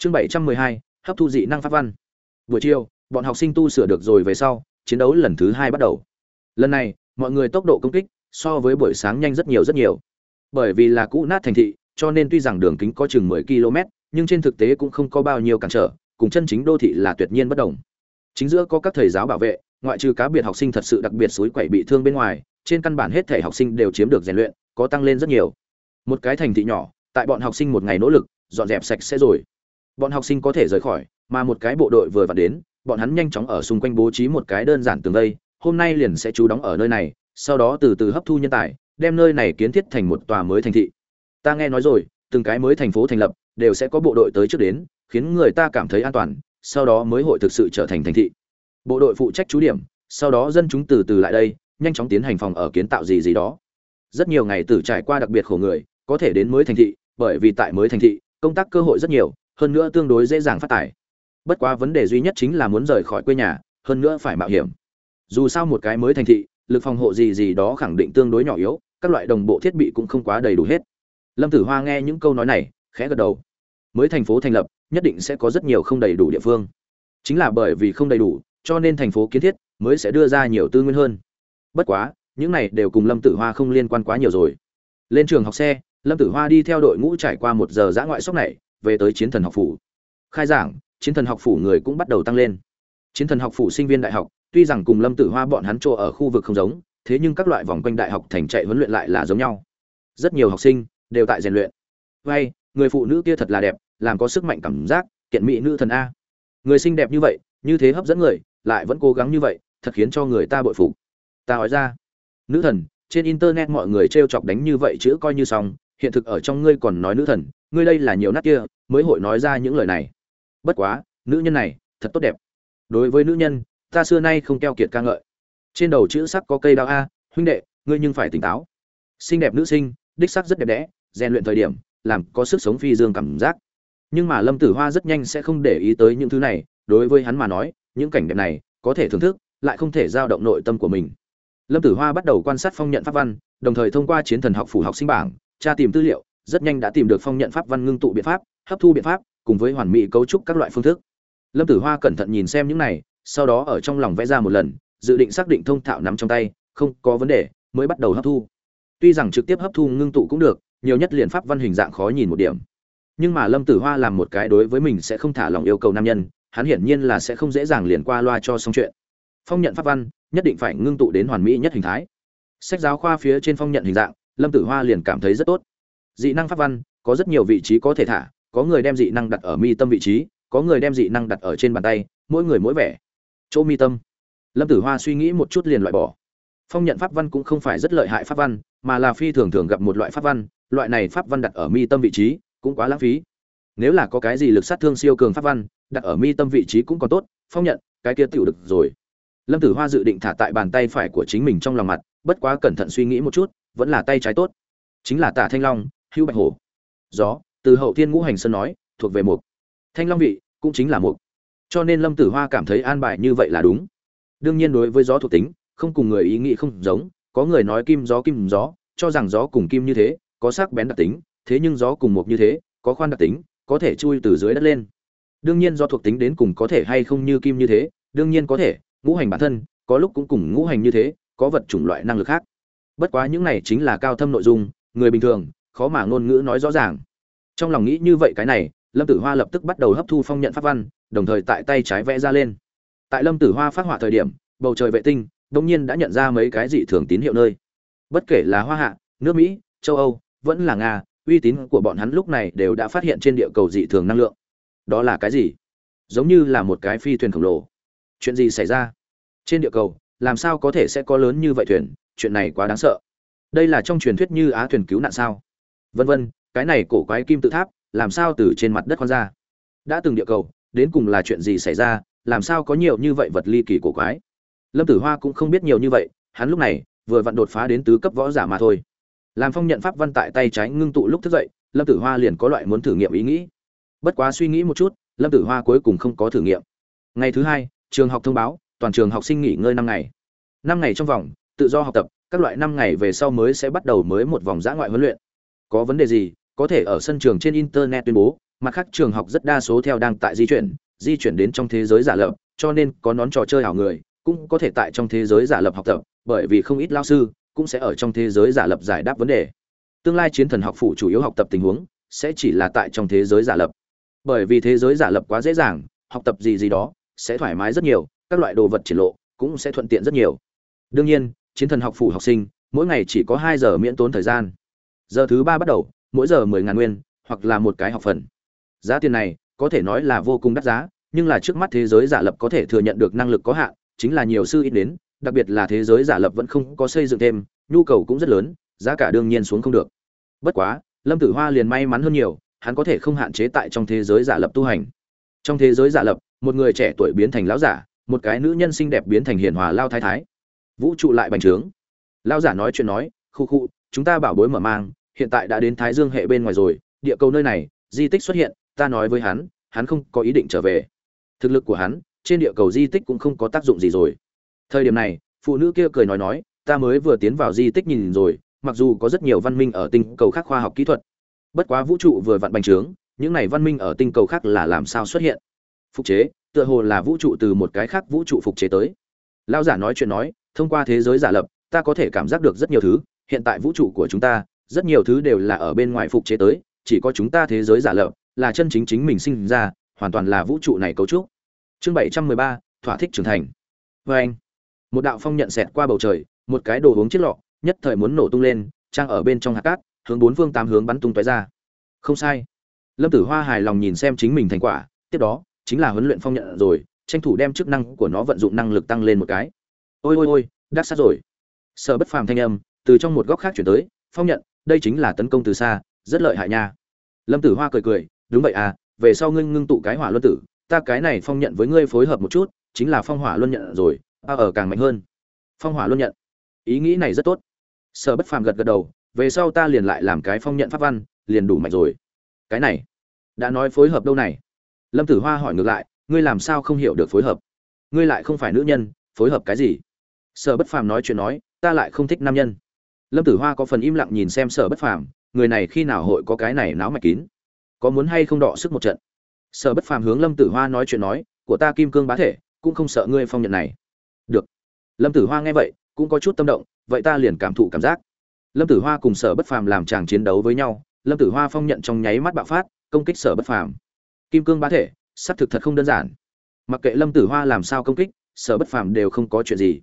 chương bảy trăm mười hai, hấp thu dị năng pháp văn. Buổi chiều, bọn học sinh tu sửa được rồi về sau, chiến đấu lần thứ hai bắt đầu. Lần này, mọi người tốc độ công kích so với buổi sáng nhanh rất nhiều rất nhiều. Bởi vì là cũ nát thành thị, cho nên tuy rằng đường kính có chừng 10 km nhưng trên thực tế cũng không có bao nhiêu cản trở, cùng chân chính đô thị là tuyệt nhiên bất đồng. Chính giữa có các thầy giáo bảo vệ, ngoại trừ cá biệt học sinh thật sự đặc biệt suối quậy bị thương bên ngoài, trên căn bản hết thể học sinh đều chiếm được rèn luyện, có tăng lên rất nhiều. Một cái thành thị nhỏ, tại bọn học sinh một ngày nỗ lực, dọn dẹp sạch sẽ rồi bọn học sinh có thể rời khỏi, mà một cái bộ đội vừa vặn đến, bọn hắn nhanh chóng ở xung quanh bố trí một cái đơn giản tường vây, hôm nay liền sẽ trú đóng ở nơi này, sau đó từ từ hấp thu nhân tài, đem nơi này kiến thiết thành một tòa mới thành thị. Ta nghe nói rồi, từng cái mới thành phố thành lập, đều sẽ có bộ đội tới trước đến, khiến người ta cảm thấy an toàn, sau đó mới hội thực sự trở thành thành thị. Bộ đội phụ trách trú điểm, sau đó dân chúng từ từ lại đây, nhanh chóng tiến hành phòng ở kiến tạo gì gì đó. Rất nhiều ngày tử trải qua đặc biệt khổ người, có thể đến mới thành thị, bởi vì tại mới thành thị, công tác cơ hội rất nhiều hơn nữa tương đối dễ dàng phát tài bất quá vấn đề duy nhất chính là muốn rời khỏi quê nhà, hơn nữa phải mạo hiểm. Dù sao một cái mới thành thị, lực phòng hộ gì gì đó khẳng định tương đối nhỏ yếu, các loại đồng bộ thiết bị cũng không quá đầy đủ hết. Lâm tử hoa nghe những câu nói này, khẽ gật đầu. Mới thành phố thành lập, nhất định sẽ có rất nhiều không đầy đủ địa phương. Chính là bởi vì không đầy đủ, cho nên thành phố kiến thiết mới sẽ đưa ra nhiều tư nguyên hơn. Bất quá, những này đều cùng lâm tử hoa không liên quan quá nhiều rồi. Lên trường học xe, lâm tử hoa đi theo đội ngũ trải qua một giờ giã ngoại sóc này về tới chiến thần học phủ. Khai giảng, chiến thần học phủ người cũng bắt đầu tăng lên. Chiến thần học phủ sinh viên đại học, tuy rằng cùng lâm tử hoa bọn hắn chỗ ở khu vực không giống, thế nhưng các loại vòng quanh đại học thành chạy huấn luyện lại là giống nhau. Rất nhiều học sinh đều tại rèn luyện. Vay, người phụ nữ kia thật là đẹp, làm có sức mạnh cảm giác, kiện mỹ nữ thần a. Người xinh đẹp như vậy, như thế hấp dẫn người, lại vẫn cố gắng như vậy, thật khiến cho người ta bội phục. Ta hỏi ra, nữ thần, trên internet mọi người t r e o chọc đánh như vậy chữ coi như xong, hiện thực ở trong ngươi còn nói nữ thần ngươi đây là nhiều nát kia, mới hội nói ra những lời này. Bất quá, nữ nhân này, thật tốt đẹp. Đối với nữ nhân, ta xưa nay không keo kiệt ca ngợi. Trên đầu chữ sắc có cây đao a, huynh đệ, ngươi nhưng phải tỉnh táo. Xinh đẹp nữ sinh, đích sắc rất đẹp đẽ, rèn luyện thời điểm, làm có sức sống phi dương cảm giác. Nhưng mà lâm tử hoa rất nhanh sẽ không để ý tới những thứ này, đối với hắn mà nói, những cảnh đẹp này, có thể thưởng thức, lại không thể giao động nội tâm của mình. Lâm tử hoa bắt đầu quan sát phong nhận pháp văn, đồng thời thông qua chiến thần học phủ học sinh bảng, tra tìm tư liệu rất nhanh đã tìm được phong nhận pháp văn ngưng tụ biện pháp, hấp thu biện pháp, cùng với hoàn mỹ cấu trúc các loại phương thức. Lâm tử hoa cẩn thận nhìn xem những này, sau đó ở trong lòng vẽ ra một lần, dự định xác định thông thạo nắm trong tay, không có vấn đề, mới bắt đầu hấp thu. Tuy rằng trực tiếp hấp thu ngưng tụ cũng được, nhiều nhất liền pháp văn hình dạng khó nhìn một điểm. Nhưng mà lâm tử hoa làm một cái đối với mình sẽ không thả lòng yêu cầu nam nhân, hắn hiển nhiên là sẽ không dễ dàng liền qua loa cho xong chuyện. Phong nhận pháp văn, nhất định phải ngưng tụ đến hoàn mỹ nhất hình thái. Sách giáo khoa phía trên phong nhận hình dạng, lâm tử hoa liền cảm thấy rất tốt dị năng pháp văn, có rất nhiều vị trí có thể thả, có người đem dị năng đặt ở mi tâm vị trí, có người đem dị năng đặt ở trên bàn tay, mỗi người mỗi vẻ. Chỗ mi tâm. Lâm tử hoa suy nghĩ một chút liền loại bỏ. Phong nhận pháp văn cũng không phải rất lợi hại pháp văn, mà là phi thường thường gặp một loại pháp văn, loại này pháp văn đặt ở mi tâm vị trí, cũng quá lãng phí. Nếu là có cái gì lực sát thương siêu cường pháp văn, đặt ở mi tâm vị trí cũng còn tốt, phong nhận, cái kia tựu được rồi. Lâm tử hoa dự định thả tại bàn tay phải của chính mình trong lòng mặt, bất quá cẩn thận suy nghĩ một chút, vẫn là tay trái tốt. Chính là tả thanh long hữu bạch hổ. Gió, từ hậu thiên ngũ hành sơn nói, thuộc về mục. Thanh long vị, cũng chính là mục. Cho nên lâm tử hoa cảm thấy an bài như vậy là đúng. Đương nhiên đối với gió thuộc tính, không cùng người ý nghĩ không giống, có người nói kim gió kim gió, cho rằng gió cùng kim như thế, có sắc bén đặc tính, thế nhưng gió cùng mục như thế, có khoan đặc tính, có thể chui từ dưới đất lên. Đương nhiên do thuộc tính đến cùng có thể hay không như kim như thế, đương nhiên có thể, ngũ hành bản thân, có lúc cũng cùng ngũ hành như thế, có vật chủng loại năng lực khác. Bất quá những này chính là cao thâm nội dung, người bình thường khó mà ngôn ngữ nói rõ ràng. Trong lòng nghĩ như vậy cái này, lâm tử hoa lập tức bắt đầu hấp thu phong nhận pháp văn, đồng thời tại tay trái vẽ ra lên. Tại lâm tử hoa phát họa thời điểm, bầu trời vệ tinh đông nhiên đã nhận ra mấy cái dị thường tín hiệu nơi. Bất kể là hoa hạ, nước mỹ, châu âu, vẫn là nga, uy tín của bọn hắn lúc này đều đã phát hiện trên địa cầu dị thường năng lượng. Đó là cái gì? Giống như là một cái phi thuyền khổng lồ. Chuyện gì xảy ra? Trên địa cầu, làm sao có thể sẽ có lớn như vậy thuyền? Chuyện này quá đáng sợ. Đây là trong truyền thuyết như á thuyền cứu nạn sao? Vân vân, cái này cổ quái kim tự tháp, làm sao từ trên mặt đất khoan ra? Đã từng địa cầu, đến cùng là chuyện gì xảy ra, làm sao có nhiều như vậy vật ly kỳ cổ quái? Lâm tử hoa cũng không biết nhiều như vậy, hắn lúc này, vừa vặn đột phá đến tứ cấp võ giả mà thôi. Làm phong nhận pháp văn tại tay trái ngưng tụ lúc thức dậy, lâm tử hoa liền có loại muốn thử nghiệm ý nghĩ. Bất quá suy nghĩ một chút, lâm tử hoa cuối cùng không có thử nghiệm. Ngày thứ hai, trường học thông báo, toàn trường học sinh nghỉ ngơi năm ngày. Năm ngày trong vòng, tự do học tập, các loại năm ngày về sau mới sẽ bắt đầu mới một vòng giã ngoại huấn luyện có vấn đề gì, có thể ở sân trường trên internet tuyên bố, mặt khác trường học rất đa số theo đang tại di chuyển di chuyển đến trong thế giới giả lập, cho nên có nón trò chơi ảo người cũng có thể tại trong thế giới giả lập học tập, bởi vì không ít lao sư cũng sẽ ở trong thế giới giả lập giải đáp vấn đề. Tương lai chiến thần học phủ chủ yếu học tập tình huống sẽ chỉ là tại trong thế giới giả lập. Bởi vì thế giới giả lập quá dễ dàng, học tập gì gì đó sẽ thoải mái rất nhiều, các loại đồ vật triển lộ cũng sẽ thuận tiện rất nhiều. Đương nhiên, chiến thần học phủ học sinh mỗi ngày chỉ có hai giờ miễn tốn thời gian giờ thứ ba bắt đầu, mỗi giờ mười ngàn nguyên, hoặc là một cái học phần. Giá tiền này, có thể nói là vô cùng đắt giá, nhưng là trước mắt thế giới giả lập có thể thừa nhận được năng lực có hạn, chính là nhiều sư ít đến, đặc biệt là thế giới giả lập vẫn không có xây dựng thêm, nhu cầu cũng rất lớn, giá cả đương nhiên xuống không được. Bất quá, lâm tử hoa liền may mắn hơn nhiều, hắn có thể không hạn chế tại trong thế giới giả lập tu hành. Trong thế giới giả lập, một người trẻ tuổi biến thành lão giả, một cái nữ nhân xinh đẹp biến thành hiền hòa lao thái thái. Vũ trụ lại bành trướng. Lao giả nói chuyện nói khu khu chúng ta bảo bối mở mang hiện tại đã đến thái dương hệ bên ngoài rồi, địa cầu nơi này, di tích xuất hiện, ta nói với hắn hắn không có ý định trở về. Thực lực của hắn, trên địa cầu di tích cũng không có tác dụng gì rồi. Thời điểm này, phụ nữ kia cười nói nói, ta mới vừa tiến vào di tích nhìn rồi, mặc dù có rất nhiều văn minh ở tinh cầu khác khoa học kỹ thuật, bất quá vũ trụ vừa vặn bành trướng, những này văn minh ở tinh cầu khác là làm sao xuất hiện? Phục chế, tựa hồ là vũ trụ từ một cái khác vũ trụ phục chế tới. Lao giả nói chuyện nói, thông qua thế giới giả lập, ta có thể cảm giác được rất nhiều thứ, hiện tại vũ trụ của chúng ta rất nhiều thứ đều là ở bên ngoài phục chế tới, chỉ có chúng ta thế giới giả lập, là chân chính chính mình sinh ra, hoàn toàn là vũ trụ này cấu trúc. Chương bảy trăm mười ba, thỏa thích trưởng thành. Vê anh, một đạo phong nhận xẹt qua bầu trời, một cái đồ uống chiếc lọ, nhất thời muốn nổ tung lên, trang ở bên trong hạt cát, hướng bốn phương tám hướng bắn tung tóe ra. Không sai. Lâm tử hoa hài lòng nhìn xem chính mình thành quả, tiếp đó, chính là huấn luyện phong nhận rồi, tranh thủ đem chức năng của nó vận dụng năng lực tăng lên một cái. Ôi ôi ôi, đắc sát rồi. Sợ bất phàm thanh âm, từ trong một góc khác chuyển tới, phong nhận đây chính là tấn công từ xa, rất lợi hại nha. Lâm tử hoa cười cười, đúng vậy à về sau ngưng ngưng tụ cái hỏa luân tử, ta cái này phong nhận với ngươi phối hợp một chút, chính là phong hỏa luân nhận rồi, ta ở càng mạnh hơn. Phong hỏa luân nhận. Ý nghĩ này rất tốt. Sở bất phàm gật gật đầu, về sau ta liền lại làm cái phong nhận pháp văn, liền đủ mạnh rồi. Cái này, đã nói phối hợp đâu này? Lâm tử hoa hỏi ngược lại, ngươi làm sao không hiểu được phối hợp? Ngươi lại không phải nữ nhân, phối hợp cái gì? Sở bất phàm nói chuyện nói, ta lại không thích nam nhân lâm tử hoa có phần im lặng nhìn xem sở bất phàm, người này khi nào hội có cái này náo mạch kín? Có muốn hay không đọ sức một trận? Sở bất phàm hướng lâm tử hoa nói chuyện nói, của ta kim cương bá thể, cũng không sợ ngươi phong nhận này. Được. Lâm tử hoa nghe vậy, cũng có chút tâm động, vậy ta liền cảm thụ cảm giác. Lâm tử hoa cùng sở bất phàm làm chàng chiến đấu với nhau, lâm tử hoa phong nhận trong nháy mắt bạo phát, công kích sở bất phàm. Kim cương bá thể, xác thực thật không đơn giản. Mặc kệ lâm tử hoa làm sao công kích, sở bất phàm đều không có chuyện gì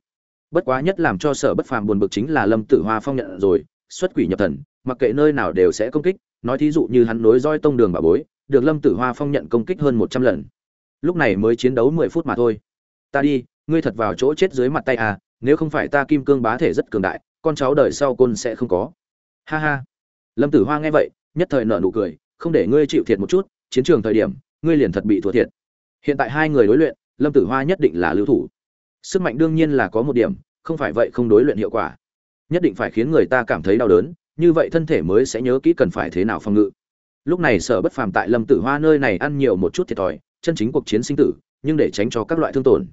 bất quá nhất làm cho sở bất phàm buồn bực chính là lâm tử hoa phong nhận rồi, xuất quỷ nhập thần, mặc kệ nơi nào đều sẽ công kích, nói thí dụ như hắn nối roi tông đường bà bối, được lâm tử hoa phong nhận công kích hơn một trăm lần. Lúc này mới chiến đấu mười phút mà thôi. Ta đi, ngươi thật vào chỗ chết dưới mặt tay à nếu không phải ta kim cương bá thể rất cường đại, con cháu đời sau côn sẽ không có. Ha ha. Lâm tử hoa nghe vậy, nhất thời nở nụ cười, không để ngươi chịu thiệt một chút, chiến trường thời điểm, ngươi liền thật bị thua thiệt. Hiện tại hai người đối luyện, lâm tử hoa nhất định là lưu thủ sức mạnh đương nhiên là có một điểm, không phải vậy không đối luyện hiệu quả. Nhất định phải khiến người ta cảm thấy đau đớn, như vậy thân thể mới sẽ nhớ kỹ cần phải thế nào phòng ngự. Lúc này sở bất phàm tại lâm tử hoa nơi này ăn nhiều một chút thiệt thòi, chân chính cuộc chiến sinh tử, nhưng để tránh cho các loại thương tổn.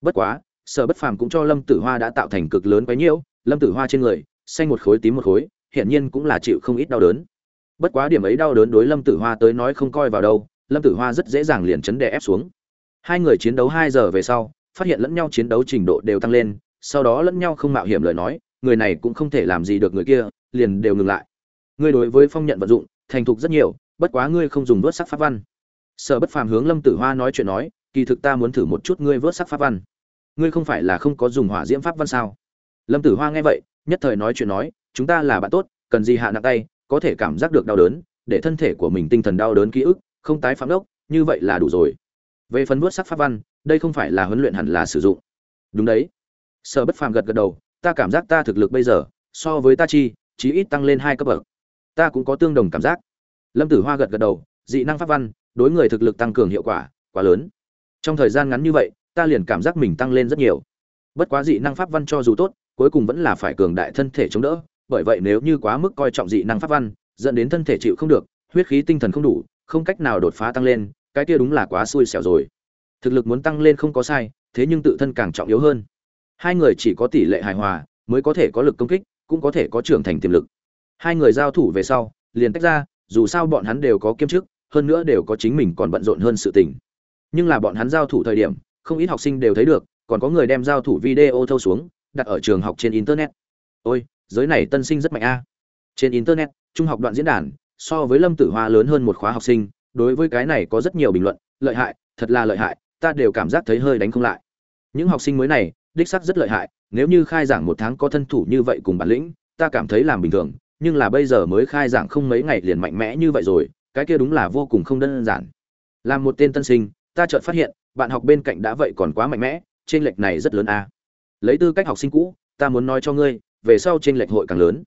Bất quá, sở bất phàm cũng cho lâm tử hoa đã tạo thành cực lớn quấy nhiễu, lâm tử hoa trên người, xanh một khối tím một khối, hiển nhiên cũng là chịu không ít đau đớn. Bất quá điểm ấy đau đớn đối lâm tử hoa tới nói không coi vào đâu, lâm tử hoa rất dễ dàng liền chấn đè ép xuống. Hai người chiến đấu hai giờ về sau phát hiện lẫn nhau chiến đấu trình độ đều tăng lên, sau đó lẫn nhau không mạo hiểm lời nói, người này cũng không thể làm gì được người kia, liền đều ngừng lại. Ngươi đối với phong nhận vận dụng, thành thục rất nhiều, bất quá ngươi không dùng vớt sắc pháp văn. Sở bất phàm hướng lâm tử hoa nói chuyện nói, kỳ thực ta muốn thử một chút ngươi vớt sắc pháp văn. Ngươi không phải là không có dùng hỏa diễm pháp văn sao? Lâm tử hoa nghe vậy, nhất thời nói chuyện nói, chúng ta là bạn tốt, cần gì hạ nặng tay, có thể cảm giác được đau đớn, để thân thể của mình tinh thần đau đớn ký ức, không tái phạm đốc, như vậy là đủ rồi về phần vuốt sắc pháp văn, đây không phải là huấn luyện hẳn là sử dụng. Đúng đấy. Sở bất phàm gật gật đầu, ta cảm giác ta thực lực bây giờ, so với ta chi, chí ít tăng lên hai cấp bậc. Ta cũng có tương đồng cảm giác. Lâm tử hoa gật gật đầu, dị năng pháp văn, đối người thực lực tăng cường hiệu quả, quá lớn. Trong thời gian ngắn như vậy, ta liền cảm giác mình tăng lên rất nhiều. Bất quá dị năng pháp văn cho dù tốt, cuối cùng vẫn là phải cường đại thân thể chống đỡ, bởi vậy nếu như quá mức coi trọng dị năng pháp văn, dẫn đến thân thể chịu không được, huyết khí tinh thần không đủ, không cách nào đột phá tăng lên cái kia đúng là quá xui xẻo rồi. Thực lực muốn tăng lên không có sai, thế nhưng tự thân càng trọng yếu hơn. Hai người chỉ có tỷ lệ hài hòa, mới có thể có lực công kích, cũng có thể có trưởng thành tiềm lực. Hai người giao thủ về sau, liền tách ra, dù sao bọn hắn đều có kiêm chức, hơn nữa đều có chính mình còn bận rộn hơn sự tình. Nhưng là bọn hắn giao thủ thời điểm, không ít học sinh đều thấy được, còn có người đem giao thủ video thâu xuống, đặt ở trường học trên internet. Ôi, giới này tân sinh rất mạnh a. Trên internet, trung học đoạn diễn đàn, so với lâm tử hoa lớn hơn một khóa học sinh đối với cái này có rất nhiều bình luận, lợi hại, thật là lợi hại, ta đều cảm giác thấy hơi đánh không lại. Những học sinh mới này, đích sắc rất lợi hại, nếu như khai giảng một tháng có thân thủ như vậy cùng bản lĩnh, ta cảm thấy làm bình thường, nhưng là bây giờ mới khai giảng không mấy ngày liền mạnh mẽ như vậy rồi, cái kia đúng là vô cùng không đơn giản. Làm một tên tân sinh, ta chợt phát hiện, bạn học bên cạnh đã vậy còn quá mạnh mẽ trên lệch này rất lớn a. Lấy tư cách học sinh cũ, ta muốn nói cho ngươi, về sau trên lệch hội càng lớn.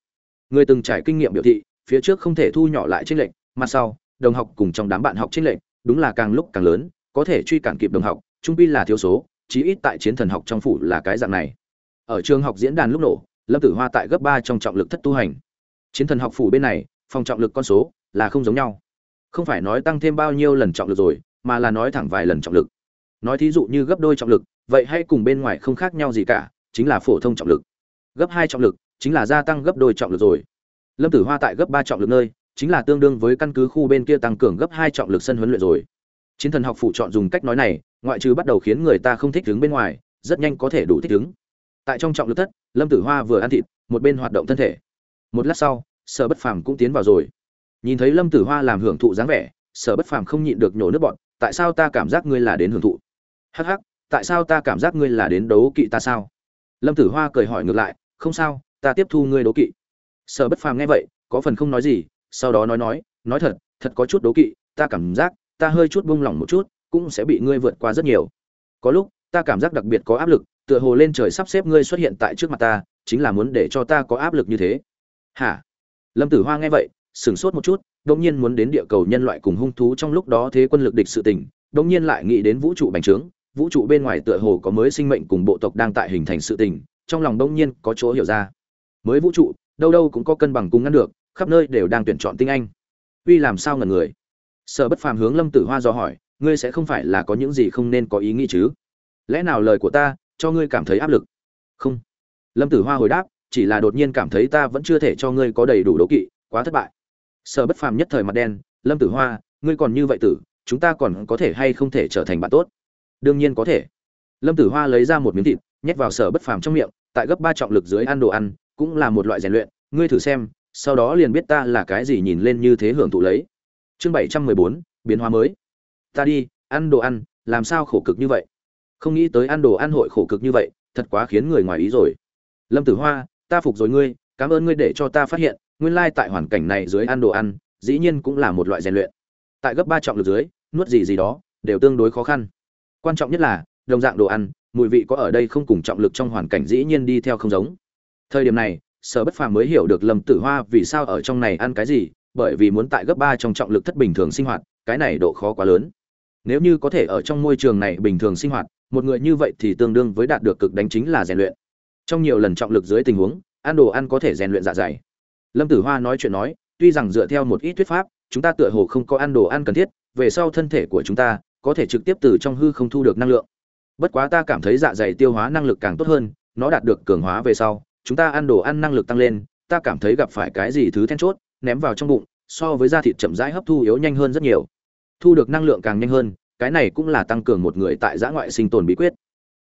Người từng trải kinh nghiệm biểu thị, phía trước không thể thu nhỏ lại trên lệch, mặt sau đồng học cùng trong đám bạn học trên lệnh đúng là càng lúc càng lớn, có thể truy cản kịp đồng học, trung pi là thiếu số, chí ít tại chiến thần học trong phủ là cái dạng này. Ở trường học diễn đàn lúc nổ, lâm tử hoa tại gấp ba trong trọng lực thất tu hành. Chiến thần học phủ bên này, phòng trọng lực con số là không giống nhau. Không phải nói tăng thêm bao nhiêu lần trọng lực rồi, mà là nói thẳng vài lần trọng lực. Nói thí dụ như gấp đôi trọng lực, vậy hay cùng bên ngoài không khác nhau gì cả, chính là phổ thông trọng lực. Gấp hai trọng lực, chính là gia tăng gấp đôi trọng lực rồi. Lâm tử hoa tại gấp ba trọng lực nơi chính là tương đương với căn cứ khu bên kia tăng cường gấp hai trọng lực sân huấn luyện rồi. Chiến thần học phụ chọn dùng cách nói này, ngoại trừ bắt đầu khiến người ta không thích đứng bên ngoài, rất nhanh có thể đủ thích đứng. Tại trong trọng lực thất, lâm tử hoa vừa ăn thịt, một bên hoạt động thân thể. Một lát sau, sở bất phàm cũng tiến vào rồi. Nhìn thấy lâm tử hoa làm hưởng thụ dáng vẻ, sở bất phàm không nhịn được nhổ nước bọn tại sao ta cảm giác ngươi là đến hưởng thụ? Hắc hắc, tại sao ta cảm giác ngươi là đến đấu kỵ ta sao? Lâm tử hoa cười hỏi ngược lại, không sao, ta tiếp thu ngươi đấu kỵ. Sở bất phàm nghe vậy, có phần không nói gì sau đó nói nói nói thật thật có chút đố kỵ, ta cảm giác, ta hơi chút buông lỏng một chút, cũng sẽ bị ngươi vượt qua rất nhiều. Có lúc, ta cảm giác đặc biệt có áp lực, tựa hồ lên trời sắp xếp ngươi xuất hiện tại trước mặt ta, chính là muốn để cho ta có áp lực như thế. Hả? Lâm tử hoa nghe vậy, sửng sốt một chút, đột nhiên muốn đến địa cầu nhân loại cùng hung thú trong lúc đó thế quân lực địch sự tình, đột nhiên lại nghĩ đến vũ trụ bành trướng, vũ trụ bên ngoài tựa hồ có mới sinh mệnh cùng bộ tộc đang tại hình thành sự tình, trong lòng đông nhiên có chỗ hiểu ra. Mới vũ trụ, đâu đâu cũng có cân bằng cùng ngăn được khắp nơi đều đang tuyển chọn tinh anh. Uy làm sao ngần người? Sở bất phàm hướng lâm tử hoa do hỏi, ngươi sẽ không phải là có những gì không nên có ý nghĩ chứ? Lẽ nào lời của ta cho ngươi cảm thấy áp lực? Không. Lâm tử hoa hồi đáp, chỉ là đột nhiên cảm thấy ta vẫn chưa thể cho ngươi có đầy đủ đố kỵ, quá thất bại. Sở bất phàm nhất thời mặt đen, lâm tử hoa, ngươi còn như vậy tử, chúng ta còn có thể hay không thể trở thành bạn tốt? Đương nhiên có thể. Lâm tử hoa lấy ra một miếng thịt, nhét vào sở bất phàm trong miệng, tại gấp ba trọng lực dưới ăn đồ ăn, cũng là một loại rèn luyện. Ngươi thử xem sau đó liền biết ta là cái gì nhìn lên như thế hưởng thụ lấy. Chương bảy trăm mười bốn, biến hóa mới. Ta đi, ăn đồ ăn, làm sao khổ cực như vậy? Không nghĩ tới ăn đồ ăn hội khổ cực như vậy, thật quá khiến người ngoài ý rồi. Lâm tử hoa, ta phục rồi ngươi, cảm ơn ngươi để cho ta phát hiện, nguyên lai tại hoàn cảnh này dưới ăn đồ ăn, dĩ nhiên cũng là một loại rèn luyện. Tại gấp ba trọng lực dưới, nuốt gì gì đó, đều tương đối khó khăn. Quan trọng nhất là, đồng dạng đồ ăn, mùi vị có ở đây không cùng trọng lực trong hoàn cảnh dĩ nhiên đi theo không giống. Thời điểm này sở bất phàm mới hiểu được lâm tử hoa vì sao ở trong này ăn cái gì, bởi vì muốn tại gấp ba trong trọng lực thất bình thường sinh hoạt, cái này độ khó quá lớn. Nếu như có thể ở trong môi trường này bình thường sinh hoạt, một người như vậy thì tương đương với đạt được cực đánh chính là rèn luyện. Trong nhiều lần trọng lực dưới tình huống, ăn đồ ăn có thể rèn luyện dạ dày. Lâm tử hoa nói chuyện nói, tuy rằng dựa theo một ít thuyết pháp, chúng ta tựa hồ không có ăn đồ ăn cần thiết, về sau thân thể của chúng ta có thể trực tiếp từ trong hư không thu được năng lượng. Bất quá ta cảm thấy dạ dày tiêu hóa năng lực càng tốt hơn, nó đạt được cường hóa về sau chúng ta ăn đồ ăn năng lực tăng lên, ta cảm thấy gặp phải cái gì thứ then chốt, ném vào trong bụng, so với da thịt chậm rãi hấp thu yếu nhanh hơn rất nhiều. Thu được năng lượng càng nhanh hơn, cái này cũng là tăng cường một người tại giã ngoại sinh tồn bí quyết.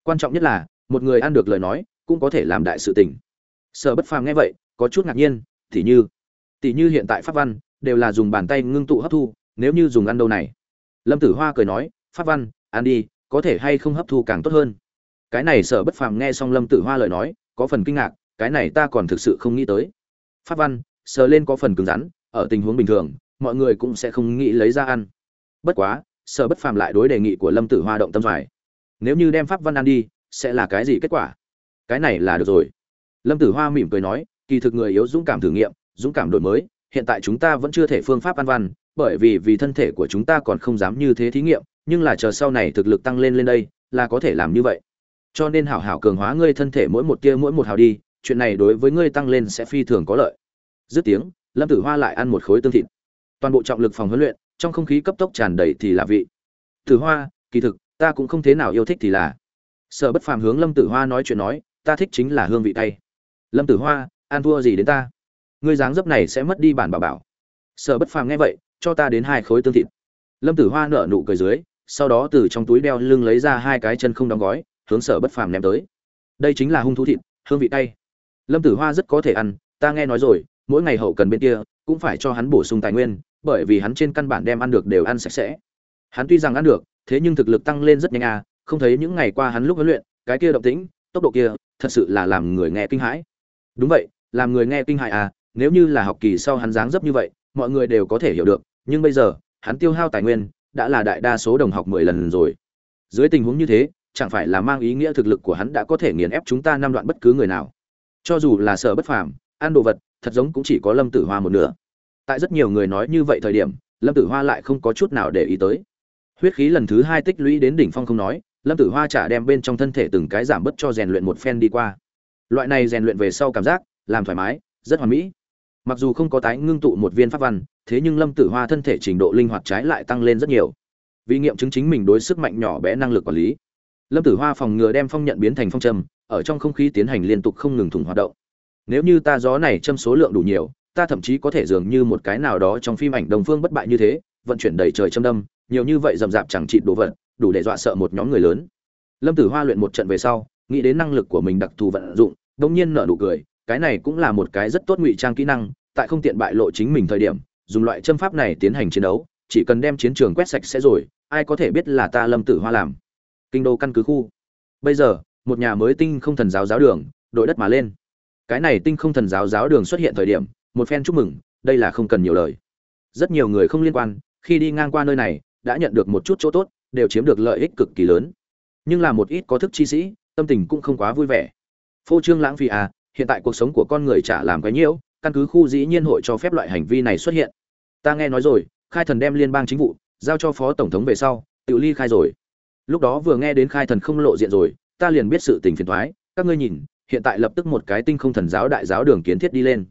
Quan trọng nhất là, một người ăn được lời nói, cũng có thể làm đại sự tình. Sở bất phàm nghe vậy, có chút ngạc nhiên, tỉ như tỉ như hiện tại pháp văn, đều là dùng bàn tay ngưng tụ hấp thu, nếu như dùng ăn đâu này. Lâm tử hoa cười nói, pháp văn, ăn đi, có thể hay không hấp thu càng tốt hơn? Cái này sở bất phàm nghe xong lâm tử hoa lời nói, có phần kinh ngạc cái này ta còn thực sự không nghĩ tới. Pháp văn, sờ lên có phần cứng rắn, ở tình huống bình thường, mọi người cũng sẽ không nghĩ lấy ra ăn. Bất quá sở bất phàm lại đối đề nghị của lâm tử hoa động tâm phải nếu như đem pháp văn ăn đi, sẽ là cái gì kết quả? Cái này là được rồi. Lâm tử hoa mỉm cười nói, kỳ thực người yếu dũng cảm thử nghiệm, dũng cảm đổi mới, hiện tại chúng ta vẫn chưa thể phương pháp ăn văn, bởi vì vì thân thể của chúng ta còn không dám như thế thí nghiệm, nhưng là chờ sau này thực lực tăng lên lên đây, là có thể làm như vậy. Cho nên hảo hảo cường hóa ngươi thân thể mỗi một tia mỗi một hào đi chuyện này đối với ngươi tăng lên sẽ phi thường có lợi. Dứt tiếng, lâm tử hoa lại ăn một khối tương thịt. Toàn bộ trọng lực phòng huấn luyện, trong không khí cấp tốc tràn đầy thì là vị. Tử hoa, kỳ thực, ta cũng không thế nào yêu thích thì là. Sở bất phàm hướng lâm tử hoa nói chuyện nói, ta thích chính là hương vị tay lâm tử hoa, ăn thua gì đến ta? Ngươi dáng dấp này sẽ mất đi bản bảo bảo. Sở bất phàm nghe vậy, cho ta đến hai khối tương thịt. Lâm tử hoa nở nụ cười dưới, sau đó từ trong túi đeo lưng lấy ra hai cái chân không đóng gói, hướng sở bất phàm ném tới. Đây chính là hung thú thịt, hương vị tay lâm tử hoa rất có thể ăn, ta nghe nói rồi, mỗi ngày hậu cần bên kia, cũng phải cho hắn bổ sung tài nguyên, bởi vì hắn trên căn bản đem ăn được đều ăn sạch sẽ. Hắn tuy rằng ăn được, thế nhưng thực lực tăng lên rất nhanh à không thấy những ngày qua hắn lúc huấn luyện, cái kia động tĩnh, tốc độ kia, thật sự là làm người nghe kinh hãi. Đúng vậy, làm người nghe kinh hãi à nếu như là học kỳ sau hắn dáng dấp như vậy, mọi người đều có thể hiểu được, nhưng bây giờ, hắn tiêu hao tài nguyên, đã là đại đa số đồng học mười lần rồi. Dưới tình huống như thế, chẳng phải là mang ý nghĩa thực lực của hắn đã có thể nghiền ép chúng ta năm đoạn bất cứ người nào cho dù là sở bất phàm, ăn đồ vật, thật giống cũng chỉ có lâm tử hoa một nửa. Tại rất nhiều người nói như vậy thời điểm, lâm tử hoa lại không có chút nào để ý tới. Huyết khí lần thứ hai tích lũy đến đỉnh phong không nói, lâm tử hoa trả đem bên trong thân thể từng cái giảm bớt cho rèn luyện một phen đi qua. Loại này rèn luyện về sau cảm giác, làm thoải mái, rất hoàn mỹ. Mặc dù không có tái ngưng tụ một viên pháp văn, thế nhưng lâm tử hoa thân thể trình độ linh hoạt trái lại tăng lên rất nhiều. Vì nghiệm chứng chính mình đối sức mạnh nhỏ bé năng lực quản lý, lâm tử hoa phòng ngừa đem phong nhận biến thành phong trầm ở trong không khí tiến hành liên tục không ngừng thủng hoạt động. Nếu như ta gió này châm số lượng đủ nhiều, ta thậm chí có thể dường như một cái nào đó trong phim ảnh đồng phương bất bại như thế, vận chuyển đầy trời châm đâm, nhiều như vậy rầm rạp chẳng trị đồ vật, đủ để dọa sợ một nhóm người lớn. Lâm tử hoa luyện một trận về sau, nghĩ đến năng lực của mình đặc thù vận dụng đông nhiên nở nụ cười, cái này cũng là một cái rất tốt ngụy trang kỹ năng, tại không tiện bại lộ chính mình thời điểm, dùng loại châm pháp này tiến hành chiến đấu, chỉ cần đem chiến trường quét sạch sẽ rồi, ai có thể biết là ta lâm tử hoa làm. Kinh đô căn cứ khu. Bây giờ một nhà mới tinh không thần giáo giáo đường, đội đất mà lên. Cái này tinh không thần giáo giáo đường xuất hiện thời điểm, một phen chúc mừng, đây là không cần nhiều lời. Rất nhiều người không liên quan, khi đi ngang qua nơi này, đã nhận được một chút chỗ tốt, đều chiếm được lợi ích cực kỳ lớn. Nhưng là một ít có thức chi sĩ, tâm tình cũng không quá vui vẻ. Phô trương lãng phí à hiện tại cuộc sống của con người chả làm cái nhiễu, căn cứ khu dĩ nhiên hội cho phép loại hành vi này xuất hiện. Ta nghe nói rồi, khai thần đem liên bang chính vụ, giao cho phó tổng thống về sau, tự ly khai rồi. Lúc đó vừa nghe đến khai thần không lộ diện rồi ta liền biết sự tình phiền toái, các ngươi nhìn hiện tại lập tức một cái tinh không thần giáo đại giáo đường kiến thiết đi lên.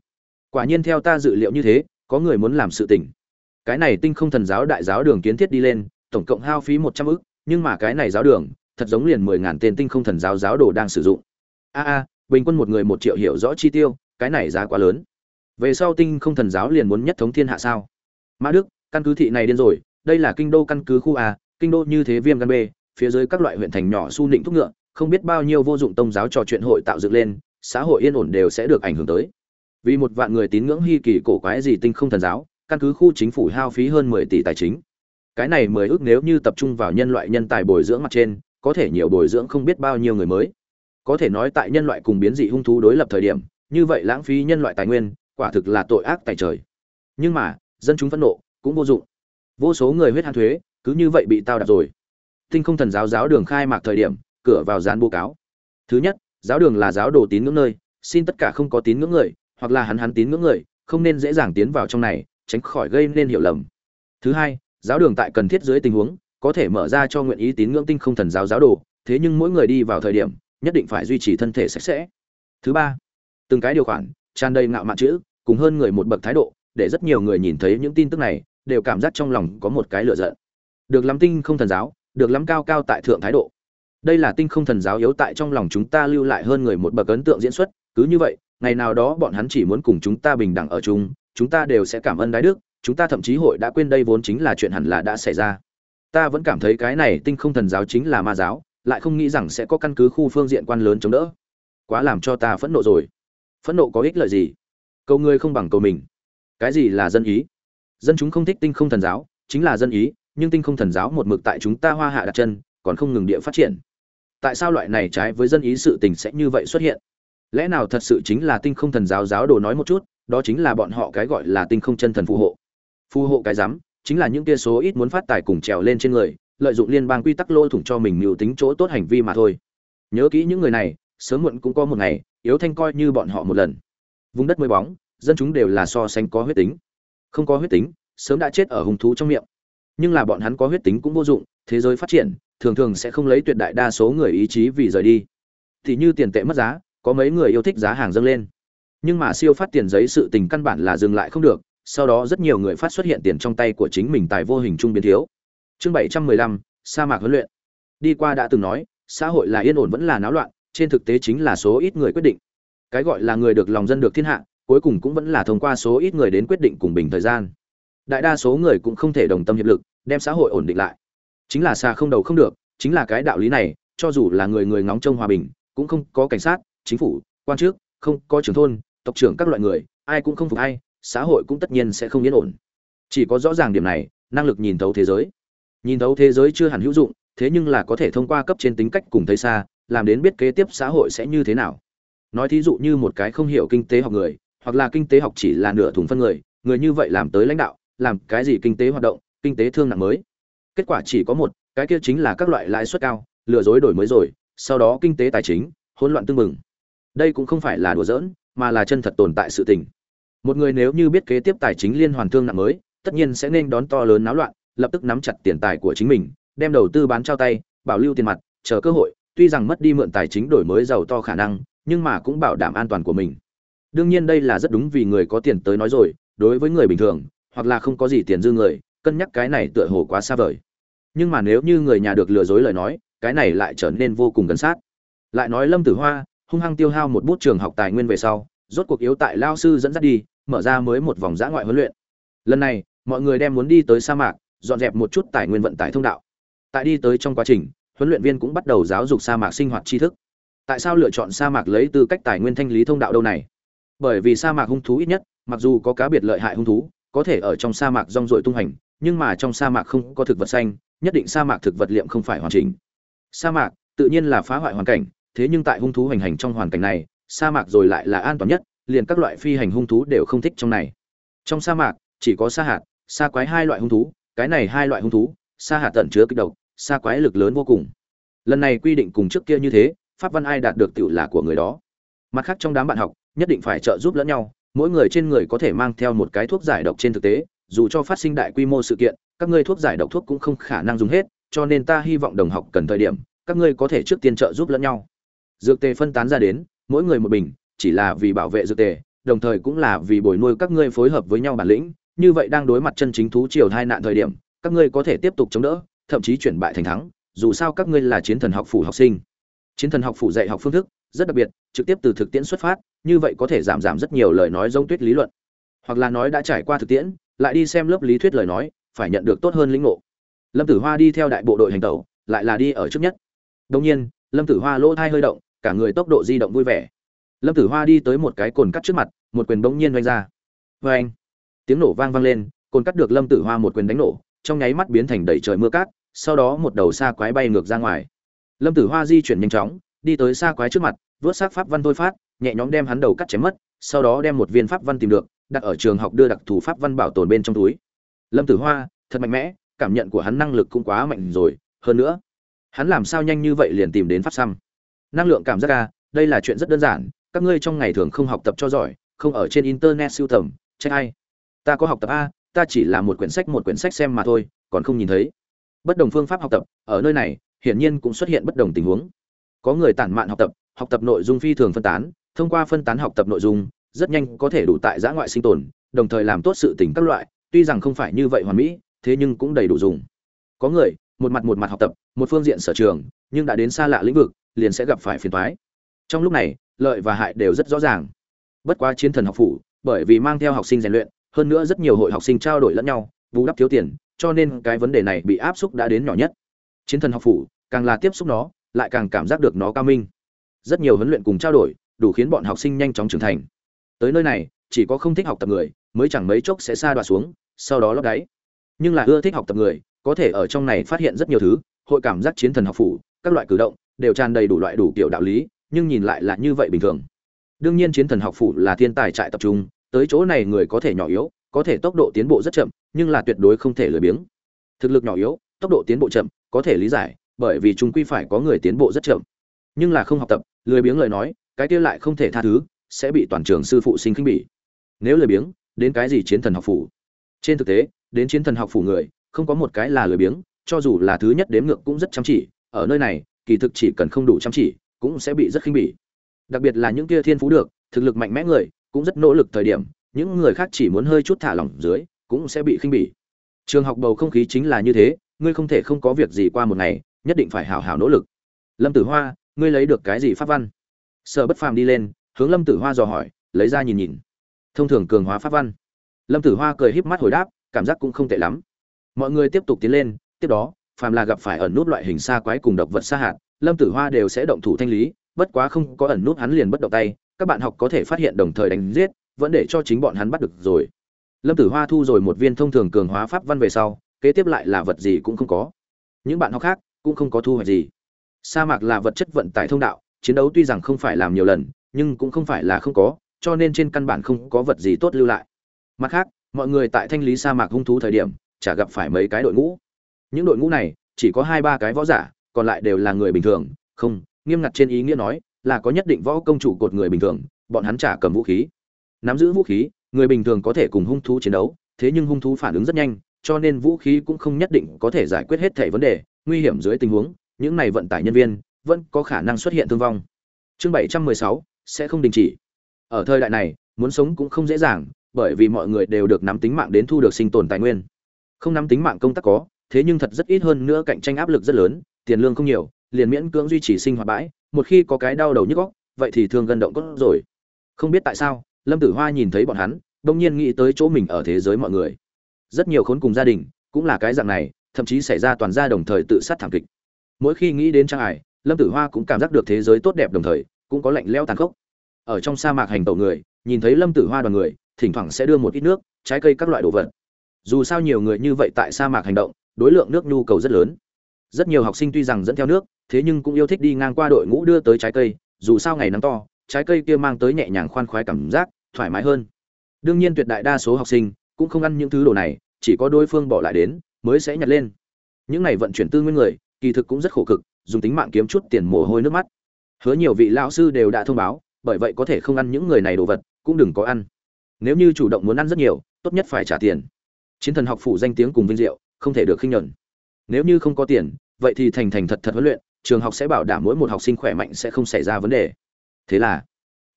Quả nhiên theo ta dự liệu như thế có người muốn làm sự tình. Cái này tinh không thần giáo đại giáo đường kiến thiết đi lên tổng cộng hao phí một trăm ức nhưng mà cái này giáo đường thật giống liền mười ngàn tên tinh không thần giáo giáo đồ đang sử dụng. A a bình quân một người một triệu hiểu rõ chi tiêu cái này giá quá lớn. Về sau tinh không thần giáo liền muốn nhất thống thiên hạ sao? Mã đức căn cứ thị này điên rồi đây là kinh đô căn cứ khu a kinh đô như thế viêm gan b phía dưới các loại huyện thành nhỏ su nịnh thúc ngựa không biết bao nhiêu vô dụng tông giáo trò chuyện hội tạo dựng lên, xã hội yên ổn đều sẽ được ảnh hưởng tới. Vì một vạn người tín ngưỡng hy kỳ cổ quái gì tinh không thần giáo, căn cứ khu chính phủ hao phí hơn mười tỷ tài chính. Cái này mười ước nếu như tập trung vào nhân loại nhân tài bồi dưỡng mặt trên, có thể nhiều bồi dưỡng không biết bao nhiêu người mới. Có thể nói tại nhân loại cùng biến dị hung thú đối lập thời điểm, như vậy lãng phí nhân loại tài nguyên, quả thực là tội ác tại trời. Nhưng mà, dân chúng phẫn nộ cũng vô dụng. Vô số người huyết hạn thuế, cứ như vậy bị tao đạp rồi. Tinh không thần giáo giáo đường khai mạc thời điểm cửa vào dán bố cáo. Thứ nhất, giáo đường là giáo đồ tín ngưỡng nơi, xin tất cả không có tín ngưỡng người, hoặc là hắn hắn tín ngưỡng người, không nên dễ dàng tiến vào trong này, tránh khỏi gây nên hiểu lầm. Thứ hai, giáo đường tại cần thiết dưới tình huống, có thể mở ra cho nguyện ý tín ngưỡng tinh không thần giáo giáo đồ, thế nhưng mỗi người đi vào thời điểm, nhất định phải duy trì thân thể sạch sẽ. Thứ ba, từng cái điều khoản, tràn đầy ngạo mạn chữ, cùng hơn người một bậc thái độ, để rất nhiều người nhìn thấy những tin tức này, đều cảm giác trong lòng có một cái lửa giận. Được lắm tinh không thần giáo, được lắm cao cao tại thượng thái độ đây là tinh không thần giáo yếu tại trong lòng chúng ta lưu lại hơn người một bậc ấn tượng diễn xuất, cứ như vậy, ngày nào đó bọn hắn chỉ muốn cùng chúng ta bình đẳng ở chung, chúng ta đều sẽ cảm ơn đái đức, chúng ta thậm chí hội đã quên đây vốn chính là chuyện hẳn là đã xảy ra. Ta vẫn cảm thấy cái này tinh không thần giáo chính là ma giáo, lại không nghĩ rằng sẽ có căn cứ khu phương diện quan lớn chống đỡ. Quá làm cho ta phẫn nộ rồi. Phẫn nộ có ích lợi gì? Cầu người không bằng cầu mình. Cái gì là dân ý? Dân chúng không thích tinh không thần giáo, chính là dân ý, nhưng tinh không thần giáo một mực tại chúng ta hoa hạ đặt chân, còn không ngừng địa phát triển tại sao loại này trái với dân ý sự tình sẽ như vậy xuất hiện? Lẽ nào thật sự chính là tinh không thần giáo giáo đồ nói một chút, đó chính là bọn họ cái gọi là tinh không chân thần phù hộ. Phù hộ cái rắm, chính là những kia số ít muốn phát tài cùng trèo lên trên người, lợi dụng liên bang quy tắc lôi thủng cho mình mưu tính chỗ tốt hành vi mà thôi. Nhớ kỹ những người này, sớm muộn cũng có một ngày, yếu thanh coi như bọn họ một lần. Vùng đất mới bóng, dân chúng đều là so sánh có huyết tính. Không có huyết tính, sớm đã chết ở hung thú trong miệng. Nhưng là bọn hắn có huyết tính cũng vô dụng, thế giới phát triển thường thường sẽ không lấy tuyệt đại đa số người ý chí vì rời đi. Thì như tiền tệ mất giá, có mấy người yêu thích giá hàng dâng lên. Nhưng mà siêu phát tiền giấy sự tình căn bản là dừng lại không được, sau đó rất nhiều người phát xuất hiện tiền trong tay của chính mình tài vô hình trung biến thiếu. Chương bảy trăm mười lăm, sa mạc huấn luyện. Đi qua đã từng nói, xã hội là yên ổn vẫn là náo loạn, trên thực tế chính là số ít người quyết định. Cái gọi là người được lòng dân được thiên hạ, cuối cùng cũng vẫn là thông qua số ít người đến quyết định cùng bình thời gian. Đại đa số người cũng không thể đồng tâm hiệp lực, đem xã hội ổn định lại chính là xa không đầu không được, chính là cái đạo lý này, cho dù là người người ngóng trông hòa bình, cũng không có cảnh sát, chính phủ, quan chức, không có trưởng thôn, tộc trưởng các loại người, ai cũng không phục ai, xã hội cũng tất nhiên sẽ không yên ổn. Chỉ có rõ ràng điểm này, năng lực nhìn thấu thế giới. Nhìn thấu thế giới chưa hẳn hữu dụng, thế nhưng là có thể thông qua cấp trên tính cách cùng thấy xa, làm đến biết kế tiếp xã hội sẽ như thế nào. Nói thí dụ như một cái không hiểu kinh tế học người, hoặc là kinh tế học chỉ là nửa thùng phân người người như vậy làm tới lãnh đạo, làm cái gì kinh tế hoạt động, kinh tế thương nặng mới kết quả chỉ có một, cái kia chính là các loại lãi suất cao, lừa dối đổi mới rồi, sau đó kinh tế tài chính, hỗn loạn tương mừng đây cũng không phải là đùa giỡn, mà là chân thật tồn tại sự tình. Một người nếu như biết kế tiếp tài chính liên hoàn thương nặng mới, tất nhiên sẽ nên đón to lớn náo loạn, lập tức nắm chặt tiền tài của chính mình, đem đầu tư bán trao tay, bảo lưu tiền mặt, chờ cơ hội, tuy rằng mất đi mượn tài chính đổi mới giàu to khả năng, nhưng mà cũng bảo đảm an toàn của mình. Đương nhiên đây là rất đúng vì người có tiền tới nói rồi, đối với người bình thường, hoặc là không có gì tiền dư người cân nhắc cái này tựa hồ quá xa vời. Nhưng mà nếu như người nhà được lừa dối lời nói, cái này lại trở nên vô cùng gần sát. Lại nói lâm tử hoa, hung hăng tiêu hao một bút trường học tài nguyên về sau, rốt cuộc yếu tại lao sư dẫn dắt đi, mở ra mới một vòng giã ngoại huấn luyện. Lần này, mọi người đem muốn đi tới sa mạc, dọn dẹp một chút tài nguyên vận tải thông đạo. Tại đi tới trong quá trình, huấn luyện viên cũng bắt đầu giáo dục sa mạc sinh hoạt tri thức. Tại sao lựa chọn sa mạc lấy tư cách tài nguyên thanh lý thông đạo đâu này? Bởi vì sa mạc hung thú ít nhất, mặc dù có cá biệt lợi hại hung thú, có thể ở trong sa mạc rong ruổi tung hành nhưng mà trong sa mạc không có thực vật xanh, nhất định sa mạc thực vật liệm không phải hoàn chỉnh. Sa mạc, tự nhiên là phá hoại hoàn cảnh, thế nhưng tại hung thú hành hành trong hoàn cảnh này, sa mạc rồi lại là an toàn nhất, liền các loại phi hành hung thú đều không thích trong này. Trong sa mạc, chỉ có sa hạt, sa quái hai loại hung thú, cái này hai loại hung thú, sa hạt tận chứa kích độc, sa quái lực lớn vô cùng. Lần này quy định cùng trước kia như thế, pháp văn ai đạt được tựu là của người đó. Mặt khác trong đám bạn học, nhất định phải trợ giúp lẫn nhau, mỗi người trên người có thể mang theo một cái thuốc giải độc trên thực tế dù cho phát sinh đại quy mô sự kiện, các ngươi thuốc giải độc thuốc cũng không khả năng dùng hết, cho nên ta hy vọng đồng học cần thời điểm, các ngươi có thể trước tiên trợ giúp lẫn nhau. Dược tề phân tán ra đến, mỗi người một bình, chỉ là vì bảo vệ dược tề, đồng thời cũng là vì bồi nuôi các ngươi phối hợp với nhau bản lĩnh, như vậy đang đối mặt chân chính thú triều hai nạn thời điểm, các ngươi có thể tiếp tục chống đỡ, thậm chí chuyển bại thành thắng, dù sao các ngươi là chiến thần học phủ học sinh. Chiến thần học phủ dạy học phương thức, rất đặc biệt, trực tiếp từ thực tiễn xuất phát, như vậy có thể giảm giảm rất nhiều lời nói giống tuyết lý luận. Hoặc là nói đã trải qua thực tiễn lại đi xem lớp lý thuyết lời nói, phải nhận được tốt hơn lĩnh ngộ. Lâm tử hoa đi theo đại bộ đội hành tẩu, lại là đi ở trước nhất. Đông nhiên, lâm tử hoa lỗ thai hơi động, cả người tốc độ di động vui vẻ. Lâm tử hoa đi tới một cái cồn cắt trước mặt, một quyền bỗng nhiên vanh ra. Vê anh! Tiếng nổ vang vang lên, cồn cắt được lâm tử hoa một quyền đánh nổ, trong nháy mắt biến thành đầy trời mưa cát, sau đó một đầu xa quái bay ngược ra ngoài. Lâm tử hoa di chuyển nhanh chóng, đi tới xa quái trước mặt, vớt xác pháp văn thôi phát, nhẹ nhõm đem hắn đầu cắt chém mất, sau đó đem một viên pháp văn tìm được đặt ở trường học đưa đặc thù pháp văn bảo tồn bên trong túi. Lâm tử hoa, thật mạnh mẽ, cảm nhận của hắn năng lực cũng quá mạnh rồi, hơn nữa, hắn làm sao nhanh như vậy liền tìm đến pháp xăm? Năng lượng cảm giác ca đây là chuyện rất đơn giản, các ngươi trong ngày thường không học tập cho giỏi, không ở trên internet siêu tầm, trách ai? Ta có học tập a, ta chỉ là một quyển sách, một quyển sách xem mà thôi, còn không nhìn thấy. Bất đồng phương pháp học tập, ở nơi này, hiển nhiên cũng xuất hiện bất đồng tình huống. Có người tản mạn học tập học tập nội dung phi thường phân tán, thông qua phân tán học tập nội dung rất nhanh có thể đủ tại giã ngoại sinh tồn, đồng thời làm tốt sự tỉnh các loại, tuy rằng không phải như vậy hoàn mỹ, thế nhưng cũng đầy đủ dùng. Có người, một mặt một mặt học tập, một phương diện sở trường, nhưng đã đến xa lạ lĩnh vực, liền sẽ gặp phải phiền toái. Trong lúc này, lợi và hại đều rất rõ ràng. Bất quá chiến thần học phủ, bởi vì mang theo học sinh rèn luyện, hơn nữa rất nhiều hội học sinh trao đổi lẫn nhau, bù đắp thiếu tiền, cho nên cái vấn đề này bị áp xúc đã đến nhỏ nhất. Chiến thần học phủ, càng là tiếp xúc nó, lại càng cảm giác được nó cao minh. Rất nhiều huấn luyện cùng trao đổi, đủ khiến bọn học sinh nhanh chóng trưởng thành tới nơi này, chỉ có không thích học tập người, mới chẳng mấy chốc sẽ xa đoạt xuống, sau đó lót đáy. Nhưng là ưa thích học tập người, có thể ở trong này phát hiện rất nhiều thứ, hội cảm giác chiến thần học phủ, các loại cử động, đều tràn đầy đủ loại đủ kiểu đạo lý, nhưng nhìn lại là như vậy bình thường. Đương nhiên chiến thần học phủ là thiên tài trại tập trung, tới chỗ này người có thể nhỏ yếu, có thể tốc độ tiến bộ rất chậm, nhưng là tuyệt đối không thể lười biếng. Thực lực nhỏ yếu, tốc độ tiến bộ chậm, có thể lý giải, bởi vì chúng quy phải có người tiến bộ rất chậm. Nhưng là không học tập, lười biếng lời nói, cái kia lại không thể tha thứ sẽ bị toàn trường sư phụ sinh khinh bỉ. Nếu lười biếng, đến cái gì chiến thần học phủ? Trên thực tế, đến chiến thần học phủ người, không có một cái là lười biếng, cho dù là thứ nhất đếm ngược cũng rất chăm chỉ, ở nơi này, kỳ thực chỉ cần không đủ chăm chỉ, cũng sẽ bị rất khinh bỉ. Đặc biệt là những kia thiên phú được, thực lực mạnh mẽ người, cũng rất nỗ lực thời điểm, những người khác chỉ muốn hơi chút thả lỏng dưới, cũng sẽ bị khinh bỉ. Trường học bầu không khí chính là như thế, ngươi không thể không có việc gì qua một ngày, nhất định phải hào hào nỗ lực. Lâm tử hoa, ngươi lấy được cái gì pháp văn? Sở bất phàm đi lên hướng lâm tử hoa dò hỏi, lấy ra nhìn nhìn. Thông thường cường hóa pháp văn. Lâm tử hoa cười híp mắt hồi đáp, cảm giác cũng không tệ lắm. Mọi người tiếp tục tiến lên, tiếp đó, phàm là gặp phải ẩn nút loại hình xa quái cùng độc vật xa hạt, lâm tử hoa đều sẽ động thủ thanh lý, bất quá không có ẩn nút hắn liền bất động tay, các bạn học có thể phát hiện đồng thời đánh giết, vẫn để cho chính bọn hắn bắt được rồi. Lâm tử hoa thu rồi một viên thông thường cường hóa pháp văn về sau, kế tiếp lại là vật gì cũng không có. Những bạn học khác cũng không có thu hoạch gì. Sa mạc là vật chất vận tải thông đạo, chiến đấu tuy rằng không phải làm nhiều lần nhưng cũng không phải là không có, cho nên trên căn bản không có vật gì tốt lưu lại. Mặt khác, mọi người tại thanh lý sa mạc hung thú thời điểm, chả gặp phải mấy cái đội ngũ. Những đội ngũ này, chỉ có hai ba cái võ giả, còn lại đều là người bình thường. Không, nghiêm ngặt trên ý nghĩa nói, là có nhất định võ công chủ cột người bình thường, bọn hắn chả cầm vũ khí. Nắm giữ vũ khí, người bình thường có thể cùng hung thú chiến đấu, thế nhưng hung thú phản ứng rất nhanh, cho nên vũ khí cũng không nhất định có thể giải quyết hết thể vấn đề. Nguy hiểm dưới tình huống, những này vận tải nhân viên, vẫn có khả năng xuất hiện thương vong. Chương bảy trăm mười sáu sẽ không đình chỉ. Ở thời đại này, muốn sống cũng không dễ dàng, bởi vì mọi người đều được nắm tính mạng đến thu được sinh tồn tài nguyên. Không nắm tính mạng công tác có, thế nhưng thật rất ít hơn nữa cạnh tranh áp lực rất lớn, tiền lương không nhiều, liền miễn cưỡng duy trì sinh hoạt bãi, một khi có cái đau đầu nhức góc vậy thì thường gần động cốt rồi. Không biết tại sao, lâm tử hoa nhìn thấy bọn hắn đông nhiên nghĩ tới chỗ mình ở thế giới mọi người. Rất nhiều khốn cùng gia đình, cũng là cái dạng này, thậm chí xảy ra toàn gia đồng thời tự sát thảm kịch. Mỗi khi nghĩ đến trang ải, lâm tử hoa cũng cảm giác được thế giới tốt đẹp đồng thời cũng có lạnh leo tàn khốc. Ở trong sa mạc hành tẩu người, nhìn thấy lâm tử hoa đoàn người, thỉnh thoảng sẽ đưa một ít nước, trái cây các loại đồ vật. Dù sao nhiều người như vậy tại sa mạc hành động, đối lượng nước nhu cầu rất lớn. Rất nhiều học sinh tuy rằng dẫn theo nước, thế nhưng cũng yêu thích đi ngang qua đội ngũ đưa tới trái cây, dù sao ngày nắng to, trái cây kia mang tới nhẹ nhàng khoan khoái cảm giác, thoải mái hơn. Đương nhiên tuyệt đại đa số học sinh cũng không ăn những thứ đồ này, chỉ có đối phương bỏ lại đến, mới sẽ nhặt lên. Những này vận chuyển tư nguyên người, kỳ thực cũng rất khổ cực, dùng tính mạng kiếm chút tiền mồ hôi nước mắt hứa nhiều vị lão sư đều đã thông báo, bởi vậy có thể không ăn những người này đồ vật, cũng đừng có ăn. Nếu như chủ động muốn ăn rất nhiều, tốt nhất phải trả tiền. Chiến thần học phủ danh tiếng cùng vinh diệu, không thể được khinh nhẫn nếu như không có tiền, vậy thì thành thành thật thật huấn luyện, trường học sẽ bảo đảm mỗi một học sinh khỏe mạnh sẽ không xảy ra vấn đề. Thế là,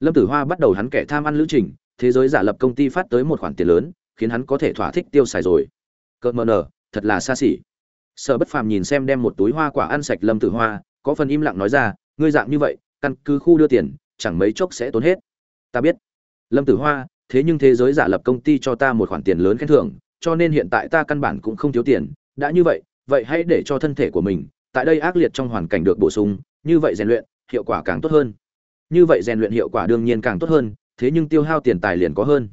lâm tử hoa bắt đầu hắn kẻ tham ăn lữ trình, thế giới giả lập công ty phát tới một khoản tiền lớn, khiến hắn có thể thỏa thích tiêu xài rồi. Cợt mờ nở, thật là xa xỉ. Sở bất phàm nhìn xem đem một túi hoa quả ăn sạch lâm tử hoa, có phần im lặng nói ra ngươi dạng như vậy, căn cứ khu đưa tiền, chẳng mấy chốc sẽ tốn hết. Ta biết. Lâm tử hoa, thế nhưng thế giới giả lập công ty cho ta một khoản tiền lớn khen thưởng, cho nên hiện tại ta căn bản cũng không thiếu tiền. Đã như vậy vậy hãy để cho thân thể của mình, tại đây ác liệt trong hoàn cảnh được bổ sung, như vậy rèn luyện, hiệu quả càng tốt hơn. Như vậy rèn luyện hiệu quả đương nhiên càng tốt hơn, thế nhưng tiêu hao tiền tài liền có hơn.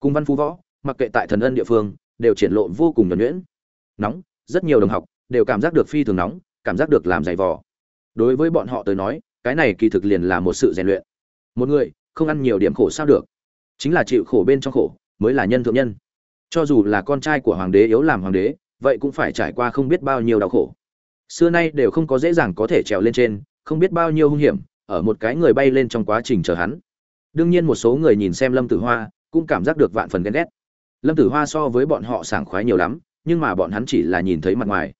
Cùng văn phú võ, mặc kệ tại thần ân địa phương, đều triển lộ vô cùng nhuẩn nhuyễn. Nóng, rất nhiều đồng học đều cảm giác được phi thường nóng, cảm giác được làm dày vò đối với bọn họ tới nói, cái này kỳ thực liền là một sự rèn luyện. Một người, không ăn nhiều điểm khổ sao được. Chính là chịu khổ bên trong khổ, mới là nhân thượng nhân. Cho dù là con trai của hoàng đế yếu làm hoàng đế, vậy cũng phải trải qua không biết bao nhiêu đau khổ. Xưa nay đều không có dễ dàng có thể trèo lên trên, không biết bao nhiêu hung hiểm, ở một cái người bay lên trong quá trình chờ hắn. Đương nhiên một số người nhìn xem lâm tử hoa, cũng cảm giác được vạn phần ghen ghét. Lâm tử hoa so với bọn họ sảng khoái nhiều lắm, nhưng mà bọn hắn chỉ là nhìn thấy mặt ngoài.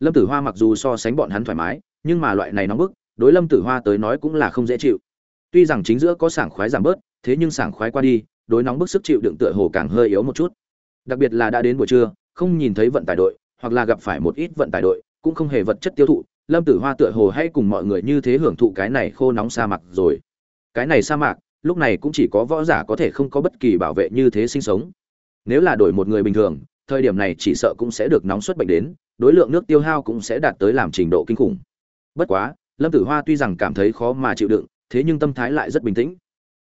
Lâm tử hoa mặc dù so sánh bọn hắn thoải mái nhưng mà loại này nóng bức, đối lâm tử hoa tới nói cũng là không dễ chịu. Tuy rằng chính giữa có sảng khoái giảm bớt, thế nhưng sảng khoái qua đi, đối nóng bức sức chịu đựng tựa hồ càng hơi yếu một chút. Đặc biệt là đã đến buổi trưa, không nhìn thấy vận tải đội, hoặc là gặp phải một ít vận tải đội, cũng không hề vật chất tiêu thụ, lâm tử hoa tựa hồ hay cùng mọi người như thế hưởng thụ cái này khô nóng sa mạc rồi. Cái này sa mạc, lúc này cũng chỉ có võ giả có thể không có bất kỳ bảo vệ như thế sinh sống. Nếu là đổi một người bình thường, thời điểm này chỉ sợ cũng sẽ được nóng xuất bệnh đến, đối lượng nước tiêu hao cũng sẽ đạt tới làm trình độ kinh khủng bất quá, lâm tử hoa tuy rằng cảm thấy khó mà chịu đựng, thế nhưng tâm thái lại rất bình tĩnh.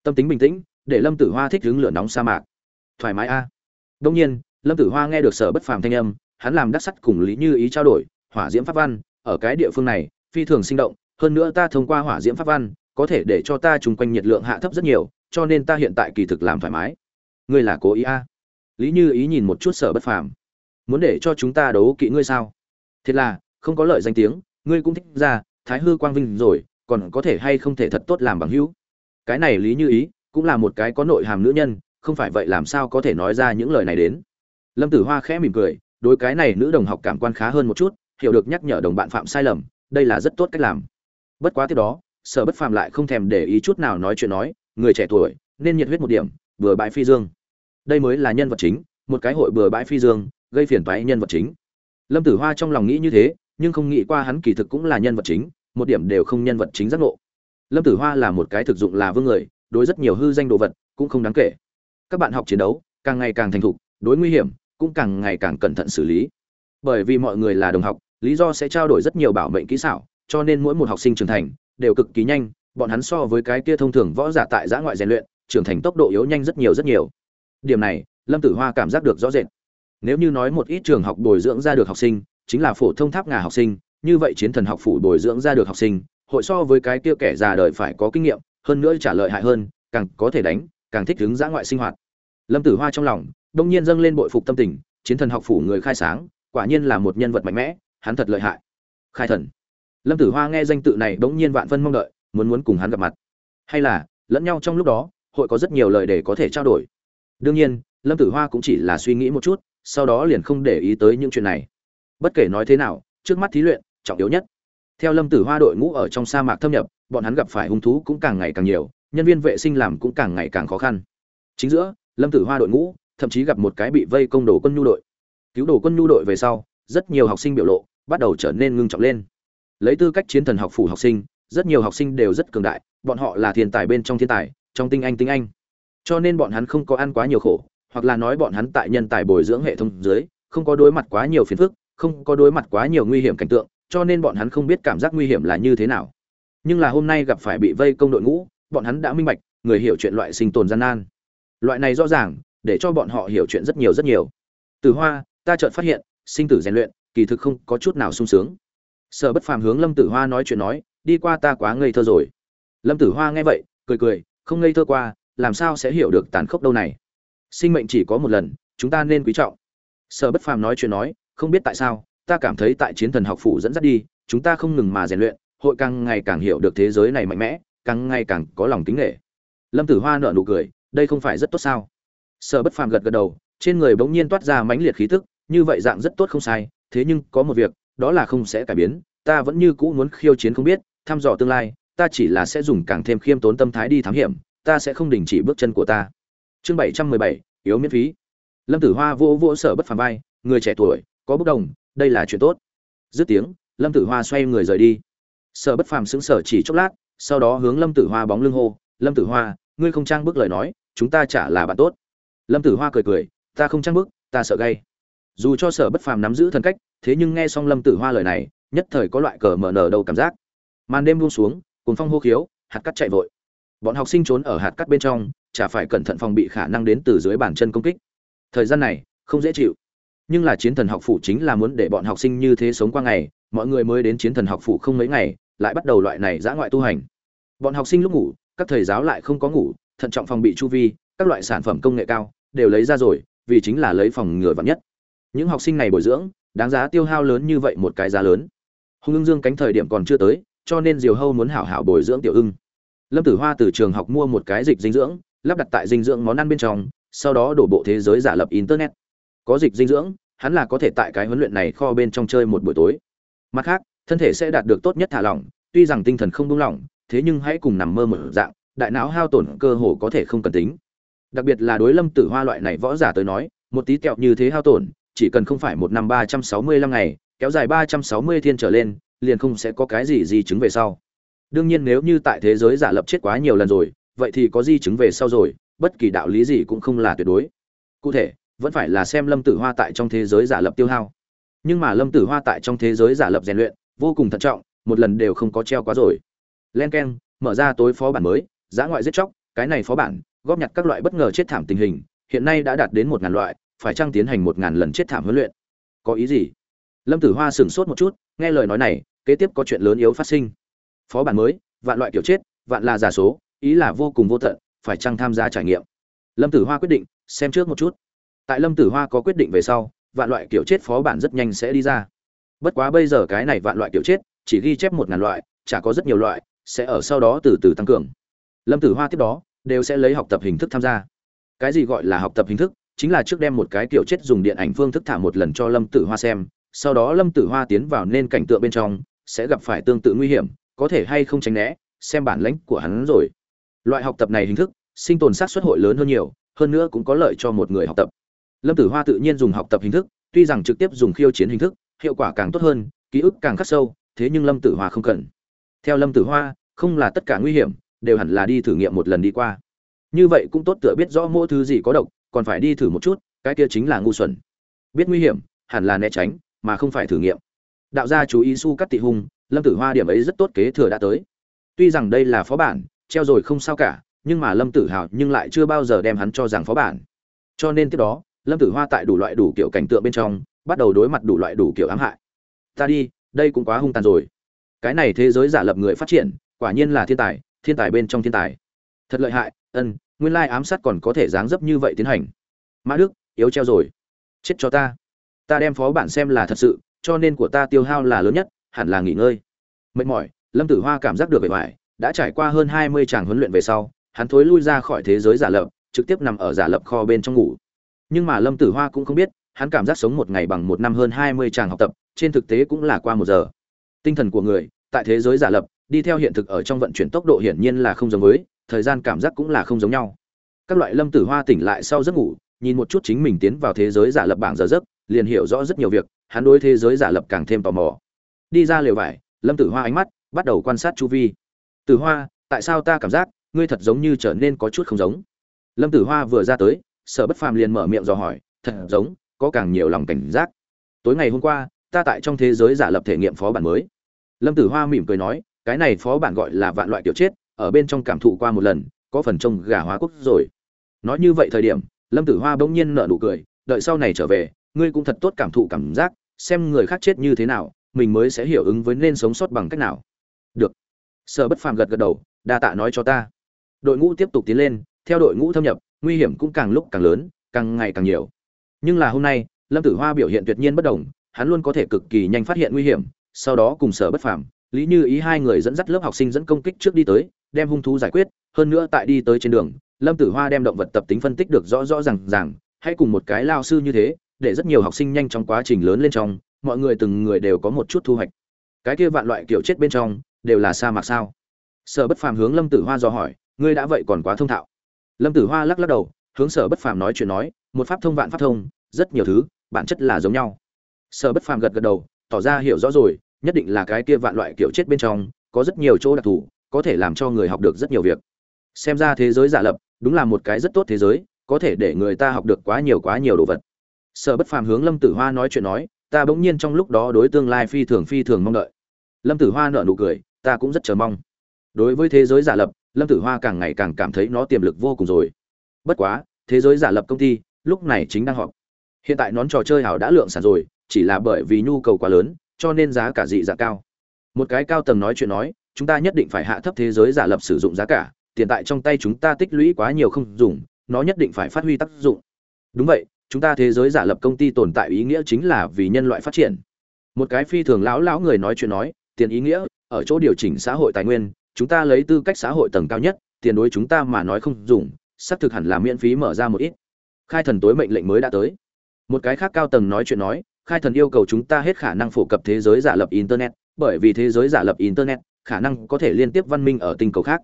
Tâm tính bình tĩnh, để lâm tử hoa thích hứng lửa nóng sa mạc. Thoải mái a. À. đông nhiên, lâm tử hoa nghe được sở bất phàm thanh âm, hắn làm đắc sắt cùng lý như ý trao đổi, hỏa diễm pháp văn, ở cái địa phương này, phi thường sinh động, hơn nữa ta thông qua hỏa diễm pháp văn, có thể để cho ta chung quanh nhiệt lượng hạ thấp rất nhiều, cho nên ta hiện tại kỳ thực làm thoải mái. Ngươi là cố ý a. À. lý như ý nhìn một chút sở bất phàm. Muốn để cho chúng ta đấu kỵ ngươi sao? Thiệt là, không có lợi danh tiếng ngươi cũng thích ra, thái hư quang vinh rồi, còn có thể hay không thể thật tốt làm bằng hữu? Cái này lý như ý, cũng là một cái có nội hàm nữ nhân, không phải vậy làm sao có thể nói ra những lời này đến? Lâm tử hoa khẽ mỉm cười, đối cái này nữ đồng học cảm quan khá hơn một chút, hiểu được nhắc nhở đồng bạn phạm sai lầm, đây là rất tốt cách làm. Bất quá tiếp đó, sở bất phàm lại không thèm để ý chút nào nói chuyện nói, người trẻ tuổi, nên nhiệt huyết một điểm vừa bãi phi dương. Đây mới là nhân vật chính, một cái hội bừa bãi phi dương, gây phiền toái nhân vật chính. Lâm tử hoa trong lòng nghĩ như thế nhưng không nghĩ qua hắn kỳ thực cũng là nhân vật chính, một điểm đều không nhân vật chính giác ngộ. Lâm tử hoa là một cái thực dụng là vương người, đối rất nhiều hư danh đồ vật cũng không đáng kể. Các bạn học chiến đấu, càng ngày càng thành thục, đối nguy hiểm cũng càng ngày càng cẩn thận xử lý. Bởi vì mọi người là đồng học, lý do sẽ trao đổi rất nhiều bảo mệnh kỹ xảo, cho nên mỗi một học sinh trưởng thành đều cực kỳ nhanh, bọn hắn so với cái kia thông thường võ giả tại giã ngoại rèn luyện, trưởng thành tốc độ yếu nhanh rất nhiều rất nhiều. Điểm này, lâm tử hoa cảm giác được rõ rệt. Nếu như nói một ít trường học bồi dưỡng ra được học sinh chính là phổ thông tháp ngà học sinh, như vậy chiến thần học phủ bồi dưỡng ra được học sinh, hội so với cái kia kẻ già đời phải có kinh nghiệm, hơn nữa trả lợi hại hơn, càng có thể đánh, càng thích ứng dã ngoại sinh hoạt. Lâm tử hoa trong lòng, đông nhiên dâng lên bội phục tâm tình, chiến thần học phủ người khai sáng, quả nhiên là một nhân vật mạnh mẽ, hắn thật lợi hại. Khai thần. Lâm tử hoa nghe danh tự này bỗng nhiên vạn phân mong đợi, muốn muốn cùng hắn gặp mặt. Hay là, lẫn nhau trong lúc đó, hội có rất nhiều lời để có thể trao đổi. Đương nhiên, lâm tử hoa cũng chỉ là suy nghĩ một chút, sau đó liền không để ý tới những chuyện này bất kể nói thế nào, trước mắt thí luyện, trọng yếu nhất. Theo lâm tử hoa đội ngũ ở trong sa mạc thâm nhập, bọn hắn gặp phải hung thú cũng càng ngày càng nhiều, nhân viên vệ sinh làm cũng càng ngày càng khó khăn. Chính giữa, lâm tử hoa đội ngũ, thậm chí gặp một cái bị vây công đồ quân nhu đội. Cứu đồ quân nhu đội về sau, rất nhiều học sinh biểu lộ bắt đầu trở nên ngưng trọng lên. Lấy tư cách chiến thần học phủ học sinh, rất nhiều học sinh đều rất cường đại, bọn họ là thiên tài bên trong thiên tài, trong tinh anh tinh anh. Cho nên bọn hắn không có ăn quá nhiều khổ, hoặc là nói bọn hắn tại nhân tài bồi dưỡng hệ thống dưới, không có đối mặt quá nhiều phiền phức không có đối mặt quá nhiều nguy hiểm cảnh tượng, cho nên bọn hắn không biết cảm giác nguy hiểm là như thế nào. Nhưng là hôm nay gặp phải bị vây công đội ngũ, bọn hắn đã minh bạch, người hiểu chuyện loại sinh tồn gian nan. Loại này rõ ràng, để cho bọn họ hiểu chuyện rất nhiều rất nhiều. Từ hoa, ta chợt phát hiện, sinh tử rèn luyện, kỳ thực không có chút nào sung sướng. Sở bất phàm hướng lâm tử hoa nói chuyện nói, đi qua ta quá ngây thơ rồi. Lâm tử hoa nghe vậy, cười cười, không ngây thơ qua, làm sao sẽ hiểu được tàn khốc đâu này? Sinh mệnh chỉ có một lần, chúng ta nên quý trọng. Sở bất phàm nói chuyện nói không biết tại sao, ta cảm thấy tại chiến thần học phủ dẫn dắt đi, chúng ta không ngừng mà rèn luyện, hội càng ngày càng hiểu được thế giới này mạnh mẽ, càng ngày càng có lòng kính nghệ lâm tử hoa nở nụ cười, đây không phải rất tốt sao? Sở bất phàm gật gật đầu, trên người bỗng nhiên toát ra mãnh liệt khí tức, như vậy dạng rất tốt không sai, thế nhưng có một việc, đó là không sẽ cải biến, ta vẫn như cũ muốn khiêu chiến không biết, thăm dò tương lai, ta chỉ là sẽ dùng càng thêm khiêm tốn tâm thái đi thám hiểm, ta sẽ không đình chỉ bước chân của ta. Chương bảy trăm mười bảy, yếu miễn phí. Lâm tử hoa vô vô sở bất phàm vai, người trẻ tuổi có bốc đồng, đây là chuyện tốt. Dứt tiếng, lâm tử hoa xoay người rời đi. Sở bất phàm xứng sở chỉ chốc lát, sau đó hướng lâm tử hoa bóng lưng hô, lâm tử hoa, ngươi không trang bức lời nói, chúng ta chả là bạn tốt. Lâm tử hoa cười cười, ta không trang bức, ta sợ gay. Dù cho sở bất phàm nắm giữ thần cách, thế nhưng nghe xong lâm tử hoa lời này, nhất thời có loại cờ mở nở đầu cảm giác. Màn đêm buông xuống cồn phong hô khiếu, hạt cắt chạy vội. Bọn học sinh trốn ở hạt cắt bên trong, chả phải cẩn thận phòng bị khả năng đến từ dưới bàn chân công kích. Thời gian này, không dễ chịu nhưng là chiến thần học phủ chính là muốn để bọn học sinh như thế sống qua ngày, mọi người mới đến chiến thần học phủ không mấy ngày, lại bắt đầu loại này giã ngoại tu hành. Bọn học sinh lúc ngủ, các thầy giáo lại không có ngủ, thận trọng phòng bị chu vi, các loại sản phẩm công nghệ cao, đều lấy ra rồi, vì chính là lấy phòng ngừa vắn nhất. Những học sinh này bồi dưỡng, đáng giá tiêu hao lớn như vậy một cái giá lớn. Hùng ưng dương cánh thời điểm còn chưa tới, cho nên diều hâu muốn hảo hảo bồi dưỡng tiểu ưng. Lâm tử hoa từ trường học mua một cái dịch dinh dưỡng, lắp đặt tại dinh dưỡng món ăn bên trong, sau đó đổ bộ thế giới giả lập internet có dịch dinh dưỡng, hắn là có thể tại cái huấn luyện này kho bên trong chơi một buổi tối. Mặt khác, thân thể sẽ đạt được tốt nhất thả lỏng, tuy rằng tinh thần không buông lỏng, thế nhưng hãy cùng nằm mơ một dạng, đại não hao tổn cơ hồ có thể không cần tính. Đặc biệt là đối lâm tử hoa loại này võ giả tới nói, một tí kẹo như thế hao tổn, chỉ cần không phải một năm ba trăm sáu mươi lăm ngày, kéo dài ba trăm sáu mươi thiên trở lên, liền không sẽ có cái gì di chứng về sau. Đương nhiên nếu như tại thế giới giả lập chết quá nhiều lần rồi, vậy thì có di chứng về sau rồi, bất kỳ đạo lý gì cũng không là tuyệt đối. Cụ thể vẫn phải là xem lâm tử hoa tại trong thế giới giả lập tiêu hao. Nhưng mà lâm tử hoa tại trong thế giới giả lập rèn luyện, vô cùng thận trọng, một lần đều không có treo quá rồi. Len k e n mở ra tối phó bản mới, giã ngoại giết chóc, cái này phó bản, góp nhặt các loại bất ngờ chết thảm tình hình, hiện nay đã đạt đến một ngàn loại, phải chăng tiến hành một ngàn lần chết thảm huấn luyện? Có ý gì? Lâm tử hoa sửng sốt một chút, nghe lời nói này, kế tiếp có chuyện lớn yếu phát sinh. Phó bản mới, vạn loại kiểu chết, vạn là giả số, ý là vô cùng vô tận, phải chăng tham gia trải nghiệm? Lâm tử hoa quyết định, xem trước một chút tại lâm tử hoa có quyết định về sau, vạn loại kiểu chết phó bản rất nhanh sẽ đi ra. Bất quá bây giờ cái này vạn loại kiểu chết, chỉ ghi chép một ngàn loại, chả có rất nhiều loại, sẽ ở sau đó từ từ tăng cường. Lâm tử hoa tiếp đó, đều sẽ lấy học tập hình thức tham gia. Cái gì gọi là học tập hình thức? Chính là trước đem một cái kiểu chết dùng điện ảnh phương thức thả một lần cho lâm tử hoa xem, sau đó lâm tử hoa tiến vào nên cảnh tượng bên trong, sẽ gặp phải tương tự nguy hiểm, có thể hay không tránh né, xem bản lãnh của hắn rồi. Loại học tập này hình thức, sinh tồn sát xuất hội lớn hơn nhiều, hơn nữa cũng có lợi cho một người học tập lâm tử hoa tự nhiên dùng học tập hình thức, tuy rằng trực tiếp dùng khiêu chiến hình thức, hiệu quả càng tốt hơn, ký ức càng khắc sâu, thế nhưng lâm tử hoa không cần. Theo lâm tử hoa, không là tất cả nguy hiểm, đều hẳn là đi thử nghiệm một lần đi qua. Như vậy cũng tốt tựa biết rõ mỗi thứ gì có độc, còn phải đi thử một chút, cái kia chính là ngu xuẩn. Biết nguy hiểm, hẳn là né tránh, mà không phải thử nghiệm. Đạo gia chú ý su cắt tị hung, lâm tử hoa điểm ấy rất tốt kế thừa đã tới. Tuy rằng đây là phó bản, treo rồi không sao cả, nhưng mà lâm tử hào nhưng lại chưa bao giờ đem hắn cho rằng phó bản. Cho nên tiếp đó lâm tử hoa tại đủ loại đủ kiểu cảnh tượng bên trong, bắt đầu đối mặt đủ loại đủ kiểu ám hại. Ta đi, đây cũng quá hung tàn rồi. Cái này thế giới giả lập người phát triển, quả nhiên là thiên tài thiên tài bên trong thiên tài. Thật lợi hại, ân, nguyên lai ám sát còn có thể dáng dấp như vậy tiến hành. Mã đức, yếu treo rồi. Chết cho ta. Ta đem phó bản xem là thật sự, cho nên của ta tiêu hao là lớn nhất, hẳn là nghỉ ngơi. Mệt mỏi, lâm tử hoa cảm giác được bề ngoài đã trải qua hơn hai mươi tràng huấn luyện về sau, hắn thối lui ra khỏi thế giới giả lập, trực tiếp nằm ở giả lập kho bên trong ngủ nhưng mà lâm tử hoa cũng không biết, hắn cảm giác sống một ngày bằng một năm hơn hai mươi tràng học tập, trên thực tế cũng là qua một giờ. Tinh thần của người, tại thế giới giả lập, đi theo hiện thực ở trong vận chuyển tốc độ hiển nhiên là không giống với, thời gian cảm giác cũng là không giống nhau. Các loại lâm tử hoa tỉnh lại sau giấc ngủ, nhìn một chút chính mình tiến vào thế giới giả lập bảng giờ giấc, liền hiểu rõ rất nhiều việc, hắn đối thế giới giả lập càng thêm tò mò. Đi ra lều vải, lâm tử hoa ánh mắt bắt đầu quan sát chu vi. Tử hoa, tại sao ta cảm giác ngươi thật giống như trở nên có chút không giống? Lâm tử hoa vừa ra tới sở bất phàm liền mở miệng dò hỏi, thật giống, có càng nhiều lòng cảnh giác. Tối ngày hôm qua, ta tại trong thế giới giả lập thể nghiệm phó bản mới. Lâm tử hoa mỉm cười nói, cái này phó bản gọi là vạn loại kiểu chết, ở bên trong cảm thụ qua một lần, có phần trông gà hóa quốc rồi. Nói như vậy thời điểm, lâm tử hoa bỗng nhiên nở nụ cười, đợi sau này trở về, ngươi cũng thật tốt cảm thụ cảm giác, xem người khác chết như thế nào, mình mới sẽ hiểu ứng với nên sống sót bằng cách nào. Được. Sở bất phàm gật gật đầu, đa tạ nói cho ta. Đội ngũ tiếp tục tiến lên, theo đội ngũ thâm nhập nguy hiểm cũng càng lúc càng lớn, càng ngày càng nhiều. Nhưng là hôm nay, lâm tử hoa biểu hiện tuyệt nhiên bất đồng, hắn luôn có thể cực kỳ nhanh phát hiện nguy hiểm, sau đó cùng sở bất phàm, lý như ý hai người dẫn dắt lớp học sinh dẫn công kích trước đi tới, đem hung thú giải quyết, hơn nữa tại đi tới trên đường, lâm tử hoa đem động vật tập tính phân tích được rõ rõ r à n g rằng hãy cùng một cái lao sư như thế, để rất nhiều học sinh nhanh trong quá trình lớn lên trong, mọi người từng người đều có một chút thu hoạch. Cái kia vạn loại kiểu chết bên trong, đều là sa mạc sao? Sở bất phàm hướng lâm tử hoa do hỏi, ngươi đã vậy còn quá thông thạo lâm tử hoa lắc lắc đầu, hướng sở bất phàm nói chuyện nói, một pháp thông vạn pháp thông, rất nhiều thứ, bản chất là giống nhau. Sở bất phàm gật gật đầu, tỏ ra hiểu rõ rồi, nhất định là cái kia vạn loại kiểu chết bên trong, có rất nhiều chỗ đặc thù, có thể làm cho người học được rất nhiều việc. Xem ra thế giới giả lập, đúng là một cái rất tốt thế giới, có thể để người ta học được quá nhiều quá nhiều đồ vật. Sở bất phàm hướng lâm tử hoa nói chuyện nói, ta bỗng nhiên trong lúc đó đối tương lai phi thường phi thường mong đợi. Lâm tử hoa nở nụ cười, ta cũng rất chờ mong. Đối với thế giới giả lập lâm tử hoa càng ngày càng cảm thấy nó tiềm lực vô cùng rồi. Bất quá, thế giới giả lập công ty, lúc này chính đang họp. Hiện tại nón trò chơi hảo đã lượng sản rồi, chỉ là bởi vì nhu cầu quá lớn, cho nên giá cả dị dạng cao. Một cái cao tầng nói chuyện nói, chúng ta nhất định phải hạ thấp thế giới giả lập sử dụng giá cả, tiền tại trong tay chúng ta tích lũy quá nhiều không dùng, nó nhất định phải phát huy tác dụng. Đúng vậy, chúng ta thế giới giả lập công ty tồn tại ý nghĩa chính là vì nhân loại phát triển. Một cái phi thường lão lão người nói chuyện nói, tiền ý nghĩa, ở chỗ điều chỉnh xã hội tài nguyên chúng ta lấy tư cách xã hội tầng cao nhất, tiền đối chúng ta mà nói không dùng, xác thực hẳn là miễn phí mở ra một ít. Khai thần tối mệnh lệnh mới đã tới. Một cái khác cao tầng nói chuyện nói, khai thần yêu cầu chúng ta hết khả năng phổ cập thế giới giả lập internet, bởi vì thế giới giả lập internet, khả năng có thể liên tiếp văn minh ở tinh cầu khác.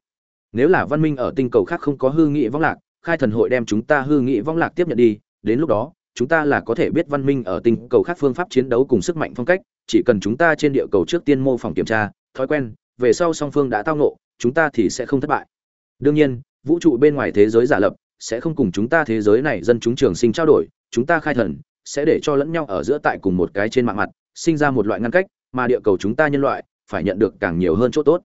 Nếu là văn minh ở tinh cầu khác không có hư nghị vong lạc, khai thần hội đem chúng ta hư nghị vong lạc tiếp nhận đi, đến lúc đó, chúng ta là có thể biết văn minh ở tinh cầu khác phương pháp chiến đấu cùng sức mạnh phong cách, chỉ cần chúng ta trên địa cầu trước tiên mô phỏng kiểm tra, thói quen về sau song phương đã tao ngộ, chúng ta thì sẽ không thất bại. Đương nhiên vũ trụ bên ngoài thế giới giả lập sẽ không cùng chúng ta thế giới này dân chúng trường sinh trao đổi chúng ta khai thần sẽ để cho lẫn nhau ở giữa tại cùng một cái trên mạng mặt sinh ra một loại ngăn cách mà địa cầu chúng ta nhân loại phải nhận được càng nhiều hơn chỗ tốt.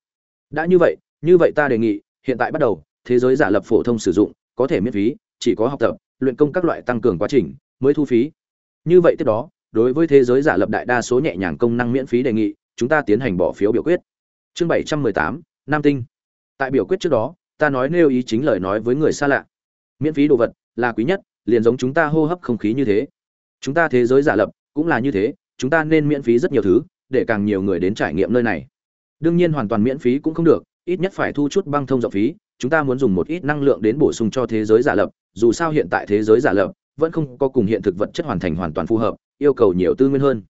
Đã như vậy như vậy ta đề nghị hiện tại bắt đầu thế giới giả lập phổ thông sử dụng có thể miễn phí chỉ có học tập luyện công các loại tăng cường quá trình mới thu phí. Như vậy tiếp đó đối với thế giới giả lập đại đa số nhẹ nhàng công năng miễn phí đề nghị chúng ta tiến hành bỏ phiếu biểu quyết chương bảy trăm mười tám, nam tinh. Tại biểu quyết trước đó, ta nói nêu ý chính lời nói với người xa lạ. Miễn phí đồ vật là quý nhất, liền giống chúng ta hô hấp không khí như thế. Chúng ta thế giới giả lập cũng là như thế, chúng ta nên miễn phí rất nhiều thứ để càng nhiều người đến trải nghiệm nơi này. Đương nhiên hoàn toàn miễn phí cũng không được, ít nhất phải thu chút băng thông dọc phí, chúng ta muốn dùng một ít năng lượng đến bổ sung cho thế giới giả lập, dù sao hiện tại thế giới giả lập vẫn không có cùng hiện thực vật chất hoàn thành hoàn toàn phù hợp, yêu cầu nhiều tư nguyên hơn.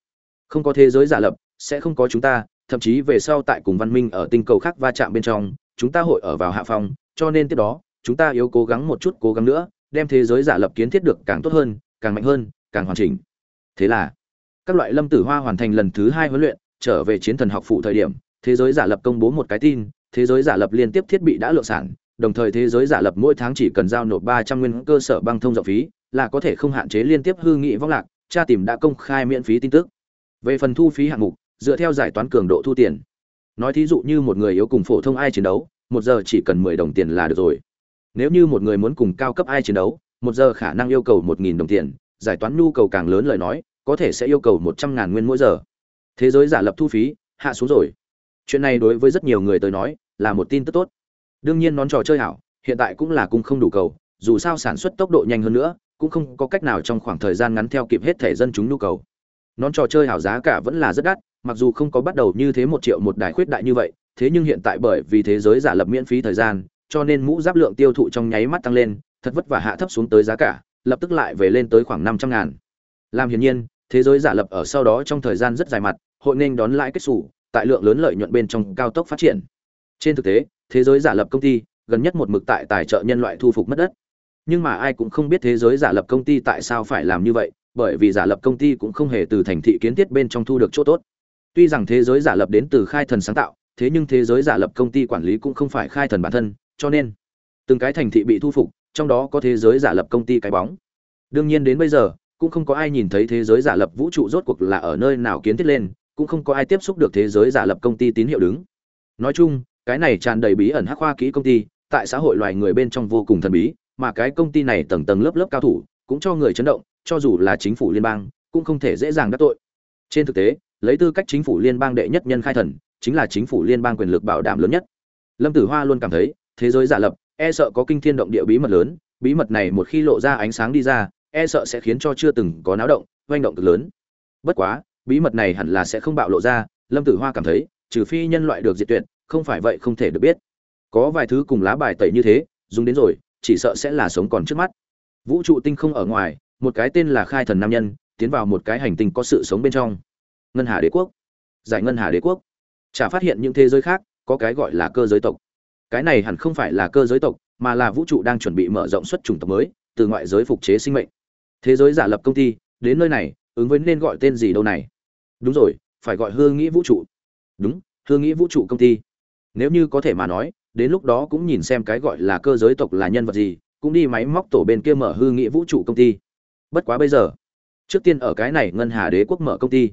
Không có thế giới giả lập sẽ không có chúng ta thậm chí về sau tại cùng văn minh ở tinh cầu khác va chạm bên trong, chúng ta hội ở vào hạ phong, cho nên tiếp đó, chúng ta yếu cố gắng một chút, cố gắng nữa, đem thế giới giả lập kiến thiết được càng tốt hơn, càng mạnh hơn, càng hoàn chỉnh. Thế là, các loại lâm tử hoa hoàn thành lần thứ hai huấn luyện, trở về chiến thần học phụ thời điểm, thế giới giả lập công bố một cái tin, thế giới giả lập liên tiếp thiết bị đã lượng sản, đồng thời thế giới giả lập mỗi tháng chỉ cần giao nộp ba trăm nguyên cơ sở băng thông dọc phí, là có thể không hạn chế liên tiếp hư nghị vong lạc, tra tìm đã công khai miễn phí tin tức. Về phần thu phí hạng mục dựa theo giải toán cường độ thu tiền. Nói thí dụ như một người yếu cùng phổ thông ai chiến đấu, một giờ chỉ cần mười đồng tiền là được rồi. Nếu như một người muốn cùng cao cấp ai chiến đấu, một giờ khả năng yêu cầu một nghìn đồng tiền, giải toán nhu cầu càng lớn lời nói, có thể sẽ yêu cầu một trăm ngàn nguyên mỗi giờ. Thế giới giả lập thu phí, hạ xuống rồi. Chuyện này đối với rất nhiều người tới nói, là một tin tức tốt. Đương nhiên nón trò chơi hảo, hiện tại cũng là cung không đủ cầu, dù sao sản xuất tốc độ nhanh hơn nữa, cũng không có cách nào trong khoảng thời gian ngắn theo kịp hết thể dân chúng nhu cầu. Nón trò chơi hảo giá cả vẫn là rất đắt mặc dù không có bắt đầu như thế một triệu một đài khuyết đại như vậy, thế nhưng hiện tại bởi vì thế giới giả lập miễn phí thời gian, cho nên mũ giáp lượng tiêu thụ trong nháy mắt tăng lên, thật vất vả hạ thấp xuống tới giá cả, lập tức lại về lên tới khoảng năm trăm ngàn. Làm hiển nhiên, thế giới giả lập ở sau đó trong thời gian rất dài mặt, hội nên đón lãi kết xù, tại lượng lớn lợi nhuận bên trong cao tốc phát triển. Trên thực tế, thế giới giả lập công ty, gần nhất một mực tại tài trợ nhân loại thu phục mất đất. Nhưng mà ai cũng không biết thế giới giả lập công ty tại sao phải làm như vậy, bởi vì giả lập công ty cũng không hề từ thành thị kiến thiết bên trong thu được chỗ tốt tuy rằng thế giới giả lập đến từ khai thần sáng tạo, thế nhưng thế giới giả lập công ty quản lý cũng không phải khai thần bản thân, cho nên, từng cái thành thị bị thu phục, trong đó có thế giới giả lập công ty cái bóng. Đương nhiên đến bây giờ, cũng không có ai nhìn thấy thế giới giả lập vũ trụ rốt cuộc là ở nơi nào kiến thiết lên, cũng không có ai tiếp xúc được thế giới giả lập công ty tín hiệu đứng. Nói chung, cái này tràn đầy bí ẩn hắc khoa kỹ công ty, tại xã hội loài người bên trong vô cùng thần bí, mà cái công ty này tầng tầng lớp lớp cao thủ, cũng cho người chấn động, cho dù là chính phủ liên bang, cũng không thể dễ dàng đắc tội. Trên thực tế lấy tư cách chính phủ liên bang đệ nhất nhân khai thần, chính là chính phủ liên bang quyền lực bảo đảm lớn nhất. Lâm tử hoa luôn cảm thấy, thế giới giả lập e sợ có kinh thiên động địa bí mật lớn, bí mật này một khi lộ ra ánh sáng đi ra e sợ sẽ khiến cho chưa từng có náo động, oanh động cực lớn. Bất quá, bí mật này hẳn là sẽ không bạo lộ ra, lâm tử hoa cảm thấy, trừ phi nhân loại được diệt tuyệt, không phải vậy không thể được biết. Có vài thứ cùng lá bài tẩy như thế, dùng đến rồi, chỉ sợ sẽ là sống còn trước mắt. Vũ trụ tinh không ở ngoài, một cái tên là khai thần nam nhân, tiến vào một cái hành tinh có sự sống bên trong ngân hà đế quốc. Giải ngân hà đế quốc. Chả phát hiện những thế giới khác có cái gọi là cơ giới tộc. Cái này hẳn không phải là cơ giới tộc, mà là vũ trụ đang chuẩn bị mở rộng xuất chủng tộc mới, từ ngoại giới phục chế sinh mệnh. Thế giới giả lập công ty, đến nơi này, ứng với nên gọi tên gì đâu này? Đúng rồi, phải gọi hương nghĩ vũ trụ. Đúng, hương nghĩ vũ trụ công ty. Nếu như có thể mà nói, đến lúc đó cũng nhìn xem cái gọi là cơ giới tộc là nhân vật gì, cũng đi máy móc tổ bên kia mở hư nghĩa vũ trụ công ty. Bất quá bây giờ, trước tiên ở cái này ngân hà đế quốc mở công ty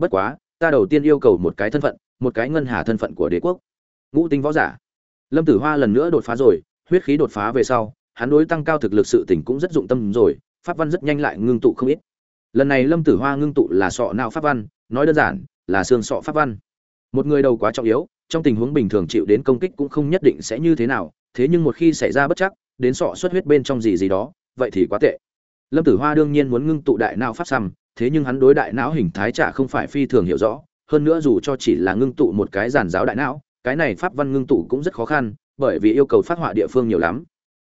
bất quá, ta đầu tiên yêu cầu một cái thân phận, một cái ngân hà thân phận của đế quốc. Ngũ tinh võ giả. Lâm tử hoa lần nữa đột phá rồi, huyết khí đột phá về sau, hắn đối tăng cao thực lực sự tỉnh cũng rất dụng tâm rồi, pháp văn rất nhanh lại ngưng tụ không ít. Lần này lâm tử hoa ngưng tụ là sọ não pháp văn, nói đơn giản, là xương sọ pháp văn. Một người đầu quá trọng yếu, trong tình huống bình thường chịu đến công kích cũng không nhất định sẽ như thế nào, thế nhưng một khi xảy ra bất chắc, đến sọ xuất huyết bên trong gì gì đó, vậy thì quá tệ. Lâm tử hoa đương nhiên muốn ngưng tụ đại não pháp xăm thế nhưng hắn đối đại não hình thái trả không phải phi thường hiểu rõ, hơn nữa dù cho chỉ là ngưng tụ một cái giàn giáo đại não, cái này pháp văn ngưng tụ cũng rất khó khăn, bởi vì yêu cầu phát họa địa phương nhiều lắm.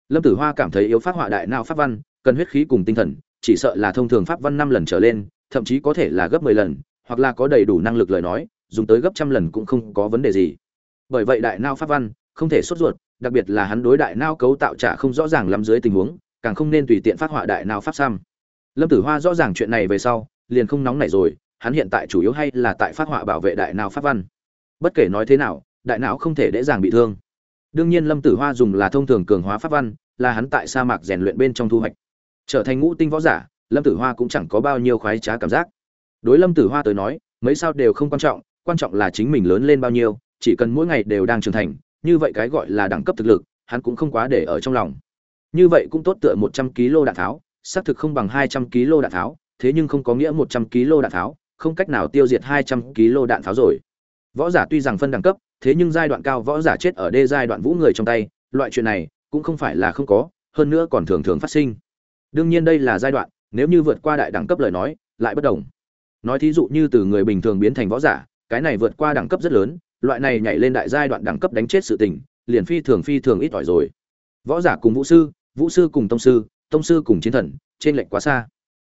Lâm tử hoa cảm thấy yếu phát họa đại não pháp văn, cần huyết khí cùng tinh thần, chỉ sợ là thông thường pháp văn năm lần trở lên, thậm chí có thể là gấp mười lần, hoặc là có đầy đủ năng lực lời nói, dùng tới gấp trăm lần cũng không có vấn đề gì. Bởi vậy đại não pháp văn không thể sốt ruột, đặc biệt là hắn đối đại não cấu tạo trả không rõ ràng lắm dưới tình huống, càng không nên tùy tiện phát họa đại não pháp xăm lâm tử hoa rõ ràng chuyện này về sau, liền không nóng nảy rồi, hắn hiện tại chủ yếu hay là tại phát họa bảo vệ đại não pháp văn. Bất kể nói thế nào, đại não không thể dễ dàng bị thương. Đương nhiên lâm tử hoa dùng là thông thường cường hóa pháp văn, là hắn tại sa mạc rèn luyện bên trong thu hoạch. Trở thành ngũ tinh võ giả, lâm tử hoa cũng chẳng có bao nhiêu khoái trá cảm giác. Đối lâm tử hoa tới nói, mấy sao đều không quan trọng quan trọng là chính mình lớn lên bao nhiêu, chỉ cần mỗi ngày đều đang trưởng thành, như vậy cái gọi là đẳng cấp thực lực, hắn cũng không quá để ở trong lòng. Như vậy cũng tốt tựa một trăm kg đạn tháo xác thực không bằng hai trăm kg đạn tháo, thế nhưng không có nghĩa một trăm kg đạn tháo, không cách nào tiêu diệt hai trăm kg đạn tháo rồi. Võ giả tuy rằng phân đẳng cấp, thế nhưng giai đoạn cao võ giả chết ở đê giai đoạn vũ người trong tay, loại chuyện này cũng không phải là không có, hơn nữa còn thường thường phát sinh. Đương nhiên đây là giai đoạn, nếu như vượt qua đại đẳng cấp lời nói, lại bất đồng. Nói thí dụ như từ người bình thường biến thành võ giả, cái này vượt qua đẳng cấp rất lớn, loại này nhảy lên đại giai đoạn đẳng cấp đánh chết sự tình, liền phi thường phi thường ít ỏi rồi. Võ giả cùng vũ sư vũ sư cùng tông sư tông sư cùng chiến thần, trên lệnh quá xa.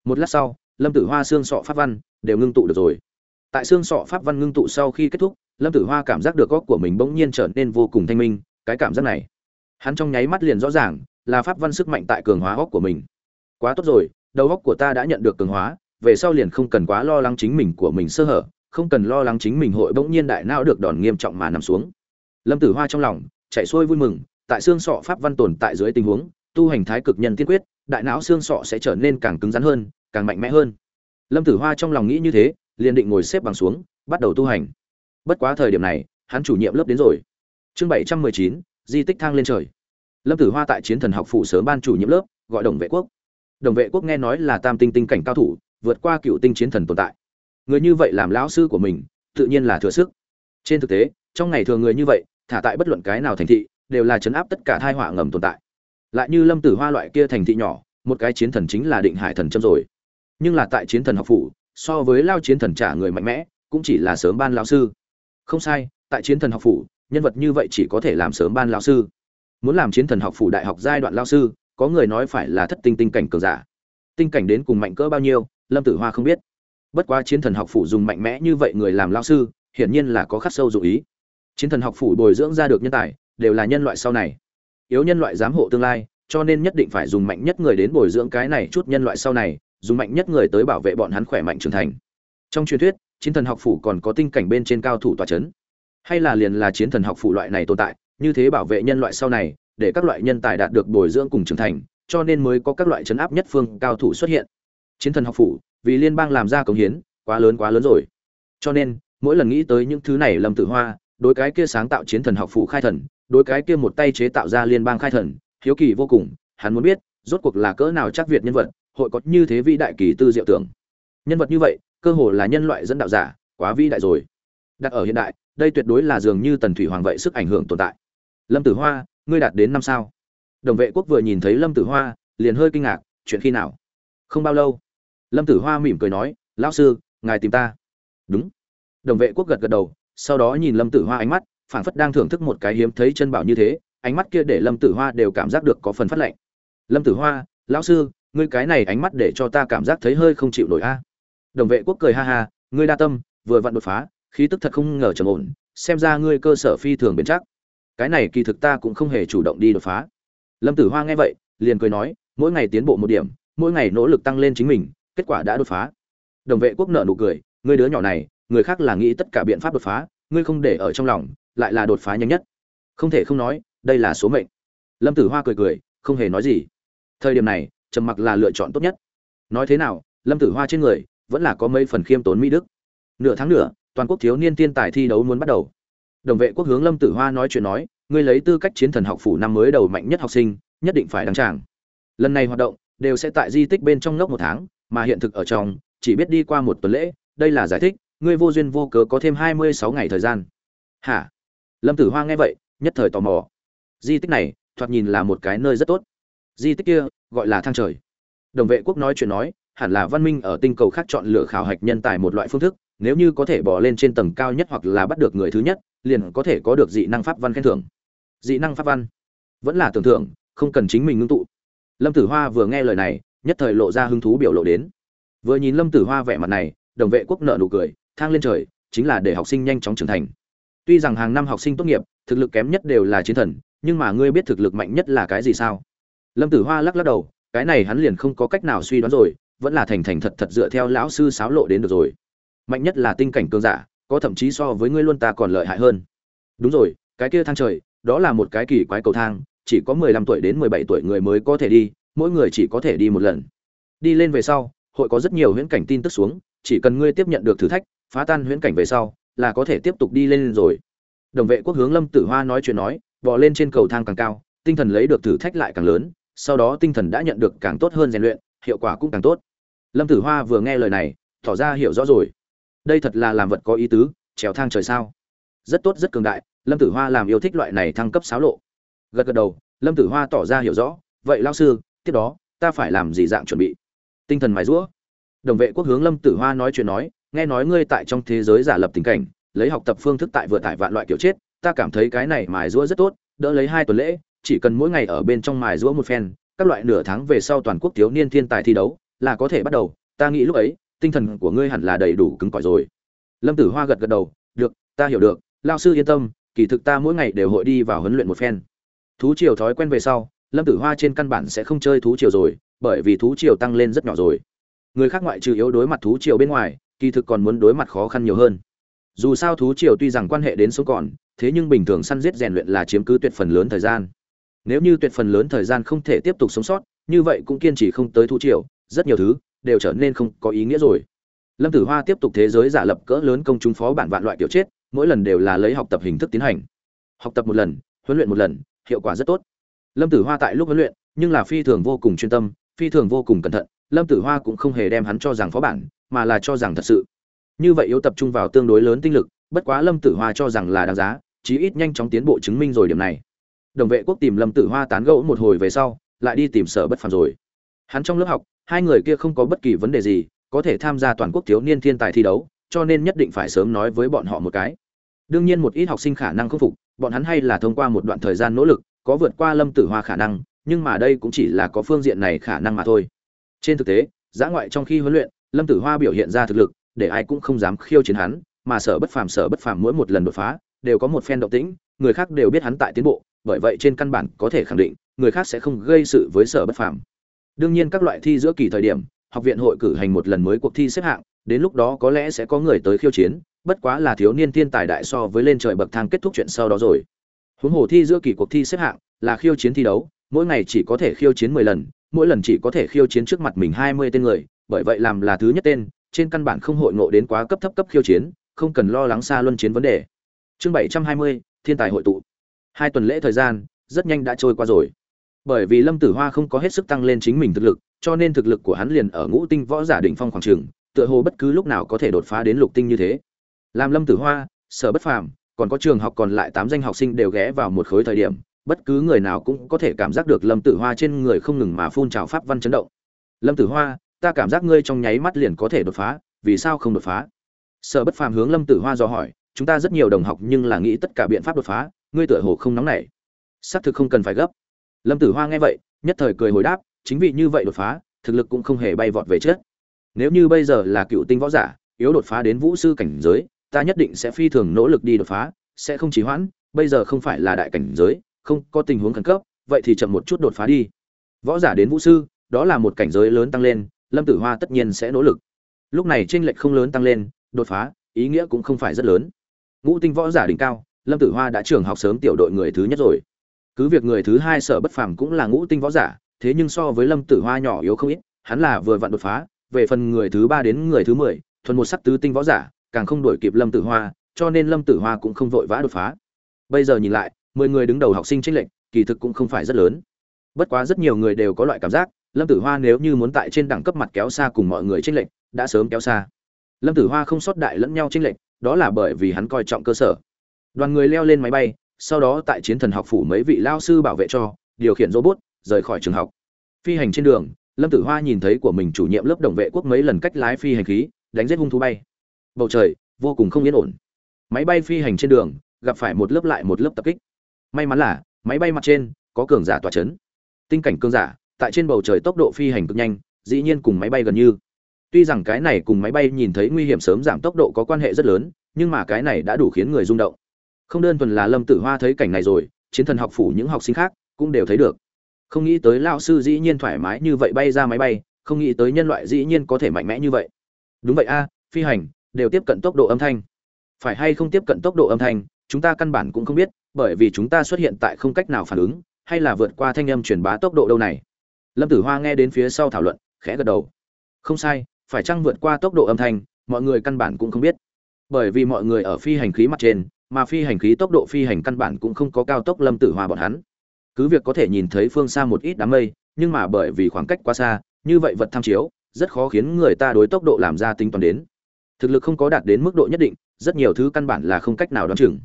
Một lát sau, lâm tử hoa xương sọ pháp văn đều ngưng tụ được rồi. Tại xương sọ pháp văn ngưng tụ sau khi kết thúc, lâm tử hoa cảm giác được góc của mình bỗng nhiên trở nên vô cùng thanh minh, cái cảm giác này, hắn trong nháy mắt liền rõ ràng là pháp văn sức mạnh tại cường hóa góc của mình. Quá tốt rồi, đầu góc của ta đã nhận được cường hóa, về sau liền không cần quá lo lắng chính mình của mình sơ hở, không cần lo lắng chính mình hội bỗng nhiên đại não được đòn nghiêm trọng mà nằm xuống. Lâm tử hoa trong lòng chạy xuôi vui mừng, tại xương sọ pháp văn tồn tại dưới tình huống tu hành thái cực nhân tiên quyết, đại não xương sọ sẽ trở nên càng cứng rắn hơn, càng mạnh mẽ hơn. Lâm tử hoa trong lòng nghĩ như thế, liền định ngồi xếp bằng xuống, bắt đầu tu hành. Bất quá thời điểm này, hắn chủ nhiệm lớp đến rồi. Chương bảy trăm mười chín, di tích thang lên trời. Lâm tử hoa tại chiến thần học phủ sớm ban chủ nhiệm lớp, gọi đồng vệ quốc. Đồng vệ quốc nghe nói là tam tinh tinh cảnh cao thủ, vượt qua cựu tinh chiến thần tồn tại. Người như vậy làm lão sư của mình, tự nhiên là thừa sức. Trên thực tế, trong ngày thường người như vậy, thả tại bất luận cái nào thành thị, đều là chấn áp tất cả thai họa ngầm tồn tại lại như lâm tử hoa loại kia thành thị nhỏ, một cái chiến thần chính là định hải thần châm rồi. Nhưng là tại chiến thần học phủ, so với lao chiến thần trả người mạnh mẽ, cũng chỉ là sớm ban lao sư. Không sai, tại chiến thần học phủ, nhân vật như vậy chỉ có thể làm sớm ban lao sư. Muốn làm chiến thần học phủ đại học giai đoạn lao sư, có người nói phải là thất tinh tinh cảnh cường giả. Tinh cảnh đến cùng mạnh cỡ bao nhiêu, lâm tử hoa không biết. Bất quá chiến thần học phủ dùng mạnh mẽ như vậy người làm lao sư, hiển nhiên là có khắc sâu dụ ý. Chiến thần học phủ bồi dưỡng ra được nhân tài, đều là nhân loại sau này yếu nhân loại giám hộ tương lai, cho nên nhất định phải dùng mạnh nhất người đến bồi dưỡng cái này chút nhân loại sau này, dùng mạnh nhất người tới bảo vệ bọn hắn khỏe mạnh trưởng thành. Trong truyền thuyết, chiến thần học phủ còn có tinh cảnh bên trên cao thủ tòa c h ấ n hay là liền là chiến thần học phủ loại này tồn tại, như thế bảo vệ nhân loại sau này, để các loại nhân tài đạt được bồi dưỡng cùng trưởng thành, cho nên mới có các loại chấn áp nhất phương cao thủ xuất hiện. Chiến thần học phủ, vì liên bang làm ra công hiến, quá lớn quá lớn rồi. Cho nên, mỗi lần nghĩ tới những thứ này lâm tử hoa, đối cái kia sáng tạo chiến thần học phủ khai thần đối cái kia một tay chế tạo ra liên bang khai thần, hiếu kỳ vô cùng, hắn muốn biết, rốt cuộc là cỡ nào chắc việt nhân vật, hội có như thế vĩ đại kỳ tư diệu tưởng. Nhân vật như vậy, cơ hồ là nhân loại dẫn đạo giả, quá vĩ đại rồi. Đặt ở hiện đại, đây tuyệt đối là dường như tần thủy hoàng vậy sức ảnh hưởng tồn tại. Lâm tử hoa, ngươi đạt đến năm sao? Đồng vệ quốc vừa nhìn thấy lâm tử hoa, liền hơi kinh ngạc, chuyện khi nào? Không bao lâu. Lâm tử hoa mỉm cười nói, lão sư, ngài tìm ta. Đúng. Đồng vệ quốc gật gật đầu, sau đó nhìn lâm tử hoa ánh mắt phảng phất đang thưởng thức một cái hiếm thấy chân bảo như thế, ánh mắt kia để lâm tử hoa đều cảm giác được có phần phát lạnh lâm tử hoa, lão sư, ngươi cái này ánh mắt để cho ta cảm giác thấy hơi không chịu nổi a. Đồng vệ quốc cười ha ha, ngươi đa tâm, vừa vặn đột phá, khí tức thật không ngờ trầm ổn, xem ra ngươi cơ sở phi thường bền chắc. Cái này kỳ thực ta cũng không hề chủ động đi đột phá. Lâm tử hoa nghe vậy, liền cười nói, mỗi ngày tiến bộ một điểm, mỗi ngày nỗ lực tăng lên chính mình, kết quả đã đột phá. Đồng vệ quốc nợ nụ cười, ngươi đứa nhỏ này, người khác là nghĩ tất cả biện pháp đột phá, ngươi không để ở trong lòng lại là đột phá nhanh nhất. Không thể không nói, đây là số mệnh. Lâm tử hoa cười cười, không hề nói gì. Thời điểm này, trầm mặc là lựa chọn tốt nhất. Nói thế nào, lâm tử hoa trên người vẫn là có mấy phần khiêm tốn mỹ đức. Nửa tháng nữa toàn quốc thiếu niên tiên tài thi đấu muốn bắt đầu. Đồng vệ quốc hướng lâm tử hoa nói chuyện nói, ngươi lấy tư cách chiến thần học phủ năm mới đầu mạnh nhất học sinh, nhất định phải đăng tràng. Lần này hoạt động đều sẽ tại di tích bên trong ngốc một tháng, mà hiện thực ở trong, chỉ biết đi qua một tuần lễ, đây là giải thích, ngươi vô duyên vô cớ có thêm hai mươi sáu ngày thời gian. Hả? Lâm tử hoa nghe vậy, nhất thời tò mò. Di tích này, thoạt nhìn là một cái nơi rất tốt. Di tích kia, gọi là thang trời. Đồng vệ quốc nói chuyện nói, hẳn là văn minh ở tinh cầu khác chọn lựa khảo hạch nhân tài một loại phương thức, nếu như có thể bỏ lên trên tầng cao nhất hoặc là bắt được người thứ nhất, liền có thể có được dị năng pháp văn khen thưởng. Dị năng pháp văn? Vẫn là tưởng thưởng không cần chính mình ngưng tụ. Lâm tử hoa vừa nghe lời này, nhất thời lộ ra hứng thú biểu lộ đến. Vừa nhìn lâm tử hoa vẻ mặt này, đồng vệ quốc nợ nụ cười, thang lên trời, chính là để học sinh nhanh chóng trưởng thành tuy rằng hàng năm học sinh tốt nghiệp, thực lực kém nhất đều là chiến thần, nhưng mà ngươi biết thực lực mạnh nhất là cái gì sao? Lâm tử hoa lắc lắc đầu, cái này hắn liền không có cách nào suy đoán rồi, vẫn là thành thành thật thật dựa theo lão sư sáo lộ đến được rồi. Mạnh nhất là tinh cảnh cường giả, có thậm chí so với ngươi luôn ta còn lợi hại hơn. Đúng rồi, cái kia thang trời, đó là một cái kỳ quái cầu thang, chỉ có mười lăm tuổi đến mười bảy tuổi người mới có thể đi, mỗi người chỉ có thể đi một lần. Đi lên về sau, hội có rất nhiều huyễn cảnh tin tức xuống, chỉ cần ngươi tiếp nhận được thử thách, phá tan huyễn cảnh về sau là có thể tiếp tục đi lên rồi. Đồng vệ quốc hướng lâm tử hoa nói chuyện nói, bò lên trên cầu thang càng cao, tinh thần lấy được thử thách lại càng lớn, sau đó tinh thần đã nhận được càng tốt hơn rèn luyện, hiệu quả cũng càng tốt. Lâm tử hoa vừa nghe lời này, tỏ ra hiểu rõ rồi. Đây thật là làm vật có ý tứ, trèo thang trời sao? Rất tốt, rất cường đại, lâm tử hoa làm yêu thích loại này thăng cấp xáo lộ. Gật gật đầu, lâm tử hoa tỏ ra hiểu rõ. Vậy lao sư, tiếp đó, ta phải làm gì dạng chuẩn bị? Tinh thần mài rũa. Đồng vệ quốc hướng lâm tử hoa nói chuyện nói nghe nói ngươi tại trong thế giới giả lập tình cảnh, lấy học tập phương thức tại vừa tải vạn loại kiểu chết, ta cảm thấy cái này mài rũa rất tốt, đỡ lấy hai tuần lễ, chỉ cần mỗi ngày ở bên trong mài rũa một phen, các loại nửa tháng về sau toàn quốc thiếu niên thiên tài thi đấu, là có thể bắt đầu, ta nghĩ lúc ấy, tinh thần của ngươi hẳn là đầy đủ cứng cỏi rồi. Lâm tử hoa gật gật đầu, được, ta hiểu được lao sư yên tâm, kỳ thực ta mỗi ngày đều hội đi vào huấn luyện một phen. Thú triều thói quen về sau, lâm tử hoa trên căn bản sẽ không chơi thú triều rồi, bởi vì thú triều tăng lên rất nhỏ rồi. Người khác ngoại trừ yếu đối mặt thú triều bên ngoài kỳ thực còn muốn đối mặt khó khăn nhiều hơn. Dù sao thú triều tuy rằng quan hệ đến số còn, thế nhưng bình thường săn giết rèn luyện là chiếm cứ tuyệt phần lớn thời gian. Nếu như tuyệt phần lớn thời gian không thể tiếp tục sống sót, như vậy cũng kiên trì không tới thú triều, rất nhiều thứ đều trở nên không có ý nghĩa rồi. Lâm tử hoa tiếp tục thế giới giả lập cỡ lớn công chúng phó bản vạn loại kiểu chết, mỗi lần đều là lấy học tập hình thức tiến hành. Học tập một lần, huấn luyện một lần, hiệu quả rất tốt. Lâm tử hoa tại lúc huấn luyện, nhưng là phi thường vô cùng chuyên tâm, phi thường vô cùng cẩn thận, lâm tử hoa cũng không hề đem hắn cho rằng phó bản mà là cho rằng thật sự. Như vậy yếu tập trung vào tương đối lớn tinh lực, bất quá lâm tử hoa cho rằng là đáng giá, chí ít nhanh chóng tiến bộ chứng minh rồi điểm này. Đồng vệ quốc tìm lâm tử hoa tán gẫu một hồi về sau, lại đi tìm sở bất phàm rồi. Hắn trong lớp học, hai người kia không có bất kỳ vấn đề gì, có thể tham gia toàn quốc thiếu niên thiên tài thi đấu, cho nên nhất định phải sớm nói với bọn họ một cái. Đương nhiên một ít học sinh khả năng khắc phục, bọn hắn hay là thông qua một đoạn thời gian nỗ lực, có vượt qua lâm tử hoa khả năng, nhưng mà đây cũng chỉ là có phương diện này khả năng mà thôi. Trên thực tế, giã ngoại trong khi huấn luyện lâm tử hoa biểu hiện ra thực lực, để ai cũng không dám khiêu chiến hắn, mà sở bất phàm, sở bất phàm mỗi một lần đột phá, đều có một phen động tĩnh, người khác đều biết hắn tại tiến bộ, bởi vậy trên căn bản có thể khẳng định, người khác sẽ không gây sự với sở bất phàm. Đương nhiên các loại thi giữa kỳ thời điểm, học viện hội cử hành một lần mới cuộc thi xếp hạng, đến lúc đó có lẽ sẽ có người tới khiêu chiến, bất quá là thiếu niên thiên tài đại so với lên trời bậc thang kết thúc chuyện sau đó rồi. Huống hồ thi giữa kỳ cuộc thi xếp hạng là khiêu chiến thi đấu, mỗi ngày chỉ có thể khiêu chiến mười lần, mỗi lần chỉ có thể khiêu chiến trước mặt mình hai mươi tên người bởi vậy làm là thứ nhất tên, trên căn bản không hội ngộ đến quá cấp thấp cấp khiêu chiến, không cần lo lắng xa luân chiến vấn đề. Chương bảy trăm hai mươi, thiên tài hội tụ. Hai tuần lễ thời gian, rất nhanh đã trôi qua rồi. Bởi vì lâm tử hoa không có hết sức tăng lên chính mình thực lực, cho nên thực lực của hắn liền ở ngũ tinh võ giả đỉnh phong khoảng trường, tựa hồ bất cứ lúc nào có thể đột phá đến lục tinh như thế. Làm lâm tử hoa, sở bất phàm, còn có trường học còn lại tám danh học sinh đều ghé vào một khối thời điểm, bất cứ người nào cũng có thể cảm giác được lâm tử hoa trên người không ngừng mà phun trào pháp văn chấn động. Lâm tử hoa ta cảm giác ngươi trong nháy mắt liền có thể đột phá, vì sao không đột phá? Sở bất phàm hướng lâm tử hoa do hỏi, chúng ta rất nhiều đồng học nhưng là nghĩ tất cả biện pháp đột phá, ngươi tựa hồ không nóng nảy. Xác thực không cần phải gấp. Lâm tử hoa nghe vậy, nhất thời cười hồi đáp, chính vì như vậy đột phá, thực lực cũng không hề bay vọt về trước. Nếu như bây giờ là cựu tinh võ giả, yếu đột phá đến vũ sư cảnh giới, ta nhất định sẽ phi thường nỗ lực đi đột phá, sẽ không trì hoãn, bây giờ không phải là đại cảnh giới, không có tình huống khẩn cấp, vậy thì chậm một chút đột phá đi. Võ giả đến vũ sư, đó là một cảnh giới lớn tăng lên lâm tử hoa tất nhiên sẽ nỗ lực. Lúc này tranh lệch không lớn tăng lên, đột phá, ý nghĩa cũng không phải rất lớn. Ngũ tinh võ giả đỉnh cao, lâm tử hoa đã trưởng học sớm tiểu đội người thứ nhất rồi. Cứ việc người thứ hai sở bất phàm cũng là ngũ tinh võ giả, thế nhưng so với lâm tử hoa nhỏ yếu không ít, hắn là vừa vặn đột phá, về phần người thứ ba đến người thứ mười, thuần một sắc tứ tinh võ giả, càng không đổi kịp lâm tử hoa, cho nên lâm tử hoa cũng không vội vã đột phá. Bây giờ nhìn lại, mười người đứng đầu học sinh tranh lệch, kỳ thực cũng không phải rất lớn. Bất quá rất nhiều người đều có loại cảm giác lâm tử hoa nếu như muốn tại trên đẳng cấp mặt kéo xa cùng mọi người tranh lệch, đã sớm kéo xa. Lâm tử hoa không sót đại lẫn nhau tranh lệch, đó là bởi vì hắn coi trọng cơ sở. Đoàn người leo lên máy bay, sau đó tại chiến thần học phủ mấy vị lao sư bảo vệ cho, điều khiển robot, rời khỏi trường học. Phi hành trên đường, lâm tử hoa nhìn thấy của mình chủ nhiệm lớp đồng vệ quốc mấy lần cách lái phi hành khí, đánh giết hung thú bay. Bầu trời, vô cùng không yên ổn. Máy bay phi hành trên đường, gặp phải một lớp lại một lớp tập kích. May mắn là, máy bay mặt trên, có cường giả tỏa chấn. Tinh cảnh cường giả tại trên bầu trời tốc độ phi hành cực nhanh, dĩ nhiên cùng máy bay gần như. Tuy rằng cái này cùng máy bay nhìn thấy nguy hiểm sớm giảm tốc độ có quan hệ rất lớn, nhưng mà cái này đã đủ khiến người rung động. Không đơn thuần là lâm tử hoa thấy cảnh này rồi, chiến thần học phủ những học sinh khác cũng đều thấy được. Không nghĩ tới lao sư dĩ nhiên thoải mái như vậy bay ra máy bay, không nghĩ tới nhân loại dĩ nhiên có thể mạnh mẽ như vậy. Đúng vậy a, phi hành, đều tiếp cận tốc độ âm thanh. Phải hay không tiếp cận tốc độ âm thanh, chúng ta căn bản cũng không biết, bởi vì chúng ta xuất hiện tại không cách nào phản ứng, hay là vượt qua thanh âm truyền bá tốc độ đâu này lâm tử hoa nghe đến phía sau thảo luận, khẽ gật đầu. Không sai, phải chăng vượt qua tốc độ âm thanh, mọi người căn bản cũng không biết. Bởi vì mọi người ở phi hành khí mặt trên, mà phi hành khí tốc độ phi hành căn bản cũng không có cao tốc lâm tử hoa bọn hắn. Cứ việc có thể nhìn thấy phương xa một ít đám mây, nhưng mà bởi vì khoảng cách quá xa, như vậy vật tham chiếu, rất khó khiến người ta đối tốc độ làm ra tính toán đến. Thực lực không có đạt đến mức độ nhất định, rất nhiều thứ căn bản là không cách nào đoán chừng.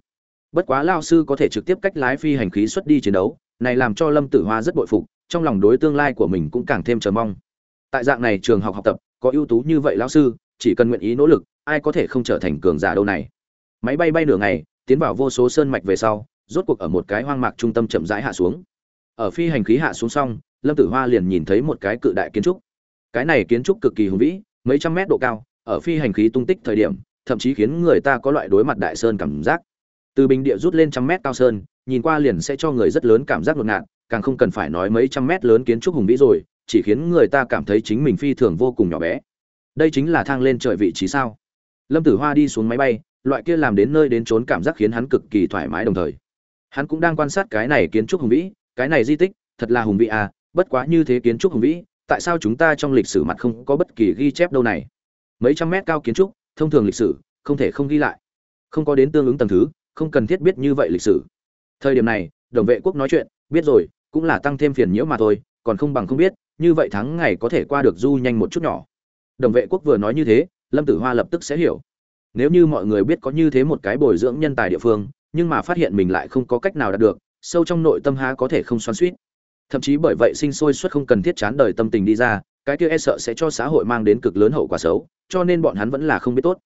Bất quá lao sư có thể trực tiếp cách lái phi hành khí xuất đi chiến đấu, này làm cho lâm tử hoa rất bội phục trong lòng đối tương lai của mình cũng càng thêm chờ mong. Tại dạng này trường học học tập, có ưu tú như vậy lão sư, chỉ cần nguyện ý nỗ lực, ai có thể không trở thành cường giả đâu này. Máy bay bay nửa ngày, tiến vào vô số sơn mạch về sau, rốt cuộc ở một cái hoang mạc trung tâm chậm rãi hạ xuống. Ở phi hành khí hạ xuống xong, lâm tử hoa liền nhìn thấy một cái cự đại kiến trúc. Cái này kiến trúc cực kỳ hùng vĩ, mấy trăm mét độ cao, ở phi hành khí tung tích thời điểm, thậm chí khiến người ta có loại đối mặt đại sơn cảm giác. Từ bình địa rút lên trăm mét cao sơn, nhìn qua liền sẽ cho người rất lớn cảm giác ngột ngạt càng không cần phải nói mấy trăm mét lớn kiến trúc hùng vĩ rồi, chỉ khiến người ta cảm thấy chính mình phi thường vô cùng nhỏ bé. Đây chính là thang lên trời vị trí sao? Lâm tử hoa đi xuống máy bay, loại kia làm đến nơi đến trốn cảm giác khiến hắn cực kỳ thoải mái đồng thời. Hắn cũng đang quan sát cái này kiến trúc hùng vĩ, cái này di tích, thật là hùng vĩ à bất quá như thế kiến trúc hùng vĩ, tại sao chúng ta trong lịch sử mặt không có bất kỳ ghi chép đâu này? Mấy trăm mét cao kiến trúc, thông thường lịch sử, không thể không ghi lại. Không có đến tương ứng tầng thứ, không cần thiết biết như vậy lịch sử. Thời điểm này, đồng vệ quốc nói chuyện, biết rồi cũng là tăng thêm phiền nhiễu mà thôi, còn không bằng không biết, như vậy tháng ngày có thể qua được du nhanh một chút nhỏ. Đồng vệ quốc vừa nói như thế, lâm tử hoa lập tức sẽ hiểu. Nếu như mọi người biết có như thế một cái bồi dưỡng nhân tài địa phương, nhưng mà phát hiện mình lại không có cách nào đạt được, sâu trong nội tâm há có thể không xoắn suýt thậm chí bởi vậy sinh sôi suất không cần thiết chán đời tâm tình đi ra, cái kia e sợ sẽ cho xã hội mang đến cực lớn hậu quả xấu, cho nên bọn hắn vẫn là không biết tốt.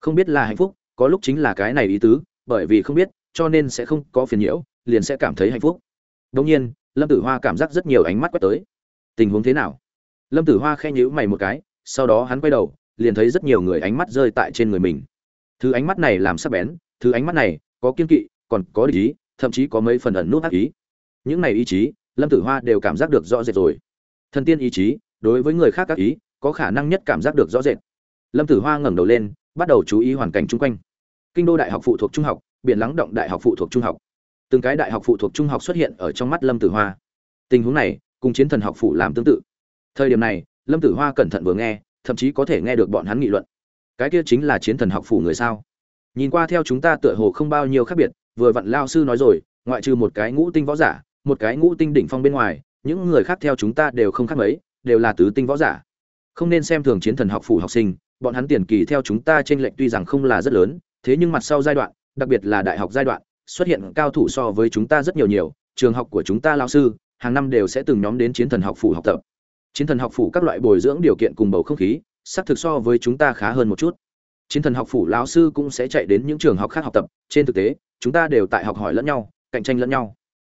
Không biết là hạnh phúc, có lúc chính là cái này ý tứ, bởi vì không biết, cho nên sẽ không có phiền nhiễu, liền sẽ cảm thấy hạnh phúc. Đương nhiên lâm tử hoa cảm giác rất nhiều ánh mắt quét tới. Tình huống thế nào? Lâm tử hoa khe nhữ mày một cái, sau đó hắn quay đầu, liền thấy rất nhiều người ánh mắt rơi tại trên người mình. Thứ ánh mắt này làm sắc bén, thứ ánh mắt này có kiên kỵ, còn có ý, thậm chí có mấy phần ẩn nút ác ý. Những này ý chí, lâm tử hoa đều cảm giác được rõ rệt rồi. Thần tiên ý chí, đối với người khác các ý, có khả năng nhất cảm giác được rõ rệt. Lâm tử hoa ngẩng đầu lên, bắt đầu chú ý hoàn cảnh chung quanh. Kinh đô đại học phụ thuộc trung học, biển lắng động đại học phụ thuộc trung học từng cái đại học phụ thuộc trung học xuất hiện ở trong mắt lâm tử hoa. Tình huống này, cùng chiến thần học phủ làm tương tự. Thời điểm này, lâm tử hoa cẩn thận vừa nghe, thậm chí có thể nghe được bọn hắn nghị luận. Cái kia chính là chiến thần học phủ người sao? Nhìn qua theo chúng ta tựa hồ không bao nhiêu khác biệt, vừa vặn lao sư nói rồi, ngoại trừ một cái ngũ tinh võ giả, một cái ngũ tinh đỉnh phong bên ngoài, những người khác theo chúng ta đều không khác mấy, đều là tứ tinh võ giả. Không nên xem thường chiến thần học phủ học sinh, bọn hắn tiền kỳ theo chúng ta trên lệnh tuy rằng không là rất lớn, thế nhưng mặt sau giai đoạn, đặc biệt là đại học giai đoạn xuất hiện cao thủ so với chúng ta rất nhiều nhiều, trường học của chúng ta lao sư, hàng năm đều sẽ từng nhóm đến chiến thần học phủ học tập. Chiến thần học phủ các loại bồi dưỡng điều kiện cùng bầu không khí, xác thực so với chúng ta khá hơn một chút. Chiến thần học phủ lão sư cũng sẽ chạy đến những trường học khác học tập, trên thực tế, chúng ta đều tại học hỏi lẫn nhau, cạnh tranh lẫn nhau.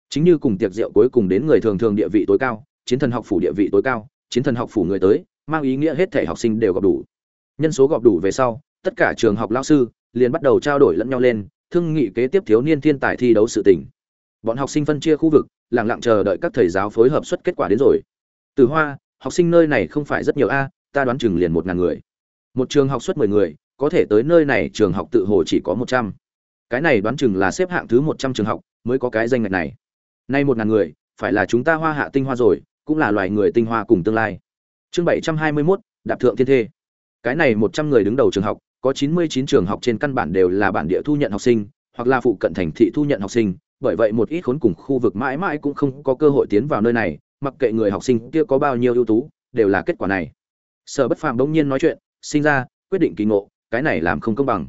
Chính như cùng tiệc rượu cuối cùng đến người thường thường địa vị tối cao, chiến thần học phủ địa vị tối cao, chiến thần học phủ người tới, mang ý nghĩa hết thể học sinh đều gặp đủ. Nhân số gọp đủ về sau, tất cả trường học lão sư liền bắt đầu trao đổi lẫn nhau lên thương nghị kế tiếp thiếu niên thiên tài thi đấu sự tình. Bọn học sinh phân chia khu vực lặng lặng chờ đợi các thầy giáo phối hợp xuất kết quả đến rồi. Từ hoa học sinh nơi này không phải rất nhiều a ta đoán chừng liền một ngàn người. Một trường học xuất mười người có thể tới nơi này trường học tự hồ chỉ có một trăm. Cái này đoán chừng là xếp hạng thứ một trăm trường học mới có cái danh ngạch này. Nay một ngàn người phải là chúng ta hoa hạ tinh hoa rồi cũng là loài người tinh hoa cùng tương lai. Chương bảy trăm hai mươi 721, đạp thượng thiên thê. Cái này một trăm người đứng đầu trường học có chín mươi chín trường học trên căn bản đều là bản địa thu nhận học sinh, hoặc là phụ cận thành thị thu nhận học sinh, bởi vậy một ít khốn cùng khu vực mãi mãi cũng không có cơ hội tiến vào nơi này, mặc kệ người học sinh kia có bao nhiêu ưu tú, đều là kết quả này. Sở bất phàm bỗng nhiên nói chuyện, sinh ra, quyết định kỳ ngộ, cái này làm không công bằng.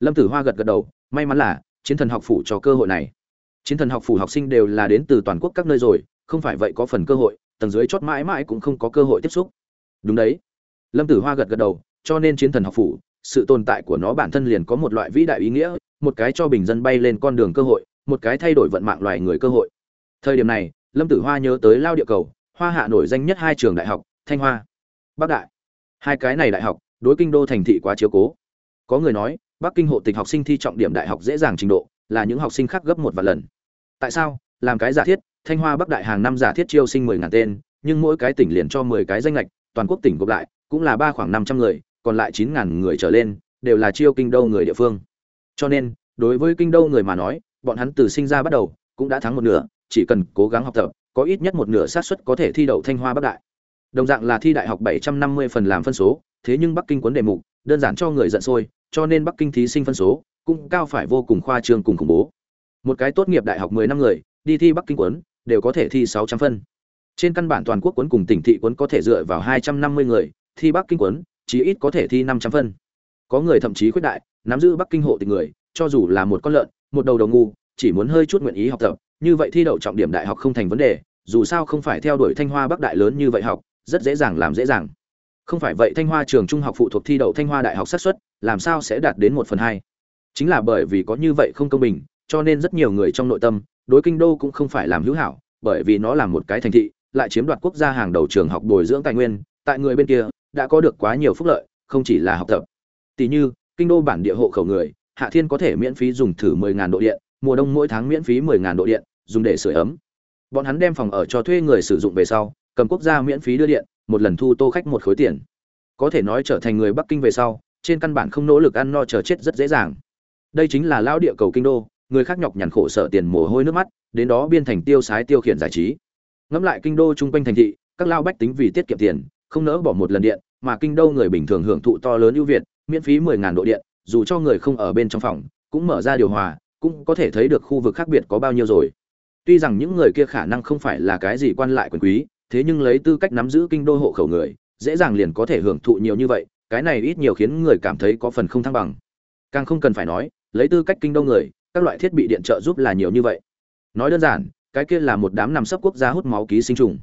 Lâm tử hoa gật gật đầu, may mắn là, chiến thần học phủ cho cơ hội này. Chiến thần học phủ học sinh đều là đến từ toàn quốc các nơi rồi, không phải vậy có phần cơ hội, tầng dưới chót mãi mãi cũng không có cơ hội tiếp xúc. Đúng đấy. Lâm tử hoa gật gật đầu, cho nên chiến thần học phủ sự tồn tại của nó bản thân liền có một loại vĩ đại ý nghĩa, một cái cho bình dân bay lên con đường cơ hội, một cái thay đổi vận mạng loài người cơ hội. Thời điểm này, lâm tử hoa nhớ tới lao địa cầu, hoa hạ nổi danh nhất hai trường đại học, thanh hoa, bắc đại. Hai cái này đại học, đối kinh đô thành thị quá chiếu cố. Có người nói, bắc kinh hộ tịch học sinh thi trọng điểm đại học dễ dàng trình độ, là những học sinh khác gấp một vài lần. Tại sao? Làm cái giả thiết, thanh hoa bắc đại hàng năm giả thiết chiêu sinh mười ngàn tên, nhưng mỗi cái tỉnh liền cho mười cái danh lệch toàn quốc tỉnh gộp lại, cũng là ba khoảng năm trăm người còn lại chín ngàn người trở lên, đều là chiêu kinh đô người địa phương. Cho nên, đối với kinh đô người mà nói, bọn hắn từ sinh ra bắt đầu, cũng đã thắng một nửa, chỉ cần cố gắng học tập, có ít nhất một nửa xác suất có thể thi đậu thanh hoa bắc đại. Đồng dạng là thi đại học bảy trăm năm mươi phần làm phân số, thế nhưng bắc kinh cuốn đề mục, đơn giản cho người giận sôi, cho nên bắc kinh thí sinh phân số, cũng cao phải vô cùng khoa trương cùng khủng bố. Một cái tốt nghiệp đại học mười năm người, đi thi bắc kinh cuốn, đều có thể thi sáu trăm phân. Trên căn bản toàn quốc cuốn cùng tỉnh thị cuốn có thể dựa vào hai trăm năm mươi người, thi bắc kinh cuốn chí ít có thể thi năm trăm phân. Có người thậm chí khuyết đại, nắm giữ bắc kinh hộ tịch người, cho dù là một con lợn, một đầu đầu ngu, chỉ muốn hơi chút nguyện ý học tập, như vậy thi đậu trọng điểm đại học không thành vấn đề, dù sao không phải theo đuổi thanh hoa bắc đại lớn như vậy học, rất dễ dàng làm dễ dàng. Không phải vậy thanh hoa trường trung học phụ thuộc thi đậu thanh hoa đại học xác suất, làm sao sẽ đạt đến một phần hai? Chính là bởi vì có như vậy không công bình, cho nên rất nhiều người trong nội tâm, đối kinh đô cũng không phải làm hữu hảo, bởi vì nó là một cái thành thị, lại chiếm đoạt quốc gia hàng đầu trường học bồi dưỡng tài nguyên, tại người bên kia đã có được quá nhiều phúc lợi, không chỉ là học tập. Tỷ như, kinh đô bản địa hộ khẩu người, hạ thiên có thể miễn phí dùng thử 10.000 độ điện, mùa đông mỗi tháng miễn phí 10.000 độ điện, dùng để sửa ấm. Bọn hắn đem phòng ở cho thuê người sử dụng về sau, cầm quốc gia miễn phí đưa điện, một lần thu tô khách một khối tiền. Có thể nói trở thành người bắc kinh về sau, trên căn bản không nỗ lực ăn no chờ chết rất dễ dàng. Đây chính là lão địa cầu kinh đô, người khác nhọc nhằn khổ sở tiền mồ hôi nước mắt, đến đó biên thành tiêu sái tiêu khiển giải trí. Ngẫm lại kinh đô chung quanh thành thị, các lao bách tính vì tiết kiệm tiền, không nỡ bỏ một lần điện mà kinh đô người bình thường hưởng thụ to lớn ưu việt, miễn phí mười ngàn độ điện, dù cho người không ở bên trong phòng, cũng mở ra điều hòa, cũng có thể thấy được khu vực khác biệt có bao nhiêu rồi. Tuy rằng những người kia khả năng không phải là cái gì quan lại quyền quý, thế nhưng lấy tư cách nắm giữ kinh đô hộ khẩu người, dễ dàng liền có thể hưởng thụ nhiều như vậy, cái này ít nhiều khiến người cảm thấy có phần không thăng bằng. Càng không cần phải nói, lấy tư cách kinh đô người, các loại thiết bị điện trợ giúp là nhiều như vậy. Nói đơn giản, cái kia là một đám nằm sấp quốc gia hút máu ký sinh trùng.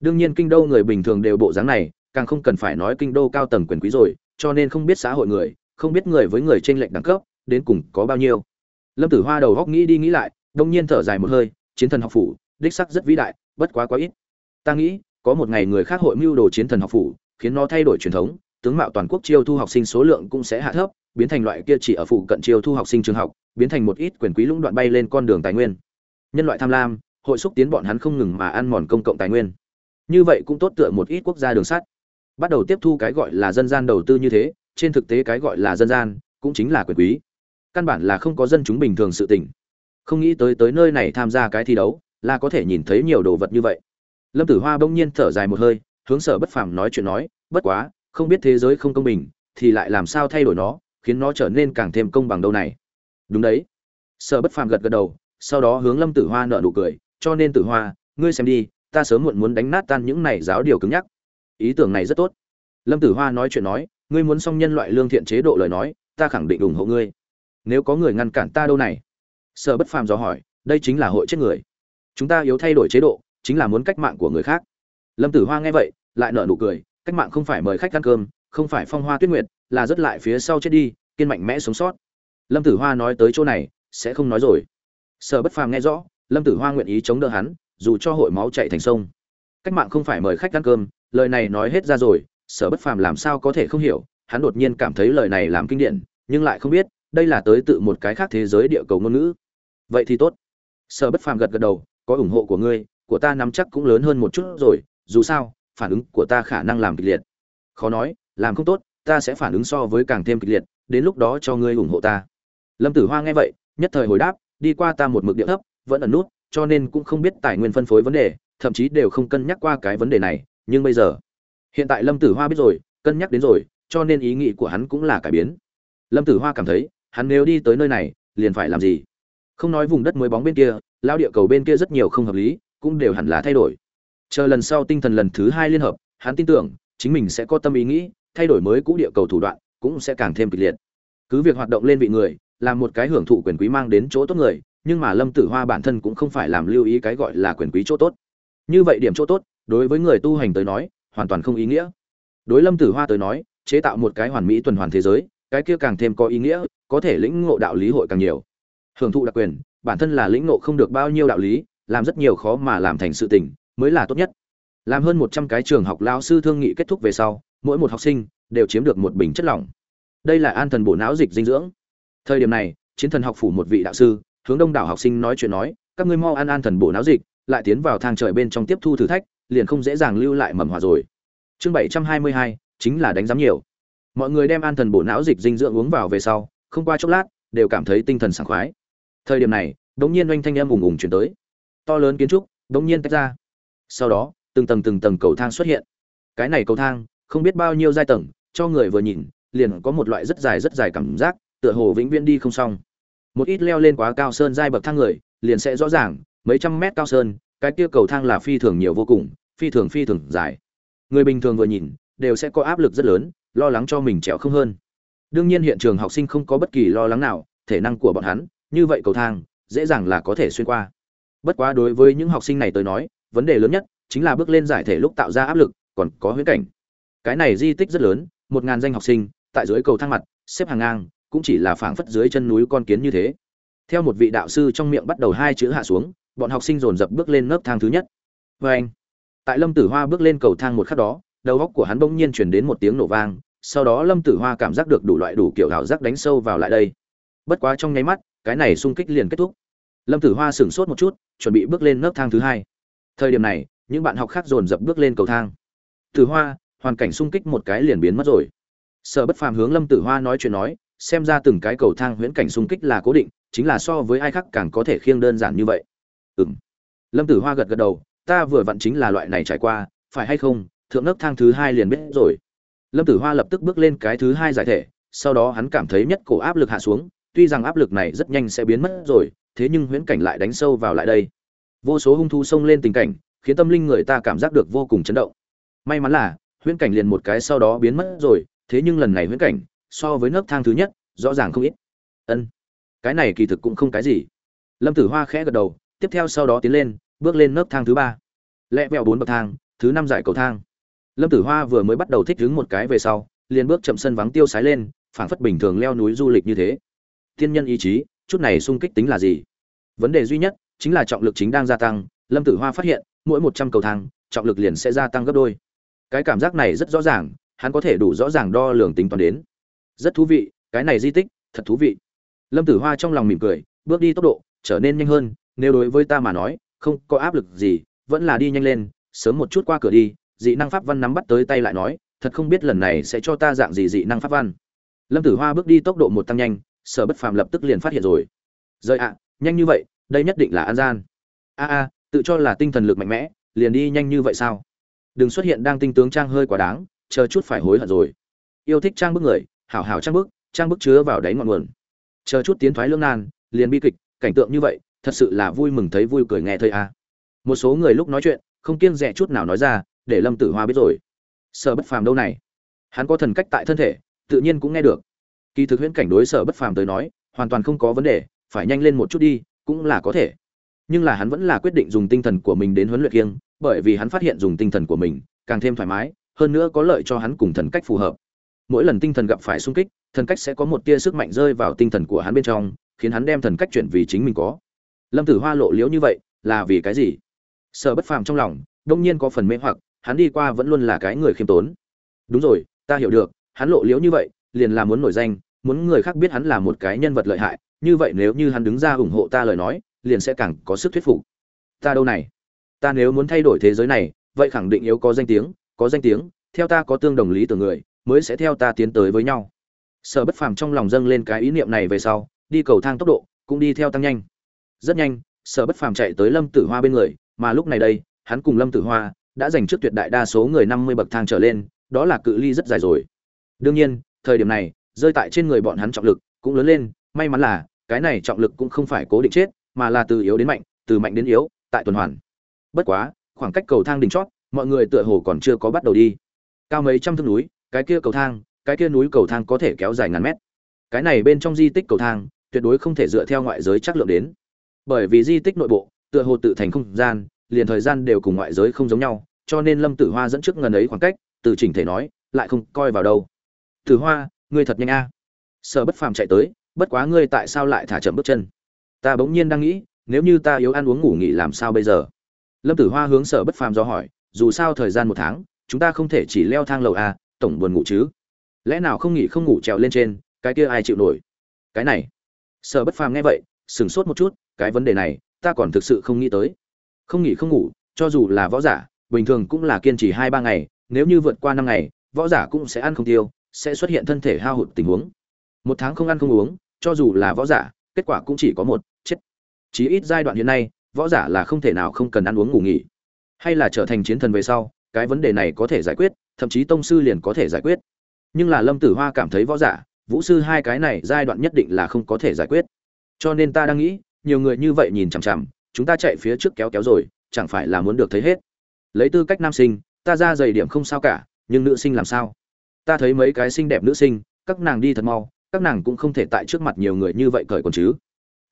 Đương nhiên kinh đô người bình thường đều bộ dáng này càng không cần phải nói kinh đô cao tầng quyền quý rồi, cho nên không biết xã hội người, không biết người với người trên lệnh đẳng cấp, đến cùng có bao nhiêu. Lâm tử hoa đầu góc nghĩ đi nghĩ lại, đông nhiên thở dài một hơi, chiến thần học phủ, đích sắc rất vĩ đại, bất quá quá ít. Ta nghĩ, có một ngày người khác hội mưu đồ chiến thần học phủ, khiến nó thay đổi truyền thống, tướng mạo toàn quốc chiêu thu học sinh số lượng cũng sẽ hạ thấp, biến thành loại kia chỉ ở phụ cận chiêu thu học sinh trường học, biến thành một ít quyền quý lũng đoạn bay lên con đường tài nguyên. Nhân loại tham lam, hội xúc tiến bọn hắn không ngừng mà ăn mòn công cộng tài nguyên. Như vậy cũng tốt tựa một ít quốc gia đường sắt bắt đầu tiếp thu cái gọi là dân gian đầu tư như thế, trên thực tế cái gọi là dân gian cũng chính là quyền quý. Căn bản là không có dân chúng bình thường sự tình. Không nghĩ tới tới nơi này tham gia cái thi đấu là có thể nhìn thấy nhiều đồ vật như vậy. Lâm tử hoa bỗng nhiên thở dài một hơi, hướng sở bất phàm nói chuyện nói, bất quá, không biết thế giới không công bình thì lại làm sao thay đổi nó, khiến nó trở nên càng thêm công bằng đâu này? Đúng đấy. Sở bất phàm gật gật đầu, sau đó hướng lâm tử hoa nợ nụ cười, cho nên tử hoa, ngươi xem đi, ta sớm muộn muốn đánh nát tan những này giáo điều cứng nhắc ý tưởng này rất tốt. Lâm tử hoa nói chuyện nói, ngươi muốn xong nhân loại lương thiện chế độ lời nói, ta khẳng định ủng hộ ngươi. Nếu có người ngăn cản ta đâu này? Sở bất phàm dò hỏi, đây chính là hội chết người. Chúng ta yếu thay đổi chế độ, chính là muốn cách mạng của người khác. Lâm tử hoa nghe vậy, lại nở nụ cười, cách mạng không phải mời khách ăn cơm, không phải phong hoa tuyết nguyệt, là rất lại phía sau chết đi, kiên mạnh mẽ sống sót. Lâm tử hoa nói tới chỗ này, sẽ không nói rồi. Sở bất phàm nghe rõ, lâm tử hoa nguyện ý chống đỡ hắn, dù cho hội máu chạy thành sông. Cách mạng không phải mời khách ăn cơm lời này nói hết ra rồi, sở bất phàm làm sao có thể không hiểu, hắn đột nhiên cảm thấy lời này làm kinh điển, nhưng lại không biết, đây là tới tự một cái khác thế giới địa cầu ngôn ngữ. Vậy thì tốt. Sở bất phàm gật gật đầu, có ủng hộ của ngươi, của ta nắm chắc cũng lớn hơn một chút rồi, dù sao, phản ứng của ta khả năng làm kịch liệt. Khó nói, làm không tốt, ta sẽ phản ứng so với càng thêm kịch liệt, đến lúc đó cho ngươi ủng hộ ta. Lâm tử hoa nghe vậy, nhất thời hồi đáp, đi qua ta một mực địa thấp, vẫn ẩn nút, cho nên cũng không biết tài nguyên phân phối vấn đề, thậm chí đều không cân nhắc qua cái vấn đề này nhưng bây giờ, hiện tại lâm tử hoa biết rồi, cân nhắc đến rồi, cho nên ý nghĩ của hắn cũng là cải biến. Lâm tử hoa cảm thấy, hắn nếu đi tới nơi này, liền phải làm gì? Không nói vùng đất mới bóng bên kia lao địa cầu bên kia rất nhiều không hợp lý, cũng đều hẳn là thay đổi. Chờ lần sau tinh thần lần thứ hai liên hợp, hắn tin tưởng, chính mình sẽ có tâm ý nghĩ, thay đổi mới cũ địa cầu thủ đoạn, cũng sẽ càng thêm kịch liệt. Cứ việc hoạt động lên vị người, làm một cái hưởng thụ quyền quý mang đến chỗ tốt người, nhưng mà lâm tử hoa bản thân cũng không phải làm lưu ý cái gọi là quyền quý chỗ tốt. Như vậy điểm chỗ tốt đối với người tu hành tới nói, hoàn toàn không ý nghĩa. Đối lâm tử hoa tới nói, chế tạo một cái hoàn mỹ tuần hoàn thế giới, cái kia càng thêm có ý nghĩa, có thể lĩnh ngộ đạo lý hội càng nhiều. Hưởng thụ đặc quyền, bản thân là lĩnh ngộ không được bao nhiêu đạo lý, làm rất nhiều khó mà làm thành sự tình, mới là tốt nhất. Làm hơn một trăm cái trường học lao sư thương nghị kết thúc về sau, mỗi một học sinh đều chiếm được một bình chất lỏng. Đây là an thần bổ não dịch dinh dưỡng. Thời điểm này, chiến thần học phủ một vị đạo sư, hướng đông đảo học sinh nói chuyện nói, các ngươi mau ăn an thần bổ não dịch, lại tiến vào thang trời bên trong tiếp thu thử thách liền không dễ dàng lưu lại mầm hòa rồi. Chương bảy trăm hai mươi hai, chính là đánh giám nhiều. Mọi người đem an thần bổ não dịch dinh dưỡng uống vào về sau, không qua chốc lát, đều cảm thấy tinh thần sảng khoái. Thời điểm này, đống nhiên oanh thanh âm ùng ùng chuyển tới. To lớn kiến trúc, đống nhiên tách ra. Sau đó, từng tầng từng tầng cầu thang xuất hiện. Cái này cầu thang, không biết bao nhiêu giai tầng, cho người vừa nhìn, liền có một loại rất dài rất dài cảm giác, tựa hồ vĩnh viễn đi không xong. Một ít leo lên quá cao sơn giai bậc thang người, liền sẽ rõ ràng, mấy trăm mét cao sơn, cái kia cầu thang là phi thường nhiều vô cùng phi thường phi thường dài. Người bình thường vừa nhìn, đều sẽ có áp lực rất lớn, lo lắng cho mình trèo không hơn. Đương nhiên hiện trường học sinh không có bất kỳ lo lắng nào, thể năng của bọn hắn, như vậy cầu thang, dễ dàng là có thể xuyên qua. Bất quá đối với những học sinh này tới nói, vấn đề lớn nhất chính là bước lên giải thể lúc tạo ra áp lực, còn có huyễn cảnh. Cái này di tích rất lớn, một ngàn danh học sinh, tại dưới cầu thang mặt, xếp hàng ngang, cũng chỉ là phảng phất dưới chân núi con kiến như thế. Theo một vị đạo sư trong miệng bắt đầu hai chữ hạ xuống, bọn học sinh dồn dập bước lên nấc thang thứ nhất. Vê anh tại lâm tử hoa bước lên cầu thang một khắc đó, đầu góc của hắn bỗng nhiên chuyển đến một tiếng nổ vang, sau đó lâm tử hoa cảm giác được đủ loại đủ kiểu ảo giác đánh sâu vào lại đây. Bất quá trong nháy mắt, cái này xung kích liền kết thúc. Lâm tử hoa sửng sốt một chút, chuẩn bị bước lên nấc thang thứ hai. Thời điểm này, những bạn học khác dồn dập bước lên cầu thang. Tử hoa, hoàn cảnh xung kích một cái liền biến mất rồi. Sở bất phàm hướng lâm tử hoa nói chuyện nói, xem ra từng cái cầu thang huyễn cảnh xung kích là cố định, chính là so với ai khác càng có thể khiêng đơn giản như vậy. Ừm. Lâm tử hoa gật gật đầu ta vừa vặn chính là loại này trải qua, phải hay không, thượng nấc thang thứ hai liền biết rồi. Lâm tử hoa lập tức bước lên cái thứ hai giải thể, sau đó hắn cảm thấy nhất cổ áp lực hạ xuống, tuy rằng áp lực này rất nhanh sẽ biến mất rồi, thế nhưng huyễn cảnh lại đánh sâu vào lại đây. Vô số hung thu xông lên tình cảnh, khiến tâm linh người ta cảm giác được vô cùng chấn động. May mắn là, huyễn cảnh liền một cái sau đó biến mất rồi, thế nhưng lần này huyễn cảnh, so với nấc thang thứ nhất, rõ ràng không ít. Ân, cái này kỳ thực cũng không cái gì. Lâm tử hoa khẽ gật đầu, tiếp theo sau đó tiến lên bước lên nấc thang thứ ba. Lẹ vẹo bốn bậc thang, thứ năm giải cầu thang. Lâm tử hoa vừa mới bắt đầu thích đứng một cái về sau, liền bước chậm sân vắng tiêu sái lên, phảng phất bình thường leo núi du lịch như thế. Tiên nhân ý chí, chút này sung kích tính là gì? Vấn đề duy nhất chính là trọng lực chính đang gia tăng, lâm tử hoa phát hiện, mỗi một trăm cầu thang, trọng lực liền sẽ gia tăng gấp đôi. Cái cảm giác này rất rõ ràng, hắn có thể đủ rõ ràng đo lường tính toán đến. Rất thú vị, cái này di tích, thật thú vị. Lâm tử hoa trong lòng mỉm cười, bước đi tốc độ trở nên nhanh hơn, nếu đối với ta mà nói không có áp lực gì, vẫn là đi nhanh lên, sớm một chút qua cửa đi, dị năng pháp văn nắm bắt tới tay lại nói, thật không biết lần này sẽ cho ta dạng gì dị năng pháp văn. Lâm tử hoa bước đi tốc độ một tăng nhanh, sở bất phàm lập tức liền phát hiện rồi. Rời ạ, nhanh như vậy, đây nhất định là an gian. A a, tự cho là tinh thần lực mạnh mẽ, liền đi nhanh như vậy sao? Đừng xuất hiện đang tinh tướng trang hơi quá đáng, chờ chút phải hối hận rồi. Yêu thích trang bức người, hảo hảo trang bức trang bức chứa vào đáy ngọn nguồn. Chờ chút tiến thoái lương nan, liền bi kịch, cảnh tượng như vậy thật sự là vui mừng thấy vui cười nghe thôi a à. một số người lúc nói chuyện, không kiêng dè chút nào nói ra, để lâm tử hoa biết rồi. Sở bất phàm đâu này? Hắn có thần cách tại thân thể, tự nhiên cũng nghe được. Kỳ thực huyễn cảnh đối sở bất phàm tới nói, hoàn toàn không có vấn đề, phải nhanh lên một chút đi, cũng là có thể. Nhưng là hắn vẫn là quyết định dùng tinh thần của mình đến huấn luyện kiêng, bởi vì hắn phát hiện dùng tinh thần của mình càng thêm thoải mái, hơn nữa có lợi cho hắn cùng thần cách phù hợp. Mỗi lần tinh thần gặp phải sung kích, thần cách sẽ có một tia sức mạnh rơi vào tinh thần của hắn bên trong, khiến hắn đem thần cách chuyển vì chính mình có lâm tử hoa lộ liễu như vậy, là vì cái gì? Sở bất phàm trong lòng, đông nhiên có phần mê hoặc, hắn đi qua vẫn luôn là cái người khiêm tốn. Đúng rồi, ta hiểu được, hắn lộ liễu như vậy, liền là muốn nổi danh, muốn người khác biết hắn là một cái nhân vật lợi hại, như vậy nếu như hắn đứng ra ủng hộ ta lời nói, liền sẽ càng có sức thuyết phục. Ta đâu này? Ta nếu muốn thay đổi thế giới này, vậy khẳng định yếu có danh tiếng, có danh tiếng, theo ta có tương đồng lý tưởng người, mới sẽ theo ta tiến tới với nhau. Sở bất phàm trong lòng dâng lên cái ý niệm này về sau, đi cầu thang tốc độ, cũng đi theo tăng nhanh rất nhanh, sở bất phàm chạy tới lâm tử hoa bên người, mà lúc này đây, hắn cùng lâm tử hoa đã giành trước tuyệt đại đa số người năm mươi bậc thang trở lên, đó là cự ly rất dài rồi. Đương nhiên, thời điểm này, rơi tại trên người bọn hắn trọng lực cũng lớn lên, may mắn là, cái này trọng lực cũng không phải cố định chết, mà là từ yếu đến mạnh, từ mạnh đến yếu, tại tuần hoàn. Bất quá, khoảng cách cầu thang đỉnh chót, mọi người tựa hồ còn chưa có bắt đầu đi. Cao mấy trăm thước núi, cái kia cầu thang, cái kia núi cầu thang có thể kéo dài ngàn mét. Cái này bên trong di tích cầu thang, tuyệt đối không thể dựa theo ngoại giới chắc lượng đến bởi vì di tích nội bộ, tựa hồ tự thành không gian, liền thời gian đều cùng ngoại giới không giống nhau, cho nên lâm tử hoa dẫn trước ngần ấy khoảng cách, từ chỉnh thể nói, lại không coi vào đâu. Tử hoa, ngươi thật nhanh a. À. sở bất phàm chạy tới, bất quá ngươi tại sao lại thả chậm bước chân? Ta bỗng nhiên đang nghĩ, nếu như ta yếu ăn uống ngủ nghỉ làm sao bây giờ? Lâm tử hoa hướng sở bất phàm do hỏi, dù sao thời gian một tháng, chúng ta không thể chỉ leo thang lầu a, tổng buồn ngủ chứ? Lẽ nào không nghỉ không ngủ trèo lên trên, cái kia ai chịu nổi? Cái này. Sở bất phàm nghe vậy, sửng sốt một chút cái vấn đề này, ta còn thực sự không nghĩ tới. Không nghỉ không ngủ, cho dù là võ giả, bình thường cũng là kiên trì hai ba ngày, nếu như vượt qua năm ngày, võ giả cũng sẽ ăn không tiêu, sẽ xuất hiện thân thể hao hụt tình huống. Một tháng không ăn không uống, cho dù là võ giả, kết quả cũng chỉ có một, chết. Chí ít giai đoạn hiện nay, võ giả là không thể nào không cần ăn uống ngủ nghỉ. Hay là trở thành chiến thần về sau, cái vấn đề này có thể giải quyết, thậm chí tông sư liền có thể giải quyết. Nhưng là lâm tử hoa cảm thấy võ giả, vũ sư hai cái này giai đoạn nhất định là không có thể giải quyết. Cho nên ta đang nghĩ nhiều người như vậy nhìn chằm chằm, chúng ta chạy phía trước kéo kéo rồi, chẳng phải là muốn được thấy hết. Lấy tư cách nam sinh, ta ra dày điểm không sao cả, nhưng nữ sinh làm sao? Ta thấy mấy cái xinh đẹp nữ sinh, các nàng đi thật mau, các nàng cũng không thể tại trước mặt nhiều người như vậy cởi còn chứ.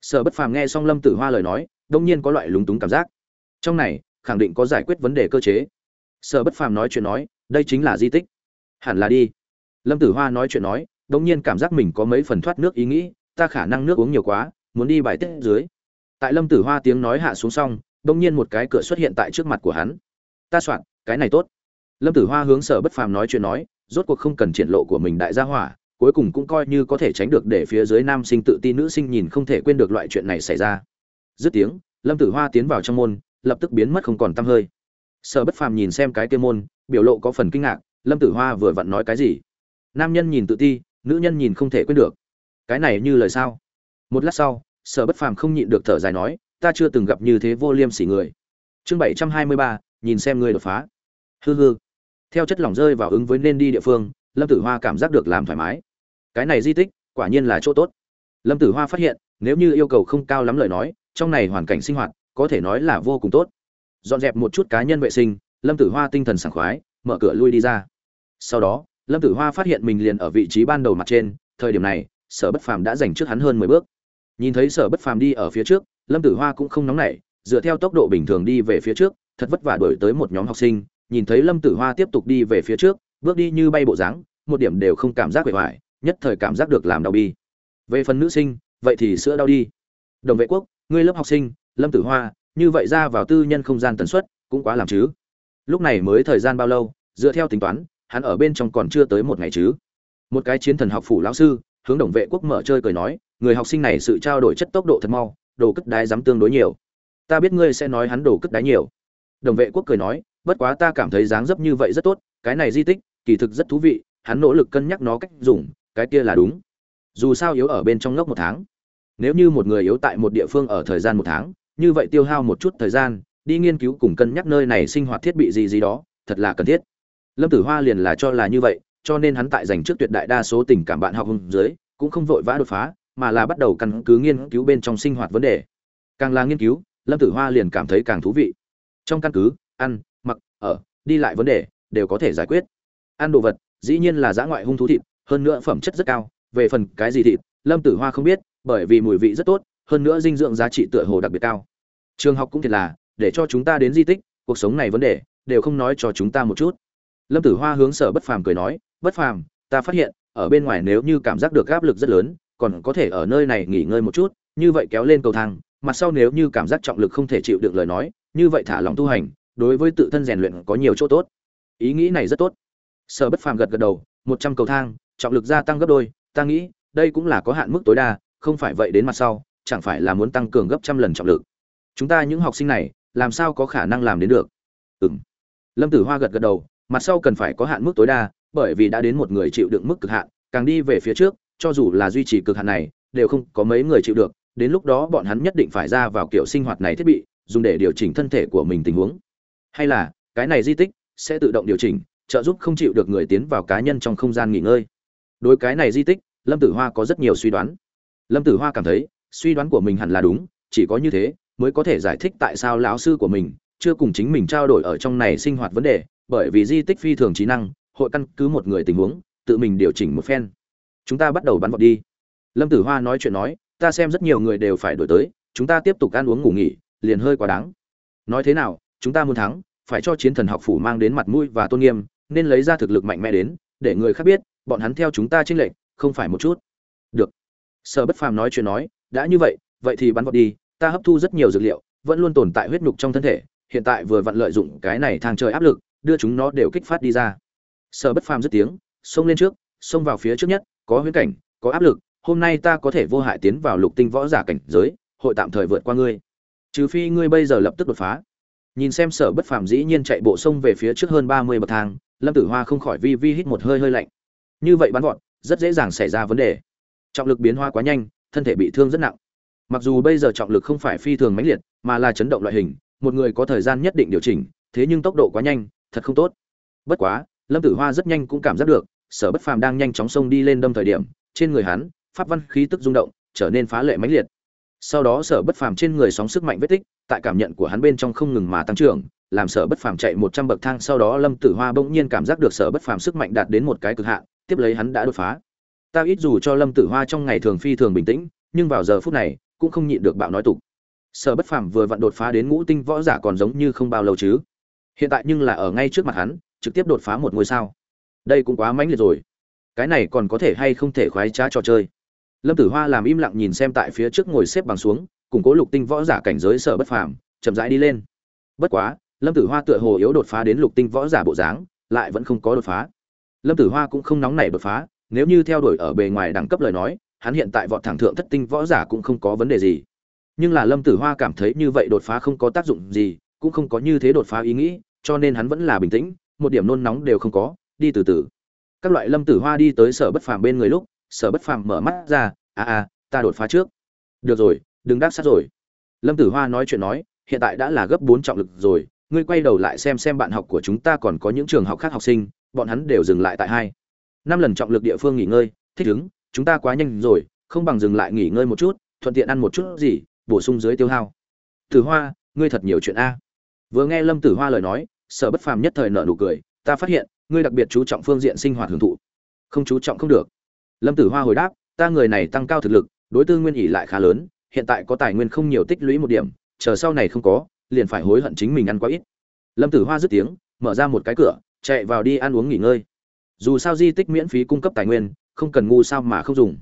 Sở bất phàm nghe xong lâm tử hoa lời nói, đông nhiên có loại lúng túng cảm giác. Trong này, khẳng định có giải quyết vấn đề cơ chế. Sở bất phàm nói chuyện nói, đây chính là di tích. Hẳn là đi. Lâm tử hoa nói chuyện nói, đông nhiên cảm giác mình có mấy phần thoát nước ý nghĩ, ta khả năng nước uống nhiều quá muốn đi bài tiết dưới. Tại lâm tử hoa tiếng nói hạ xuống xong, đông nhiên một cái cửa xuất hiện tại trước mặt của hắn. Ta soạn, cái này tốt. Lâm tử hoa hướng sở bất phàm nói chuyện nói, rốt cuộc không cần triển lộ của mình đại gia hỏa, cuối cùng cũng coi như có thể tránh được để phía dưới nam sinh tự ti nữ sinh nhìn không thể quên được loại chuyện này xảy ra. Dứt tiếng, lâm tử hoa tiến vào trong môn, lập tức biến mất không còn t hơi. Sở bất phàm nhìn xem cái kia môn, biểu lộ có phần kinh ngạc, lâm tử hoa vừa vặn nói cái gì? Nam nhân nhìn tự ti, nữ nhân nhìn không thể quên được. Cái này như lời sao? Một lát sau, sở bất phàm không nhịn được thở dài nói, ta chưa từng gặp như thế vô liêm sỉ người. Chương bảy trăm hai mươi ba, nhìn xem ngươi đột phá. Hư hư theo chất lỏng rơi vào ứng với nên đi địa phương, lâm tử hoa cảm giác được làm thoải mái. Cái này di tích, quả nhiên là chỗ tốt. Lâm tử hoa phát hiện, nếu như yêu cầu không cao lắm lời nói, trong này hoàn cảnh sinh hoạt, có thể nói là vô cùng tốt. Dọn dẹp một chút cá nhân vệ sinh, lâm tử hoa tinh thần sảng khoái, mở cửa lui đi ra. Sau đó, lâm tử hoa phát hiện mình liền ở vị trí ban đầu mặt trên, thời điểm này, sở bất phàm đã giành trước hắn hơn mười bước nhìn thấy sở bất phàm đi ở phía trước lâm tử hoa cũng không nóng nảy dựa theo tốc độ bình thường đi về phía trước thật vất vả đuổi tới một nhóm học sinh. Nhìn thấy lâm tử hoa tiếp tục đi về phía trước bước đi như bay bộ dáng một điểm đều không cảm giác bề hoài, nhất thời cảm giác được làm đau bi. Về phần nữ sinh vậy thì sữa đau đi. Đồng vệ quốc ngươi lớp học sinh lâm tử hoa như vậy ra vào tư nhân không gian tần suất cũng quá làm chứ. Lúc này mới thời gian bao lâu dựa theo tính toán hắn ở bên trong còn chưa tới một ngày chứ. Một cái chiến thần học phủ lão sư hướng đồng vệ quốc mở chơi cười nói, người học sinh này sự trao đổi chất tốc độ thật mau, đồ cất đái dám tương đối nhiều. Ta biết ngươi sẽ nói hắn đồ cất đái nhiều. Đồng vệ quốc cười nói, bất quá ta cảm thấy dáng dấp như vậy rất tốt, cái này di tích, kỳ thực rất thú vị, hắn nỗ lực cân nhắc nó cách dùng, cái kia là đúng. Dù sao yếu ở bên trong ngốc một tháng. Nếu như một người yếu tại một địa phương ở thời gian một tháng, như vậy tiêu hao một chút thời gian, đi nghiên cứu cùng cân nhắc nơi này sinh hoạt thiết bị gì gì đó, thật là cần thiết. Lâm tử hoa liền là cho là như vậy cho nên hắn tại dành trước tuyệt đại đa số tình cảm bạn học hùng dưới, cũng không vội vã đột phá, mà là bắt đầu căn cứ nghiên cứu bên trong sinh hoạt vấn đề. Càng là nghiên cứu, lâm tử hoa liền cảm thấy càng thú vị. Trong căn cứ, ăn, mặc, ở, đi lại vấn đề, đều có thể giải quyết. Ăn đồ vật, dĩ nhiên là giã ngoại hung thú thịt, hơn nữa phẩm chất rất cao. Về phần cái gì thịt, lâm tử hoa không biết, bởi vì mùi vị rất tốt, hơn nữa dinh dưỡng giá trị tựa hồ đặc biệt cao. Trường học cũng thiệt là, để cho chúng ta đến di tích, cuộc sống này vấn đề, đều không nói cho chúng ta một chút lâm tử hoa hướng sở bất phàm cười nói, bất phàm, ta phát hiện, ở bên ngoài nếu như cảm giác được áp lực rất lớn, còn có thể ở nơi này nghỉ ngơi một chút, như vậy kéo lên cầu thang, mặt sau nếu như cảm giác trọng lực không thể chịu được lời nói, như vậy thả lòng tu hành, đối với tự thân rèn luyện có nhiều chỗ tốt. Ý nghĩ này rất tốt. Sở bất phàm gật gật đầu, một trăm cầu thang, trọng lực gia tăng gấp đôi, ta nghĩ, đây cũng là có hạn mức tối đa, không phải vậy đến mặt sau, chẳng phải là muốn tăng cường gấp trăm lần trọng lực. Chúng ta những học sinh này, làm sao có khả năng làm đến được? Ừm. Lâm tử hoa gật gật đầu mặt sau cần phải có hạn mức tối đa, bởi vì đã đến một người chịu đựng mức cực hạn, càng đi về phía trước, cho dù là duy trì cực hạn này, đều không có mấy người chịu được, đến lúc đó bọn hắn nhất định phải ra vào kiểu sinh hoạt này thiết bị, dùng để điều chỉnh thân thể của mình tình huống. Hay là, cái này di tích sẽ tự động điều chỉnh, trợ giúp không chịu được người tiến vào cá nhân trong không gian nghỉ ngơi. Đối cái này di tích, lâm tử hoa có rất nhiều suy đoán. Lâm tử hoa cảm thấy, suy đoán của mình hẳn là đúng, chỉ có như thế mới có thể giải thích tại sao lão sư của mình chưa cùng chính mình trao đổi ở trong này sinh hoạt vấn đề bởi vì di tích phi thường trí năng, hội căn cứ một người tình huống, tự mình điều chỉnh một phen. Chúng ta bắt đầu bắn vọt đi. Lâm tử hoa nói chuyện nói, ta xem rất nhiều người đều phải đổi tới, chúng ta tiếp tục ăn uống ngủ nghỉ, liền hơi quá đáng. Nói thế nào, chúng ta muốn thắng, phải cho chiến thần học phủ mang đến mặt mũi và tôn nghiêm, nên lấy ra thực lực mạnh mẽ đến, để người khác biết, bọn hắn theo chúng ta chênh lệch, không phải một chút. Được. Sở bất phàm nói chuyện nói, đã như vậy vậy thì bắn vọt đi, ta hấp thu rất nhiều dược liệu, vẫn luôn tồn tại huyết nhục trong thân thể, hiện tại vừa vặn lợi dụng cái này thang trời áp lực đưa chúng nó đều kích phát đi ra. Sở bất phàm dứt tiếng, xông lên trước, xông vào phía trước nhất, có huyễn cảnh, có áp lực, hôm nay ta có thể vô hại tiến vào lục tinh võ giả cảnh giới, hội tạm thời vượt qua ngươi. Trừ phi ngươi bây giờ lập tức đột phá. Nhìn xem sở bất phàm dĩ nhiên chạy bộ sông về phía trước hơn ba mươi bậc thang, lâm tử hoa không khỏi vi vi hít một hơi hơi lạnh. Như vậy bắn vọt, rất dễ dàng xảy ra vấn đề. Trọng lực biến hóa quá nhanh, thân thể bị thương rất nặng. Mặc dù bây giờ trọng lực không phải phi thường mãnh liệt, mà là chấn động loại hình, một người có thời gian nhất định điều chỉnh, thế nhưng tốc độ quá nhanh thật không tốt. Bất quá, lâm tử hoa rất nhanh cũng cảm giác được, sở bất phàm đang nhanh chóng xông đi lên đâm thời điểm, trên người hắn, pháp văn khí tức rung động, trở nên phá lệ mãnh liệt. Sau đó sở bất phàm trên người sóng sức mạnh vết tích, tại cảm nhận của hắn bên trong không ngừng mà tăng trưởng, làm sở bất phàm chạy một trăm bậc thang. Sau đó lâm tử hoa bỗng nhiên cảm giác được sở bất phàm sức mạnh đạt đến một cái cực hạn, tiếp lấy hắn đã đột phá. Ta ít dù cho lâm tử hoa trong ngày thường phi thường bình tĩnh, nhưng vào giờ phút này, cũng không nhịn được bạo nói tục. Sở bất phàm vừa vặn đột phá đến ngũ tinh võ giả còn giống như không bao lâu chứ hiện tại nhưng là ở ngay trước mặt hắn, trực tiếp đột phá một ngôi sao. Đây cũng quá mãnh liệt rồi. Cái này còn có thể hay không thể khoái trá trò chơi? Lâm tử hoa làm im lặng nhìn xem tại phía trước ngồi xếp bằng xuống củng cố lục tinh võ giả cảnh giới sở bất phàm, chậm rãi đi lên. Bất quá, lâm tử hoa tựa hồ yếu đột phá đến lục tinh võ giả bộ dáng, lại vẫn không có đột phá. Lâm tử hoa cũng không nóng nảy đột phá, nếu như theo đuổi ở bề ngoài đẳng cấp lời nói, hắn hiện tại vọt thẳng thượng thất tinh võ giả cũng không có vấn đề gì. Nhưng là lâm tử hoa cảm thấy như vậy đột phá không có tác dụng gì, cũng không có như thế đột phá ý nghĩ cho nên hắn vẫn là bình tĩnh, một điểm nôn nóng đều không có, đi từ từ. Các loại lâm tử hoa đi tới sở bất phàm bên người lúc, sở bất phàm mở mắt ra à à ta đột phá trước. Được rồi, đừng đắc sát rồi. Lâm tử hoa nói chuyện nói, hiện tại đã là gấp bốn trọng lực rồi, ngươi quay đầu lại xem xem bạn học của chúng ta còn có những trường học khác học sinh, bọn hắn đều dừng lại tại hai. Năm lần trọng lực địa phương nghỉ ngơi, thích ứng, chúng ta quá nhanh rồi, không bằng dừng lại nghỉ ngơi một chút, thuận tiện ăn một chút gì, bổ sung dưới tiêu hao. Tử hoa, ngươi thật nhiều chuyện a vừa nghe lâm tử hoa lời nói, sở bất phàm nhất thời nợ nụ cười, ta phát hiện, ngươi đặc biệt chú trọng phương diện sinh hoạt hưởng thụ. Không chú trọng không được. Lâm tử hoa hồi đáp, ta người này tăng cao thực lực, đối tư nguyên ỉ lại khá lớn, hiện tại có tài nguyên không nhiều tích lũy một điểm, chờ sau này không có, liền phải hối hận chính mình ăn quá ít. Lâm tử hoa dứt tiếng, mở ra một cái cửa, chạy vào đi ăn uống nghỉ ngơi. Dù sao di tích miễn phí cung cấp tài nguyên, không cần ngu sao mà không dùng.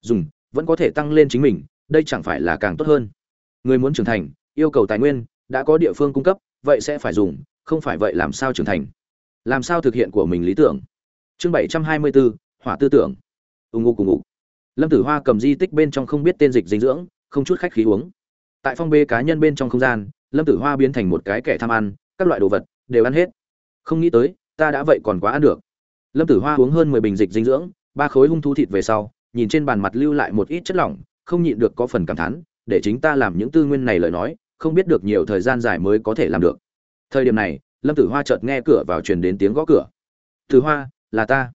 Dùng, vẫn có thể tăng lên chính mình, đây chẳng phải là càng tốt hơn. Người muốn trưởng thành, yêu cầu tài nguyên đã có địa phương cung cấp, vậy sẽ phải dùng, không phải vậy làm sao trưởng thành? Làm sao thực hiện của mình lý tưởng? Chương bảy trăm hai mươi bốn hỏa tư tưởng. Ù ngụ cùng ngụ lâm tử hoa cầm di tích bên trong không biết tên dịch dinh dưỡng, không chút khách khí uống. Tại phong bê cá nhân bên trong không gian, lâm tử hoa biến thành một cái kẻ tham ăn, các loại đồ vật đều ăn hết. Không nghĩ tới, ta đã vậy còn quá ăn được. Lâm tử hoa uống hơn mười bình dịch dinh dưỡng, ba khối hung thú thịt về sau, nhìn trên bàn mặt lưu lại một ít chất lỏng, không nhịn được có phần cảm thán, để chính ta làm những tư nguyên này lời nói không biết được nhiều thời gian dài mới có thể làm được. Thời điểm này, lâm tử hoa chợt nghe cửa vào truyền đến tiếng gõ cửa. Tử hoa, là ta.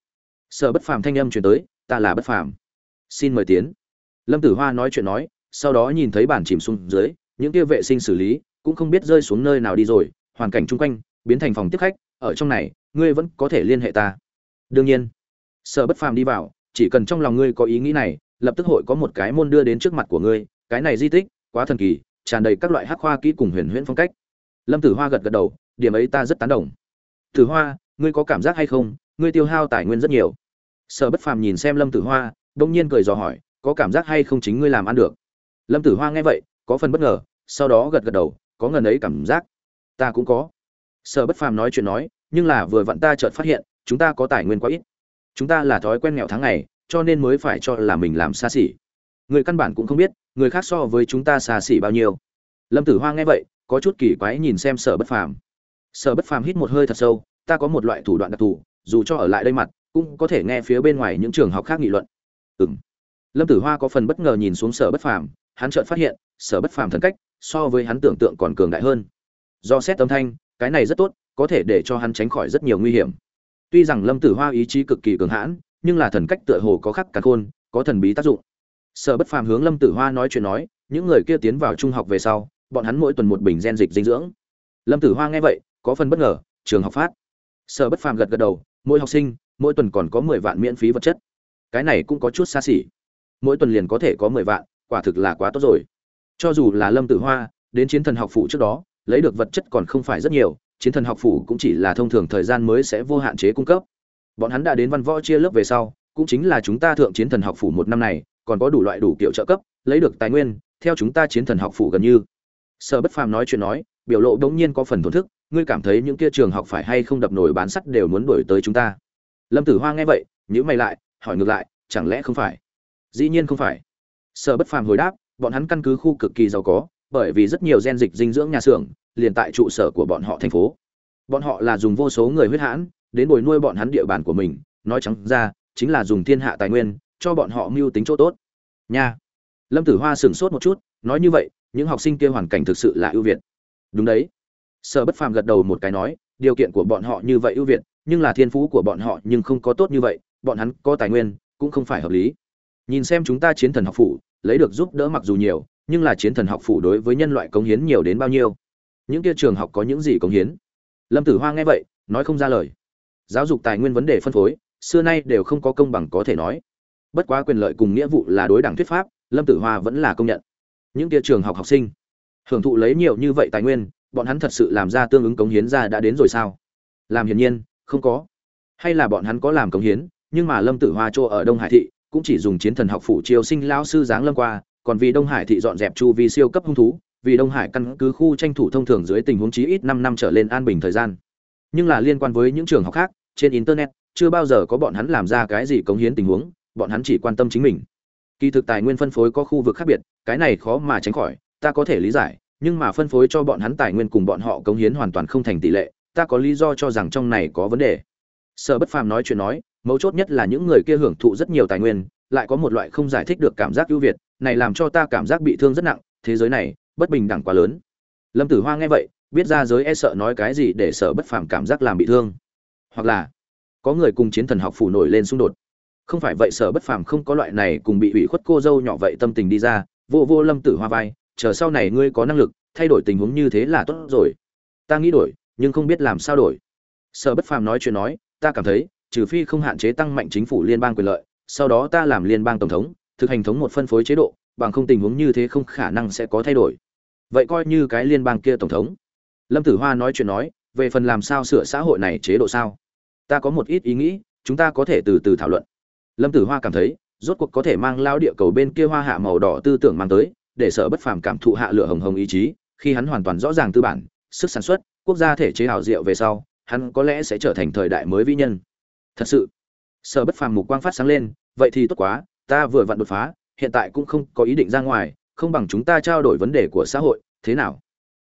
Sợ bất phàm thanh âm truyền tới, ta là bất phàm. Xin mời tiến. Lâm tử hoa nói chuyện nói, sau đó nhìn thấy bản chìm xuống dưới, những kia vệ sinh xử lý, cũng không biết rơi xuống nơi nào đi rồi, hoàn cảnh chung quanh, biến thành phòng tiếp khách, ở trong này, ngươi vẫn có thể liên hệ ta. Đương nhiên. Sợ bất phàm đi vào, chỉ cần trong lòng ngươi có ý nghĩ này, lập tức hội có một cái môn đưa đến trước mặt của ngươi, cái này di tích, quá thần kỳ tràn đầy các loại hắc khoa kỹ cùng huyền huyễn phong cách. Lâm tử hoa gật gật đầu, điểm ấy ta rất tán đồng. Tử hoa, ngươi có cảm giác hay không? Ngươi tiêu hao tài nguyên rất nhiều. Sở bất phàm nhìn xem lâm tử hoa, đông nhiên cười dò hỏi, có cảm giác hay không chính ngươi làm ăn được? Lâm tử hoa nghe vậy, có phần bất ngờ, sau đó gật gật đầu, có ngần ấy cảm giác. Ta cũng có. Sở bất phàm nói chuyện nói, nhưng là vừa vặn ta chợt phát hiện, chúng ta có tài nguyên quá ít. Chúng ta là thói quen nghèo tháng ngày, cho nên mới phải cho là mình làm xa xỉ người căn bản cũng không biết, người khác so với chúng ta xa xỉ bao nhiêu. Lâm tử hoa nghe vậy, có chút kỳ quái nhìn xem sở bất phàm. Sở bất phàm hít một hơi thật sâu, ta có một loại thủ đoạn đặc thù, dù cho ở lại đây mặt, cũng có thể nghe phía bên ngoài những trường học khác nghị luận. Ừng lâm tử hoa có phần bất ngờ nhìn xuống sở bất phàm, hắn chợt phát hiện, sở bất phàm thần cách, so với hắn tưởng tượng còn cường đại hơn. Do xét âm thanh, cái này rất tốt, có thể để cho hắn tránh khỏi rất nhiều nguy hiểm. Tuy rằng lâm tử hoa ý chí cực kỳ cường hãn, nhưng là thần cách tựa hồ có khắc cả khôn, có thần bí tác dụng sở bất phàm hướng lâm tử hoa nói chuyện nói, những người kia tiến vào trung học về sau, bọn hắn mỗi tuần một bình gen dịch dinh dưỡng. Lâm tử hoa nghe vậy, có phần bất ngờ, trường học phát. Sở bất phàm gật gật đầu, mỗi học sinh, mỗi tuần còn có mười vạn miễn phí vật chất. Cái này cũng có chút xa xỉ. Mỗi tuần liền có thể có mười vạn, quả thực là quá tốt rồi. Cho dù là lâm tử hoa, đến chiến thần học phủ trước đó, lấy được vật chất còn không phải rất nhiều, chiến thần học phủ cũng chỉ là thông thường thời gian mới sẽ vô hạn chế cung cấp. Bọn hắn đã đến văn võ chia lớp về sau, cũng chính là chúng ta thượng chiến thần học phủ một năm này còn có đủ loại đủ kiểu trợ cấp, lấy được tài nguyên, theo chúng ta chiến thần học phủ gần như. Sở bất phàm nói chuyện nói, biểu lộ đống nhiên có phần thổn thức, ngươi cảm thấy những kia trường học phải hay không đập nổi bán sắt đều muốn đuổi tới chúng ta? Lâm tử hoa nghe vậy nhữ mày lại, hỏi ngược lại, chẳng lẽ không phải? Dĩ nhiên không phải. Sở bất phàm hồi đáp, bọn hắn căn cứ khu cực kỳ giàu có, bởi vì rất nhiều gen dịch dinh dưỡng nhà xưởng, liền tại trụ sở của bọn họ thành phố. Bọn họ là dùng vô số người huyết hãn, đến bồi nuôi bọn hắn địa bàn của mình, nói trắng ra, chính là dùng thiên hạ tài nguyên cho bọn họ mưu tính chỗ tốt. Nha. Lâm tử hoa sửng sốt một chút, nói như vậy, những học sinh kia hoàn cảnh thực sự là ưu việt. Đúng đấy. Sở bất phàm gật đầu một cái nói, điều kiện của bọn họ như vậy ưu việt, nhưng là thiên phú của bọn họ nhưng không có tốt như vậy, bọn hắn có tài nguyên, cũng không phải hợp lý. Nhìn xem chúng ta chiến thần học phủ, lấy được giúp đỡ mặc dù nhiều, nhưng là chiến thần học phủ đối với nhân loại cống hiến nhiều đến bao nhiêu? Những kia trường học có những gì cống hiến? Lâm tử hoa nghe vậy, nói không ra lời. Giáo dục tài nguyên vấn đề phân phối, xưa nay đều không có công bằng có thể nói bất quá quyền lợi cùng nghĩa vụ là đối đẳng thuyết pháp, lâm tử hoa vẫn là công nhận. Những tia trường học học sinh, hưởng thụ lấy nhiều như vậy tài nguyên, bọn hắn thật sự làm ra tương ứng cống hiến ra đã đến rồi sao? Làm hiển nhiên, không có. Hay là bọn hắn có làm cống hiến, nhưng mà lâm tử hoa chỗ ở đông hải thị, cũng chỉ dùng chiến thần học phủ triều sinh lao sư giáng lâm qua, còn vì đông hải thị dọn dẹp chu vi siêu cấp hung thú, vì đông hải căn cứ khu tranh thủ thông thường dưới tình huống chí ít năm năm trở lên an bình thời gian. Nhưng là liên quan với những trường học khác, trên internet, chưa bao giờ có bọn hắn làm ra cái gì cống hiến tình huống bọn hắn chỉ quan tâm chính mình. Kỳ thực tài nguyên phân phối có khu vực khác biệt, cái này khó mà tránh khỏi, ta có thể lý giải, nhưng mà phân phối cho bọn hắn tài nguyên cùng bọn họ cống hiến hoàn toàn không thành tỷ lệ, ta có lý do cho rằng trong này có vấn đề. Sở bất phàm nói chuyện nói, mấu chốt nhất là những người kia hưởng thụ rất nhiều tài nguyên, lại có một loại không giải thích được cảm giác ưu việt, này làm cho ta cảm giác bị thương rất nặng, thế giới này, bất bình đẳng quá lớn. Lâm tử hoa nghe vậy, biết ra giới e sợ nói cái gì để sở bất phàm cảm giác làm bị thương. Hoặc là, có người cùng chiến thần học phủ nổi lên xung đột không phải vậy sở bất phàm không có loại này cùng bị ủy khuất cô dâu nhỏ vậy tâm tình đi ra, vô vô lâm tử hoa vai, chờ sau này ngươi có năng lực, thay đổi tình huống như thế là tốt rồi. Ta nghĩ đổi, nhưng không biết làm sao đổi. Sở bất phàm nói chuyện nói, ta cảm thấy, trừ phi không hạn chế tăng mạnh chính phủ liên bang quyền lợi, sau đó ta làm liên bang tổng thống, thực hành thống một phân phối chế độ, bằng không tình huống như thế không khả năng sẽ có thay đổi. Vậy coi như cái liên bang kia tổng thống. Lâm tử hoa nói chuyện nói, về phần làm sao sửa xã hội này chế độ sao? Ta có một ít ý nghĩ, chúng ta có thể từ từ thảo luận lâm tử hoa cảm thấy, rốt cuộc có thể mang lao địa cầu bên kia hoa hạ màu đỏ tư tưởng mang tới, để sở bất phàm cảm thụ hạ lửa hồng hồng ý chí, khi hắn hoàn toàn rõ ràng tư bản, sức sản xuất, quốc gia thể chế hào diệu về sau, hắn có lẽ sẽ trở thành thời đại mới vĩ nhân. Thật sự, sở bất phàm mục quang phát sáng lên, vậy thì tốt quá, ta vừa vặn đột phá, hiện tại cũng không có ý định ra ngoài, không bằng chúng ta trao đổi vấn đề của xã hội, thế nào?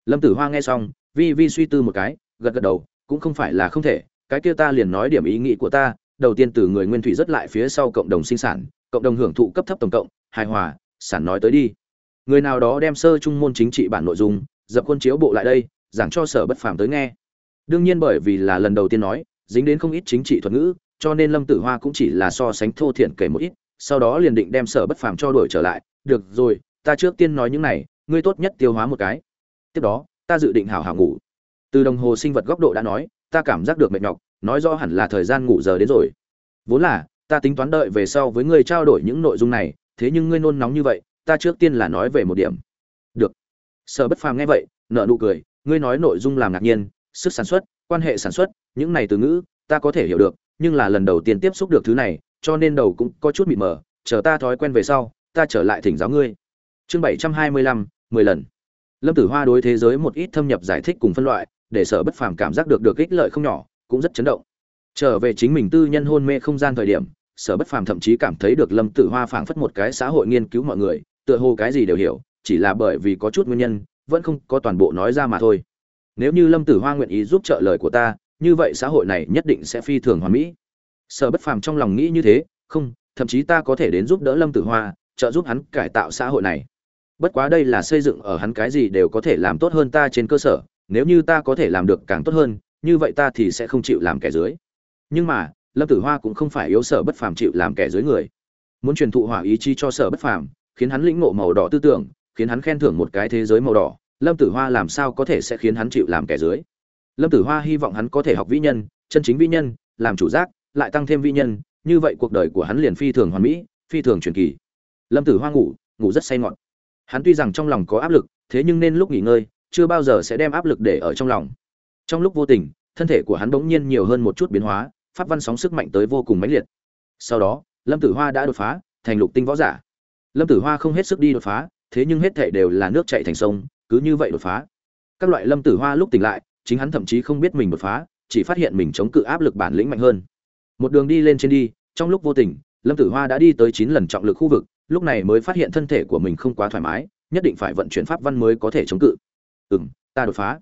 Lâm tử hoa nghe xong, vi vi suy tư một cái, gật gật đầu, cũng không phải là không thể, cái kia ta liền nói điểm ý nghĩ của ta đầu tiên từ người nguyên thủy rất lại phía sau cộng đồng sinh sản, cộng đồng hưởng thụ cấp thấp tổng cộng, hài hòa, sản nói tới đi. Người nào đó đem sơ trung môn chính trị bản nội dung, dập khuôn chiếu bộ lại đây, giảng cho sở bất phàm tới nghe. Đương nhiên bởi vì là lần đầu tiên nói, dính đến không ít chính trị thuật ngữ, cho nên lâm tử hoa cũng chỉ là so sánh thô thiện kể một ít, sau đó liền định đem sở bất phàm cho đổi trở lại. Được rồi, ta trước tiên nói những này, ngươi tốt nhất tiêu hóa một cái. Tiếp đó, ta dự định hảo hảo ngủ. Từ đồng hồ sinh vật góc độ đã nói ta cảm giác được mệt nhọc, nói rõ hẳn là thời gian ngủ giờ đến rồi. Vốn là, ta tính toán đợi về sau với ngươi trao đổi những nội dung này, thế nhưng ngươi nôn nóng như vậy, ta trước tiên là nói về một điểm. Được. Sở bất phàm nghe vậy nợ nụ cười, ngươi nói nội dung làm ngạc nhiên, sức sản xuất, quan hệ sản xuất, những này từ ngữ, ta có thể hiểu được, nhưng là lần đầu tiên tiếp xúc được thứ này, cho nên đầu cũng có chút mịt mờ, chờ ta thói quen về sau, ta trở lại thỉnh giáo ngươi. Chương bảy trăm hai mươi lăm, mười lần. Lâm tử hoa đối thế giới một ít thâm nhập giải thích cùng phân loại để sở bất phàm cảm giác được được ích lợi không nhỏ, cũng rất chấn động. Trở về chính mình tư nhân hôn mê không gian thời điểm, sở bất phàm thậm chí cảm thấy được lâm tử hoa phảng phất một cái xã hội nghiên cứu mọi người, tựa hồ cái gì đều hiểu, chỉ là bởi vì có chút nguyên nhân, vẫn không có toàn bộ nói ra mà thôi. Nếu như lâm tử hoa nguyện ý giúp trợ lời của ta, như vậy xã hội này nhất định sẽ phi thường hoàn mỹ. Sở bất phàm trong lòng nghĩ như thế, không, thậm chí ta có thể đến giúp đỡ lâm tử hoa, trợ giúp hắn cải tạo xã hội này. Bất quá đây là xây dựng ở hắn cái gì đều có thể làm tốt hơn ta trên cơ sở nếu như ta có thể làm được càng tốt hơn, như vậy ta thì sẽ không chịu làm kẻ dưới. Nhưng mà, lâm tử hoa cũng không phải yếu sở bất phàm chịu làm kẻ dưới người. Muốn truyền thụ hỏa ý chí cho sở bất phàm, khiến hắn lĩnh ngộ màu đỏ tư tưởng, khiến hắn khen thưởng một cái thế giới màu đỏ, lâm tử hoa làm sao có thể sẽ khiến hắn chịu làm kẻ dưới? Lâm tử hoa hy vọng hắn có thể học vĩ nhân, chân chính vĩ nhân, làm chủ giác, lại tăng thêm vĩ nhân, như vậy cuộc đời của hắn liền phi thường hoàn mỹ, phi thường truyền kỳ. Lâm tử hoa ngủ ngủ rất say ngọt. Hắn tuy rằng trong lòng có áp lực, thế nhưng nên lúc nghỉ ngơi chưa bao giờ sẽ đem áp lực để ở trong lòng. Trong lúc vô tình, thân thể của hắn bỗng nhiên nhiều hơn một chút biến hóa, pháp văn sóng sức mạnh tới vô cùng mãnh liệt. Sau đó, lâm tử hoa đã đột phá, thành lục tinh võ giả. Lâm tử hoa không hết sức đi đột phá, thế nhưng hết thảy đều là nước chảy thành sông, cứ như vậy đột phá. Các loại lâm tử hoa lúc tỉnh lại, chính hắn thậm chí không biết mình đột phá, chỉ phát hiện mình chống cự áp lực bản lĩnh mạnh hơn. Một đường đi lên trên đi, trong lúc vô tình, lâm tử hoa đã đi tới chín lần trọng lực khu vực, lúc này mới phát hiện thân thể của mình không quá thoải mái, nhất định phải vận chuyển pháp văn mới có thể chống cự ừ m ta đột phá.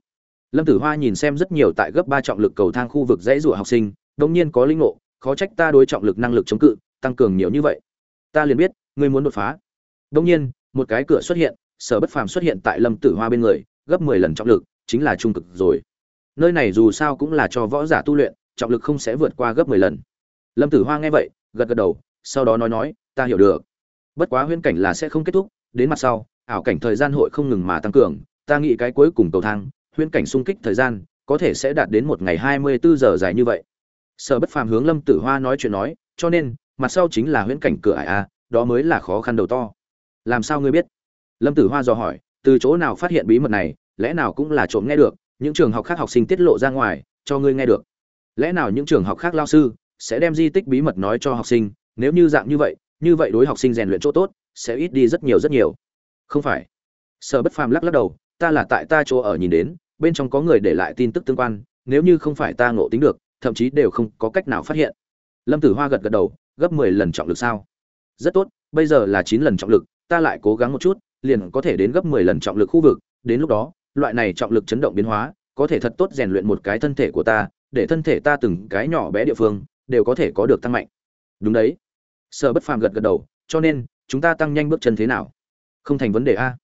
Lâm tử hoa nhìn xem rất nhiều tại gấp ba trọng lực cầu thang khu vực dãy rủa học sinh đông nhiên có linh ngộ, khó trách ta đối trọng lực năng lực chống cự, tăng cường nhiều như vậy. Ta liền biết, ngươi muốn đột phá. Đông nhiên, một cái cửa xuất hiện, sở bất phàm xuất hiện tại lâm tử hoa bên người, gấp mười lần trọng lực, chính là trung cực rồi. Nơi này dù sao cũng là cho võ giả tu luyện, trọng lực không sẽ vượt qua gấp mười lần. Lâm tử hoa nghe vậy, gật gật đầu, sau đó nói nói, ta hiểu được. Bất quá huyễn cảnh là sẽ không kết thúc, đến mặt sau, ảo cảnh thời gian hội không ngừng mà tăng cường ta nghĩ cái cuối cùng cầu thang, huyễn cảnh xung kích thời gian, có thể sẽ đạt đến một ngày hai mươi bốn giờ dài như vậy. Sở bất phàm hướng lâm tử hoa nói chuyện nói, cho nên, mặt sau chính là huyễn cảnh cửa ải a, đó mới là khó khăn đầu to. Làm sao ngươi biết? Lâm tử hoa dò hỏi, từ chỗ nào phát hiện bí mật này, lẽ nào cũng là trộm nghe được, những trường học khác học sinh tiết lộ ra ngoài, cho ngươi nghe được. Lẽ nào những trường học khác lao sư sẽ đem di tích bí mật nói cho học sinh, nếu như dạng như vậy như vậy đối học sinh rèn luyện chỗ tốt, sẽ ít đi rất nhiều rất nhiều. Không phải. Sở bất phàm lắc lắc đầu ta là tại ta chỗ ở nhìn đến, bên trong có người để lại tin tức tương quan, nếu như không phải ta ngộ tính được, thậm chí đều không có cách nào phát hiện. Lâm tử hoa gật gật đầu, gấp mười lần trọng lực sao? Rất tốt, bây giờ là chín lần trọng lực, ta lại cố gắng một chút, liền có thể đến gấp mười lần trọng lực khu vực, đến lúc đó, loại này trọng lực chấn động biến hóa, có thể thật tốt rèn luyện một cái thân thể của ta, để thân thể ta từng cái nhỏ bé địa phương, đều có thể có được tăng mạnh. Đúng đấy. Sở bất phàm gật gật đầu, cho nên, chúng ta tăng nhanh bước chân thế nào? Không thành vấn đề a.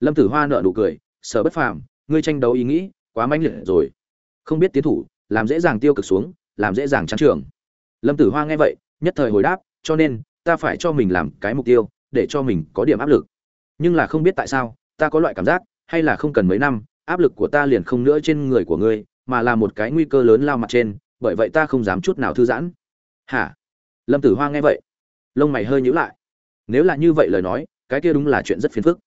Lâm tử hoa nợ nụ cười sở bất phàm, ngươi tranh đấu ý nghĩ quá mãnh liệt rồi. Không biết tiến thủ, làm dễ dàng tiêu cực xuống, làm dễ dàng trắng trường. Lâm tử hoa nghe vậy, nhất thời hồi đáp, cho nên, ta phải cho mình làm cái mục tiêu, để cho mình có điểm áp lực. Nhưng là không biết tại sao, ta có loại cảm giác, hay là không cần mấy năm, áp lực của ta liền không nữa trên người của ngươi, mà là một cái nguy cơ lớn lao mặt trên, bởi vậy ta không dám chút nào thư giãn. Hả? Lâm tử hoa nghe vậy, lông mày hơi nhíu lại. Nếu là như vậy lời nói, cái kia đúng là chuyện rất phiền phức.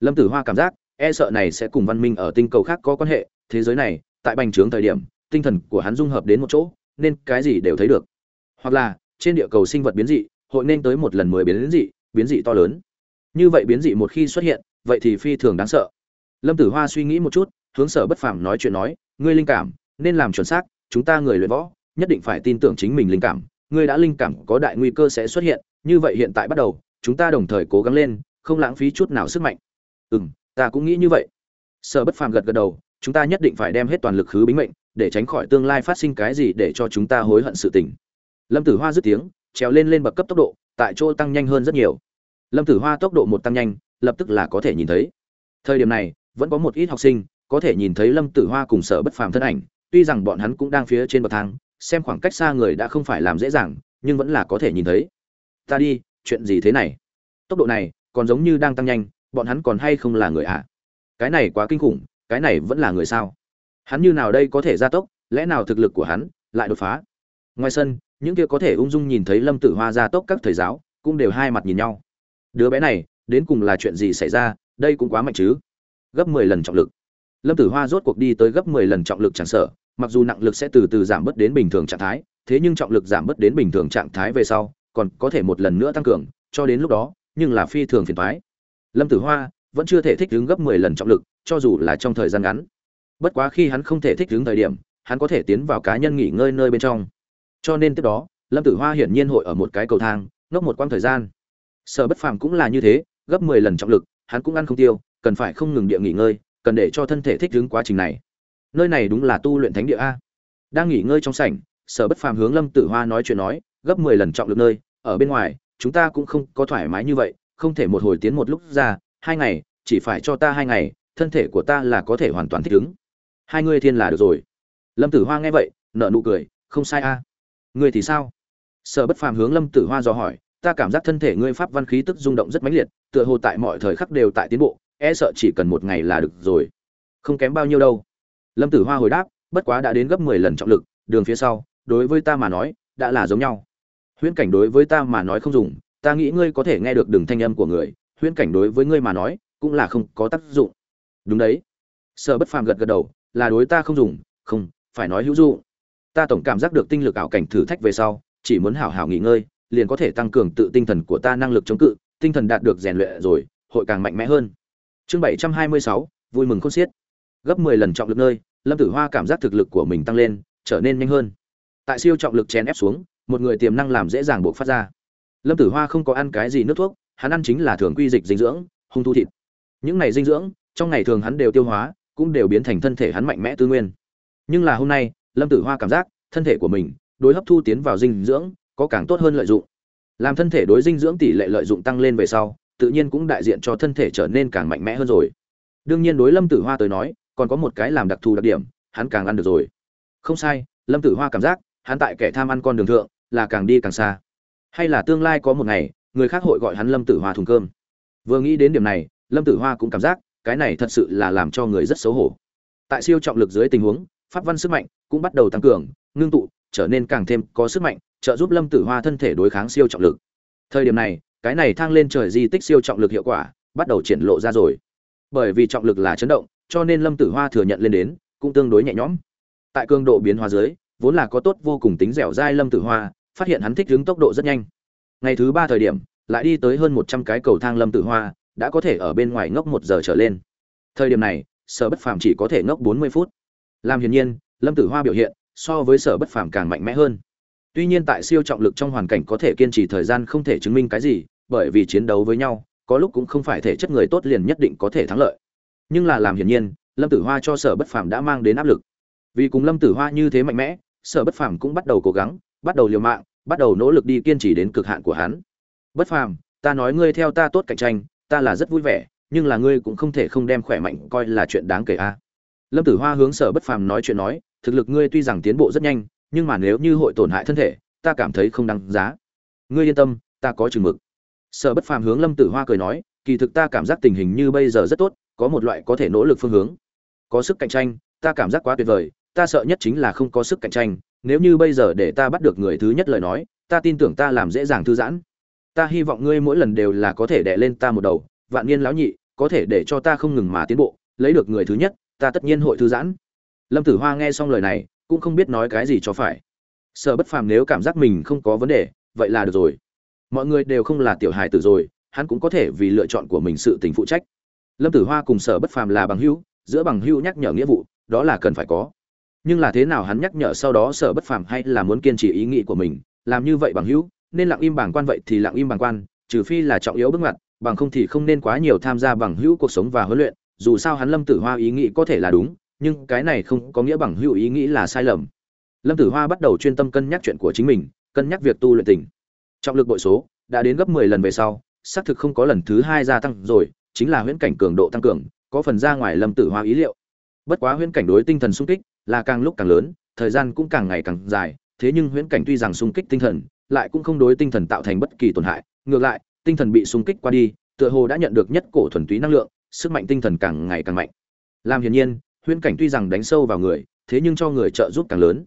Lâm tử hoa cảm giác e sợ này sẽ cùng văn minh ở tinh cầu khác có quan hệ, thế giới này, tại bành trướng thời điểm, tinh thần của hắn dung hợp đến một chỗ, nên cái gì đều thấy được. Hoặc là, trên địa cầu sinh vật biến dị, hội nên tới một lần mười biến dị biến dị to lớn. Như vậy biến dị một khi xuất hiện, vậy thì phi thường đáng sợ. Lâm tử hoa suy nghĩ một chút, hướng sở bất phàm nói chuyện nói, ngươi linh cảm, nên làm chuẩn xác, chúng ta người luyện võ, nhất định phải tin tưởng chính mình linh cảm. Ngươi đã linh cảm, có đại nguy cơ sẽ xuất hiện, như vậy hiện tại bắt đầu, chúng ta đồng thời cố gắng lên, không lãng phí chút nào sức mạnh. Ừ m ta cũng nghĩ như vậy. Sở bất phàm gật gật đầu, chúng ta nhất định phải đem hết toàn lực khứ bính mệnh, để tránh khỏi tương lai phát sinh cái gì để cho chúng ta hối hận sự tình. Lâm tử hoa dứt tiếng, trèo lên lên bậc cấp tốc độ, tại chỗ tăng nhanh hơn rất nhiều. Lâm tử hoa tốc độ một tăng nhanh, lập tức là có thể nhìn thấy. Thời điểm này, vẫn có một ít học sinh, có thể nhìn thấy lâm tử hoa cùng sở bất phàm thân ảnh, tuy rằng bọn hắn cũng đang phía trên bậc thang, xem khoảng cách xa người đã không phải làm dễ dàng, nhưng vẫn là có thể nhìn thấy. Ta đi, chuyện gì thế này? Tốc độ này, còn giống như đang tăng nhanh bọn hắn còn hay không là người ạ? À? cái này quá kinh khủng cái này vẫn là người sao? Hắn như nào đây có thể gia tốc lẽ nào thực lực của hắn lại đột phá? Ngoài sân những kia có thể ung dung nhìn thấy lâm tử hoa gia tốc các thầy giáo cũng đều hai mặt nhìn nhau. Đứa bé này đến cùng là chuyện gì xảy ra đây cũng quá mạnh chứ. Gấp mười lần trọng lực. Lâm tử hoa rốt cuộc đi tới gấp mười lần trọng lực chẳng sở, mặc dù nặng lực sẽ từ từ giảm bớt đến bình thường trạng thái thế nhưng trọng lực giảm bớt đến bình thường trạng thái về sau còn có thể một lần nữa tăng cường cho đến lúc đó nhưng là phi thường phiền thoái lâm tử hoa vẫn chưa thể thích ứng gấp mười lần trọng lực, cho dù là trong thời gian ngắn. Bất quá khi hắn không thể thích ứng thời điểm, hắn có thể tiến vào cá nhân nghỉ ngơi nơi bên trong. Cho nên tiếp đó, lâm tử hoa hiển nhiên hội ở một cái cầu thang, ngốc một quãng thời gian. Sở bất phàm cũng là như thế, gấp mười lần trọng lực, hắn cũng ăn không tiêu, cần phải không ngừng địa nghỉ ngơi, cần để cho thân thể thích ứng quá trình này. Nơi này đúng là tu luyện thánh địa a. Đang nghỉ ngơi trong sảnh, sở bất phàm hướng lâm tử hoa nói chuyện nói, gấp mười lần trọng lực nơi, ở bên ngoài, chúng ta cũng không có thoải mái như vậy không thể một hồi tiến một lúc ra, hai ngày, chỉ phải cho ta hai ngày, thân thể của ta là có thể hoàn toàn thích ứng. Hai ngươi thiên là được rồi. Lâm tử hoa nghe vậy nợ nụ cười, không sai a. Ngươi thì sao? Sở bất phàm hướng lâm tử hoa dò hỏi, ta cảm giác thân thể ngươi pháp văn khí tức rung động rất mãnh liệt, tựa hồ tại mọi thời khắc đều tại tiến bộ e sợ chỉ cần một ngày là được rồi. Không kém bao nhiêu đâu. Lâm tử hoa hồi đáp, bất quá đã đến gấp mười lần trọng lực, đường phía sau, đối với ta mà nói, đã là giống nhau. Huyễn cảnh đối với ta mà nói không dùng ta nghĩ ngươi có thể nghe được đường thanh âm của người, huyễn cảnh đối với ngươi mà nói, cũng là không có tác dụng. Đúng đấy. Sở bất phàm gật gật đầu, là đối ta không dùng, không, phải nói hữu dụng. Ta tổng cảm giác được tinh lực ảo cảnh thử thách về sau, chỉ muốn hảo hảo nghỉ ngơi, liền có thể tăng cường tự tinh thần của ta năng lực chống cự, tinh thần đạt được rèn luyện rồi, hội càng mạnh mẽ hơn. Chương bảy trăm hai mươi sáu, vui mừng khôn xiết. Gấp mười lần trọng lực nơi, lâm tử hoa cảm giác thực lực của mình tăng lên, trở nên nhanh hơn. Tại siêu trọng lực chèn ép xuống, một người tiềm năng làm dễ dàng buộc phát ra lâm tử hoa không có ăn cái gì nước thuốc, hắn ăn chính là thường quy dịch dinh dưỡng, hung thu thịt. Những này dinh dưỡng, trong ngày thường hắn đều tiêu hóa, cũng đều biến thành thân thể hắn mạnh mẽ tư nguyên. Nhưng là hôm nay, lâm tử hoa cảm giác, thân thể của mình, đối hấp thu tiến vào dinh dưỡng, có càng tốt hơn lợi dụng. Làm thân thể đối dinh dưỡng tỷ lệ lợi dụng tăng lên về sau, tự nhiên cũng đại diện cho thân thể trở nên càng mạnh mẽ hơn rồi. Đương nhiên đối lâm tử hoa tới nói, còn có một cái làm đặc thù đặc điểm, hắn càng ăn được rồi. Không sai, lâm tử hoa cảm giác, hắn tại kẻ tham ăn con đường thượng, là càng đi càng xa hay là tương lai có một ngày, người khác hội gọi hắn lâm tử hoa thùng cơm. Vừa nghĩ đến điểm này, lâm tử hoa cũng cảm giác, cái này thật sự là làm cho người rất xấu hổ. Tại siêu trọng lực dưới tình huống, pháp văn sức mạnh cũng bắt đầu tăng cường, ngưng tụ, trở nên càng thêm có sức mạnh, trợ giúp lâm tử hoa thân thể đối kháng siêu trọng lực. Thời điểm này, cái này thang lên trời di tích siêu trọng lực hiệu quả bắt đầu triển lộ ra rồi. Bởi vì trọng lực là chấn động, cho nên lâm tử hoa thừa nhận lên đến, cũng tương đối nhẹ nhõm. Tại cường độ biến hóa dưới, vốn là có tốt vô cùng tính dẻo dai lâm tử hoa phát hiện hắn thích đứng tốc độ rất nhanh. Ngày thứ ba thời điểm, lại đi tới hơn một trăm cái cầu thang lâm tử hoa, đã có thể ở bên ngoài ngốc một giờ trở lên. Thời điểm này, sở bất phàm chỉ có thể ngốc bốn mươi phút. Làm hiển nhiên, lâm tử hoa biểu hiện so với sở bất phàm càng mạnh mẽ hơn. Tuy nhiên tại siêu trọng lực trong hoàn cảnh có thể kiên trì thời gian không thể chứng minh cái gì, bởi vì chiến đấu với nhau, có lúc cũng không phải thể chất người tốt liền nhất định có thể thắng lợi. Nhưng là làm hiển nhiên, lâm tử hoa cho sở bất phàm đã mang đến áp lực. Vì cùng lâm tử hoa như thế mạnh mẽ, sở bất phàm cũng bắt đầu cố gắng bắt đầu liều mạng, bắt đầu nỗ lực đi kiên trì đến cực hạn của hắn. Bất phàm, ta nói ngươi theo ta tốt cạnh tranh, ta là rất vui vẻ, nhưng là ngươi cũng không thể không đem khỏe mạnh coi là chuyện đáng kể a. Lâm tử hoa hướng sở bất phàm nói chuyện nói, thực lực ngươi tuy rằng tiến bộ rất nhanh, nhưng mà nếu như hội tổn hại thân thể, ta cảm thấy không đáng giá. Ngươi yên tâm, ta có chừng mực. Sở bất phàm hướng lâm tử hoa cười nói, kỳ thực ta cảm giác tình hình như bây giờ rất tốt, có một loại có thể nỗ lực phương hướng. Có sức cạnh tranh, ta cảm giác quá tuyệt vời, ta sợ nhất chính là không có sức cạnh tranh nếu như bây giờ để ta bắt được người thứ nhất lời nói, ta tin tưởng ta làm dễ dàng thư giãn. Ta hy vọng ngươi mỗi lần đều là có thể đè lên ta một đầu, vạn niên lão nhị, có thể để cho ta không ngừng mà tiến bộ, lấy được người thứ nhất, ta tất nhiên hội thư giãn. Lâm tử hoa nghe xong lời này, cũng không biết nói cái gì cho phải. Sợ bất phàm nếu cảm giác mình không có vấn đề, vậy là được rồi. Mọi người đều không là tiểu hài tử rồi, hắn cũng có thể vì lựa chọn của mình sự tình phụ trách. Lâm tử hoa cùng sở bất phàm là bằng hữu, giữa bằng hữu nhắc nhở nghĩa vụ, đó là cần phải có nhưng là thế nào hắn nhắc nhở sau đó sở bất phàm hay là muốn kiên trì ý nghĩ của mình, làm như vậy bằng hữu, nên lặng im bảng quan vậy thì lặng im bảng quan, trừ phi là trọng yếu bước ngoặt, bằng không thì không nên quá nhiều tham gia bằng hữu cuộc sống và huấn luyện, dù sao hắn lâm tử hoa ý nghĩ có thể là đúng, nhưng cái này không có nghĩa bằng hữu ý nghĩ là sai lầm. Lâm tử hoa bắt đầu chuyên tâm cân nhắc chuyện của chính mình, cân nhắc việc tu luyện tình. Trọng lực bội số đã đến gấp mười lần về sau, xác thực không có lần thứ hai gia tăng rồi, chính là huyễn cảnh cường độ tăng cường, có phần ra ngoài lâm tử hoa ý liệu. Bất quá huyễn cảnh đối tinh thần sung kích là càng lúc càng lớn, thời gian cũng càng ngày càng dài, thế nhưng huyễn cảnh tuy rằng sung kích tinh thần, lại cũng không đối tinh thần tạo thành bất kỳ tổn hại. Ngược lại, tinh thần bị sung kích qua đi, tựa hồ đã nhận được nhất cổ thuần túy năng lượng, sức mạnh tinh thần càng ngày càng mạnh. Làm hiển nhiên, huyễn cảnh tuy rằng đánh sâu vào người, thế nhưng cho người trợ giúp càng lớn.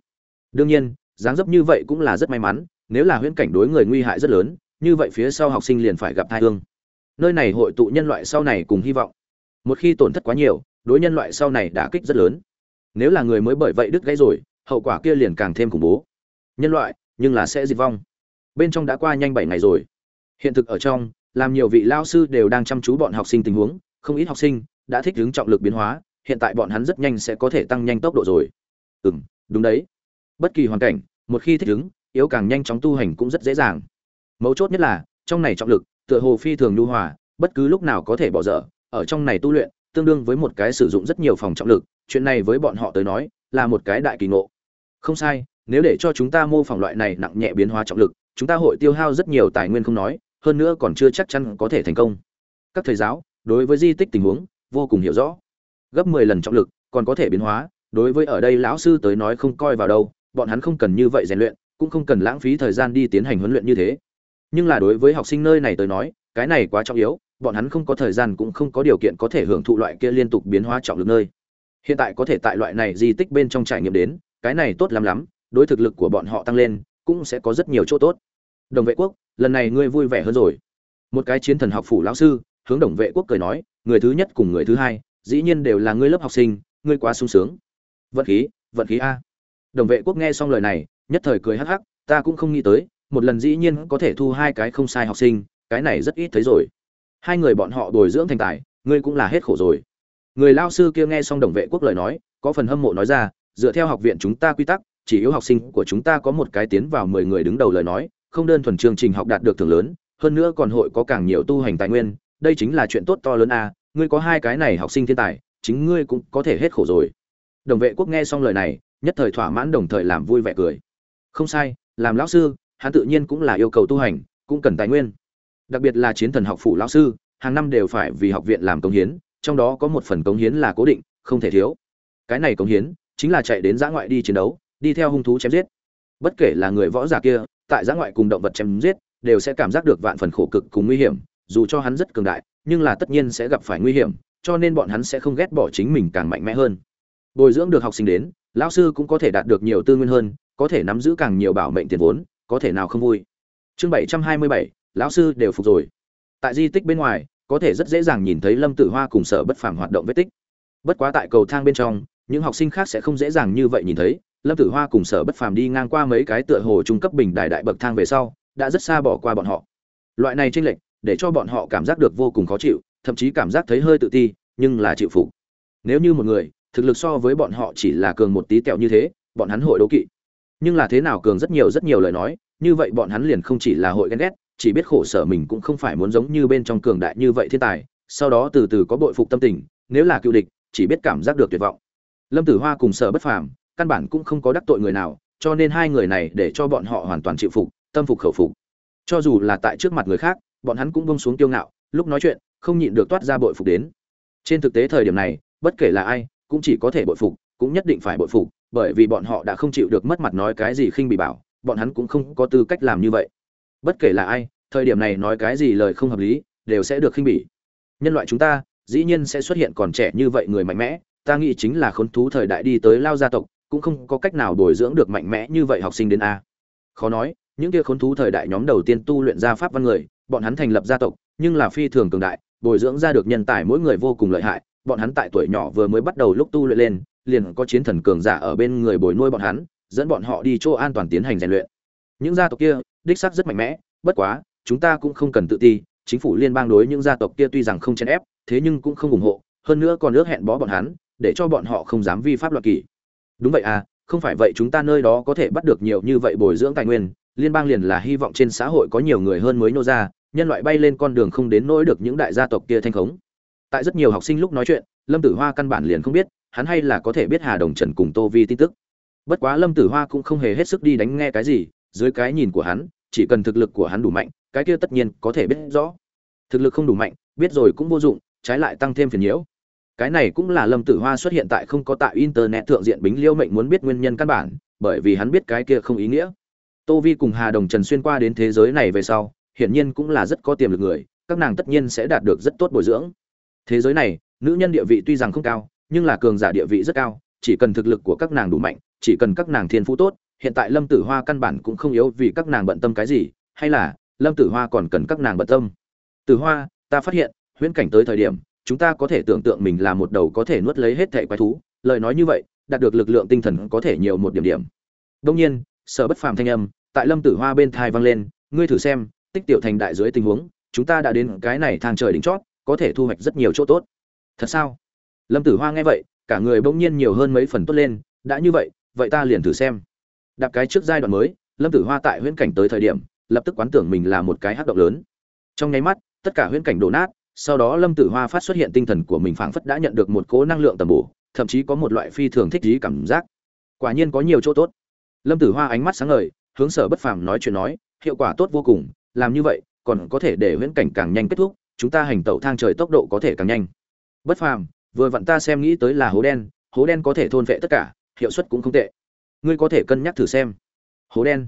Đương nhiên, dáng dấp như vậy cũng là rất may mắn, nếu là huyễn cảnh đối người nguy hại rất lớn, như vậy phía sau học sinh liền phải gặp tai hương. Nơi này hội tụ nhân loại sau này cùng hy vọng. Một khi tổn thất quá nhiều, đối nhân loại sau này đã kích rất lớn nếu là người mới bởi vậy đứt gãy rồi, hậu quả kia liền càng thêm khủng bố. Nhân loại, nhưng là sẽ diệt vong. Bên trong đã qua nhanh bảy ngày rồi. Hiện thực ở trong, làm nhiều vị lao sư đều đang chăm chú bọn học sinh tình huống, không ít học sinh đã thích ứng trọng lực biến hóa, hiện tại bọn hắn rất nhanh sẽ có thể tăng nhanh tốc độ rồi. Ừ m đúng đấy. Bất kỳ hoàn cảnh, một khi thích ứng, yếu càng nhanh chóng tu hành cũng rất dễ dàng. Mấu chốt nhất là, trong này trọng lực, tựa hồ phi thường nhu hòa, bất cứ lúc nào có thể bỏ dở, ở trong này tu luyện, tương đương với một cái sử dụng rất nhiều phòng trọng lực chuyện này với bọn họ tới nói là một cái đại kỳ ngộ. Không sai, nếu để cho chúng ta mô phỏng loại này nặng nhẹ biến hóa trọng lực, chúng ta hội tiêu hao rất nhiều tài nguyên không nói, hơn nữa còn chưa chắc chắn có thể thành công. Các thầy giáo, đối với di tích tình huống, vô cùng hiểu rõ. Gấp mười lần trọng lực còn có thể biến hóa, đối với ở đây lão sư tới nói không coi vào đâu, bọn hắn không cần như vậy rèn luyện, cũng không cần lãng phí thời gian đi tiến hành huấn luyện như thế. Nhưng là đối với học sinh nơi này tới nói, cái này quá trọng yếu, bọn hắn không có thời gian cũng không có điều kiện có thể hưởng thụ loại kia liên tục biến hóa trọng lực nơi hiện tại có thể tại loại này di tích bên trong trải nghiệm đến, cái này tốt lắm lắm, đối thực lực của bọn họ tăng lên, cũng sẽ có rất nhiều chỗ tốt. Đồng vệ quốc, lần này ngươi vui vẻ hơn rồi. Một cái chiến thần học phủ lão sư, hướng đồng vệ quốc cười nói, người thứ nhất cùng người thứ hai, dĩ nhiên đều là ngươi lớp học sinh, ngươi quá sung sướng. Vận khí vận khí a. Đồng vệ quốc nghe xong lời này, nhất thời cười hắc hắc, ta cũng không nghĩ tới, một lần dĩ nhiên có thể thu hai cái không sai học sinh, cái này rất ít thấy rồi. Hai người bọn họ bồi dưỡng thành tài, ngươi cũng là hết khổ rồi người lao sư kia nghe xong đồng vệ quốc lời nói, có phần hâm mộ nói ra, dựa theo học viện chúng ta quy tắc, chỉ yếu học sinh của chúng ta có một cái tiến vào mười người đứng đầu lời nói, không đơn thuần chương trình học đạt được thưởng lớn, hơn nữa còn hội có càng nhiều tu hành tài nguyên, đây chính là chuyện tốt to lớn a, ngươi có hai cái này học sinh thiên tài, chính ngươi cũng có thể hết khổ rồi. Đồng vệ quốc nghe xong lời này, nhất thời thỏa mãn đồng thời làm vui vẻ cười. Không sai, làm lão sư, hắn tự nhiên cũng là yêu cầu tu hành, cũng cần tài nguyên. Đặc biệt là chiến thần học phủ lão sư, hàng năm đều phải vì học viện làm công hiến trong đó có một phần cống hiến là cố định, không thể thiếu. Cái này cống hiến chính là chạy đến giã ngoại đi chiến đấu, đi theo hung thú chém giết. Bất kể là người võ giả kia, tại giã ngoại cùng động vật chém giết, đều sẽ cảm giác được vạn phần khổ cực cùng nguy hiểm, dù cho hắn rất cường đại, nhưng là tất nhiên sẽ gặp phải nguy hiểm, cho nên bọn hắn sẽ không ghét bỏ chính mình càng mạnh mẽ hơn. Bồi dưỡng được học sinh đến, lão sư cũng có thể đạt được nhiều tư nguyên hơn, có thể nắm giữ càng nhiều bảo mệnh tiền vốn, có thể nào không vui. Chương bảy trăm hai mươi bảy, lão sư đều phục rồi. Tại di tích bên ngoài có thể rất dễ dàng nhìn thấy lâm tử hoa cùng sở bất phàm hoạt động vết tích. Bất quá tại cầu thang bên trong, những học sinh khác sẽ không dễ dàng như vậy nhìn thấy. Lâm tử hoa cùng sở bất phàm đi ngang qua mấy cái tựa hồ trung cấp bình đại đại bậc thang về sau, đã rất xa bỏ qua bọn họ. Loại này tranh lệch, để cho bọn họ cảm giác được vô cùng khó chịu, thậm chí cảm giác thấy hơi tự ti, nhưng là chịu phục. Nếu như một người, thực lực so với bọn họ chỉ là cường một tí tẹo như thế, bọn hắn hội đấu kỵ. Nhưng là thế nào cường rất nhiều rất nhiều lời nói, như vậy bọn hắn liền không chỉ là hội ghen ghét chỉ biết khổ sở mình cũng không phải muốn giống như bên trong cường đại như vậy thiên tài, sau đó từ từ có bội phục tâm tình, nếu là cựu địch, chỉ biết cảm giác được tuyệt vọng. Lâm tử hoa cùng sở bất phàm, căn bản cũng không có đắc tội người nào, cho nên hai người này để cho bọn họ hoàn toàn chịu phục, tâm phục khẩu phục. Cho dù là tại trước mặt người khác, bọn hắn cũng bông xuống kiêu ngạo, lúc nói chuyện, không nhịn được toát ra bội phục đến. Trên thực tế thời điểm này, bất kể là ai, cũng chỉ có thể bội phục, cũng nhất định phải bội phục, bởi vì bọn họ đã không chịu được mất mặt nói cái gì khinh bị bảo, bọn hắn cũng không có tư cách làm như vậy bất kể là ai, thời điểm này nói cái gì lời không hợp lý, đều sẽ được khinh bỉ. Nhân loại chúng ta, dĩ nhiên sẽ xuất hiện còn trẻ như vậy người mạnh mẽ, ta nghĩ chính là khốn thú thời đại đi tới lao gia tộc, cũng không có cách nào bồi dưỡng được mạnh mẽ như vậy học sinh đến a. Khó nói, những kia khốn thú thời đại nhóm đầu tiên tu luyện ra pháp văn người, bọn hắn thành lập gia tộc, nhưng là phi thường cường đại, bồi dưỡng ra được nhân tài mỗi người vô cùng lợi hại, bọn hắn tại tuổi nhỏ vừa mới bắt đầu lúc tu luyện lên, liền có chiến thần cường giả ở bên người bồi nuôi bọn hắn, dẫn bọn họ đi chỗ an toàn tiến hành rèn luyện. Những gia tộc kia đích xác rất mạnh mẽ, bất quá, chúng ta cũng không cần tự ti, chính phủ liên bang đối những gia tộc kia tuy rằng không chèn ép, thế nhưng cũng không ủng hộ, hơn nữa còn ước hẹn bó bọn hắn, để cho bọn họ không dám vi pháp luật kỷ. Đúng vậy à không phải vậy chúng ta nơi đó có thể bắt được nhiều như vậy bồi dưỡng tài nguyên, liên bang liền là hy vọng trên xã hội có nhiều người hơn mới nô ra, nhân loại bay lên con đường không đến nỗi được những đại gia tộc kia thanh khống. Tại rất nhiều học sinh lúc nói chuyện, lâm tử hoa căn bản liền không biết, hắn hay là có thể biết hà đồng trần cùng tô vi tin tức. Bất quá lâm tử hoa cũng không hề hết sức đi đánh nghe cái gì, dưới cái nhìn của hắn chỉ cần thực lực của hắn đủ mạnh, cái kia tất nhiên có thể biết rõ. Thực lực không đủ mạnh, biết rồi cũng vô dụng, trái lại tăng thêm phiền nhiễu. Cái này cũng là lâm tử hoa xuất hiện tại không có tại internet thượng diện bính liêu mệnh muốn biết nguyên nhân căn bản, bởi vì hắn biết cái kia không ý nghĩa. Tô vi cùng hà đồng trần xuyên qua đến thế giới này về sau, hiển nhiên cũng là rất có tiềm lực người, các nàng tất nhiên sẽ đạt được rất tốt bồi dưỡng. Thế giới này, nữ nhân địa vị tuy rằng không cao, nhưng là cường giả địa vị rất cao, chỉ cần thực lực của các nàng đủ mạnh, chỉ cần các nàng thiên phú tốt hiện tại lâm tử hoa căn bản cũng không yếu vì các nàng bận tâm cái gì, hay là, lâm tử hoa còn cần các nàng bận tâm. Tử hoa, ta phát hiện, huyễn cảnh tới thời điểm, chúng ta có thể tưởng tượng mình là một đầu có thể nuốt lấy hết thẻ quái thú, lời nói như vậy, đạt được lực lượng tinh thần có thể nhiều một điểm điểm. Đông nhiên, sở bất phàm thanh âm, tại lâm tử hoa bên thai vang lên, ngươi thử xem, tích tiểu thành đại dưới tình huống, chúng ta đã đến cái này thang trời đỉnh chót, có thể thu hoạch rất nhiều chỗ tốt. Thật sao? Lâm tử hoa nghe vậy, cả người bỗng nhiên nhiều hơn mấy phần tốt lên, đã như vậy vậy ta liền thử xem đạp cái trước giai đoạn mới, lâm tử hoa tại huyễn cảnh tới thời điểm, lập tức quán tưởng mình là một cái hát động lớn. Trong nháy mắt, tất cả huyễn cảnh đổ nát, sau đó lâm tử hoa phát xuất hiện tinh thần của mình phảng phất đã nhận được một cố năng lượng tầm bổ, thậm chí có một loại phi thường thích trí cảm giác. Quả nhiên có nhiều chỗ tốt. Lâm tử hoa ánh mắt sáng ngời, hướng sở bất phàm nói chuyện nói, hiệu quả tốt vô cùng, làm như vậy, còn có thể để huyễn cảnh càng nhanh kết thúc, chúng ta hành tẩu thang trời tốc độ có thể càng nhanh. Bất phàm, vừa vặn ta xem nghĩ tới là hố đen hố đen có thể thôn vệ tất cả, hiệu suất cũng không tệ ngươi có thể cân nhắc thử xem. Hố đen.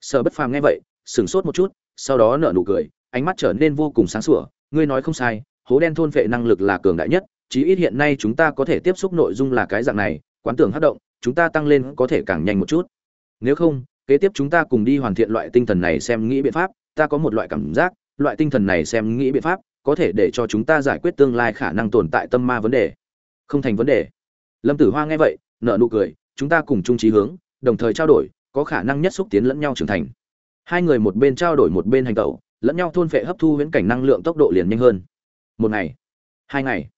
Sở bất phàm nghe vậy, sửng sốt một chút, sau đó nở nụ cười, ánh mắt trở nên vô cùng sáng sủa, ngươi nói không sai, hố đen thôn vệ năng lực là cường đại nhất, chí ít hiện nay chúng ta có thể tiếp xúc nội dung là cái dạng này, quán tưởng hát động, chúng ta tăng lên có thể càng nhanh một chút. Nếu không, kế tiếp chúng ta cùng đi hoàn thiện loại tinh thần này xem nghĩ biện pháp, ta có một loại cảm giác, loại tinh thần này xem nghĩ biện pháp, có thể để cho chúng ta giải quyết tương lai khả năng tồn tại tâm ma vấn đề. Không thành vấn đề. Lâm tử hoa nghe vậy nợ nụ cười chúng ta cùng chung trí hướng, đồng thời trao đổi, có khả năng nhất xúc tiến lẫn nhau trưởng thành. Hai người một bên trao đổi một bên hành tẩu, lẫn nhau thôn phệ hấp thu huyễn cảnh năng lượng tốc độ liền nhanh hơn. Một ngày, hai ngày,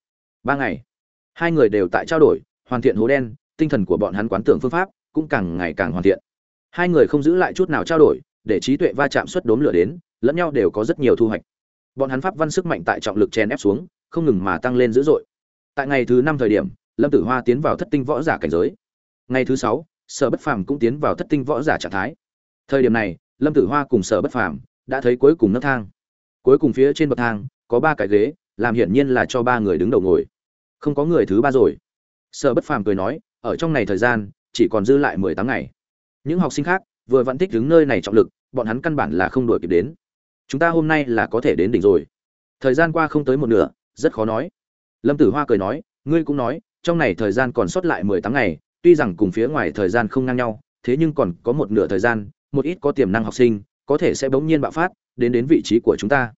ba ngày, hai người đều tại trao đổi, hoàn thiện hố đen, tinh thần của bọn hắn quán tưởng phương pháp cũng càng ngày càng hoàn thiện. Hai người không giữ lại chút nào trao đổi, để trí tuệ va chạm xuất đốm lửa đến, lẫn nhau đều có rất nhiều thu hoạch. Bọn hắn pháp văn sức mạnh tại trọng lực chèn ép xuống, không ngừng mà tăng lên dữ dội. Tại ngày thứ năm thời điểm, lâm tử hoa tiến vào thất tinh võ giả cảnh giới ngày thứ sáu, sở bất phàm cũng tiến vào thất tinh võ giả trạng thái. Thời điểm này, lâm tử hoa cùng sở bất phàm đã thấy cuối cùng nấc thang. Cuối cùng phía trên bậc thang, có ba cái ghế, làm hiển nhiên là cho ba người đứng đầu ngồi. Không có người thứ ba rồi. Sở bất phàm cười nói, ở trong này thời gian, chỉ còn dư lại mười tám ngày. Những học sinh khác, vừa vẫn thích đứng nơi này trọng lực, bọn hắn căn bản là không đuổi kịp đến. Chúng ta hôm nay là có thể đến đỉnh rồi. Thời gian qua không tới một nửa, rất khó nói. Lâm tử hoa cười nói, ngươi cũng nói, trong này thời gian còn sót lại mười tám ngày tuy rằng cùng phía ngoài thời gian không ngang nhau, thế nhưng còn có một nửa thời gian, một ít có tiềm năng học sinh, có thể sẽ bỗng nhiên bạo phát, đến đến vị trí của chúng ta.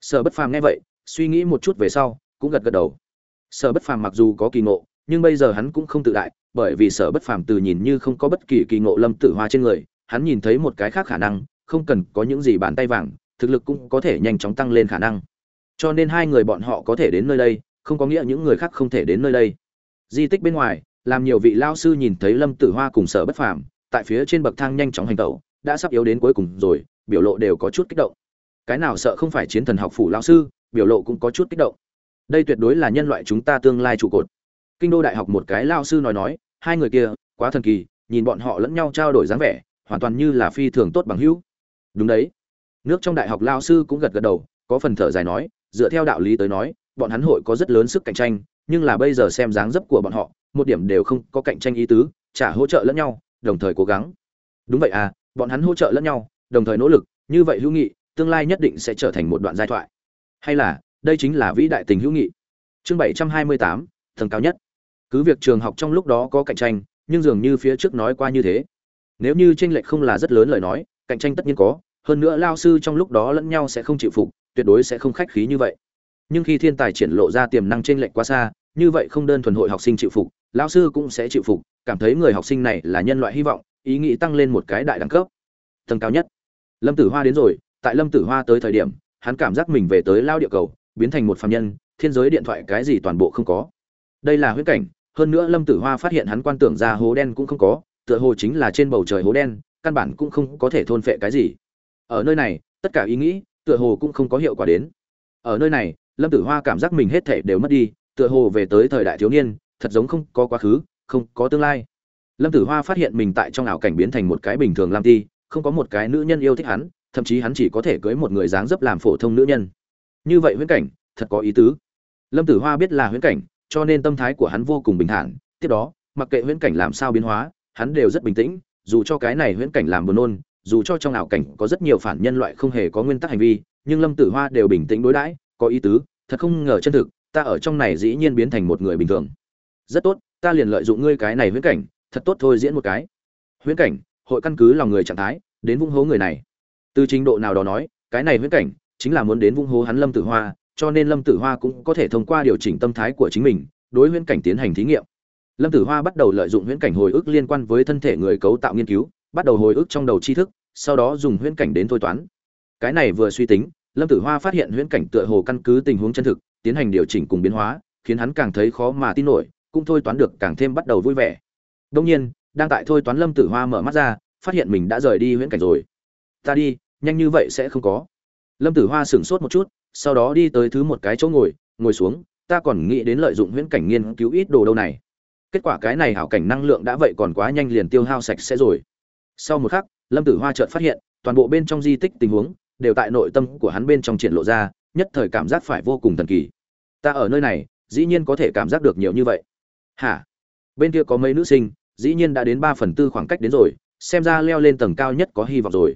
Sở bất phàm nghe vậy, suy nghĩ một chút về sau, cũng gật gật đầu. Sở bất phàm mặc dù có kỳ ngộ, nhưng bây giờ hắn cũng không tự đại, bởi vì sở bất phàm từ nhìn như không có bất kỳ kỳ ngộ lâm tử hoa trên người, hắn nhìn thấy một cái khác khả năng, không cần có những gì bàn tay vàng, thực lực cũng có thể nhanh chóng tăng lên khả năng. Cho nên hai người bọn họ có thể đến nơi đây, không có nghĩa những người khác không thể đến nơi đây. Di tích bên ngoài làm nhiều vị lao sư nhìn thấy lâm tử hoa cùng sở bất phàm, tại phía trên bậc thang nhanh chóng hành tẩu, đã sắp yếu đến cuối cùng rồi, biểu lộ đều có chút kích động. Cái nào sợ không phải chiến thần học phủ lao sư, biểu lộ cũng có chút kích động. Đây tuyệt đối là nhân loại chúng ta tương lai trụ cột. Kinh đô đại học một cái lao sư nói nói, hai người kia, quá thần kỳ, nhìn bọn họ lẫn nhau trao đổi dáng vẻ, hoàn toàn như là phi thường tốt bằng hữu. Đúng đấy. Nước trong đại học lao sư cũng gật gật đầu, có phần thở dài nói, dựa theo đạo lý tới nói, bọn hắn hội có rất lớn sức cạnh tranh, nhưng là bây giờ xem dáng dấp của bọn họ một điểm đều không có cạnh tranh ý tứ, trả hỗ trợ lẫn nhau, đồng thời cố gắng. Đúng vậy à bọn hắn hỗ trợ lẫn nhau, đồng thời nỗ lực, như vậy hữu nghị, tương lai nhất định sẽ trở thành một đoạn giai thoại. Hay là, đây chính là vĩ đại tình hữu nghị. Chương bảy trăm hai mươi tám, tầng cao nhất. Cứ việc trường học trong lúc đó có cạnh tranh, nhưng dường như phía trước nói qua như thế. Nếu như tranh lệch không là rất lớn lời nói, cạnh tranh tất nhiên có, hơn nữa lao sư trong lúc đó lẫn nhau sẽ không chịu phục, tuyệt đối sẽ không khách khí như vậy. Nhưng khi thiên tài triển lộ ra tiềm năng tranh lệch quá xa, như vậy không đơn thuần hội học sinh chịu phục lão sư cũng sẽ chịu phục, cảm thấy người học sinh này là nhân loại hy vọng, ý nghĩ tăng lên một cái đại đẳng cấp. Tầng cao nhất. Lâm tử hoa đến rồi, tại lâm tử hoa tới thời điểm, hắn cảm giác mình về tới lao địa cầu, biến thành một phạm nhân, thiên giới điện thoại cái gì toàn bộ không có. Đây là huyết cảnh, hơn nữa lâm tử hoa phát hiện hắn quan tưởng ra hố đen cũng không có, tựa hồ chính là trên bầu trời hố đen, căn bản cũng không có thể thôn phệ cái gì. Ở nơi này, tất cả ý nghĩ, tựa hồ cũng không có hiệu quả đến. Ở nơi này, lâm tử hoa cảm giác mình hết thể đều mất đi, tựa hồ về tới thời đại thiếu niên thật giống không có quá khứ, không có tương lai. Lâm tử hoa phát hiện mình tại trong ảo cảnh biến thành một cái bình thường lam ti, không có một cái nữ nhân yêu thích hắn, thậm chí hắn chỉ có thể cưới một người dáng dấp làm phổ thông nữ nhân. Như vậy huyễn cảnh, thật có ý tứ. Lâm tử hoa biết là huyễn cảnh, cho nên tâm thái của hắn vô cùng bình thản. Tiếp đó, mặc kệ huyễn cảnh làm sao biến hóa, hắn đều rất bình tĩnh, dù cho cái này huyễn cảnh làm buồn nôn, dù cho trong ảo cảnh có rất nhiều phản nhân loại không hề có nguyên tắc hành vi, nhưng lâm tử hoa đều bình tĩnh đối đãi, có ý tứ, thật không ngờ chân thực, ta ở trong này dĩ nhiên biến thành một người bình thường rất tốt, ta liền lợi dụng ngươi cái này huyễn cảnh, thật tốt thôi diễn một cái. Huyễn cảnh, hội căn cứ lòng người trạng thái, đến vung hố người này. Từ trình độ nào đó nói, cái này huyễn cảnh chính là muốn đến vung hố hắn lâm tử hoa, cho nên lâm tử hoa cũng có thể thông qua điều chỉnh tâm thái của chính mình, đối huyễn cảnh tiến hành thí nghiệm. Lâm tử hoa bắt đầu lợi dụng huyễn cảnh hồi ức liên quan với thân thể người cấu tạo nghiên cứu, bắt đầu hồi ức trong đầu tri thức, sau đó dùng huyễn cảnh đến thôi toán. Cái này vừa suy tính, lâm tử hoa phát hiện huyễn cảnh tựa hồ căn cứ tình huống chân thực, tiến hành điều chỉnh cùng biến hóa, khiến hắn càng thấy khó mà tin nổi cũng thôi toán được càng thêm bắt đầu vui vẻ. Đông nhiên, đang tại thôi toán lâm tử hoa mở mắt ra, phát hiện mình đã rời đi huyễn cảnh rồi. Ta đi, nhanh như vậy sẽ không có. Lâm tử hoa sửng sốt một chút, sau đó đi tới thứ một cái chỗ ngồi ngồi xuống, ta còn nghĩ đến lợi dụng huyễn cảnh nghiên cứu ít đồ đâu này. Kết quả cái này hảo cảnh năng lượng đã vậy còn quá nhanh liền tiêu hao sạch sẽ rồi. Sau một khắc, lâm tử hoa chợt phát hiện, toàn bộ bên trong di tích tình huống đều tại nội tâm của hắn bên trong triển lộ ra, nhất thời cảm giác phải vô cùng thần kỳ. Ta ở nơi này, dĩ nhiên có thể cảm giác được nhiều như vậy hả? Bên kia có mấy nữ sinh, dĩ nhiên đã đến ba phần tư khoảng cách đến rồi, xem ra leo lên tầng cao nhất có hy vọng rồi.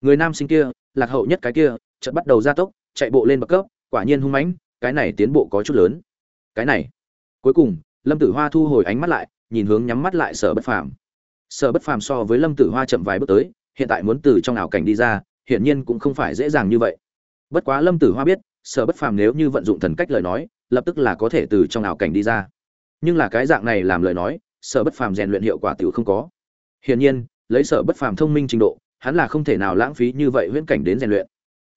Người nam sinh kia, lạc hậu nhất cái kia, chợt bắt đầu gia tốc, chạy bộ lên bậc cấp, quả nhiên hung mãnh, cái này tiến bộ có chút lớn. Cái này. Cuối cùng, lâm tử hoa thu hồi ánh mắt lại, nhìn hướng nhắm mắt lại sở bất phàm. Sở bất phàm so với lâm tử hoa chậm vài bước tới, hiện tại muốn từ trong ảo cảnh đi ra, hiển nhiên cũng không phải dễ dàng như vậy. Bất quá lâm tử hoa biết, sở bất phàm nếu như vận dụng thần cách lời nói, lập tức là có thể từ trong ảo cảnh đi ra nhưng là cái dạng này làm lời nói, sở bất phàm rèn luyện hiệu quả tiểu không có. Hiển nhiên, lấy sở bất phàm thông minh trình độ, hắn là không thể nào lãng phí như vậy huyễn cảnh đến rèn luyện.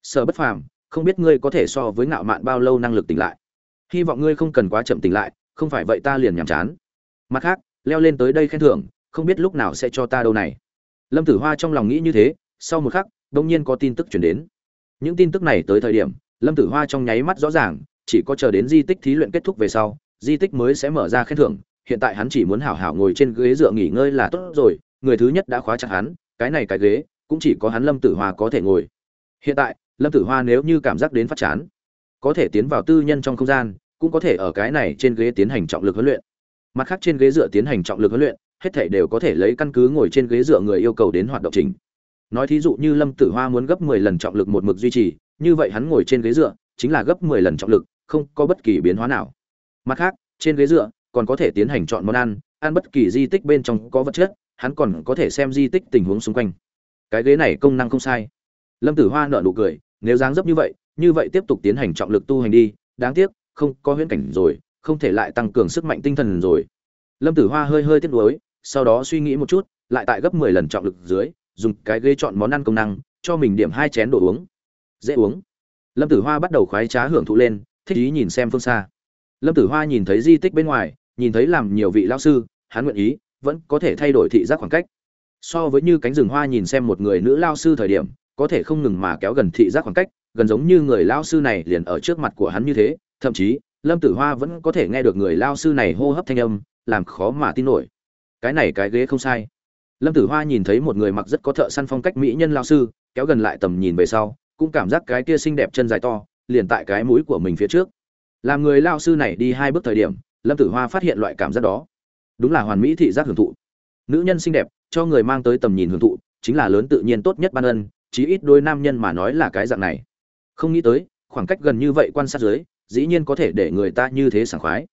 Sở bất phàm, không biết ngươi có thể so với ngạo mạn bao lâu năng lực tỉnh lại. Hy vọng ngươi không cần quá chậm tỉnh lại, không phải vậy ta liền nhàm chán. Mặt khác, leo lên tới đây khen thưởng, không biết lúc nào sẽ cho ta đâu này. Lâm tử hoa trong lòng nghĩ như thế, sau một khắc đông nhiên có tin tức chuyển đến. Những tin tức này tới thời điểm, lâm tử hoa trong nháy mắt rõ ràng, chỉ có chờ đến di tích thí luyện kết thúc về sau di tích mới sẽ mở ra khen thưởng, hiện tại hắn chỉ muốn hảo hảo ngồi trên ghế dựa nghỉ ngơi là tốt rồi, người thứ nhất đã khóa chặt hắn, cái này cái ghế, cũng chỉ có hắn lâm tử hoa có thể ngồi. Hiện tại, lâm tử hoa nếu như cảm giác đến phát chán, có thể tiến vào tư nhân trong không gian, cũng có thể ở cái này trên ghế tiến hành trọng lực huấn luyện. Mặt khác trên ghế dựa tiến hành trọng lực huấn luyện, hết thể đều có thể lấy căn cứ ngồi trên ghế dựa người yêu cầu đến hoạt động trình. Nói thí dụ như lâm tử hoa muốn gấp mười lần trọng lực một mực duy trì, như vậy hắn ngồi trên ghế dựa, chính là gấp mười lần trọng lực, không có bất kỳ biến hóa nào mặt khác, trên ghế dựa, còn có thể tiến hành chọn món ăn ăn bất kỳ di tích bên trong có vật chất, hắn còn có thể xem di tích tình huống xung quanh. Cái ghế này công năng không sai. Lâm tử hoa nợ nụ cười, nếu dáng dấp như vậy như vậy tiếp tục tiến hành trọng lực tu hành đi, đáng tiếc, không có huyễn cảnh rồi, không thể lại tăng cường sức mạnh tinh thần rồi. Lâm tử hoa hơi hơi tiếc nuối, sau đó suy nghĩ một chút, lại tại gấp mười lần trọng lực dưới, dùng cái ghế chọn món ăn công năng, cho mình điểm hai chén đồ uống. Dễ uống. Lâm tử hoa bắt đầu khoái trá hưởng thụ lên, thích ý nhìn xem phương xa lâm tử hoa nhìn thấy di tích bên ngoài, nhìn thấy làm nhiều vị lao sư, hắn nguyện ý, vẫn có thể thay đổi thị giác khoảng cách. So với như cánh rừng hoa nhìn xem một người nữ lao sư thời điểm, có thể không ngừng mà kéo gần thị giác khoảng cách, gần giống như người lao sư này liền ở trước mặt của hắn như thế, thậm chí, lâm tử hoa vẫn có thể nghe được người lao sư này hô hấp thanh âm, làm khó mà tin nổi. Cái này cái ghế không sai. Lâm tử hoa nhìn thấy một người mặc rất có thợ săn phong cách mỹ nhân lao sư, kéo gần lại tầm nhìn về sau, cũng cảm giác cái kia xinh đẹp chân dài to, liền tại cái mũi của mình phía trước làm người lao sư này đi hai bước thời điểm, lâm tử hoa phát hiện loại cảm giác đó. Đúng là hoàn mỹ thị giác hưởng thụ. Nữ nhân xinh đẹp, cho người mang tới tầm nhìn hưởng thụ, chính là lớn tự nhiên tốt nhất ban ân, chí ít đôi nam nhân mà nói là cái dạng này. Không nghĩ tới, khoảng cách gần như vậy quan sát dưới, dĩ nhiên có thể để người ta như thế sảng khoái.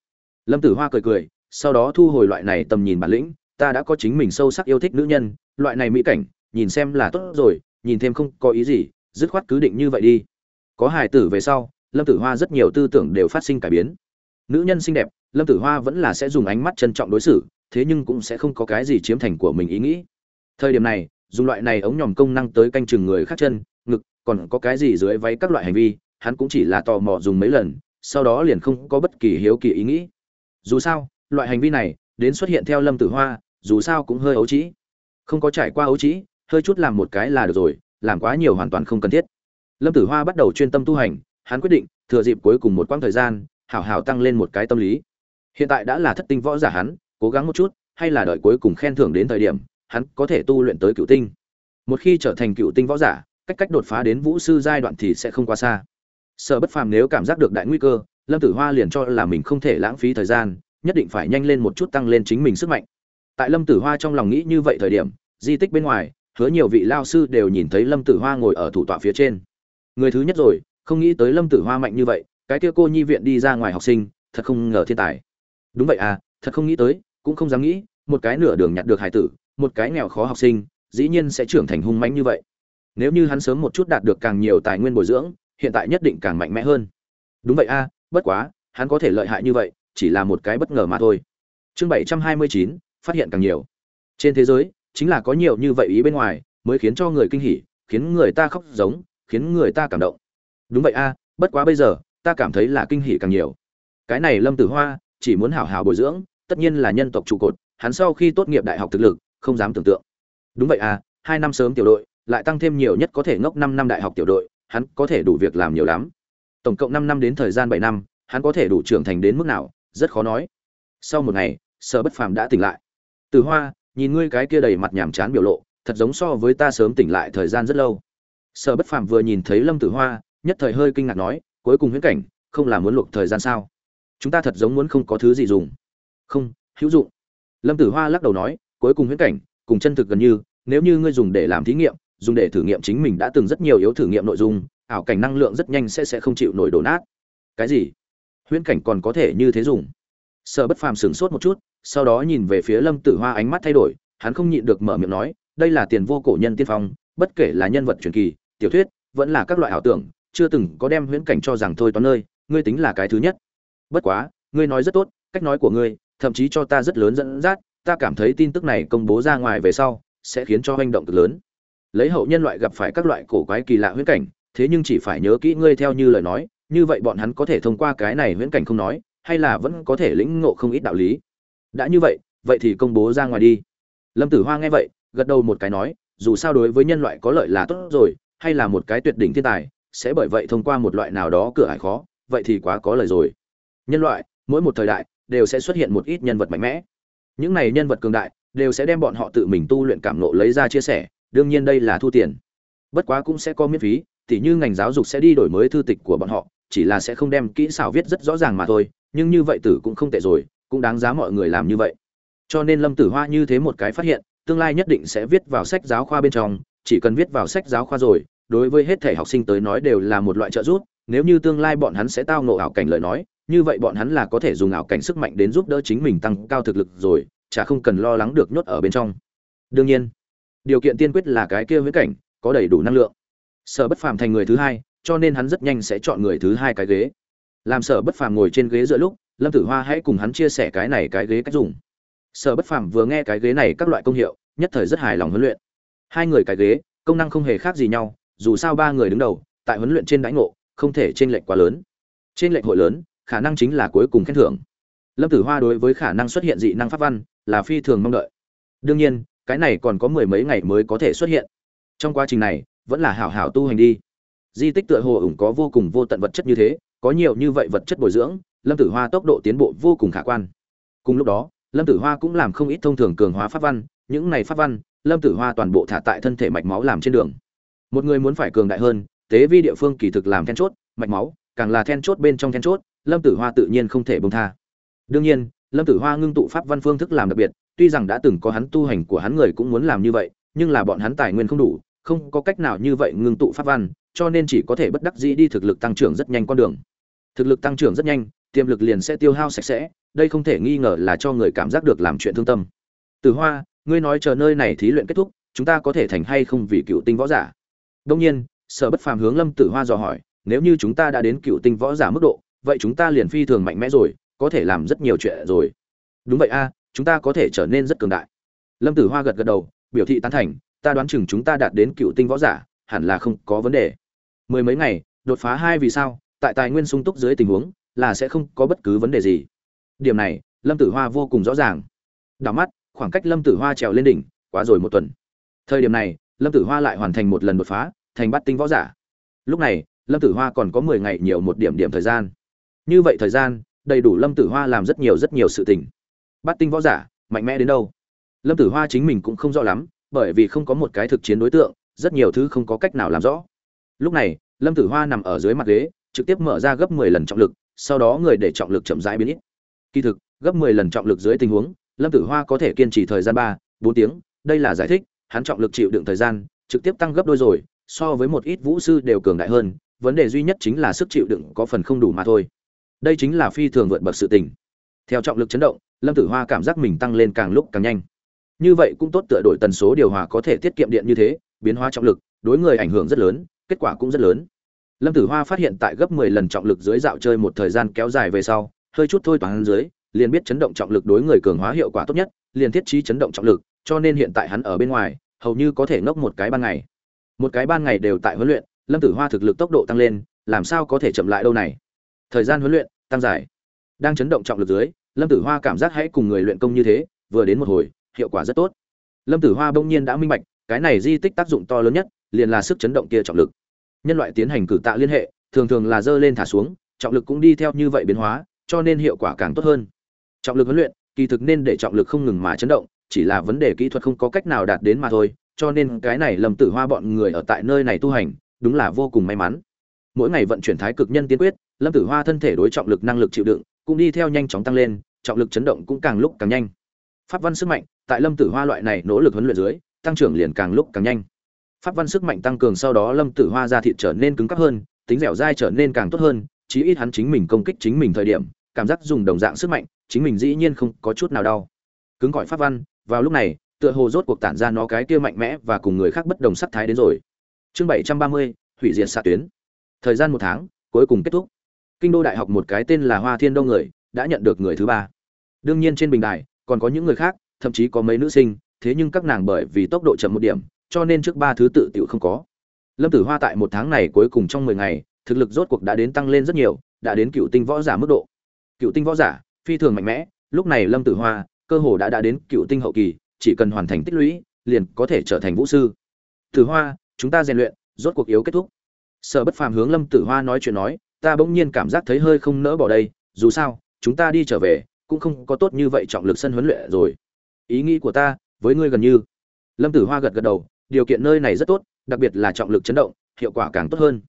Lâm tử hoa cười cười, sau đó thu hồi loại này tầm nhìn bản lĩnh, ta đã có chính mình sâu sắc yêu thích nữ nhân, loại này mỹ cảnh, nhìn xem là tốt rồi, nhìn thêm không có ý gì, dứt khoát cứ định như vậy đi. Có hài tử về sau lâm tử hoa rất nhiều tư tưởng đều phát sinh cải biến. Nữ nhân xinh đẹp, lâm tử hoa vẫn là sẽ dùng ánh mắt trân trọng đối xử, thế nhưng cũng sẽ không có cái gì chiếm thành của mình ý nghĩ. Thời điểm này, dùng loại này ống nhòm công năng tới canh chừng người khác chân, ngực, còn có cái gì dưới váy các loại hành vi, hắn cũng chỉ là tò mò dùng mấy lần, sau đó liền không có bất kỳ hiếu kỳ ý nghĩ. Dù sao, loại hành vi này, đến xuất hiện theo lâm tử hoa, dù sao cũng hơi ấu trĩ. Không có trải qua ấu trĩ, hơi chút làm một cái là được rồi, làm quá nhiều hoàn toàn không cần thiết. Lâm tử hoa bắt đầu chuyên tâm tu hành hắn quyết định, thừa dịp cuối cùng một quãng thời gian, hảo hảo tăng lên một cái tâm lý. Hiện tại đã là thất tinh võ giả hắn, cố gắng một chút, hay là đợi cuối cùng khen thưởng đến thời điểm, hắn có thể tu luyện tới cựu tinh. Một khi trở thành cựu tinh võ giả, cách cách đột phá đến vũ sư giai đoạn thì sẽ không quá xa. Sở bất phàm nếu cảm giác được đại nguy cơ, lâm tử hoa liền cho là mình không thể lãng phí thời gian, nhất định phải nhanh lên một chút tăng lên chính mình sức mạnh. Tại lâm tử hoa trong lòng nghĩ như vậy thời điểm, di tích bên ngoài, hứa nhiều vị lao sư đều nhìn thấy lâm tử hoa ngồi ở thủ tọa phía trên. Người thứ nhất rồi không nghĩ tới lâm tử hoa mạnh như vậy, cái kia cô nhi viện đi ra ngoài học sinh, thật không ngờ thiên tài. Đúng vậy à thật không nghĩ tới, cũng không dám nghĩ, một cái nửa đường nhặt được hải tử, một cái nghèo khó học sinh, dĩ nhiên sẽ trưởng thành hung mạnh như vậy. Nếu như hắn sớm một chút đạt được càng nhiều tài nguyên bồi dưỡng, hiện tại nhất định càng mạnh mẽ hơn. Đúng vậy a bất quá, hắn có thể lợi hại như vậy, chỉ là một cái bất ngờ mà thôi. Chương bảy trăm hai mươi chín, phát hiện càng nhiều. Trên thế giới, chính là có nhiều như vậy ý bên ngoài, mới khiến cho người kinh hỉ, khiến người ta khóc giống, khiến người ta cảm động đúng vậy a, bất quá bây giờ, ta cảm thấy là kinh hỉ càng nhiều. Cái này lâm tử hoa, chỉ muốn hảo hảo bồi dưỡng, tất nhiên là nhân tộc trụ cột, hắn sau khi tốt nghiệp đại học thực lực, không dám tưởng tượng. Đúng vậy à hai năm sớm tiểu đội, lại tăng thêm nhiều nhất có thể ngốc năm năm đại học tiểu đội, hắn có thể đủ việc làm nhiều lắm. Tổng cộng năm năm đến thời gian bảy năm, hắn có thể đủ trưởng thành đến mức nào, rất khó nói. Sau một ngày, sở bất phàm đã tỉnh lại. Từ hoa, nhìn ngươi cái kia đầy mặt nhàm chán biểu lộ, thật giống so với ta sớm tỉnh lại thời gian rất lâu. Sở bất phàm vừa nhìn thấy lâm tử hoa nhất thời hơi kinh ngạc nói, cuối cùng huyễn cảnh, không là muốn luộc thời gian sao? Chúng ta thật giống muốn không có thứ gì dùng. Không, hữu dụng. Lâm tử hoa lắc đầu nói, cuối cùng huyễn cảnh, cùng chân thực gần như, nếu như ngươi dùng để làm thí nghiệm, dùng để thử nghiệm chính mình đã từng rất nhiều yếu thử nghiệm nội dung, ảo cảnh năng lượng rất nhanh sẽ sẽ không chịu nổi đổ nát. Cái gì? Huyễn cảnh còn có thể như thế dùng? Sợ bất phàm sửng sốt một chút, sau đó nhìn về phía lâm tử hoa ánh mắt thay đổi, hắn không nhịn được mở miệng nói, đây là tiền vô cổ nhân tiên phong, bất kể là nhân vật truyền kỳ, tiểu thuyết, vẫn là các loại ảo tưởng chưa từng có đem huyễn cảnh cho rằng thôi toán nơi, ngươi tính là cái thứ nhất. Bất quá, ngươi nói rất tốt, cách nói của ngươi, thậm chí cho ta rất lớn dẫn dắt, ta cảm thấy tin tức này công bố ra ngoài về sau, sẽ khiến cho hành động cực lớn. Lấy hậu nhân loại gặp phải các loại cổ quái kỳ lạ huyễn cảnh, thế nhưng chỉ phải nhớ kỹ ngươi theo như lời nói, như vậy bọn hắn có thể thông qua cái này huyễn cảnh không nói, hay là vẫn có thể lĩnh ngộ không ít đạo lý. Đã như vậy vậy thì công bố ra ngoài đi. Lâm tử hoa nghe vậy, gật đầu một cái nói, dù sao đối với nhân loại có lợi là tốt rồi, hay là một cái tuyệt đỉnh thiên tài sẽ bởi vậy thông qua một loại nào đó cửa hải khó, vậy thì quá có lời rồi. Nhân loại, mỗi một thời đại, đều sẽ xuất hiện một ít nhân vật mạnh mẽ. Những này nhân vật cường đại, đều sẽ đem bọn họ tự mình tu luyện cảm nộ lấy ra chia sẻ, đương nhiên đây là thu tiền. Bất quá cũng sẽ có miễn phí, tỉ như ngành giáo dục sẽ đi đổi mới thư tịch của bọn họ, chỉ là sẽ không đem kỹ xảo viết rất rõ ràng mà thôi, nhưng như vậy tử cũng không tệ rồi, cũng đáng giá mọi người làm như vậy. Cho nên lâm tử hoa như thế một cái phát hiện, tương lai nhất định sẽ viết vào sách giáo khoa bên trong, chỉ cần viết vào sách giáo khoa rồi đối với hết thể học sinh tới nói đều là một loại trợ giúp, nếu như tương lai bọn hắn sẽ tao ngộ ảo cảnh lời nói, như vậy bọn hắn là có thể dùng ảo cảnh sức mạnh đến giúp đỡ chính mình tăng cao thực lực rồi, chả không cần lo lắng được nhốt ở bên trong. Đương nhiên, điều kiện tiên quyết là cái kia viễn cảnh, có đầy đủ năng lượng. Sở bất phàm thành người thứ hai, cho nên hắn rất nhanh sẽ chọn người thứ hai cái ghế. Làm sở bất phàm ngồi trên ghế giữa lúc, lâm tử hoa hãy cùng hắn chia sẻ cái này cái ghế cách dùng. Sở bất phàm vừa nghe cái ghế này các loại công hiệu, nhất thời rất hài lòng huấn luyện. Hai người cái ghế, công năng không hề khác gì nhau dù sao ba người đứng đầu, tại huấn luyện trên đãi ngộ, không thể trên lệnh quá lớn. Trên lệnh hội lớn, khả năng chính là cuối cùng khen thưởng. Lâm tử hoa đối với khả năng xuất hiện dị năng pháp văn là phi thường mong đợi. Đương nhiên, cái này còn có mười mấy ngày mới có thể xuất hiện. Trong quá trình này, vẫn là hảo hảo tu hành đi. Di tích tựa hồ ủng có vô cùng vô tận vật chất như thế, có nhiều như vậy vật chất bồi dưỡng, lâm tử hoa tốc độ tiến bộ vô cùng khả quan. Cùng lúc đó, lâm tử hoa cũng làm không ít thông thường cường hóa pháp văn, những này pháp văn, lâm tử hoa toàn bộ thả tại thân thể mạch máu làm trên đường một người muốn phải cường đại hơn, tế vi địa phương kỳ thực làm then chốt, mạch máu, càng là then chốt bên trong then chốt, lâm tử hoa tự nhiên không thể bông tha. Đương nhiên, lâm tử hoa ngưng tụ pháp văn phương thức làm đặc biệt, tuy rằng đã từng có hắn tu hành của hắn người cũng muốn làm như vậy, nhưng là bọn hắn tài nguyên không đủ, không có cách nào như vậy ngưng tụ pháp văn, cho nên chỉ có thể bất đắc dĩ đi thực lực tăng trưởng rất nhanh con đường. Thực lực tăng trưởng rất nhanh, tiềm lực liền sẽ tiêu hao sạch sẽ, đây không thể nghi ngờ là cho người cảm giác được làm chuyện thương tâm. Từ hoa, ngươi nói chờ nơi này thí luyện kết thúc, chúng ta có thể thành hay không vì cựu tinh võ giả? Đông nhiên, sở bất phàm hướng lâm tử hoa dò hỏi, nếu như chúng ta đã đến cựu tinh võ giả mức độ, vậy chúng ta liền phi thường mạnh mẽ rồi, có thể làm rất nhiều chuyện rồi. Đúng vậy a, chúng ta có thể trở nên rất cường đại. Lâm tử hoa gật gật đầu, biểu thị tán thành, ta đoán chừng chúng ta đạt đến cựu tinh võ giả, hẳn là không có vấn đề. Mười mấy ngày, đột phá hai vì sao, tại tài nguyên sung túc dưới tình huống, là sẽ không có bất cứ vấn đề gì. Điểm này, lâm tử hoa vô cùng rõ ràng. Đảo mắt, khoảng cách lâm tử hoa trèo lên đỉnh, quá rồi một tuần. Thời điểm này lâm tử hoa lại hoàn thành một lần đột phá, thành bắt tinh võ giả. Lúc này, lâm tử hoa còn có mười ngày nhiều một điểm điểm thời gian. Như vậy thời gian, đầy đủ lâm tử hoa làm rất nhiều rất nhiều sự tình. Bắt tinh võ giả, mạnh mẽ đến đâu? Lâm tử hoa chính mình cũng không rõ lắm, bởi vì không có một cái thực chiến đối tượng, rất nhiều thứ không có cách nào làm rõ. Lúc này, lâm tử hoa nằm ở dưới mặt ghế, trực tiếp mở ra gấp mười lần trọng lực, sau đó người để trọng lực chậm rãi biến ít. Kỳ thực, gấp mười lần trọng lực dưới tình huống, lâm tử hoa có thể kiên trì thời gian ba, bốn tiếng, đây là giải thích hắn trọng lực chịu đựng thời gian, trực tiếp tăng gấp đôi rồi, so với một ít vũ sư đều cường đại hơn, vấn đề duy nhất chính là sức chịu đựng có phần không đủ mà thôi. Đây chính là phi thường vượt bậc sự tình. Theo trọng lực chấn động, lâm tử hoa cảm giác mình tăng lên càng lúc càng nhanh. Như vậy cũng tốt tựa đổi tần số điều hòa có thể tiết kiệm điện như thế, biến hóa trọng lực, đối người ảnh hưởng rất lớn, kết quả cũng rất lớn. Lâm tử hoa phát hiện tại gấp 10 lần trọng lực dưới dạo chơi một thời gian kéo dài về sau, hơi chút thôi toàn dưới, liền biết chấn động trọng lực đối người cường hóa hiệu quả tốt nhất, liền thiết trí chấn động trọng lực cho nên hiện tại hắn ở bên ngoài, hầu như có thể ngốc một cái ban ngày. Một cái ban ngày đều tại huấn luyện, lâm tử hoa thực lực tốc độ tăng lên, làm sao có thể chậm lại đâu này? Thời gian huấn luyện, tăng dài. Đang chấn động trọng lực dưới, lâm tử hoa cảm giác hãy cùng người luyện công như thế, vừa đến một hồi, hiệu quả rất tốt. Lâm tử hoa bỗng nhiên đã minh bạch, cái này di tích tác dụng to lớn nhất, liền là sức chấn động kia trọng lực. Nhân loại tiến hành cử tạ liên hệ, thường thường là dơ lên thả xuống, trọng lực cũng đi theo như vậy biến hóa, cho nên hiệu quả càng tốt hơn. Trọng lực huấn luyện, kỳ thực nên để trọng lực không ngừng mà chấn động chỉ là vấn đề kỹ thuật không có cách nào đạt đến mà thôi, cho nên cái này lâm tử hoa bọn người ở tại nơi này tu hành, đúng là vô cùng may mắn. Mỗi ngày vận chuyển thái cực nhân tiên quyết, lâm tử hoa thân thể đối trọng lực năng lực chịu đựng, cũng đi theo nhanh chóng tăng lên, trọng lực chấn động cũng càng lúc càng nhanh. Pháp văn sức mạnh tại lâm tử hoa loại này nỗ lực huấn luyện dưới, tăng trưởng liền càng lúc càng nhanh. Pháp văn sức mạnh tăng cường sau đó lâm tử hoa ra thịt trở nên cứng cáp hơn, tính dẻo dai trở nên càng tốt hơn, chí ít hắn chính mình công kích chính mình thời điểm, cảm giác dùng đồng dạng sức mạnh, chính mình dĩ nhiên không có chút nào đau. Cứng gọi pháp văn vào lúc này, tựa hồ rốt cuộc tản ra nó cái kia mạnh mẽ và cùng người khác bất đồng sắc thái đến rồi. Chương bảy trăm ba mươi, hủy diệt xạ tuyến. Thời gian một tháng, cuối cùng kết thúc. Kinh đô đại học một cái tên là hoa thiên đông người, đã nhận được người thứ ba. Đương nhiên trên bình đài, còn có những người khác, thậm chí có mấy nữ sinh, thế nhưng các nàng bởi vì tốc độ chậm một điểm, cho nên trước ba thứ tự tiểu không có. Lâm tử hoa tại một tháng này cuối cùng trong mười ngày, thực lực rốt cuộc đã đến tăng lên rất nhiều, đã đến cựu tinh võ giả mức độ. Cựu tinh võ giả, phi thường mạnh mẽ, lúc này lâm tử hoa cơ hồ đã đã đến cựu tinh hậu kỳ, chỉ cần hoàn thành tích lũy, liền có thể trở thành vũ sư. Tử hoa, chúng ta rèn luyện, rốt cuộc yếu kết thúc. Sở bất phàm hướng lâm tử hoa nói chuyện nói, ta bỗng nhiên cảm giác thấy hơi không nỡ bỏ đây, dù sao, chúng ta đi trở về, cũng không có tốt như vậy trọng lực sân huấn luyện rồi. Ý nghĩ của ta, với ngươi gần như. Lâm tử hoa gật gật đầu, điều kiện nơi này rất tốt, đặc biệt là trọng lực chấn động, hiệu quả càng tốt hơn.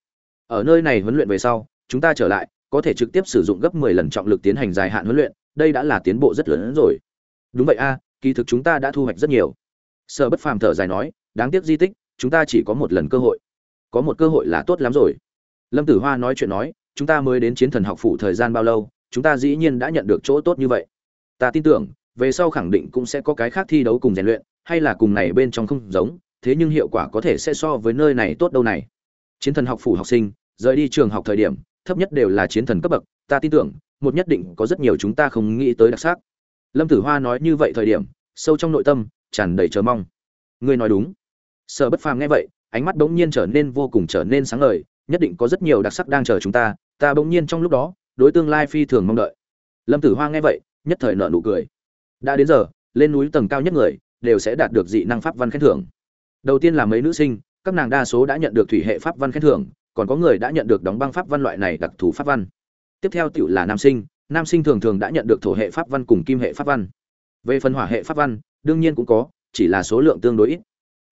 Ở nơi này huấn luyện về sau, chúng ta trở lại, có thể trực tiếp sử dụng gấp 10 lần trọng lực tiến hành dài hạn huấn luyện, đây đã là tiến bộ rất lớn rồi đúng vậy a, kỳ thực chúng ta đã thu hoạch rất nhiều. Sở bất phàm thở dài nói, đáng tiếc di tích, chúng ta chỉ có một lần cơ hội. Có một cơ hội là tốt lắm rồi. Lâm tử hoa nói chuyện nói, chúng ta mới đến chiến thần học phủ thời gian bao lâu, chúng ta dĩ nhiên đã nhận được chỗ tốt như vậy. Ta tin tưởng, về sau khẳng định cũng sẽ có cái khác thi đấu cùng rèn luyện, hay là cùng này bên trong không giống, thế nhưng hiệu quả có thể sẽ so với nơi này tốt đâu này. Chiến thần học phủ học sinh, rời đi trường học thời điểm, thấp nhất đều là chiến thần cấp bậc, ta tin tưởng, một nhất định có rất nhiều chúng ta không nghĩ tới đặc sắc lâm tử hoa nói như vậy thời điểm, sâu trong nội tâm, tràn đầy chờ mong. Ngươi nói đúng. Sở bất phàm nghe vậy, ánh mắt bỗng nhiên trở nên vô cùng trở nên sáng ngời, nhất định có rất nhiều đặc sắc đang chờ chúng ta ta bỗng nhiên trong lúc đó, đối tương lai phi thường mong đợi. Lâm tử hoa nghe vậy, nhất thời nợ nụ cười. Đã đến giờ, lên núi tầng cao nhất người, đều sẽ đạt được dị năng pháp văn khen thưởng. Đầu tiên là mấy nữ sinh, các nàng đa số đã nhận được thủy hệ pháp văn khen thưởng, còn có người đã nhận được đóng băng pháp văn loại này đặc thù pháp văn. Tiếp theo tiểu là nam sinh nam sinh thường thường đã nhận được thổ hệ pháp văn cùng kim hệ pháp văn. Về phần hỏa hệ pháp văn, đương nhiên cũng có, chỉ là số lượng tương đối ít.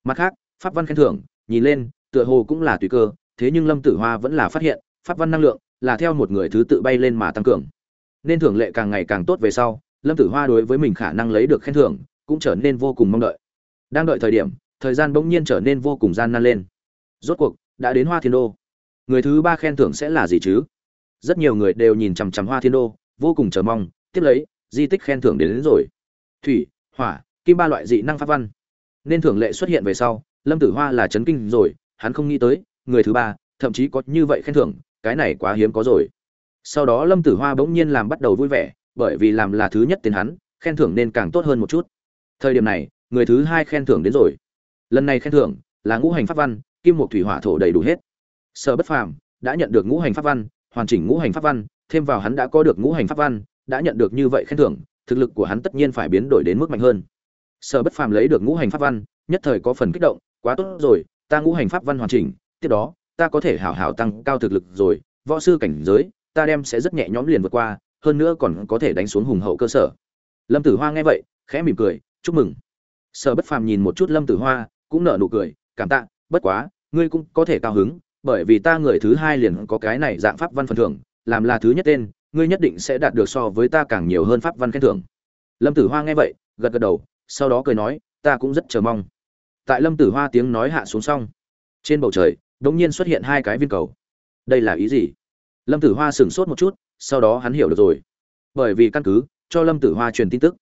Mặt khác, pháp văn khen thưởng, nhìn lên, tựa hồ cũng là tùy cơ, thế nhưng lâm tử hoa vẫn là phát hiện, pháp văn năng lượng là theo một người thứ tự bay lên mà tăng cường. Nên thưởng lệ càng ngày càng tốt về sau, lâm tử hoa đối với mình khả năng lấy được khen thưởng cũng trở nên vô cùng mong đợi. Đang đợi thời điểm, thời gian bỗng nhiên trở nên vô cùng gian nan lên. Rốt cuộc, đã đến hoa thiên đô. Người thứ ba khen thưởng sẽ là gì chứ? Rất nhiều người đều nhìn chằm chằm hoa thiên đô vô cùng chờ mong tiếp lấy di tích khen thưởng đến, đến rồi. Thủy hỏa kim ba loại dị năng pháp văn. Nên thưởng lệ xuất hiện về sau lâm tử hoa là chấn kinh rồi hắn không nghĩ tới người thứ ba thậm chí có như vậy khen thưởng cái này quá hiếm có rồi. Sau đó lâm tử hoa bỗng nhiên làm bắt đầu vui vẻ bởi vì làm là thứ nhất tiền hắn khen thưởng nên càng tốt hơn một chút. Thời điểm này người thứ hai khen thưởng đến rồi. Lần này khen thưởng là ngũ hành pháp văn kim một thủy hỏa thổ đầy đủ hết. Sở bất phàm đã nhận được ngũ hành pháp văn hoàn chỉnh ngũ hành pháp văn thêm vào hắn đã có được ngũ hành pháp văn, đã nhận được như vậy khen thưởng, thực lực của hắn tất nhiên phải biến đổi đến mức mạnh hơn. Sở bất phàm lấy được ngũ hành pháp văn, nhất thời có phần kích động, quá tốt rồi, ta ngũ hành pháp văn hoàn chỉnh, tiếp đó, ta có thể hảo hảo tăng cao thực lực rồi, võ sư cảnh giới, ta đem sẽ rất nhẹ nhõm liền vượt qua, hơn nữa còn có thể đánh xuống hùng hậu cơ sở. Lâm tử hoa nghe vậy, khẽ mỉm cười, chúc mừng. Sở bất phàm nhìn một chút lâm tử hoa, cũng nở nụ cười, cảm tạ, bất quá, ngươi cũng có thể cao hứng, bởi vì ta người thứ hai liền có cái này dạng pháp văn phần thưởng làm là thứ nhất tên, ngươi nhất định sẽ đạt được so với ta càng nhiều hơn pháp văn khen thưởng. Lâm tử hoa nghe vậy, gật gật đầu, sau đó cười nói, ta cũng rất chờ mong. Tại lâm tử hoa tiếng nói hạ xuống xong, trên bầu trời đ ỗ n g nhiên xuất hiện hai cái viên cầu. Đây là ý gì? Lâm tử hoa sửng sốt một chút, sau đó hắn hiểu được rồi. Bởi vì căn cứ, cho lâm tử hoa truyền tin tức.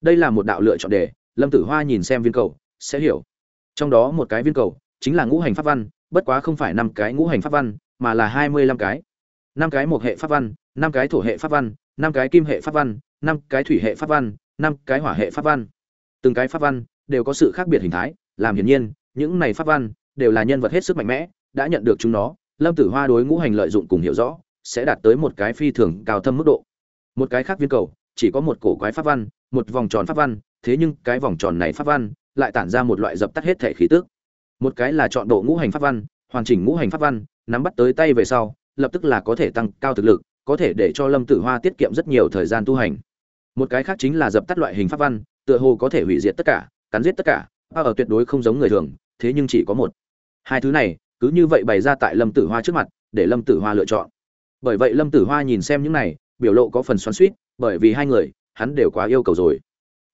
Đây là một đạo lựa chọn đề, lâm tử hoa nhìn xem viên cầu, sẽ hiểu. Trong đó một cái viên cầu, chính là ngũ hành pháp văn, bất quá không phải năm cái ngũ hành pháp văn, mà là hai mươi lăm cái năm cái một hệ pháp văn, năm cái thổ hệ pháp văn, năm cái kim hệ pháp văn, năm cái thủy hệ pháp văn, năm cái hỏa hệ pháp văn. Từng cái pháp văn đều có sự khác biệt hình thái, làm hiển nhiên, những này pháp văn đều là nhân vật hết sức mạnh mẽ, đã nhận được chúng nó, lâm tử hoa đối ngũ hành lợi dụng cùng hiểu rõ, sẽ đạt tới một cái phi thường cao thâm mức độ. Một cái khác viên cầu, chỉ có một cổ quái pháp văn, một vòng tròn pháp văn, thế nhưng cái vòng tròn này pháp văn lại tản ra một loại dập tắt hết thể khí tức. Một cái là chọn độ ngũ hành pháp văn, hoàn chỉnh ngũ hành pháp văn, nắm bắt tới tay về sau lập tức là có thể tăng cao thực lực có thể để cho lâm tử hoa tiết kiệm rất nhiều thời gian tu hành. Một cái khác chính là dập tắt loại hình pháp văn tựa hồ có thể hủy diệt tất cả cắn giết tất cả ba ở tuyệt đối không giống người thường thế nhưng chỉ có một. Hai thứ này cứ như vậy bày ra tại lâm tử hoa trước mặt để lâm tử hoa lựa chọn. Bởi vậy lâm tử hoa nhìn xem những này biểu lộ có phần xoắn xuýt, bởi vì hai người hắn đều quá yêu cầu rồi.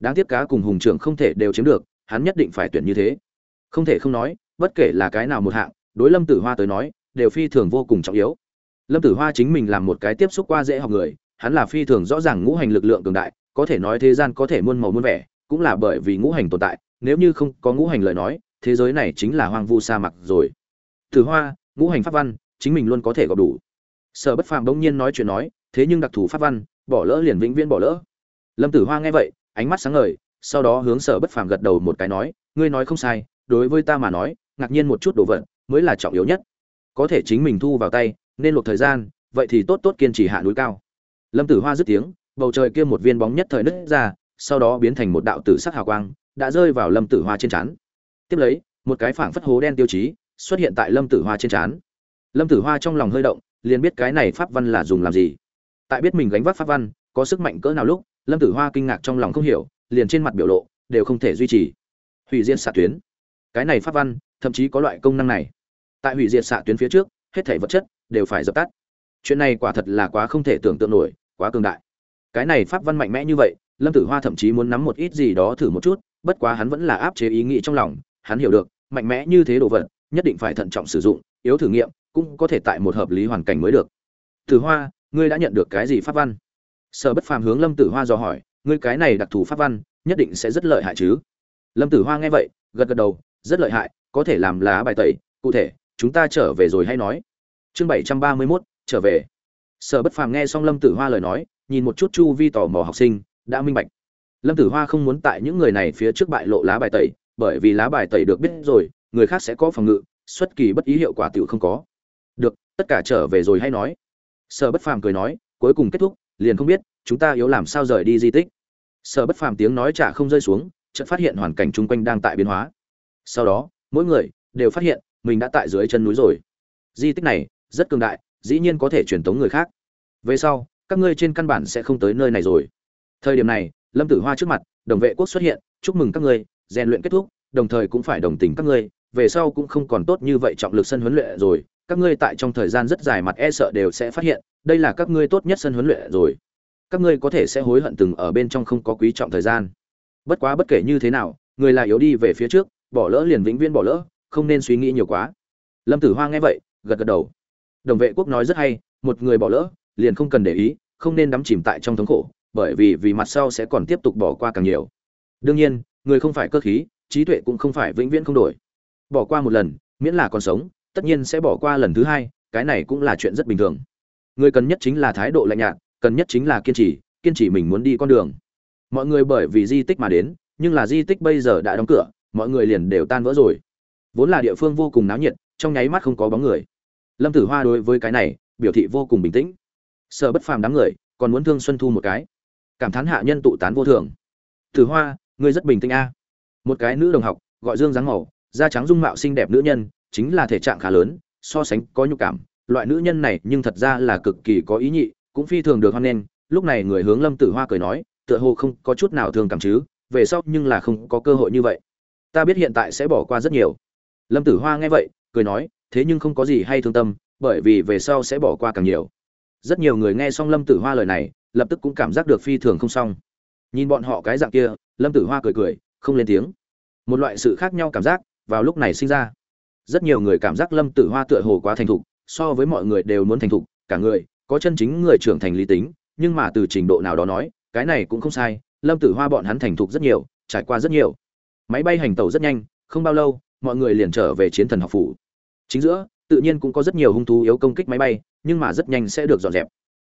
Đáng tiếc cá cùng hùng trưởng không thể đều chiếm được hắn nhất định phải tuyển như thế. Không thể không nói bất kể là cái nào một hạng đối lâm tử hoa tới nói đều phi thường vô cùng trọng yếu lâm tử hoa chính mình làm một cái tiếp xúc qua dễ học người, hắn là phi thường rõ ràng ngũ hành lực lượng cường đại, có thể nói thế gian có thể muôn màu muôn vẻ, cũng là bởi vì ngũ hành tồn tại, nếu như không có ngũ hành lời nói, thế giới này chính là hoang vu sa mạc rồi. Tử hoa, ngũ hành pháp văn, chính mình luôn có thể gặp đủ. Sở bất phàm bỗng nhiên nói chuyện nói, thế nhưng đặc thù pháp văn, bỏ lỡ liền vĩnh viễn bỏ lỡ. Lâm tử hoa nghe vậy, ánh mắt sáng ngời, sau đó hướng sở bất phàm gật đầu một cái nói, ngươi nói không sai, đối với ta mà nói, ngạc nhiên một chút đồ vật mới là trọng yếu nhất. Có thể chính mình thu vào tay nên luộc thời gian vậy thì tốt tốt kiên trì hạ núi cao lâm tử hoa dứt tiếng bầu trời kia một viên bóng nhất thời nứt ra sau đó biến thành một đạo tử sắc hào quang, đã rơi vào Lâm Tử Hoa trên trán. Tiếp lấy, một cái phảng phất hố đen tiêu chí xuất hiện tại Lâm Tử Hoa trên trán. Lâm Tử Hoa trong lòng hơi động, liền biết cái này pháp văn là dùng làm gì. Tại biết mình gánh vác pháp văn, có sức mạnh cỡ nào lúc, Lâm Tử Hoa kinh ngạc trong lòng không hiểu, liền trên mặt biểu lộ đều không thể duy trì. Hủy diệt xạ tuyến. Cái này pháp văn, thậm chí có loại công năng này. Tại hủy diệt xạ tuyến phía trước, hết thể vật chất đều phải dập tắt. Chuyện này quả thật là quá không thể tưởng tượng nổi, quá cường đại. Cái này pháp văn mạnh mẽ như vậy, lâm tử hoa thậm chí muốn nắm một ít gì đó thử một chút bất quá hắn vẫn là áp chế ý nghĩ trong lòng hắn hiểu được mạnh mẽ như thế đồ vật nhất định phải thận trọng sử dụng yếu thử nghiệm cũng có thể tại một hợp lý hoàn cảnh mới được tử hoa ngươi đã nhận được cái gì pháp văn sở bất phàm hướng lâm tử hoa dò hỏi ngươi cái này đặc thù pháp văn nhất định sẽ rất lợi hại chứ lâm tử hoa nghe vậy gật gật đầu rất lợi hại có thể làm lá bài tẩy cụ thể chúng ta trở về rồi hay nói chương bảy trăm ba mươi mốt, trở về. Sở bất phàm nghe xong lâm tử hoa lời nói, nhìn một chút chu vi tò mò học sinh, đã minh bạch. Lâm tử hoa không muốn tại những người này phía trước bại lộ lá bài tẩy, bởi vì lá bài tẩy được biết rồi, người khác sẽ có phòng ngự, xuất kỳ bất ý hiệu quả tiểu không có. Được, tất cả trở về rồi hay nói? Sở bất phàm cười nói, cuối cùng kết thúc, liền không biết, chúng ta yếu làm sao rời đi di tích. Sở bất phàm tiếng nói chả không rơi xuống, chợt phát hiện hoàn cảnh chung quanh đang tại biến hóa. Sau đó, mỗi người đều phát hiện mình đã tại dưới chân núi rồi. Di tích này rất cường đại, dĩ nhiên có thể truyền tống người khác. Về sau, các ngươi trên căn bản sẽ không tới nơi này rồi. Thời điểm này, lâm tử hoa trước mặt, đồng vệ quốc xuất hiện, chúc mừng các ngươi, rèn luyện kết thúc, đồng thời cũng phải đồng tình các ngươi, về sau cũng không còn tốt như vậy trọng lực sân huấn luyện rồi, các ngươi tại trong thời gian rất dài mặt e sợ đều sẽ phát hiện, đây là các ngươi tốt nhất sân huấn luyện rồi. Các ngươi có thể sẽ hối hận từng ở bên trong không có quý trọng thời gian. Bất quá bất kể như thế nào, người là yếu đi về phía trước, bỏ lỡ liền vĩnh viễn bỏ lỡ, không nên suy nghĩ nhiều quá. Lâm tử hoa nghe vậy, gật gật đầu đồng vệ quốc nói rất hay, một người bỏ lỡ, liền không cần để ý, không nên đắm chìm tại trong thống khổ, bởi vì vì mặt sau sẽ còn tiếp tục bỏ qua càng nhiều. Đương nhiên, người không phải cơ khí, trí tuệ cũng không phải vĩnh viễn không đổi. Bỏ qua một lần, miễn là còn sống, tất nhiên sẽ bỏ qua lần thứ hai, cái này cũng là chuyện rất bình thường. Người cần nhất chính là thái độ lạnh nhạt, cần nhất chính là kiên trì kiên trì mình muốn đi con đường. Mọi người bởi vì di tích mà đến, nhưng là di tích bây giờ đã đóng cửa, mọi người liền đều tan vỡ rồi. Vốn là địa phương vô cùng náo nhiệt, trong nháy mắt không có bóng người lâm tử hoa đối với cái này, biểu thị vô cùng bình tĩnh. Sợ bất phàm đám người, còn muốn thương xuân thu một cái. Cảm thán hạ nhân tụ tán vô thường. Tử hoa, ngươi rất bình tĩnh a. Một cái nữ đồng học, gọi dương dáng màu da trắng dung mạo xinh đẹp nữ nhân, chính là thể trạng khá lớn, so sánh có nhu cảm. Loại nữ nhân này nhưng thật ra là cực kỳ có ý nhị, cũng phi thường được hoan nghênh. Lúc này người hướng lâm tử hoa cười nói, tựa hồ không có chút nào thương cảm chứ, về sau nhưng là không có cơ hội như vậy. Ta biết hiện tại sẽ bỏ qua rất nhiều. Lâm tử hoa nghe vậy, cười nói thế nhưng không có gì hay thương tâm, bởi vì về sau sẽ bỏ qua càng nhiều. Rất nhiều người nghe xong lâm tử hoa lời này, lập tức cũng cảm giác được phi thường không xong. Nhìn bọn họ cái dạng kia, lâm tử hoa cười cười, không lên tiếng. Một loại sự khác nhau cảm giác vào lúc này sinh ra. Rất nhiều người cảm giác lâm tử hoa tựa hồ quá thành thục, so với mọi người đều muốn thành thục, cả người có chân chính người trưởng thành lý tính, nhưng mà từ trình độ nào đó nói, cái này cũng không sai, lâm tử hoa bọn hắn thành thục rất nhiều, trải qua rất nhiều. Máy bay hành tàu rất nhanh, không bao lâu, mọi người liền trở về chiến thần học phủ chính giữa, tự nhiên cũng có rất nhiều hung thú yếu công kích máy bay, nhưng mà rất nhanh sẽ được dọn dẹp.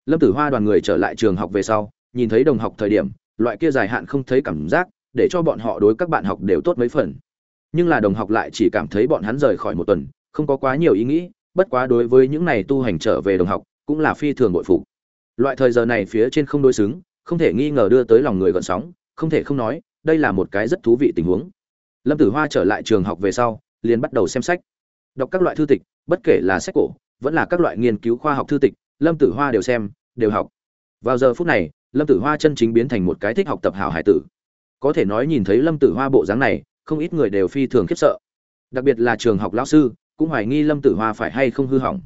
Lâm tử hoa đoàn người trở lại trường học về sau, nhìn thấy đồng học thời điểm, loại kia dài hạn không thấy cảm giác, để cho bọn họ đối các bạn học đều tốt mấy phần. Nhưng là đồng học lại chỉ cảm thấy bọn hắn rời khỏi một tuần, không có quá nhiều ý nghĩ, bất quá đối với những này tu hành trở về đồng học, cũng là phi thường bội phục. Loại thời giờ này phía trên không đối xứng, không thể nghi ngờ đưa tới lòng người gợn sóng, không thể không nói, đây là một cái rất thú vị tình huống. Lâm tử hoa trở lại trường học về sau, liền bắt đầu xem sách đọc các loại thư tịch, bất kể là sách cổ, vẫn là các loại nghiên cứu khoa học thư tịch, lâm tử hoa đều xem, đều học. Vào giờ phút này, lâm tử hoa chân chính biến thành một cái thích học tập hảo hải tử. Có thể nói nhìn thấy lâm tử hoa bộ dáng này, không ít người đều phi thường khiếp sợ. Đặc biệt là trường học lão sư, cũng hoài nghi lâm tử hoa phải hay không hư hỏng.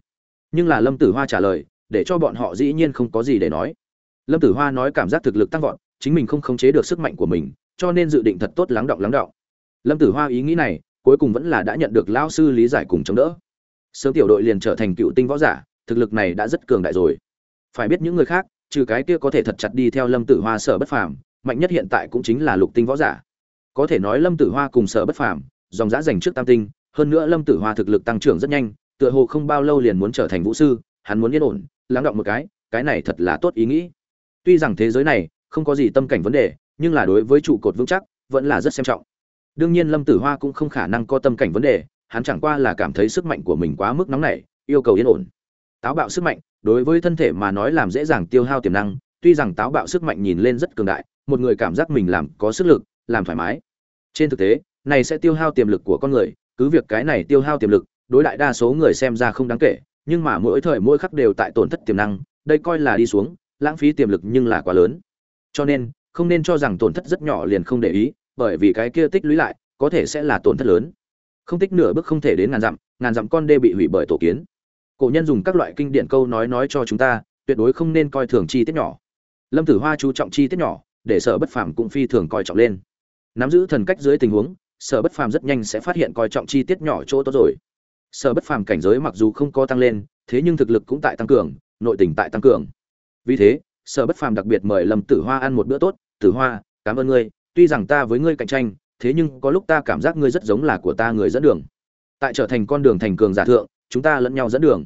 Nhưng là lâm tử hoa trả lời, để cho bọn họ dĩ nhiên không có gì để nói. Lâm tử hoa nói cảm giác thực lực tăng vọt, chính mình không khống chế được sức mạnh của mình, cho nên dự định thật tốt lắng động lắng động lâm tử hoa ý nghĩ này cuối cùng vẫn là đã nhận được lão sư lý giải cùng chống đỡ. Sớm tiểu đội liền trở thành cựu tinh võ giả, thực lực này đã rất cường đại rồi. Phải biết những người khác, trừ cái kia có thể thật chặt đi theo lâm tử hoa sở bất phàm, mạnh nhất hiện tại cũng chính là lục tinh võ giả. Có thể nói lâm tử hoa cùng sở bất phàm, dòng giã dành trước tam tinh, hơn nữa lâm tử hoa thực lực tăng trưởng rất nhanh, tựa hồ không bao lâu liền muốn trở thành vũ sư, hắn muốn yên ổn, lắng động một cái cái này thật là tốt ý nghĩ. Tuy rằng thế giới này không có gì tâm cảnh vấn đề, nhưng là đối với trụ cột vững chắc, vẫn là rất xem trọng đương nhiên lâm tử hoa cũng không khả năng có tâm cảnh vấn đề, hắn chẳng qua là cảm thấy sức mạnh của mình quá mức nóng nảy, yêu cầu yên ổn. Táo bạo sức mạnh, đối với thân thể mà nói làm dễ dàng tiêu hao tiềm năng, tuy rằng táo bạo sức mạnh nhìn lên rất cường đại, một người cảm giác mình làm có sức lực, làm thoải mái. Trên thực tế, này sẽ tiêu hao tiềm lực của con người, cứ việc cái này tiêu hao tiềm lực, đối đại đa số người xem ra không đáng kể, nhưng mà mỗi thời mỗi khắc đều tại tổn thất tiềm năng, đây coi là đi xuống, lãng phí tiềm lực nhưng là quá lớn. Cho nên, không nên cho rằng tổn thất rất nhỏ liền không để ý bởi vì cái kia tích lũy lại, có thể sẽ là tổn thất lớn. Không tích nửa bước không thể đến ngàn dặm ngàn dặm con đê bị hủy bởi tổ kiến. Cổ nhân dùng các loại kinh điển câu nói nói cho chúng ta, tuyệt đối không nên coi thường chi tiết nhỏ. Lâm tử hoa chú trọng chi tiết nhỏ, để sở bất phàm cũng phi thường coi trọng lên. Nắm giữ thần cách dưới tình huống, sở bất phàm rất nhanh sẽ phát hiện coi trọng chi tiết nhỏ chỗ tốt rồi. Sở bất phàm cảnh giới mặc dù không có tăng lên, thế nhưng thực lực cũng tại tăng cường, nội tình tại tăng cường. Vì thế, sở bất phàm đặc biệt mời lâm tử hoa ăn một bữa tốt. Tử hoa, cảm ơn ngươi tuy rằng ta với ngươi cạnh tranh, thế nhưng có lúc ta cảm giác ngươi rất giống là của ta người dẫn đường. Tại trở thành con đường thành cường giả thượng, chúng ta lẫn nhau dẫn đường.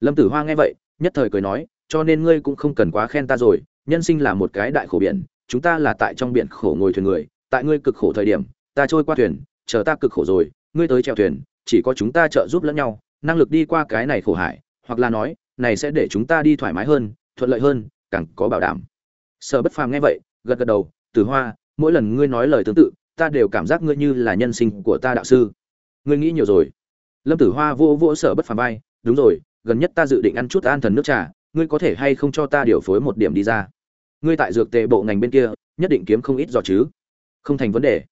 Lâm tử hoa nghe vậy, nhất thời cười nói, cho nên ngươi cũng không cần quá khen ta rồi, nhân sinh là một cái đại khổ biển, chúng ta là tại trong biển khổ ngồi thuyền người, tại ngươi cực khổ thời điểm, ta trôi qua thuyền, chờ ta cực khổ rồi, ngươi tới trèo thuyền, chỉ có chúng ta trợ giúp lẫn nhau, năng lực đi qua cái này khổ hải, hoặc là nói, này sẽ để chúng ta đi thoải mái hơn, thuận lợi hơn, càng có bảo đảm. Sở bất phàm nghe vậy, gật gật đầu, Tử hoa mỗi lần ngươi nói lời tương tự, ta đều cảm giác ngươi như là nhân sinh của ta đạo sư. Ngươi nghĩ nhiều rồi. Lâm tử hoa vô vô sở bất phàm bay đúng rồi, gần nhất ta dự định ăn chút an thần nước trà, ngươi có thể hay không cho ta điều phối một điểm đi ra? Ngươi tại dược tệ bộ ngành bên kia, nhất định kiếm không ít giò chứ. Không thành vấn đề.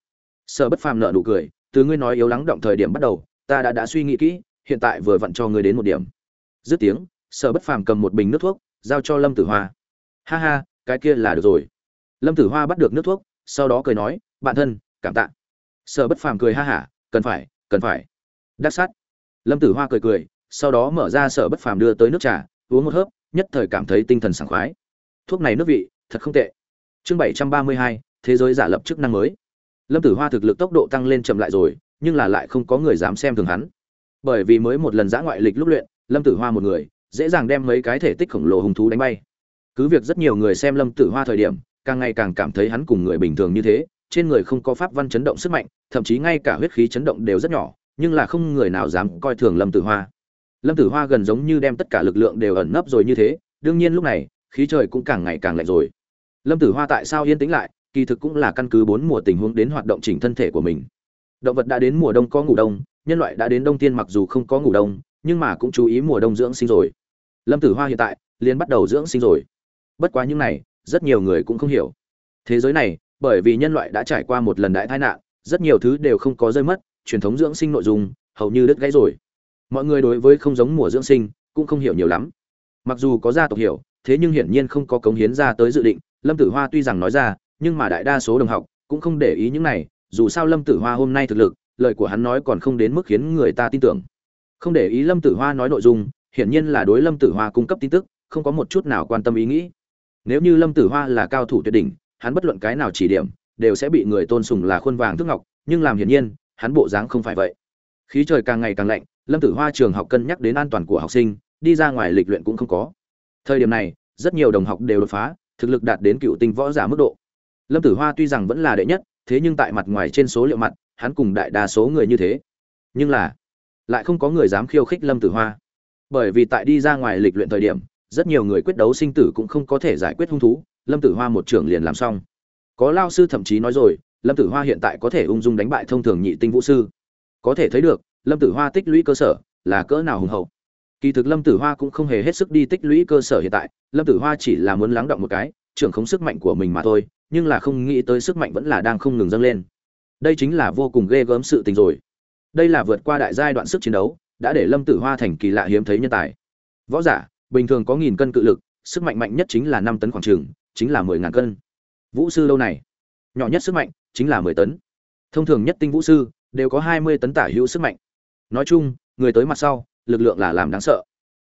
Sở bất phàm nợ nụ cười, từ ngươi nói yếu lắng động thời điểm bắt đầu, ta đã đã suy nghĩ kỹ, hiện tại vừa vặn cho ngươi đến một điểm. Dứt tiếng, sở bất phàm cầm một bình nước thuốc, giao cho lâm tử hoa. Ha ha, cái kia là được rồi. Lâm tử hoa bắt được nước thuốc sau đó cười nói, bạn thân, cảm tạ. Sở bất phàm cười ha hả, cần phải cần phải. Đắc sát. Lâm tử hoa cười cười, sau đó mở ra sở bất phàm đưa tới nước trà, uống một hớp, nhất thời cảm thấy tinh thần sảng khoái. Thuốc này nước vị, thật không tệ. Chương bảy trăm ba mươi hai, thế giới giả lập chức năng mới. Lâm tử hoa thực lực tốc độ tăng lên chậm lại rồi, nhưng là lại không có người dám xem thường hắn. Bởi vì mới một lần giã ngoại lịch lúc luyện, lâm tử hoa một người, dễ dàng đem mấy cái thể tích khổng lồ hùng thú đánh bay. Cứ việc rất nhiều người xem lâm tử hoa thời điểm càng ngày càng cảm thấy hắn cùng người bình thường như thế, trên người không có pháp văn chấn động sức mạnh, thậm chí ngay cả huyết khí chấn động đều rất nhỏ, nhưng là không người nào dám coi thường lâm tử hoa. Lâm tử hoa gần giống như đem tất cả lực lượng đều ẩn nấp rồi như thế, đương nhiên lúc này, khí trời cũng càng ngày càng lạnh rồi. Lâm tử hoa tại sao yên tĩnh lại, kỳ thực cũng là căn cứ bốn mùa tình huống đến hoạt động chỉnh thân thể của mình. Động vật đã đến mùa đông có ngủ đông, nhân loại đã đến đông tiên mặc dù không có ngủ đông, nhưng mà cũng chú ý mùa đông dưỡng sinh rồi. Lâm tử hoa hiện tại, liền bắt đầu dưỡng sinh rồi. Bất quá những này rất nhiều người cũng không hiểu. Thế giới này, bởi vì nhân loại đã trải qua một lần đại tai nạn, rất nhiều thứ đều không có rơi mất, truyền thống dưỡng sinh nội dung, hầu như đứt gãy rồi. Mọi người đối với không giống mùa dưỡng sinh, cũng không hiểu nhiều lắm. Mặc dù có gia tộc hiểu, thế nhưng hiển nhiên không có cống hiến ra tới dự định, lâm tử hoa tuy rằng nói ra, nhưng mà đại đa số đồng học cũng không để ý những này, dù sao lâm tử hoa hôm nay thực lực, lời của hắn nói còn không đến mức khiến người ta tin tưởng. Không để ý lâm tử hoa nói nội dung, hiển nhiên là đối lâm tử hoa cung cấp tin tức, không có một chút nào quan tâm ý nghĩ nếu như lâm tử hoa là cao thủ tuyệt đỉnh, hắn bất luận cái nào chỉ điểm, đều sẽ bị người tôn sùng là khuôn vàng thước ngọc, nhưng làm hiển nhiên, hắn bộ dáng không phải vậy. Khí trời càng ngày càng lạnh, lâm tử hoa trường học cân nhắc đến an toàn của học sinh, đi ra ngoài lịch luyện cũng không có. Thời điểm này, rất nhiều đồng học đều đột phá, thực lực đạt đến cựu tinh võ giả mức độ. Lâm tử hoa tuy rằng vẫn là đệ nhất, thế nhưng tại mặt ngoài trên số liệu mặt, hắn cùng đại đa số người như thế. Nhưng là, lại không có người dám khiêu khích lâm tử hoa. Bởi vì tại đi ra ngoài lịch luyện thời điểm rất nhiều người quyết đấu sinh tử cũng không có thể giải quyết hung thú, lâm tử hoa một trưởng liền làm xong. Có lao sư thậm chí nói rồi, lâm tử hoa hiện tại có thể ung dung đánh bại thông thường nhị tinh vũ sư. Có thể thấy được, lâm tử hoa tích lũy cơ sở là cỡ nào hùng hậu. Kỳ thực lâm tử hoa cũng không hề hết sức đi tích lũy cơ sở hiện tại, lâm tử hoa chỉ là muốn lắng động một cái, trưởng không sức mạnh của mình mà thôi, nhưng là không nghĩ tới sức mạnh vẫn là đang không ngừng dâng lên. Đây chính là vô cùng ghê gớm sự tình rồi. Đây là vượt qua đại giai đoạn sức chiến đấu, đã để lâm tử hoa thành kỳ lạ hiếm thấy nhân tài. Võ giả bình thường có nghìn cân cự lực, sức mạnh mạnh nhất chính là năm tấn khoảng trường chính là mười ngàn cân. Vũ sư lâu này? Nhỏ nhất sức mạnh chính là mười tấn. Thông thường nhất tinh vũ sư đều có hai mươi tấn tả hữu sức mạnh. Nói chung, người tới mặt sau, lực lượng là làm đáng sợ.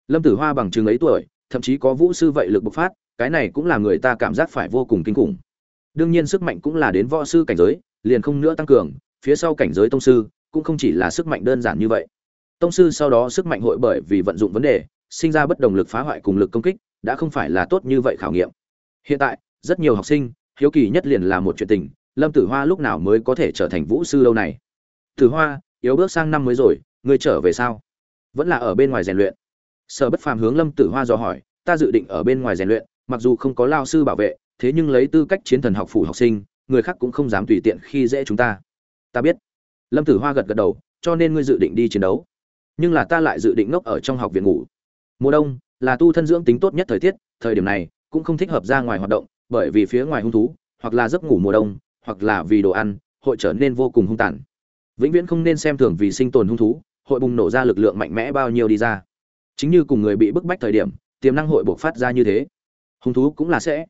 Lâm tử hoa bằng chừng ấy tuổi, thậm chí có vũ sư vậy lực bộc phát, cái này cũng là người ta cảm giác phải vô cùng kinh khủng. Đương nhiên sức mạnh cũng là đến võ sư cảnh giới, liền không nữa tăng cường, phía sau cảnh giới tông sư cũng không chỉ là sức mạnh đơn giản như vậy. Tông sư sau đó sức mạnh hội bởi vì vận dụng vấn đề sinh ra bất đồng lực phá hoại cùng lực công kích, đã không phải là tốt như vậy khảo nghiệm. Hiện tại, rất nhiều học sinh, hiếu kỳ nhất liền là một chuyện tình, lâm tử hoa lúc nào mới có thể trở thành vũ sư lâu này? Tử hoa, yếu bước sang năm mới rồi, ngươi trở về sao? Vẫn là ở bên ngoài rèn luyện. Sở bất phàm hướng lâm tử hoa dò hỏi, ta dự định ở bên ngoài rèn luyện, mặc dù không có lao sư bảo vệ, thế nhưng lấy tư cách chiến thần học phủ học sinh, người khác cũng không dám tùy tiện khi dễ chúng ta. Ta biết. Lâm tử hoa gật gật đầu, cho nên ngươi dự định đi chiến đấu. Nhưng là ta lại dự định ngốc ở trong học viện ngủ mùa đông là tu thân dưỡng tính tốt nhất thời tiết, thời điểm này cũng không thích hợp ra ngoài hoạt động, bởi vì phía ngoài hung thú, hoặc là giấc ngủ mùa đông, hoặc là vì đồ ăn, hội trở nên vô cùng hung tàn. Vĩnh viễn không nên xem thường vì sinh tồn hung thú, hội bùng nổ ra lực lượng mạnh mẽ bao nhiêu đi ra. Chính như cùng người bị bức bách thời điểm, tiềm năng hội bộc phát ra như thế. Hung thú cũng là sẽ.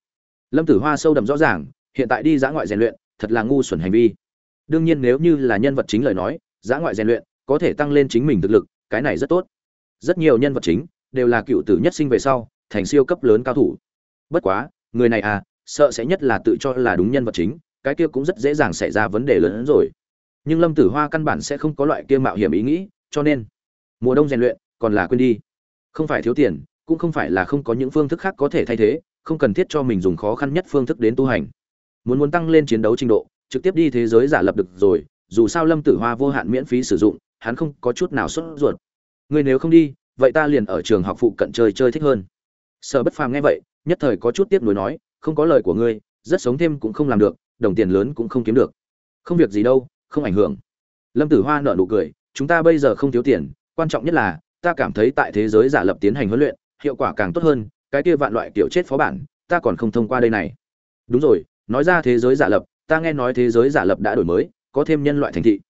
Lâm tử hoa sâu đậm rõ ràng, hiện tại đi dã ngoại rèn luyện, thật là ngu xuẩn hành vi. Đương nhiên nếu như là nhân vật chính lời nói dã ngoại rèn luyện có thể tăng lên chính mình thực lực, cái này rất tốt. Rất nhiều nhân vật chính đều là cựu tử nhất sinh về sau, thành siêu cấp lớn cao thủ. Bất quá, người này à sợ sẽ nhất là tự cho là đúng nhân vật chính, cái kia cũng rất dễ dàng xảy ra vấn đề lớn hơn rồi. Nhưng lâm tử hoa căn bản sẽ không có loại kia mạo hiểm ý nghĩ, cho nên, mùa đông rèn luyện, còn là quên đi. Không phải thiếu tiền, cũng không phải là không có những phương thức khác có thể thay thế, không cần thiết cho mình dùng khó khăn nhất phương thức đến tu hành. Muốn muốn tăng lên chiến đấu trình độ, trực tiếp đi thế giới giả lập được rồi, dù sao lâm tử hoa vô hạn miễn phí sử dụng, hắn không có chút nào sốt ruột. Người nếu không đi vậy ta liền ở trường học phụ cận chơi chơi thích hơn. Sở bất phàm nghe vậy, nhất thời có chút tiếc nuối nói, không có lời của ngươi, rất sống thêm cũng không làm được, đồng tiền lớn cũng không kiếm được. Không việc gì đâu, không ảnh hưởng. Lâm tử hoa nở nụ cười, chúng ta bây giờ không thiếu tiền, quan trọng nhất là, ta cảm thấy tại thế giới giả lập tiến hành huấn luyện, hiệu quả càng tốt hơn, cái kia vạn loại kiểu chết phó bản, ta còn không thông qua đây này. Đúng rồi, nói ra thế giới giả lập, ta nghe nói thế giới giả lập đã đổi mới, có thêm nhân loại thành thị.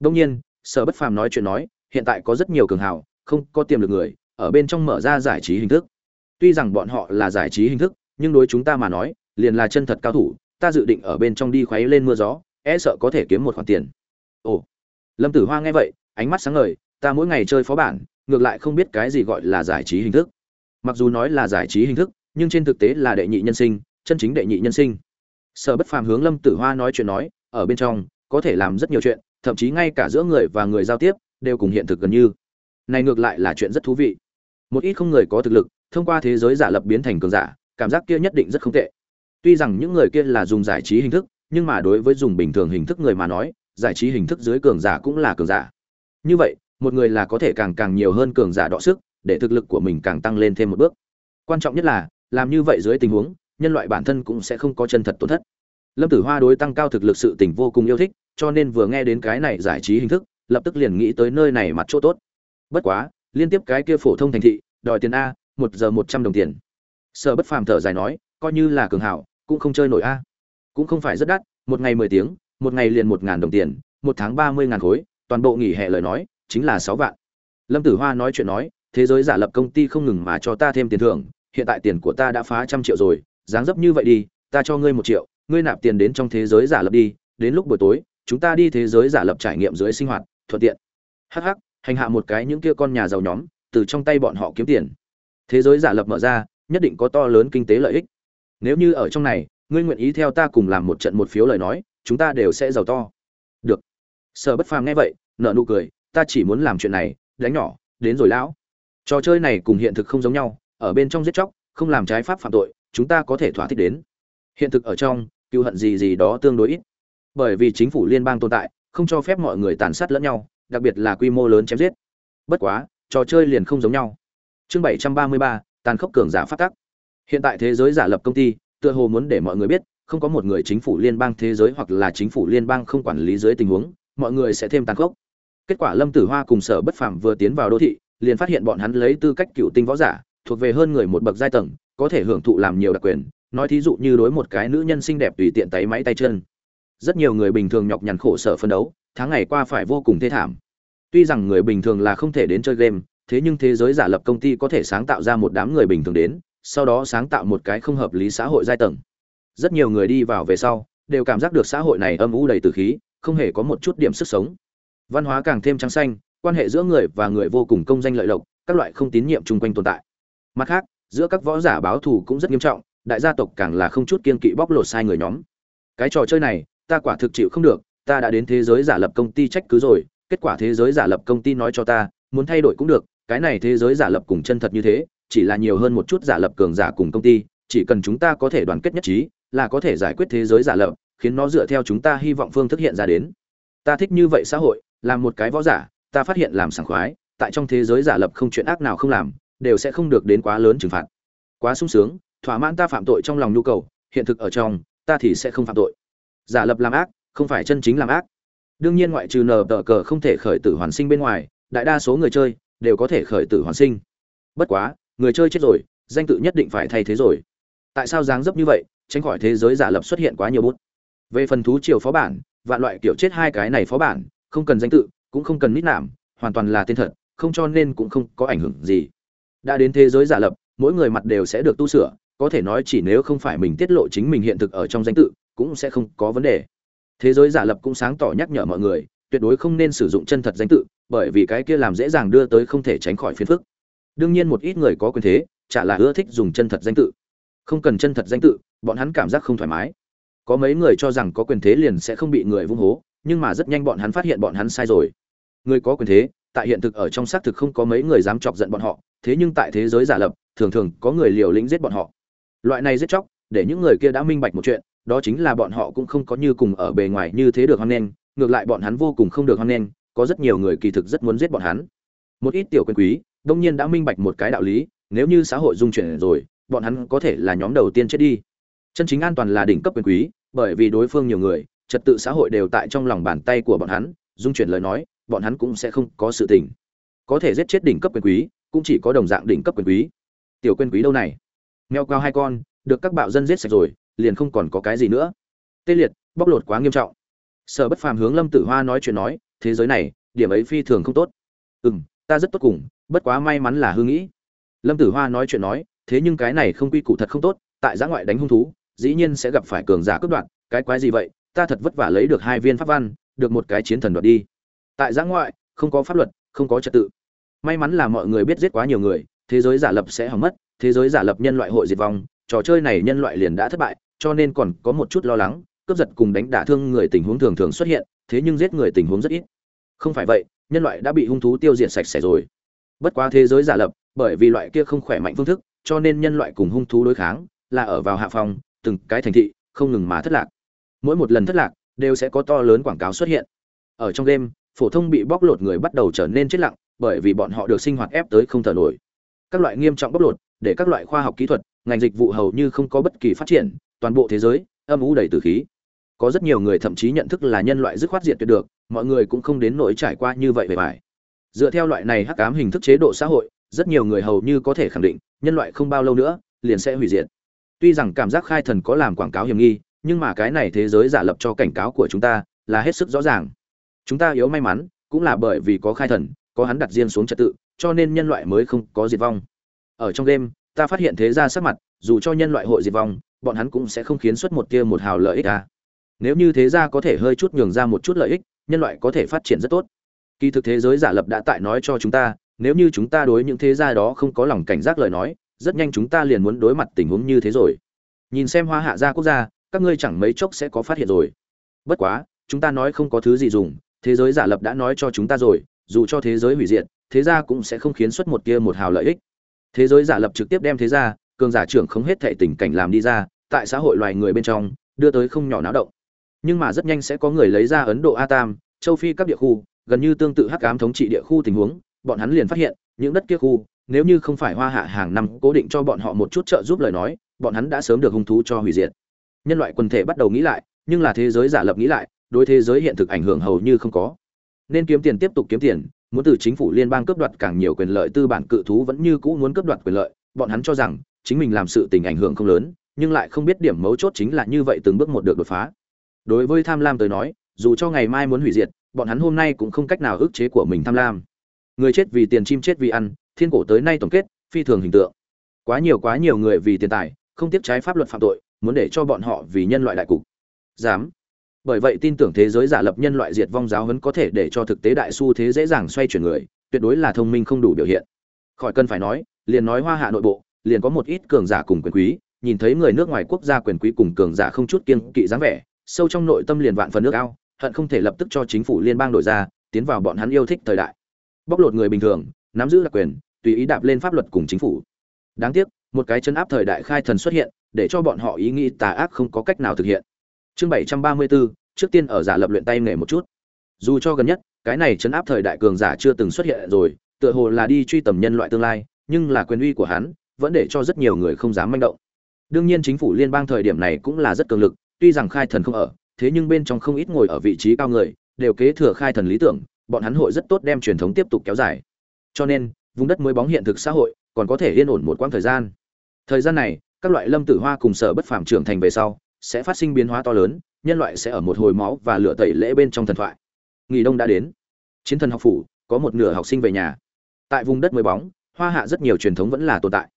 Đông nhiên, sở bất phàm nói chuyện nói, hiện tại có rất nhiều cường hào không có tiềm lực người, ở bên trong mở ra giải trí hình thức. Tuy rằng bọn họ là giải trí hình thức, nhưng đối chúng ta mà nói, liền là chân thật cao thủ, ta dự định ở bên trong đi khoáy lên mưa gió e sợ có thể kiếm một khoản tiền. Ồ, lâm tử hoa nghe vậy, ánh mắt sáng ngời, ta mỗi ngày chơi phó bản, ngược lại không biết cái gì gọi là giải trí hình thức. Mặc dù nói là giải trí hình thức, nhưng trên thực tế là đệ nhị nhân sinh, chân chính đệ nhị nhân sinh. Sở bất phàm hướng lâm tử hoa nói chuyện nói, ở bên trong, có thể làm rất nhiều chuyện, thậm chí ngay cả giữa người và người giao tiếp, đều cùng hiện thực gần như này ngược lại là chuyện rất thú vị. Một ít không người có thực lực, thông qua thế giới giả lập biến thành cường giả, cảm giác kia nhất định rất không tệ. Tuy rằng những người kia là dùng giải trí hình thức, nhưng mà đối với dùng bình thường hình thức người mà nói, giải trí hình thức dưới cường giả cũng là cường giả. Như vậy, một người là có thể càng càng nhiều hơn cường giả đọ sức, để thực lực của mình càng tăng lên thêm một bước. Quan trọng nhất là, làm như vậy dưới tình huống, nhân loại bản thân cũng sẽ không có chân thật tổn thất. Lâm tử hoa đối tăng cao thực lực sự tình vô cùng yêu thích, cho nên vừa nghe đến cái này giải trí hình thức, lập tức liền nghĩ tới nơi này mặt chỗ tốt bất quá, liên tiếp cái kia phổ thông thành thị, đòi tiền a, một giờ một trăm đồng tiền. Sở bất phàm thở dài nói, coi như là cường hảo, cũng không chơi nổi a. Cũng không phải rất đắt, một ngày mười tiếng, một ngày liền một ngàn đồng tiền, một tháng ba mươi ngàn khối, toàn bộ nghỉ hè lời nói, chính là sáu vạn. Lâm tử hoa nói chuyện nói, thế giới giả lập công ty không ngừng mà cho ta thêm tiền thưởng, hiện tại tiền của ta đã phá trăm triệu rồi, dáng dấp như vậy đi, ta cho ngươi một triệu, ngươi nạp tiền đến trong thế giới giả lập đi, đến lúc buổi tối, chúng ta đi thế giới giả lập trải nghiệm dưới sinh hoạt, thuận tiện. Hh hành hạ một cái những kia con nhà giàu nhóm, từ trong tay bọn họ kiếm tiền. Thế giới giả lập mở ra, nhất định có to lớn kinh tế lợi ích. Nếu như ở trong này, ngươi nguyện ý theo ta cùng làm một trận một phiếu lời nói, chúng ta đều sẽ giàu to. Được. Sở bất phàm nghe vậy nợ nụ cười, ta chỉ muốn làm chuyện này, đánh nhỏ, đến rồi lão. Trò chơi này cùng hiện thực không giống nhau, ở bên trong giết chóc, không làm trái pháp phạm tội, chúng ta có thể thỏa thích đến. Hiện thực ở trong cựu hận gì gì đó tương đối ít. Bởi vì chính phủ liên bang tồn tại, không cho phép mọi người tàn sát lẫn nhau đặc biệt là quy mô lớn chém giết. Bất quá, trò chơi liền không giống nhau. Chương bảy trăm ba mươi ba, tàn khốc cường giả phát tắc. Hiện tại thế giới giả lập công ty, tựa hồ muốn để mọi người biết, không có một người chính phủ liên bang thế giới hoặc là chính phủ liên bang không quản lý dưới tình huống, mọi người sẽ thêm tàn khốc. Kết quả lâm tử hoa cùng sở bất phàm vừa tiến vào đô thị, liền phát hiện bọn hắn lấy tư cách cựu tinh võ giả, thuộc về hơn người một bậc giai tầng, có thể hưởng thụ làm nhiều đặc quyền, nói thí dụ như đối một cái nữ nhân xinh đẹp tùy tiện tay máy tay chân. Rất nhiều người bình thường nhọc nhằn khổ sở phân đấu tháng ngày qua phải vô cùng thê thảm. Tuy rằng người bình thường là không thể đến chơi game, thế nhưng thế giới giả lập công ty có thể sáng tạo ra một đám người bình thường đến, sau đó sáng tạo một cái không hợp lý xã hội giai tầng. Rất nhiều người đi vào về sau, đều cảm giác được xã hội này âm u đầy từ khí, không hề có một chút điểm sức sống. Văn hóa càng thêm trắng xanh, quan hệ giữa người và người vô cùng công danh lợi lộc, các loại không tín nhiệm chung quanh tồn tại. Mặt khác, giữa các võ giả báo thù cũng rất nghiêm trọng, đại gia tộc càng là không chút kiên kỵ bóc lột sai người nhóm. Cái trò chơi này, ta quả thực chịu không được ta đã đến thế giới giả lập công ty trách cứ rồi, kết quả thế giới giả lập công ty nói cho ta, muốn thay đổi cũng được, cái này thế giới giả lập cùng chân thật như thế, chỉ là nhiều hơn một chút giả lập cường giả cùng công ty, chỉ cần chúng ta có thể đoàn kết nhất trí, là có thể giải quyết thế giới giả lập, khiến nó dựa theo chúng ta hy vọng phương thức hiện ra đến. Ta thích như vậy xã hội, làm một cái võ giả, ta phát hiện làm sảng khoái, tại trong thế giới giả lập không chuyện ác nào không làm, đều sẽ không được đến quá lớn trừng phạt. Quá sung sướng, thỏa mãn ta phạm tội trong lòng nhu cầu, hiện thực ở trong, ta thì sẽ không phạm tội. Giả lập làm ác không phải chân chính làm ác. Đương nhiên ngoại trừ nờ tờ cờ không thể khởi tử hoàn sinh bên ngoài, đại đa số người chơi đều có thể khởi tử hoàn sinh. Bất quá, người chơi chết rồi, danh tự nhất định phải thay thế rồi. Tại sao dáng dấp như vậy, tránh khỏi thế giới giả lập xuất hiện quá nhiều bút. Về phần thú triều phó bản, vạn loại kiểu chết hai cái này phó bản, không cần danh tự, cũng không cần nít nảm hoàn toàn là tên thật, không cho nên cũng không có ảnh hưởng gì. Đã đến thế giới giả lập, mỗi người mặt đều sẽ được tu sửa, có thể nói chỉ nếu không phải mình tiết lộ chính mình hiện thực ở trong danh tự, cũng sẽ không có vấn đề thế giới giả lập cũng sáng tỏ nhắc nhở mọi người, tuyệt đối không nên sử dụng chân thật danh tự, bởi vì cái kia làm dễ dàng đưa tới không thể tránh khỏi phiền phức. Đương nhiên một ít người có quyền thế, chả là ưa thích dùng chân thật danh tự. Không cần chân thật danh tự, bọn hắn cảm giác không thoải mái. Có mấy người cho rằng có quyền thế liền sẽ không bị người vung hố, nhưng mà rất nhanh bọn hắn phát hiện bọn hắn sai rồi. Người có quyền thế, tại hiện thực ở trong xác thực không có mấy người dám chọc giận bọn họ, thế nhưng tại thế giới giả lập, thường thường có người liều lĩnh giết bọn họ. Loại này giết chóc, để những người kia đã minh bạch một chuyện đó chính là bọn họ cũng không có như cùng ở bề ngoài như thế được hoan nghênh, ngược lại bọn hắn vô cùng không được hoan nghênh, có rất nhiều người kỳ thực rất muốn giết bọn hắn. Một ít tiểu quyền quý, đông nhiên đã minh bạch một cái đạo lý, nếu như xã hội dung chuyển rồi, bọn hắn có thể là nhóm đầu tiên chết đi. Chân chính an toàn là đỉnh cấp quyền quý, bởi vì đối phương nhiều người, trật tự xã hội đều tại trong lòng bàn tay của bọn hắn, dung chuyển lời nói, bọn hắn cũng sẽ không có sự tình. Có thể giết chết đỉnh cấp quyền quý, cũng chỉ có đồng dạng đỉnh cấp quyền quý. Tiểu quyền quý đâu này? Mèo cao hai con, được các bạo dân giết sạch rồi liền không còn có cái gì nữa. Tê liệt, bóc lột quá nghiêm trọng. Sở bất phàm hướng lâm tử hoa nói chuyện nói, thế giới này, điểm ấy phi thường không tốt. Ừ m ta rất tốt cùng, bất quá may mắn là hư nghĩ. Lâm tử hoa nói chuyện nói, thế nhưng cái này không quy củ thật không tốt, tại giã ngoại đánh hung thú, dĩ nhiên sẽ gặp phải cường giả cướp đoạt, cái quái gì vậy, ta thật vất vả lấy được hai viên pháp văn, được một cái chiến thần đoạt đi. Tại giã ngoại, không có pháp luật, không có trật tự. May mắn là mọi người biết giết quá nhiều người, thế giới giả lập sẽ hỏng mất, thế giới giả lập nhân loại hội diệt vong trò chơi này nhân loại liền đã thất bại, cho nên còn có một chút lo lắng, cướp giật cùng đánh đả thương người tình huống thường thường xuất hiện, thế nhưng giết người tình huống rất ít. Không phải vậy, nhân loại đã bị hung thú tiêu diệt sạch sẽ rồi. Bất quá thế giới giả lập, bởi vì loại kia không khỏe mạnh phương thức, cho nên nhân loại cùng hung thú đối kháng, là ở vào hạ phòng từng cái thành thị, không ngừng mà thất lạc. Mỗi một lần thất lạc, đều sẽ có to lớn quảng cáo xuất hiện. Ở trong đêm, phổ thông bị bóc lột người bắt đầu trở nên chết lặng, bởi vì bọn họ được sinh hoạt ép tới không thở nổi. Các loại nghiêm trọng bóc lột, để các loại khoa học kỹ thuật ngành dịch vụ hầu như không có bất kỳ phát triển, toàn bộ thế giới, âm u đầy tử khí có rất nhiều người thậm chí nhận thức là nhân loại dứt khoát diệt tuyệt được, mọi người cũng không đến nỗi trải qua như vậy về bài. dựa theo loại này hắc ám hình thức chế độ xã hội, rất nhiều người hầu như có thể khẳng định, nhân loại không bao lâu nữa, liền sẽ hủy diệt tuy rằng cảm giác khai thần có làm quảng cáo hiểm nghi, nhưng mà cái này thế giới giả lập cho cảnh cáo của chúng ta là hết sức rõ ràng chúng ta yếu may mắn, cũng là bởi vì có khai thần, có hắn đặt riêng xuống trật tự, cho nên nhân loại mới không có diệt vong ở trong game ta phát hiện thế gia sắc mặt, dù cho nhân loại hội diệt vong, bọn hắn cũng sẽ không khiến xuất một tia một hào lợi ích à. nếu như thế gia có thể hơi chút nhường ra một chút lợi ích, nhân loại có thể phát triển rất tốt. Kỳ thực thế giới giả lập đã tại nói cho chúng ta, nếu như chúng ta đối những thế gia đó không có lòng cảnh giác lời nói, rất nhanh chúng ta liền muốn đối mặt tình huống như thế rồi. Nhìn xem hoa hạ gia quốc gia, các ngươi chẳng mấy chốc sẽ có phát hiện rồi. Bất quá, chúng ta nói không có thứ gì dùng, thế giới giả lập đã nói cho chúng ta rồi, dù cho thế giới hủy diệt, thế gia cũng sẽ không khiến xuất một tia một hào lợi ích thế giới giả lập trực tiếp đem thế ra, cường giả trưởng không hết thệ tình cảnh làm đi ra tại xã hội loài người bên trong đưa tới không nhỏ náo động. Nhưng mà rất nhanh sẽ có người lấy ra ấn độ a tam châu phi các địa khu gần như tương tự hắc ám thống trị địa khu tình huống bọn hắn liền phát hiện những đất kia khu nếu như không phải hoa hạ hàng năm cố định cho bọn họ một chút trợ giúp lời nói bọn hắn đã sớm được hung thú cho hủy diệt. Nhân loại quần thể bắt đầu nghĩ lại nhưng là thế giới giả lập nghĩ lại đối thế giới hiện thực ảnh hưởng hầu như không có. Nên kiếm tiền tiếp tục kiếm tiền muốn từ chính phủ liên bang cướp đoạt càng nhiều quyền lợi, tư bản cự thú vẫn như cũ muốn cướp đoạt quyền lợi. Bọn hắn cho rằng, chính mình làm sự tình ảnh hưởng không lớn, nhưng lại không biết điểm mấu chốt chính là như vậy từng bước một được đột phá. Đối với tham lam tới nói, dù cho ngày mai muốn hủy diệt, bọn hắn hôm nay cũng không cách nào ức chế của mình tham lam. Người chết vì tiền, chim chết vì ăn, thiên cổ tới nay tổng kết, phi thường hình tượng. Quá nhiều quá nhiều người vì tiền tài, không tiếp trái pháp luật phạm tội, muốn để cho bọn họ vì nhân loại đại cục. Dám bởi vậy tin tưởng thế giới giả lập nhân loại diệt vong giáo huấn có thể để cho thực tế đại xu thế dễ dàng xoay chuyển người, tuyệt đối là thông minh không đủ biểu hiện. Khỏi cần phải nói, liền nói hoa hạ nội bộ, liền có một ít cường giả cùng quyền quý, nhìn thấy người nước ngoài quốc gia quyền quý cùng cường giả không chút kiên kỵ dáng vẻ, sâu trong nội tâm liền vạn phần nước ao, hận không thể lập tức cho chính phủ liên bang đổi ra, tiến vào bọn hắn yêu thích thời đại. Bóc lột người bình thường, nắm giữ đặc quyền, tùy ý đạp lên pháp luật cùng chính phủ. Đáng tiếc, một cái chân áp thời đại khai thần xuất hiện, để cho bọn họ ý nghĩ tà ác không có cách nào thực hiện chương bảy trăm ba mươi bốn trước tiên ở giả lập luyện tay nghề một chút. Dù cho gần nhất, cái này chấn áp thời đại cường giả chưa từng xuất hiện rồi, tựa hồ là đi truy tầm nhân loại tương lai, nhưng là quyền uy của hắn vẫn để cho rất nhiều người không dám manh động. Đương nhiên chính phủ liên bang thời điểm này cũng là rất cường lực, tuy rằng khai thần không ở, thế nhưng bên trong không ít ngồi ở vị trí cao người, đều kế thừa khai thần lý tưởng, bọn hắn hội rất tốt đem truyền thống tiếp tục kéo dài. Cho nên, vùng đất mới bóng hiện thực xã hội còn có thể yên ổn một quãng thời gian. Thời gian này, các loại lâm tử hoa cùng sở bất phàm trưởng thành về sau sẽ phát sinh biến hóa to lớn, nhân loại sẽ ở một hồi máu và lửa tẩy lễ bên trong thần thoại. Nghỉ đông đã đến. Chiến thần học phủ, có một nửa học sinh về nhà. Tại vùng đất mới bóng, hoa hạ rất nhiều truyền thống vẫn là tồn tại.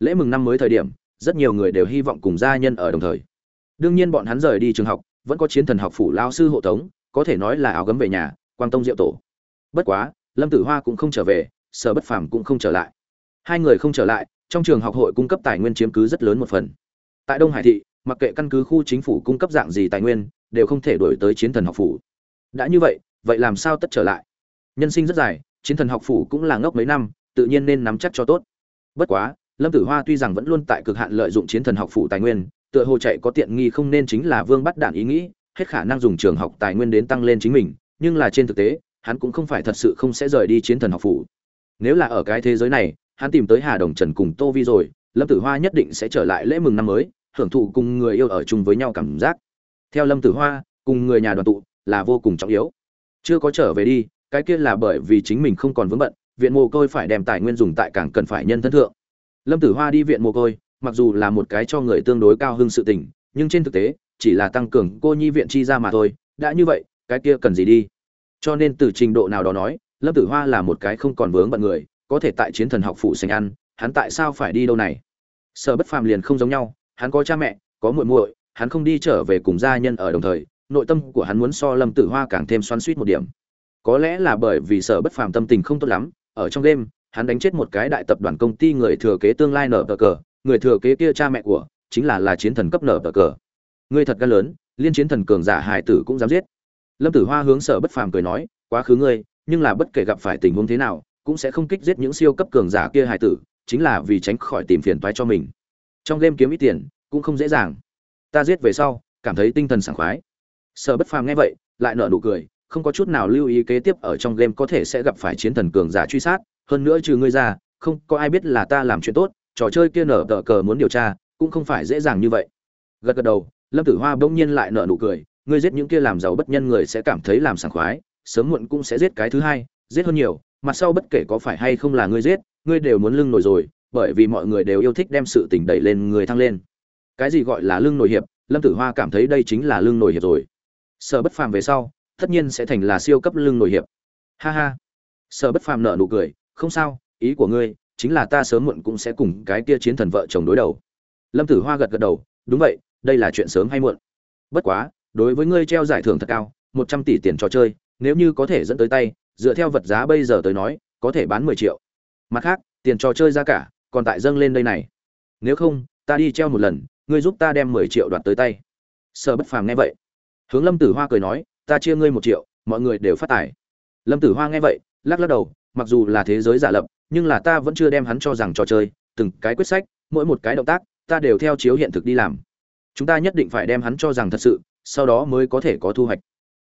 Lễ mừng năm mới thời điểm, rất nhiều người đều hy vọng cùng gia nhân ở đồng thời. Đương nhiên bọn hắn rời đi trường học, vẫn có chiến thần học phủ lao sư hộ tống, có thể nói là áo gấm về nhà, quang tông diệu tổ. Bất quá, lâm tử hoa cũng không trở về, sở bất phàm cũng không trở lại. Hai người không trở lại, trong trường học hội cung cấp tài nguyên chiếm cứ rất lớn một phần. Tại đông hải thị mặc kệ căn cứ khu chính phủ cung cấp dạng gì tài nguyên, đều không thể đổi tới chiến thần học phủ. Đã như vậy vậy làm sao tất trở lại? Nhân sinh rất dài, chiến thần học phủ cũng là ngốc mấy năm, tự nhiên nên nắm chắc cho tốt. Bất quá, lâm tử hoa tuy rằng vẫn luôn tại cực hạn lợi dụng chiến thần học phủ tài nguyên, tựa hồ chạy có tiện nghi không nên chính là vương bắt đạn ý nghĩ, hết khả năng dùng trường học tài nguyên đến tăng lên chính mình, nhưng là trên thực tế, hắn cũng không phải thật sự không sẽ rời đi chiến thần học phủ. Nếu là ở cái thế giới này, hắn tìm tới hà đồng trần cùng tô vi rồi, lâm tử hoa nhất định sẽ trở lại lễ mừng năm mới hưởng thụ cùng người yêu ở chung với nhau cảm giác. Theo lâm tử hoa, cùng người nhà đoàn tụ là vô cùng trọng yếu. Chưa có trở về đi, cái kia là bởi vì chính mình không còn vướng bận, viện mồ côi phải đem tài nguyên dùng tại càng cần phải nhân thân thượng. Lâm tử hoa đi viện mồ côi, mặc dù là một cái cho người tương đối cao hơn sự tình, nhưng trên thực tế, chỉ là tăng cường cô nhi viện chi ra mà thôi, đã như vậy, cái kia cần gì đi? Cho nên từ trình độ nào đó nói, lâm tử hoa là một cái không còn vướng bận người, có thể tại chiến thần học phụ sinh ăn, hắn tại sao phải đi đâu này? Sở bất phàm liền không giống nhau hắn có cha mẹ, có muội muội, hắn không đi trở về cùng gia nhân ở đồng thời, nội tâm của hắn muốn so lâm tử hoa càng thêm xoắn xuýt một điểm. Có lẽ là bởi vì sở bất phàm tâm tình không tốt lắm, ở trong game hắn đánh chết một cái đại tập đoàn công ty người thừa kế tương lai nở tờ cờ, người thừa kế kia cha mẹ của, chính là là chiến thần cấp nở tờ cờ. Ngươi thật gan lớn, liên chiến thần cường giả hải tử cũng dám giết. Lâm tử hoa hướng sở bất phàm cười nói, quá khứ ngươi, nhưng là bất kể gặp phải tình huống thế nào, cũng sẽ không kích giết những siêu cấp cường giả kia hải tử, chính là vì tránh khỏi tìm phiền toái cho mình trong game kiếm ít tiền, cũng không dễ dàng. Ta giết về sau, cảm thấy tinh thần sảng khoái. Sở bất phàm nghe vậy, lại nở nụ cười, không có chút nào lưu ý kế tiếp ở trong game có thể sẽ gặp phải chiến thần cường giả truy sát, hơn nữa trừ ngươi ra, không có ai biết là ta làm chuyện tốt, trò chơi kia nở tờ cờ muốn điều tra, cũng không phải dễ dàng như vậy. Gật gật đầu, lâm tử hoa bỗng nhiên lại nở nụ cười, ngươi giết những kia làm giàu bất nhân người sẽ cảm thấy làm sảng khoái, sớm muộn cũng sẽ giết cái thứ hai, giết hơn nhiều mặt sau bất kể có phải hay không là ngươi giết, ngươi đều muốn lưng nổi rồi bởi vì mọi người đều yêu thích đem sự tình đẩy lên người thăng lên. Cái gì gọi là lưng nổi hiệp, lâm tử hoa cảm thấy đây chính là lưng nổi hiệp rồi. Sở bất phàm về sau, tất nhiên sẽ thành là siêu cấp lưng nổi hiệp. Ha ha. Sở bất phàm nở nụ cười, không sao, ý của ngươi chính là ta sớm muộn cũng sẽ cùng cái kia chiến thần vợ chồng đối đầu. Lâm tử hoa gật gật đầu, đúng vậy, đây là chuyện sớm hay muộn. Bất quá, đối với ngươi treo giải thưởng thật cao, một trăm tỷ tiền trò chơi, nếu như có thể dẫn tới tay, dựa theo vật giá bây giờ tới nói, có thể bán mười triệu. Mặt khác, tiền trò chơi ra cả còn tại dâng lên đây này. Nếu không, ta đi treo một lần, ngươi giúp ta đem mười triệu đoạt tới tay. Sở bất phàm nghe vậy, hướng lâm tử hoa cười nói, ta chia ngươi một triệu, mọi người đều phát tài. Lâm tử hoa nghe vậy, lắc lắc đầu, mặc dù là thế giới giả lập, nhưng là ta vẫn chưa đem hắn cho rằng trò chơi, từng cái quyết sách, mỗi một cái động tác, ta đều theo chiếu hiện thực đi làm. Chúng ta nhất định phải đem hắn cho rằng thật sự, sau đó mới có thể có thu hoạch.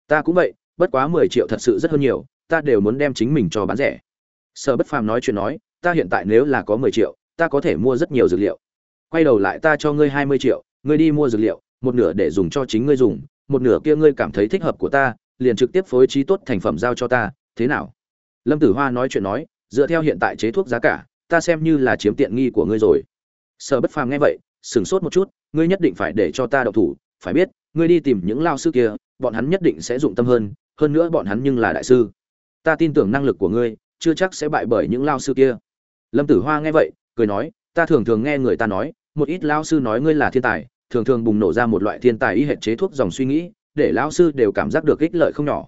Ta cũng vậy, bất quá mười triệu thật sự rất hơn nhiều, ta đều muốn đem chính mình cho bán rẻ. Sở bất phàm nói chuyện nói ta hiện tại nếu là có mười triệu, ta có thể mua rất nhiều dược liệu. Quay đầu lại ta cho ngươi hai mươi triệu, ngươi đi mua dược liệu, một nửa để dùng cho chính ngươi dùng, một nửa kia ngươi cảm thấy thích hợp của ta, liền trực tiếp phối trí tốt thành phẩm giao cho ta, thế nào? Lâm tử hoa nói chuyện nói, dựa theo hiện tại chế thuốc giá cả, ta xem như là chiếm tiện nghi của ngươi rồi. Sở bất phàm nghe vậy, sửng sốt một chút, ngươi nhất định phải để cho ta động thủ, phải biết, ngươi đi tìm những lao sư kia, bọn hắn nhất định sẽ dụng tâm hơn hơn nữa bọn hắn nhưng là đại sư. Ta tin tưởng năng lực của ngươi, chưa chắc sẽ bại bởi những lao sư kia lâm tử hoa nghe vậy, cười nói, ta thường thường nghe người ta nói, một ít lao sư nói ngươi là thiên tài, thường thường bùng nổ ra một loại thiên tài y hệ chế thuốc dòng suy nghĩ, để lao sư đều cảm giác được ích lợi không nhỏ.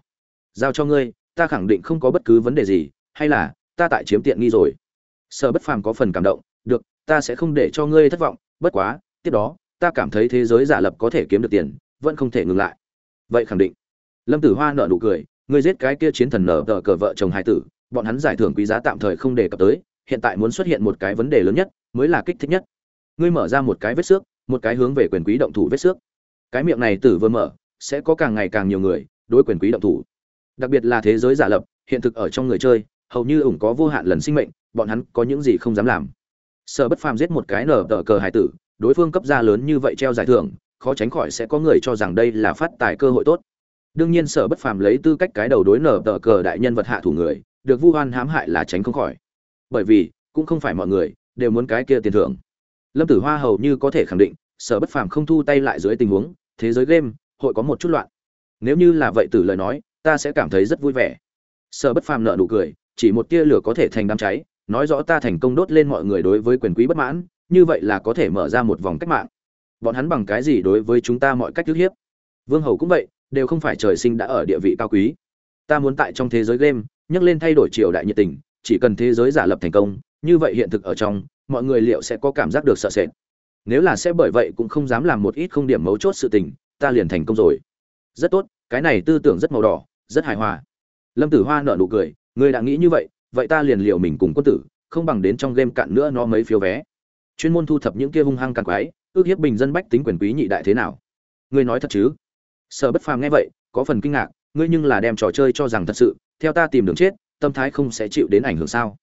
Giao cho ngươi, ta khẳng định không có bất cứ vấn đề gì, hay là, ta tại chiếm tiện nghi rồi. Sở bất phàm có phần cảm động, được, ta sẽ không để cho ngươi thất vọng, bất quá, tiếp đó, ta cảm thấy thế giới giả lập có thể kiếm được tiền, vẫn không thể ngừng lại. Vậy khẳng định. Lâm tử hoa nợ nụ cười, ngươi giết cái kia chiến thần nở tờ cờ vợ chồng hai tử, bọn hắn giải thưởng quý giá tạm thời không đề cập tới hiện tại muốn xuất hiện một cái vấn đề lớn nhất, mới là kích thích nhất. Ngươi mở ra một cái vết xước, một cái hướng về quyền quý động thủ vết xước. Cái miệng này tử vừa mở, sẽ có càng ngày càng nhiều người đối quyền quý động thủ. Đặc biệt là thế giới giả lập, hiện thực ở trong người chơi, hầu như ủng có vô hạn lần sinh mệnh, bọn hắn có những gì không dám làm. Sở bất phàm giết một cái nở tờ cờ hải tử, đối phương cấp ra lớn như vậy treo giải thưởng, khó tránh khỏi sẽ có người cho rằng đây là phát tài cơ hội tốt. Đương nhiên sở bất phàm lấy tư cách cái đầu đối nở tờ cờ đại nhân vật hạ thủ người, được vu oan hãm hại là tránh không khỏi bởi vì cũng không phải mọi người đều muốn cái kia tiền thưởng. Lâm tử hoa hầu như có thể khẳng định, sở bất phàm không thu tay lại dưới tình huống, thế giới game, hội có một chút loạn. Nếu như là vậy từ lời nói, ta sẽ cảm thấy rất vui vẻ. Sở bất phàm nợ nụ cười, chỉ một tia lửa có thể thành đám cháy, nói rõ ta thành công đốt lên mọi người đối với quyền quý bất mãn, như vậy là có thể mở ra một vòng cách mạng. Bọn hắn bằng cái gì đối với chúng ta mọi cách ức hiếp? Vương hầu cũng vậy, đều không phải trời sinh đã ở địa vị cao quý. Ta muốn tại trong thế giới game, nhắc lên thay đổi triều đại nhiệt tình chỉ cần thế giới giả lập thành công, như vậy hiện thực ở trong, mọi người liệu sẽ có cảm giác được sợ sệt. Nếu là sẽ bởi vậy cũng không dám làm một ít không điểm mấu chốt sự tình, ta liền thành công rồi. Rất tốt, cái này tư tưởng rất màu đỏ, rất hài hòa. Lâm tử hoa nở nụ cười, người đã nghĩ như vậy vậy ta liền liệu mình cùng quân tử, không bằng đến trong game cạn nữa nó mấy phiếu vé. Chuyên môn thu thập những kia hung hăng càng quái, ước hiếp bình dân bách tính quyền quý nhị đại thế nào? Ngươi nói thật chứ? Sở bất phàm nghe vậy, có phần kinh ngạc, ngươi nhưng là đem trò chơi cho rằng thật sự, theo ta tìm đường chết tâm thái không sẽ chịu đến ảnh hưởng sao?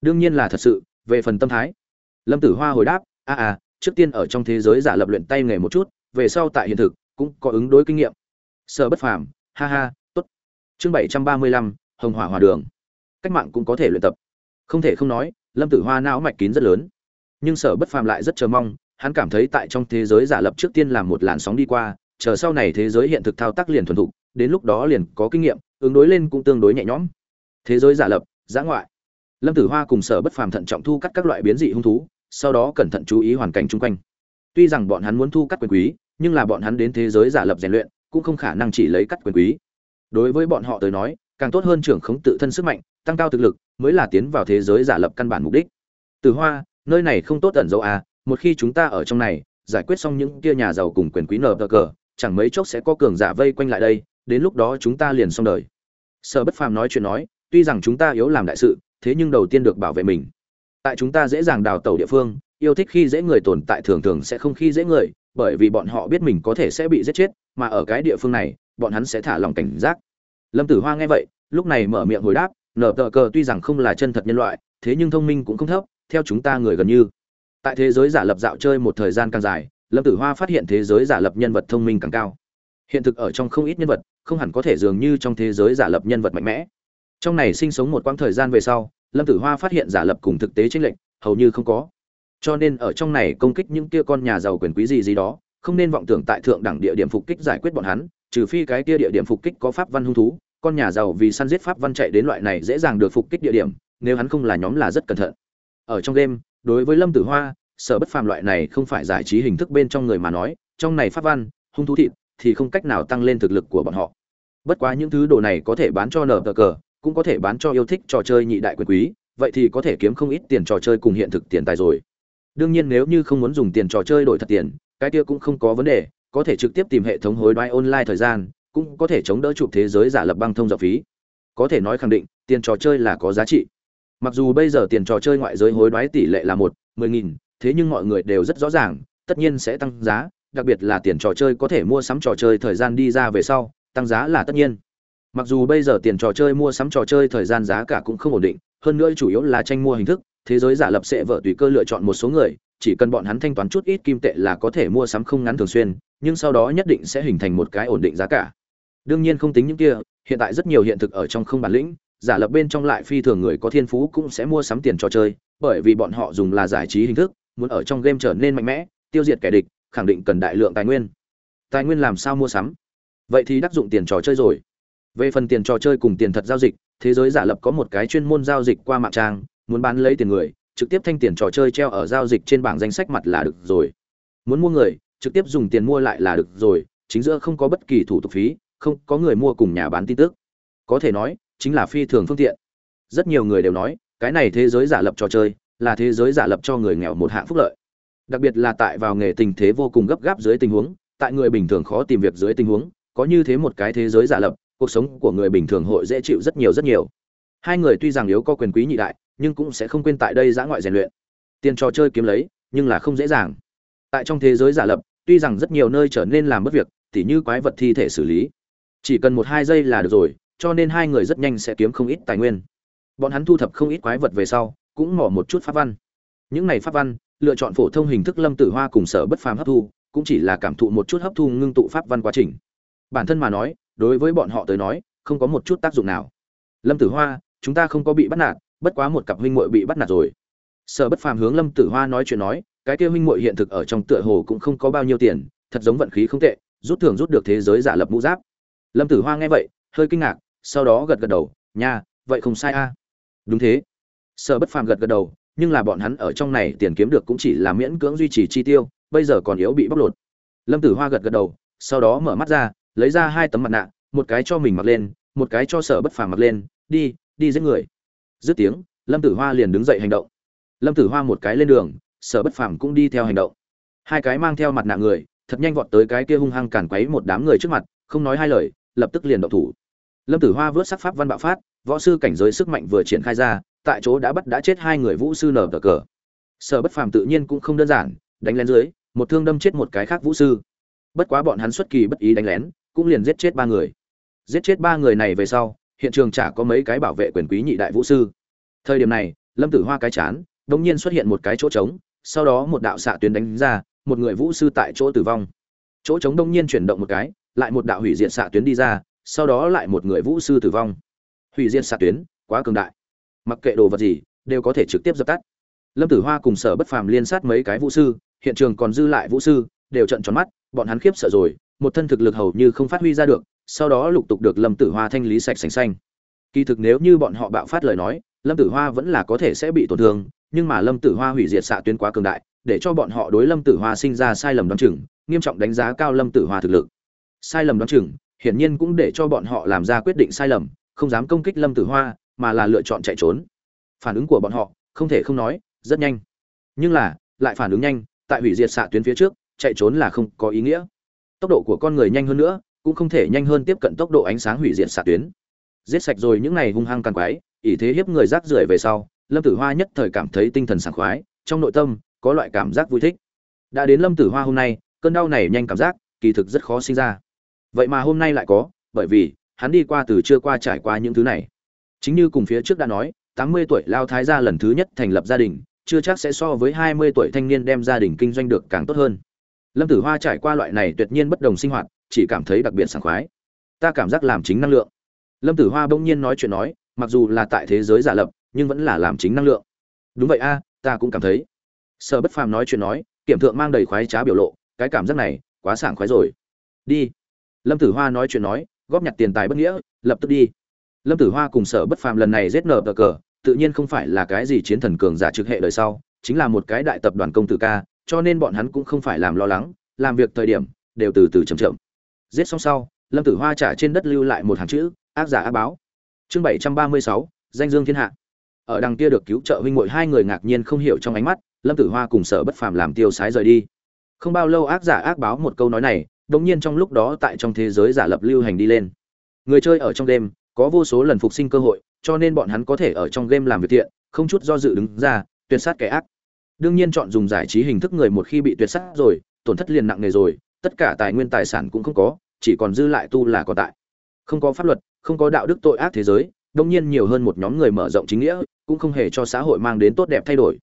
Đương nhiên là thật sự, về phần tâm thái. Lâm tử hoa hồi đáp, a à trước tiên ở trong thế giới giả lập luyện tay nghề một chút, về sau tại hiện thực, cũng có ứng đối kinh nghiệm. Sở bất phàm, ha ha, tốt. Chương bảy trăm ba mươi lăm, hồng hỏa hòa đường. Cách mạng cũng có thể luyện tập. Không thể không nói, lâm tử hoa não mạch kín rất lớn. Nhưng sở bất phàm lại rất chờ mong, hắn cảm thấy tại trong thế giới giả lập trước tiên làm một làn sóng đi qua, chờ sau này thế giới hiện thực thao tác liền thuần thục, đến lúc đó liền có kinh nghiệm, ứng đối lên cũng tương đối nhẹ nhõm thế giới giả lập, giã ngoại. Lâm tử hoa cùng sở bất phàm thận trọng thu cắt các loại biến dị hung thú, sau đó cẩn thận chú ý hoàn cảnh chung quanh. Tuy rằng bọn hắn muốn thu cắt quyền quý, nhưng là bọn hắn đến thế giới giả lập rèn luyện, cũng không khả năng chỉ lấy cắt quyền quý. Đối với bọn họ tới nói, càng tốt hơn trưởng khống tự thân sức mạnh, tăng cao thực lực, mới là tiến vào thế giới giả lập căn bản mục đích. Từ hoa, nơi này không tốt ẩn dấu à một khi chúng ta ở trong này, giải quyết xong những kia nhà giàu cùng quyền quý nở cờ, chẳng mấy chốc sẽ có cường giả vây quanh lại đây, đến lúc đó chúng ta liền xong đời. Sở bất phàm nói chuyện nói tuy rằng chúng ta yếu làm đại sự, thế nhưng đầu tiên được bảo vệ mình. Tại chúng ta dễ dàng đào tẩu địa phương, yêu thích khi dễ người tồn tại thường thường sẽ không khi dễ người, bởi vì bọn họ biết mình có thể sẽ bị giết chết, mà ở cái địa phương này, bọn hắn sẽ thả lòng cảnh giác. Lâm tử hoa nghe vậy, lúc này mở miệng hồi đáp, nở tờ cờ tuy rằng không là chân thật nhân loại, thế nhưng thông minh cũng không thấp, theo chúng ta người gần như. Tại thế giới giả lập dạo chơi một thời gian càng dài, lâm tử hoa phát hiện thế giới giả lập nhân vật thông minh càng cao. Hiện thực ở trong không ít nhân vật, không hẳn có thể dường như trong thế giới giả lập nhân vật mạnh mẽ trong này sinh sống một quãng thời gian về sau, lâm tử hoa phát hiện giả lập cùng thực tế tranh lệch, hầu như không có. Cho nên ở trong này công kích những kia con nhà giàu quyền quý gì gì đó, không nên vọng tưởng tại thượng đẳng địa điểm phục kích giải quyết bọn hắn, trừ phi cái kia địa điểm phục kích có pháp văn hung thú, con nhà giàu vì săn giết pháp văn chạy đến loại này dễ dàng được phục kích địa điểm, nếu hắn không là nhóm là rất cẩn thận. Ở trong game đối với lâm tử hoa, sở bất phàm loại này không phải giải trí hình thức bên trong người mà nói, trong này pháp văn, hung thú thịt thì không cách nào tăng lên thực lực của bọn họ. Bất quá những thứ đồ này có thể bán cho nở cờ cờ cũng có thể bán cho yêu thích trò chơi nhị đại quyền quý, vậy thì có thể kiếm không ít tiền trò chơi cùng hiện thực tiền tài rồi. Đương nhiên nếu như không muốn dùng tiền trò chơi đổi thật tiền, cái kia cũng không có vấn đề, có thể trực tiếp tìm hệ thống hối đoái online thời gian, cũng có thể chống đỡ chụp thế giới giả lập băng thông dọc phí. Có thể nói khẳng định, tiền trò chơi là có giá trị. Mặc dù bây giờ tiền trò chơi ngoại giới hối đoái tỷ lệ là một, mười nghìn, thế nhưng mọi người đều rất rõ ràng, tất nhiên sẽ tăng giá, đặc biệt là tiền trò chơi có thể mua sắm trò chơi thời gian đi ra về sau, tăng giá là tất nhiên mặc dù bây giờ tiền trò chơi mua sắm trò chơi thời gian giá cả cũng không ổn định, hơn nữa chủ yếu là tranh mua hình thức, thế giới giả lập sẽ vợ tùy cơ lựa chọn một số người, chỉ cần bọn hắn thanh toán chút ít kim tệ là có thể mua sắm không ngắn thường xuyên, nhưng sau đó nhất định sẽ hình thành một cái ổn định giá cả. Đương nhiên không tính những kia, hiện tại rất nhiều hiện thực ở trong không bản lĩnh, giả lập bên trong lại phi thường người có thiên phú cũng sẽ mua sắm tiền trò chơi, bởi vì bọn họ dùng là giải trí hình thức, muốn ở trong game trở nên mạnh mẽ, tiêu diệt kẻ địch, khẳng định cần đại lượng tài nguyên. Tài nguyên làm sao mua sắm? Vậy thì đắc dụng tiền trò chơi rồi về phần tiền trò chơi cùng tiền thật giao dịch, thế giới giả lập có một cái chuyên môn giao dịch qua mạng trang, muốn bán lấy tiền người, trực tiếp thanh tiền trò chơi treo ở giao dịch trên bảng danh sách mặt là được rồi. Muốn mua người, trực tiếp dùng tiền mua lại là được rồi, chính giữa không có bất kỳ thủ tục phí, không có người mua cùng nhà bán tin tức. Có thể nói, chính là phi thường phương tiện. Rất nhiều người đều nói, cái này thế giới giả lập trò chơi, là thế giới giả lập cho người nghèo một hạng phúc lợi. Đặc biệt là tại vào nghề tình thế vô cùng gấp gáp dưới tình huống, tại người bình thường khó tìm việc dưới tình huống, có như thế một cái thế giới giả lập cuộc sống của người bình thường hội dễ chịu rất nhiều rất nhiều. Hai người tuy rằng yếu có quyền quý nhị đại, nhưng cũng sẽ không quên tại đây giã ngoại rèn luyện. Tiền trò chơi kiếm lấy, nhưng là không dễ dàng. Tại trong thế giới giả lập, tuy rằng rất nhiều nơi trở nên làm mất việc, tỉ như quái vật thi thể xử lý. Chỉ cần một hai giây là được rồi, cho nên hai người rất nhanh sẽ kiếm không ít tài nguyên. Bọn hắn thu thập không ít quái vật về sau, cũng mỏ một chút pháp văn. Những này pháp văn, lựa chọn phổ thông hình thức lâm tử hoa cùng sở bất phàm hấp thu, cũng chỉ là cảm thụ một chút hấp thu ngưng tụ pháp văn quá trình. Bản thân mà nói đối với bọn họ tới nói, không có một chút tác dụng nào. Lâm tử hoa, chúng ta không có bị bắt nạt, bất quá một cặp huynh muội bị bắt nạt rồi. Sở bất phàm hướng lâm tử hoa nói chuyện nói, cái kia huynh muội hiện thực ở trong tựa hồ cũng không có bao nhiêu tiền, thật giống vận khí không tệ, rút thường rút được thế giới giả lập mũ giáp. Lâm tử hoa nghe vậy, hơi kinh ngạc, sau đó gật gật đầu, nha, vậy không sai a. Đúng thế. Sở bất phàm gật gật đầu, nhưng là bọn hắn ở trong này tiền kiếm được cũng chỉ là miễn cưỡng duy trì chi tiêu, bây giờ còn yếu bị bóc lột. Lâm tử hoa gật gật đầu, sau đó mở mắt ra lấy ra hai tấm mặt nạ, một cái cho mình mặc lên, một cái cho sở bất phàm mặc lên, đi đi giết người. Dứt tiếng, lâm tử hoa liền đứng dậy hành động. Lâm tử hoa một cái lên đường, sở bất phàm cũng đi theo hành động. Hai cái mang theo mặt nạ người, thật nhanh vọt tới cái kia hung hăng càn quấy một đám người trước mặt, không nói hai lời, lập tức liền động thủ. Lâm tử hoa vớt sắc pháp văn bạo phát, võ sư cảnh giới sức mạnh vừa triển khai ra, tại chỗ đã bắt đã chết hai người vũ sư nở cờ cờ. Sở bất phàm tự nhiên cũng không đơn giản, đánh lén dưới, một thương đâm chết một cái khác vũ sư. Bất quá bọn hắn xuất kỳ bất ý đánh lén cũng liền giết chết ba người. Giết chết ba người này về sau, hiện trường chả có mấy cái bảo vệ quyền quý nhị đại vũ sư. Thời điểm này, lâm tử hoa cái chán, đột nhiên xuất hiện một cái chỗ trống, sau đó một đạo xạ tuyến đánh ra, một người vũ sư tại chỗ tử vong. Chỗ trống đông nhiên chuyển động một cái, lại một đạo hủy diệt xạ tuyến đi ra, sau đó lại một người vũ sư tử vong. Hủy diệt xạ tuyến, quá cường đại. Mặc kệ đồ vật gì, đều có thể trực tiếp dập tắt. Lâm tử hoa cùng sở bất phàm liên sát mấy cái vũ sư, hiện trường còn dư lại vũ sư, đều trận tròn mắt, bọn hắn khiếp sợ rồi một thân thực lực hầu như không phát huy ra được, sau đó lục tục được lâm tử hoa thanh lý sạch sành xanh. Kỳ thực nếu như bọn họ bạo phát lời nói, lâm tử hoa vẫn là có thể sẽ bị tổn thương, nhưng mà lâm tử hoa hủy diệt xạ tuyến quá cường đại, để cho bọn họ đối lâm tử hoa sinh ra sai lầm đoán chừng, nghiêm trọng đánh giá cao lâm tử hoa thực lực. Sai lầm đoán chừng, hiển nhiên cũng để cho bọn họ làm ra quyết định sai lầm, không dám công kích lâm tử hoa, mà là lựa chọn chạy trốn. Phản ứng của bọn họ, không thể không nói, rất nhanh. Nhưng là, lại phản ứng nhanh, tại hủy diệt xạ tuyến phía trước, chạy trốn là không có ý nghĩa tốc độ của con người nhanh hơn nữa, cũng không thể nhanh hơn tiếp cận tốc độ ánh sáng hủy diệt xạ tuyến. Giết sạch rồi những này hung hăng càng quái, ỷ thế hiếp người rác rưởi về sau, lâm tử hoa nhất thời cảm thấy tinh thần sảng khoái, trong nội tâm, có loại cảm giác vui thích. Đã đến lâm tử hoa hôm nay, cơn đau này nhanh cảm giác, kỳ thực rất khó sinh ra. Vậy mà hôm nay lại có, bởi vì, hắn đi qua từ chưa qua trải qua những thứ này. Chính như cùng phía trước đã nói, tám mươi tuổi lao thái gia lần thứ nhất thành lập gia đình, chưa chắc sẽ so với hai mươi tuổi thanh niên đem gia đình kinh doanh được càng tốt hơn lâm tử hoa trải qua loại này tuyệt nhiên bất đồng sinh hoạt, chỉ cảm thấy đặc biệt sảng khoái. Ta cảm giác làm chính năng lượng. Lâm tử hoa bỗng nhiên nói chuyện nói, mặc dù là tại thế giới giả lập, nhưng vẫn là làm chính năng lượng. Đúng vậy a, ta cũng cảm thấy. Sở bất phàm nói chuyện nói, kiểm thượng mang đầy khoái trá biểu lộ, cái cảm giác này, quá sảng khoái rồi. Đi. Lâm tử hoa nói chuyện nói, góp nhặt tiền tài bất nghĩa, lập tức đi. Lâm tử hoa cùng sở bất phàm lần này giết nở cờ, tự nhiên không phải là cái gì chiến thần cường giả trực hệ đời sau, chính là một cái đại tập đoàn công tử ca cho nên bọn hắn cũng không phải làm lo lắng làm việc thời điểm đều từ từ chậm chậm. Giết xong sau lâm tử hoa trả trên đất lưu lại một hàng chữ ác giả ác báo. Chương bảy trăm ba mươi sáu danh dương thiên hạ. Ở đằng kia được cứu trợ huynh muội hai người ngạc nhiên không hiểu trong ánh mắt lâm tử hoa cùng sở bất phàm làm tiêu sái rời đi. Không bao lâu ác giả ác báo một câu nói này đột nhiên trong lúc đó tại trong thế giới giả lập lưu hành đi lên. Người chơi ở trong đêm có vô số lần phục sinh cơ hội cho nên bọn hắn có thể ở trong game làm việc tiện, không chút do dự đứng ra tuyệt sát kẻ ác đương nhiên chọn dùng giải trí hình thức người một khi bị tuyệt sắc rồi, tổn thất liền nặng nề rồi, tất cả tài nguyên tài sản cũng không có, chỉ còn dư lại tu là còn tại. Không có pháp luật, không có đạo đức tội ác thế giới, đông nhiên nhiều hơn một nhóm người mở rộng chính nghĩa, cũng không hề cho xã hội mang đến tốt đẹp thay đổi.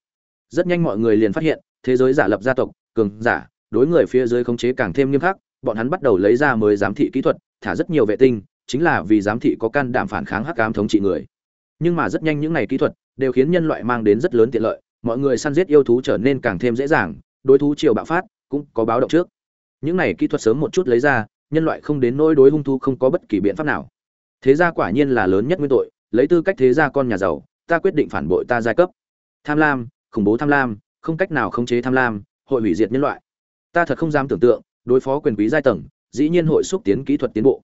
Rất nhanh mọi người liền phát hiện, thế giới giả lập gia tộc, cường giả, đối người phía dưới khống chế càng thêm nghiêm khắc, bọn hắn bắt đầu lấy ra mới giám thị kỹ thuật, thả rất nhiều vệ tinh, chính là vì giám thị có can đảm phản kháng hắc ám thống trị người. Nhưng mà rất nhanh những này kỹ thuật, đều khiến nhân loại mang đến rất lớn tiện lợi mọi người săn giết yêu thú trở nên càng thêm dễ dàng, đối thú triều bạo phát cũng có báo động trước. Những này kỹ thuật sớm một chút lấy ra, nhân loại không đến nỗi đối hung thú không có bất kỳ biện pháp nào. Thế gia quả nhiên là lớn nhất nguyên tội, lấy tư cách thế gia con nhà giàu, ta quyết định phản bội ta giai cấp. Tham lam, khủng bố tham lam, không cách nào khống chế tham lam, hội hủy diệt nhân loại. Ta thật không dám tưởng tượng, đối phó quyền quý giai tầng, dĩ nhiên hội xúc tiến kỹ thuật tiến bộ.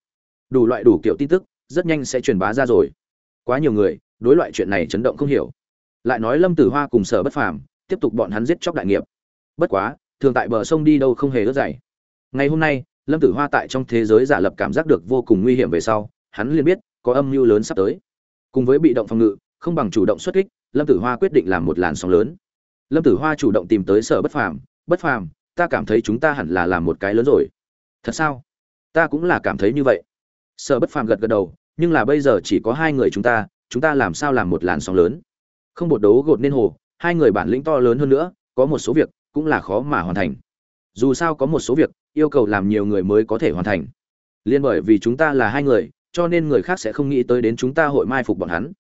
Đủ loại đủ kiểu tin tức, rất nhanh sẽ truyền bá ra rồi. Quá nhiều người, đối loại chuyện này chấn động không hiểu lại nói lâm tử hoa cùng sở bất phàm tiếp tục bọn hắn giết chóc đại nghiệp. Bất quá, thường tại bờ sông đi đâu không hề ướt dày ngày hôm nay, lâm tử hoa tại trong thế giới giả lập cảm giác được vô cùng nguy hiểm về sau, hắn liền biết có âm mưu lớn sắp tới. Cùng với bị động phòng ngự, không bằng chủ động xuất kích, lâm tử hoa quyết định làm một làn sóng lớn. Lâm tử hoa chủ động tìm tới sở bất phàm bất phàm, ta cảm thấy chúng ta hẳn là làm một cái lớn rồi. Thật sao? Ta cũng là cảm thấy như vậy. Sở bất phàm gật gật đầu, nhưng là bây giờ chỉ có hai người chúng ta chúng ta làm sao làm một làn sóng lớn? Không bột đấu gột nên hồ, hai người bản lĩnh to lớn hơn nữa, có một số việc cũng là khó mà hoàn thành. Dù sao có một số việc, yêu cầu làm nhiều người mới có thể hoàn thành. Liên bởi vì chúng ta là hai người, cho nên người khác sẽ không nghĩ tới đến chúng ta hội mai phục bọn hắn.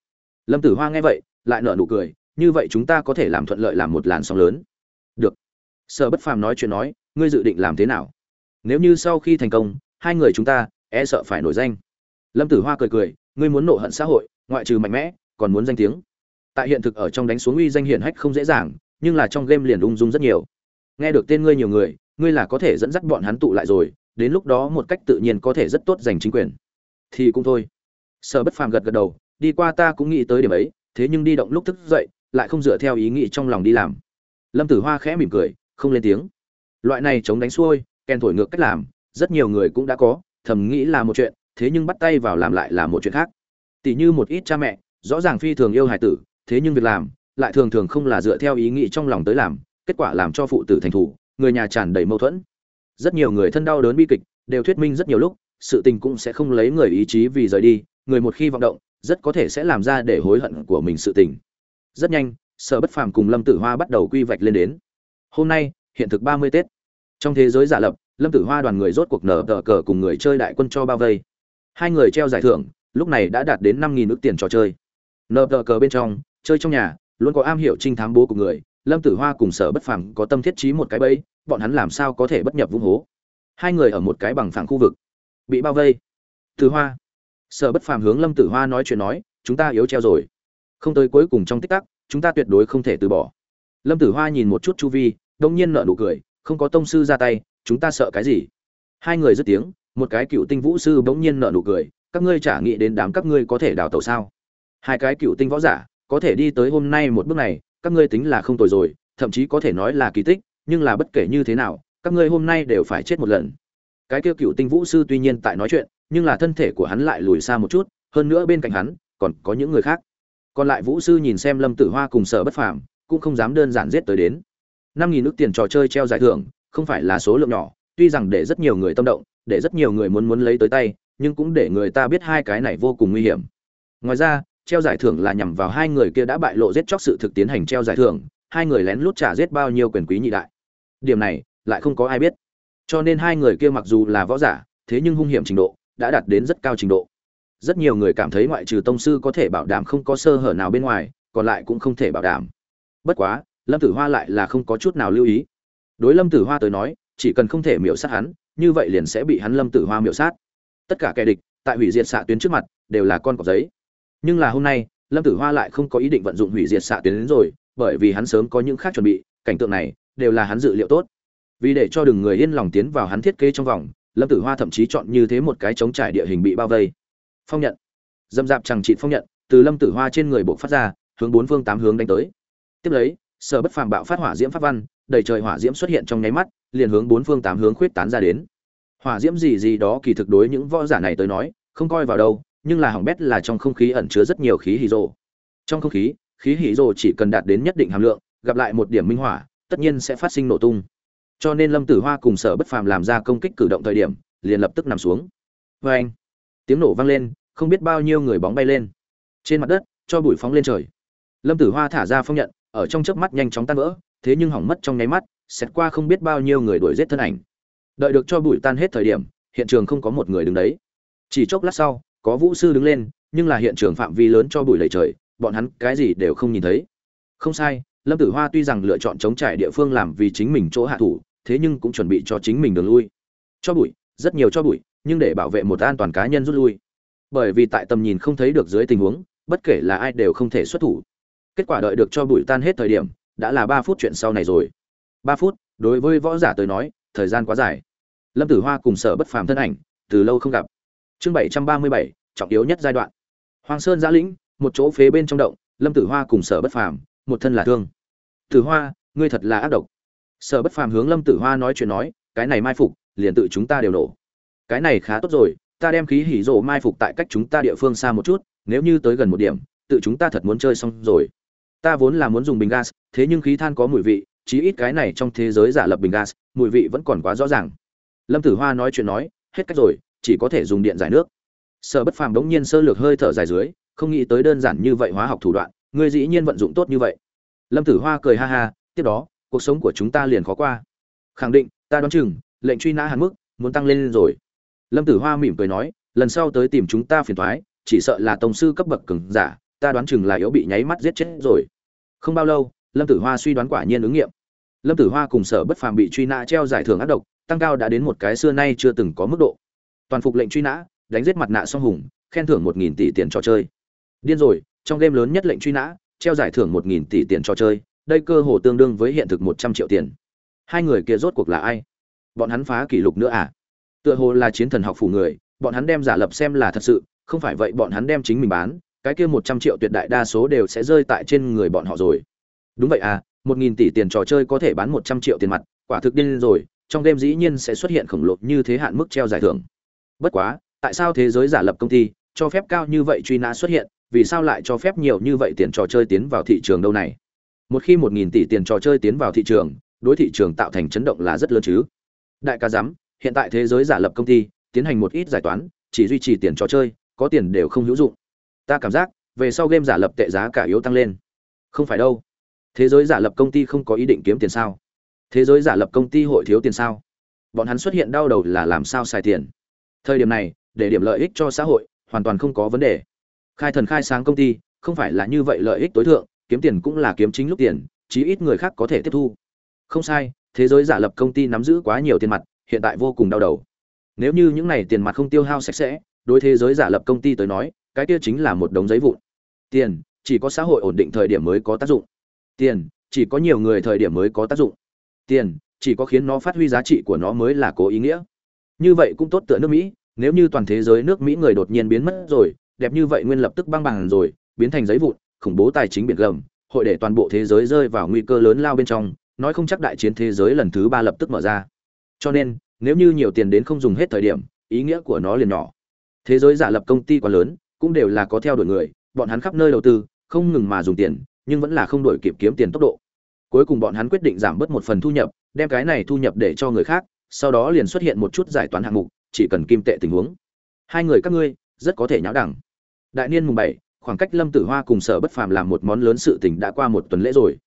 Lâm tử hoa nghe vậy, lại nở nụ cười, như vậy chúng ta có thể làm thuận lợi làm một làn sóng lớn. Được. Sở bất phàm nói chuyện nói, ngươi dự định làm thế nào? Nếu như sau khi thành công, hai người chúng ta e sợ phải nổi danh. Lâm tử hoa cười cười, ngươi muốn nộ hận xã hội, ngoại trừ mạnh mẽ, còn muốn danh tiếng tại hiện thực ở trong đánh xuống uy danh hiển hách không dễ dàng, nhưng là trong game liền ung dung rất nhiều. Nghe được tên ngươi nhiều người, ngươi là có thể dẫn dắt bọn hắn tụ lại rồi, đến lúc đó một cách tự nhiên có thể rất tốt giành chính quyền. Thì cũng thôi. Sở bất phàm gật gật đầu, đi qua ta cũng nghĩ tới điểm ấy, thế nhưng đi động lúc thức dậy, lại không dựa theo ý nghĩ trong lòng đi làm. Lâm tử hoa khẽ mỉm cười, không lên tiếng. Loại này chống đánh xuôi, kèn thổi ngược cách làm, rất nhiều người cũng đã có, thầm nghĩ là một chuyện, thế nhưng bắt tay vào làm lại là một chuyện khác. Tỷ như một ít cha mẹ, rõ ràng phi thường yêu hài tử thế nhưng việc làm, lại thường thường không là dựa theo ý nghĩ trong lòng tới làm, kết quả làm cho phụ tử thành thủ người nhà tràn đầy mâu thuẫn. Rất nhiều người thân đau đớn bi kịch, đều thuyết minh rất nhiều lúc, sự tình cũng sẽ không lấy người ý chí vì rời đi, người một khi vọng động, rất có thể sẽ làm ra để hối hận của mình sự tình. Rất nhanh, sở bất phàm cùng lâm tử hoa bắt đầu quy vạch lên đến. Hôm nay, hiện thực ba mươi tết. Trong thế giới giả lập, lâm tử hoa đoàn người rốt cuộc nở tờ cờ cùng người chơi đại quân cho bao vây. Hai người treo giải thưởng, lúc này đã đạt đến năm nghìn nước tiền trò chơi. Nở tờ cờ bên trong chơi trong nhà, luôn có am hiểu trinh thám bố của người, lâm tử hoa cùng sở bất phàm có tâm thiết trí một cái bẫy, bọn hắn làm sao có thể bất nhập vung hố? Hai người ở một cái bằng phẳng khu vực, bị bao vây. Tử hoa. Sở bất phàm hướng lâm tử hoa nói chuyện nói, chúng ta yếu treo rồi. Không tới cuối cùng trong tích tắc, chúng ta tuyệt đối không thể từ bỏ. Lâm tử hoa nhìn một chút chu vi, đông nhiên nợ nụ cười, không có tông sư ra tay, chúng ta sợ cái gì? Hai người dứt tiếng, một cái cựu tinh vũ sư bỗng nhiên nợ nụ cười, các ngươi chả nghĩ đến đám các ngươi có thể đào tẩu sao? Hai cái cựu tinh võ giả có thể đi tới hôm nay một bước này, các ngươi tính là không tồi rồi, thậm chí có thể nói là kỳ tích, nhưng là bất kể như thế nào, các ngươi hôm nay đều phải chết một lần. Cái kia cựu tinh vũ sư tuy nhiên tại nói chuyện, nhưng là thân thể của hắn lại lùi xa một chút, hơn nữa bên cạnh hắn, còn có những người khác. Còn lại vũ sư nhìn xem lâm tử hoa cùng sở bất phàm, cũng không dám đơn giản giết tới đến. Năm nghìn nước tiền trò chơi treo giải thưởng, không phải là số lượng nhỏ, tuy rằng để rất nhiều người tâm động, để rất nhiều người muốn muốn lấy tới tay, nhưng cũng để người ta biết hai cái này vô cùng nguy hiểm. Ngoài ra treo giải thưởng là nhằm vào hai người kia đã bại lộ giết chóc sự thực tiến hành treo giải thưởng, hai người lén lút trả giết bao nhiêu quyền quý nhị đại. Điểm này, lại không có ai biết. Cho nên hai người kia mặc dù là võ giả, thế nhưng hung hiểm trình độ đã đạt đến rất cao trình độ. Rất nhiều người cảm thấy ngoại trừ tông sư có thể bảo đảm không có sơ hở nào bên ngoài, còn lại cũng không thể bảo đảm. Bất quá, lâm tử hoa lại là không có chút nào lưu ý. Đối lâm tử hoa tới nói, chỉ cần không thể miễu sát hắn, như vậy liền sẽ bị hắn lâm tử hoa miễu sát. Tất cả kẻ địch, tại hủy diệt xạ tuyến trước mặt, đều là con cọp giấy nhưng là hôm nay, lâm tử hoa lại không có ý định vận dụng hủy diệt xạ tuyến đến rồi, bởi vì hắn sớm có những khác chuẩn bị, cảnh tượng này đều là hắn dự liệu tốt. Vì để cho đừng người yên lòng tiến vào hắn thiết kế trong vòng, lâm tử hoa thậm chí chọn như thế một cái chống trải địa hình bị bao vây. Phong nhận. Dâm dạp chẳng trị phong nhận, từ lâm tử hoa trên người buộc phát ra, hướng bốn phương tám hướng đánh tới. Tiếp lấy, sở bất phàm bạo phát hỏa diễm pháp văn, đầy trời hỏa diễm xuất hiện trong nháy mắt, liền hướng bốn phương tám hướng khuyết tán ra đến. Hỏa diễm gì gì đó kỳ thực đối những võ giả này tới nói, không coi vào đâu nhưng là hỏng bét là trong không khí ẩn chứa rất nhiều khí hydro. Trong không khí khí hydro chỉ cần đạt đến nhất định hàm lượng, gặp lại một điểm minh hỏa, tất nhiên sẽ phát sinh nổ tung. Cho nên lâm tử hoa cùng sở bất phàm làm ra công kích cử động thời điểm, liền lập tức nằm xuống. Vê anh, tiếng nổ vang lên, không biết bao nhiêu người bóng bay lên. Trên mặt đất, cho bụi phóng lên trời. Lâm tử hoa thả ra phong nhận, ở trong chớp mắt nhanh chóng tan vỡ, thế nhưng hỏng mất trong nháy mắt xét qua không biết bao nhiêu người đuổi giết thân ảnh. Đợi được cho bụi tan hết thời điểm, hiện trường không có một người đứng đấy. Chỉ chốc lát sau có vũ sư đứng lên, nhưng là hiện trường phạm vi lớn cho bụi lầy trời, bọn hắn cái gì đều không nhìn thấy. Không sai, lâm tử hoa tuy rằng lựa chọn chống trải địa phương làm vì chính mình chỗ hạ thủ, thế nhưng cũng chuẩn bị cho chính mình đường lui. Cho bụi, rất nhiều cho bụi, nhưng để bảo vệ một an toàn cá nhân rút lui. Bởi vì tại tầm nhìn không thấy được dưới tình huống, bất kể là ai đều không thể xuất thủ. Kết quả đợi được cho bụi tan hết thời điểm, đã là ba phút chuyện sau này rồi. Ba phút, đối với võ giả tới nói, thời gian quá dài. Lâm tử hoa cùng sở bất phàm thân ảnh, từ lâu không gặp chương bảy trăm ba mươi bảy, trọng yếu nhất giai đoạn. Hoàng sơn giã lĩnh, một chỗ phế bên trong động, lâm tử hoa cùng sở bất phàm, một thân là thương. Tử hoa, ngươi thật là ác độc. Sở bất phàm hướng lâm tử hoa nói chuyện nói, cái này mai phục, liền tự chúng ta đều nổ. Cái này khá tốt rồi, ta đem khí hỉ rộ mai phục tại cách chúng ta địa phương xa một chút, nếu như tới gần một điểm, tự chúng ta thật muốn chơi xong rồi. Ta vốn là muốn dùng bình gas, thế nhưng khí than có mùi vị, chí ít cái này trong thế giới giả lập bình gas, mùi vị vẫn còn quá rõ ràng. Lâm tử hoa nói chuyện nói, hết cách rồi chỉ có thể dùng điện giải nước. Sở bất phàm đống nhiên sơ lược hơi thở dài dưới, không nghĩ tới đơn giản như vậy hóa học thủ đoạn, ngươi dĩ nhiên vận dụng tốt như vậy. Lâm tử hoa cười ha ha, tiếp đó, cuộc sống của chúng ta liền khó qua. Khẳng định, ta đoán chừng, lệnh truy nã hạn mức, muốn tăng lên rồi. Lâm tử hoa mỉm cười nói, lần sau tới tìm chúng ta phiền thoái chỉ sợ là tổng sư cấp bậc cường giả, ta đoán chừng là yếu bị nháy mắt giết chết rồi. Không bao lâu, lâm tử hoa suy đoán quả nhiên ứng nghiệm. Lâm tử hoa cùng sở bất phàm bị truy nã treo giải thưởng ác độc, tăng cao đã đến một cái xưa nay chưa từng có mức độ toàn phục lệnh truy nã, đánh giết mặt nạ song hùng, khen thưởng một nghìn tỷ tiền trò chơi. Điên rồi, trong game lớn nhất lệnh truy nã, treo giải thưởng một nghìn tỷ tiền trò chơi, đây cơ hồ tương đương với hiện thực một trăm triệu tiền. Hai người kia rốt cuộc là ai? Bọn hắn phá kỷ lục nữa à? Tựa hồ là chiến thần học phủ người, bọn hắn đem giả lập xem là thật sự, không phải vậy bọn hắn đem chính mình bán, cái kia một trăm triệu tuyệt đại đa số đều sẽ rơi tại trên người bọn họ rồi. Đúng vậy à một nghìn tỷ tiền trò chơi có thể bán một trăm triệu tiền mặt, quả thực điên rồi, trong game dĩ nhiên sẽ xuất hiện khổng lồ như thế hạn mức treo giải thưởng bất quá, tại sao thế giới giả lập công ty, cho phép cao như vậy truy nã xuất hiện, vì sao lại cho phép nhiều như vậy tiền trò chơi tiến vào thị trường đâu này? Một khi một nghìn tỷ tiền trò chơi tiến vào thị trường, đối thị trường tạo thành chấn động là rất lớn chứ. Đại ca giám, hiện tại thế giới giả lập công ty, tiến hành một ít giải toán, chỉ duy trì tiền trò chơi, có tiền đều không hữu dụng. Ta cảm giác, về sau game giả lập tệ giá cả yếu tăng lên. Không phải đâu. Thế giới giả lập công ty không có ý định kiếm tiền sao? Thế giới giả lập công ty hội thiếu tiền sao? Bọn hắn xuất hiện đau đầu là làm sao xài tiền? Thời điểm này, để điểm lợi ích cho xã hội, hoàn toàn không có vấn đề. Khai thần khai sáng công ty, không phải là như vậy lợi ích tối thượng, kiếm tiền cũng là kiếm chính lúc tiền, chí ít người khác có thể tiếp thu. Không sai, thế giới giả lập công ty nắm giữ quá nhiều tiền mặt, hiện tại vô cùng đau đầu. Nếu như những này tiền mặt không tiêu hao sạch sẽ, đối thế giới giả lập công ty tới nói, cái kia chính là một đống giấy vụn. Tiền, chỉ có xã hội ổn định thời điểm mới có tác dụng. Tiền, chỉ có nhiều người thời điểm mới có tác dụng. Tiền, chỉ có khiến nó phát huy giá trị của nó mới là cố ý nghĩa như vậy cũng tốt tựa nước mỹ, nếu như toàn thế giới nước mỹ người đột nhiên biến mất rồi, đẹp như vậy nguyên lập tức băng bằng rồi, biến thành giấy vụn, khủng bố tài chính biển gầm, hội để toàn bộ thế giới rơi vào nguy cơ lớn lao bên trong, nói không chắc đại chiến thế giới lần thứ ba lập tức mở ra. Cho nên, nếu như nhiều tiền đến không dùng hết thời điểm, ý nghĩa của nó liền nhỏ. Thế giới giả lập công ty quá lớn, cũng đều là có theo đuổi người, bọn hắn khắp nơi đầu tư, không ngừng mà dùng tiền, nhưng vẫn là không đổi kịp kiếm tiền tốc độ. Cuối cùng bọn hắn quyết định giảm bớt một phần thu nhập, đem cái này thu nhập để cho người khác sau đó liền xuất hiện một chút giải toán hạng mục, chỉ cần kim tệ tình huống. Hai người các ngươi, rất có thể nháo đẳng. Đại niên mùng bảy, khoảng cách lâm tử hoa cùng sở bất phàm làm một món lớn sự tình đã qua một tuần lễ rồi.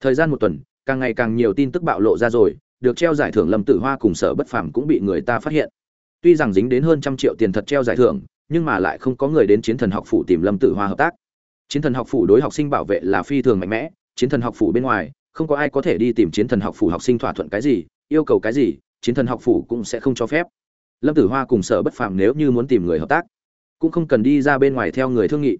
Thời gian một tuần, càng ngày càng nhiều tin tức bạo lộ ra rồi, được treo giải thưởng lâm tử hoa cùng sở bất phàm cũng bị người ta phát hiện. Tuy rằng dính đến hơn trăm triệu tiền thật treo giải thưởng, nhưng mà lại không có người đến chiến thần học phủ tìm lâm tử hoa hợp tác. Chiến thần học phủ đối học sinh bảo vệ là phi thường mạnh mẽ, chiến thần học phủ bên ngoài, không có ai có thể đi tìm chiến thần học phủ học sinh thỏa thuận cái gì, yêu cầu cái gì chiến thần học phủ cũng sẽ không cho phép. Lâm tử hoa cùng sở bất phàm nếu như muốn tìm người hợp tác, cũng không cần đi ra bên ngoài theo người thương nghị.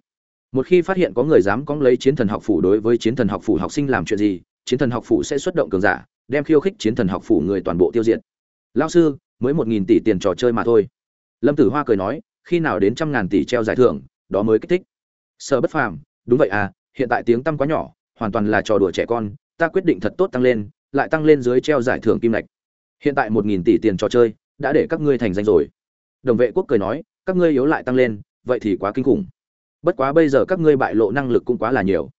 Một khi phát hiện có người dám cóng lấy chiến thần học phủ đối với chiến thần học phủ học sinh làm chuyện gì, chiến thần học phủ sẽ xuất động cường giả, đem khiêu khích chiến thần học phủ người toàn bộ tiêu diệt. Lao sư, mới một nghìn tỷ tiền trò chơi mà thôi. Lâm tử hoa cười nói, khi nào đến trăm ngàn tỷ treo giải thưởng, đó mới kích thích. Sở bất phàm, đúng vậy à hiện tại tiếng tăm quá nhỏ, hoàn toàn là trò đùa trẻ con, ta quyết định thật tốt tăng lên, lại tăng lên dưới treo giải thưởng kim lạch hiện tại một nghìn tỷ tiền trò chơi đã để các ngươi thành danh rồi. Đồng vệ quốc cười nói, các ngươi yếu lại tăng lên, vậy thì quá kinh khủng. Bất quá bây giờ các ngươi bại lộ năng lực cũng quá là nhiều.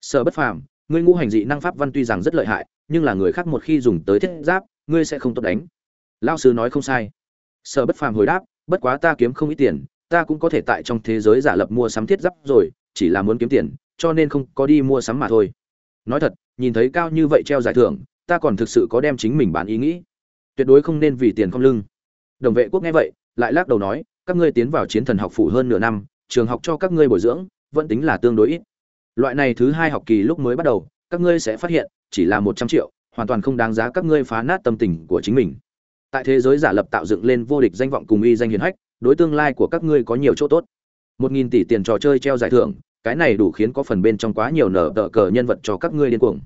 Sở bất phàm, ngươi ngũ hành dị năng pháp văn tuy rằng rất lợi hại, nhưng là người khác một khi dùng tới thiết giáp, ngươi sẽ không tốt đánh. Lao sư nói không sai. Sở bất phàm hồi đáp, bất quá ta kiếm không ít tiền, ta cũng có thể tại trong thế giới giả lập mua sắm thiết giáp rồi, chỉ là muốn kiếm tiền, cho nên không có đi mua sắm mà thôi. Nói thật, nhìn thấy cao như vậy treo giải thưởng, ta còn thực sự có đem chính mình bán ý nghĩ tuyệt đối không nên vì tiền không lưng. Đồng vệ quốc nghe vậy, lại lắc đầu nói, các ngươi tiến vào chiến thần học phủ hơn nửa năm, trường học cho các ngươi bồi dưỡng, vẫn tính là tương đối ít. Loại này thứ hai học kỳ lúc mới bắt đầu, các ngươi sẽ phát hiện, chỉ là một trăm triệu, hoàn toàn không đáng giá các ngươi phá nát tâm tình của chính mình. Tại thế giới giả lập tạo dựng lên vô địch danh vọng cùng uy danh hiển hách, đối tương lai của các ngươi có nhiều chỗ tốt. Một nghìn tỷ tiền trò chơi treo giải thưởng, cái này đủ khiến có phần bên trong quá nhiều nở tờ cờ nhân vật cho các ngươi điên cuồng.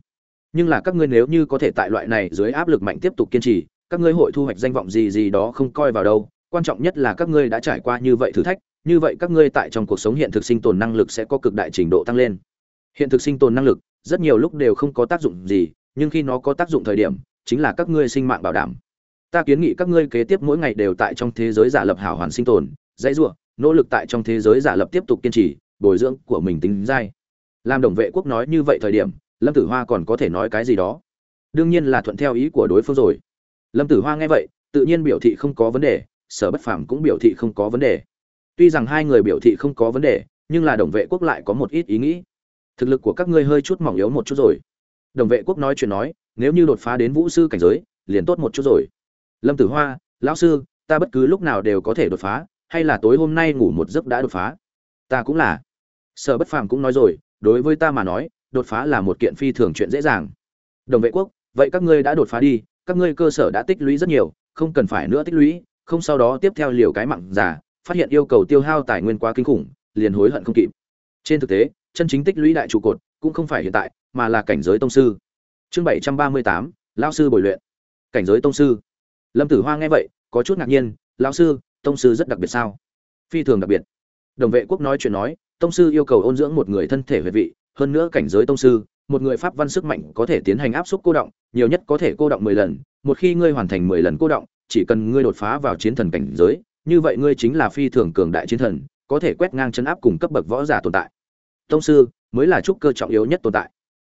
Nhưng là các ngươi nếu như có thể tại loại này dưới áp lực mạnh tiếp tục kiên trì các ngươi hội thu hoạch danh vọng gì gì đó không coi vào đâu, quan trọng nhất là các ngươi đã trải qua như vậy thử thách, như vậy các ngươi tại trong cuộc sống hiện thực sinh tồn năng lực sẽ có cực đại trình độ tăng lên. Hiện thực sinh tồn năng lực, rất nhiều lúc đều không có tác dụng gì, nhưng khi nó có tác dụng thời điểm, chính là các ngươi sinh mạng bảo đảm. Ta kiến nghị các ngươi kế tiếp mỗi ngày đều tại trong thế giới giả lập hảo hoàn sinh tồn, dãy giụa nỗ lực tại trong thế giới giả lập tiếp tục kiên trì, bồi dưỡng của mình tính dai. Làm đồng vệ quốc nói như vậy thời điểm, lâm tử hoa còn có thể nói cái gì đó? Đương nhiên là thuận theo ý của đối phương rồi lâm tử hoa nghe vậy, tự nhiên biểu thị không có vấn đề, sở bất phàm cũng biểu thị không có vấn đề. Tuy rằng hai người biểu thị không có vấn đề, nhưng là đồng vệ quốc lại có một ít ý nghĩ. Thực lực của các ngươi hơi chút mỏng yếu một chút rồi. Đồng vệ quốc nói chuyện nói, nếu như đột phá đến vũ sư cảnh giới, liền tốt một chút rồi. Lâm tử hoa, lão sư, ta bất cứ lúc nào đều có thể đột phá, hay là tối hôm nay ngủ một giấc đã đột phá? Ta cũng là. Sở bất phàm cũng nói rồi, đối với ta mà nói, đột phá là một kiện phi thường chuyện dễ dàng. Đồng vệ quốc, vậy các ngươi đã đột phá đi các ngươi cơ sở đã tích lũy rất nhiều, không cần phải nữa tích lũy, không sau đó tiếp theo liều cái mặn giả, phát hiện yêu cầu tiêu hao tài nguyên quá kinh khủng, liền hối hận không kịp. Trên thực tế, chân chính tích lũy đại trụ cột cũng không phải hiện tại, mà là cảnh giới tông sư. Chương bảy trăm ba mươi tám lao sư bồi luyện. Cảnh giới tông sư. Lâm tử hoa nghe vậy, có chút ngạc nhiên lao sư, tông sư rất đặc biệt sao? Phi thường đặc biệt. Đồng vệ quốc nói chuyện nói, tông sư yêu cầu ôn dưỡng một người thân thể huệ vị, hơn nữa cảnh giới tông sư một người pháp văn sức mạnh có thể tiến hành áp suất cô động, nhiều nhất có thể cô động mười lần, một khi ngươi hoàn thành mười lần cô động, chỉ cần ngươi đột phá vào chiến thần cảnh giới, như vậy ngươi chính là phi thường cường đại chiến thần, có thể quét ngang chân áp cùng cấp bậc võ giả tồn tại. Tông sư, mới là trúc cơ trọng yếu nhất tồn tại.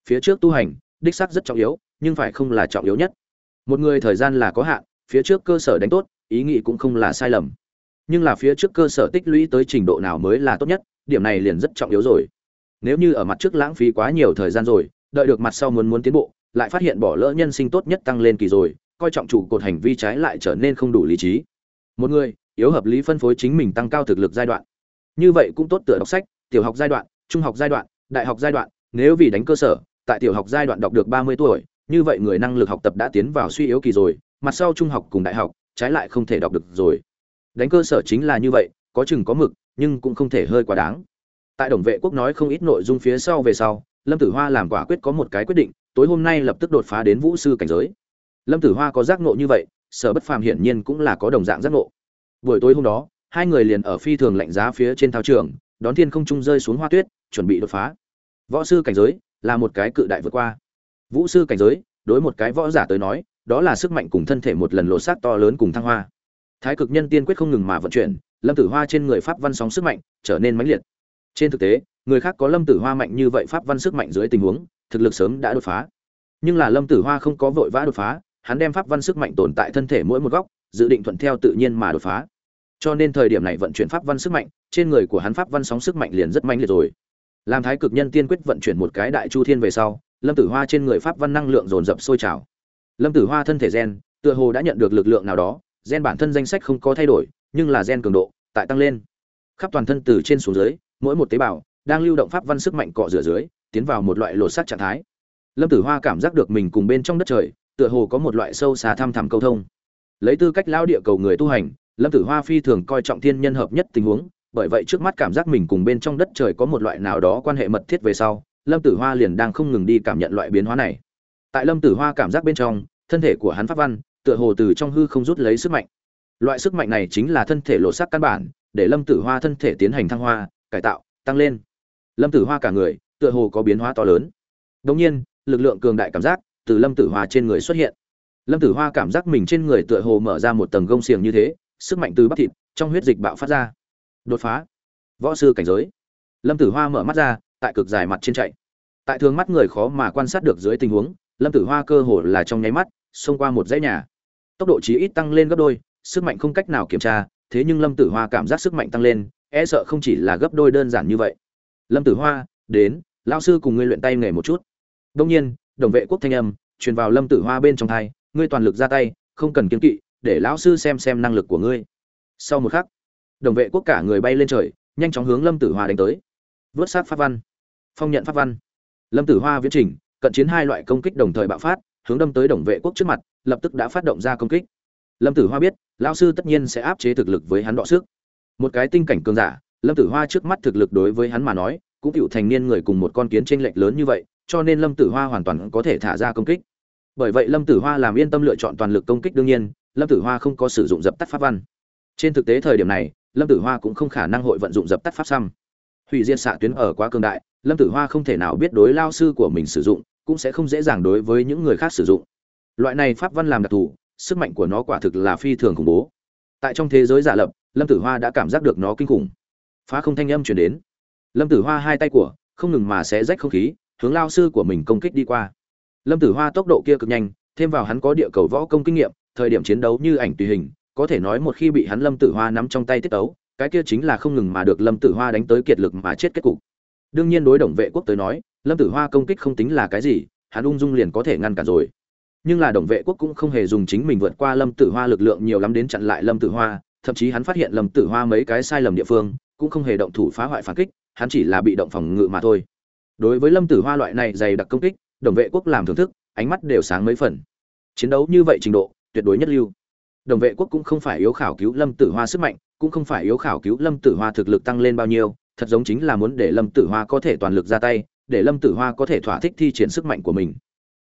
Phía trước tu hành, đích xác rất trọng yếu, nhưng phải không là trọng yếu nhất. Một người thời gian là có hạn, phía trước cơ sở đánh tốt, ý nghĩ cũng không là sai lầm. Nhưng là phía trước cơ sở tích lũy tới trình độ nào mới là tốt nhất, điểm này liền rất trọng yếu rồi nếu như ở mặt trước lãng phí quá nhiều thời gian rồi, đợi được mặt sau muốn muốn tiến bộ, lại phát hiện bỏ lỡ nhân sinh tốt nhất tăng lên kỳ rồi, coi trọng chủ cột hành vi trái lại trở nên không đủ lý trí. Một người, yếu hợp lý phân phối chính mình tăng cao thực lực giai đoạn. Như vậy cũng tốt tựa đọc sách, tiểu học giai đoạn, trung học giai đoạn, đại học giai đoạn, nếu vì đánh cơ sở, tại tiểu học giai đoạn đọc được ba mươi tuổi, như vậy người năng lực học tập đã tiến vào suy yếu kỳ rồi, mặt sau trung học cùng đại học, trái lại không thể đọc được rồi. Đánh cơ sở chính là như vậy, có chừng có mực, nhưng cũng không thể hơi quá đáng tại đồng vệ quốc nói không ít nội dung phía sau về sau, lâm tử hoa làm quả quyết có một cái quyết định, tối hôm nay lập tức đột phá đến vũ sư cảnh giới. Lâm tử hoa có giác nộ như vậy, sở bất phàm hiển nhiên cũng là có đồng dạng giác nộ. buổi tối hôm đó, hai người liền ở phi thường lạnh giá phía trên thao trường, đón thiên không trung rơi xuống hoa tuyết, chuẩn bị đột phá. Võ sư cảnh giới là một cái cự đại vượt qua. Vũ sư cảnh giới, đối một cái võ giả tới nói, đó là sức mạnh cùng thân thể một lần lộ sát to lớn cùng thăng hoa. Thái cực nhân tiên quyết không ngừng mà vận chuyển, lâm tử hoa trên người pháp văn sóng sức mạnh trở nên mãnh liệt trên thực tế, người khác có lâm tử hoa mạnh như vậy pháp văn sức mạnh dưới tình huống, thực lực sớm đã đột phá. Nhưng là lâm tử hoa không có vội vã đột phá, hắn đem pháp văn sức mạnh tồn tại thân thể mỗi một góc, dự định thuận theo tự nhiên mà đột phá. Cho nên thời điểm này vận chuyển pháp văn sức mạnh, trên người của hắn pháp văn sóng sức mạnh liền rất mạnh liệt rồi. Làm thái cực nhân tiên quyết vận chuyển một cái đại chu thiên về sau, lâm tử hoa trên người pháp văn năng lượng dồn dập sôi trào. Lâm tử hoa thân thể gen, tựa hồ đã nhận được lực lượng nào đó, gen bản thân danh sách không có thay đổi, nhưng là gen cường độ, tại tăng lên. Khắp toàn thân từ trên xuống dưới mỗi một tế bào đang lưu động pháp văn sức mạnh cọ rửa dưới, tiến vào một loại lột xác trạng thái. Lâm tử hoa cảm giác được mình cùng bên trong đất trời, tựa hồ có một loại sâu xa thăm thẳm câu thông. Lấy tư cách lao địa cầu người tu hành, lâm tử hoa phi thường coi trọng thiên nhân hợp nhất tình huống, bởi vậy trước mắt cảm giác mình cùng bên trong đất trời có một loại nào đó quan hệ mật thiết về sau, lâm tử hoa liền đang không ngừng đi cảm nhận loại biến hóa này. Tại lâm tử hoa cảm giác bên trong, thân thể của hắn pháp văn, tựa hồ từ trong hư không rút lấy sức mạnh. Loại sức mạnh này chính là thân thể lột sắc căn bản, để lâm tử hoa thân thể tiến hành thăng hoa cải tạo, tăng lên. Lâm tử hoa cả người, tựa hồ có biến hóa to lớn. Đ nhiên, lực lượng cường đại cảm giác từ lâm tử hoa trên người xuất hiện. Lâm tử hoa cảm giác mình trên người tựa hồ mở ra một tầng gông xiềng như thế, sức mạnh từ bắp thịt, trong huyết dịch bạo phát ra. Đột phá. Võ sư cảnh giới. Lâm tử hoa mở mắt ra, tại cực dài mặt trên chạy. Tại thường mắt người khó mà quan sát được dưới tình huống, lâm tử hoa cơ hồ là trong nháy mắt, xông qua một dãy nhà. Tốc độ chí ít tăng lên gấp đôi, sức mạnh không cách nào kiểm tra, thế nhưng lâm tử hoa cảm giác sức mạnh tăng lên e sợ không chỉ là gấp đôi đơn giản như vậy. Lâm tử hoa, đến lao sư cùng ngươi luyện tay nghề một chút. Đông nhiên, đồng vệ quốc thanh âm, truyền vào lâm tử hoa bên trong thai, ngươi toàn lực ra tay, không cần kiên kỵ, để lão sư xem xem năng lực của ngươi. Sau một khắc, đồng vệ quốc cả người bay lên trời, nhanh chóng hướng lâm tử hoa đánh tới. Vớt sát pháp văn, phong nhận pháp văn. Lâm tử hoa viễn trình, cận chiến hai loại công kích đồng thời bạo phát, hướng đâm tới đồng vệ quốc trước mặt, lập tức đã phát động ra công kích. Lâm tử hoa biết, lão sư tất nhiên sẽ áp chế thực lực với hắn đọ sức một cái tinh cảnh cường giả, lâm tử hoa trước mắt thực lực đối với hắn mà nói, cũng cựu thành niên người cùng một con kiến t r ê n lệch lớn như vậy, cho nên lâm tử hoa hoàn toàn có thể thả ra công kích. Bởi vậy lâm tử hoa làm yên tâm lựa chọn toàn lực công kích đương nhiên, lâm tử hoa không có sử dụng dập tắt pháp văn. Trên thực tế thời điểm này, lâm tử hoa cũng không khả năng hội vận dụng dập tắt pháp xăm. Hủy diệt xạ tuyến ở quá cường đại, lâm tử hoa không thể nào biết đối lao sư của mình sử dụng, cũng sẽ không dễ dàng đối với những người khác sử dụng. Loại này pháp văn làm đặc thù, sức mạnh của nó quả thực là phi thường khủng bố. Tại trong thế giới giả lập lâm tử hoa đã cảm giác được nó kinh khủng. Phá không thanh âm chuyển đến. Lâm tử hoa hai tay của, không ngừng mà sẽ rách không khí, hướng lao sư của mình công kích đi qua. Lâm tử hoa tốc độ kia cực nhanh, thêm vào hắn có địa cầu võ công kinh nghiệm, thời điểm chiến đấu như ảnh tùy hình, có thể nói một khi bị hắn lâm tử hoa nắm trong tay tiết tấu, cái kia chính là không ngừng mà được lâm tử hoa đánh tới kiệt lực mà chết kết cục. Đương nhiên đối đồng vệ quốc tới nói, lâm tử hoa công kích không tính là cái gì, hắn ung dung liền có thể ngăn cản rồi. Nhưng là đồng vệ quốc cũng không hề dùng chính mình vượt qua lâm tử hoa lực lượng nhiều lắm đến chặn lại lâm tử hoa thậm chí hắn phát hiện lâm tử hoa mấy cái sai lầm địa phương, cũng không hề động thủ phá hoại phản kích, hắn chỉ là bị động phòng ngự mà thôi. Đối với lâm tử hoa loại này dày đặc công kích, đồng vệ quốc làm thưởng thức, ánh mắt đều sáng mấy phần. Chiến đấu như vậy trình độ, tuyệt đối nhất lưu. Đồng vệ quốc cũng không phải yếu khảo cứu lâm tử hoa sức mạnh, cũng không phải yếu khảo cứu lâm tử hoa thực lực tăng lên bao nhiêu, thật giống chính là muốn để lâm tử hoa có thể toàn lực ra tay, để lâm tử hoa có thể thỏa thích thi triển sức mạnh của mình.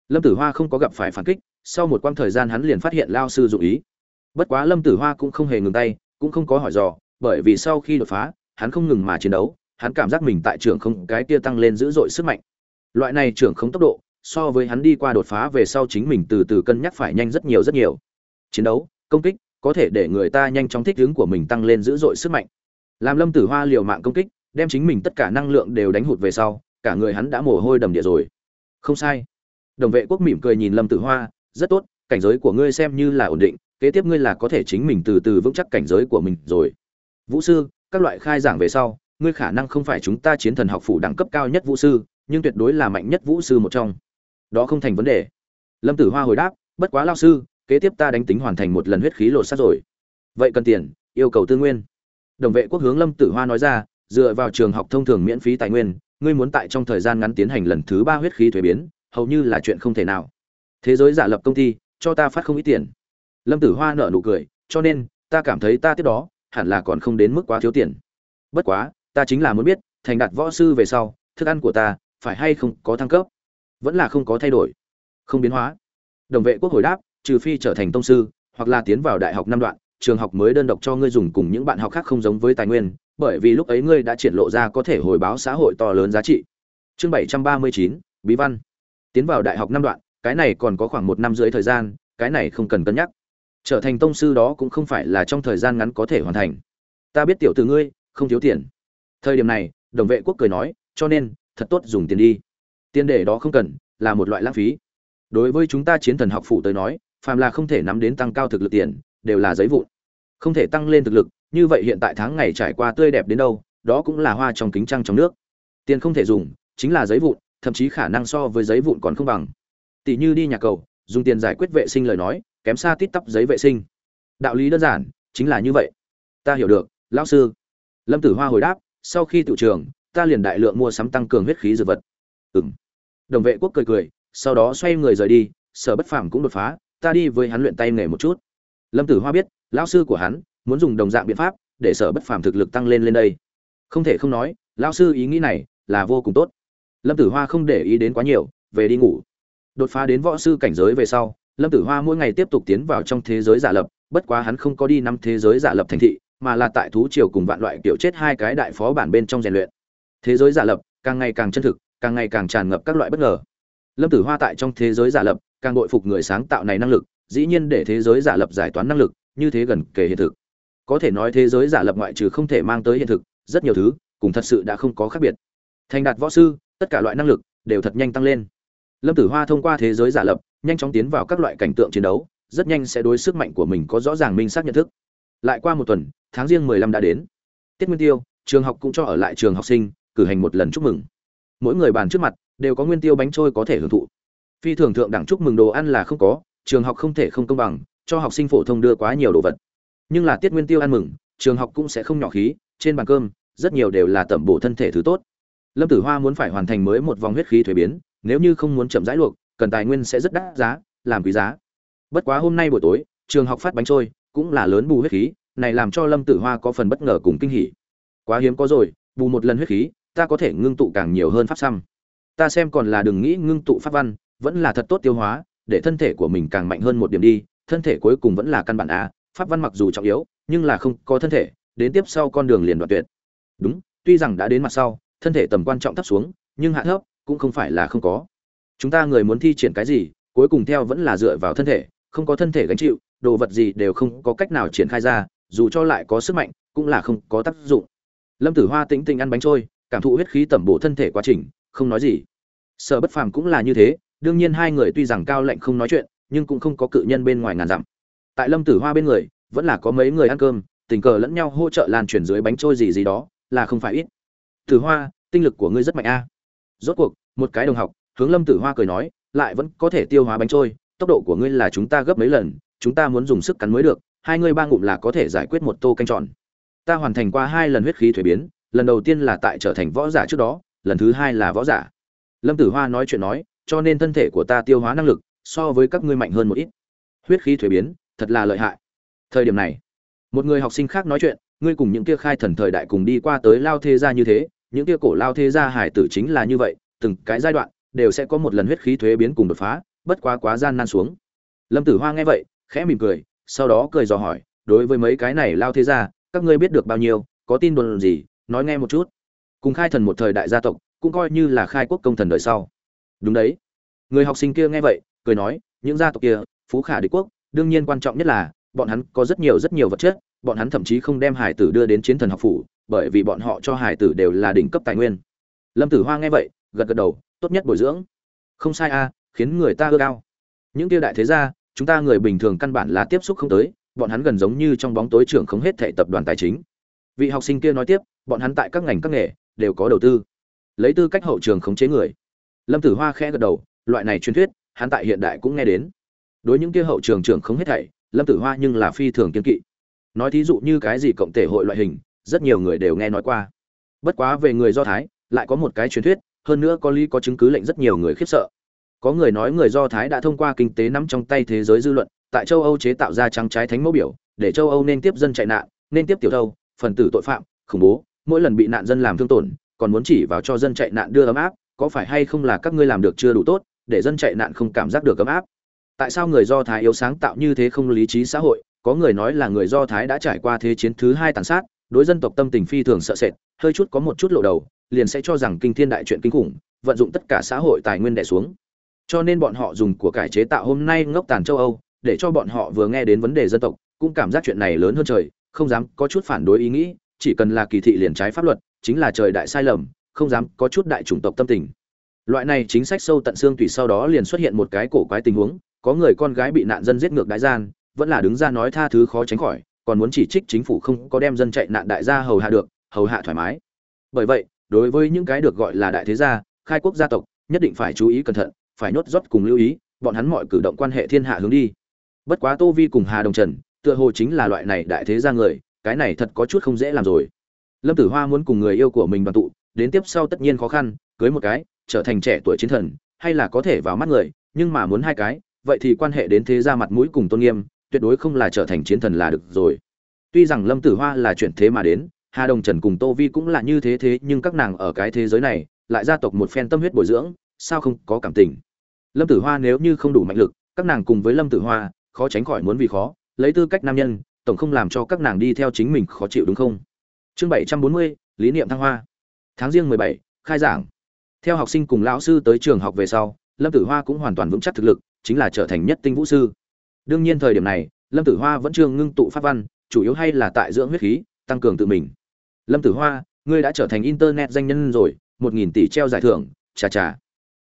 Lâm tử hoa không có gặp phải phản kích, sau một quãng thời gian hắn liền phát hiện lao sư dụ ý bất quá lâm tử hoa cũng không hề ngừng tay, cũng không có hỏi dò, bởi vì sau khi đột phá, hắn không ngừng mà chiến đấu, hắn cảm giác mình tại trường không cái kia tăng lên dữ dội sức mạnh. Loại này trưởng không tốc độ, so với hắn đi qua đột phá về sau chính mình từ từ cân nhắc phải nhanh rất nhiều rất nhiều. Chiến đấu, công kích, có thể để người ta nhanh chóng thích ứng của mình tăng lên dữ dội sức mạnh. Làm lâm tử hoa liều mạng công kích, đem chính mình tất cả năng lượng đều đánh hụt về sau, cả người hắn đã mồ hôi đầm địa rồi. Không sai. Đồng vệ quốc mỉm cười nhìn lâm tử hoa, rất tốt, cảnh giới của ngươi xem như là ổn định kế tiếp ngươi là có thể chính mình từ từ vững chắc cảnh giới của mình rồi. Vũ sư, các loại khai giảng về sau, ngươi khả năng không phải chúng ta chiến thần học phủ đẳng cấp cao nhất vũ sư, nhưng tuyệt đối là mạnh nhất vũ sư một trong. Đó không thành vấn đề. Lâm tử hoa hồi đáp, bất quá lao sư, kế tiếp ta đánh tính hoàn thành một lần huyết khí lột sát rồi. Vậy cần tiền, yêu cầu tư nguyên. Đồng vệ quốc hướng lâm tử hoa nói ra, dựa vào trường học thông thường miễn phí tài nguyên, ngươi muốn tại trong thời gian ngắn tiến hành lần thứ ba huyết khí thuế biến, hầu như là chuyện không thể nào. Thế giới giả lập công ty, cho ta phát không ít tiền lâm tử hoa nở nụ cười, cho nên, ta cảm thấy ta tiếp đó, hẳn là còn không đến mức quá thiếu tiền. Bất quá, ta chính là muốn biết, thành đạt võ sư về sau, thức ăn của ta, phải hay không có thăng cấp? Vẫn là không có thay đổi. Không biến hóa. Đồng vệ quốc hồi đáp, trừ phi trở thành tông sư, hoặc là tiến vào đại học năm đoạn, trường học mới đơn độc cho ngươi dùng cùng những bạn học khác không giống với tài nguyên, bởi vì lúc ấy ngươi đã triển lộ ra có thể hồi báo xã hội to lớn giá trị. Chương bảy trăm ba mươi chín, bí văn. Tiến vào đại học năm đoạn, cái này còn có khoảng một năm rưỡi thời gian, cái này không cần cân nhắc trở thành tông sư đó cũng không phải là trong thời gian ngắn có thể hoàn thành. Ta biết tiểu từ ngươi, không thiếu tiền. Thời điểm này, đồng vệ quốc cười nói, cho nên, thật tốt dùng tiền đi. Tiền để đó không cần, là một loại lãng phí. Đối với chúng ta chiến thần học phụ tới nói, phàm là không thể nắm đến tăng cao thực lực tiền, đều là giấy vụn. Không thể tăng lên thực lực, như vậy hiện tại tháng ngày trải qua tươi đẹp đến đâu, đó cũng là hoa trong kính trăng trong nước. Tiền không thể dùng, chính là giấy vụn, thậm chí khả năng so với giấy vụn còn không bằng. Tỷ như đi nhà cầu, dùng tiền giải quyết vệ sinh lời nói kém xa tít tắp giấy vệ sinh. Đạo lý đơn giản, chính là như vậy. Ta hiểu được, lão sư. Lâm tử hoa hồi đáp, sau khi tự trường, ta liền đại lượng mua sắm tăng cường huyết khí dược vật. Ừ m đồng vệ quốc cười cười, sau đó xoay người rời đi, sở bất phàm cũng đột phá, ta đi với hắn luyện tay nghề một chút. Lâm tử hoa biết, lão sư của hắn muốn dùng đồng dạng biện pháp để sở bất phàm thực lực tăng lên lên đây. Không thể không nói, lão sư ý nghĩ này là vô cùng tốt. Lâm tử hoa không để ý đến quá nhiều, về đi ngủ. Đột phá đến võ sư cảnh giới về sau lâm tử hoa mỗi ngày tiếp tục tiến vào trong thế giới giả lập, bất quá hắn không có đi năm thế giới giả lập thành thị, mà là tại thú triều cùng vạn loại kiểu chết hai cái đại phó bản bên trong rèn luyện. Thế giới giả lập, càng ngày càng chân thực, càng ngày càng tràn ngập các loại bất ngờ. Lâm tử hoa tại trong thế giới giả lập, càng bội phục người sáng tạo này năng lực, dĩ nhiên để thế giới giả lập giải toán năng lực, như thế gần kể hiện thực. Có thể nói thế giới giả lập ngoại trừ không thể mang tới hiện thực, rất nhiều thứ, cùng thật sự đã không có khác biệt. Thành đạt võ sư, tất cả loại năng lực, đều thật nhanh tăng lên lâm tử hoa thông qua thế giới giả lập, nhanh chóng tiến vào các loại cảnh tượng chiến đấu, rất nhanh sẽ đối sức mạnh của mình có rõ ràng minh xác nhận thức. Lại qua một tuần, tháng riêng mười lăm đã đến. Tiết nguyên tiêu, trường học cũng cho ở lại trường học sinh, cử hành một lần chúc mừng. Mỗi người bàn trước mặt, đều có nguyên tiêu bánh trôi có thể hưởng thụ. Phi thường thượng đẳng chúc mừng đồ ăn là không có, trường học không thể không công bằng, cho học sinh phổ thông đưa quá nhiều đồ vật. Nhưng là tiết nguyên tiêu ăn mừng, trường học cũng sẽ không nhỏ khí, trên bàn cơm, rất nhiều đều là tẩm bổ thân thể thứ tốt. Lâm tử hoa muốn phải hoàn thành mới một vòng huyết khí thuế biến nếu như không muốn chậm rãi luộc, cần tài nguyên sẽ rất đắt giá, làm quý giá. Bất quá hôm nay buổi tối, trường học phát bánh trôi, cũng là lớn bù huyết khí, này làm cho lâm tử hoa có phần bất ngờ cùng kinh hỉ. Quá hiếm có rồi, bù một lần huyết khí, ta có thể ngưng tụ càng nhiều hơn pháp xăm. Ta xem còn là đừng nghĩ ngưng tụ pháp văn, vẫn là thật tốt tiêu hóa, để thân thể của mình càng mạnh hơn một điểm đi, thân thể cuối cùng vẫn là căn bản a, pháp văn mặc dù trọng yếu, nhưng là không có thân thể, đến tiếp sau con đường liền đoạn tuyệt. Đúng, tuy rằng đã đến mặt sau, thân thể tầm quan trọng thấp xuống, nhưng hạ thấp cũng không phải là không có. Chúng ta người muốn thi triển cái gì, cuối cùng theo vẫn là dựa vào thân thể, không có thân thể gánh chịu, đồ vật gì đều không có cách nào triển khai ra, dù cho lại có sức mạnh, cũng là không có tác dụng. Lâm tử hoa tĩnh tĩnh ăn bánh trôi, cảm thụ huyết khí tẩm bổ thân thể quá trình, không nói gì. Sở bất phàm cũng là như thế, đương nhiên hai người tuy rằng cao lạnh không nói chuyện, nhưng cũng không có cự nhân bên ngoài ngàn dặm. Tại lâm tử hoa bên người, vẫn là có mấy người ăn cơm, tình cờ lẫn nhau hỗ trợ lan truyền dưới bánh trôi gì gì đó, là không phải ít. Tử hoa, tinh lực của ngươi rất mạnh a. Rốt cuộc một cái đồng học, hướng lâm tử hoa cười nói, lại vẫn có thể tiêu hóa bánh trôi, tốc độ của ngươi là chúng ta gấp mấy lần, chúng ta muốn dùng sức cắn mới được, hai ngươi ba ngụm là có thể giải quyết một tô canh tròn. Ta hoàn thành qua hai lần huyết khí thuế biến, lần đầu tiên là tại trở thành võ giả trước đó, lần thứ hai là võ giả. Lâm tử hoa nói chuyện nói, cho nên thân thể của ta tiêu hóa năng lực so với các ngươi mạnh hơn một ít. Huyết khí thuế biến, thật là lợi hại. Thời điểm này, một người học sinh khác nói chuyện, ngươi cùng những kia khai thần thời đại cùng đi qua tới lao thế gia như thế, những kia cổ lao thế gia hải tử chính là như vậy từng cái giai đoạn đều sẽ có một lần huyết khí thuế biến cùng đột phá, bất quá quá gian nan xuống. Lâm tử hoa nghe vậy, khẽ mỉm cười, sau đó cười dò hỏi, đối với mấy cái này lao thế gia, các ngươi biết được bao nhiêu, có tin đồn gì? Nói nghe một chút. Cùng khai thần một thời đại gia tộc, cũng coi như là khai quốc công thần đời sau. Đúng đấy. Người học sinh kia nghe vậy, cười nói, những gia tộc kia, phú khả đế quốc, đương nhiên quan trọng nhất là, bọn hắn có rất nhiều rất nhiều vật chất, bọn hắn thậm chí không đem hải tử đưa đến chiến thần học phủ, bởi vì bọn họ cho hải tử đều là đỉnh cấp tài nguyên. Lâm tử hoa nghe vậy gật gật đầu, tốt nhất bồi dưỡng. Không sai a khiến người ta ưa cao. Những tiêu đại thế gia, chúng ta người bình thường căn bản là tiếp xúc không tới, bọn hắn gần giống như trong bóng tối trưởng không hết thệ tập đoàn tài chính. Vị học sinh kia nói tiếp, bọn hắn tại các ngành các nghề đều có đầu tư. Lấy tư cách hậu trường khống chế người. Lâm tử hoa khẽ gật đầu, loại này truyền thuyết, hắn tại hiện đại cũng nghe đến. Đối những kia hậu trường trưởng không hết thảy, lâm tử hoa nhưng là phi thường kiên kỵ. Nói thí dụ như cái gì cộng thể hội loại hình, rất nhiều người đều nghe nói qua. Bất quá về người do thái, lại có một cái truyền thuyết hơn nữa có lý có chứng cứ lệnh rất nhiều người khiếp sợ. Có người nói người do thái đã thông qua kinh tế nắm trong tay thế giới dư luận, tại châu âu chế tạo ra trắng trái thánh mẫu biểu, để châu âu nên tiếp dân chạy nạn, nên tiếp tiểu thâu, phần tử tội phạm, khủng bố, mỗi lần bị nạn dân làm thương tổn, còn muốn chỉ vào cho dân chạy nạn đưa ấm áp, có phải hay không là các ngươi làm được chưa đủ tốt, để dân chạy nạn không cảm giác được ấm áp? Tại sao người do thái yếu sáng tạo như thế không lý trí xã hội? Có người nói là người do thái đã trải qua thế chiến thứ hai tàn sát, đối dân tộc tâm tình phi thường sợ sệt, hơi chút có một chút lộ đầu liền sẽ cho rằng kinh thiên đại chuyện kinh khủng, vận dụng tất cả xã hội tài nguyên đẻ xuống. Cho nên bọn họ dùng của cải chế tạo hôm nay ngốc tàn châu âu, để cho bọn họ vừa nghe đến vấn đề dân tộc, cũng cảm giác chuyện này lớn hơn trời, không dám có chút phản đối ý nghĩ, chỉ cần là kỳ thị liền trái pháp luật, chính là trời đại sai lầm, không dám có chút đại chủng tộc tâm tình. Loại này chính sách sâu tận xương tùy sau đó liền xuất hiện một cái cổ quái tình huống, có người con gái bị nạn dân giết ngược đại gian, vẫn là đứng ra nói tha thứ khó tránh khỏi, còn muốn chỉ trích chính phủ không có đem dân chạy nạn đại gia hầu hạ được, hầu hạ thoải mái. Bởi vậy đối với những cái được gọi là đại thế gia, khai quốc gia tộc, nhất định phải chú ý cẩn thận, phải nhốt rót cùng lưu ý, bọn hắn mọi cử động quan hệ thiên hạ hướng đi. Bất quá tô vi cùng hà đồng trần, tựa hồ chính là loại này đại thế gia người, cái này thật có chút không dễ làm rồi. Lâm tử hoa muốn cùng người yêu của mình đoàn tụ, đến tiếp sau tất nhiên khó khăn, cưới một cái, trở thành trẻ tuổi chiến thần, hay là có thể vào mắt người, nhưng mà muốn hai cái, vậy thì quan hệ đến thế gia mặt mũi cùng tôn nghiêm, tuyệt đối không là trở thành chiến thần là được rồi. Tuy rằng lâm tử hoa là chuyển thế mà đến hà đồng trần cùng tô vi cũng là như thế thế, nhưng các nàng ở cái thế giới này, lại gia tộc một phen tâm huyết bồi dưỡng, sao không có cảm tình? Lâm tử hoa nếu như không đủ mạnh lực, các nàng cùng với lâm tử hoa, khó tránh khỏi muốn vì khó, lấy tư cách nam nhân, tổng không làm cho các nàng đi theo chính mình khó chịu đúng không? Chương bảy trăm bốn mươi, lý niệm thăng hoa. Tháng riêng mười bảy, khai giảng. Theo học sinh cùng lão sư tới trường học về sau, lâm tử hoa cũng hoàn toàn vững chắc thực lực, chính là trở thành nhất tinh vũ sư. Đương nhiên thời điểm này, lâm tử hoa vẫn chưa ngưng tụ pháp văn, chủ yếu hay là tại dưỡng huyết khí, tăng cường tự mình lâm tử hoa, ngươi đã trở thành internet danh nhân rồi, một nghìn tỷ treo giải thưởng, chà chà.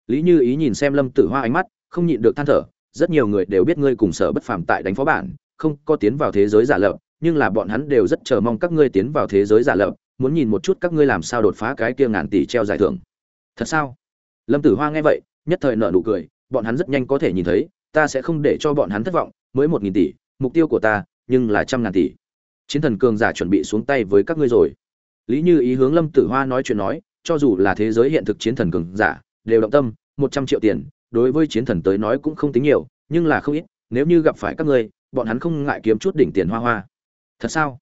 Lý như ý nhìn xem lâm tử hoa ánh mắt, không nhịn được than thở, rất nhiều người đều biết ngươi cùng sở bất phàm tại đánh phó bản, không có tiến vào thế giới giả lập, nhưng là bọn hắn đều rất chờ mong các ngươi tiến vào thế giới giả lập, muốn nhìn một chút các ngươi làm sao đột phá cái kia ngàn tỷ treo giải thưởng. Thật sao? Lâm tử hoa nghe vậy, nhất thời nợ nụ cười, bọn hắn rất nhanh có thể nhìn thấy, ta sẽ không để cho bọn hắn thất vọng, mới một nghìn tỷ, mục tiêu của ta, nhưng là trăm ngàn tỷ. Chiến thần cường giả chuẩn bị xuống tay với các ngươi rồi lý như ý hướng lâm tử hoa nói chuyện nói, cho dù là thế giới hiện thực chiến thần cường giả, đều động tâm, một trăm triệu tiền, đối với chiến thần tới nói cũng không tính nhiều, nhưng là không ít, nếu như gặp phải các ngươi, bọn hắn không ngại kiếm chút đỉnh tiền hoa hoa. Thật sao?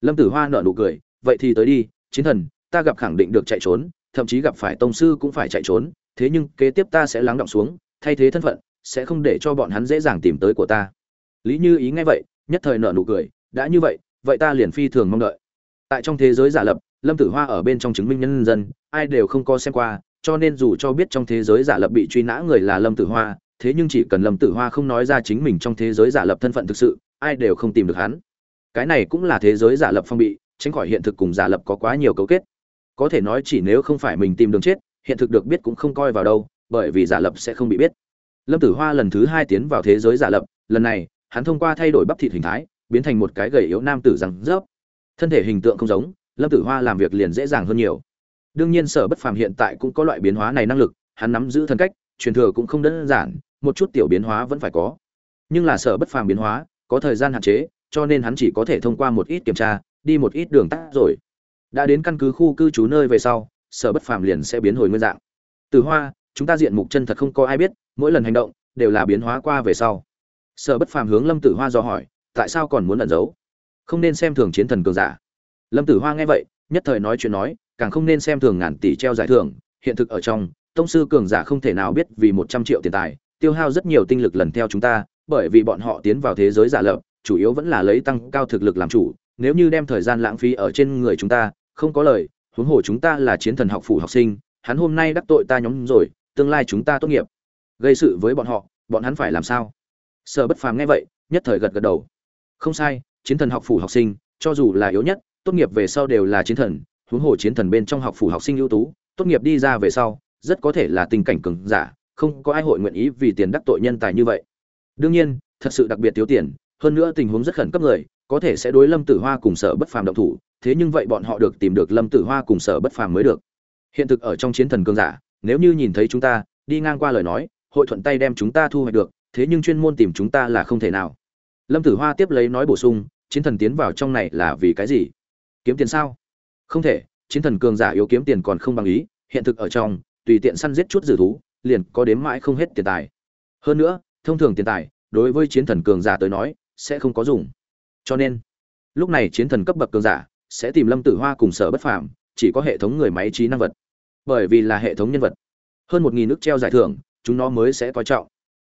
Lâm tử hoa nở nụ cười, vậy thì tới đi, chiến thần, ta gặp khẳng định được chạy trốn, thậm chí gặp phải tông sư cũng phải chạy trốn, thế nhưng kế tiếp ta sẽ lắng động xuống, thay thế thân phận, sẽ không để cho bọn hắn dễ dàng tìm tới của ta. Lý như ý nghe vậy, nhất thời nở nụ cười, đã như vậy vậy ta liền phi thường mong đợi. Tại trong thế giới giả lập lâm tử hoa ở bên trong chứng minh nhân dân, ai đều không có xem qua, cho nên dù cho biết trong thế giới giả lập bị truy nã người là lâm tử hoa, thế nhưng chỉ cần lâm tử hoa không nói ra chính mình trong thế giới giả lập thân phận thực sự, ai đều không tìm được hắn. Cái này cũng là thế giới giả lập phong bị, tránh khỏi hiện thực cùng giả lập có quá nhiều cấu kết. Có thể nói chỉ nếu không phải mình tìm đường chết, hiện thực được biết cũng không coi vào đâu, bởi vì giả lập sẽ không bị biết. Lâm tử hoa lần thứ hai tiến vào thế giới giả lập, lần này, hắn thông qua thay đổi bắp thịt hình thái, biến thành một cái gầy yếu nam tử rằng rớp. Thân thể hình tượng không giống lâm tử hoa làm việc liền dễ dàng hơn nhiều. Đương nhiên sở bất phàm hiện tại cũng có loại biến hóa này năng lực, hắn nắm giữ thân cách, truyền thừa cũng không đơn giản, một chút tiểu biến hóa vẫn phải có. Nhưng là sở bất phàm biến hóa, có thời gian hạn chế, cho nên hắn chỉ có thể thông qua một ít kiểm tra, đi một ít đường tắt rồi. Đã đến căn cứ khu cư trú nơi về sau, sở bất phàm liền sẽ biến hồi nguyên dạng. Từ hoa, chúng ta diện mục chân thật không có ai biết, mỗi lần hành động, đều là biến hóa qua về sau. Sở bất phàm hướng lâm tử hoa do hỏi, tại sao còn muốn ẩn giấu? Không nên xem thường chiến thần cường giả lâm tử hoa nghe vậy, nhất thời nói chuyện nói, càng không nên xem thường ngàn tỷ treo giải thưởng, hiện thực ở trong, tông sư cường giả không thể nào biết vì một trăm triệu tiền tài, tiêu hao rất nhiều tinh lực lần theo chúng ta, bởi vì bọn họ tiến vào thế giới giả lập, chủ yếu vẫn là lấy tăng cao thực lực làm chủ, nếu như đem thời gian lãng phí ở trên người chúng ta, không có lời, huống hồ chúng ta là chiến thần học phủ học sinh, hắn hôm nay đắc tội ta nhóm rồi, tương lai chúng ta tốt nghiệp. Gây sự với bọn họ, bọn hắn phải làm sao? Sở bất phàm nghe vậy, nhất thời gật gật đầu. Không sai, chiến thần học phủ học sinh, cho dù là yếu nhất tốt nghiệp về sau đều là chiến thần, huống hồ chiến thần bên trong học phủ học sinh ưu tú, tốt nghiệp đi ra về sau, rất có thể là tình cảnh cường giả, không có ai hội nguyện ý vì tiền đắc tội nhân tài như vậy. Đương nhiên, thật sự đặc biệt thiếu tiền, hơn nữa tình huống rất khẩn cấp người, có thể sẽ đối lâm tử hoa cùng sở bất phàm động thủ, thế nhưng vậy bọn họ được tìm được lâm tử hoa cùng sở bất phàm mới được. Hiện thực ở trong chiến thần cường giả, nếu như nhìn thấy chúng ta, đi ngang qua lời nói, hội thuận tay đem chúng ta thu hoạch được, thế nhưng chuyên môn tìm chúng ta là không thể nào. Lâm tử hoa tiếp lấy nói bổ sung, chiến thần tiến vào trong này là vì cái gì? Kiếm tiền sao? Không thể, chiến thần cường giả yếu kiếm tiền còn không bằng ý, hiện thực ở trong, tùy tiện săn giết chút dử thú, liền có đếm mãi không hết tiền tài. Hơn nữa, thông thường tiền tài, đối với chiến thần cường giả tới nói, sẽ không có dùng. Cho nên, lúc này chiến thần cấp bậc cường giả sẽ tìm lâm tử hoa cùng sở bất phàm, chỉ có hệ thống người máy trí năng vật. Bởi vì là hệ thống nhân vật, hơn một nghìn nước treo giải thưởng, chúng nó mới sẽ coi trọng.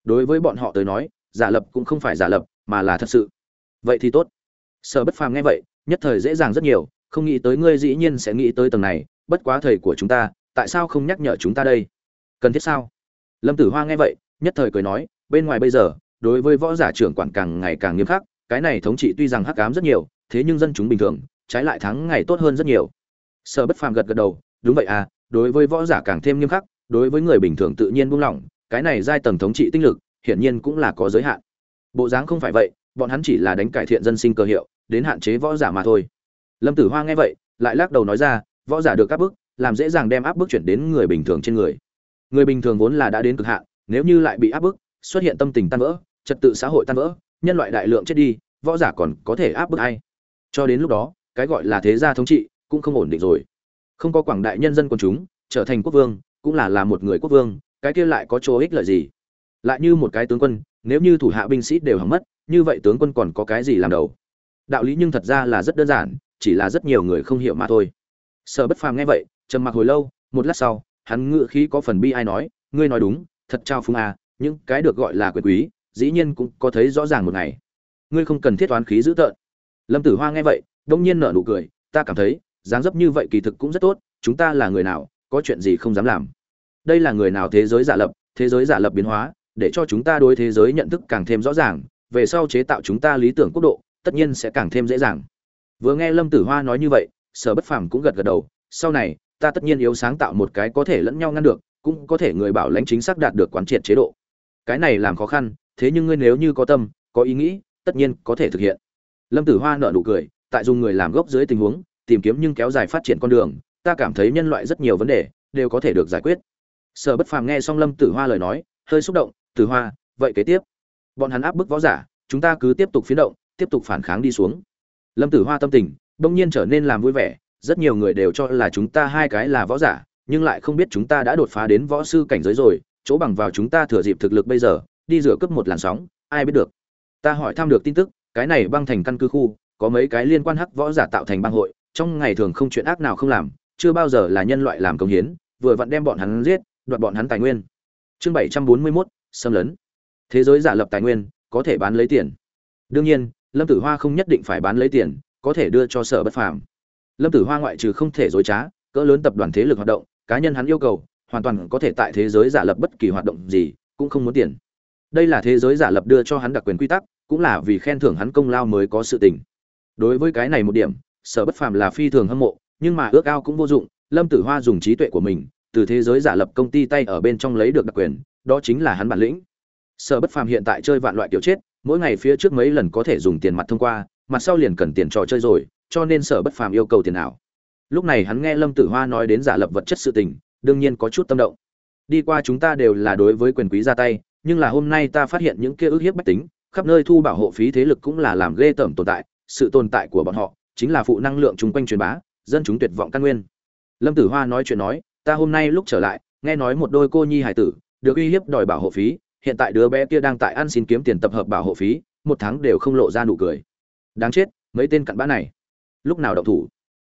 Đối với bọn họ tới nói, giả lập cũng không phải giả lập, mà là thật sự. Vậy thì tốt. Sở bất phàm nghe vậy nhất thời dễ dàng rất nhiều, không nghĩ tới ngươi dĩ nhiên sẽ nghĩ tới tầng này, bất quá thầy của chúng ta, tại sao không nhắc nhở chúng ta đây? Cần thiết sao? Lâm tử hoa nghe vậy, nhất thời cười nói, bên ngoài bây giờ, đối với võ giả trưởng quản càng ngày càng nghiêm khắc, cái này thống trị tuy rằng hắc cám rất nhiều, thế nhưng dân chúng bình thường, trái lại thắng ngày tốt hơn rất nhiều. Sở bất phàm gật gật đầu, đúng vậy à đối với võ giả càng thêm nghiêm khắc, đối với người bình thường tự nhiên buông lỏng, cái này giai tầng thống trị tinh lực, hiển nhiên cũng là có giới hạn. Bộ dáng không phải vậy, bọn hắn chỉ là đánh cải thiện dân sinh cơ hiệu đến hạn chế võ giả mà thôi. Lâm tử hoa nghe vậy, lại lắc đầu nói ra, võ giả được áp bức, làm dễ dàng đem áp bức chuyển đến người bình thường trên người. Người bình thường vốn là đã đến cực hạn, nếu như lại bị áp bức, xuất hiện tâm tình tan vỡ, trật tự xã hội tan vỡ, nhân loại đại lượng chết đi, võ giả còn có thể áp bức ai? Cho đến lúc đó, cái gọi là thế gia thống trị cũng không ổn định rồi. Không có quảng đại nhân dân quần chúng, trở thành quốc vương, cũng là là một người quốc vương, cái kia lại có chỗ ích lợi gì? Lại như một cái tướng quân, nếu như thủ hạ binh sĩ đều hỏng mất, như vậy tướng quân còn có cái gì làm đầu? Đạo lý nhưng thật ra là rất đơn giản, chỉ là rất nhiều người không hiểu mà thôi. Sở bất phàm nghe vậy, trầm mặc hồi lâu, một lát sau, hắn ngự khí có phần bi ai nói, ngươi nói đúng, thật trao phung à những cái được gọi là quyền quý, dĩ nhiên cũng có thấy rõ ràng một ngày. Ngươi không cần thiết toán khí dữ tợn. Lâm tử hoa nghe vậy, đông nhiên nở nụ cười, ta cảm thấy, dáng dấp như vậy kỳ thực cũng rất tốt, chúng ta là người nào, có chuyện gì không dám làm. Đây là người nào thế giới giả lập, thế giới giả lập biến hóa, để cho chúng ta đối thế giới nhận thức càng thêm rõ ràng, về sau chế tạo chúng ta lý tưởng quốc độ tất nhiên sẽ càng thêm dễ dàng. Vừa nghe lâm tử hoa nói như vậy, sở bất phàm cũng gật gật đầu, sau này, ta tất nhiên yếu sáng tạo một cái có thể lẫn nhau ngăn được, cũng có thể người bảo lãnh chính xác đạt được quán triệt chế độ. Cái này làm khó khăn, thế nhưng ngươi nếu như có tâm, có ý nghĩ, tất nhiên có thể thực hiện. Lâm tử hoa nở nụ cười, tại dùng người làm gốc dưới tình huống, tìm kiếm nhưng kéo dài phát triển con đường, ta cảm thấy nhân loại rất nhiều vấn đề, đều có thể được giải quyết. Sở bất phàm nghe xong lâm tử hoa lời nói, hơi xúc động, tử hoa, vậy kế tiếp? Bọn hắn áp bức võ giả, chúng ta cứ tiếp tục phiến động tiếp tục phản kháng đi xuống. Lâm tử hoa tâm tình bỗng nhiên trở nên làm vui vẻ rất nhiều người đều cho là chúng ta hai cái là võ giả nhưng lại không biết chúng ta đã đột phá đến võ sư cảnh giới rồi chỗ bằng vào chúng ta thừa dịp thực lực bây giờ đi rửa cướp một làn sóng ai biết được. Ta hỏi thăm được tin tức cái này băng thành căn cứ khu có mấy cái liên quan hắc võ giả tạo thành băng hội trong ngày thường không chuyện ác nào không làm chưa bao giờ là nhân loại làm công hiến vừa vặn đem bọn hắn giết đoạt bọn hắn tài nguyên. Chương bảy trăm bốn mươi 741, xâm lấn. Thế giới giả lập tài nguyên có thể bán lấy tiền. Đương nhiên lâm tử hoa không nhất định phải bán lấy tiền, có thể đưa cho sở bất phàm. Lâm tử hoa ngoại trừ không thể dối trá, cỡ lớn tập đoàn thế lực hoạt động, cá nhân hắn yêu cầu, hoàn toàn có thể tại thế giới giả lập bất kỳ hoạt động gì, cũng không muốn tiền. Đây là thế giới giả lập đưa cho hắn đặc quyền quy tắc, cũng là vì khen thưởng hắn công lao mới có sự tình. Đối với cái này một điểm, sở bất phàm là phi thường hâm mộ, nhưng mà ước ao cũng vô dụng, lâm tử hoa dùng trí tuệ của mình, từ thế giới giả lập công ty tay ở bên trong lấy được đặc quyền, đó chính là hắn bản lĩnh. Sở bất phàm hiện tại chơi vạn loại tiểu chết mỗi ngày phía trước mấy lần có thể dùng tiền mặt thông qua, mặt sau liền cần tiền trò chơi rồi, cho nên sở bất phàm yêu cầu tiền ảo. lúc này hắn nghe lâm tử hoa nói đến giả lập vật chất sự tình, đương nhiên có chút tâm động đi qua chúng ta đều là đối với quyền quý ra tay, nhưng là hôm nay ta phát hiện những kia ước hiếp bách tính, khắp nơi thu bảo hộ phí thế lực cũng là làm ghê tởm tồn tại, sự tồn tại của bọn họ chính là phụ năng lượng chung quanh truyền bá, dân chúng tuyệt vọng căn nguyên lâm tử hoa nói chuyện nói, ta hôm nay lúc trở lại, nghe nói một đôi cô nhi hải tử được uy hiếp đòi bảo hộ phí hiện tại đứa bé kia đang tại ăn xin kiếm tiền tập hợp bảo hộ phí, một tháng đều không lộ ra nụ cười. Đáng chết, mấy tên cặn bã này. Lúc nào động thủ?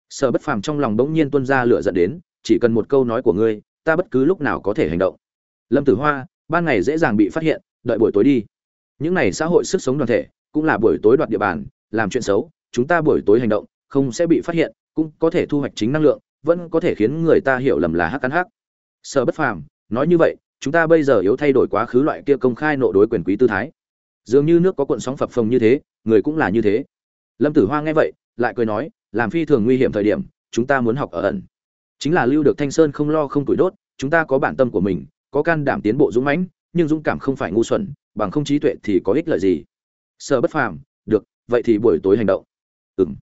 Sở bất phàm trong lòng bỗng nhiên tuân ra lửa dẫn đến, chỉ cần một câu nói của ngươi, ta bất cứ lúc nào có thể hành động. Lâm tử hoa, ban ngày dễ dàng bị phát hiện, đợi buổi tối đi. Những này xã hội sức sống đoàn thể, cũng là buổi tối đoạt địa bàn, làm chuyện xấu, chúng ta buổi tối hành động, không sẽ bị phát hiện, cũng có thể thu hoạch chính năng lượng, vẫn có thể khiến người ta hiểu lầm là hắc cắn hắc. Sở bất phàm, nói như vậy chúng ta bây giờ yếu thay đổi quá khứ loại kia công khai nộ đối quyền quý tư thái. Dường như nước có cuộn sóng phập phồng như thế, người cũng là như thế. Lâm tử hoa nghe vậy, lại cười nói, làm phi thường nguy hiểm thời điểm, chúng ta muốn học ở ẩn. Chính là lưu được thanh sơn không lo không tuổi đốt, chúng ta có bản tâm của mình, có can đảm tiến bộ dũng mãnh, nhưng dũng cảm không phải ngu xuẩn, bằng không trí tuệ thì có ích lợi gì? Sợ bất phàm, được, vậy thì buổi tối hành động. Ừng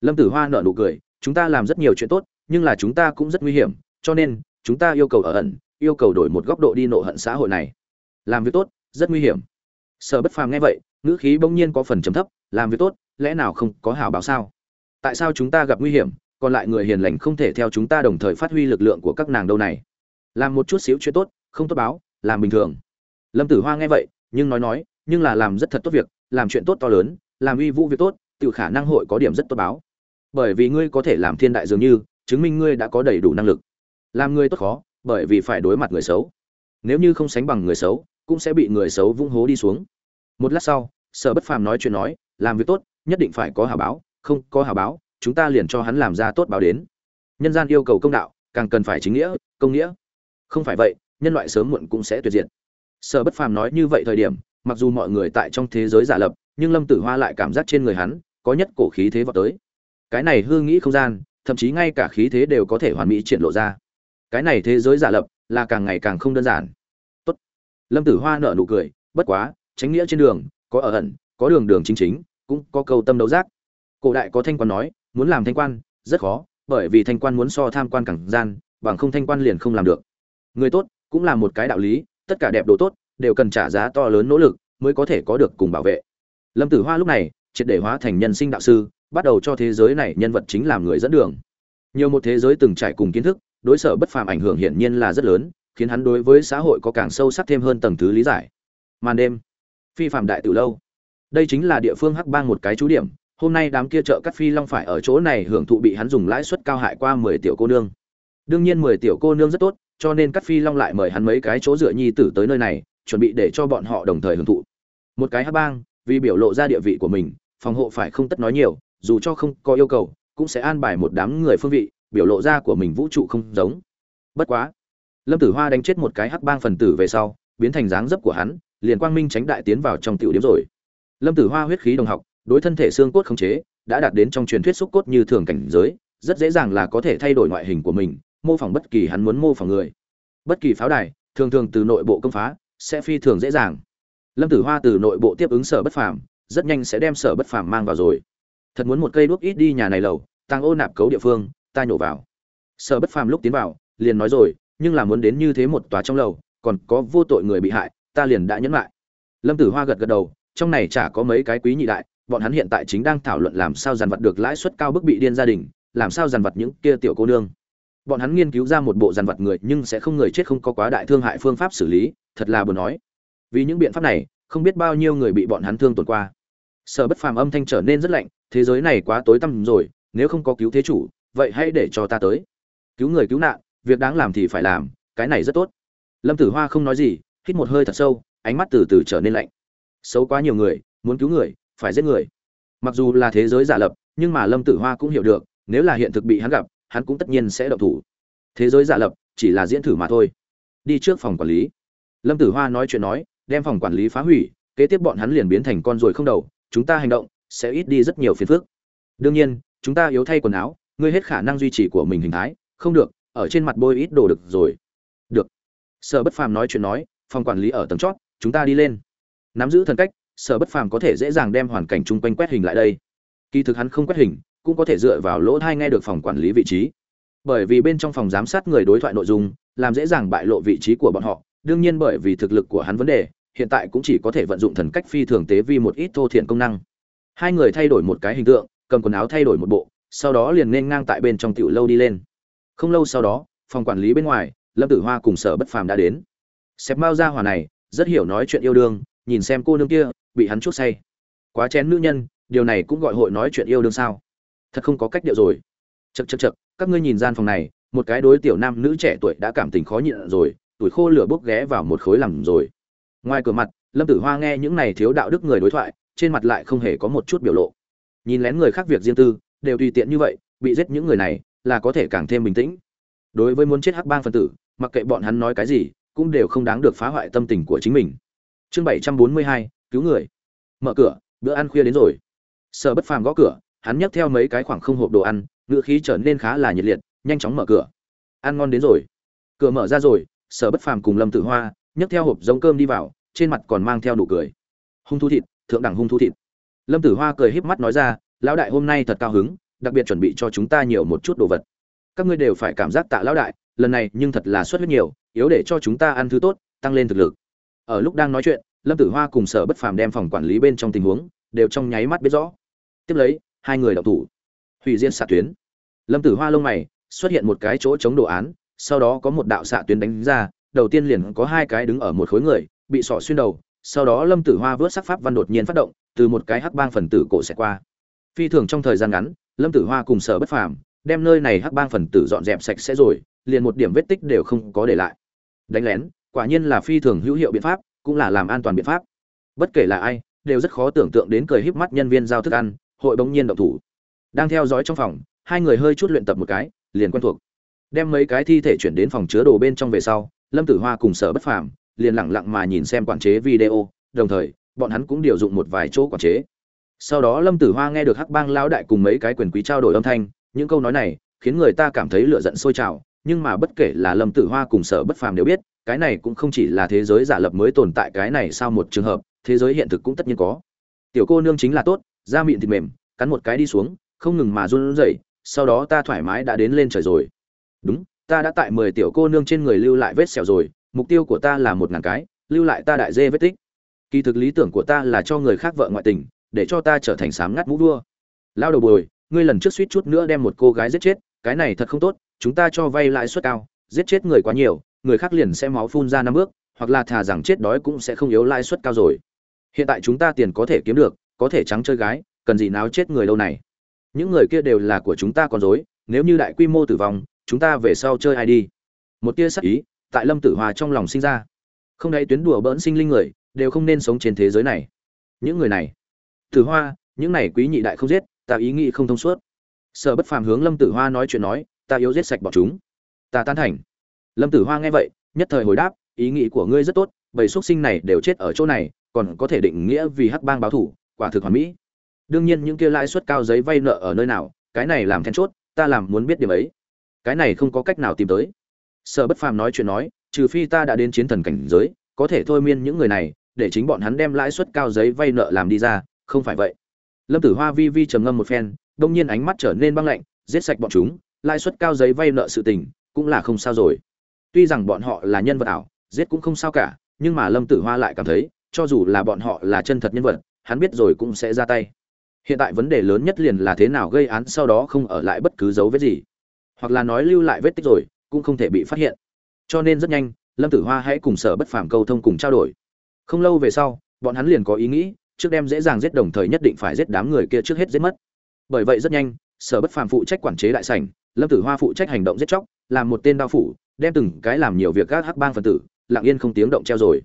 lâm tử hoa nở nụ cười, chúng ta làm rất nhiều chuyện tốt, nhưng là chúng ta cũng rất nguy hiểm, cho nên, chúng ta yêu cầu ở ẩn yêu cầu đổi một góc độ đi nộ hận xã hội này. Làm việc tốt, rất nguy hiểm. Sở bất phàm nghe vậy, ngữ khí bỗng nhiên có phần trầm thấp, làm việc tốt, lẽ nào không có hảo báo sao? Tại sao chúng ta gặp nguy hiểm, còn lại người hiền lành không thể theo chúng ta đồng thời phát huy lực lượng của các nàng đâu này? Làm một chút xíu chuyện tốt, không tốt báo, làm bình thường. Lâm tử hoa nghe vậy, nhưng nói nói, nhưng là làm rất thật tốt việc, làm chuyện tốt to lớn, làm uy vũ việc tốt tự khả năng hội có điểm rất tốt báo. Bởi vì ngươi có thể làm thiên đại dường như, chứng minh ngươi đã có đầy đủ năng lực. Làm ngươi tốt khó bởi vì phải đối mặt người xấu. Nếu như không sánh bằng người xấu, cũng sẽ bị người xấu vung hố đi xuống. Một lát sau, sở bất phàm nói chuyện nói, làm việc tốt, nhất định phải có hảo báo, không có hảo báo, chúng ta liền cho hắn làm ra tốt báo đến. Nhân gian yêu cầu công đạo, càng cần phải chính nghĩa, công nghĩa. Không phải vậy, nhân loại sớm muộn cũng sẽ tuyệt diệt. Sở bất phàm nói như vậy thời điểm, mặc dù mọi người tại trong thế giới giả lập, nhưng lâm tử hoa lại cảm giác trên người hắn, có nhất cổ khí thế vào tới. Cái này hư nghĩ không gian, thậm chí ngay cả khí thế đều có thể hoàn mỹ triển lộ ra cái này thế giới giả lập là càng ngày càng không đơn giản. Tốt. lâm tử hoa nở nụ cười, bất quá, tránh nghĩa trên đường, có ở ẩn, có đường đường chính chính, cũng có câu tâm đấu giác. Cổ đại có thanh quan nói, muốn làm thanh quan, rất khó, bởi vì thanh quan muốn so tham quan càng gian, bằng không thanh quan liền không làm được. Người tốt, cũng là một cái đạo lý, tất cả đẹp đồ tốt, đều cần trả giá to lớn nỗ lực, mới có thể có được cùng bảo vệ. Lâm tử hoa lúc này, triệt để hóa thành nhân sinh đạo sư, bắt đầu cho thế giới này nhân vật chính làm người dẫn đường. Nhiều một thế giới từng trải cùng kiến thức đối sở bất phàm ảnh hưởng hiển nhiên là rất lớn, khiến hắn đối với xã hội có càng sâu sắc thêm hơn tầng thứ lý giải. Màn đêm, phi phạm đại từ lâu. Đây chính là địa phương hắc bang một cái chú điểm, hôm nay đám kia chợ cắt phi long phải ở chỗ này hưởng thụ bị hắn dùng lãi suất cao hại qua mười tiểu cô nương. Đương nhiên mười tiểu cô nương rất tốt, cho nên cắt phi long lại mời hắn mấy cái chỗ dựa nhi tử tới nơi này, chuẩn bị để cho bọn họ đồng thời hưởng thụ. Một cái hắc bang, vì biểu lộ ra địa vị của mình, phòng hộ phải không tất nói nhiều, dù cho không có yêu cầu, cũng sẽ an bài một đám người phương vị biểu lộ ra của mình vũ trụ không giống. Bất quá, lâm tử hoa đánh chết một cái hắc bang phần tử về sau, biến thành dáng dấp của hắn, liền quang minh tránh đại tiến vào trong tiểu điểm rồi. Lâm tử hoa huyết khí đồng học, đối thân thể xương cốt khống chế, đã đạt đến trong truyền thuyết xúc cốt như thường cảnh giới, rất dễ dàng là có thể thay đổi ngoại hình của mình, mô phỏng bất kỳ hắn muốn mô phỏng người. Bất kỳ pháo đài, thường thường từ nội bộ công phá, sẽ phi thường dễ dàng. Lâm tử hoa từ nội bộ tiếp ứng sở bất phàm, rất nhanh sẽ đem sở bất phàm mang vào rồi. Thật muốn một cây đuốc ít đi nhà này lầu tăng ô nạp cấu địa phương ta nhổ vào. Sở bất phàm lúc tiến vào, liền nói rồi, nhưng là muốn đến như thế một tòa trong lầu, còn có vô tội người bị hại, ta liền đã nhẫn lại. Lâm tử hoa gật gật đầu, trong này chả có mấy cái quý nhị đại, bọn hắn hiện tại chính đang thảo luận làm sao dàn vật được lãi suất cao bức bị điên gia đình, làm sao dàn vật những kia tiểu cô nương. Bọn hắn nghiên cứu ra một bộ dàn vật người, nhưng sẽ không người chết không có quá đại thương hại phương pháp xử lý, thật là buồn nói. Vì những biện pháp này, không biết bao nhiêu người bị bọn hắn thương tổn qua. Sở bất phàm âm thanh trở nên rất lạnh, thế giới này quá tối tăm rồi, nếu không có cứu thế chủ vậy hãy để cho ta tới. Cứu người cứu nạn, việc đáng làm thì phải làm, cái này rất tốt. Lâm tử hoa không nói gì, hít một hơi thật sâu, ánh mắt từ từ trở nên lạnh. Xấu quá nhiều người, muốn cứu người, phải giết người. Mặc dù là thế giới giả lập, nhưng mà lâm tử hoa cũng hiểu được, nếu là hiện thực bị hắn gặp, hắn cũng tất nhiên sẽ động thủ. Thế giới giả lập, chỉ là diễn thử mà thôi. Đi trước phòng quản lý. Lâm tử hoa nói chuyện nói, đem phòng quản lý phá hủy, kế tiếp bọn hắn liền biến thành con ruồi không đầu, chúng ta hành động sẽ ít đi rất nhiều phiền phức. Đương nhiên, chúng ta yếu thay quần áo ngươi hết khả năng duy trì của mình hình thái, không được, ở trên mặt bôi ít đồ được rồi. Được. Sở bất phàm nói chuyện nói, phòng quản lý ở tầng chót, chúng ta đi lên. Nắm giữ thần cách, sở bất phàm có thể dễ dàng đem hoàn cảnh chung quanh quét hình lại đây. Kỳ thực hắn không quét hình, cũng có thể dựa vào lỗ thai nghe được phòng quản lý vị trí. Bởi vì bên trong phòng giám sát người đối thoại nội dung, làm dễ dàng bại lộ vị trí của bọn họ, đương nhiên bởi vì thực lực của hắn vấn đề, hiện tại cũng chỉ có thể vận dụng thần cách phi thường tế vi một ít thô thiện công năng. Hai người thay đổi một cái hình tượng, cầm quần áo thay đổi một bộ sau đó liền nên ngang tại bên trong tiểu lâu đi lên. Không lâu sau đó, phòng quản lý bên ngoài, lâm tử hoa cùng sở bất phàm đã đến. Sếp mao ra hỏa này, rất hiểu nói chuyện yêu đương, nhìn xem cô nương kia, bị hắn chút say. Quá chén nữ nhân, điều này cũng gọi hội nói chuyện yêu đương sao? Thật không có cách điệu rồi. Chật chật chật các ngươi nhìn gian phòng này, một cái đối tiểu nam nữ trẻ tuổi đã cảm tình khó nhịn rồi, tuổi khô lửa bốc ghé vào một khối làm rồi. Ngoài cửa mặt, lâm tử hoa nghe những này thiếu đạo đức người đối thoại, trên mặt lại không hề có một chút biểu lộ. Nhìn lén người khác việc riêng tư đều tùy tiện như vậy, bị giết những người này là có thể càng thêm bình tĩnh. Đối với muốn chết hắc bang phân tử, mặc kệ bọn hắn nói cái gì, cũng đều không đáng được phá hoại tâm tình của chính mình. Chương bảy trăm bốn mươi hai, cứu người. Mở cửa, bữa ăn khuya đến rồi. Sợ bất phàm gõ cửa, hắn nhấc theo mấy cái khoảng không hộp đồ ăn, ngựa khí trở nên khá là nhiệt liệt, nhanh chóng mở cửa. Ăn ngon đến rồi. Cửa mở ra rồi, sở bất phàm cùng lâm tử hoa nhấc theo hộp giống cơm đi vào, trên mặt còn mang theo nụ cười. Hung thu thịt, thượng đẳng hung thu thịt. Lâm tử hoa cười híp mắt nói ra lão đại hôm nay thật cao hứng, đặc biệt chuẩn bị cho chúng ta nhiều một chút đồ vật. Các ngươi đều phải cảm giác tạ lão đại, lần này nhưng thật là xuất huyết nhiều, yếu để cho chúng ta ăn thứ tốt, tăng lên thực lực. Ở lúc đang nói chuyện, lâm tử hoa cùng sở bất phàm đem phòng quản lý bên trong tình huống, đều trong nháy mắt biết rõ. Tiếp lấy, hai người đọc thủ. Hủy diên xạ tuyến. Lâm tử hoa lông mày, xuất hiện một cái chỗ chống đồ án, sau đó có một đạo xạ tuyến đánh ra, đầu tiên liền có hai cái đứng ở một khối người, bị sỏ xuyên đầu, sau đó lâm tử hoa vớt sắc pháp văn đột nhiên phát động, từ một cái hắc bang phần tử cổ sẽ qua phi thường trong thời gian ngắn, lâm tử hoa cùng sở bất phàm đem nơi này hắc bang phần tử dọn dẹp sạch sẽ rồi, liền một điểm vết tích đều không có để lại. Đánh lén, quả nhiên là phi thường hữu hiệu biện pháp, cũng là làm an toàn biện pháp. Bất kể là ai, đều rất khó tưởng tượng đến cười híp mắt nhân viên giao thức ăn, hội bỗng nhiên động thủ. Đang theo dõi trong phòng, hai người hơi chút luyện tập một cái, liền quen thuộc. Đem mấy cái thi thể chuyển đến phòng chứa đồ bên trong về sau, lâm tử hoa cùng sở bất phàm liền lặng lặng mà nhìn xem quản chế video, đồng thời, bọn hắn cũng điều dụng một vài chỗ quản chế sau đó lâm tử hoa nghe được hắc bang lão đại cùng mấy cái quyền quý trao đổi âm thanh, những câu nói này khiến người ta cảm thấy lựa giận sôi trào, nhưng mà bất kể là lâm tử hoa cùng sở bất phàm đều biết, cái này cũng không chỉ là thế giới giả lập mới tồn tại cái này sao một trường hợp, thế giới hiện thực cũng tất nhiên có. Tiểu cô nương chính là tốt, da mịn thịt mềm, cắn một cái đi xuống, không ngừng mà run rẩy, sau đó ta thoải mái đã đến lên trời rồi. Đúng, ta đã tại mười tiểu cô nương trên người lưu lại vết sẹo rồi, mục tiêu của ta là một ngàn cái, lưu lại ta đại dê vết tích. Kỳ thực lý tưởng của ta là cho người khác vợ ngoại tình để cho ta trở thành sám ngắt mũ vua. Lao đầu bồi, ngươi lần trước suýt chút nữa đem một cô gái giết chết, cái này thật không tốt, chúng ta cho vay lãi suất cao, giết chết người quá nhiều, người khác liền sẽ máu phun ra năm bước, hoặc là thà rằng chết đói cũng sẽ không yếu lãi suất cao rồi. Hiện tại chúng ta tiền có thể kiếm được, có thể trắng chơi gái, cần gì náo chết người đâu này. Những người kia đều là của chúng ta còn dối nếu như đại quy mô tử vong, chúng ta về sau chơi ai đi? Một tia sắc ý, tại lâm tử hòa trong lòng sinh ra. Không đáy tuyến đùa bỡn sinh linh người, đều không nên sống trên thế giới này. Những người này tử hoa, những này quý nhị đại không giết, ta ý nghĩ không thông suốt. Sở bất phàm hướng lâm tử hoa nói chuyện nói, ta yếu giết sạch bọn chúng. Ta tán thành. Lâm tử hoa nghe vậy, nhất thời hồi đáp, ý nghĩ của ngươi rất tốt, bầy xuất sinh này đều chết ở chỗ này, còn có thể định nghĩa vì hắc bang báo thủ, quả thực hoàn mỹ. Đương nhiên những kia lãi suất cao giấy vay nợ ở nơi nào, cái này làm then chốt, ta làm muốn biết điểm ấy. Cái này không có cách nào tìm tới. Sở bất phàm nói chuyện nói, trừ phi ta đã đến chiến thần cảnh giới, có thể thôi miên những người này, để chính bọn hắn đem lãi suất cao giấy vay nợ làm đi ra không phải vậy. Lâm tử hoa vi vi trầm ngâm một phen, đông nhiên ánh mắt trở nên băng lạnh, giết sạch bọn chúng, lãi suất cao giấy vay nợ sự tình, cũng là không sao rồi. Tuy rằng bọn họ là nhân vật ảo, giết cũng không sao cả, nhưng mà lâm tử hoa lại cảm thấy, cho dù là bọn họ là chân thật nhân vật, hắn biết rồi cũng sẽ ra tay. Hiện tại vấn đề lớn nhất liền là thế nào gây án sau đó không ở lại bất cứ dấu vết gì. Hoặc là nói lưu lại vết tích rồi, cũng không thể bị phát hiện. Cho nên rất nhanh, lâm tử hoa hãy cùng sở bất phàm câu thông cùng trao đổi. Không lâu về sau, bọn hắn liền có ý nghĩ trước đem dễ dàng giết đồng thời nhất định phải giết đám người kia trước hết giết mất. Bởi vậy rất nhanh, sở bất phàm phụ trách quản chế đại sảnh, lâm tử hoa phụ trách hành động giết chóc, làm một tên đao phủ, đem từng cái làm nhiều việc các hắc bang phần tử, lặng yên không tiếng động treo rồi.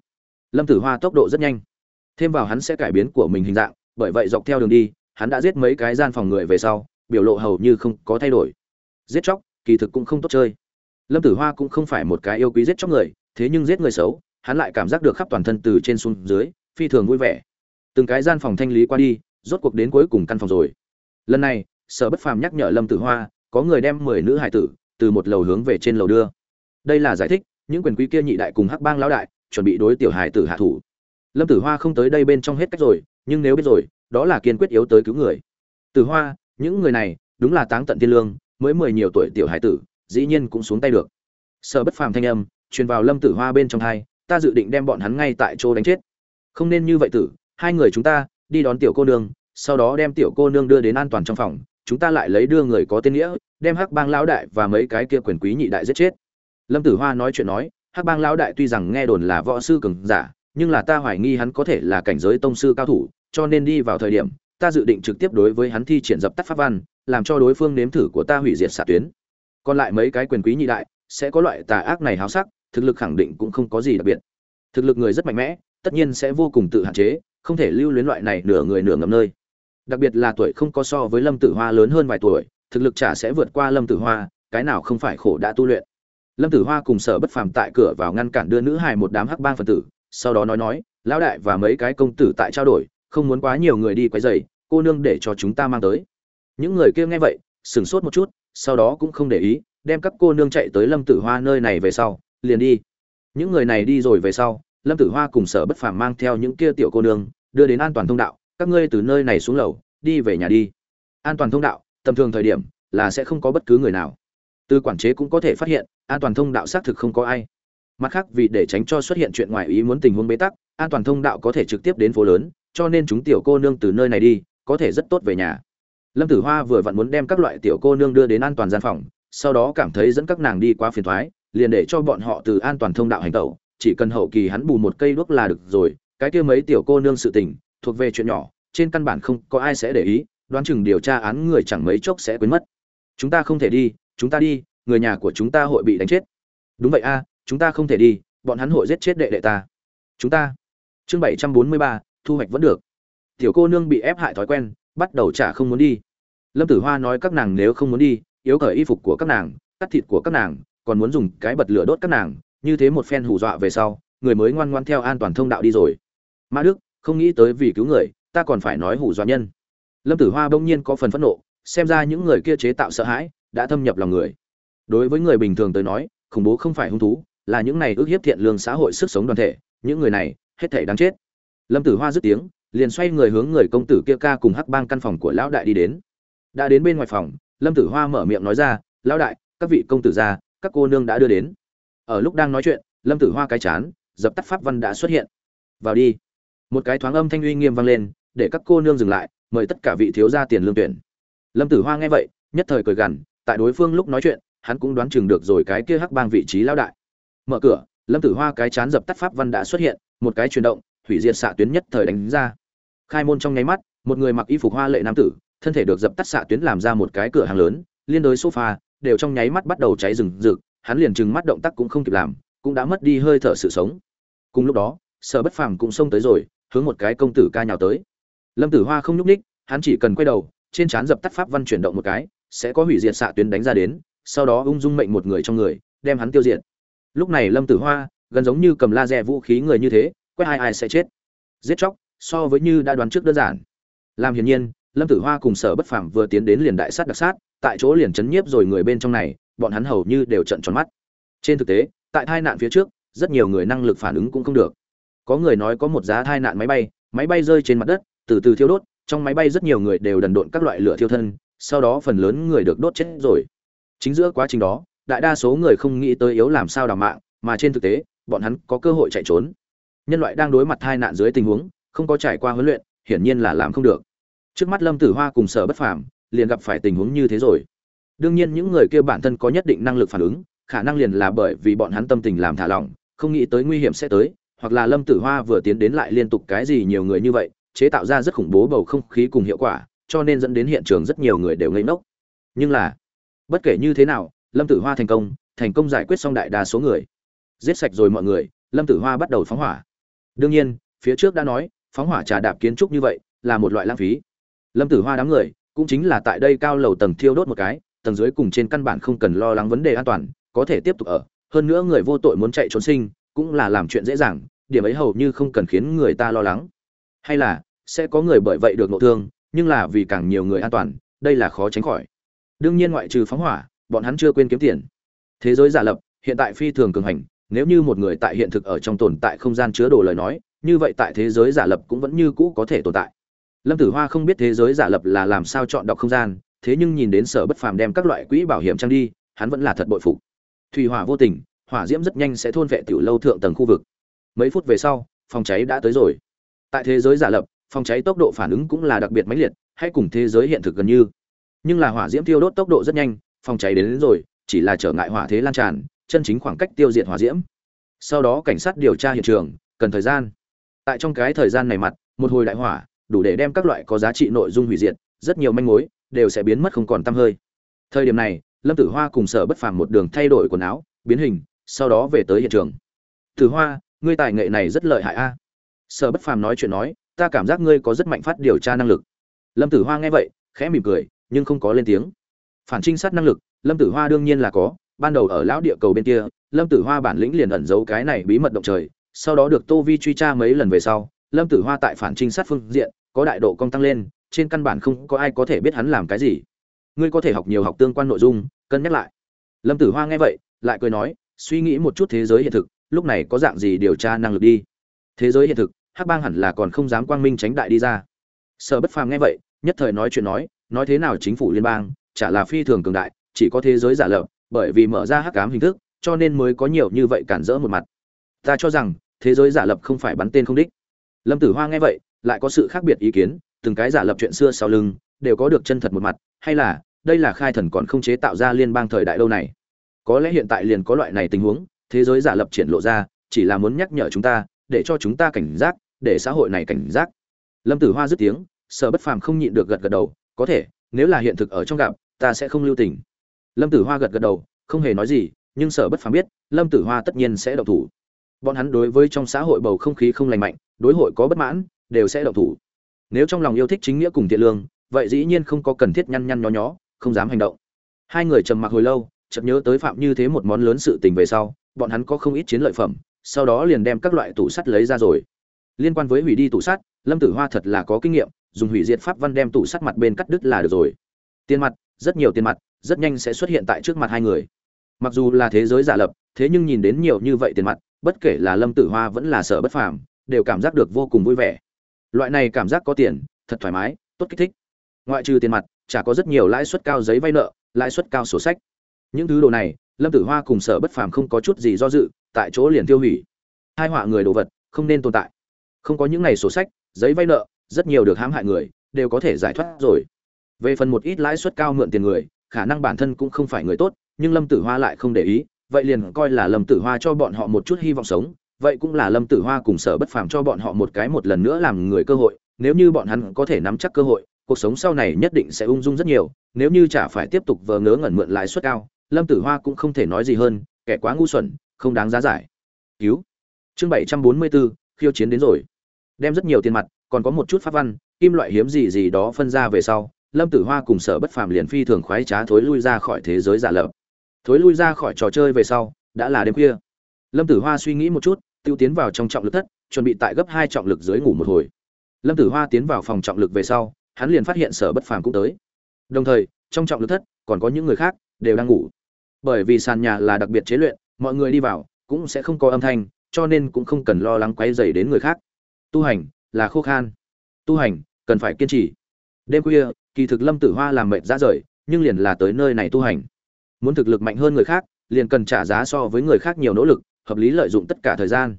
Lâm tử hoa tốc độ rất nhanh. Thêm vào hắn sẽ cải biến của mình hình dạng, bởi vậy dọc theo đường đi, hắn đã giết mấy cái gian phòng người về sau, biểu lộ hầu như không có thay đổi. Giết chóc, kỳ thực cũng không tốt chơi. Lâm tử hoa cũng không phải một cái yêu quý giết chóc người, thế nhưng giết người xấu, hắn lại cảm giác được khắp toàn thân từ trên xuống dưới, phi thường vui vẻ từng cái gian phòng thanh lý qua đi, rốt cuộc đến cuối cùng căn phòng rồi. Lần này, sở bất phàm nhắc nhở lâm tử hoa, có người đem mười nữ hải tử từ một lầu hướng về trên lầu đưa. Đây là giải thích, những quyền quý kia nhị đại cùng hắc bang lão đại chuẩn bị đối tiểu hải tử hạ thủ. Lâm tử hoa không tới đây bên trong hết cách rồi, nhưng nếu biết rồi, đó là kiên quyết yếu tới cứu người. Tử hoa, những người này, đúng là táng tận thiên lương, mới mười nhiều tuổi tiểu hải tử, dĩ nhiên cũng xuống tay được. Sở bất phàm thanh âm truyền vào lâm tử hoa bên trong hai, ta dự định đem bọn hắn ngay tại chỗ đánh chết. Không nên như vậy tử hai người chúng ta, đi đón tiểu cô nương, sau đó đem tiểu cô nương đưa đến an toàn trong phòng, chúng ta lại lấy đưa người có tên nghĩa, đem hắc bang lão đại và mấy cái kia quyền quý nhị đại giết chết. Lâm tử hoa nói chuyện nói, hắc bang lão đại tuy rằng nghe đồn là võ sư cường giả, nhưng là ta hoài nghi hắn có thể là cảnh giới tông sư cao thủ, cho nên đi vào thời điểm, ta dự định trực tiếp đối với hắn thi triển dập tắt pháp văn, làm cho đối phương nếm thử của ta hủy diệt xạ tuyến. Còn lại mấy cái quyền quý nhị đại, sẽ có loại tà ác này háo sắc, thực lực khẳng định cũng không có gì đặc biệt. Thực lực người rất mạnh mẽ tất nhiên sẽ vô cùng tự hạn chế, không thể lưu luyến loại này nửa người nửa ngầm nơi. Đặc biệt là tuổi không có so với lâm tử hoa lớn hơn vài tuổi, thực lực chả sẽ vượt qua lâm tử hoa, cái nào không phải khổ đã tu luyện. Lâm tử hoa cùng sở bất phàm tại cửa vào ngăn cản đưa nữ hài một đám hắc bang phần tử, sau đó nói nói, lão đại và mấy cái công tử tại trao đổi, không muốn quá nhiều người đi quấy rầy, cô nương để cho chúng ta mang tới. Những người kia nghe vậy, sửng sốt một chút, sau đó cũng không để ý, đem các cô nương chạy tới lâm tử hoa nơi này về sau, liền đi. Những người này đi rồi về sau lâm tử hoa cùng sở bất phàm mang theo những kia tiểu cô nương, đưa đến an toàn thông đạo, các ngươi từ nơi này xuống lầu, đi về nhà đi. An toàn thông đạo, tầm thường thời điểm là sẽ không có bất cứ người nào. Từ quản chế cũng có thể phát hiện, an toàn thông đạo xác thực không có ai. Mặt khác, vì để tránh cho xuất hiện chuyện ngoài ý muốn tình huống bế tắc, an toàn thông đạo có thể trực tiếp đến phố lớn, cho nên chúng tiểu cô nương từ nơi này đi, có thể rất tốt về nhà. Lâm tử hoa vừa vặn muốn đem các loại tiểu cô nương đưa đến an toàn gian phòng, sau đó cảm thấy dẫn các nàng đi qua phiền thoái, liền để cho bọn họ từ an toàn thông đạo hành tẩu chỉ cần hậu kỳ hắn bù một cây đuốc là được rồi, cái kia mấy tiểu cô nương sự tình, thuộc về chuyện nhỏ, trên căn bản không có ai sẽ để ý, đoán chừng điều tra án người chẳng mấy chốc sẽ quên mất. Chúng ta không thể đi, chúng ta đi, người nhà của chúng ta hội bị đánh chết. Đúng vậy a, chúng ta không thể đi, bọn hắn hội giết chết đệ đệ ta. Chúng ta. Chương bảy trăm bốn mươi ba, thu hoạch vẫn được. Tiểu cô nương bị ép hại thói quen, bắt đầu trả không muốn đi. Lâm tử hoa nói các nàng nếu không muốn đi, yếu cởi y phục của các nàng, cắt thịt của các nàng, còn muốn dùng cái bật lửa đốt các nàng như thế một phen hù dọa về sau, người mới ngoan ngoan theo an toàn thông đạo đi rồi. Mã đức, không nghĩ tới vì cứu người, ta còn phải nói hù dọa nhân. Lâm tử hoa bỗng nhiên có phần phẫn nộ, xem ra những người kia chế tạo sợ hãi, đã thâm nhập lòng người. Đối với người bình thường tới nói, khủng bố không phải hung thú, là những này ước hiếp thiện lương xã hội sức sống đoàn thể, những người này, hết thể đáng chết. Lâm tử hoa dứt tiếng, liền xoay người hướng người công tử kia ca cùng hắc bang căn phòng của lão đại đi đến. Đã đến bên ngoài phòng, lâm tử hoa mở miệng nói ra, lão đại, các vị công tử gia, các cô nương đã đưa đến ở lúc đang nói chuyện, lâm tử hoa cái chán, dập tắt pháp văn đã xuất hiện. Vào đi. Một cái thoáng âm thanh uy nghiêm vang lên, để các cô nương dừng lại, mời tất cả vị thiếu gia tiền lương tuyển. Lâm tử hoa nghe vậy, nhất thời cười gằn, tại đối phương lúc nói chuyện, hắn cũng đoán chừng được rồi cái kia hắc bang vị trí lão đại. Mở cửa, lâm tử hoa cái chán dập tắt pháp văn đã xuất hiện, một cái chuyển động, hủy diệt xạ tuyến nhất thời đánh ra. Khai môn trong nháy mắt, một người mặc y phục hoa lệ nam tử, thân thể được dập tắt xạ tuyến làm ra một cái cửa hàng lớn, liên đối sofa, đều trong nháy mắt bắt đầu cháy rừng rực hắn liền chừng mắt động tác cũng không kịp làm, cũng đã mất đi hơi thở sự sống. Cùng lúc đó, sở bất phàm cũng xông tới rồi, hướng một cái công tử ca nhào tới. Lâm tử hoa không nhúc ních hắn chỉ cần quay đầu, trên trán dập tắt pháp văn chuyển động một cái, sẽ có hủy diệt xạ tuyến đánh ra đến, sau đó ung dung mệnh một người trong người, đem hắn tiêu diệt. Lúc này lâm tử hoa, gần giống như cầm laser vũ khí người như thế, quét ai ai sẽ chết. Giết chóc, so với như đã đoán trước đơn giản. Làm hiển nhiên, lâm tử hoa cùng sở bất phàm vừa tiến đến liền đại sát đặc sát, tại chỗ liền chấn nhiếp rồi người bên trong này bọn hắn hầu như đều trận tròn mắt. Trên thực tế, tại tai nạn phía trước, rất nhiều người năng lực phản ứng cũng không được. Có người nói có một giá tai nạn máy bay máy bay rơi trên mặt đất, từ từ thiêu đốt, trong máy bay rất nhiều người đều đần độn các loại lửa thiêu thân, sau đó phần lớn người được đốt chết rồi. Chính giữa quá trình đó, đại đa số người không nghĩ tới yếu làm sao đảm mạng, mà trên thực tế, bọn hắn có cơ hội chạy trốn. Nhân loại đang đối mặt tai nạn dưới tình huống, không có trải qua huấn luyện, hiển nhiên là làm không được. Trước mắt lâm tử hoa cùng sở bất phàm liền gặp phải tình huống như thế rồi đương nhiên những người kia bản thân có nhất định năng lực phản ứng, khả năng liền là bởi vì bọn hắn tâm tình làm thả lỏng, không nghĩ tới nguy hiểm sẽ tới, hoặc là lâm tử hoa vừa tiến đến lại liên tục cái gì nhiều người như vậy, chế tạo ra rất khủng bố bầu không khí cùng hiệu quả, cho nên dẫn đến hiện trường rất nhiều người đều ngây ngốc. Nhưng là, bất kể như thế nào, lâm tử hoa thành công thành công giải quyết xong đại đa số người. Giết sạch rồi mọi người, lâm tử hoa bắt đầu phóng hỏa. Đương nhiên, phía trước đã nói, phóng hỏa trà đạp kiến trúc như vậy là một loại lãng phí. Lâm tử hoa đám người, cũng chính là tại đây cao lầu tầng thiêu đốt một cái tầng dưới cùng trên căn bản không cần lo lắng vấn đề an toàn, có thể tiếp tục ở. Hơn nữa người vô tội muốn chạy trốn sinh, cũng là làm chuyện dễ dàng, điểm ấy hầu như không cần khiến người ta lo lắng. Hay là, sẽ có người bởi vậy được nội thương, nhưng là vì càng nhiều người an toàn, đây là khó tránh khỏi. Đương nhiên ngoại trừ phóng hỏa, bọn hắn chưa quên kiếm tiền. Thế giới giả lập, hiện tại phi thường cường hành, nếu như một người tại hiện thực ở trong tồn tại không gian chứa đồ lời nói, như vậy tại thế giới giả lập cũng vẫn như cũ có thể tồn tại. Lâm tử hoa không biết thế giới giả lập là làm sao chọn đọc không gian thế nhưng nhìn đến sở bất phàm đem các loại quỹ bảo hiểm trang đi hắn vẫn là thật bội phục. Thủy hỏa vô tình hỏa diễm rất nhanh sẽ thôn vệ tiểu lâu thượng tầng khu vực. Mấy phút về sau phòng cháy đã tới rồi. Tại thế giới giả lập phòng cháy tốc độ phản ứng cũng là đặc biệt mãnh liệt hay cùng thế giới hiện thực gần như. Nhưng là hỏa diễm tiêu đốt tốc độ rất nhanh phòng cháy đến, đến rồi chỉ là trở ngại hỏa thế lan tràn chân chính khoảng cách tiêu diệt hỏa diễm. Sau đó cảnh sát điều tra hiện trường cần thời gian. Tại trong cái thời gian này mặt một hồi đại hỏa đủ để đem các loại có giá trị nội dung hủy diệt rất nhiều manh mối đều sẽ biến mất không còn tăm hơi. Thời điểm này, lâm tử hoa cùng sở bất phàm một đường thay đổi quần áo, biến hình, sau đó về tới hiện trường. Tử hoa, ngươi tài nghệ này rất lợi hại a. Sở bất phàm nói chuyện nói, ta cảm giác ngươi có rất mạnh phát điều tra năng lực. Lâm tử hoa nghe vậy, khẽ mỉm cười, nhưng không có lên tiếng. Phản trinh sát năng lực, lâm tử hoa đương nhiên là có. Ban đầu ở lão địa cầu bên kia, lâm tử hoa bản lĩnh liền ẩn giấu cái này bí mật động trời, sau đó được tô vi truy tra mấy lần về sau, lâm tử hoa tại phản trinh sát phương diện, có đại độ công tăng lên trên căn bản không có ai có thể biết hắn làm cái gì. Ngươi có thể học nhiều học tương quan nội dung, cân nhắc lại. Lâm tử hoa nghe vậy, lại cười nói, suy nghĩ một chút thế giới hiện thực, lúc này có dạng gì điều tra năng lực đi? Thế giới hiện thực, hắc bang hẳn là còn không dám quang minh tránh đại đi ra. Sở bất phàm nghe vậy, nhất thời nói chuyện nói nói thế nào chính phủ liên bang, chả là phi thường cường đại, chỉ có thế giới giả lập, bởi vì mở ra hắc cám hình thức, cho nên mới có nhiều như vậy cản rỡ một mặt. Ta cho rằng, thế giới giả lập không phải bắn tên không đích. Lâm tử hoa nghe vậy, lại có sự khác biệt ý kiến từng cái giả lập chuyện xưa sau lưng, đều có được chân thật một mặt, hay là, đây là khai thần còn không chế tạo ra liên bang thời đại lâu này. Có lẽ hiện tại liền có loại này tình huống, thế giới giả lập triển lộ ra, chỉ là muốn nhắc nhở chúng ta, để cho chúng ta cảnh giác, để xã hội này cảnh giác. Lâm tử hoa dứt tiếng, sở bất phàm không nhịn được gật gật đầu, có thể, nếu là hiện thực ở trong gặp, ta sẽ không lưu tình. Lâm tử hoa gật gật đầu, không hề nói gì, nhưng sở bất phàm biết, lâm tử hoa tất nhiên sẽ độc thủ. Bọn hắn đối với trong xã hội bầu không khí không lành mạnh, đối hội có bất mãn, đều sẽ độc thủ nếu trong lòng yêu thích chính nghĩa cùng thiện lương, vậy dĩ nhiên không có cần thiết nhăn nhăn nhó nhó, không dám hành động. Hai người trầm mặc hồi lâu, chợt nhớ tới phạm như thế một món lớn sự tình về sau, bọn hắn có không ít chiến lợi phẩm, sau đó liền đem các loại tủ sắt lấy ra rồi. Liên quan với hủy đi tủ sắt, lâm tử hoa thật là có kinh nghiệm, dùng hủy diệt pháp văn đem tủ sắt mặt bên cắt đứt là được rồi. Tiền mặt, rất nhiều tiền mặt, rất nhanh sẽ xuất hiện tại trước mặt hai người. Mặc dù là thế giới giả lập, thế nhưng nhìn đến nhiều như vậy tiền mặt, bất kể là lâm tử hoa vẫn là sở bất phàm, đều cảm giác được vô cùng vui vẻ loại này cảm giác có tiền, thật thoải mái, tốt kích thích. Ngoại trừ tiền mặt, chả có rất nhiều lãi suất cao giấy vay nợ, lãi suất cao sổ sách. Những thứ đồ này, lâm tử hoa cùng sở bất phàm không có chút gì do dự, tại chỗ liền tiêu hủy. Hai họa người đồ vật, không nên tồn tại. Không có những này sổ sách, giấy vay nợ, rất nhiều được hãm hại người, đều có thể giải thoát rồi. Về phần một ít lãi suất cao mượn tiền người, khả năng bản thân cũng không phải người tốt, nhưng lâm tử hoa lại không để ý, vậy liền coi là lâm tử hoa cho bọn họ một chút hy vọng sống vậy cũng là lâm tử hoa cùng sở bất phàm cho bọn họ một cái một lần nữa làm người cơ hội, nếu như bọn hắn có thể nắm chắc cơ hội, cuộc sống sau này nhất định sẽ ung dung rất nhiều, nếu như chả phải tiếp tục vờ ngớ ngẩn mượn lãi suất cao, lâm tử hoa cũng không thể nói gì hơn, kẻ quá ngu xuẩn, không đáng giá giải. Cứu. Chương bảy trăm bốn mươi bốn, khiêu chiến đến rồi. Đem rất nhiều tiền mặt, còn có một chút pháp văn, kim loại hiếm gì gì đó phân ra về sau, lâm tử hoa cùng sở bất phàm liền phi thường khoái trá thối lui ra khỏi thế giới giả lập. Thối lui ra khỏi trò chơi về sau, đã là đêm khuya lâm tử hoa suy nghĩ một chút, tiêu tiến vào trong trọng lực thất, chuẩn bị tại gấp hai trọng lực dưới ngủ một hồi. Lâm tử hoa tiến vào phòng trọng lực về sau, hắn liền phát hiện sở bất phàm cũng tới. Đồng thời, trong trọng lực thất, còn có những người khác, đều đang ngủ. Bởi vì sàn nhà là đặc biệt chế luyện, mọi người đi vào, cũng sẽ không có âm thanh, cho nên cũng không cần lo lắng quấy rầy đến người khác. Tu hành, là khô khan. Tu hành, cần phải kiên trì. Đêm khuya, kỳ thực lâm tử hoa làm mệt ra rời, nhưng liền là tới nơi này tu hành. Muốn thực lực mạnh hơn người khác, liền cần trả giá so với người khác nhiều nỗ lực hợp lý lợi dụng tất cả thời gian.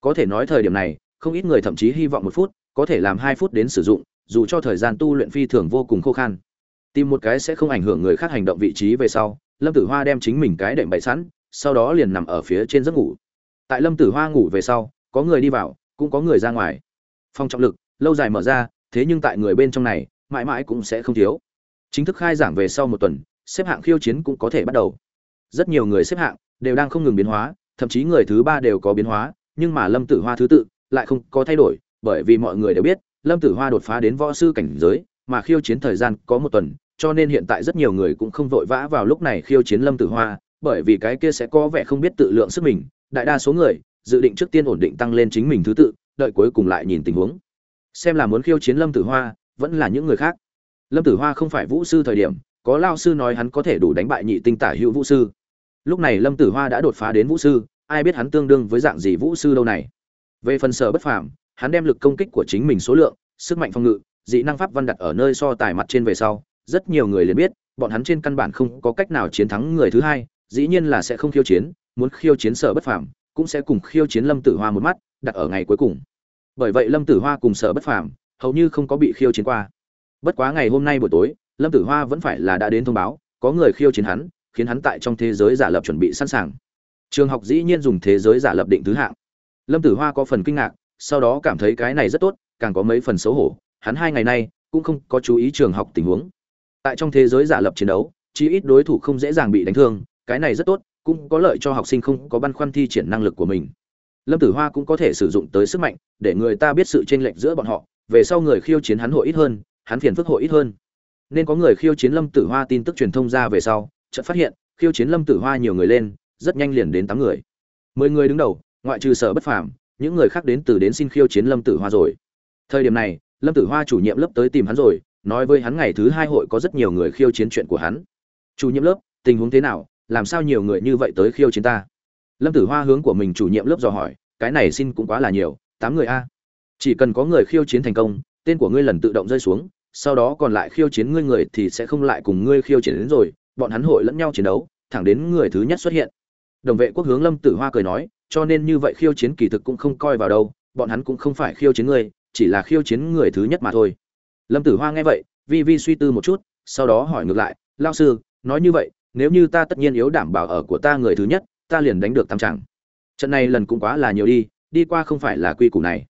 Có thể nói thời điểm này, không ít người thậm chí hy vọng một phút, có thể làm hai phút đến sử dụng, dù cho thời gian tu luyện phi thường vô cùng khô khan. Tìm một cái sẽ không ảnh hưởng người khác hành động vị trí về sau, lâm tử hoa đem chính mình cái đệm bậy sẵn, sau đó liền nằm ở phía trên giấc ngủ. Tại lâm tử hoa ngủ về sau, có người đi vào, cũng có người ra ngoài. Phong trọng lực, lâu dài mở ra, thế nhưng tại người bên trong này, mãi mãi cũng sẽ không thiếu. Chính thức khai giảng về sau một tuần, xếp hạng khiêu chiến cũng có thể bắt đầu. Rất nhiều người xếp hạng đều đang không ngừng biến hóa thậm chí người thứ ba đều có biến hóa, nhưng mà lâm tử hoa thứ tự lại không có thay đổi, bởi vì mọi người đều biết, lâm tử hoa đột phá đến võ sư cảnh giới, mà khiêu chiến thời gian có một tuần, cho nên hiện tại rất nhiều người cũng không vội vã vào lúc này khiêu chiến lâm tử hoa, bởi vì cái kia sẽ có vẻ không biết tự lượng sức mình, đại đa số người dự định trước tiên ổn định tăng lên chính mình thứ tự, đợi cuối cùng lại nhìn tình huống. Xem là muốn khiêu chiến lâm tử hoa, vẫn là những người khác. Lâm tử hoa không phải vũ sư thời điểm, có lao sư nói hắn có thể đủ đánh bại nhị tinh tả hữu vũ sư lúc này lâm tử hoa đã đột phá đến vũ sư, ai biết hắn tương đương với dạng gì vũ sư đâu này. Về phần sở bất phàm, hắn đem lực công kích của chính mình số lượng, sức mạnh phòng ngự, dị năng pháp văn đặt ở nơi so tài mặt trên về sau, rất nhiều người liền biết, bọn hắn trên căn bản không có cách nào chiến thắng người thứ hai, dĩ nhiên là sẽ không khiêu chiến, muốn khiêu chiến sở bất phàm, cũng sẽ cùng khiêu chiến lâm tử hoa một mắt, đặt ở ngày cuối cùng. Bởi vậy lâm tử hoa cùng sở bất phàm, hầu như không có bị khiêu chiến qua. Bất quá ngày hôm nay buổi tối, lâm tử hoa vẫn phải là đã đến thông báo, có người khiêu chiến hắn khiến hắn tại trong thế giới giả lập chuẩn bị sẵn sàng. Trường học dĩ nhiên dùng thế giới giả lập định thứ hạng. Lâm tử hoa có phần kinh ngạc, sau đó cảm thấy cái này rất tốt, càng có mấy phần xấu hổ. Hắn hai ngày nay cũng không có chú ý trường học tình huống. Tại trong thế giới giả lập chiến đấu, chí ít đối thủ không dễ dàng bị đánh thương, cái này rất tốt, cũng có lợi cho học sinh không có băn khoăn thi triển năng lực của mình. Lâm tử hoa cũng có thể sử dụng tới sức mạnh, để người ta biết sự chênh lệch giữa bọn họ, về sau người khiêu chiến hắn hội ít hơn, hắn phiền phức hội ít hơn. Nên có người khiêu chiến lâm tử hoa tin tức truyền thông ra về sau chợt phát hiện, khiêu chiến lâm tử hoa nhiều người lên, rất nhanh liền đến tám người. Mười người đứng đầu, ngoại trừ sở bất phàm, những người khác đến từ đến xin khiêu chiến lâm tử hoa rồi. Thời điểm này, lâm tử hoa chủ nhiệm lớp tới tìm hắn rồi, nói với hắn ngày thứ hai hội có rất nhiều người khiêu chiến chuyện của hắn. Chủ nhiệm lớp, tình huống thế nào? Làm sao nhiều người như vậy tới khiêu chiến ta? Lâm tử hoa hướng của mình chủ nhiệm lớp dò hỏi, cái này xin cũng quá là nhiều, tám người a. Chỉ cần có người khiêu chiến thành công, tên của ngươi lần tự động rơi xuống, sau đó còn lại khiêu chiến ngươi người thì sẽ không lại cùng ngươi khiêu chiến đến rồi bọn hắn hội lẫn nhau chiến đấu, thẳng đến người thứ nhất xuất hiện. Đồng vệ quốc hướng lâm tử hoa cười nói, cho nên như vậy khiêu chiến kỳ thực cũng không coi vào đâu, bọn hắn cũng không phải khiêu chiến ngươi chỉ là khiêu chiến người thứ nhất mà thôi. Lâm tử hoa nghe vậy, vi vi suy tư một chút, sau đó hỏi ngược lại lao sư, nói như vậy, nếu như ta tất nhiên yếu đảm bảo ở của ta người thứ nhất, ta liền đánh được tam chẳng trận này lần cũng quá là nhiều đi đi qua không phải là quy củ này.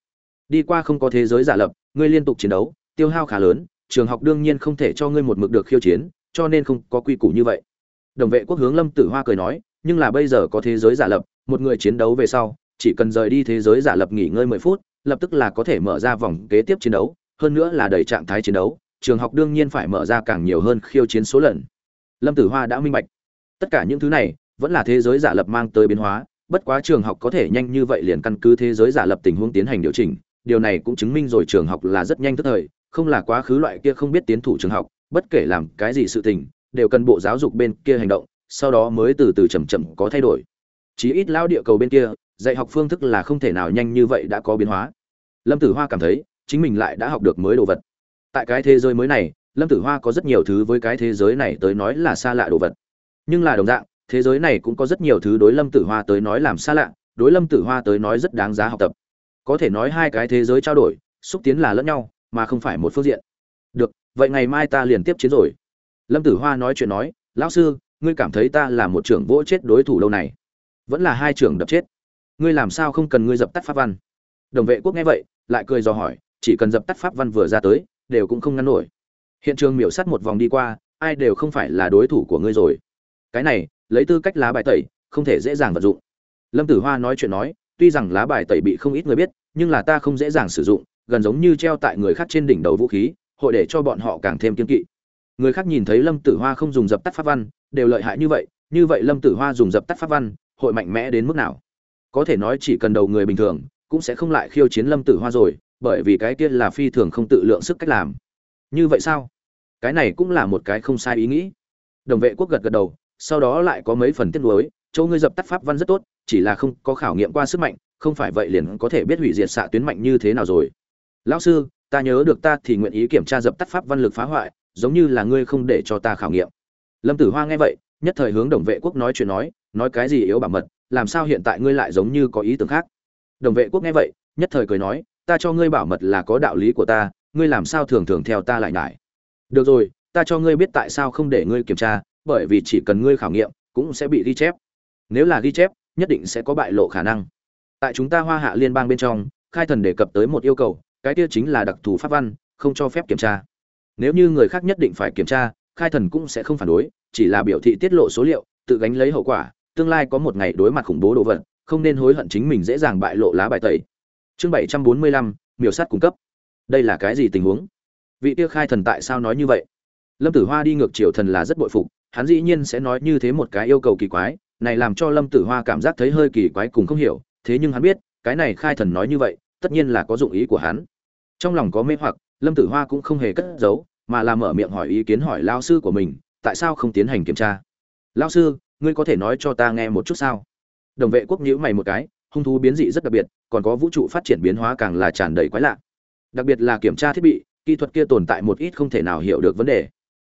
Đi qua không có thế giới giả lập, ngươi liên tục chiến đấu, tiêu hao khá lớn, trường học đương nhiên không thể cho ngươi một mực được khiêu chiến cho nên không có quy củ như vậy. Đồng vệ quốc hướng lâm tử hoa cười nói, nhưng là bây giờ có thế giới giả lập, một người chiến đấu về sau, chỉ cần rời đi thế giới giả lập nghỉ ngơi mười phút, lập tức là có thể mở ra vòng kế tiếp chiến đấu, hơn nữa là đầy trạng thái chiến đấu, trường học đương nhiên phải mở ra càng nhiều hơn khiêu chiến số lần. Lâm tử hoa đã minh bạch. Tất cả những thứ này, vẫn là thế giới giả lập mang tới biến hóa, bất quá trường học có thể nhanh như vậy liền căn cứ thế giới giả lập tình huống tiến hành điều chỉnh, điều này cũng chứng minh rồi trường học là rất nhanh tức thời, không là quá khứ loại kia không biết tiến thủ trường học bất kể làm cái gì sự tình, đều cần bộ giáo dục bên kia hành động, sau đó mới từ từ chậm chậm có thay đổi. Chí ít lao địa cầu bên kia, dạy học phương thức là không thể nào nhanh như vậy đã có biến hóa. Lâm tử hoa cảm thấy, chính mình lại đã học được mới đồ vật. Tại cái thế giới mới này, lâm tử hoa có rất nhiều thứ với cái thế giới này tới nói là xa lạ đồ vật. Nhưng là đồng dạng, thế giới này cũng có rất nhiều thứ đối lâm tử hoa tới nói làm xa lạ, đối lâm tử hoa tới nói rất đáng giá học tập. Có thể nói hai cái thế giới trao đổi, xúc tiến là lẫn nhau, mà không phải một phương diện. Được vậy ngày mai ta liền tiếp chiến rồi. Lâm tử hoa nói chuyện nói, lão sư, ngươi cảm thấy ta là một trưởng vỗ chết đối thủ lâu này? Vẫn là hai trưởng đập chết. Ngươi làm sao không cần ngươi dập tắt pháp văn? Đồng vệ quốc nghe vậy, lại cười dò hỏi, chỉ cần dập tắt pháp văn vừa ra tới, đều cũng không ngăn nổi. Hiện trường miểu sắt một vòng đi qua, ai đều không phải là đối thủ của ngươi rồi. Cái này, lấy tư cách lá bài tẩy, không thể dễ dàng vận dụng. Lâm tử hoa nói chuyện nói, tuy rằng lá bài tẩy bị không ít người biết, nhưng là ta không dễ dàng sử dụng, gần giống như treo tại người khác trên đỉnh đầu vũ khí hội để cho bọn họ càng thêm kiên kỵ. Người khác nhìn thấy lâm tử hoa không dùng dập tắt pháp văn, đều lợi hại như vậy như vậy lâm tử hoa dùng dập tắt pháp văn, hội mạnh mẽ đến mức nào? Có thể nói chỉ cần đầu người bình thường, cũng sẽ không lại khiêu chiến lâm tử hoa rồi, bởi vì cái kia là phi thường không tự lượng sức cách làm. Như vậy sao? Cái này cũng là một cái không sai ý nghĩ. Đồng vệ quốc gật gật đầu, sau đó lại có mấy phần tiết nuối chỗ ngươi dập tắt pháp văn rất tốt, chỉ là không có khảo nghiệm qua sức mạnh, không phải vậy liền có thể biết hủy diệt xạ tuyến mạnh như thế nào rồi. Lão sư ta nhớ được ta thì nguyện ý kiểm tra dập tắt pháp văn lực phá hoại, giống như là ngươi không để cho ta khảo nghiệm. Lâm tử hoa nghe vậy, nhất thời hướng đồng vệ quốc nói chuyện nói nói cái gì yếu bảo mật, làm sao hiện tại ngươi lại giống như có ý tưởng khác. Đồng vệ quốc nghe vậy, nhất thời cười nói, ta cho ngươi bảo mật là có đạo lý của ta, ngươi làm sao thường thường theo ta lại nại? được rồi, ta cho ngươi biết tại sao không để ngươi kiểm tra, bởi vì chỉ cần ngươi khảo nghiệm, cũng sẽ bị ghi chép. Nếu là ghi chép, nhất định sẽ có bại lộ khả năng. Tại chúng ta hoa hạ liên bang bên trong, khai thần đề cập tới một yêu cầu cái kia chính là đặc thù pháp văn, không cho phép kiểm tra. Nếu như người khác nhất định phải kiểm tra, khai thần cũng sẽ không phản đối, chỉ là biểu thị tiết lộ số liệu, tự gánh lấy hậu quả, tương lai có một ngày đối mặt khủng bố đồ vật, không nên hối hận chính mình dễ dàng bại lộ lá bài tẩy. Chương bảy trăm bốn mươi lăm, miểu sát cung cấp. Đây là cái gì tình huống? Vị tiêu khai thần tại sao nói như vậy? Lâm tử hoa đi ngược chiều thần là rất bội phục, hắn dĩ nhiên sẽ nói như thế một cái yêu cầu kỳ quái, này làm cho lâm tử hoa cảm giác thấy hơi kỳ quái cùng không hiểu, thế nhưng hắn biết, cái này khai thần nói như vậy, tất nhiên là có dụng ý của hắn trong lòng có mê hoặc, lâm tử hoa cũng không hề cất giấu, mà là mở miệng hỏi ý kiến hỏi lao sư của mình, tại sao không tiến hành kiểm tra? Lao sư, ngươi có thể nói cho ta nghe một chút sao? Đồng vệ quốc nhữ mày một cái, hung thú biến dị rất đặc biệt, còn có vũ trụ phát triển biến hóa càng là tràn đầy quái lạ. Đặc biệt là kiểm tra thiết bị, kỹ thuật kia tồn tại một ít không thể nào hiểu được vấn đề.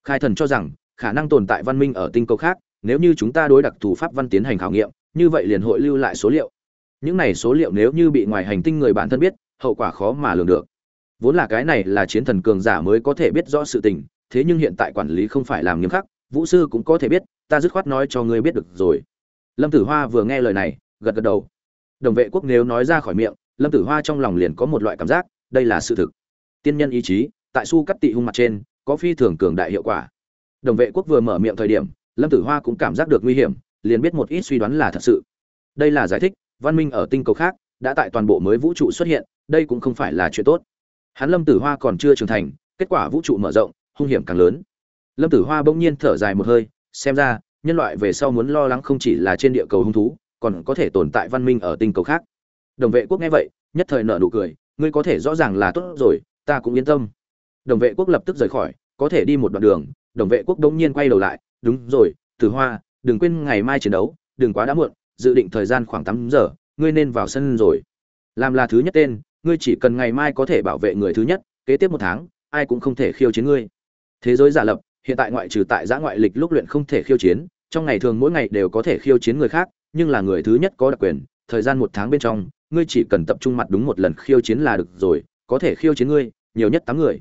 Khai thần cho rằng, khả năng tồn tại văn minh ở tinh cầu khác, nếu như chúng ta đối đặc thù pháp văn tiến hành khảo nghiệm, như vậy liền hội lưu lại số liệu. Những này số liệu nếu như bị ngoài hành tinh người bản thân biết, hậu quả khó mà lường được vốn là cái này là chiến thần cường giả mới có thể biết rõ sự tình, thế nhưng hiện tại quản lý không phải làm nghiêm khắc, vũ sư cũng có thể biết, ta dứt khoát nói cho ngươi biết được rồi. Lâm tử hoa vừa nghe lời này, gật gật đầu. Đồng vệ quốc nếu nói ra khỏi miệng, lâm tử hoa trong lòng liền có một loại cảm giác, đây là sự thực. Tiên nhân ý chí, tại su cắt tị hung mặt trên, có phi thường cường đại hiệu quả. Đồng vệ quốc vừa mở miệng thời điểm, lâm tử hoa cũng cảm giác được nguy hiểm, liền biết một ít suy đoán là thật sự. Đây là giải thích, văn minh ở tinh cầu khác, đã tại toàn bộ mới vũ trụ xuất hiện, đây cũng không phải là chuyện tốt hắn lâm tử hoa còn chưa trưởng thành, kết quả vũ trụ mở rộng, hung hiểm càng lớn. Lâm tử hoa bỗng nhiên thở dài một hơi, xem ra, nhân loại về sau muốn lo lắng không chỉ là trên địa cầu hung thú, còn có thể tồn tại văn minh ở tinh cầu khác. Đồng vệ quốc nghe vậy, nhất thời nợ nụ cười, ngươi có thể rõ ràng là tốt rồi, ta cũng yên tâm. Đồng vệ quốc lập tức rời khỏi, có thể đi một đoạn đường, đồng vệ quốc đông nhiên quay đầu lại, đúng rồi, tử hoa, đừng quên ngày mai chiến đấu, đừng quá đã muộn, dự định thời gian khoảng tám giờ, ngươi nên vào sân rồi. Làm là thứ nhất tên ngươi chỉ cần ngày mai có thể bảo vệ người thứ nhất, kế tiếp một tháng, ai cũng không thể khiêu chiến ngươi. Thế giới giả lập, hiện tại ngoại trừ tại giã ngoại lịch lúc luyện không thể khiêu chiến, trong ngày thường mỗi ngày đều có thể khiêu chiến người khác, nhưng là người thứ nhất có đặc quyền, thời gian một tháng bên trong, ngươi chỉ cần tập trung mặt đúng một lần khiêu chiến là được rồi, có thể khiêu chiến ngươi, nhiều nhất tám người.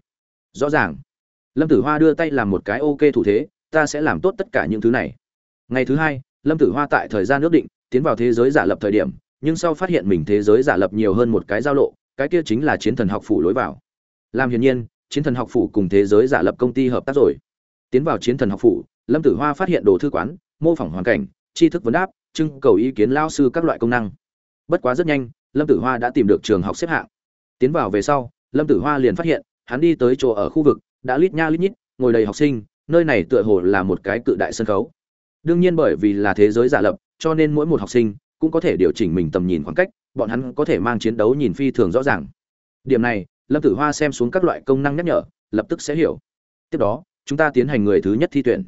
Rõ ràng. Lâm tử hoa đưa tay làm một cái ok thủ thế, ta sẽ làm tốt tất cả những thứ này. Ngày thứ hai, lâm tử hoa tại thời gian ước định, tiến vào thế giới giả lập thời điểm, nhưng sau phát hiện mình thế giới giả lập nhiều hơn một cái giao lộ cái kia chính là chiến thần học phủ lối vào. Làm hiển nhiên, chiến thần học phủ cùng thế giới giả lập công ty hợp tác rồi. Tiến vào chiến thần học phủ, lâm tử hoa phát hiện đồ thư quán, mô phỏng hoàn cảnh, tri thức vấn đáp, trưng cầu ý kiến lao sư các loại công năng. Bất quá rất nhanh, lâm tử hoa đã tìm được trường học xếp hạng. Tiến vào về sau, lâm tử hoa liền phát hiện, hắn đi tới chỗ ở khu vực, đã lít nha lít nhít, ngồi đầy học sinh, nơi này tựa hồ là một cái cự đại sân khấu. Đương nhiên bởi vì là thế giới giả lập, cho nên mỗi một học sinh cũng có thể điều chỉnh mình tầm nhìn khoảng cách bọn hắn có thể mang chiến đấu nhìn phi thường rõ ràng. Điểm này, lâm tử hoa xem xuống các loại công năng nhắc nhở, lập tức sẽ hiểu. Tiếp đó, chúng ta tiến hành người thứ nhất thi tuyển.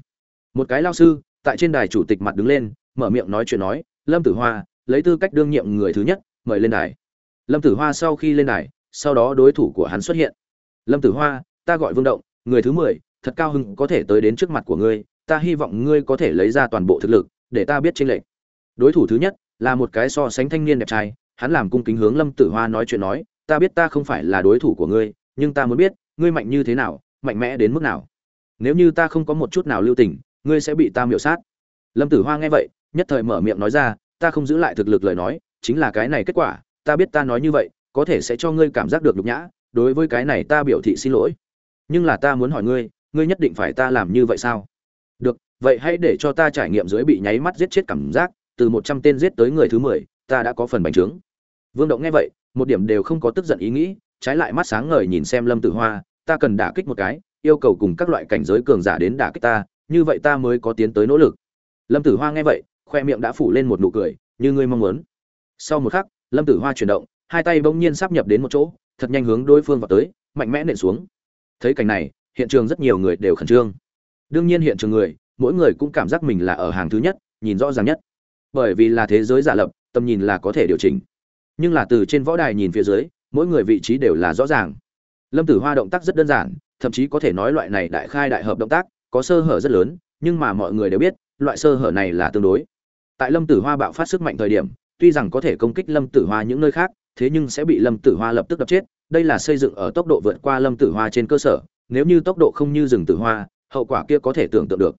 Một cái lao sư, tại trên đài chủ tịch mặt đứng lên, mở miệng nói chuyện nói, lâm tử hoa, lấy tư cách đương nhiệm người thứ nhất, mời lên đài. Lâm tử hoa sau khi lên đài, sau đó đối thủ của hắn xuất hiện. Lâm tử hoa, ta gọi vương động, người thứ mười, thật cao hưng có thể tới đến trước mặt của ngươi, ta hy vọng ngươi có thể lấy ra toàn bộ thực lực để ta biết tranh lệch. Đối thủ thứ nhất là một cái so sánh thanh niên đẹp trai hắn làm cung kính hướng lâm tử hoa nói chuyện nói, ta biết ta không phải là đối thủ của ngươi, nhưng ta muốn biết, ngươi mạnh như thế nào, mạnh mẽ đến mức nào? Nếu như ta không có một chút nào lưu tình, ngươi sẽ bị ta miểu sát. Lâm tử hoa nghe vậy, nhất thời mở miệng nói ra, ta không giữ lại thực lực lời nói, chính là cái này kết quả, ta biết ta nói như vậy, có thể sẽ cho ngươi cảm giác được nhục nhã, đối với cái này ta biểu thị xin lỗi. Nhưng là ta muốn hỏi ngươi ngươi nhất định phải ta làm như vậy sao? Được, vậy hãy để cho ta trải nghiệm dưới bị nháy mắt giết chết cảm giác, từ một trăm tên giết tới người thứ mười, ta đã có phần bành trướng vương động nghe vậy, một điểm đều không có tức giận ý nghĩ, trái lại mắt sáng ngời nhìn xem lâm tử hoa, ta cần đả kích một cái, yêu cầu cùng các loại cảnh giới cường giả đến đả kích ta, như vậy ta mới có tiến tới nỗ lực. Lâm tử hoa nghe vậy, khoe miệng đã phủ lên một nụ cười, như ngươi mong muốn. Sau một khắc, lâm tử hoa chuyển động, hai tay bỗng nhiên sắp nhập đến một chỗ, thật nhanh hướng đối phương vào tới, mạnh mẽ nện xuống. Thấy cảnh này, hiện trường rất nhiều người đều khẩn trương. Đương nhiên hiện trường người, mỗi người cũng cảm giác mình là ở hàng thứ nhất, nhìn rõ ràng nhất. Bởi vì là thế giới giả lập, tầm nhìn là có thể điều chỉnh nhưng là từ trên võ đài nhìn phía dưới, mỗi người vị trí đều là rõ ràng. Lâm tử hoa động tác rất đơn giản, thậm chí có thể nói loại này đại khai đại hợp động tác, có sơ hở rất lớn, nhưng mà mọi người đều biết, loại sơ hở này là tương đối. Tại lâm tử hoa bạo phát sức mạnh thời điểm, tuy rằng có thể công kích lâm tử hoa những nơi khác, thế nhưng sẽ bị lâm tử hoa lập tức đập chết. Đây là xây dựng ở tốc độ vượt qua lâm tử hoa trên cơ sở, nếu như tốc độ không như rừng tử hoa, hậu quả kia có thể tưởng tượng được.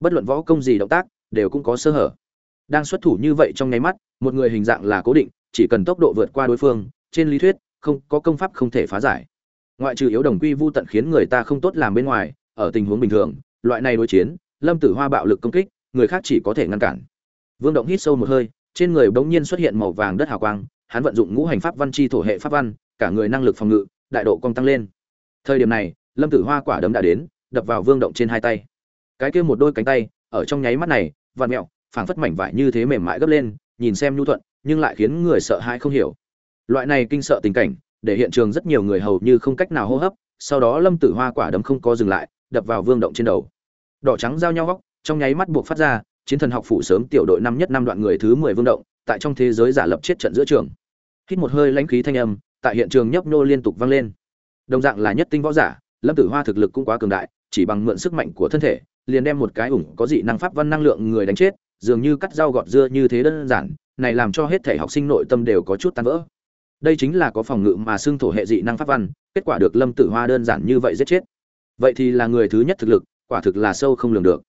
Bất luận võ công gì động tác, đều cũng có sơ hở. Đang xuất thủ như vậy trong nháy mắt, một người hình dạng là cố định chỉ cần tốc độ vượt qua đối phương, trên lý thuyết, không, có công pháp không thể phá giải. Ngoại trừ yếu đồng quy vu tận khiến người ta không tốt làm bên ngoài, ở tình huống bình thường, loại này đối chiến, lâm tử hoa bạo lực công kích, người khác chỉ có thể ngăn cản. Vương động hít sâu một hơi, trên người bỗng nhiên xuất hiện màu vàng đất hào quang, hắn vận dụng ngũ hành pháp văn chi thổ hệ pháp văn, cả người năng lực phòng ngự, đại độ cong tăng lên. Thời điểm này, lâm tử hoa quả đấm đã đến, đập vào vương động trên hai tay. Cái kia một đôi cánh tay, ở trong nháy mắt này, vặn mẹo, phảng phất mảnh vải như thế mềm mại gấp lên, nhìn xem nhu thuận nhưng lại khiến người sợ hãi không hiểu. Loại này kinh sợ tình cảnh, để hiện trường rất nhiều người hầu như không cách nào hô hấp, sau đó lâm tử hoa quả đấm không có dừng lại, đập vào vương động trên đầu. Đỏ trắng giao nhau góc, trong nháy mắt buộc phát ra, chiến thần học phủ sớm tiểu đội năm nhất năm đoạn người thứ mười vương động, tại trong thế giới giả lập chết trận giữa trường. Hít một hơi lãnh khí thanh âm, tại hiện trường nhấp nô liên tục vang lên. Đồng dạng là nhất tinh võ giả, lâm tử hoa thực lực cũng quá cường đại, chỉ bằng mượn sức mạnh của thân thể, liền đem một cái ủng có dị năng pháp văn năng lượng người đánh chết, dường như cắt dao gọt dưa như thế đơn giản này làm cho hết thể học sinh nội tâm đều có chút tan vỡ. Đây chính là có phòng ngự mà xưng thổ hệ dị năng pháp văn, kết quả được lâm tử hoa đơn giản như vậy giết chết. Vậy thì là người thứ nhất thực lực, quả thực là sâu không lường được.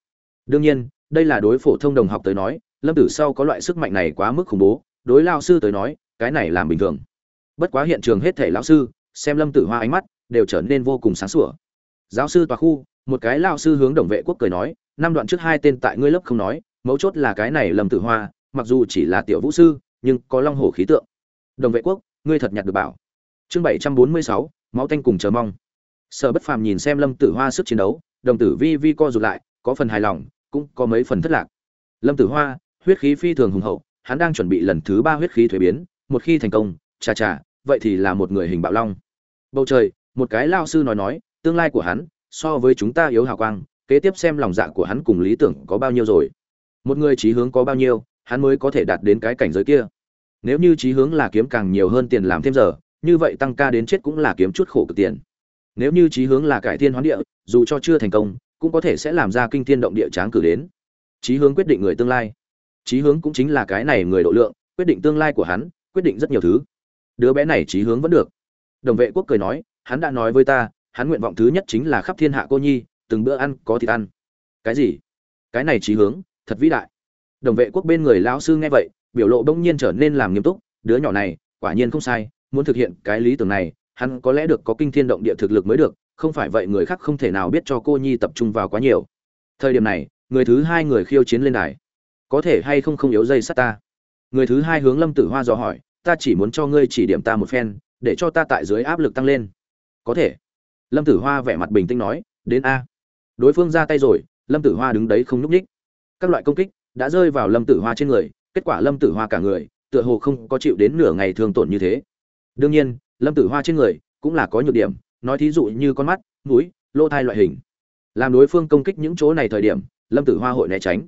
Đương nhiên, đây là đối phổ thông đồng học tới nói, lâm tử sau có loại sức mạnh này quá mức khủng bố, đối lao sư tới nói, cái này làm bình thường. Bất quá hiện trường hết thể lão sư, xem lâm tử hoa ánh mắt, đều trở nên vô cùng sáng sủa. Giáo sư tòa khu, một cái lao sư hướng đồng vệ quốc cười nói, năm đoạn trước hai tên tại ngươi lớp không nói, mấu chốt là cái này lâm tử hoa mặc dù chỉ là tiểu vũ sư, nhưng có long hổ khí tượng. Đồng vệ quốc, ngươi thật nhặt được bảo. Chương bảy trăm bốn mươi sáu, máu tanh cùng chờ mong. Sở bất phàm nhìn xem lâm tử hoa sức chiến đấu, đồng tử vi vi co rụt lại, có phần hài lòng, cũng có mấy phần thất lạc. Lâm tử hoa, huyết khí phi thường hùng hậu, hắn đang chuẩn bị lần thứ ba huyết khí thuế biến, một khi thành công, chà chà, vậy thì là một người hình bạo long. Bầu trời, một cái lao sư nói nói, tương lai của hắn, so với chúng ta yếu hào quang, kế tiếp xem lòng dạ của hắn cùng lý tưởng có bao nhiêu rồi. Một người trí hướng có bao nhiêu hắn mới có thể đạt đến cái cảnh giới kia. Nếu như chí hướng là kiếm càng nhiều hơn tiền làm thêm giờ, như vậy tăng ca đến chết cũng là kiếm chút khổ cực tiền. Nếu như chí hướng là cải thiên hoán địa, dù cho chưa thành công, cũng có thể sẽ làm ra kinh thiên động địa tráng cử đến. Chí hướng quyết định người tương lai. Chí hướng cũng chính là cái này người độ lượng, quyết định tương lai của hắn, quyết định rất nhiều thứ. Đứa bé này chí hướng vẫn được. Đồng vệ quốc cười nói, hắn đã nói với ta, hắn nguyện vọng thứ nhất chính là khắp thiên hạ cô nhi, từng bữa ăn có thịt ăn. Cái gì? Cái này chí hướng, thật vĩ đại đồng vệ quốc bên người lão sư nghe vậy, biểu lộ đông nhiên trở nên làm nghiêm túc, đứa nhỏ này, quả nhiên không sai, muốn thực hiện cái lý tưởng này, hắn có lẽ được có kinh thiên động địa thực lực mới được, không phải vậy người khác không thể nào biết cho cô nhi tập trung vào quá nhiều. Thời điểm này, người thứ hai người khiêu chiến lên đài. Có thể hay không không yếu dây sát ta? Người thứ hai hướng lâm tử hoa dò hỏi, ta chỉ muốn cho ngươi chỉ điểm ta một phen, để cho ta tại dưới áp lực tăng lên. Có thể. Lâm tử hoa vẻ mặt bình tĩnh nói, đến a. Đối phương ra tay rồi, lâm tử hoa đứng đấy không nhúc ních các loại công kích đã rơi vào lâm tử hoa trên người, kết quả lâm tử hoa cả người, tựa hồ không có chịu đến nửa ngày thường tổn như thế. Đương nhiên, lâm tử hoa trên người cũng là có nhược điểm, nói thí dụ như con mắt, mũi, lỗ thai loại hình. Làm đối phương công kích những chỗ này thời điểm, lâm tử hoa hội né tránh.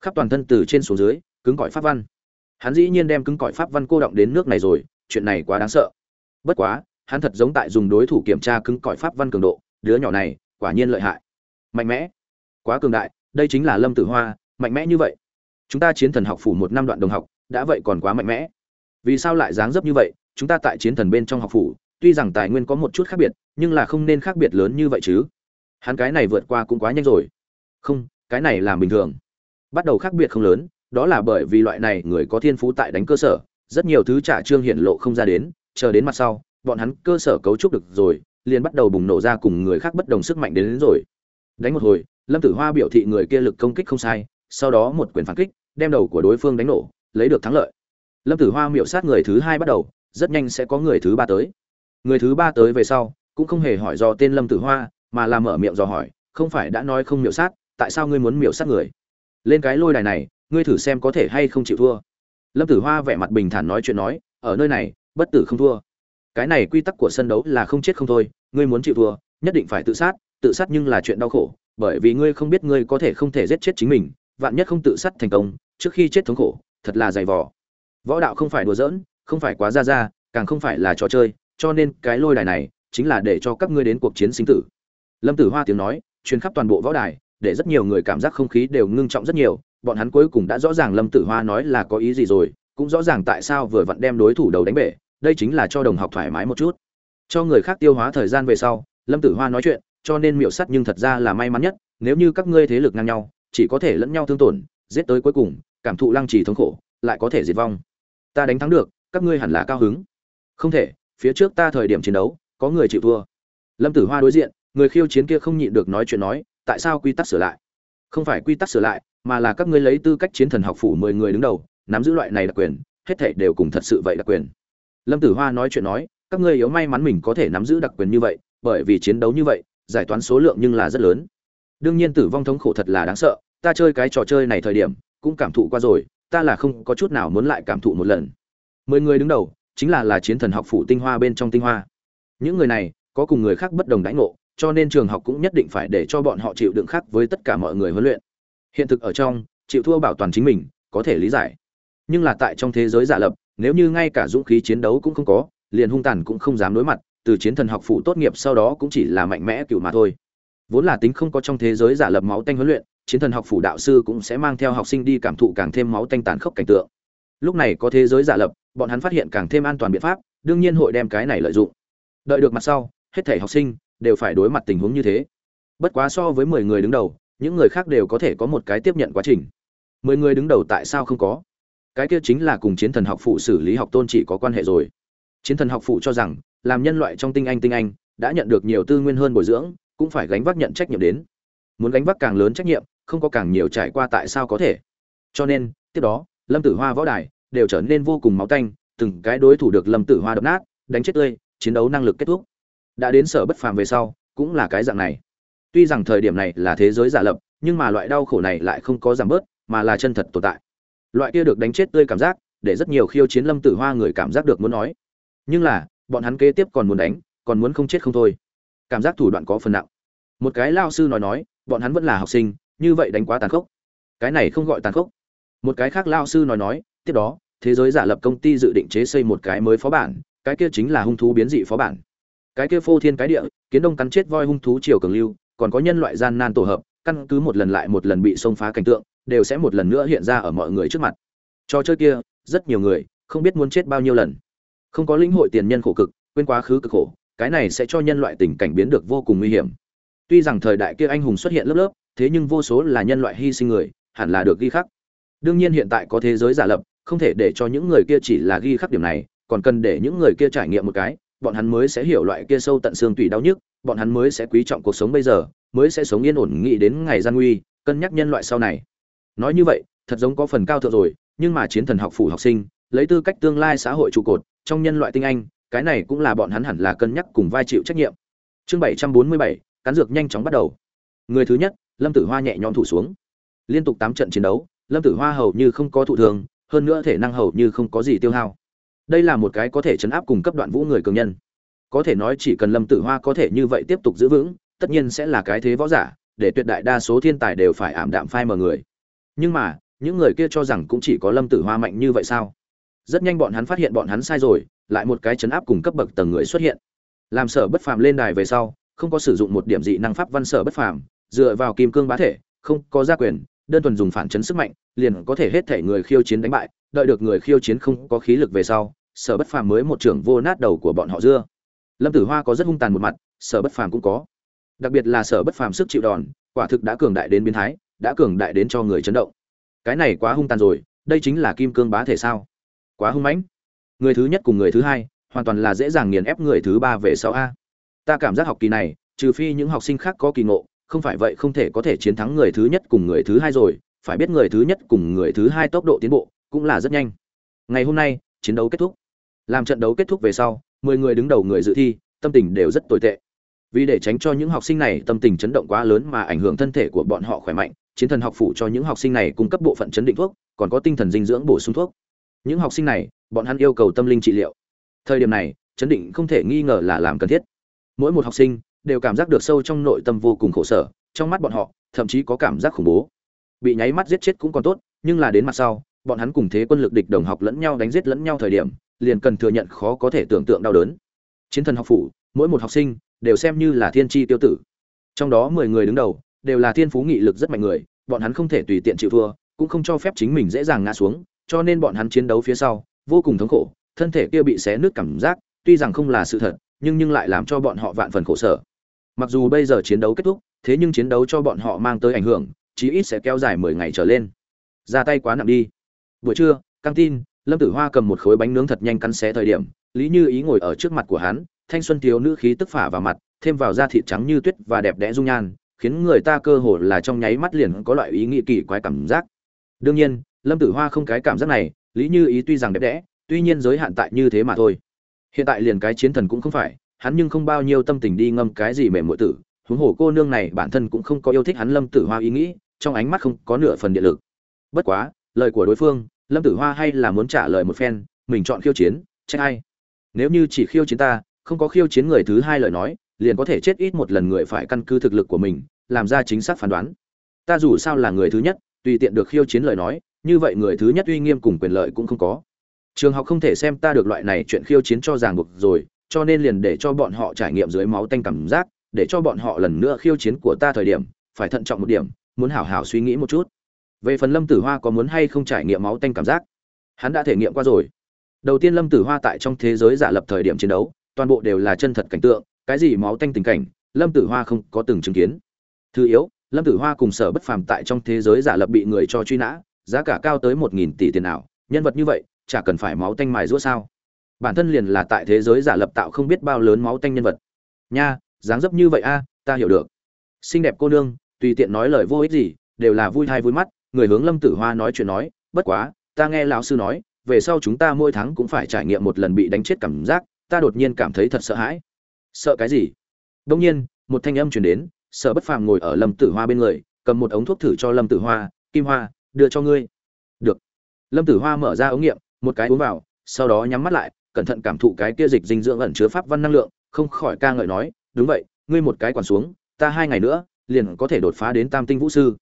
Khắp toàn thân từ trên xuống dưới, cứng cỏi pháp văn. Hắn dĩ nhiên đem cứng cỏi pháp văn cô động đến nước này rồi, chuyện này quá đáng sợ. Bất quá, hắn thật giống tại dùng đối thủ kiểm tra cứng cỏi pháp văn cường độ, đứa nhỏ này, quả nhiên lợi hại. Mạnh mẽ. Quá cường đại, đây chính là lâm tử hoa, mạnh mẽ như vậy chúng ta chiến thần học phủ một năm đoạn đồng học đã vậy còn quá mạnh mẽ. Vì sao lại dáng dấp như vậy? Chúng ta tại chiến thần bên trong học phủ tuy rằng tài nguyên có một chút khác biệt nhưng là không nên khác biệt lớn như vậy chứ. Hắn cái này vượt qua cũng quá nhanh rồi. Không cái này là bình thường. Bắt đầu khác biệt không lớn đó là bởi vì loại này người có thiên phú tại đánh cơ sở rất nhiều thứ trả trương hiện lộ không ra đến chờ đến mặt sau bọn hắn cơ sở cấu trúc được rồi liền bắt đầu bùng nổ ra cùng người khác bất đồng sức mạnh đến, đến rồi. Đánh một hồi lâm tử hoa biểu thị người kia lực công kích không sai sau đó một quyền phản kích, đem đầu của đối phương đánh nổ, lấy được thắng lợi. Lâm tử hoa miệu sát người thứ hai bắt đầu, rất nhanh sẽ có người thứ ba tới. Người thứ ba tới về sau, cũng không hề hỏi do tên lâm tử hoa, mà làm mở miệng dò hỏi, không phải đã nói không miệu sát, tại sao ngươi muốn miệu sát người? Lên cái lôi đài này, ngươi thử xem có thể hay không chịu thua. Lâm tử hoa vẻ mặt bình thản nói chuyện nói, ở nơi này, bất tử không thua. Cái này quy tắc của sân đấu là không chết không thôi, ngươi muốn chịu thua, nhất định phải tự sát tự sát nhưng là chuyện đau khổ, bởi vì ngươi không biết ngươi có thể không thể giết chết chính mình vạn nhất không tự sát thành công, trước khi chết thống khổ, thật là dày vò. Võ đạo không phải đùa giỡn, không phải quá ra ra, càng không phải là trò chơi, cho nên cái lôi đài này chính là để cho các ngươi đến cuộc chiến sinh tử. Lâm tử hoa tiếng nói, truyền khắp toàn bộ võ đài, để rất nhiều người cảm giác không khí đều ngưng trọng rất nhiều, bọn hắn cuối cùng đã rõ ràng lâm tử hoa nói là có ý gì rồi, cũng rõ ràng tại sao vừa vặn đem đối thủ đầu đánh bể, đây chính là cho đồng học thoải mái một chút. Cho người khác tiêu hóa thời gian về sau, lâm tử hoa nói chuyện, cho nên miểu sắt nhưng thật ra là may mắn nhất, nếu như các ngươi thế lực ngang nhau chỉ có thể lẫn nhau thương tổn, giết tới cuối cùng, cảm thụ lăng trì thống khổ, lại có thể diệt vong. Ta đánh thắng được, các ngươi hẳn là cao hứng. Không thể, phía trước ta thời điểm chiến đấu, có người chịu thua. Lâm tử hoa đối diện, người khiêu chiến kia không nhịn được nói chuyện nói, tại sao quy tắc sửa lại? Không phải quy tắc sửa lại, mà là các ngươi lấy tư cách chiến thần học phủ mười người đứng đầu, nắm giữ loại này đặc quyền, hết thảy đều cùng thật sự vậy đặc quyền. Lâm tử hoa nói chuyện nói, các ngươi yếu may mắn mình có thể nắm giữ đặc quyền như vậy, bởi vì chiến đấu như vậy, giải toán số lượng nhưng là rất lớn đương nhiên tử vong thống khổ thật là đáng sợ, ta chơi cái trò chơi này thời điểm, cũng cảm thụ qua rồi, ta là không có chút nào muốn lại cảm thụ một lần. Mười người đứng đầu, chính là là chiến thần học phủ tinh hoa bên trong tinh hoa. Những người này, có cùng người khác bất đồng đánh ngộ, cho nên trường học cũng nhất định phải để cho bọn họ chịu đựng khác với tất cả mọi người huấn luyện. Hiện thực ở trong, chịu thua bảo toàn chính mình, có thể lý giải. Nhưng là tại trong thế giới giả lập, nếu như ngay cả dũng khí chiến đấu cũng không có, liền hung tàn cũng không dám đối mặt, từ chiến thần học phủ tốt nghiệp sau đó cũng chỉ là mạnh mẽ cựu mà thôi vốn là tính không có trong thế giới giả lập máu tanh huấn luyện, chiến thần học phủ đạo sư cũng sẽ mang theo học sinh đi cảm thụ càng thêm máu tanh tàn khốc cảnh tượng. Lúc này có thế giới giả lập, bọn hắn phát hiện càng thêm an toàn biện pháp, đương nhiên hội đem cái này lợi dụng. Đợi được mặt sau, hết thể học sinh đều phải đối mặt tình huống như thế. Bất quá so với mười người đứng đầu, những người khác đều có thể có một cái tiếp nhận quá trình. Mười người đứng đầu tại sao không có? Cái kia chính là cùng chiến thần học phụ xử lý học tôn trị có quan hệ rồi. Chiến thần học phụ cho rằng, làm nhân loại trong tinh anh tinh anh, đã nhận được nhiều tư nguyên hơn bồi dưỡng cũng phải gánh vác nhận trách nhiệm đến. Muốn gánh vác càng lớn trách nhiệm, không có càng nhiều trải qua tại sao có thể. Cho nên, tiếp đó, lâm tử hoa võ đài đều trở nên vô cùng máu tanh, từng cái đối thủ được lâm tử hoa đập nát, đánh chết tươi, chiến đấu năng lực kết thúc. Đã đến sở bất phàm về sau, cũng là cái dạng này. Tuy rằng thời điểm này là thế giới giả lập, nhưng mà loại đau khổ này lại không có giảm bớt, mà là chân thật tồn tại. Loại kia được đánh chết tươi cảm giác, để rất nhiều khiêu chiến lâm tử hoa người cảm giác được muốn nói. Nhưng là, bọn hắn kế tiếp còn muốn đánh, còn muốn không chết không thôi cảm giác thủ đoạn có phần nặng. Một cái lao sư nói nói, bọn hắn vẫn là học sinh, như vậy đánh quá tàn khốc. Cái này không gọi tàn khốc. Một cái khác lao sư nói nói, tiếp đó, thế giới giả lập công ty dự định chế xây một cái mới phó bản, cái kia chính là hung thú biến dị phó bản. Cái kia phô thiên cái địa, kiến đông cắn chết voi hung thú triều cường lưu, còn có nhân loại gian nan tổ hợp, căn cứ một lần lại một lần bị xông phá cảnh tượng, đều sẽ một lần nữa hiện ra ở mọi người trước mặt. Trò chơi kia, rất nhiều người, không biết muốn chết bao nhiêu lần. Không có lĩnh hội tiền nhân khổ cực, quên quá khứ cực khổ cái này sẽ cho nhân loại tình cảnh biến được vô cùng nguy hiểm. Tuy rằng thời đại kia anh hùng xuất hiện lớp lớp, thế nhưng vô số là nhân loại hy sinh người, hẳn là được ghi khắc. Đương nhiên hiện tại có thế giới giả lập, không thể để cho những người kia chỉ là ghi khắc điểm này, còn cần để những người kia trải nghiệm một cái, bọn hắn mới sẽ hiểu loại kia sâu tận xương tủy đau nhức, bọn hắn mới sẽ quý trọng cuộc sống bây giờ, mới sẽ sống yên ổn nghĩ đến ngày gian nguy, cân nhắc nhân loại sau này. Nói như vậy, thật giống có phần cao thượng rồi, nhưng mà chiến thần học phủ học sinh, lấy tư cách tương lai xã hội trụ cột, trong nhân loại tinh anh cái này cũng là bọn hắn hẳn là cân nhắc cùng vai chịu trách nhiệm. Chương bảy trăm bốn mươi bảy cán dược nhanh chóng bắt đầu. Người thứ nhất, lâm tử hoa nhẹ nhõm thủ xuống. Liên tục tám trận chiến đấu, lâm tử hoa hầu như không có thụ thường hơn nữa thể năng hầu như không có gì tiêu hao. Đây là một cái có thể chấn áp cùng cấp đoạn vũ người cường nhân. Có thể nói chỉ cần lâm tử hoa có thể như vậy tiếp tục giữ vững, tất nhiên sẽ là cái thế võ giả, để tuyệt đại đa số thiên tài đều phải ảm đạm phai mờ người. Nhưng mà, những người kia cho rằng cũng chỉ có lâm tử hoa mạnh như vậy sao? Rất nhanh bọn hắn phát hiện bọn hắn sai rồi lại một cái chấn áp cùng cấp bậc tầng người xuất hiện. Làm sở bất phàm lên đài về sau, không có sử dụng một điểm dị năng pháp văn sở bất phàm, dựa vào kim cương bá thể, không có gia quyền, đơn thuần dùng phản chấn sức mạnh, liền có thể hết thể người khiêu chiến đánh bại, đợi được người khiêu chiến không có khí lực về sau, sở bất phàm mới một trưởng vô nát đầu của bọn họ dưa. Lâm tử hoa có rất hung tàn một mặt, sở bất phàm cũng có. Đặc biệt là sở bất phàm sức chịu đòn, quả thực đã cường đại đến biến thái, đã cường đại đến cho người chấn động. Cái này quá hung tàn rồi, đây chính là kim cương bá thể sao? Quá hung mãnh người thứ nhất cùng người thứ hai, hoàn toàn là dễ dàng nghiền ép người thứ ba về sau a. Ta cảm giác học kỳ này, trừ phi những học sinh khác có kỳ ngộ, không phải vậy không thể có thể chiến thắng người thứ nhất cùng người thứ hai rồi, phải biết người thứ nhất cùng người thứ hai tốc độ tiến bộ cũng là rất nhanh. Ngày hôm nay, chiến đấu kết thúc. Làm trận đấu kết thúc về sau, mười người đứng đầu người dự thi, tâm tình đều rất tồi tệ. Vì để tránh cho những học sinh này tâm tình chấn động quá lớn mà ảnh hưởng thân thể của bọn họ khỏe mạnh, chiến thần học phủ cho những học sinh này cung cấp bộ phận chấn định thuốc, còn có tinh thần dinh dưỡng bổ sung thuốc những học sinh này, bọn hắn yêu cầu tâm linh trị liệu. Thời điểm này, chấn định không thể nghi ngờ là làm cần thiết. Mỗi một học sinh đều cảm giác được sâu trong nội tâm vô cùng khổ sở, trong mắt bọn họ, thậm chí có cảm giác khủng bố. Bị nháy mắt giết chết cũng còn tốt, nhưng là đến mặt sau, bọn hắn cùng thế quân lực địch đồng học lẫn nhau đánh giết lẫn nhau thời điểm, liền cần thừa nhận khó có thể tưởng tượng đau đớn. Chiến thần học phủ, mỗi một học sinh đều xem như là thiên tri tiêu tử. Trong đó mười người đứng đầu đều là thiên phú nghị lực rất mạnh người, bọn hắn không thể tùy tiện chịu thua, cũng không cho phép chính mình dễ dàng ngã xuống cho nên bọn hắn chiến đấu phía sau, vô cùng thống khổ, thân thể kia bị xé nứt cảm giác, tuy rằng không là sự thật, nhưng nhưng lại làm cho bọn họ vạn phần khổ sở. Mặc dù bây giờ chiến đấu kết thúc, thế nhưng chiến đấu cho bọn họ mang tới ảnh hưởng, chí ít sẽ kéo dài mười ngày trở lên. Ra tay quá nặng đi. Buổi trưa, căng tin, lâm tử hoa cầm một khối bánh nướng thật nhanh cắn xé thời điểm, lý như ý ngồi ở trước mặt của hắn, thanh xuân thiếu nữ khí tức phả vào mặt, thêm vào da thịt trắng như tuyết và đẹp đẽ dung nhan, khiến người ta cơ hồ là trong nháy mắt liền có loại ý nghĩ kỳ quái cảm giác. Đương nhiên lâm tử hoa không cái cảm giác này, lý như ý tuy rằng đẹp đẽ, tuy nhiên giới hạn tại như thế mà thôi. Hiện tại liền cái chiến thần cũng không phải, hắn nhưng không bao nhiêu tâm tình đi ngâm cái gì mềm muội tử, huống hồ cô nương này bản thân cũng không có yêu thích hắn lâm tử hoa ý nghĩ, trong ánh mắt không có nửa phần điện lực. Bất quá, lời của đối phương, lâm tử hoa hay là muốn trả lời một phen, mình chọn khiêu chiến, trách ai? Nếu như chỉ khiêu chiến ta, không có khiêu chiến người thứ hai lời nói, liền có thể chết ít một lần người phải căn cứ thực lực của mình, làm ra chính xác phán đoán. Ta dù sao là người thứ nhất, tùy tiện được khiêu chiến lời nói như vậy người thứ nhất uy nghiêm cùng quyền lợi cũng không có. Trường học không thể xem ta được loại này chuyện khiêu chiến cho ràng buộc rồi, cho nên liền để cho bọn họ trải nghiệm dưới máu tanh cảm giác, để cho bọn họ lần nữa khiêu chiến của ta thời điểm, phải thận trọng một điểm, muốn hảo hảo suy nghĩ một chút. Về phần lâm tử hoa có muốn hay không trải nghiệm máu tanh cảm giác? Hắn đã thể nghiệm qua rồi. Đầu tiên lâm tử hoa tại trong thế giới giả lập thời điểm chiến đấu, toàn bộ đều là chân thật cảnh tượng, cái gì máu tanh tình cảnh, lâm tử hoa không có từng chứng kiến. Thứ yếu, lâm tử hoa cùng sở bất phàm tại trong thế giới giả lập bị người cho truy nã giá cả cao tới một nghìn tỷ tiền ảo, nhân vật như vậy chả cần phải máu tanh mài rũa sao? Bản thân liền là tại thế giới giả lập tạo không biết bao lớn máu tanh nhân vật. Nha dáng dấp như vậy a ta hiểu được. Xinh đẹp cô nương tùy tiện nói lời vô ích gì đều là vui hay vui mắt người hướng lâm tử hoa nói chuyện nói bất quá ta nghe lão sư nói về sau chúng ta mỗi tháng cũng phải trải nghiệm một lần bị đánh chết cảm giác ta đột nhiên cảm thấy thật sợ hãi. Sợ cái gì? Đông nhiên một thanh âm truyền đến sợ bất phàm ngồi ở lâm tử hoa bên người cầm một ống thuốc thử cho lâm tử hoa kim hoa đưa cho ngươi. Được. Lâm tử hoa mở ra ống nghiệm, một cái uống vào, sau đó nhắm mắt lại, cẩn thận cảm thụ cái kia dịch dinh dưỡng ẩn chứa pháp văn năng lượng, không khỏi ca ngợi nói, đúng vậy, ngươi một cái quản xuống, ta hai ngày nữa, liền có thể đột phá đến tam tinh vũ sư.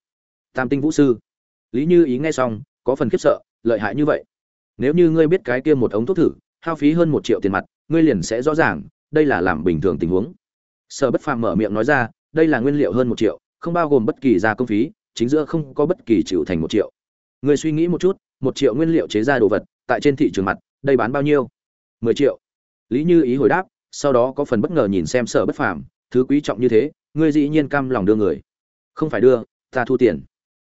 Tam tinh vũ sư. Lý như ý nghe xong, có phần khiếp sợ, lợi hại như vậy. Nếu như ngươi biết cái kia một ống thuốc thử, hao phí hơn một triệu tiền mặt, ngươi liền sẽ rõ ràng, đây là làm bình thường tình huống. Sở bất phàm mở miệng nói ra, đây là nguyên liệu hơn một triệu, không bao gồm bất kỳ gia công phí chính giữa không có bất kỳ chịu thành một triệu. Người suy nghĩ một chút, một triệu nguyên liệu chế ra đồ vật, tại trên thị trường mặt, đây bán bao nhiêu? Mười triệu. Lý như ý hồi đáp, sau đó có phần bất ngờ nhìn xem sở bất phàm, thứ quý trọng như thế, ngươi dĩ nhiên cam lòng đưa người. Không phải đưa, ta thu tiền.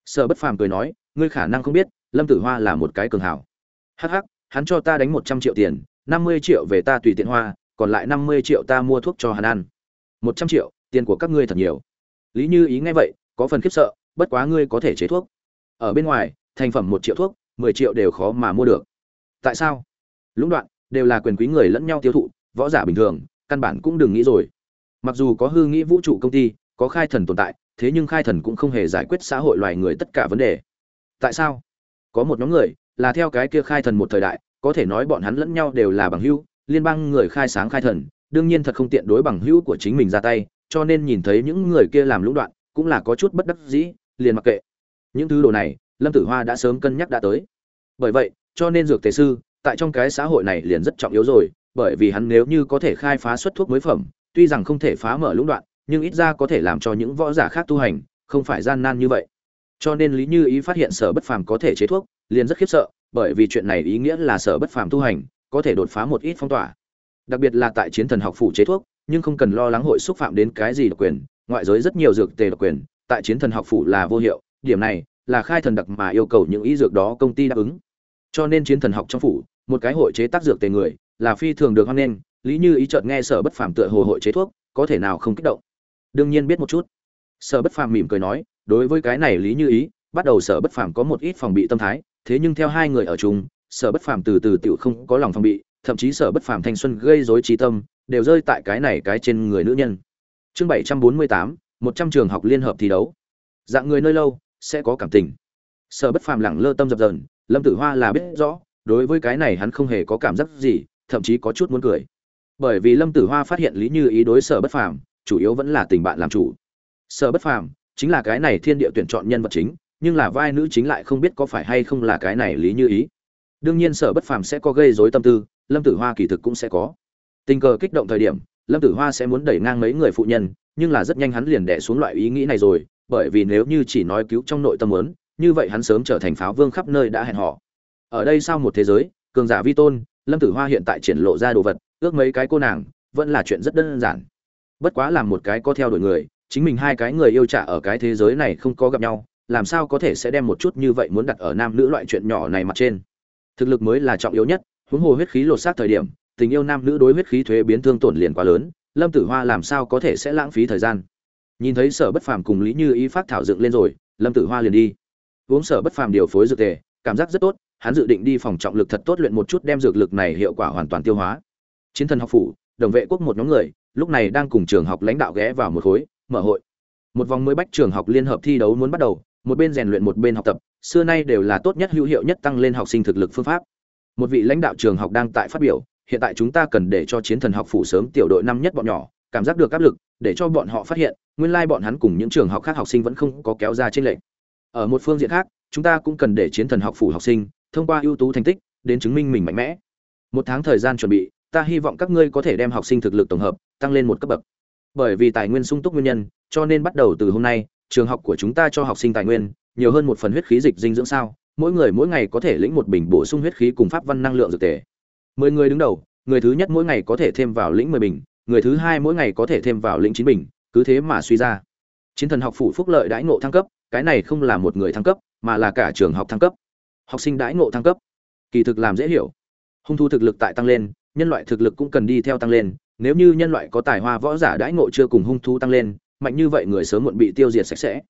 Sở bất phàm cười nói, ngươi khả năng không biết, lâm tử hoa là một cái cường hảo hh hắn cho ta đánh một trăm triệu tiền, năm mươi triệu về ta tùy tiện hoa, còn lại năm mươi triệu ta mua thuốc cho hắn ăn. Một trăm triệu, tiền của các ngươi thật nhiều. Lý như ý nghe vậy, có phần khiếp sợ bất quá ngươi có thể chế thuốc. Ở bên ngoài, thành phẩm một triệu thuốc, mười triệu đều khó mà mua được. Tại sao? Lũng đoạn, đều là quyền quý người lẫn nhau tiêu thụ, võ giả bình thường, căn bản cũng đừng nghĩ rồi. Mặc dù có hư nghĩ vũ trụ công ty, có khai thần tồn tại, thế nhưng khai thần cũng không hề giải quyết xã hội loài người tất cả vấn đề. Tại sao? Có một nhóm người, là theo cái kia khai thần một thời đại, có thể nói bọn hắn lẫn nhau đều là bằng hữu, liên bang người khai sáng khai thần, đương nhiên thật không tiện đối bằng hữu của chính mình ra tay, cho nên nhìn thấy những người kia làm lũng đoạn, cũng là có chút bất đắc dĩ liền mặc kệ. Những thứ đồ này, lâm tử hoa đã sớm cân nhắc đã tới. Bởi vậy, cho nên dược tề sư, tại trong cái xã hội này liền rất trọng yếu rồi, bởi vì hắn nếu như có thể khai phá xuất thuốc mới phẩm, tuy rằng không thể phá mở lũng đoạn, nhưng ít ra có thể làm cho những võ giả khác tu hành, không phải gian nan như vậy. Cho nên lý như ý phát hiện sở bất phàm có thể chế thuốc, liền rất khiếp sợ, bởi vì chuyện này ý nghĩa là sở bất phàm tu hành, có thể đột phá một ít phong tỏa. Đặc biệt là tại chiến thần học phủ chế thuốc, nhưng không cần lo lắng hội xúc phạm đến cái gì độc quyền, ngoại giới rất nhiều dược tề độc quyền tại chiến thần học phủ là vô hiệu, điểm này là khai thần đặc mà yêu cầu những ý dược đó công ty đáp ứng. Cho nên chiến thần học trong phủ, một cái hội chế tác dược tề người là phi thường được hoan nghênh, lý như ý chợt nghe sở bất phàm tựa hồ hội chế thuốc, có thể nào không kích động. Đương nhiên biết một chút. Sở bất phàm mỉm cười nói, đối với cái này lý như ý, bắt đầu sở bất phàm có một ít phòng bị tâm thái, thế nhưng theo hai người ở chung, sở bất phàm từ từ tiểu không có lòng phòng bị, thậm chí sở bất phàm thanh xuân gây rối trí tâm, đều rơi tại cái này cái trên người nữ nhân. Chương bảy trăm bốn mươi tám một trăm trường học liên hợp thi đấu. Dạng người nơi lâu, sẽ có cảm tình. Sở bất phàm lẳng lơ tâm dập dờn, lâm tử hoa là biết rõ, đối với cái này hắn không hề có cảm giác gì, thậm chí có chút muốn cười. Bởi vì lâm tử hoa phát hiện lý như ý đối sở bất phàm, chủ yếu vẫn là tình bạn làm chủ. Sở bất phàm chính là cái này thiên địa tuyển chọn nhân vật chính, nhưng là vai nữ chính lại không biết có phải hay không là cái này lý như ý. Đương nhiên sở bất phàm sẽ có gây rối tâm tư, lâm tử hoa kỳ thực cũng sẽ có. Tình cờ kích động thời điểm, lâm tử hoa sẽ muốn đẩy ngang mấy người phụ nhân nhưng là rất nhanh hắn liền đẻ xuống loại ý nghĩ này rồi, bởi vì nếu như chỉ nói cứu trong nội tâm muốn, như vậy hắn sớm trở thành pháo vương khắp nơi đã hẹn họ ở đây sau một thế giới, cường giả vi tôn, lâm tử hoa hiện tại triển lộ ra đồ vật, ước mấy cái cô nàng, vẫn là chuyện rất đơn giản. Bất quá làm một cái có theo đuổi người, chính mình hai cái người yêu trả ở cái thế giới này không có gặp nhau, làm sao có thể sẽ đem một chút như vậy muốn đặt ở nam nữ loại chuyện nhỏ này mặt trên. Thực lực mới là trọng yếu nhất, huống hồ huyết khí lột xác thời điểm, tình yêu nam nữ đối huyết khí thuế biến thương tổn liền quá lớn lâm tử hoa làm sao có thể sẽ lãng phí thời gian? Nhìn thấy sở bất phàm cùng lý như ý phát thảo dựng lên rồi, lâm tử hoa liền đi. Uống sở bất phàm điều phối dược tề, cảm giác rất tốt, hắn dự định đi phòng trọng lực thật tốt luyện một chút đem dược lực này hiệu quả hoàn toàn tiêu hóa. Chiến thần học phủ, đồng vệ quốc một nhóm người, lúc này đang cùng trường học lãnh đạo ghé vào một khối, mở hội. Một vòng mới bách trường học liên hợp thi đấu muốn bắt đầu, một bên rèn luyện một bên học tập, xưa nay đều là tốt nhất hữu hiệu nhất tăng lên học sinh thực lực phương pháp. Một vị lãnh đạo trường học đang tại phát biểu hiện tại chúng ta cần để cho chiến thần học phủ sớm tiểu đội năm nhất bọn nhỏ, cảm giác được áp lực, để cho bọn họ phát hiện, nguyên lai bọn hắn cùng những trường học khác học sinh vẫn không có kéo ra trên lệnh ở một phương diện khác, chúng ta cũng cần để chiến thần học phủ học sinh, thông qua ưu tú thành tích, đến chứng minh mình mạnh mẽ. Một tháng thời gian chuẩn bị, ta hy vọng các ngươi có thể đem học sinh thực lực tổng hợp, tăng lên một cấp bậc. Bởi vì tài nguyên sung túc nguyên nhân, cho nên bắt đầu từ hôm nay, trường học của chúng ta cho học sinh tài nguyên, nhiều hơn một phần huyết khí dịch dinh dưỡng sao, mỗi người mỗi ngày có thể lĩnh một bình bổ sung huyết khí cùng pháp văn năng lượng dược tề mười người đứng đầu, người thứ nhất mỗi ngày có thể thêm vào lĩnh mười bình, người thứ hai mỗi ngày có thể thêm vào lĩnh chín bình, cứ thế mà suy ra. Chiến thần học phủ phúc lợi đãi ngộ thăng cấp, cái này không là một người thăng cấp, mà là cả trường học thăng cấp. Học sinh đãi ngộ thăng cấp, kỳ thực làm dễ hiểu. Hung thu thực lực tại tăng lên, nhân loại thực lực cũng cần đi theo tăng lên, nếu như nhân loại có tài hoa võ giả đãi ngộ chưa cùng hung thu tăng lên, mạnh như vậy người sớm muộn bị tiêu diệt sạch sẽ.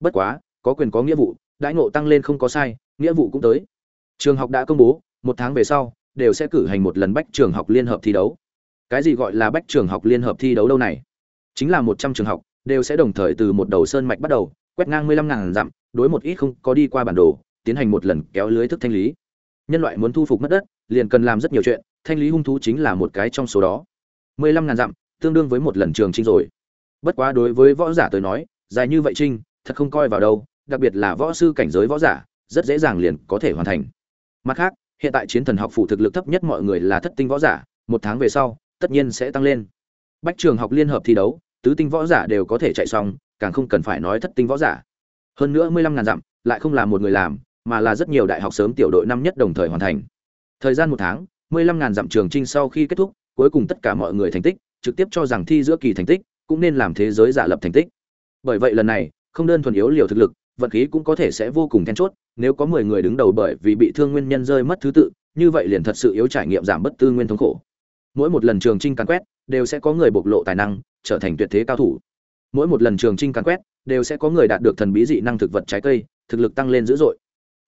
Bất quá, có quyền có nghĩa vụ, đãi ngộ tăng lên không có sai, nghĩa vụ cũng tới. Trường học đã công bố, một tháng về sau đều sẽ cử hành một lần bách trường học liên hợp thi đấu. Cái gì gọi là bách trường học liên hợp thi đấu đâu này? Chính là một trăm trường học, đều sẽ đồng thời từ một đầu sơn mạch bắt đầu, quét ngang mười lăm ngàn dặm, đối một ít không có đi qua bản đồ, tiến hành một lần kéo lưới thức thanh lý. Nhân loại muốn thu phục mất đất, liền cần làm rất nhiều chuyện, thanh lý hung thú chính là một cái trong số đó. Mười lăm ngàn dặm, tương đương với một lần trường trinh rồi. Bất quá đối với võ giả tới nói, dài như vậy trinh thật không coi vào đâu, đặc biệt là võ sư cảnh giới võ giả, rất dễ dàng liền có thể hoàn thành. Mặt khác hiện tại chiến thần học phủ thực lực thấp nhất mọi người là thất tinh võ giả, một tháng về sau, tất nhiên sẽ tăng lên. Bách trường học liên hợp thi đấu, tứ tinh võ giả đều có thể chạy xong, càng không cần phải nói thất tinh võ giả. Hơn nữa mười lăm ngàn dặm, lại không là một người làm, mà là rất nhiều đại học sớm tiểu đội năm nhất đồng thời hoàn thành. Thời gian một tháng, mười lăm ngàn dặm trường trinh sau khi kết thúc, cuối cùng tất cả mọi người thành tích, trực tiếp cho rằng thi giữa kỳ thành tích, cũng nên làm thế giới giả lập thành tích. Bởi vậy lần này, không đơn thuần yếu liều thực lực, vận khí cũng có thể sẽ vô cùng then chốt nếu có mười người đứng đầu bởi vì bị thương nguyên nhân rơi mất thứ tự, như vậy liền thật sự yếu trải nghiệm giảm bất tư nguyên thống khổ. Mỗi một lần trường trinh càn quét, đều sẽ có người bộc lộ tài năng, trở thành tuyệt thế cao thủ. Mỗi một lần trường trinh càn quét, đều sẽ có người đạt được thần bí dị năng thực vật trái cây, thực lực tăng lên dữ dội.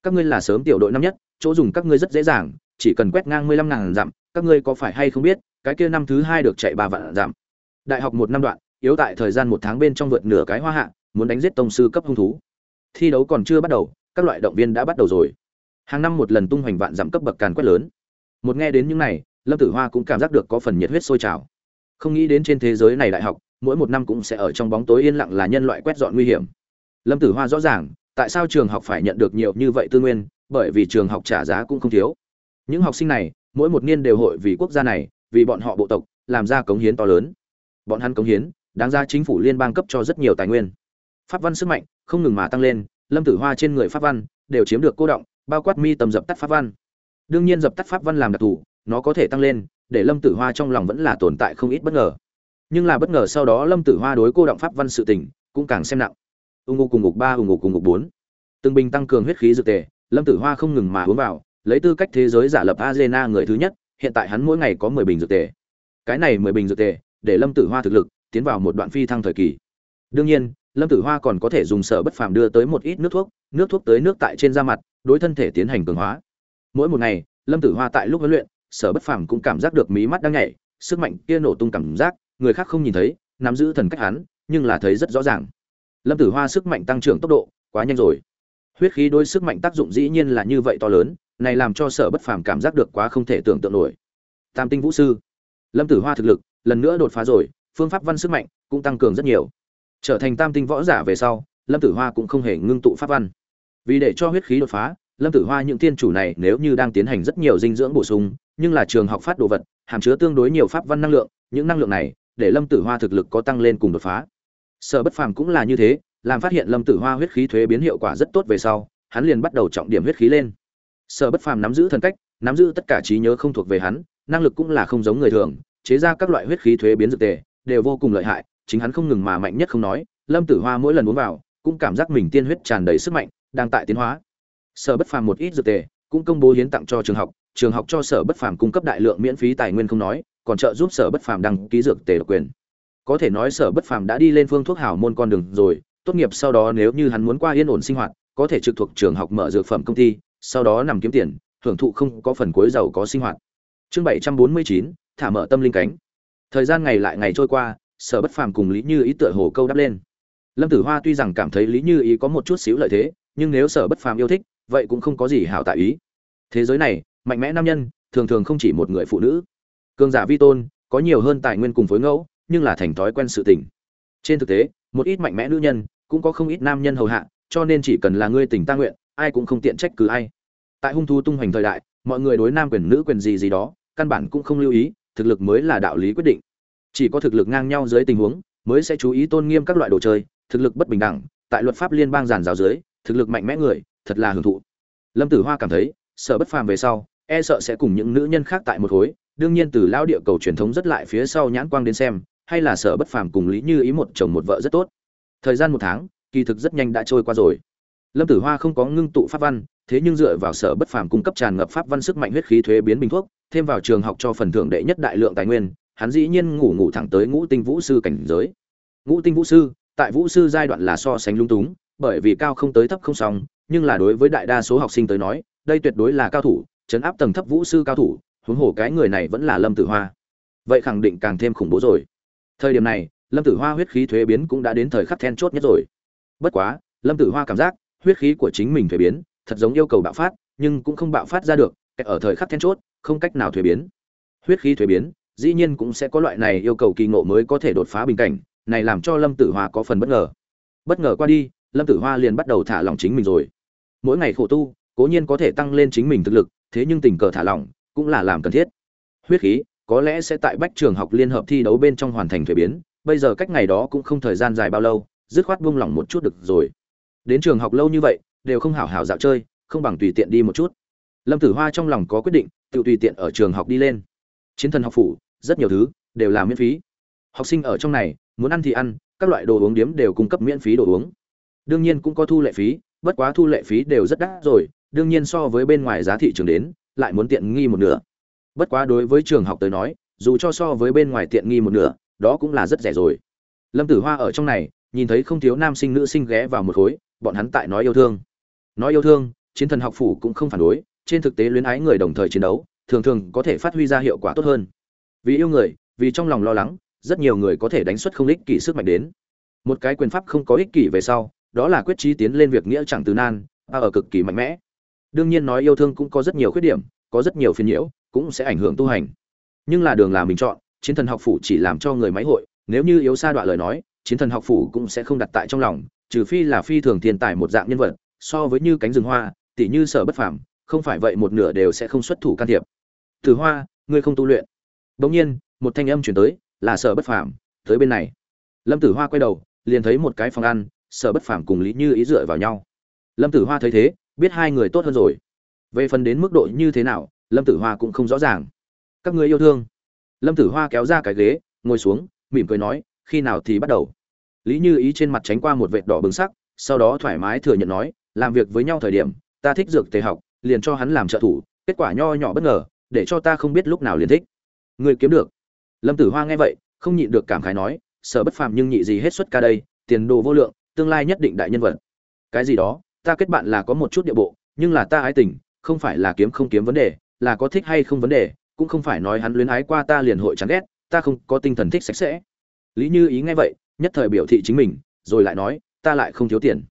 Các ngươi là sớm tiểu đội năm nhất, chỗ dùng các ngươi rất dễ dàng, chỉ cần quét ngang mười lăm ngàn dặm, các ngươi có phải hay không biết, cái kia năm thứ hai được chạy ba vạn dặm. Đại học một năm đoạn, yếu tại thời gian một tháng bên trong vượt nửa cái hoa hạ, muốn đánh giết tông sư cấp hung thú. Thi đấu còn chưa bắt đầu các loại động viên đã bắt đầu rồi. Hàng năm một lần tung hoành vạn giảm cấp bậc càn quét lớn. Một nghe đến những này, lâm tử hoa cũng cảm giác được có phần nhiệt huyết sôi trào. Không nghĩ đến trên thế giới này đại học, mỗi một năm cũng sẽ ở trong bóng tối yên lặng là nhân loại quét dọn nguy hiểm. Lâm tử hoa rõ ràng, tại sao trường học phải nhận được nhiều như vậy tư nguyên, bởi vì trường học trả giá cũng không thiếu. Những học sinh này, mỗi một niên đều hội vì quốc gia này, vì bọn họ bộ tộc, làm ra cống hiến to lớn. Bọn hắn cống hiến, đáng ra chính phủ liên bang cấp cho rất nhiều tài nguyên. Pháp văn sức mạnh không ngừng mà tăng lên lâm tử hoa trên người pháp văn đều chiếm được cô động bao quát mi tầm dập tắt pháp văn đương nhiên dập tắt pháp văn làm đặc thù nó có thể tăng lên để lâm tử hoa trong lòng vẫn là tồn tại không ít bất ngờ nhưng là bất ngờ sau đó lâm tử hoa đối cô động pháp văn sự tình cũng càng xem nặng ung ngục cùng ngục ba ung ngục cùng ngục bốn từng bình tăng cường huyết khí dược tề lâm tử hoa không ngừng mà uống vào lấy tư cách thế giới giả lập Azena người thứ nhất, hiện tại hắn mỗi ngày có 10 bình dược tề. Cái này 10 bình dược tề, để Lâm Tử Hoa thực lực tiến vào một đoạn phi thăng thời kỳ. Đương nhiên, Lâm Tử Hoa còn có thể dùng sở bất phàm đưa tới một ít nước thuốc, nước thuốc tới nước tại trên da mặt, đối thân thể tiến hành cường hóa. Mỗi một ngày, Lâm Tử Hoa tại lúc huấn luyện, sở bất phàm cũng cảm giác được mí mắt đang nhảy, sức mạnh kia nổ tung cảm giác, người khác không nhìn thấy, nắm giữ thần cách hắn, nhưng là thấy rất rõ ràng. Lâm Tử Hoa sức mạnh tăng trưởng tốc độ quá nhanh rồi. Huyết khí đối sức mạnh tác dụng dĩ nhiên là như vậy to lớn, này làm cho sở bất phàm cảm giác được quá không thể tưởng tượng nổi tam tinh vũ sư lâm tử hoa thực lực lần nữa đột phá rồi phương pháp văn sức mạnh cũng tăng cường rất nhiều trở thành tam tinh võ giả về sau, lâm tử hoa cũng không hề ngưng tụ pháp văn. Vì để cho huyết khí đột phá, lâm tử hoa những tiên chủ này nếu như đang tiến hành rất nhiều dinh dưỡng bổ sung, nhưng là trường học phát đồ vật, hàm chứa tương đối nhiều pháp văn năng lượng, những năng lượng này để lâm tử hoa thực lực có tăng lên cùng đột phá. Sở bất phàm cũng là như thế, làm phát hiện lâm tử hoa huyết khí thuế biến hiệu quả rất tốt về sau, hắn liền bắt đầu trọng điểm huyết khí lên. Sở bất phàm nắm giữ thần cách, nắm giữ tất cả trí nhớ không thuộc về hắn, năng lực cũng là không giống người thường, chế ra các loại huyết khí thuế biến dược tề, đều vô cùng lợi hại chính hắn không ngừng mà mạnh nhất không nói, lâm tử hoa mỗi lần uống vào, cũng cảm giác mình tiên huyết tràn đầy sức mạnh, đang tại tiến hóa. Sở bất phàm một ít dược tề, cũng công bố hiến tặng cho trường học trường học cho sở bất phàm cung cấp đại lượng miễn phí tài nguyên không nói, còn trợ giúp sở bất phàm đăng ký dược tề độc quyền. Có thể nói sở bất phàm đã đi lên phương thuốc hảo môn con đường rồi, tốt nghiệp sau đó nếu như hắn muốn qua yên ổn sinh hoạt, có thể trực thuộc trường học mở dược phẩm công ty, sau đó nằm kiếm tiền, hưởng thụ không có phần cuối giàu có sinh hoạt. Chương bảy trăm bốn mươi chín, thả mở tâm linh cánh. Thời gian ngày lại ngày trôi qua sở bất phàm cùng lý như ý tựa hồ câu đáp lên. Lâm tử hoa tuy rằng cảm thấy lý như ý có một chút xíu lợi thế, nhưng nếu sở bất phàm yêu thích, vậy cũng không có gì hảo tại ý. Thế giới này, mạnh mẽ nam nhân, thường thường không chỉ một người phụ nữ. Cường giả vi tôn, có nhiều hơn tài nguyên cùng phối ngẫu, nhưng là thành thói quen sự tình. Trên thực tế, một ít mạnh mẽ nữ nhân, cũng có không ít nam nhân hầu hạ, cho nên chỉ cần là ngươi tình ta nguyện, ai cũng không tiện trách cứ ai. Tại hung thu tung hoành thời đại, mọi người đối nam quyền nữ quyền gì gì đó, căn bản cũng không lưu ý, thực lực mới là đạo lý quyết định chỉ có thực lực ngang nhau dưới tình huống, mới sẽ chú ý tôn nghiêm các loại đồ chơi, thực lực bất bình đẳng, tại luật pháp liên bang giàn giáo dưới, thực lực mạnh mẽ người, thật là hưởng thụ. Lâm tử hoa cảm thấy, sợ bất phàm về sau e sợ sẽ cùng những nữ nhân khác tại một khối, đương nhiên từ lao địa cầu truyền thống rất lại phía sau nhãn quang đến xem, hay là sợ bất phàm cùng lý như ý một chồng một vợ rất tốt. Thời gian một tháng, kỳ thực rất nhanh đã trôi qua rồi. Lâm tử hoa không có ngưng tụ pháp văn, thế nhưng dựa vào sở bất phàm cung cấp tràn ngập pháp văn sức mạnh huyết khí thuế biến bình thuốc, thêm vào trường học cho phần thưởng đệ nhất đại lượng tài nguyên hắn dĩ nhiên ngủ ngủ thẳng tới ngũ tinh vũ sư cảnh giới. Ngũ tinh vũ sư, tại vũ sư giai đoạn là so sánh lung túng, bởi vì cao không tới thấp không xong nhưng là đối với đại đa số học sinh tới nói, đây tuyệt đối là cao thủ, chấn áp tầng thấp vũ sư cao thủ, huống hồ cái người này vẫn là lâm tử hoa. Vậy khẳng định càng thêm khủng bố rồi. Thời điểm này, lâm tử hoa huyết khí thuế biến cũng đã đến thời khắc then chốt nhất rồi. Bất quá, lâm tử hoa cảm giác, huyết khí của chính mình thuế biến, thật giống yêu cầu bạo phát, nhưng cũng không bạo phát ra được ở thời khắc then chốt, không cách nào thuế biến. Huyết khí thuế biến dĩ nhiên cũng sẽ có loại này yêu cầu kỳ ngộ mới có thể đột phá bình cảnh, này làm cho lâm tử hoa có phần bất ngờ. Bất ngờ qua đi, lâm tử hoa liền bắt đầu thả lỏng chính mình rồi. Mỗi ngày khổ tu, cố nhiên có thể tăng lên chính mình thực lực, thế nhưng tình cờ thả lỏng cũng là làm cần thiết. Huyết khí có lẽ sẽ tại bách trường học liên hợp thi đấu bên trong hoàn thành thuế biến, bây giờ cách ngày đó cũng không thời gian dài bao lâu, dứt khoát buông lỏng một chút được rồi. Đến trường học lâu như vậy, đều không hảo hảo dạo chơi, không bằng tùy tiện đi một chút. Lâm tử hoa trong lòng có quyết định, tự tùy tiện ở trường học đi lên. Chiến thần học phủ rất nhiều thứ, đều là miễn phí. Học sinh ở trong này, muốn ăn thì ăn, các loại đồ uống điếm đều cung cấp miễn phí đồ uống. Đương nhiên cũng có thu lệ phí, bất quá thu lệ phí đều rất đắt rồi, đương nhiên so với bên ngoài giá thị trường đến, lại muốn tiện nghi một nửa. Bất quá đối với trường học tới nói, dù cho so với bên ngoài tiện nghi một nửa, đó cũng là rất rẻ rồi. Lâm tử hoa ở trong này, nhìn thấy không thiếu nam sinh nữ sinh ghé vào một khối, bọn hắn tại nói yêu thương. Nói yêu thương, chiến thần học phủ cũng không phản đối, trên thực tế luyến ái người đồng thời chiến đấu, thường thường có thể phát huy ra hiệu quả tốt hơn vì yêu người, vì trong lòng lo lắng, rất nhiều người có thể đánh xuất không ích kỷ sức mạnh đến. Một cái quyền pháp không có ích kỷ về sau, đó là quyết trí tiến lên việc nghĩa chẳng từ nan ở cực kỳ mạnh mẽ. Đương nhiên nói yêu thương cũng có rất nhiều khuyết điểm, có rất nhiều phiền nhiễu, cũng sẽ ảnh hưởng tu hành. Nhưng là đường là mình chọn, chiến thần học phủ chỉ làm cho người máy hội, nếu như yếu xa đoạn lời nói, chiến thần học phủ cũng sẽ không đặt tại trong lòng, trừ phi là phi thường thiên tài một dạng nhân vật, so với như cánh rừng hoa tỷ như sở bất phàm, không phải vậy một nửa đều sẽ không xuất thủ can thiệp. Từ hoa, ngươi không tu luyện. Đột nhiên, một thanh âm truyền tới, là sở bất phàm, tới bên này. Lâm tử hoa quay đầu, liền thấy một cái phòng ăn, sở bất phàm cùng lý như ý dựa vào nhau. Lâm tử hoa thấy thế, biết hai người tốt hơn rồi. Về phần đến mức độ như thế nào, lâm tử hoa cũng không rõ ràng. Các người yêu thương. Lâm tử hoa kéo ra cái ghế, ngồi xuống, mỉm cười nói, khi nào thì bắt đầu? Lý như ý trên mặt tránh qua một vệt đỏ bừng sắc, sau đó thoải mái thừa nhận nói, làm việc với nhau thời điểm, ta thích dược tề học, liền cho hắn làm trợ thủ, kết quả nho nhỏ bất ngờ, để cho ta không biết lúc nào liền thích người kiếm được. Lâm tử hoa nghe vậy, không nhịn được cảm khái nói sợ bất phàm nhưng nhị gì hết suất ca đây, tiền đồ vô lượng, tương lai nhất định đại nhân vật. Cái gì đó, ta kết bạn là có một chút địa bộ, nhưng là ta ái tình, không phải là kiếm không kiếm vấn đề, là có thích hay không vấn đề, cũng không phải nói hắn luyến ái qua ta liền hội chán ghét, ta không có tinh thần thích sạch sẽ. Lý như ý nghe vậy, nhất thời biểu thị chính mình, rồi lại nói, ta lại không thiếu tiền.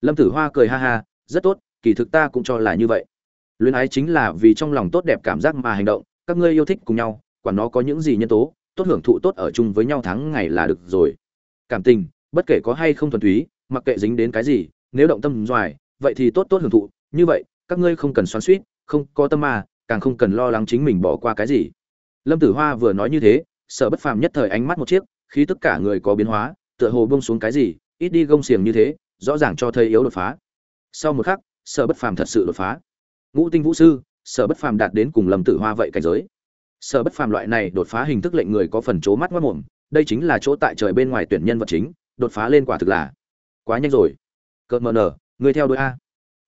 Lâm tử hoa cười ha ha, rất tốt, kỳ thực ta cũng cho là như vậy. Luyến ái chính là vì trong lòng tốt đẹp cảm giác mà hành động, các ngươi yêu thích cùng nhau quả nó có những gì nhân tố, tốt hưởng thụ tốt ở chung với nhau tháng ngày là được rồi. Cảm tình, bất kể có hay không thuần túy, mặc kệ dính đến cái gì, nếu động tâm doài vậy thì tốt tốt hưởng thụ. Như vậy, các ngươi không cần xoắn suýt không có tâm mà càng không cần lo lắng chính mình bỏ qua cái gì. Lâm tử hoa vừa nói như thế sở bất phàm nhất thời ánh mắt một chiếc khi tất cả người có biến hóa, tựa hồ bông xuống cái gì, ít đi gông xiềng như thế, rõ ràng cho thấy yếu đột phá. Sau một khắc sở bất phàm thật sự đột phá. Ngũ tinh vũ sư sở bất phàm đạt đến cùng lâm tử hoa vậy cảnh giới sở bất phàm loại này đột phá hình thức lệnh người có phần chố mắt mất mồm, đây chính là chỗ tại trời bên ngoài tuyển nhân vật chính, đột phá lên quả thực là quá nhanh rồi. Cợt mờ nở, người theo đôi a.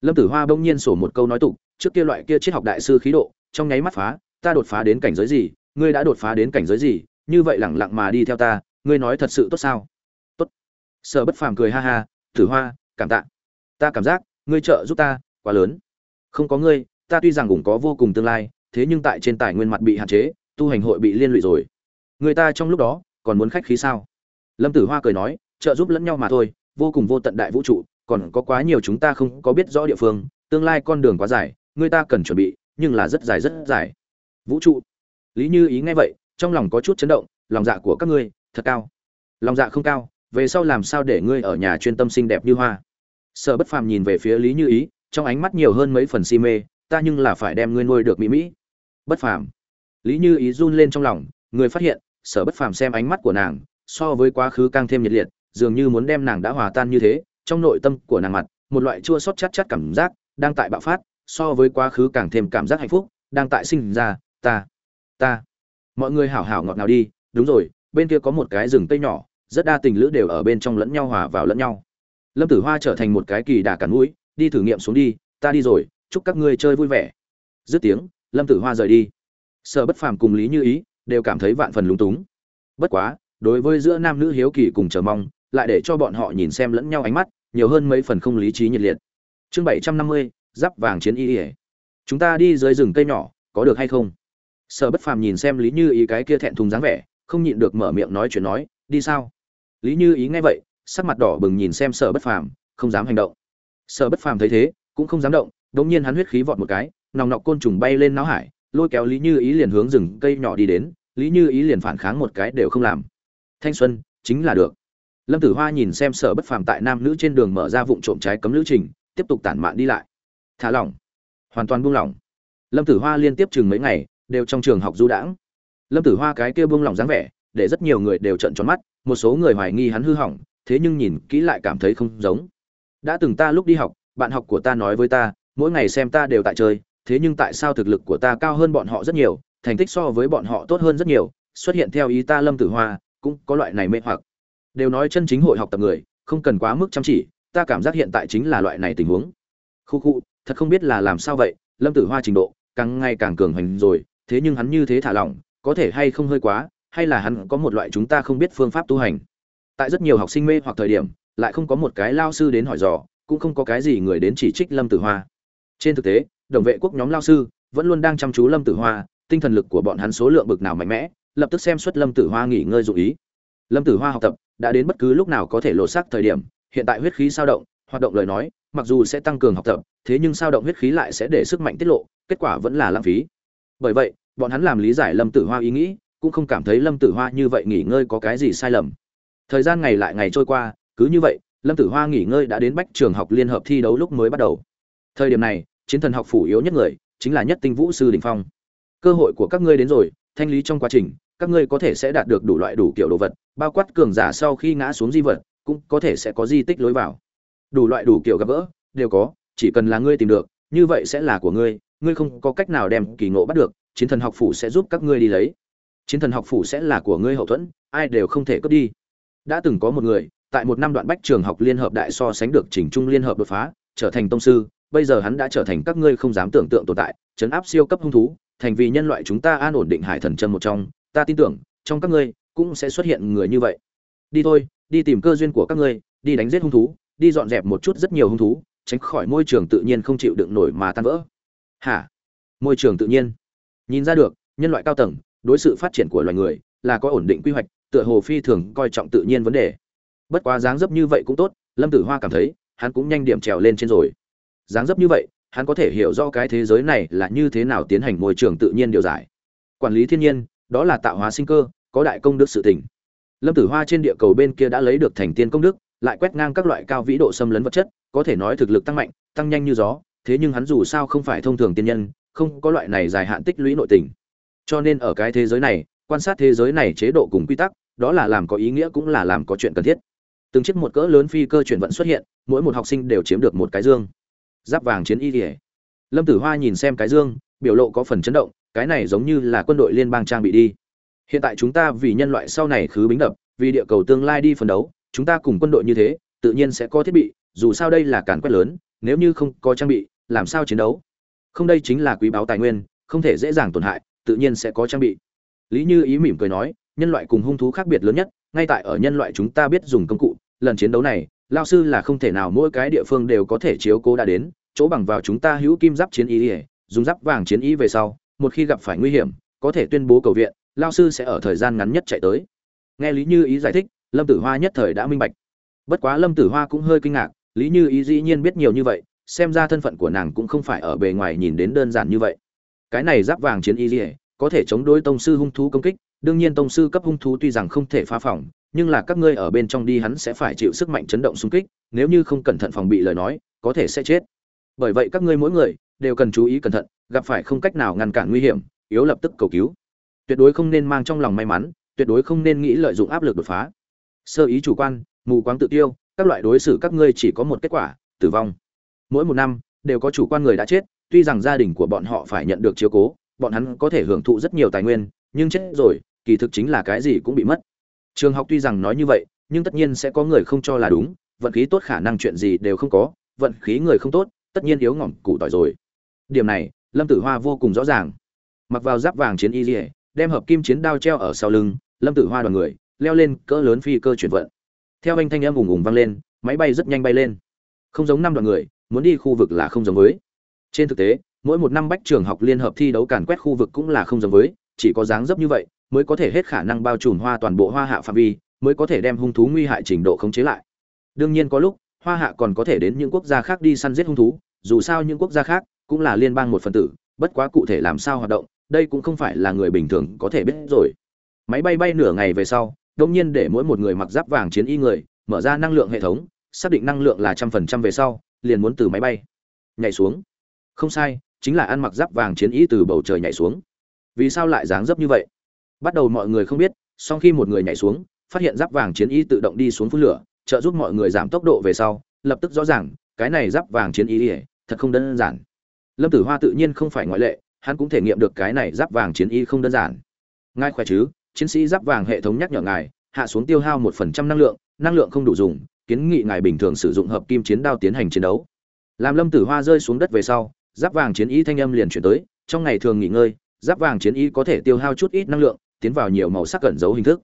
Lâm tử hoa bỗng nhiên sổ một câu nói tục, trước kia loại kia triết học đại sư khí độ, trong nháy mắt phá, ta đột phá đến cảnh giới gì, ngươi đã đột phá đến cảnh giới gì, như vậy lẳng lặng mà đi theo ta, ngươi nói thật sự tốt sao? Tốt. Sở bất phàm cười ha ha, tử hoa, cảm tạ. Ta cảm giác, ngươi trợ giúp ta, quá lớn. Không có ngươi, ta tuy rằng cũng có vô cùng tương lai thế nhưng tại trên tài nguyên mặt bị hạn chế, tu hành hội bị liên lụy rồi. Người ta trong lúc đó, còn muốn khách khí sao? Lâm tử hoa cười nói, trợ giúp lẫn nhau mà thôi, vô cùng vô tận đại vũ trụ, còn có quá nhiều chúng ta không có biết rõ địa phương, tương lai con đường quá dài, người ta cần chuẩn bị, nhưng là rất dài rất dài. Vũ trụ. Lý như ý nghe vậy, trong lòng có chút chấn động, lòng dạ của các ngươi, thật cao. Lòng dạ không cao, về sau làm sao để ngươi ở nhà chuyên tâm xinh đẹp như hoa? Sợ bất phàm nhìn về phía lý như ý, trong ánh mắt nhiều hơn mấy phần si mê, ta nhưng là phải đem ngươi nuôi được mỹ mỹ bất phàm. Lý như ý run lên trong lòng, người phát hiện, sở bất phàm xem ánh mắt của nàng, so với quá khứ càng thêm nhiệt liệt, dường như muốn đem nàng đã hòa tan như thế, trong nội tâm của nàng mặt, một loại chua xót chát chát cảm giác, đang tại bạo phát, so với quá khứ càng thêm cảm giác hạnh phúc, đang tại sinh ra, ta ta. Mọi người hảo hảo ngọt nào đi, đúng rồi, bên kia có một cái rừng cây nhỏ, rất đa tình lữ đều ở bên trong lẫn nhau hòa vào lẫn nhau. Lâm tử hoa trở thành một cái kỳ đà cản mũi, đi thử nghiệm xuống đi, ta đi rồi, chúc các ngươi chơi vui vẻ. Dứt tiếng lâm tử hoa rời đi. Sợ bất phàm cùng lý như ý đều cảm thấy vạn phần lúng túng. Bất quá, đối với giữa nam nữ hiếu kỳ cùng chờ mong, lại để cho bọn họ nhìn xem lẫn nhau ánh mắt, nhiều hơn mấy phần không lý trí nhiệt liệt. Chương bảy trăm năm mươi, giáp vàng chiến y ỉa chúng ta đi dưới rừng cây nhỏ, có được hay không? Sở bất phàm nhìn xem lý như ý cái kia thẹn thùng dáng vẻ, không nhịn được mở miệng nói chuyện nói, đi sao? Lý như ý nghe vậy, sắc mặt đỏ bừng nhìn xem sở bất phàm, không dám hành động. Sở bất phàm thấy thế, cũng không dám động đống nhiên hắn huyết khí vọt một cái nòng nọc côn trùng bay lên não hải, lôi kéo lý như ý liền hướng rừng cây nhỏ đi đến, lý như ý liền phản kháng một cái đều không làm. Thanh xuân, chính là được. Lâm tử hoa nhìn xem sở bất phàm tại nam nữ trên đường mở ra vụ trộm trái cấm lữ trình, tiếp tục tản mạn đi lại. Thả lỏng. Hoàn toàn buông lỏng. Lâm tử hoa liên tiếp chừng mấy ngày, đều trong trường học du đãng. Lâm tử hoa cái kia buông lỏng dáng vẻ, để rất nhiều người đều trận tròn mắt, một số người hoài nghi hắn hư hỏng, thế nhưng nhìn kỹ lại cảm thấy không giống. Đã từng ta lúc đi học, bạn học của ta nói với ta, mỗi ngày xem ta đều tại chơi thế nhưng tại sao thực lực của ta cao hơn bọn họ rất nhiều, thành tích so với bọn họ tốt hơn rất nhiều, xuất hiện theo ý ta lâm tử hoa, cũng có loại này mê hoặc. Đều nói chân chính hội học tập người, không cần quá mức chăm chỉ, ta cảm giác hiện tại chính là loại này tình huống. Khu khu, thật không biết là làm sao vậy, lâm tử hoa trình độ, càng ngày càng cường hành rồi, thế nhưng hắn như thế thả lỏng, có thể hay không hơi quá, hay là hắn có một loại chúng ta không biết phương pháp tu hành. Tại rất nhiều học sinh mê hoặc thời điểm, lại không có một cái lao sư đến hỏi dò, cũng không có cái gì người đến chỉ trích lâm tử hoa. Trên thực tế đồng vệ quốc nhóm lao sư, vẫn luôn đang chăm chú lâm tử hoa, tinh thần lực của bọn hắn số lượng bực nào mạnh mẽ, lập tức xem suất lâm tử hoa nghỉ ngơi dụ ý. Lâm tử hoa học tập, đã đến bất cứ lúc nào có thể lột xác thời điểm, hiện tại huyết khí sao động, hoạt động lời nói, mặc dù sẽ tăng cường học tập, thế nhưng sao động huyết khí lại sẽ để sức mạnh tiết lộ, kết quả vẫn là lãng phí. Bởi vậy, bọn hắn làm lý giải lâm tử hoa ý nghĩ, cũng không cảm thấy lâm tử hoa như vậy nghỉ ngơi có cái gì sai lầm. Thời gian ngày lại ngày trôi qua, cứ như vậy, lâm tử hoa nghỉ ngơi đã đến bách trường học liên hợp thi đấu lúc mới bắt đầu. Thời điểm này chiến thần học phủ yếu nhất người, chính là nhất tinh vũ sư đình phong. Cơ hội của các ngươi đến rồi, thanh lý trong quá trình, các ngươi có thể sẽ đạt được đủ loại đủ kiểu đồ vật, bao quát cường giả sau khi ngã xuống di vật, cũng có thể sẽ có di tích lối vào. Đủ loại đủ kiểu gặp gỡ, đều có, chỉ cần là ngươi tìm được, như vậy sẽ là của ngươi ngươi không có cách nào đem kỳ ngộ bắt được, chiến thần học phủ sẽ giúp các ngươi đi lấy. Chiến thần học phủ sẽ là của ngươi hậu thuẫn, ai đều không thể cướp đi. Đã từng có một người, tại một năm đoạn bách trường học liên hợp đại so sánh được chỉnh trung liên hợp đột phá, trở thành tông sư bây giờ hắn đã trở thành các ngươi không dám tưởng tượng tồn tại, chấn áp siêu cấp hung thú, thành vì nhân loại chúng ta an ổn định hải thần chân một trong, ta tin tưởng, trong các ngươi cũng sẽ xuất hiện người như vậy. Đi thôi, đi tìm cơ duyên của các ngươi, đi đánh giết hung thú, đi dọn dẹp một chút rất nhiều hung thú, tránh khỏi môi trường tự nhiên không chịu đựng nổi mà tan vỡ. Hả? Môi trường tự nhiên. Nhìn ra được, nhân loại cao tầng, đối sự phát triển của loài người là có ổn định quy hoạch, tựa hồ phi thường coi trọng tự nhiên vấn đề. Bất quá dáng dấp như vậy cũng tốt, lâm tử hoa cảm thấy, hắn cũng nhanh điểm trèo lên trên rồi dáng dấp như vậy, hắn có thể hiểu rõ cái thế giới này là như thế nào tiến hành môi trường tự nhiên điều giải. Quản lý thiên nhiên, đó là tạo hóa sinh cơ, có đại công đức sự tỉnh lâm tử hoa trên địa cầu bên kia đã lấy được thành tiên công đức, lại quét ngang các loại cao vĩ độ xâm lấn vật chất, có thể nói thực lực tăng mạnh, tăng nhanh như gió, thế nhưng hắn dù sao không phải thông thường tiên nhân, không có loại này dài hạn tích lũy nội tình. Cho nên ở cái thế giới này, quan sát thế giới này chế độ cùng quy tắc, đó là làm có ý nghĩa cũng là làm có chuyện cần thiết. Từng chiếc một cỡ lớn phi cơ chuyển vận xuất hiện, mỗi một học sinh đều chiếm được một cái dương giáp vàng chiến y kỉa lâm tử hoa nhìn xem cái dương, biểu lộ có phần chấn động, cái này giống như là quân đội liên bang trang bị đi. Hiện tại chúng ta vì nhân loại sau này khứ bính đập, vì địa cầu tương lai đi phấn đấu, chúng ta cùng quân đội như thế, tự nhiên sẽ có thiết bị, dù sao đây là càn quét lớn, nếu như không có trang bị, làm sao chiến đấu? Không đây chính là quý báu tài nguyên, không thể dễ dàng tổn hại, tự nhiên sẽ có trang bị. Lý như ý mỉm cười nói, nhân loại cùng hung thú khác biệt lớn nhất, ngay tại ở nhân loại chúng ta biết dùng công cụ, lần chiến đấu này, lao sư là không thể nào mỗi cái địa phương đều có thể chiếu cố đã đến chỗ bằng vào chúng ta hữu kim giáp chiến ý ỉa dùng giáp vàng chiến ý về sau, một khi gặp phải nguy hiểm, có thể tuyên bố cầu viện, lao sư sẽ ở thời gian ngắn nhất chạy tới. Nghe lý như ý giải thích, lâm tử hoa nhất thời đã minh bạch. Bất quá lâm tử hoa cũng hơi kinh ngạc, lý như ý dĩ nhiên biết nhiều như vậy, xem ra thân phận của nàng cũng không phải ở bề ngoài nhìn đến đơn giản như vậy. Cái này giáp vàng chiến y dỉa có thể chống đối tông sư hung thú công kích, đương nhiên tông sư cấp hung thú tuy rằng không thể phá phòng, nhưng là các ngươi ở bên trong đi hắn sẽ phải chịu sức mạnh chấn động xung kích, nếu như không cẩn thận phòng bị lời nói, có thể sẽ chết bởi vậy các ngươi mỗi người đều cần chú ý cẩn thận, gặp phải không cách nào ngăn cản nguy hiểm, yếu lập tức cầu cứu. Tuyệt đối không nên mang trong lòng may mắn, tuyệt đối không nên nghĩ lợi dụng áp lực đột phá. Sơ ý chủ quan, mù quáng tự tiêu, các loại đối xử các ngươi chỉ có một kết quả, tử vong. Mỗi một năm, đều có chủ quan người đã chết, tuy rằng gia đình của bọn họ phải nhận được chiếu cố, bọn hắn có thể hưởng thụ rất nhiều tài nguyên, nhưng chết rồi, kỳ thực chính là cái gì cũng bị mất. Trường học tuy rằng nói như vậy, nhưng tất nhiên sẽ có người không cho là đúng, vận khí tốt khả năng chuyện gì đều không có, vận khí người không tốt tất nhiên yếu ngỏm củ tỏi rồi. Điểm này, lâm tử hoa vô cùng rõ ràng. Mặc vào giáp vàng chiến y dỉa đem hợp kim chiến đao treo ở sau lưng, lâm tử hoa đoàn người, leo lên cỡ lớn phi cơ chuyển vận. Theo anh thanh âm ùng ùng vang lên, máy bay rất nhanh bay lên. Không giống năm đoàn người, muốn đi khu vực là không giống với. Trên thực tế, mỗi một năm bách trường học liên hợp thi đấu càn quét khu vực cũng là không giống với, chỉ có dáng dấp như vậy mới có thể hết khả năng bao trùm hoa toàn bộ hoa hạ phạm vi, mới có thể đem hung thú nguy hại trình độ khống chế lại. Đương nhiên có lúc, hoa hạ còn có thể đến những quốc gia khác đi săn giết hung thú dù sao những quốc gia khác cũng là liên bang một phần tử, bất quá cụ thể làm sao hoạt động, đây cũng không phải là người bình thường có thể biết rồi. Máy bay bay nửa ngày về sau đông nhiên để mỗi một người mặc giáp vàng chiến y người, mở ra năng lượng hệ thống, xác định năng lượng là trăm phần trăm về sau, liền muốn từ máy bay nhảy xuống. Không sai, chính là ăn mặc giáp vàng chiến y từ bầu trời nhảy xuống. Vì sao lại dáng dấp như vậy? Bắt đầu mọi người không biết, sau khi một người nhảy xuống, phát hiện giáp vàng chiến y tự động đi xuống phun lửa, trợ giúp mọi người giảm tốc độ về sau, lập tức rõ ràng cái này giáp vàng chiến y thật không đơn giản. Lâm tử hoa tự nhiên không phải ngoại lệ, hắn cũng thể nghiệm được cái này giáp vàng chiến y không đơn giản. Ngài khỏe chứ? Chiến sĩ giáp vàng hệ thống nhắc nhở ngài, hạ xuống tiêu hao một phần trăm năng lượng năng lượng không đủ dùng, kiến nghị ngài bình thường sử dụng hợp kim chiến đao tiến hành chiến đấu. Làm lâm tử hoa rơi xuống đất về sau, giáp vàng chiến y thanh âm liền chuyển tới, trong ngày thường nghỉ ngơi, giáp vàng chiến y có thể tiêu hao chút ít năng lượng, tiến vào nhiều màu sắc cẩn giấu hình thức.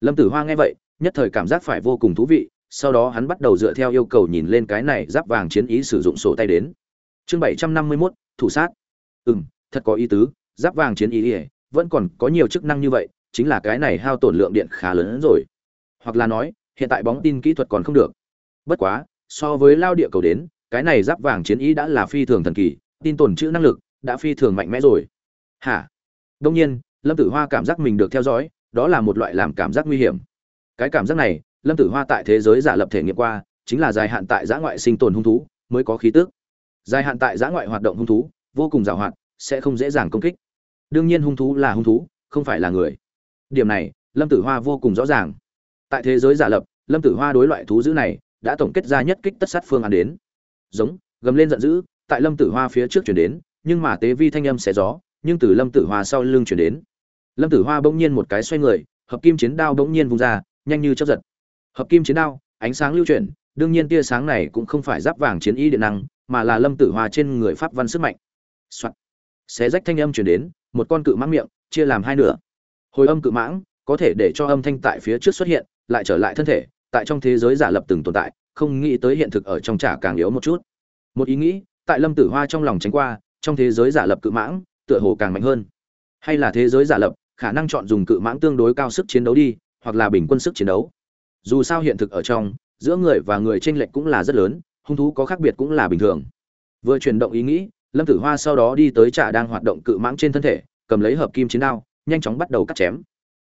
Lâm tử hoa nghe vậy, nhất thời cảm giác phải vô cùng thú vị sau đó hắn bắt đầu dựa theo yêu cầu nhìn lên cái này giáp vàng chiến ý sử dụng sổ tay đến. Chương bảy trăm năm mươi mốt, thủ sát. Ừ m thật có ý tứ, giáp vàng chiến ý ỉa vẫn còn có nhiều chức năng như vậy, chính là cái này hao tổn lượng điện khá lớn hơn rồi. Hoặc là nói, hiện tại bóng tin kỹ thuật còn không được. Bất quá, so với lao địa cầu đến, cái này giáp vàng chiến ý đã là phi thường thần kỳ, tin tồn chữ năng lực đã phi thường mạnh mẽ rồi. Hả? Đông nhiên, lâm tử hoa cảm giác mình được theo dõi, đó là một loại làm cảm giác nguy hiểm. Cái cảm giác này lâm tử hoa tại thế giới giả lập thể nghiệm qua, chính là dài hạn tại giã ngoại sinh tồn hung thú mới có khí tước dài hạn tại giã ngoại hoạt động hung thú, vô cùng giàu hoạt sẽ không dễ dàng công kích. Đương nhiên hung thú là hung thú, không phải là người. Điểm này, lâm tử hoa vô cùng rõ ràng. Tại thế giới giả lập, lâm tử hoa đối loại thú dữ này đã tổng kết ra nhất kích tất sát phương án đến. Giống, gầm lên giận dữ, tại lâm tử hoa phía trước chuyển đến, nhưng mà tế vi thanh âm xé gió, nhưng từ lâm tử hoa sau lưng chuyển đến. Lâm tử hoa bỗng nhiên một cái xoay người, hợp kim chiến đao bỗng nhiên vung ra, nhanh như chấp giật hợp kim chiến đao, ánh sáng lưu chuyển, đương nhiên tia sáng này cũng không phải giáp vàng chiến y điện năng, mà là lâm tử hoa trên người pháp văn sức mạnh. mạnh、Soạn. xé rách thanh âm chuyển đến, một con cự mãng miệng, chia làm hai nửa hồi âm cự mãng, có thể để cho âm thanh tại phía trước xuất hiện, lại trở lại thân thể, tại trong thế giới giả lập từng tồn tại, không nghĩ tới hiện thực ở trong trả càng yếu một chút một ý nghĩ, tại lâm tử hoa trong lòng tránh qua, trong thế giới giả lập cự mãng, tựa hồ càng mạnh hơn hay là thế giới giả lập, khả năng chọn dùng cự mãng tương đối cao sức chiến đấu đi, hoặc là bình quân sức chiến đấu dù sao hiện thực ở trong, giữa người và người tranh lệch cũng là rất lớn, hung thú có khác biệt cũng là bình thường. Vừa chuyển động ý nghĩ, lâm tử hoa sau đó đi tới trà đang hoạt động cự mãng trên thân thể, cầm lấy hợp kim chiến đao, nhanh chóng bắt đầu cắt chém.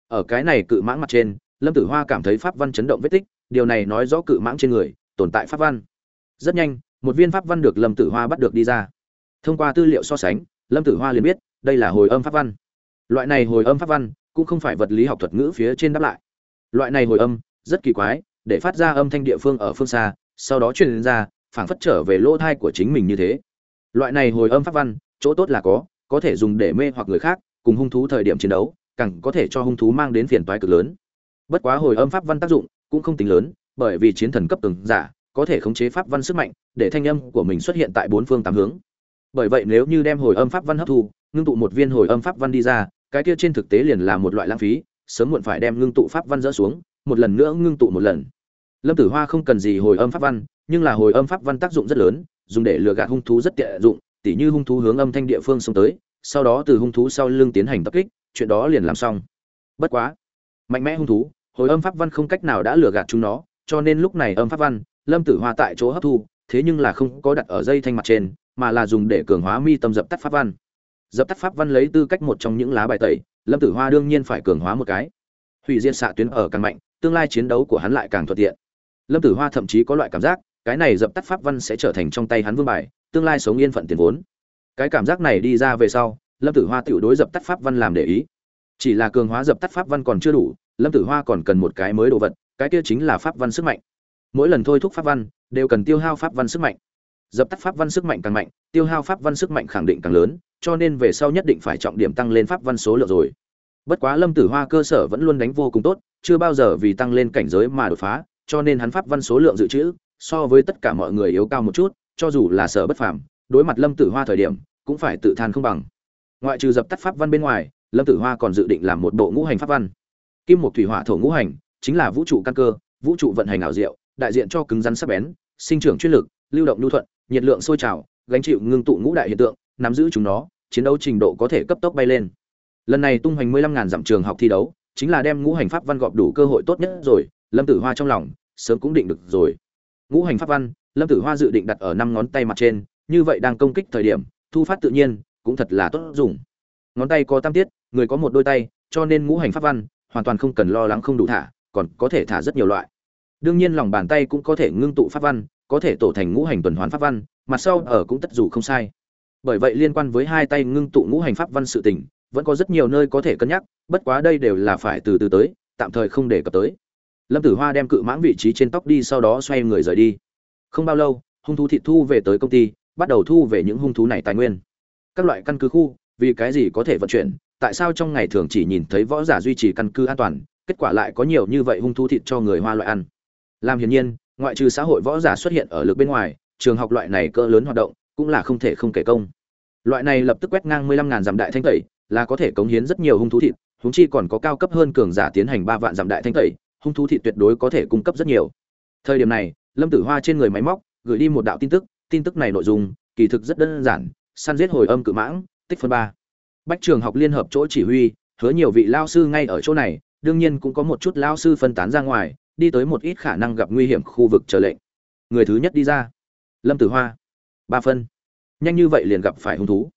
Ở cái này cự mãng mặt trên, lâm tử hoa cảm thấy pháp văn chấn động vết tích, điều này nói rõ cự mãng trên người, tồn tại pháp văn. Rất nhanh, một viên pháp văn được lâm tử hoa bắt được đi ra. Thông qua tư liệu so sánh, lâm tử hoa liền biết, đây là hồi âm pháp văn. Loại này hồi âm pháp văn cũng không phải vật lý học thuật ngữ phía trên đáp lại. Loại này hồi âm rất kỳ quái, để phát ra âm thanh địa phương ở phương xa, sau đó truyền ra, phảng phất trở về lỗ thai của chính mình như thế. Loại này hồi âm pháp văn, chỗ tốt là có có thể dùng để mê hoặc người khác, cùng hung thú thời điểm chiến đấu, càng có thể cho hung thú mang đến phiền toái cực lớn. Bất quá hồi âm pháp văn tác dụng cũng không tính lớn, bởi vì chiến thần cấp từng giả có thể khống chế pháp văn sức mạnh, để thanh âm của mình xuất hiện tại bốn phương tám hướng. Bởi vậy nếu như đem hồi âm pháp văn hấp thu, ngưng tụ một viên hồi âm pháp văn đi ra, cái kia trên thực tế liền là một loại lãng phí, sớm muộn phải đem ngưng tụ pháp văn dỡ xuống một lần nữa ngưng tụ một lần. Lâm tử hoa không cần gì hồi âm pháp văn, nhưng là hồi âm pháp văn tác dụng rất lớn, dùng để lừa gạt hung thú rất tiện dụng, tỉ như hung thú hướng âm thanh địa phương xông tới, sau đó từ hung thú sau lưng tiến hành tập kích, chuyện đó liền làm xong. Bất quá, mạnh mẽ hung thú, hồi âm pháp văn không cách nào đã lừa gạt chúng nó, cho nên lúc này âm pháp văn, lâm tử hoa tại chỗ hấp thu, thế nhưng là không có đặt ở dây thanh mặt trên, mà là dùng để cường hóa mi tâm dập tắt pháp văn. Dập tắt pháp văn lấy tư cách một trong những lá bài tẩy, lâm tử hoa đương nhiên phải cường hóa một cái. Hủy diệt xạ tuyến ở càng mạnh tương lai chiến đấu của hắn lại càng thuận tiện. Lâm tử hoa thậm chí có loại cảm giác, cái này dập tắt pháp văn sẽ trở thành trong tay hắn vương bài, tương lai sống yên phận tiền vốn. Cái cảm giác này đi ra về sau, lâm tử hoa tự đối dập tắt pháp văn làm để ý. Chỉ là cường hóa dập tắt pháp văn còn chưa đủ, lâm tử hoa còn cần một cái mới đồ vật, cái kia chính là pháp văn sức mạnh. Mỗi lần thôi thúc pháp văn, đều cần tiêu hao pháp văn sức mạnh. Dập tắt pháp văn sức mạnh càng mạnh, tiêu hao pháp văn sức mạnh khẳng định càng lớn, cho nên về sau nhất định phải trọng điểm tăng lên pháp văn số lượng rồi bất quá lâm tử hoa cơ sở vẫn luôn đánh vô cùng tốt, chưa bao giờ vì tăng lên cảnh giới mà đột phá, cho nên hắn pháp văn số lượng dự trữ, so với tất cả mọi người yếu cao một chút, cho dù là sở bất phàm, đối mặt lâm tử hoa thời điểm, cũng phải tự than không bằng. Ngoại trừ dập tắt pháp văn bên ngoài, lâm tử hoa còn dự định làm một bộ ngũ hành pháp văn. Kim một thủy hỏa thổ ngũ hành, chính là vũ trụ căn cơ, vũ trụ vận hành ảo diệu, đại diện cho cứng rắn sắc bén, sinh trưởng chuyên lực, lưu động lưu thuận, nhiệt lượng sôi trào, gánh chịu ngưng tụ ngũ đại hiện tượng, nắm giữ chúng nó, chiến đấu trình độ có thể cấp tốc bay lên lần này tung hoành mười lăm ngàn dặm trường học thi đấu, chính là đem ngũ hành pháp văn gọp đủ cơ hội tốt nhất rồi, lâm tử hoa trong lòng, sớm cũng định được rồi. Ngũ hành pháp văn, lâm tử hoa dự định đặt ở năm ngón tay mặt trên, như vậy đang công kích thời điểm, thu phát tự nhiên, cũng thật là tốt dùng. Ngón tay có tam tiết, người có một đôi tay, cho nên ngũ hành pháp văn, hoàn toàn không cần lo lắng không đủ thả, còn có thể thả rất nhiều loại. Đương nhiên lòng bàn tay cũng có thể ngưng tụ pháp văn, có thể tổ thành ngũ hành tuần hoàn pháp văn mặt sau ở cũng tất dù không sai. Bởi vậy liên quan với hai tay ngưng tụ ngũ hành pháp văn sự tình vẫn có rất nhiều nơi có thể cân nhắc, bất quá đây đều là phải từ từ tới, tạm thời không để cập tới. Lâm tử hoa đem cự mãng vị trí trên tóc đi sau đó xoay người rời đi. Không bao lâu, hung thú thị thu về tới công ty, bắt đầu thu về những hung thú này tài nguyên. Các loại căn cứ khu, vì cái gì có thể vận chuyển, tại sao trong ngày thường chỉ nhìn thấy võ giả duy trì căn cứ an toàn, kết quả lại có nhiều như vậy hung thú thịt cho người hoa loại ăn? Làm hiển nhiên, ngoại trừ xã hội võ giả xuất hiện ở lực bên ngoài, trường học loại này cỡ lớn hoạt động cũng là không thể không kể công. Loại này lập tức quét ngang mười lăm ngàn dặm đại thanh tẩy là có thể cống hiến rất nhiều hung thú thịt húng chi còn có cao cấp hơn cường giả tiến hành ba vạn dặm đại thanh tẩy, hung thú thịt tuyệt đối có thể cung cấp rất nhiều. Thời điểm này, lâm tử hoa trên người máy móc, gửi đi một đạo tin tức tin tức này nội dung, kỳ thực rất đơn giản, săn giết hồi âm cự mãng, tích phân ba. Bách trường học liên hợp chỗ chỉ huy, hứa nhiều vị lao sư ngay ở chỗ này, đương nhiên cũng có một chút lao sư phân tán ra ngoài, đi tới một ít khả năng gặp nguy hiểm khu vực chờ lệnh. Người thứ nhất đi ra. Lâm tử hoa. Ba phân. Nhanh như vậy liền gặp phải hung thú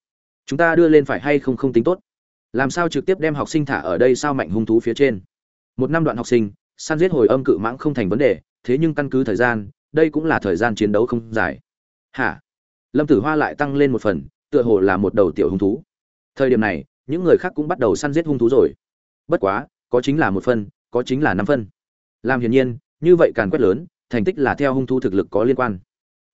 chúng ta đưa lên phải hay không không tính tốt? Làm sao trực tiếp đem học sinh thả ở đây sao mạnh hung thú phía trên? Một năm đoạn học sinh, săn giết hồi âm cự mãng không thành vấn đề, thế nhưng căn cứ thời gian, đây cũng là thời gian chiến đấu không dài. Hả? Lâm tử hoa lại tăng lên một phần, tựa hồ là một đầu tiểu hung thú. Thời điểm này, những người khác cũng bắt đầu săn giết hung thú rồi. Bất quá, có chính là một phân có chính là năm phân làm hiển nhiên, như vậy càn quét lớn, thành tích là theo hung thú thực lực có liên quan.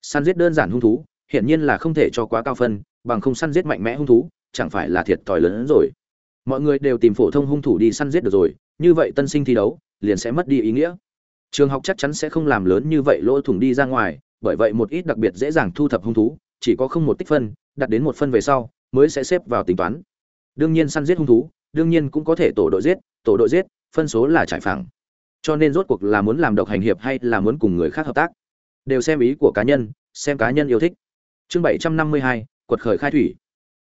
Săn giết đơn giản hung thú, hiển nhiên là không thể cho quá cao phân bằng không săn giết mạnh mẽ hung thú, chẳng phải là thiệt thòi lớn hơn rồi. Mọi người đều tìm phổ thông hung thủ đi săn giết được rồi, như vậy tân sinh thi đấu liền sẽ mất đi ý nghĩa. Trường học chắc chắn sẽ không làm lớn như vậy lỗ thủng đi ra ngoài, bởi vậy một ít đặc biệt dễ dàng thu thập hung thú, chỉ có không một tích phân, đặt đến một phân về sau mới sẽ xếp vào tính toán. Đương nhiên săn giết hung thú, đương nhiên cũng có thể tổ đội giết, tổ đội giết, phân số là trải phẳng. Cho nên rốt cuộc là muốn làm độc hành hiệp hay là muốn cùng người khác hợp tác, đều xem ý của cá nhân, xem cá nhân yêu thích. Chương 752, quật khởi khai thủy.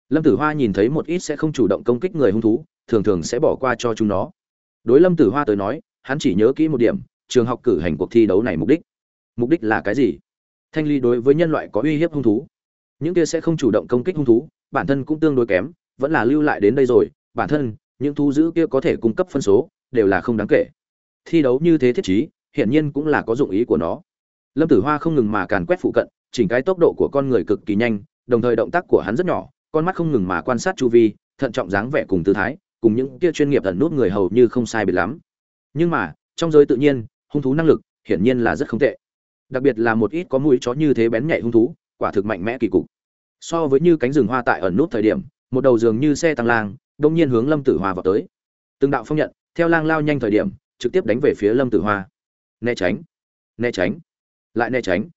Lâm tử hoa nhìn thấy một ít sẽ không chủ động công kích người hung thú, thường thường sẽ bỏ qua cho chúng nó. Đối lâm tử hoa tới nói, hắn chỉ nhớ kỹ một điểm, trường học cử hành cuộc thi đấu này mục đích. Mục đích là cái gì? Thanh ly đối với nhân loại có uy hiếp hung thú. Những kia sẽ không chủ động công kích hung thú, bản thân cũng tương đối kém, vẫn là lưu lại đến đây rồi, bản thân, những thú giữ kia có thể cung cấp phân số, đều là không đáng kể. Thi đấu như thế thiết chí hiển nhiên cũng là có dụng ý của nó. Lâm tử hoa không ngừng mà càn quét phụ cận, chỉnh cái tốc độ của con người cực kỳ nhanh đồng thời động tác của hắn rất nhỏ, con mắt không ngừng mà quan sát chu vi, thận trọng dáng vẻ cùng tư thái, cùng những kia chuyên nghiệp ẩn nút người hầu như không sai biệt lắm. Nhưng mà, trong giới tự nhiên, hung thú năng lực hiển nhiên là rất không tệ. Đặc biệt là một ít có mũi chó như thế bén nhạy hung thú, quả thực mạnh mẽ kỳ cục. So với như cánh rừng hoa tại ẩn nút thời điểm, một đầu giường như xe tăng lang, đông nhiên hướng lâm tử hoa vào tới. Từng đạo phong nhận, theo lang lao nhanh thời điểm, trực tiếp đánh về phía lâm tử hoa. Né tránh né tránh, lại né tránh.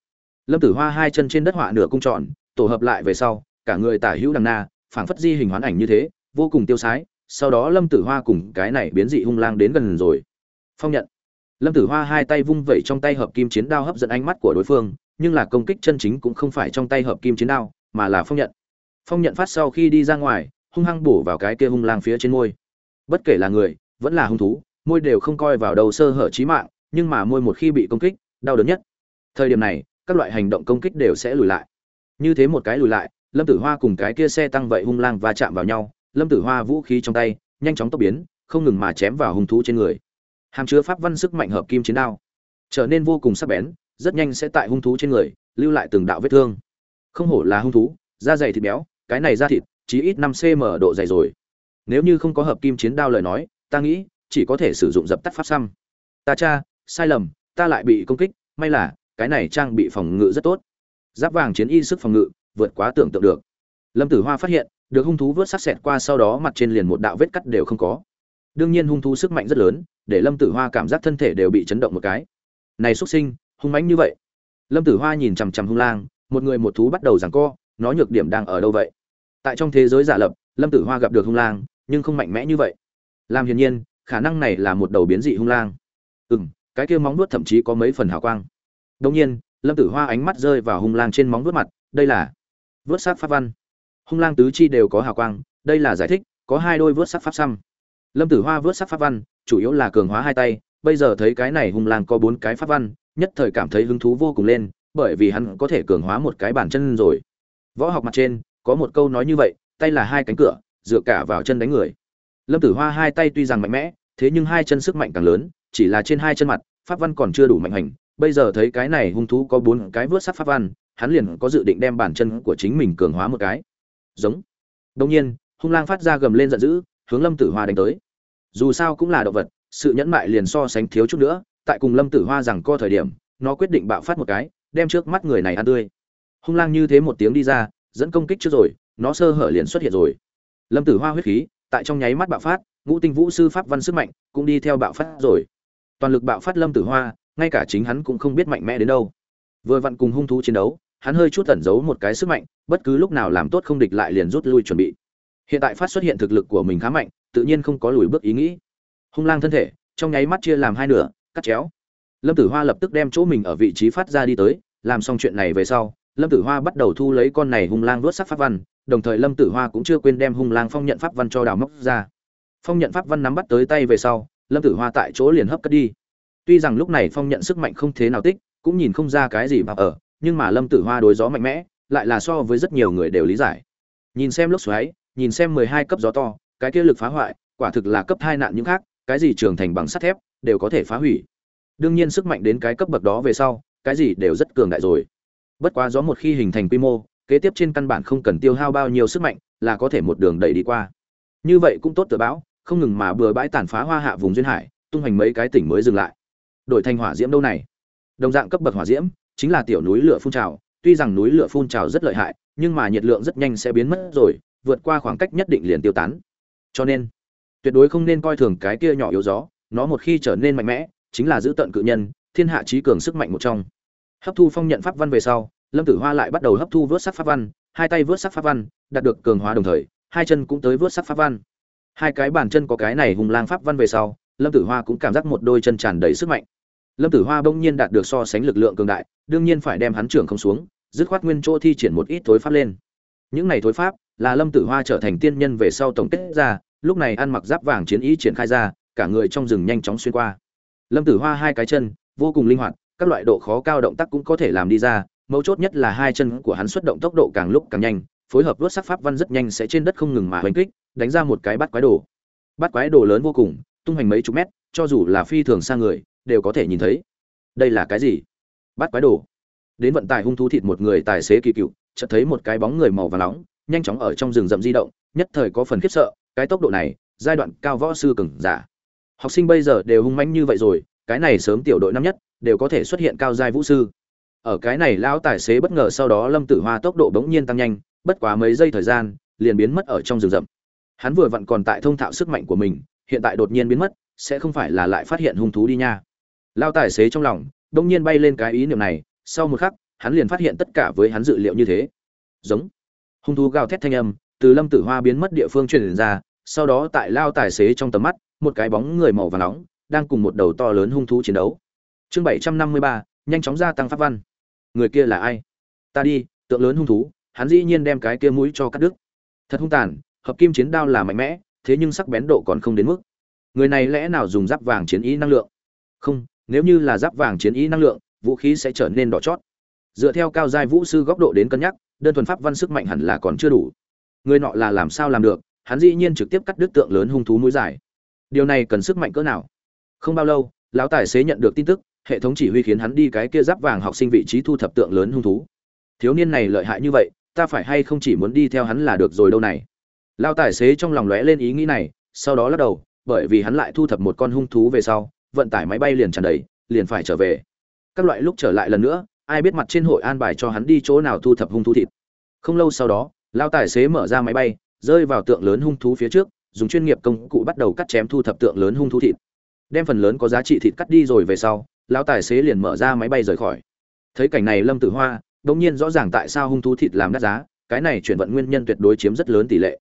Lâm tử hoa hai chân trên đất họa nửa cung tròn tổ hợp lại về sau, cả người tả hữu đằng na, phảng phất di hình hoán ảnh như thế, vô cùng tiêu sái, sau đó lâm tử hoa cùng cái này biến dị hung lang đến gần rồi. Phong nhận. Lâm tử hoa hai tay vung vẩy trong tay hợp kim chiến đao hấp dẫn ánh mắt của đối phương, nhưng là công kích chân chính cũng không phải trong tay hợp kim chiến đao, mà là phong nhận. Phong nhận phát sau khi đi ra ngoài, hung hăng bổ vào cái kia hung lang phía trên môi. Bất kể là người, vẫn là hung thú, môi đều không coi vào đầu sơ hở trí mạng, nhưng mà môi một khi bị công kích, đau đớn nhất. Thời điểm này, các loại hành động công kích đều sẽ lùi lại như thế một cái lùi lại, lâm tử hoa cùng cái kia xe tăng vậy hung lang va chạm vào nhau, lâm tử hoa vũ khí trong tay, nhanh chóng tốc biến, không ngừng mà chém vào hung thú trên người. Hàm chứa pháp văn sức mạnh hợp kim chiến đao. Trở nên vô cùng sắc bén, rất nhanh sẽ tại hung thú trên người, lưu lại từng đạo vết thương. Không hổ là hung thú, da dày thịt béo, cái này da thịt chỉ ít năm cm độ dày rồi. Nếu như không có hợp kim chiến đao lời nói, ta nghĩ, chỉ có thể sử dụng dập tắt pháp xăm. Ta cha, sai lầm, ta lại bị công kích, may là, cái này trang bị phòng ngự rất tốt giáp vàng chiến y sức phòng ngự, vượt quá tưởng tượng được. Lâm tử hoa phát hiện, được hung thú vớt sắc sẹt qua sau đó mặt trên liền một đạo vết cắt đều không có. Đương nhiên hung thú sức mạnh rất lớn, để lâm tử hoa cảm giác thân thể đều bị chấn động một cái. Này xuất sinh, hung mãnh như vậy. Lâm tử hoa nhìn chằm chằm hung lang, một người một thú bắt đầu rằng co, nó nhược điểm đang ở đâu vậy? Tại trong thế giới giả lập, lâm tử hoa gặp được hung lang, nhưng không mạnh mẽ như vậy. Làm hiển nhiên, khả năng này là một đầu biến dị hung lang. Ừ m cái kia móng nuốt thậm chí có mấy phần hào quang. Đông nhiên lâm tử hoa ánh mắt rơi vào hung lang trên móng vuốt mặt, đây là vớt sắc pháp văn. Hung lang tứ chi đều có hào quang, đây là giải thích, có hai đôi vớt sắc pháp xăm. Lâm tử hoa vớt sắc pháp văn, chủ yếu là cường hóa hai tay, bây giờ thấy cái này hung lang có bốn cái pháp văn, nhất thời cảm thấy hứng thú vô cùng lên, bởi vì hắn có thể cường hóa một cái bàn chân rồi. Võ học mặt trên, có một câu nói như vậy, tay là hai cánh cửa, dựa cả vào chân đánh người. Lâm tử hoa hai tay tuy rằng mạnh mẽ, thế nhưng hai chân sức mạnh càng lớn, chỉ là trên hai chân mặt, pháp văn còn chưa đủ mạnh hành bây giờ thấy cái này hung thú có bốn cái vớt sắt pháp văn, hắn liền có dự định đem bản chân của chính mình cường hóa một cái. Giống. Đông nhiên, hung lang phát ra gầm lên giận dữ, hướng lâm tử hoa đánh tới. Dù sao cũng là động vật, sự nhẫn mại liền so sánh thiếu chút nữa, tại cùng lâm tử hoa rằng co thời điểm, nó quyết định bạo phát một cái, đem trước mắt người này ăn tươi. Hung lang như thế một tiếng đi ra, dẫn công kích trước rồi, nó sơ hở liền xuất hiện rồi. Lâm tử hoa huyết khí, tại trong nháy mắt bạo phát, ngũ tinh vũ sư pháp văn sức mạnh cũng đi theo bạo phát rồi. Toàn lực bạo phát lâm tử hoa ngay cả chính hắn cũng không biết mạnh mẽ đến đâu. Vừa vặn cùng hung thú chiến đấu, hắn hơi chút tẩn giấu một cái sức mạnh, bất cứ lúc nào làm tốt không địch lại liền rút lui chuẩn bị. Hiện tại phát xuất hiện thực lực của mình khá mạnh, tự nhiên không có lùi bước ý nghĩ. Hung lang thân thể, trong nháy mắt chia làm hai nửa, cắt chéo. Lâm tử hoa lập tức đem chỗ mình ở vị trí phát ra đi tới, làm xong chuyện này về sau, lâm tử hoa bắt đầu thu lấy con này hung lang vớt sắc pháp văn, đồng thời lâm tử hoa cũng chưa quên đem hung lang phong nhận pháp văn cho đào móc ra. Phong nhận pháp văn nắm bắt tới tay về sau, lâm tử hoa tại chỗ liền hấp cất đi tuy rằng lúc này phong nhận sức mạnh không thế nào tích, cũng nhìn không ra cái gì mà ở, nhưng mà lâm tử hoa đối gió mạnh mẽ, lại là so với rất nhiều người đều lý giải. Nhìn xem lốc xoáy, nhìn xem mười hai cấp gió to, cái kia lực phá hoại, quả thực là cấp hai nạn những khác, cái gì trưởng thành bằng sắt thép, đều có thể phá hủy. Đương nhiên sức mạnh đến cái cấp bậc đó về sau, cái gì đều rất cường đại rồi. Bất quá gió một khi hình thành quy mô, kế tiếp trên căn bản không cần tiêu hao bao nhiêu sức mạnh, là có thể một đường đẩy đi qua. Như vậy cũng tốt tờ bão, không ngừng mà bừa bãi tàn phá hoa hạ vùng duyên hải, tung hoành mấy cái tỉnh mới dừng lại đổi thành hỏa diễm đâu này? Đồng dạng cấp bậc hỏa diễm, chính là tiểu núi lửa phun trào. Tuy rằng núi lửa phun trào rất lợi hại, nhưng mà nhiệt lượng rất nhanh sẽ biến mất rồi, vượt qua khoảng cách nhất định liền tiêu tán. Cho nên, tuyệt đối không nên coi thường cái kia nhỏ yếu gió. Nó một khi trở nên mạnh mẽ, chính là giữ tận cự nhân, thiên hạ trí cường sức mạnh một trong. Hấp thu phong nhận pháp văn về sau, lâm tử hoa lại bắt đầu hấp thu vớt sắc pháp văn, hai tay vớt sắc pháp văn, đạt được cường hóa đồng thời, hai chân cũng tới vớt sắc pháp văn. Hai cái bàn chân có cái này hùng lang pháp văn về sau, lâm tử hoa cũng cảm giác một đôi chân tràn đầy sức mạnh lâm tử hoa bỗng nhiên đạt được so sánh lực lượng cường đại, đương nhiên phải đem hắn trưởng không xuống, dứt khoát nguyên chỗ thi triển một ít thối pháp lên. Những này thối pháp là lâm tử hoa trở thành tiên nhân về sau tổng kết ra, lúc này ăn mặc giáp vàng chiến ý triển khai ra, cả người trong rừng nhanh chóng xuyên qua. Lâm tử hoa hai cái chân, vô cùng linh hoạt, các loại độ khó cao động tác cũng có thể làm đi ra, mấu chốt nhất là hai chân của hắn xuất động tốc độ càng lúc càng nhanh, phối hợp vớt sắc pháp văn rất nhanh sẽ trên đất không ngừng mà hoành kích, đánh ra một cái bắt quái đồ. Bắt quái đồ lớn vô cùng, tung hoành mấy chục mét, cho dù là phi thường xa người đều có thể nhìn thấy. Đây là cái gì? Bắt quái đồ. Đến vận tải hung thú thịt một người tài xế kỳ cựu, chợt thấy một cái bóng người màu và nóng, nhanh chóng ở trong rừng rậm di động, nhất thời có phần khiếp sợ, cái tốc độ này, giai đoạn cao võ sư cường giả. Học sinh bây giờ đều hung manh như vậy rồi, cái này sớm tiểu đội năm nhất, đều có thể xuất hiện cao giai vũ sư. Ở cái này lão tài xế bất ngờ sau đó lâm tử hoa tốc độ bỗng nhiên tăng nhanh, bất quá mấy giây thời gian, liền biến mất ở trong rừng rậm. Hắn vừa vặn còn tại thông thạo sức mạnh của mình, hiện tại đột nhiên biến mất, sẽ không phải là lại phát hiện hung thú đi nha lao tài xế trong lòng, đông nhiên bay lên cái ý niệm này, sau một khắc, hắn liền phát hiện tất cả với hắn dự liệu như thế. Giống. Hung thú gào thét thanh âm, từ lâm tử hoa biến mất địa phương truyền ra, sau đó tại lao tài xế trong tầm mắt, một cái bóng người màu và nóng, đang cùng một đầu to lớn hung thú chiến đấu. Chương bảy trăm năm mươi ba, nhanh chóng gia tăng pháp văn. Người kia là ai? Ta đi, tượng lớn hung thú, hắn dĩ nhiên đem cái kia mũi cho cắt đứt. Thật hung tàn, hợp kim chiến đao là mạnh mẽ, thế nhưng sắc bén độ còn không đến mức. Người này lẽ nào dùng giáp vàng chiến ý năng lượng? Không nếu như là giáp vàng chiến ý năng lượng, vũ khí sẽ trở nên đỏ chót. Dựa theo cao giai vũ sư góc độ đến cân nhắc, đơn thuần pháp văn sức mạnh hẳn là còn chưa đủ. Người nọ là làm sao làm được, hắn dĩ nhiên trực tiếp cắt đứt tượng lớn hung thú mũi dài. Điều này cần sức mạnh cỡ nào? Không bao lâu, lão tài xế nhận được tin tức, hệ thống chỉ huy khiến hắn đi cái kia giáp vàng học sinh vị trí thu thập tượng lớn hung thú. Thiếu niên này lợi hại như vậy, ta phải hay không chỉ muốn đi theo hắn là được rồi đâu này? Lao tài xế trong lòng lóe lên ý nghĩ này, sau đó lắc đầu, bởi vì hắn lại thu thập một con hung thú về sau vận tải máy bay liền tràn đầy, liền phải trở về. Các loại lúc trở lại lần nữa, ai biết mặt trên hội an bài cho hắn đi chỗ nào thu thập hung thú thịt. Không lâu sau đó, lao tài xế mở ra máy bay, rơi vào tượng lớn hung thú phía trước, dùng chuyên nghiệp công cụ bắt đầu cắt chém thu thập tượng lớn hung thú thịt. Đem phần lớn có giá trị thịt cắt đi rồi về sau lão tài xế liền mở ra máy bay rời khỏi. Thấy cảnh này lâm tử hoa đống nhiên rõ ràng tại sao hung thú thịt làm đắt giá, cái này chuyển vận nguyên nhân tuyệt đối chiếm rất lớn tỷ lệ.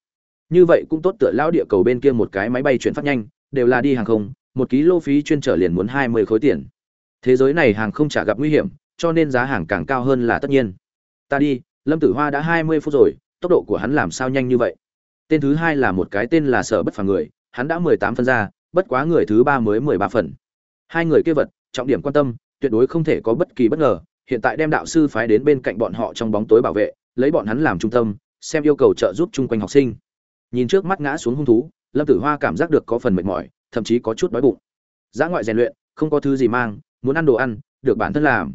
Như vậy cũng tốt tựa lão địa cầu bên kia một cái máy bay chuyển phát nhanh, đều là đi hàng không một ký lô phí chuyên trở liền muốn hai mươi khối tiền. Thế giới này hàng không trả gặp nguy hiểm, cho nên giá hàng càng cao hơn là tất nhiên. Ta đi, lâm tử hoa đã hai mươi phút rồi, tốc độ của hắn làm sao nhanh như vậy? Tên thứ hai là một cái tên là sở bất phàm người, hắn đã mười tám phân ra, bất quá người thứ ba mới mười ba phần. Hai người kia vật, trọng điểm quan tâm, tuyệt đối không thể có bất kỳ bất ngờ, hiện tại đem đạo sư phái đến bên cạnh bọn họ trong bóng tối bảo vệ, lấy bọn hắn làm trung tâm, xem yêu cầu trợ giúp chung quanh học sinh. Nhìn trước mắt ngã xuống hung thú, lâm tử hoa cảm giác được có phần mệt mỏi thậm chí có chút đói bụng. Giã ngoại rèn luyện, không có thứ gì mang, muốn ăn đồ ăn, được bản thân làm.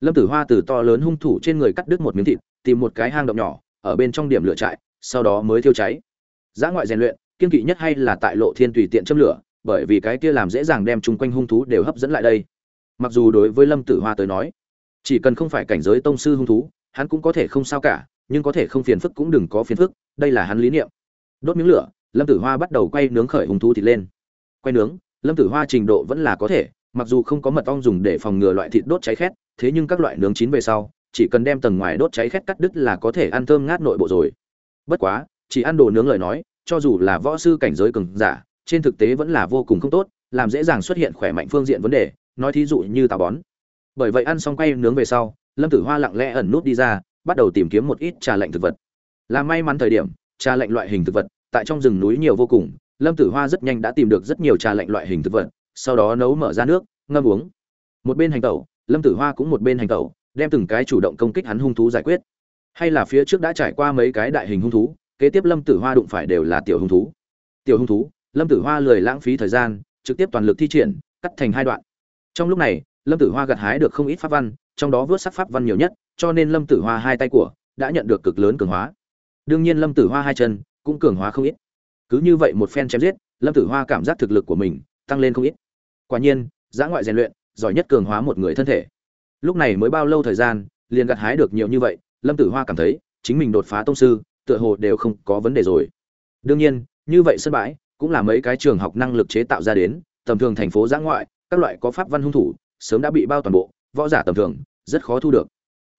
Lâm tử hoa từ to lớn hung thủ trên người cắt đứt một miếng thịt, tìm một cái hang động nhỏ, ở bên trong điểm lửa trại, sau đó mới thiêu cháy. Giã ngoại rèn luyện kiên kỵ nhất hay là tại lộ thiên tùy tiện châm lửa, bởi vì cái kia làm dễ dàng đem chung quanh hung thú đều hấp dẫn lại đây. Mặc dù đối với lâm tử hoa tới nói, chỉ cần không phải cảnh giới tông sư hung thú, hắn cũng có thể không sao cả, nhưng có thể không phiền phức cũng đừng có phiền phức, đây là hắn lý niệm. Đốt miếng lửa, lâm tử hoa bắt đầu quay nướng khởi hung thú thịt lên quay nướng, lâm tử hoa trình độ vẫn là có thể, mặc dù không có mật ong dùng để phòng ngừa loại thịt đốt cháy khét, thế nhưng các loại nướng chín về sau, chỉ cần đem tầng ngoài đốt cháy khét cắt đứt là có thể ăn thơm ngát nội bộ rồi. Bất quá, chỉ ăn đồ nướng lời nói, cho dù là võ sư cảnh giới cường giả, trên thực tế vẫn là vô cùng không tốt, làm dễ dàng xuất hiện khỏe mạnh phương diện vấn đề, nói thí dụ như tà bón. Bởi vậy ăn xong quay nướng về sau, lâm tử hoa lặng lẽ ẩn nút đi ra, bắt đầu tìm kiếm một ít trà lạnh thực vật. Là may mắn thời điểm, trà lạnh loại hình thực vật, tại trong rừng núi nhiều vô cùng lâm tử hoa rất nhanh đã tìm được rất nhiều trà lạnh loại hình thực vật, sau đó nấu mở ra nước, ngâm uống. Một bên hành tẩu, lâm tử hoa cũng một bên hành tẩu, đem từng cái chủ động công kích hắn hung thú giải quyết. Hay là phía trước đã trải qua mấy cái đại hình hung thú, kế tiếp lâm tử hoa đụng phải đều là tiểu hung thú. Tiểu hung thú, lâm tử hoa lười lãng phí thời gian, trực tiếp toàn lực thi triển, cắt thành hai đoạn. Trong lúc này, lâm tử hoa gặt hái được không ít pháp văn, trong đó vớt sắc pháp văn nhiều nhất, cho nên lâm tử hoa hai tay của đã nhận được cực lớn cường hóa. Đương nhiên lâm tử hoa hai chân cũng cường hóa không ít cứ như vậy một phen chém giết, lâm tử hoa cảm giác thực lực của mình tăng lên không ít. Quả nhiên, giã ngoại rèn luyện, giỏi nhất cường hóa một người thân thể. Lúc này mới bao lâu thời gian, liền gặt hái được nhiều như vậy, lâm tử hoa cảm thấy chính mình đột phá tông sư, tựa hồ đều không có vấn đề rồi. Đương nhiên, như vậy sân bãi cũng là mấy cái trường học năng lực chế tạo ra đến, tầm thường thành phố giã ngoại, các loại có pháp văn hung thủ, sớm đã bị bao toàn bộ, võ giả tầm thường, rất khó thu được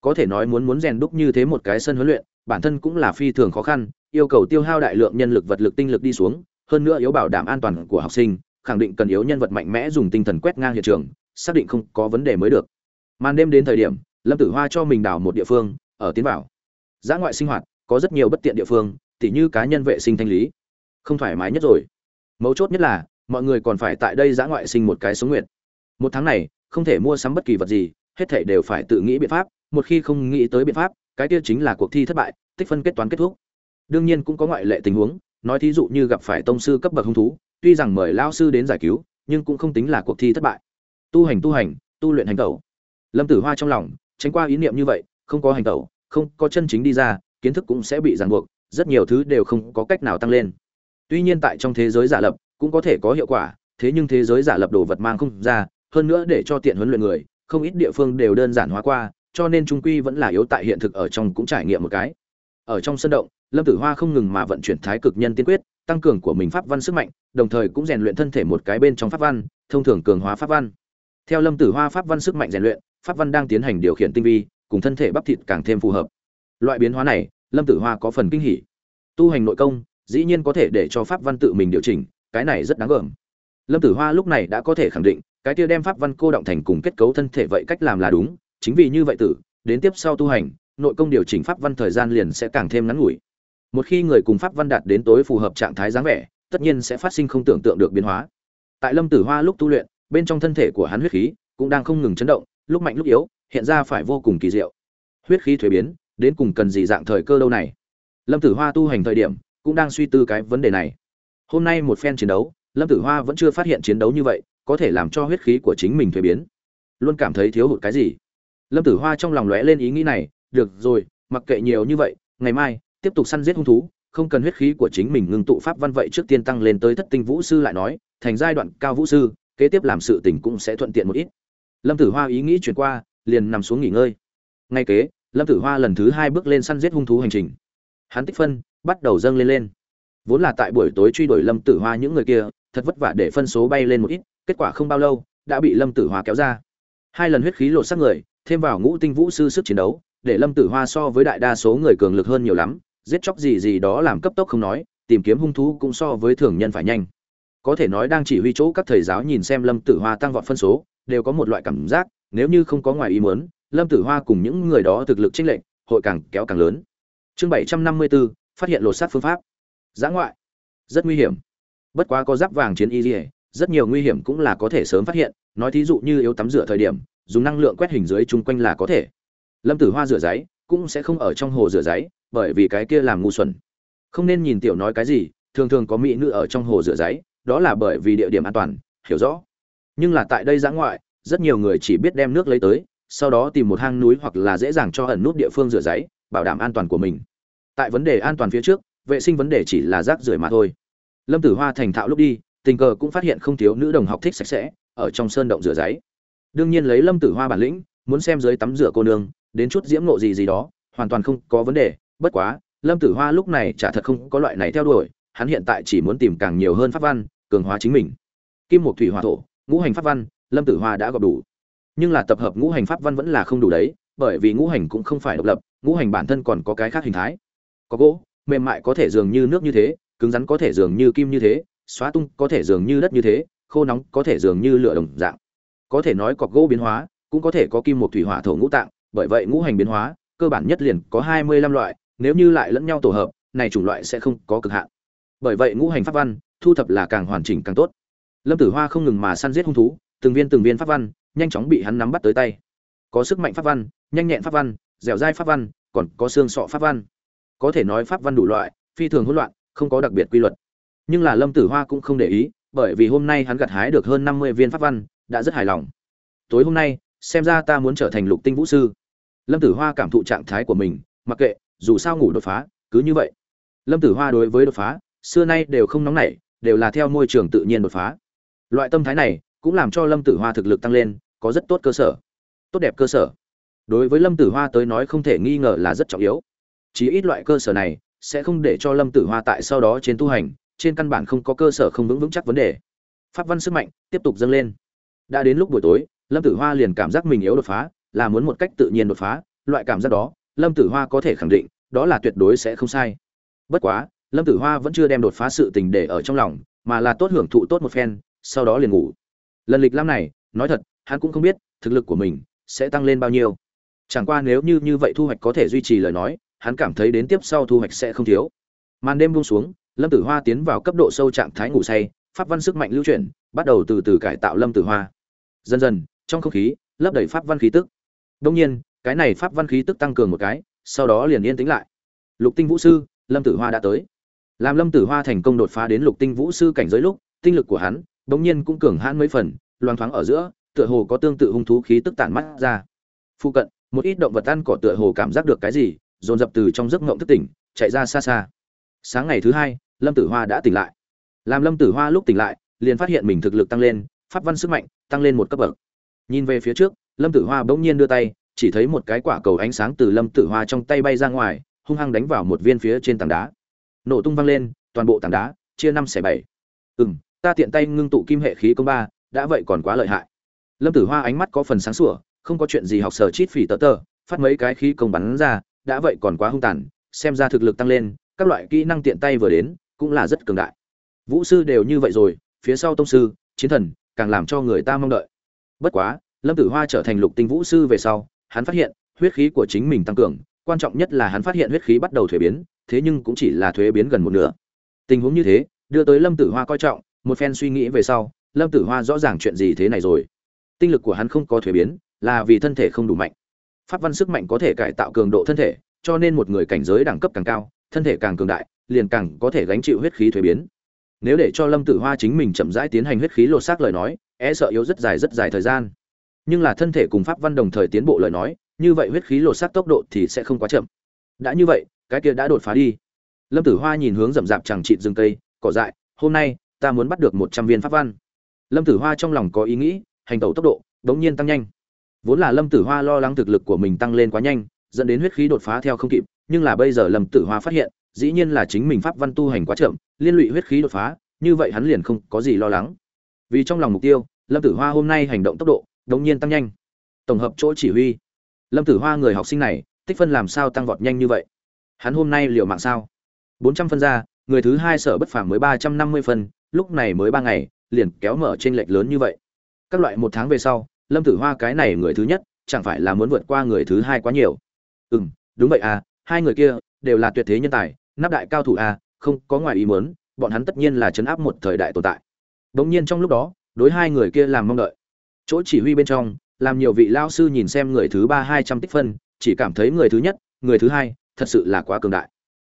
có thể nói muốn muốn rèn đúc như thế một cái sân huấn luyện, bản thân cũng là phi thường khó khăn, yêu cầu tiêu hao đại lượng nhân lực vật lực tinh lực đi xuống, hơn nữa yếu bảo đảm an toàn của học sinh, khẳng định cần yếu nhân vật mạnh mẽ dùng tinh thần quét ngang hiện trường, xác định không có vấn đề mới được. Màn đêm đến thời điểm, lâm tử hoa cho mình đào một địa phương, ở tiến vào. Giã ngoại sinh hoạt, có rất nhiều bất tiện địa phương, tỉ như cá nhân vệ sinh thanh lý. Không thoải mái nhất rồi. Mấu chốt nhất là, mọi người còn phải tại đây giã ngoại sinh một cái sống nguyện. Một tháng này, không thể mua sắm bất kỳ vật gì, hết thể đều phải tự nghĩ biện pháp một khi không nghĩ tới biện pháp, cái kia chính là cuộc thi thất bại, tích phân kết toán kết thúc. Đương nhiên cũng có ngoại lệ tình huống, nói thí dụ như gặp phải tông sư cấp bậc hung thú, tuy rằng mời lao sư đến giải cứu, nhưng cũng không tính là cuộc thi thất bại. Tu hành tu hành, tu luyện hành tẩu. Lâm tử hoa trong lòng, tránh qua ý niệm như vậy, không có hành tẩu, không có chân chính đi ra, kiến thức cũng sẽ bị ràng buộc, rất nhiều thứ đều không có cách nào tăng lên. Tuy nhiên tại trong thế giới giả lập, cũng có thể có hiệu quả, thế nhưng thế giới giả lập đồ vật mang không ra, hơn nữa để cho tiện huấn luyện người, không ít địa phương đều đơn giản hóa qua cho nên trung quy vẫn là yếu tại hiện thực ở trong cũng trải nghiệm một cái. Ở trong sân động, lâm tử hoa không ngừng mà vận chuyển thái cực nhân tiên quyết, tăng cường của mình pháp văn sức mạnh, đồng thời cũng rèn luyện thân thể một cái bên trong pháp văn, thông thường cường hóa pháp văn. Theo lâm tử hoa pháp văn sức mạnh rèn luyện, pháp văn đang tiến hành điều khiển tinh vi, cùng thân thể bắp thịt càng thêm phù hợp. Loại biến hóa này, lâm tử hoa có phần kinh hỉ. Tu hành nội công, dĩ nhiên có thể để cho pháp văn tự mình điều chỉnh, cái này rất đáng gờm. Lâm tử hoa lúc này đã có thể khẳng định, cái kia đem pháp văn cô động thành cùng kết cấu thân thể vậy cách làm là đúng chính vì như vậy tử, đến tiếp sau tu hành, nội công điều chỉnh pháp văn thời gian liền sẽ càng thêm ngắn ngủi. Một khi người cùng pháp văn đạt đến tối phù hợp trạng thái dáng vẻ, tất nhiên sẽ phát sinh không tưởng tượng được biến hóa. Tại lâm tử hoa lúc tu luyện, bên trong thân thể của hắn huyết khí cũng đang không ngừng chấn động, lúc mạnh lúc yếu, hiện ra phải vô cùng kỳ diệu. Huyết khí thuế biến, đến cùng cần gì dạng thời cơ lâu này? Lâm tử hoa tu hành thời điểm, cũng đang suy tư cái vấn đề này. Hôm nay một phen chiến đấu, lâm tử hoa vẫn chưa phát hiện chiến đấu như vậy, có thể làm cho huyết khí của chính mình thuế biến. Luôn cảm thấy thiếu hụt cái gì? Lâm tử hoa trong lòng lóe lên ý nghĩ này, được rồi, mặc kệ nhiều như vậy, ngày mai, tiếp tục săn giết hung thú, không cần huyết khí của chính mình ngưng tụ pháp văn vậy trước tiên tăng lên tới thất tinh vũ sư lại nói, thành giai đoạn cao vũ sư, kế tiếp làm sự tình cũng sẽ thuận tiện một ít. Lâm tử hoa ý nghĩ chuyển qua, liền nằm xuống nghỉ ngơi. Ngay kế, lâm tử hoa lần thứ hai bước lên săn giết hung thú hành trình. Hắn tích phân, bắt đầu dâng lên lên. Vốn là tại buổi tối truy đuổi lâm tử hoa những người kia, thật vất vả để phân số bay lên một ít, kết quả không bao lâu, đã bị lâm tử hoa kéo ra. Hai lần huyết khí lột xác người thêm vào ngũ tinh vũ sư sức chiến đấu, để lâm tử hoa so với đại đa số người cường lực hơn nhiều lắm, giết chóc gì gì đó làm cấp tốc không nói, tìm kiếm hung thú cũng so với thường nhân phải nhanh. Có thể nói đang chỉ huy chỗ các thầy giáo nhìn xem lâm tử hoa tăng vọt phân số, đều có một loại cảm giác, nếu như không có ngoài ý muốn, lâm tử hoa cùng những người đó thực lực chênh lệch, hội càng kéo càng lớn. Chương bảy trăm năm mươi bốn, phát hiện lột xác phương pháp. Giã ngoại. Rất nguy hiểm. Bất quá có giáp vàng chiến y rất nhiều nguy hiểm cũng là có thể sớm phát hiện, nói thí dụ như yếu tắm rửa thời điểm dùng năng lượng quét hình dưới chung quanh là có thể. Lâm tử hoa rửa giấy, cũng sẽ không ở trong hồ rửa giấy, bởi vì cái kia làm ngu xuẩn. Không nên nhìn tiểu nói cái gì, thường thường có mỹ nữ ở trong hồ rửa giấy, đó là bởi vì địa điểm an toàn, hiểu rõ. Nhưng là tại đây giã ngoại, rất nhiều người chỉ biết đem nước lấy tới, sau đó tìm một hang núi hoặc là dễ dàng cho ẩn nút địa phương rửa giấy, bảo đảm an toàn của mình. Tại vấn đề an toàn phía trước, vệ sinh vấn đề chỉ là rác rưởi mà thôi. Lâm tử hoa thành thạo lúc đi, tình cờ cũng phát hiện không thiếu nữ đồng học thích sạch sẽ, ở trong sơn động rửa giấy đương nhiên lấy lâm tử hoa bản lĩnh, muốn xem dưới tắm rửa cô nương, đến chút diễm nộ gì gì đó, hoàn toàn không có vấn đề. Bất quá, lâm tử hoa lúc này chả thật không có loại này theo đuổi, hắn hiện tại chỉ muốn tìm càng nhiều hơn pháp văn, cường hóa chính mình. Kim một thủy hòa thổ, ngũ hành pháp văn, lâm tử hoa đã gặp đủ. Nhưng là tập hợp ngũ hành pháp văn vẫn là không đủ đấy, bởi vì ngũ hành cũng không phải độc lập, ngũ hành bản thân còn có cái khác hình thái. Có gỗ, mềm mại có thể dường như nước như thế, cứng rắn có thể dường như kim như thế, xóa tung có thể dường như đất như thế, khô nóng có thể dường như lửa đồng dạng có thể nói cọc gỗ biến hóa, cũng có thể có kim một thủy hỏa thổ ngũ tạng, bởi vậy ngũ hành biến hóa, cơ bản nhất liền có hai mươi lăm loại, nếu như lại lẫn nhau tổ hợp, này chủng loại sẽ không có cực hạn. Bởi vậy ngũ hành pháp văn, thu thập là càng hoàn chỉnh càng tốt. Lâm tử hoa không ngừng mà săn giết hung thú, từng viên từng viên pháp văn, nhanh chóng bị hắn nắm bắt tới tay. Có sức mạnh pháp văn, nhanh nhẹn pháp văn, dẻo dai pháp văn, còn có xương sọ pháp văn. Có thể nói pháp văn đủ loại, phi thường hỗn loạn, không có đặc biệt quy luật. Nhưng là lâm tử hoa cũng không để ý, bởi vì hôm nay hắn gặt hái được hơn năm mươi viên pháp văn đã rất hài lòng. Tối hôm nay, xem ra ta muốn trở thành lục tinh vũ sư. Lâm tử hoa cảm thụ trạng thái của mình, mặc kệ, dù sao ngủ đột phá, cứ như vậy. Lâm tử hoa đối với đột phá, xưa nay đều không nóng nảy, đều là theo môi trường tự nhiên đột phá. Loại tâm thái này, cũng làm cho lâm tử hoa thực lực tăng lên, có rất tốt cơ sở. Tốt đẹp cơ sở. Đối với lâm tử hoa tới nói không thể nghi ngờ là rất trọng yếu. Chỉ ít loại cơ sở này, sẽ không để cho lâm tử hoa tại sau đó trên tu hành, trên căn bản không có cơ sở không vững vững chắc vấn đề. Pháp văn sức mạnh, tiếp tục dâng lên đã đến lúc buổi tối, lâm tử hoa liền cảm giác mình yếu đột phá, là muốn một cách tự nhiên đột phá, loại cảm giác đó, lâm tử hoa có thể khẳng định, đó là tuyệt đối sẽ không sai. Bất quá, lâm tử hoa vẫn chưa đem đột phá sự tình để ở trong lòng, mà là tốt hưởng thụ tốt một phen, sau đó liền ngủ. Lần lịch lam này, nói thật, hắn cũng không biết thực lực của mình sẽ tăng lên bao nhiêu. Chẳng qua nếu như như vậy thu hoạch có thể duy trì lời nói, hắn cảm thấy đến tiếp sau thu hoạch sẽ không thiếu. Màn đêm buông xuống, lâm tử hoa tiến vào cấp độ sâu trạng thái ngủ say, pháp văn sức mạnh lưu chuyển, bắt đầu từ từ cải tạo lâm tử hoa dần dần, trong không khí, lấp đầy pháp văn khí tức. Đông nhiên, cái này pháp văn khí tức tăng cường một cái, sau đó liền yên tĩnh lại. Lục tinh vũ sư, lâm tử hoa đã tới. Làm lâm tử hoa thành công đột phá đến lục tinh vũ sư cảnh giới lúc, tinh lực của hắn bỗng nhiên cũng cường hãn mấy phần, loang thoáng ở giữa, tựa hồ có tương tự hung thú khí tức tản mắt ra. Phụ cận, một ít động vật ăn cỏ tựa hồ cảm giác được cái gì, dồn dập từ trong giấc ngộng thức tỉnh, chạy ra xa xa. Sáng ngày thứ hai, lâm tử hoa đã tỉnh lại. Làm lâm tử hoa lúc tỉnh lại, liền phát hiện mình thực lực tăng lên pháp văn sức mạnh tăng lên một cấp bậc. Nhìn về phía trước, lâm tử hoa bỗng nhiên đưa tay, chỉ thấy một cái quả cầu ánh sáng từ lâm tử hoa trong tay bay ra ngoài, hung hăng đánh vào một viên phía trên tảng đá. Nổ tung văng lên, toàn bộ tảng đá, chia năm xẻ bảy. Ừ m ta tiện tay ngưng tụ kim hệ khí công ba, đã vậy còn quá lợi hại. Lâm tử hoa ánh mắt có phần sáng sủa, không có chuyện gì học sở chít phỉ tờ tờ, phát mấy cái khí công bắn ra, đã vậy còn quá hung tàn, xem ra thực lực tăng lên, các loại kỹ năng tiện tay vừa đến, cũng là rất cường đại. Vũ sư đều như vậy rồi, phía sau tông sư, chiến thần càng làm cho người ta mong đợi. Bất quá, lâm tử hoa trở thành lục tinh vũ sư về sau, hắn phát hiện, huyết khí của chính mình tăng cường, quan trọng nhất là hắn phát hiện huyết khí bắt đầu thuế biến, thế nhưng cũng chỉ là thuế biến gần một nửa. Tình huống như thế, đưa tới lâm tử hoa coi trọng, một phen suy nghĩ về sau, lâm tử hoa rõ ràng chuyện gì thế này rồi. Tinh lực của hắn không có thuế biến, là vì thân thể không đủ mạnh. Pháp văn sức mạnh có thể cải tạo cường độ thân thể, cho nên một người cảnh giới đẳng cấp càng cao, thân thể càng cường đại, liền càng có thể gánh chịu huyết khí thuế biến nếu để cho lâm tử hoa chính mình chậm rãi tiến hành huyết khí lột xác lời nói e sợ yếu rất dài rất dài thời gian. Nhưng là thân thể cùng pháp văn đồng thời tiến bộ lời nói, như vậy huyết khí lột xác tốc độ thì sẽ không quá chậm. Đã như vậy, cái kia đã đột phá đi. Lâm tử hoa nhìn hướng rậm rạp chẳng trịt rừng cây, cỏ dại, hôm nay, ta muốn bắt được một trăm viên pháp văn. Lâm tử hoa trong lòng có ý nghĩ, hành tẩu tốc độ đ ố n g nhiên tăng nhanh. Vốn là lâm tử hoa lo lắng thực lực của mình tăng lên quá nhanh, dẫn đến huyết khí đột phá theo không kịp, nhưng là bây giờ lâm tử hoa phát hiện dĩ nhiên là chính mình pháp văn tu hành quá chậm, liên lụy huyết khí đột phá, như vậy hắn liền không có gì lo lắng. Vì trong lòng mục tiêu, lâm tử hoa hôm nay hành động tốc độ đột nhiên tăng nhanh. Tổng hợp chỗ chỉ huy. Lâm tử hoa người học sinh này, tích phân làm sao tăng vọt nhanh như vậy? Hắn hôm nay liệu mạng sao? Bốn trăm phân ra, người thứ hai sở bất phàm mới ba trăm năm mươi phân, lúc này mới ba ngày, liền kéo mở trên lệch lớn như vậy. Các loại một tháng về sau, lâm tử hoa cái này người thứ nhất, chẳng phải là muốn vượt qua người thứ hai quá nhiều? Ừm, đúng vậy à hai người kia, đều là tuyệt thế nhân tài nắp đại cao thủ à không có ngoài ý muốn, bọn hắn tất nhiên là chấn áp một thời đại tồn tại. Bỗng nhiên trong lúc đó, đối hai người kia làm mong đợi. Chỗ chỉ huy bên trong, làm nhiều vị lao sư nhìn xem người thứ ba hai trăm tích phân, chỉ cảm thấy người thứ nhất, người thứ hai, thật sự là quá cường đại.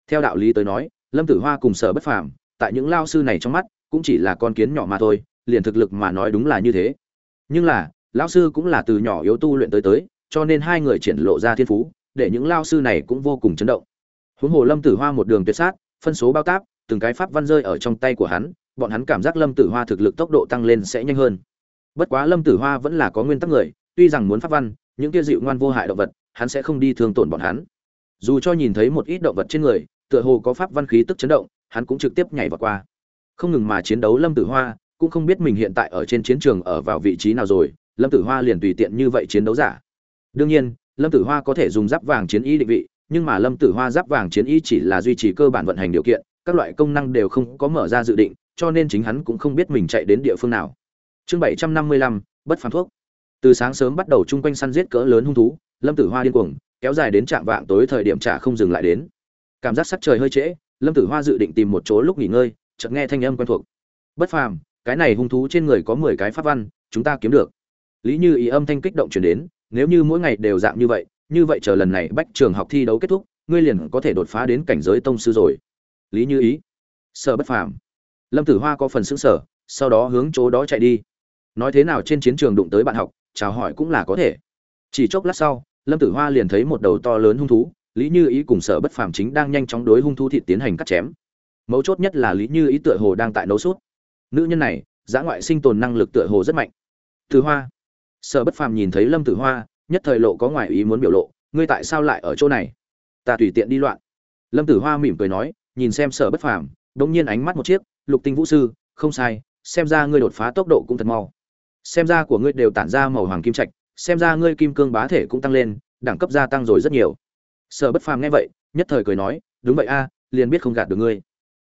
Theo đạo lý tới nói, lâm tử hoa cùng sở bất phàm, tại những lao sư này trong mắt, cũng chỉ là con kiến nhỏ mà thôi, liền thực lực mà nói đúng là như thế. Nhưng là lao sư cũng là từ nhỏ yếu tu luyện tới tới, cho nên hai người triển lộ ra thiên phú, để những lao sư này cũng vô cùng chấn động huống hồ lâm tử hoa một đường tuyệt sát, phân số bao táp, từng cái pháp văn rơi ở trong tay của hắn, bọn hắn cảm giác lâm tử hoa thực lực tốc độ tăng lên sẽ nhanh hơn. Bất quá lâm tử hoa vẫn là có nguyên tắc người, tuy rằng muốn pháp văn, những kia dịu ngoan vô hại động vật, hắn sẽ không đi thương tổn bọn hắn. Dù cho nhìn thấy một ít động vật trên người, tựa hồ có pháp văn khí tức chấn động, hắn cũng trực tiếp nhảy vào qua. Không ngừng mà chiến đấu lâm tử hoa, cũng không biết mình hiện tại ở trên chiến trường ở vào vị trí nào rồi, lâm tử hoa liền tùy tiện như vậy chiến đấu giả. Đương nhiên, lâm tử hoa có thể dùng giáp vàng chiến y định vị nhưng mà lâm tử hoa giáp vàng chiến y chỉ là duy trì cơ bản vận hành điều kiện, các loại công năng đều không có mở ra dự định, cho nên chính hắn cũng không biết mình chạy đến địa phương nào. Chương bảy trăm năm mươi lăm, bất phàm thuốc. Từ sáng sớm bắt đầu chung quanh săn giết cỡ lớn hung thú, lâm tử hoa điên cuồng, kéo dài đến trạm vạng tối thời điểm trả không dừng lại đến. Cảm giác sắc trời hơi trễ, lâm tử hoa dự định tìm một chỗ lúc nghỉ ngơi, chợt nghe thanh âm quen thuộc. Bất phàm, cái này hung thú trên người có mười cái pháp văn, chúng ta kiếm được. Lý như ý âm thanh kích động chuyển đến, nếu như mỗi ngày đều dạng như vậy như vậy chờ lần này bách trường học thi đấu kết thúc, ngươi liền có thể đột phá đến cảnh giới tông sư rồi. Lý như ý. Sợ bất phàm. Lâm tử hoa có phần xứng sở sau đó hướng chỗ đó chạy đi. Nói thế nào trên chiến trường đụng tới bạn học, chào hỏi cũng là có thể. Chỉ chốc lát sau, lâm tử hoa liền thấy một đầu to lớn hung thú, lý như ý cùng sở bất phàm chính đang nhanh chóng đối hung thú thịt tiến hành cắt chém. Mấu chốt nhất là lý như ý tựa hồ đang tại nấu sút nữ nhân này giã ngoại sinh tồn năng lực tựa hồ rất mạnh. Tử hoa. Sở bất phàm nhìn thấy lâm tử hoa nhất thời lộ có ngoài ý muốn biểu lộ, ngươi tại sao lại ở chỗ này? Ta tùy tiện đi loạn. Lâm tử hoa mỉm cười nói, nhìn xem sở bất phàm, đống nhiên ánh mắt một chiếc, lục tinh vũ sư, không sai, xem ra ngươi đột phá tốc độ cũng thật mau. Xem ra của ngươi đều tản ra màu hoàng kim trạch, xem ra ngươi kim cương bá thể cũng tăng lên, đẳng cấp gia tăng rồi rất nhiều. Sở bất phàm nghe vậy, nhất thời cười nói, đúng vậy a, liền biết không gạt được ngươi.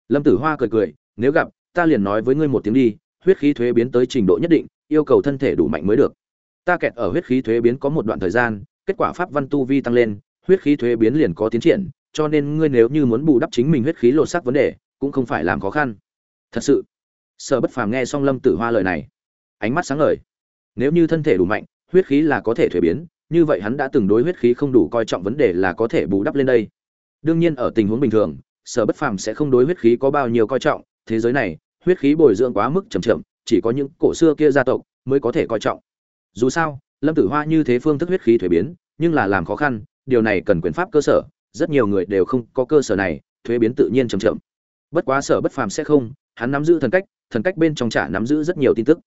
Lâm tử hoa cười cười, nếu gặp, ta liền nói với ngươi một tiếng đi, huyết khí thuế biến tới trình độ nhất định, yêu cầu thân thể đủ mạnh mới được ta kẹt ở huyết khí thuế biến có một đoạn thời gian kết quả pháp văn tu vi tăng lên huyết khí thuế biến liền có tiến triển cho nên ngươi nếu như muốn bù đắp chính mình huyết khí lột sắc vấn đề cũng không phải làm khó khăn. Thật sự sở bất phàm nghe xong lâm tử hoa lời này ánh mắt sáng ngời. Nếu như thân thể đủ mạnh huyết khí là có thể thuế biến như vậy hắn đã từng đối huyết khí không đủ coi trọng vấn đề là có thể bù đắp lên đây. Đương nhiên ở tình huống bình thường sở bất phàm sẽ không đối huyết khí có bao nhiêu coi trọng thế giới này huyết khí bồi dưỡng quá mức trầm trầm, chỉ có những cổ xưa kia gia tộc mới có thể coi trọng dù sao, lâm tử hoa như thế phương thức huyết khí thuế biến, nhưng là làm khó khăn, điều này cần quyền pháp cơ sở, rất nhiều người đều không có cơ sở này, thuế biến tự nhiên chậm chậm. Bất quá sở bất phàm sẽ không, hắn nắm giữ thần cách thần cách bên trong trả nắm giữ rất nhiều tin tức.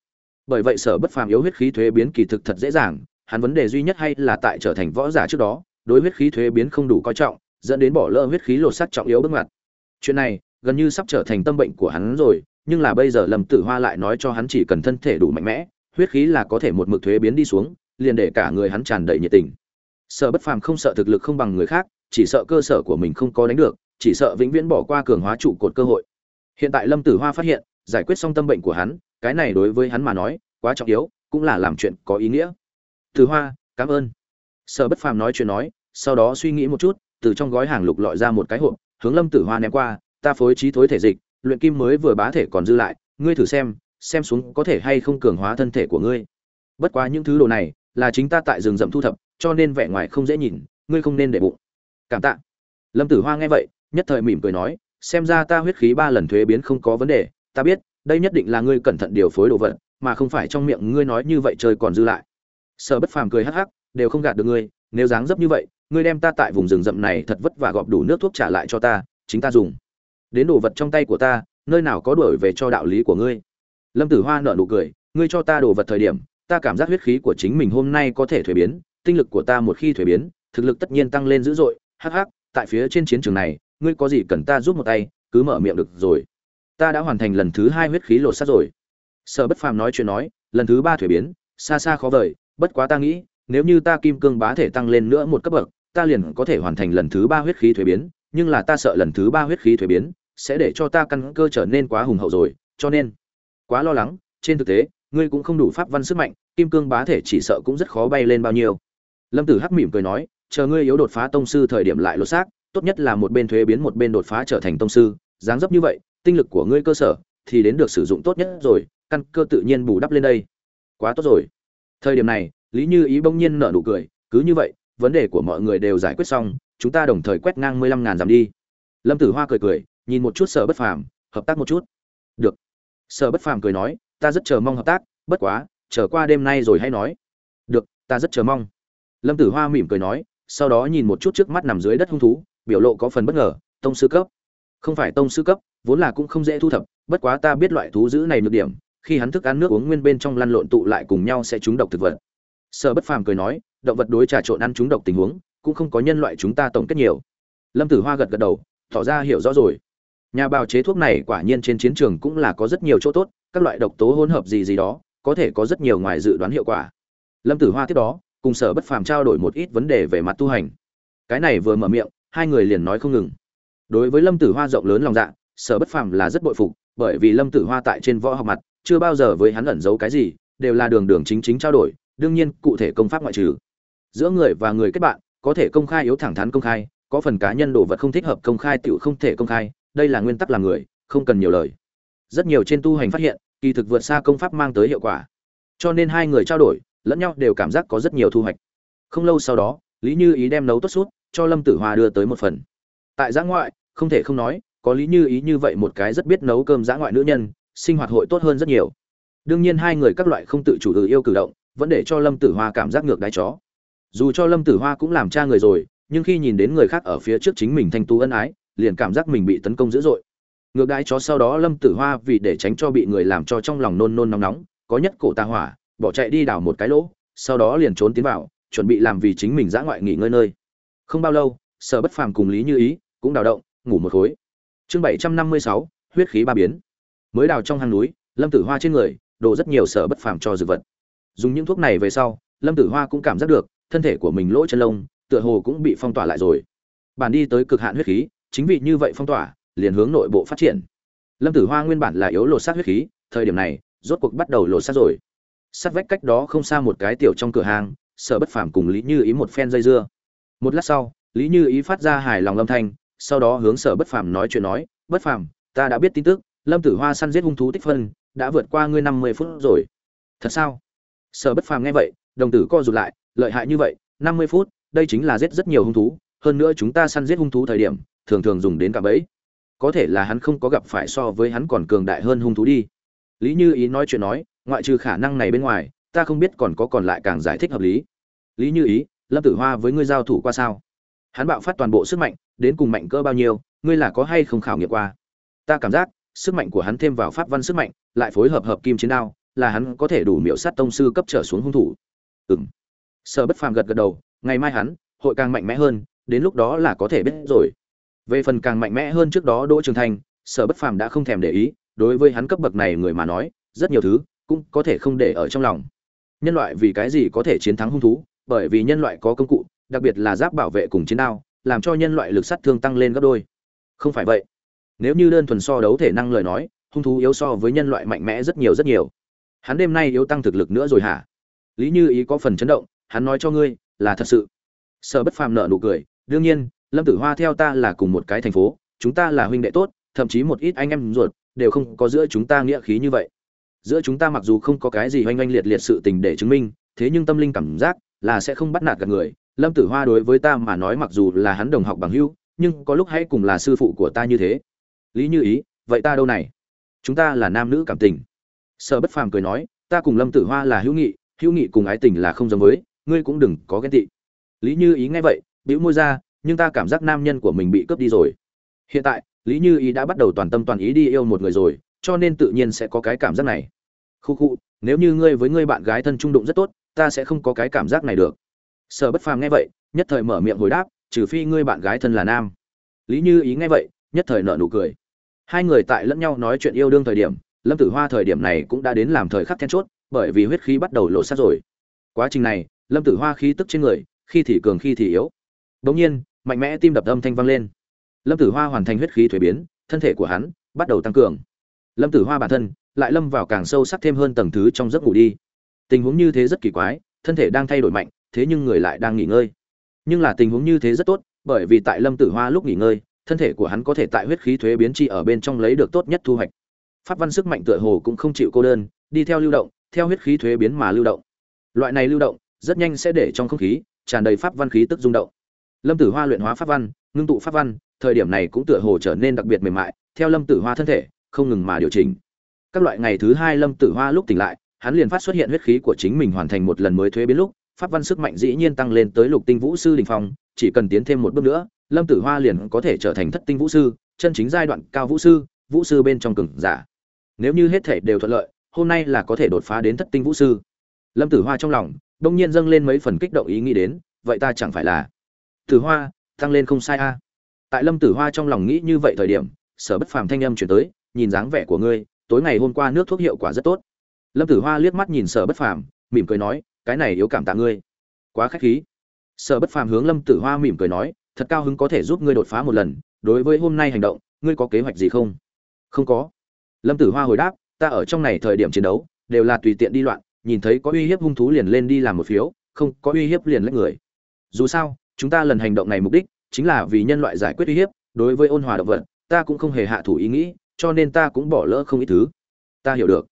Bởi vậy sở bất phàm yếu huyết khí thuế biến kỳ thực thật dễ dàng, hắn vấn đề duy nhất hay là tại trở thành võ giả trước đó, đối huyết khí thuế biến không đủ coi trọng, dẫn đến bỏ lỡ huyết khí lột sắt trọng yếu bước ngoặt. Chuyện này, gần như sắp trở thành tâm bệnh của hắn rồi, nhưng là bây giờ lâm tử hoa lại nói cho hắn chỉ cần thân thể đủ mạnh mẽ huyết khí là có thể một mực thuế biến đi xuống, liền để cả người hắn tràn đầy nhiệt tình. Sợ bất phàm không sợ thực lực không bằng người khác, chỉ sợ cơ sở của mình không có đánh được, chỉ sợ vĩnh viễn bỏ qua cường hóa trụ cột cơ hội. Hiện tại lâm tử hoa phát hiện, giải quyết xong tâm bệnh của hắn, cái này đối với hắn mà nói, quá trọng yếu, cũng là làm chuyện có ý nghĩa. Tử hoa, cảm ơn. Sở bất phàm nói chuyện nói, sau đó suy nghĩ một chút, từ trong gói hàng lục lọi ra một cái hộp, hướng lâm tử hoa ném qua, ta phối trí thối thể dịch, luyện kim mới vừa bá thể còn dư lại, ngươi thử xem xem xuống có thể hay không cường hóa thân thể của ngươi. Bất quá những thứ đồ này là chính ta tại rừng rậm thu thập, cho nên vẻ ngoài không dễ nhìn, ngươi không nên để bụng. Cảm tạ. Lâm tử hoa nghe vậy, nhất thời mỉm cười nói, xem ra ta huyết khí ba lần thuế biến không có vấn đề, ta biết, đây nhất định là ngươi cẩn thận điều phối đồ vật, mà không phải trong miệng ngươi nói như vậy chơi còn dư lại. Sở bất phàm cười hắc hắc, đều không gạt được ngươi, nếu dáng dấp như vậy, ngươi đem ta tại vùng rừng rậm này thật vất vả gọp đủ nước thuốc trả lại cho ta, chính ta dùng. Đến đồ vật trong tay của ta, nơi nào có đổi về cho đạo lý của ngươi? Lâm tử hoa nở nụ cười, ngươi cho ta đồ vật thời điểm, ta cảm giác huyết khí của chính mình hôm nay có thể thuế biến, tinh lực của ta một khi thuế biến, thực lực tất nhiên tăng lên dữ dội. Hắc hắc, tại phía trên chiến trường này, ngươi có gì cần ta giúp một tay, cứ mở miệng được rồi. Ta đã hoàn thành lần thứ hai huyết khí lột xác rồi. Sở bất phàm nói chuyện nói, lần thứ ba thuế biến, xa xa khó vời, bất quá ta nghĩ, nếu như ta kim cương bá thể tăng lên nữa một cấp bậc, ta liền có thể hoàn thành lần thứ ba huyết khí thuế biến, nhưng là ta sợ lần thứ ba huyết khí thuế biến sẽ để cho ta căn cơ trở nên quá hùng hậu rồi, cho nên quá lo lắng, trên thực tế, ngươi cũng không đủ pháp văn sức mạnh, kim cương bá thể chỉ sợ cũng rất khó bay lên bao nhiêu. Lâm tử hắc mỉm cười nói, chờ ngươi yếu đột phá tông sư thời điểm lại lột xác, tốt nhất là một bên thuế biến một bên đột phá trở thành tông sư, dáng dấp như vậy, tinh lực của ngươi cơ sở, thì đến được sử dụng tốt nhất rồi, căn cơ tự nhiên bù đắp lên đây. Quá tốt rồi. Thời điểm này, lý như ý bỗng nhiên nở nụ cười, cứ như vậy, vấn đề của mọi người đều giải quyết xong, chúng ta đồng thời quét ngang mười lăm ngàn dặm đi. Lâm tử hoa cười cười, nhìn một chút sở bất phàm, hợp tác một chút. Được sở bất phàm cười nói, ta rất chờ mong hợp tác, bất quá, chờ qua đêm nay rồi hay nói. Được, ta rất chờ mong. Lâm tử hoa mỉm cười nói, sau đó nhìn một chút trước mắt nằm dưới đất hung thú, biểu lộ có phần bất ngờ, tông sư cấp. Không phải tông sư cấp, vốn là cũng không dễ thu thập, bất quá ta biết loại thú dữ này nhược điểm, khi hắn thức ăn nước uống nguyên bên trong lăn lộn tụ lại cùng nhau sẽ trúng độc thực vật. Sở bất phàm cười nói, động vật đối trà trộn ăn trúng độc tình huống, cũng không có nhân loại chúng ta tổng kết nhiều. Lâm tử hoa gật gật đầu, tỏ ra hiểu rõ rồi nhà bào chế thuốc này quả nhiên trên chiến trường cũng là có rất nhiều chỗ tốt, các loại độc tố hỗn hợp gì gì đó, có thể có rất nhiều ngoài dự đoán hiệu quả. Lâm tử hoa tiếp đó, cùng sở bất phàm trao đổi một ít vấn đề về mặt tu hành. Cái này vừa mở miệng, hai người liền nói không ngừng. Đối với lâm tử hoa rộng lớn lòng dạ sở bất phàm là rất bội phục, bởi vì lâm tử hoa tại trên võ học mặt, chưa bao giờ với hắn ẩn giấu cái gì, đều là đường đường chính chính trao đổi, đương nhiên cụ thể công pháp ngoại trừ. Giữa người và người kết bạn, có thể công khai yếu thẳng thắn công khai, có phần cá nhân đồ vật không thích hợp công khai tựu không thể công khai đây là nguyên tắc làm người, không cần nhiều lời. Rất nhiều trên tu hành phát hiện, kỳ thực vượt xa công pháp mang tới hiệu quả. Cho nên hai người trao đổi, lẫn nhau đều cảm giác có rất nhiều thu hoạch. Không lâu sau đó, lý như ý đem nấu tốt sút cho lâm tử hoa đưa tới một phần. Tại giã ngoại, không thể không nói, có lý như ý như vậy một cái rất biết nấu cơm giã ngoại nữ nhân, sinh hoạt hội tốt hơn rất nhiều. Đương nhiên hai người các loại không tự chủ tự yêu cử động, vẫn để cho lâm tử hoa cảm giác ngược đáy chó. Dù cho lâm tử hoa cũng làm cha người rồi, nhưng khi nhìn đến người khác ở phía trước chính mình thanh tú ân ái liền cảm giác mình bị tấn công dữ dội. Ngược đãi chó sau đó lâm tử hoa vì để tránh cho bị người làm cho trong lòng nôn nôn nóng nóng, có nhất cổ tà hỏa, bỏ chạy đi đào một cái lỗ, sau đó liền trốn tiến vào, chuẩn bị làm vì chính mình dã ngoại nghỉ ngơi nơi. Không bao lâu, sở bất phàm cùng lý như ý cũng đào động, ngủ một khối. Chương bảy trăm năm mươi sáu, huyết khí ba biến. Mới đào trong hang núi, lâm tử hoa trên người, đổ rất nhiều sở bất phàm cho dược vật. Dùng những thuốc này về sau, lâm tử hoa cũng cảm giác được, thân thể của mình lỗ chân lông, tựa hồ cũng bị phong tỏa lại rồi. Bản đi tới cực hạn huyết khí chính vì như vậy phong tỏa, liền hướng nội bộ phát triển. Lâm tử hoa nguyên bản là yếu lột sát huyết khí, thời điểm này, rốt cuộc bắt đầu lột sát rồi. Sát vách cách đó không xa một cái tiểu trong cửa hàng, sở bất phàm cùng lý như ý một phen dây dưa. Một lát sau, lý như ý phát ra hài lòng âm thanh, sau đó hướng sở bất phàm nói chuyện nói, bất phàm, ta đã biết tin tức, lâm tử hoa săn giết hung thú tích phân, đã vượt qua ngươi năm mươi phút rồi. Thật sao? Sở bất phàm nghe vậy, đồng tử co rụt lại, lợi hại như vậy, năm mươi phút, đây chính là giết rất nhiều hung thú, hơn nữa chúng ta săn giết hung thú thời điểm thường thường dùng đến cả bẫy. Có thể là hắn không có gặp phải so với hắn còn cường đại hơn hung thú đi. Lý như ý nói chuyện nói ngoại trừ khả năng này bên ngoài ta không biết còn có còn lại càng giải thích hợp lý. Lý như ý lâm tử hoa với ngươi giao thủ qua sao? Hắn bạo phát toàn bộ sức mạnh đến cùng mạnh cỡ bao nhiêu ngươi là có hay không khảo nghiệm qua? Ta cảm giác sức mạnh của hắn thêm vào pháp văn sức mạnh lại phối hợp hợp kim chiến đao là hắn có thể đủ miểu sát tông sư cấp trở xuống hung thủ. Ừm, sở bất phàm gật gật đầu ngày mai hắn hội càng mạnh mẽ hơn đến lúc đó là có thể biết rồi về phần càng mạnh mẽ hơn trước đó đỗ trường thành, sở bất phàm đã không thèm để ý, đối với hắn cấp bậc này người mà nói, rất nhiều thứ cũng có thể không để ở trong lòng. Nhân loại vì cái gì có thể chiến thắng hung thú? Bởi vì nhân loại có công cụ, đặc biệt là giáp bảo vệ cùng chiến đao, làm cho nhân loại lực sát thương tăng lên gấp đôi. Không phải vậy. Nếu như đơn thuần so đấu thể năng lời nói, hung thú yếu so với nhân loại mạnh mẽ rất nhiều rất nhiều. Hắn đêm nay yếu tăng thực lực nữa rồi hả? Lý như ý có phần chấn động, hắn nói cho ngươi, là thật sự. Sở bất phàm nợ nụ cười, đương nhiên lâm tử hoa theo ta là cùng một cái thành phố, chúng ta là huynh đệ tốt, thậm chí một ít anh em ruột, đều không có giữa chúng ta nghĩa khí như vậy. Giữa chúng ta mặc dù không có cái gì oanh oanh liệt liệt sự tình để chứng minh, thế nhưng tâm linh cảm giác là sẽ không bắt nạt gặp người. Lâm tử hoa đối với ta mà nói mặc dù là hắn đồng học bằng hữu, nhưng có lúc hãy cùng là sư phụ của ta như thế. Lý như ý, vậy ta đâu này? Chúng ta là nam nữ cảm tình. Sở bất phàm cười nói, ta cùng lâm tử hoa là hữu nghị hữu nghị cùng ái tình là không giống với, ngươi cũng đừng có ghen tị. Lý như ý nghe vậy, bĩu môi ra nhưng ta cảm giác nam nhân của mình bị cướp đi rồi. Hiện tại, lý như ý đã bắt đầu toàn tâm toàn ý đi yêu một người rồi, cho nên tự nhiên sẽ có cái cảm giác này. Khu khu, nếu như ngươi với ngươi bạn gái thân trung đụng rất tốt, ta sẽ không có cái cảm giác này được. Sở bất phàm nghe vậy, nhất thời mở miệng hồi đáp, trừ phi ngươi bạn gái thân là nam. Lý như ý nghe vậy, nhất thời nợ nụ cười. Hai người tại lẫn nhau nói chuyện yêu đương thời điểm, lâm tử hoa thời điểm này cũng đã đến làm thời khắc then chốt, bởi vì huyết khí bắt đầu lộ sát rồi. Quá trình này, lâm tử hoa khí tức trên người, khi thì cường khi thì yếu. Bỗng nhiên mạnh mẽ tim đập âm thanh vang lên. Lâm tử hoa hoàn thành huyết khí thuế biến, thân thể của hắn bắt đầu tăng cường. Lâm tử hoa bản thân lại lâm vào càng sâu sắc thêm hơn tầng thứ trong giấc ngủ đi. Tình huống như thế rất kỳ quái, thân thể đang thay đổi mạnh, thế nhưng người lại đang nghỉ ngơi. Nhưng là tình huống như thế rất tốt, bởi vì tại lâm tử hoa lúc nghỉ ngơi, thân thể của hắn có thể tại huyết khí thuế biến chi ở bên trong lấy được tốt nhất thu hoạch. Pháp văn sức mạnh tựa hồ cũng không chịu cô đơn, đi theo lưu động, theo huyết khí thuế biến mà lưu động. Loại này lưu động rất nhanh sẽ để trong không khí tràn đầy pháp văn khí tức rung động lâm tử hoa luyện hóa pháp văn, ngưng tụ pháp văn, thời điểm này cũng tựa hồ trở nên đặc biệt mềm mại, theo lâm tử hoa thân thể, không ngừng mà điều chỉnh. Các loại ngày thứ hai lâm tử hoa lúc tỉnh lại, hắn liền phát xuất hiện huyết khí của chính mình hoàn thành một lần mới thuế biến lúc, pháp văn sức mạnh dĩ nhiên tăng lên tới lục tinh vũ sư đình phong, chỉ cần tiến thêm một bước nữa, lâm tử hoa liền có thể trở thành thất tinh vũ sư, chân chính giai đoạn cao vũ sư vũ sư bên trong cừng giả. Nếu như hết thể đều thuận lợi, hôm nay là có thể đột phá đến thất tinh vũ sư. Lâm tử hoa trong lòng, đông nhiên dâng lên mấy phần kích động ý nghĩ đến, vậy ta chẳng phải là tử hoa, tăng lên không sai a. Tại lâm tử hoa trong lòng nghĩ như vậy thời điểm, sở bất phàm thanh âm chuyển tới, nhìn dáng vẻ của ngươi, tối ngày hôm qua nước thuốc hiệu quả rất tốt. Lâm tử hoa liếc mắt nhìn sở bất phàm, mỉm cười nói, cái này yếu cảm tạ ngươi. Quá khách khí. Sở bất phàm hướng lâm tử hoa mỉm cười nói, thật cao hứng có thể giúp ngươi đột phá một lần, đối với hôm nay hành động, ngươi có kế hoạch gì không? Không có. Lâm tử hoa hồi đáp, ta ở trong này thời điểm chiến đấu, đều là tùy tiện đi loạn, nhìn thấy có uy hiếp hung thú liền lên đi làm một phiếu, không có uy hiếp liền lấy người. Dù sao chúng ta lần hành động này mục đích chính là vì nhân loại giải quyết uy hiếp, đối với ôn hòa động vật, ta cũng không hề hạ thủ ý nghĩ, cho nên ta cũng bỏ lỡ không ít thứ. Ta hiểu được.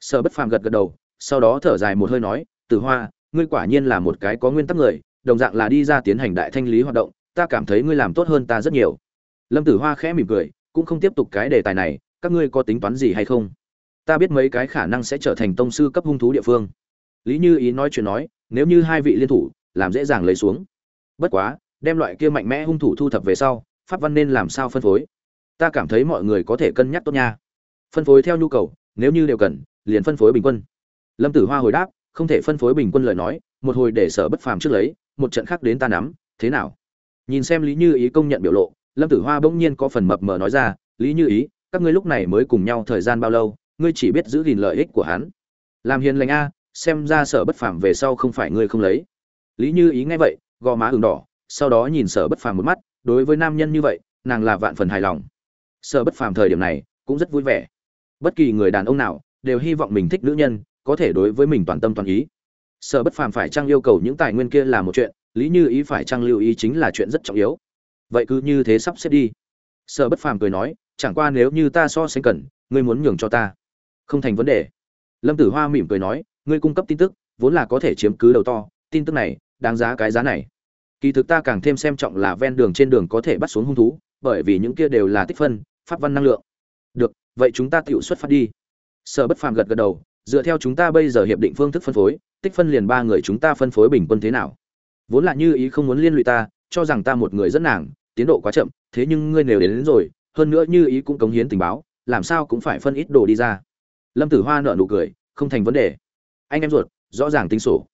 Sở bất phàm gật gật đầu, sau đó thở dài một hơi nói, tử hoa, ngươi quả nhiên là một cái có nguyên tắc người, đồng dạng là đi ra tiến hành đại thanh lý hoạt động, ta cảm thấy ngươi làm tốt hơn ta rất nhiều. Lâm tử hoa khẽ mỉm cười, cũng không tiếp tục cái đề tài này, các ngươi có tính toán gì hay không? Ta biết mấy cái khả năng sẽ trở thành tông sư cấp hung thú địa phương. Lý như ý nói chuyện nói, nếu như hai vị liên thủ, làm dễ dàng lấy xuống bất quá, đem loại kia mạnh mẽ hung thủ thu thập về sau, pháp văn nên làm sao phân phối? Ta cảm thấy mọi người có thể cân nhắc tốt nha. Phân phối theo nhu cầu, nếu như đều cần, liền phân phối bình quân. Lâm tử hoa hồi đáp, không thể phân phối bình quân lời nói, một hồi để sở bất phàm trước lấy, một trận khác đến ta nắm, thế nào? Nhìn xem lý như ý công nhận biểu lộ, lâm tử hoa bỗng nhiên có phần mập mờ nói ra, lý như ý, các ngươi lúc này mới cùng nhau thời gian bao lâu, ngươi chỉ biết giữ gìn lợi ích của hắn. Làm hiền lành a, xem ra sở bất phàm về sau không phải ngươi không lấy. Lý như ý nghe vậy gò má ửng đỏ, sau đó nhìn sở bất phàm một mắt, đối với nam nhân như vậy, nàng là vạn phần hài lòng. Sở bất phàm thời điểm này cũng rất vui vẻ. Bất kỳ người đàn ông nào đều hy vọng mình thích nữ nhân, có thể đối với mình toàn tâm toàn ý. Sở bất phàm phải trang yêu cầu những tài nguyên kia là một chuyện, lý như ý phải trang lưu ý chính là chuyện rất trọng yếu. Vậy cứ như thế sắp xếp đi. Sở bất phàm cười nói, chẳng qua nếu như ta so sánh cần, ngươi muốn nhường cho ta. Không thành vấn đề. Lâm tử hoa mỉm cười nói, ngươi cung cấp tin tức, vốn là có thể chiếm cứ đầu to, tin tức này, đáng giá cái giá này kỳ thực ta càng thêm xem trọng là ven đường trên đường có thể bắt xuống hung thú bởi vì những kia đều là tích phân pháp văn năng lượng. Được vậy chúng ta tự xuất phát đi. Sở bất phàm gật gật đầu dựa theo chúng ta bây giờ hiệp định phương thức phân phối tích phân liền ba người chúng ta phân phối bình quân thế nào? Vốn là như ý không muốn liên lụy ta cho rằng ta một người dẫn nàng tiến độ quá chậm thế nhưng ngươi nếu đến, đến rồi hơn nữa như ý cũng cống hiến tình báo làm sao cũng phải phân ít đồ đi ra. Lâm tử hoa nợ nụ cười không thành vấn đề. Anh em ruột rõ ràng tính sổ.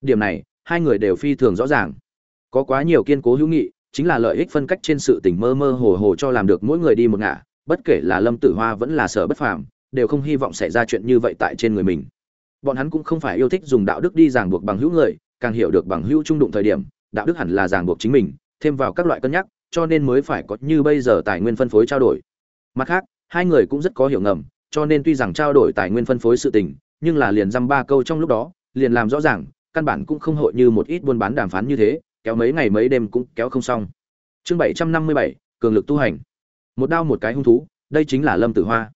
Điểm này hai người đều phi thường rõ ràng có quá nhiều kiên cố hữu nghị, chính là lợi ích phân cách trên sự tỉnh mơ mơ hồ hồ cho làm được mỗi người đi một ngả, bất kể là lâm tử hoa vẫn là sở bất phàm, đều không hy vọng xảy ra chuyện như vậy tại trên người mình. Bọn hắn cũng không phải yêu thích dùng đạo đức đi ràng buộc bằng hữu người, càng hiểu được bằng hữu trung đụng thời điểm, đạo đức hẳn là ràng buộc chính mình, thêm vào các loại cân nhắc, cho nên mới phải có như bây giờ tài nguyên phân phối trao đổi. Mặt khác, hai người cũng rất có hiểu ngầm, cho nên tuy rằng trao đổi tài nguyên phân phối sự tình, nhưng là liền dăm ba câu trong lúc đó, liền làm rõ ràng, căn bản cũng không hội như một ít buôn bán đàm phán như thế kéo mấy ngày mấy đêm cũng kéo không xong. Chương bảy trăm năm mươi bảy, cường lực tu hành. Một đao một cái hung thú, đây chính là lâm tử hoa.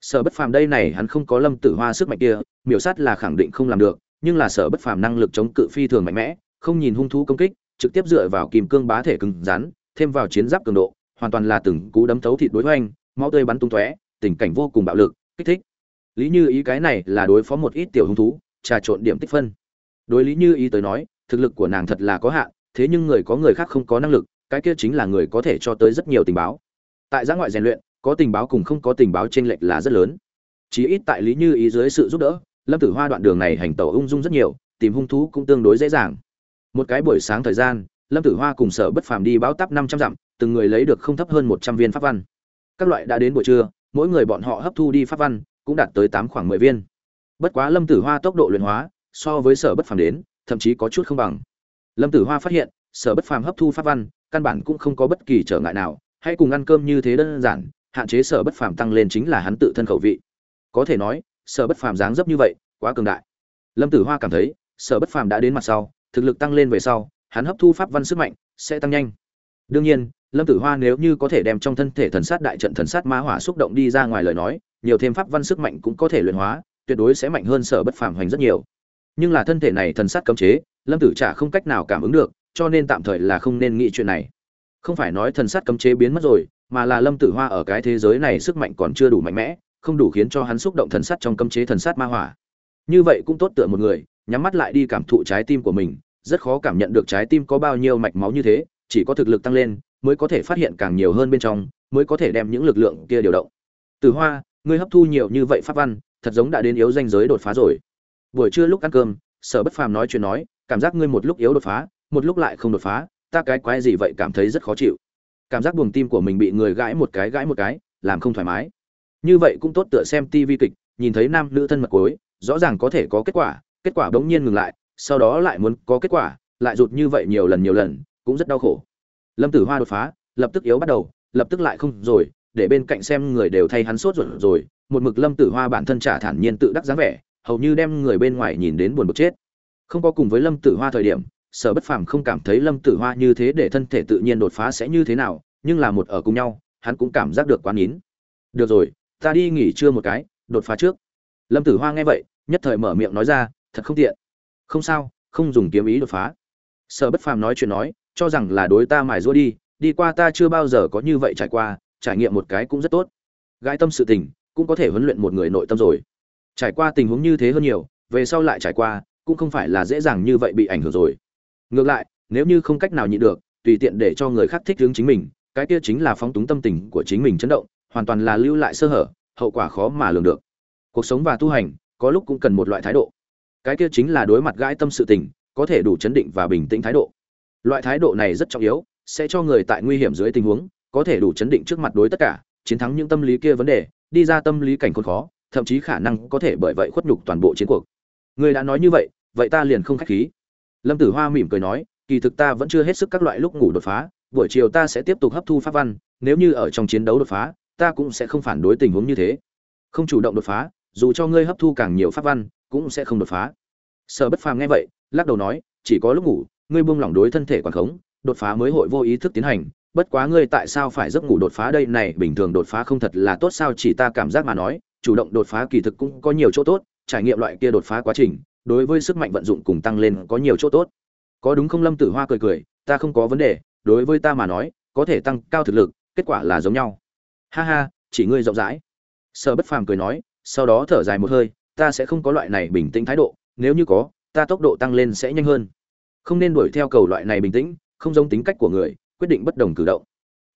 Sở bất phàm đây này hắn không có lâm tử hoa sức mạnh kia, miểu sát là khẳng định không làm được, nhưng là sở bất phàm năng lực chống cự phi thường mạnh mẽ, không nhìn hung thú công kích, trực tiếp dựa vào kìm cương bá thể cứng rắn, thêm vào chiến giáp cường độ, hoàn toàn là từng cú đấm thấu thịt đối hoành, máu tươi bắn tung tóe, tình cảnh vô cùng bạo lực, kích thích. Lý như ý cái này là đối phó một ít tiểu hung thú, trà trộn điểm tích phân. Đối lý như ý tới nói, thực lực của nàng thật là có hạn thế nhưng người có người khác không có năng lực, cái kia chính là người có thể cho tới rất nhiều tình báo. Tại giã ngoại rèn luyện, có tình báo cùng không có tình báo trên lệch là rất lớn. Chí ít tại lý như ý dưới sự giúp đỡ, lâm tử hoa đoạn đường này hành tẩu ung dung rất nhiều, tìm hung thú cũng tương đối dễ dàng. Một cái buổi sáng thời gian, lâm tử hoa cùng sở bất phàm đi báo tắp năm trăm dặm, từng người lấy được không thấp hơn một trăm viên pháp văn. Các loại đã đến buổi trưa, mỗi người bọn họ hấp thu đi pháp văn, cũng đạt tới tám khoảng mười viên. Bất quá lâm tử hoa tốc độ luyện hóa, so với sở bất phàm đến, thậm chí có chút không bằng lâm tử hoa phát hiện, sở bất phàm hấp thu pháp văn, căn bản cũng không có bất kỳ trở ngại nào, hãy cùng ăn cơm như thế đơn giản, hạn chế sở bất phàm tăng lên chính là hắn tự thân khẩu vị. Có thể nói, sở bất phàm dáng dấp như vậy, quá cường đại. Lâm tử hoa cảm thấy, sở bất phàm đã đến mặt sau, thực lực tăng lên về sau, hắn hấp thu pháp văn sức mạnh sẽ tăng nhanh. Đương nhiên, lâm tử hoa nếu như có thể đem trong thân thể thần sát đại trận thần sát ma hỏa xúc động đi ra ngoài lời nói, nhiều thêm pháp văn sức mạnh cũng có thể luyện hóa, tuyệt đối sẽ mạnh hơn sở bất phàm hoành rất nhiều. Nhưng là thân thể này thần sát cấm chế lâm tử trả không cách nào cảm ứng được, cho nên tạm thời là không nên nghĩ chuyện này. Không phải nói thần sát cấm chế biến mất rồi, mà là lâm tử hoa ở cái thế giới này sức mạnh còn chưa đủ mạnh mẽ, không đủ khiến cho hắn xúc động thần sát trong cấm chế thần sát ma hỏa. Như vậy cũng tốt tựa một người, nhắm mắt lại đi cảm thụ trái tim của mình, rất khó cảm nhận được trái tim có bao nhiêu mạch máu như thế, chỉ có thực lực tăng lên, mới có thể phát hiện càng nhiều hơn bên trong, mới có thể đem những lực lượng kia điều động. Từ hoa, ngươi hấp thu nhiều như vậy pháp văn, thật giống đã đến yếu danh giới đột phá rồi. Buổi trưa lúc ăn cơm, sở bất phàm nói chuyện nói cảm giác ngươi một lúc yếu đột phá, một lúc lại không đột phá, ta cái quái gì vậy cảm thấy rất khó chịu. Cảm giác buồng tim của mình bị người gãi một cái gãi một cái, làm không thoải mái. Như vậy cũng tốt tựa xem tivi kịch, nhìn thấy nam nữ thân mật cối rõ ràng có thể có kết quả kết quả bỗng nhiên ngừng lại, sau đó lại muốn có kết quả, lại rụt như vậy nhiều lần nhiều lần, cũng rất đau khổ. Lâm tử hoa đột phá, lập tức yếu bắt đầu, lập tức lại không rồi, để bên cạnh xem người đều thay hắn sốt ruột rồi, một mực lâm tử hoa bản thân trả thản nhiên tự đắc dáng vẻ, hầu như đem người bên ngoài nhìn đến buồn bực chết không có cùng với lâm tử hoa thời điểm, sở bất phàm không cảm thấy lâm tử hoa như thế để thân thể tự nhiên đột phá sẽ như thế nào, nhưng là một ở cùng nhau, hắn cũng cảm giác được quá nín. Được rồi, ta đi nghỉ trưa một cái, đột phá trước. Lâm tử hoa nghe vậy, nhất thời mở miệng nói ra, thật không tiện. Không sao, không dùng kiếm ý đột phá. Sở bất phàm nói chuyện nói, cho rằng là đối ta mài rua đi đi qua ta chưa bao giờ có như vậy trải qua, trải nghiệm một cái cũng rất tốt. Gãi tâm sự tình, cũng có thể huấn luyện một người nội tâm rồi. Trải qua tình huống như thế hơn nhiều, về sau lại trải qua cũng không phải là dễ dàng như vậy bị ảnh hưởng rồi. Ngược lại, nếu như không cách nào nhịn được, tùy tiện để cho người khác thích hướng chính mình, cái kia chính là phóng túng tâm tình của chính mình chấn động, hoàn toàn là lưu lại sơ hở, hậu quả khó mà lường được. Cuộc sống và tu hành, có lúc cũng cần một loại thái độ. Cái kia chính là đối mặt gãi tâm sự tình, có thể đủ chấn định và bình tĩnh thái độ. Loại thái độ này rất trọng yếu, sẽ cho người tại nguy hiểm dưới tình huống, có thể đủ chấn định trước mặt đối tất cả, chiến thắng những tâm lý kia vấn đề, đi ra tâm lý cảnh khốn khó, thậm chí khả năng có thể bởi vậy khuất nhục toàn bộ chiến cuộc. Người đã nói như vậy vậy ta liền không khách khí. Lâm tử hoa mỉm cười nói, kỳ thực ta vẫn chưa hết sức các loại lúc ngủ đột phá, buổi chiều ta sẽ tiếp tục hấp thu pháp văn, nếu như ở trong chiến đấu đột phá, ta cũng sẽ không phản đối tình huống như thế. Không chủ động đột phá, dù cho ngươi hấp thu càng nhiều pháp văn, cũng sẽ không đột phá. Sở bất phàm nghe vậy, lắc đầu nói, chỉ có lúc ngủ, ngươi buông lỏng đối thân thể quản khống, đột phá mới hội vô ý thức tiến hành. Bất quá ngươi tại sao phải giấc ngủ đột phá đây này, bình thường đột phá không thật là tốt sao chỉ ta cảm giác mà nói, chủ động đột phá kỳ thực cũng có nhiều chỗ tốt, trải nghiệm loại kia đột phá quá trình đối với sức mạnh vận dụng cùng tăng lên có nhiều chỗ tốt. Có đúng không lâm tử hoa cười cười, ta không có vấn đề, đối với ta mà nói, có thể tăng cao thực lực, kết quả là giống nhau. Ha ha, chỉ ngươi rộng rãi. Sở bất phàm cười nói, sau đó thở dài một hơi, ta sẽ không có loại này bình tĩnh thái độ, nếu như có, ta tốc độ tăng lên sẽ nhanh hơn. Không nên đuổi theo cầu loại này bình tĩnh, không giống tính cách của người, quyết định bất đồng cử động.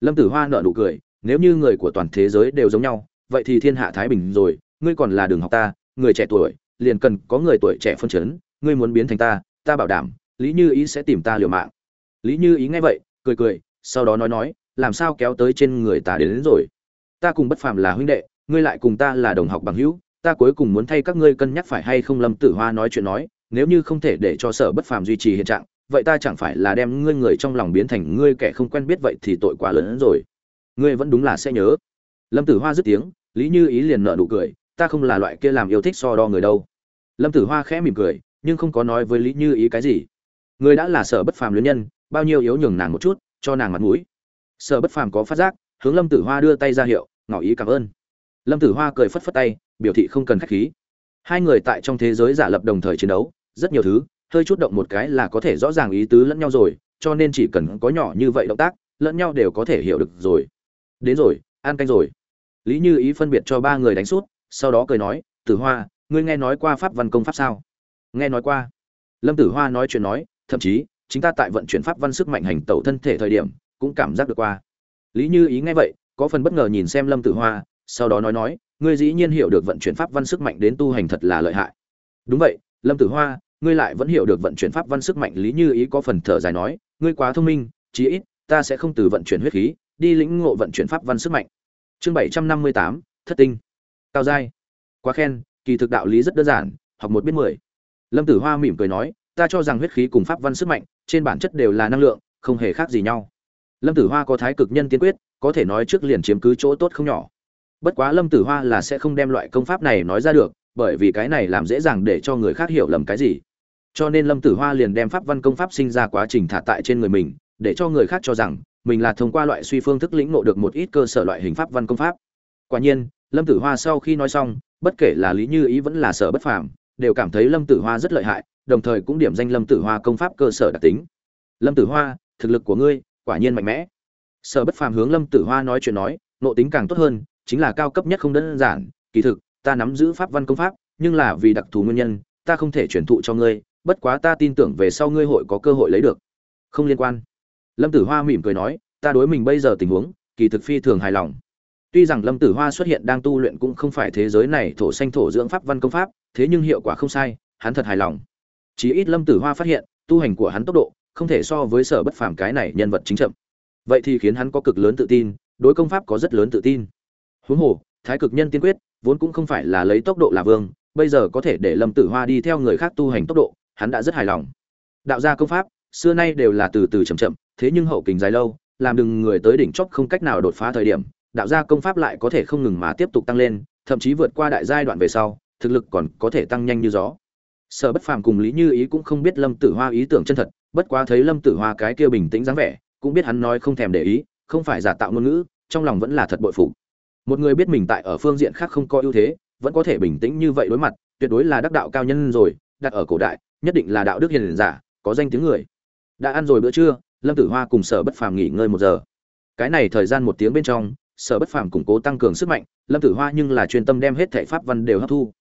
Lâm tử hoa nợ nụ cười, nếu như người của toàn thế giới đều giống nhau, vậy thì thiên hạ thái bình rồi, ngươi còn là đường học ta, người trẻ tuổi liền cần có người tuổi trẻ phân chấn ngươi muốn biến thành ta ta bảo đảm lý như ý sẽ tìm ta liều mạng. Lý như ý nghe vậy cười cười sau đó nói nói làm sao kéo tới trên người ta đến, đến rồi. Ta cùng bất phàm là huynh đệ ngươi lại cùng ta là đồng học bằng hữu ta cuối cùng muốn thay các ngươi cân nhắc phải hay không lâm tử hoa nói chuyện nói nếu như không thể để cho sở bất phàm duy trì hiện trạng vậy ta chẳng phải là đem ngươi người trong lòng biến thành ngươi kẻ không quen biết vậy thì tội quá lớn hơn rồi. Ngươi vẫn đúng là sẽ nhớ. Lâm tử hoa dứt tiếng lý như ý liền nợ nụ cười ta không là loại kia làm yêu thích so đo người đâu lâm tử hoa khẽ mỉm cười, nhưng không có nói với lý như ý cái gì. Người đã là sở bất phàm luyến nhân, bao nhiêu yếu nhường nàng một chút, cho nàng mặt mũi. Sở bất phàm có phát giác, hướng lâm tử hoa đưa tay ra hiệu, ngỏ ý cảm ơn. Lâm tử hoa cười phất phất tay, biểu thị không cần khách khí. Hai người tại trong thế giới giả lập đồng thời chiến đấu, rất nhiều thứ, hơi chút động một cái là có thể rõ ràng ý tứ lẫn nhau rồi, cho nên chỉ cần có nhỏ như vậy động tác, lẫn nhau đều có thể hiểu được rồi. Đến rồi an canh rồi. Lý như ý phân biệt cho ba người đánh suốt sau đó cười nói, tử hoa ngươi nghe nói qua pháp văn công pháp sao? Nghe nói qua. Lâm tử hoa nói chuyện nói, thậm chí, chính ta tại vận chuyển pháp văn sức mạnh hành tẩu thân thể thời điểm, cũng cảm giác được qua. Lý như ý nghe vậy, có phần bất ngờ nhìn xem lâm tử hoa, sau đó nói nói, ngươi dĩ nhiên hiểu được vận chuyển pháp văn sức mạnh đến tu hành thật là lợi hại. Đúng vậy, lâm tử hoa, ngươi lại vẫn hiểu được vận chuyển pháp văn sức mạnh, lý như ý có phần thở dài nói, ngươi quá thông minh, chí ít, ta sẽ không từ vận chuyển huyết khí, đi lĩnh ngộ vận chuyển pháp văn sức mạnh. Chương bảy trăm năm mươi tám, thất tinh. Cao giai. Quá khen kỳ thực đạo lý rất đơn giản, học một biết mười. Lâm tử hoa mỉm cười nói, ta cho rằng huyết khí cùng pháp văn sức mạnh trên bản chất đều là năng lượng, không hề khác gì nhau. Lâm tử hoa có thái cực nhân tiên quyết, có thể nói trước liền chiếm cứ chỗ tốt không nhỏ. Bất quá lâm tử hoa là sẽ không đem loại công pháp này nói ra được, bởi vì cái này làm dễ dàng để cho người khác hiểu lầm cái gì. Cho nên lâm tử hoa liền đem pháp văn công pháp sinh ra quá trình thả tại trên người mình, để cho người khác cho rằng mình là thông qua loại suy phương thức lĩnh ngộ được một ít cơ sở loại hình pháp văn công pháp. Quả nhiên, lâm tử hoa sau khi nói xong bất kể là lý như ý vẫn là sở bất phàm, đều cảm thấy lâm tử hoa rất lợi hại, đồng thời cũng điểm danh lâm tử hoa công pháp cơ sở đặc tính. Lâm tử hoa, thực lực của ngươi quả nhiên mạnh mẽ. Sở bất phàm hướng lâm tử hoa nói chuyện nói, nộ tính càng tốt hơn, chính là cao cấp nhất không đơn giản, kỳ thực, ta nắm giữ pháp văn công pháp, nhưng là vì đặc thù nguyên nhân, ta không thể truyền thụ cho ngươi, bất quá ta tin tưởng về sau ngươi hội có cơ hội lấy được. Không liên quan. Lâm tử hoa mỉm cười nói, ta đối mình bây giờ tình huống, kỳ thực phi thường hài lòng tuy rằng lâm tử hoa xuất hiện đang tu luyện cũng không phải thế giới này thổ xanh thổ dưỡng pháp văn công pháp, thế nhưng hiệu quả không sai, hắn thật hài lòng. Chí ít lâm tử hoa phát hiện, tu hành của hắn tốc độ, không thể so với sở bất phàm cái này nhân vật chính chậm. Vậy thì khiến hắn có cực lớn tự tin, đối công pháp có rất lớn tự tin. Huống hồ, thái cực nhân tiên quyết, vốn cũng không phải là lấy tốc độ là vương, bây giờ có thể để lâm tử hoa đi theo người khác tu hành tốc độ, hắn đã rất hài lòng. Đạo gia công pháp, xưa nay đều là từ từ chậm chậm, thế nhưng hậu kình dài lâu, làm đừng người tới đỉnh chóp không cách nào đột phá thời điểm đạo gia công pháp lại có thể không ngừng mà tiếp tục tăng lên, thậm chí vượt qua đại giai đoạn về sau, thực lực còn có thể tăng nhanh như gió. Sở bất phàm cùng lý như ý cũng không biết lâm tử hoa ý tưởng chân thật, bất quá thấy lâm tử hoa cái kia bình tĩnh dáng vẻ, cũng biết hắn nói không thèm để ý, không phải giả tạo ngôn ngữ, trong lòng vẫn là thật bội phục. Một người biết mình tại ở phương diện khác không có ưu thế, vẫn có thể bình tĩnh như vậy đối mặt, tuyệt đối là đắc đạo cao nhân rồi, đặt ở cổ đại, nhất định là đạo đức hiền giả, có danh tiếng người. Đã ăn rồi bữa trưa, lâm tử hoa cùng sở bất phàm nghỉ ngơi một giờ. Cái này thời gian một tiếng bên trong sở bất phàm củng cố tăng cường sức mạnh, lâm tử hoa nhưng là chuyên tâm đem hết thể pháp văn đều hấp thu.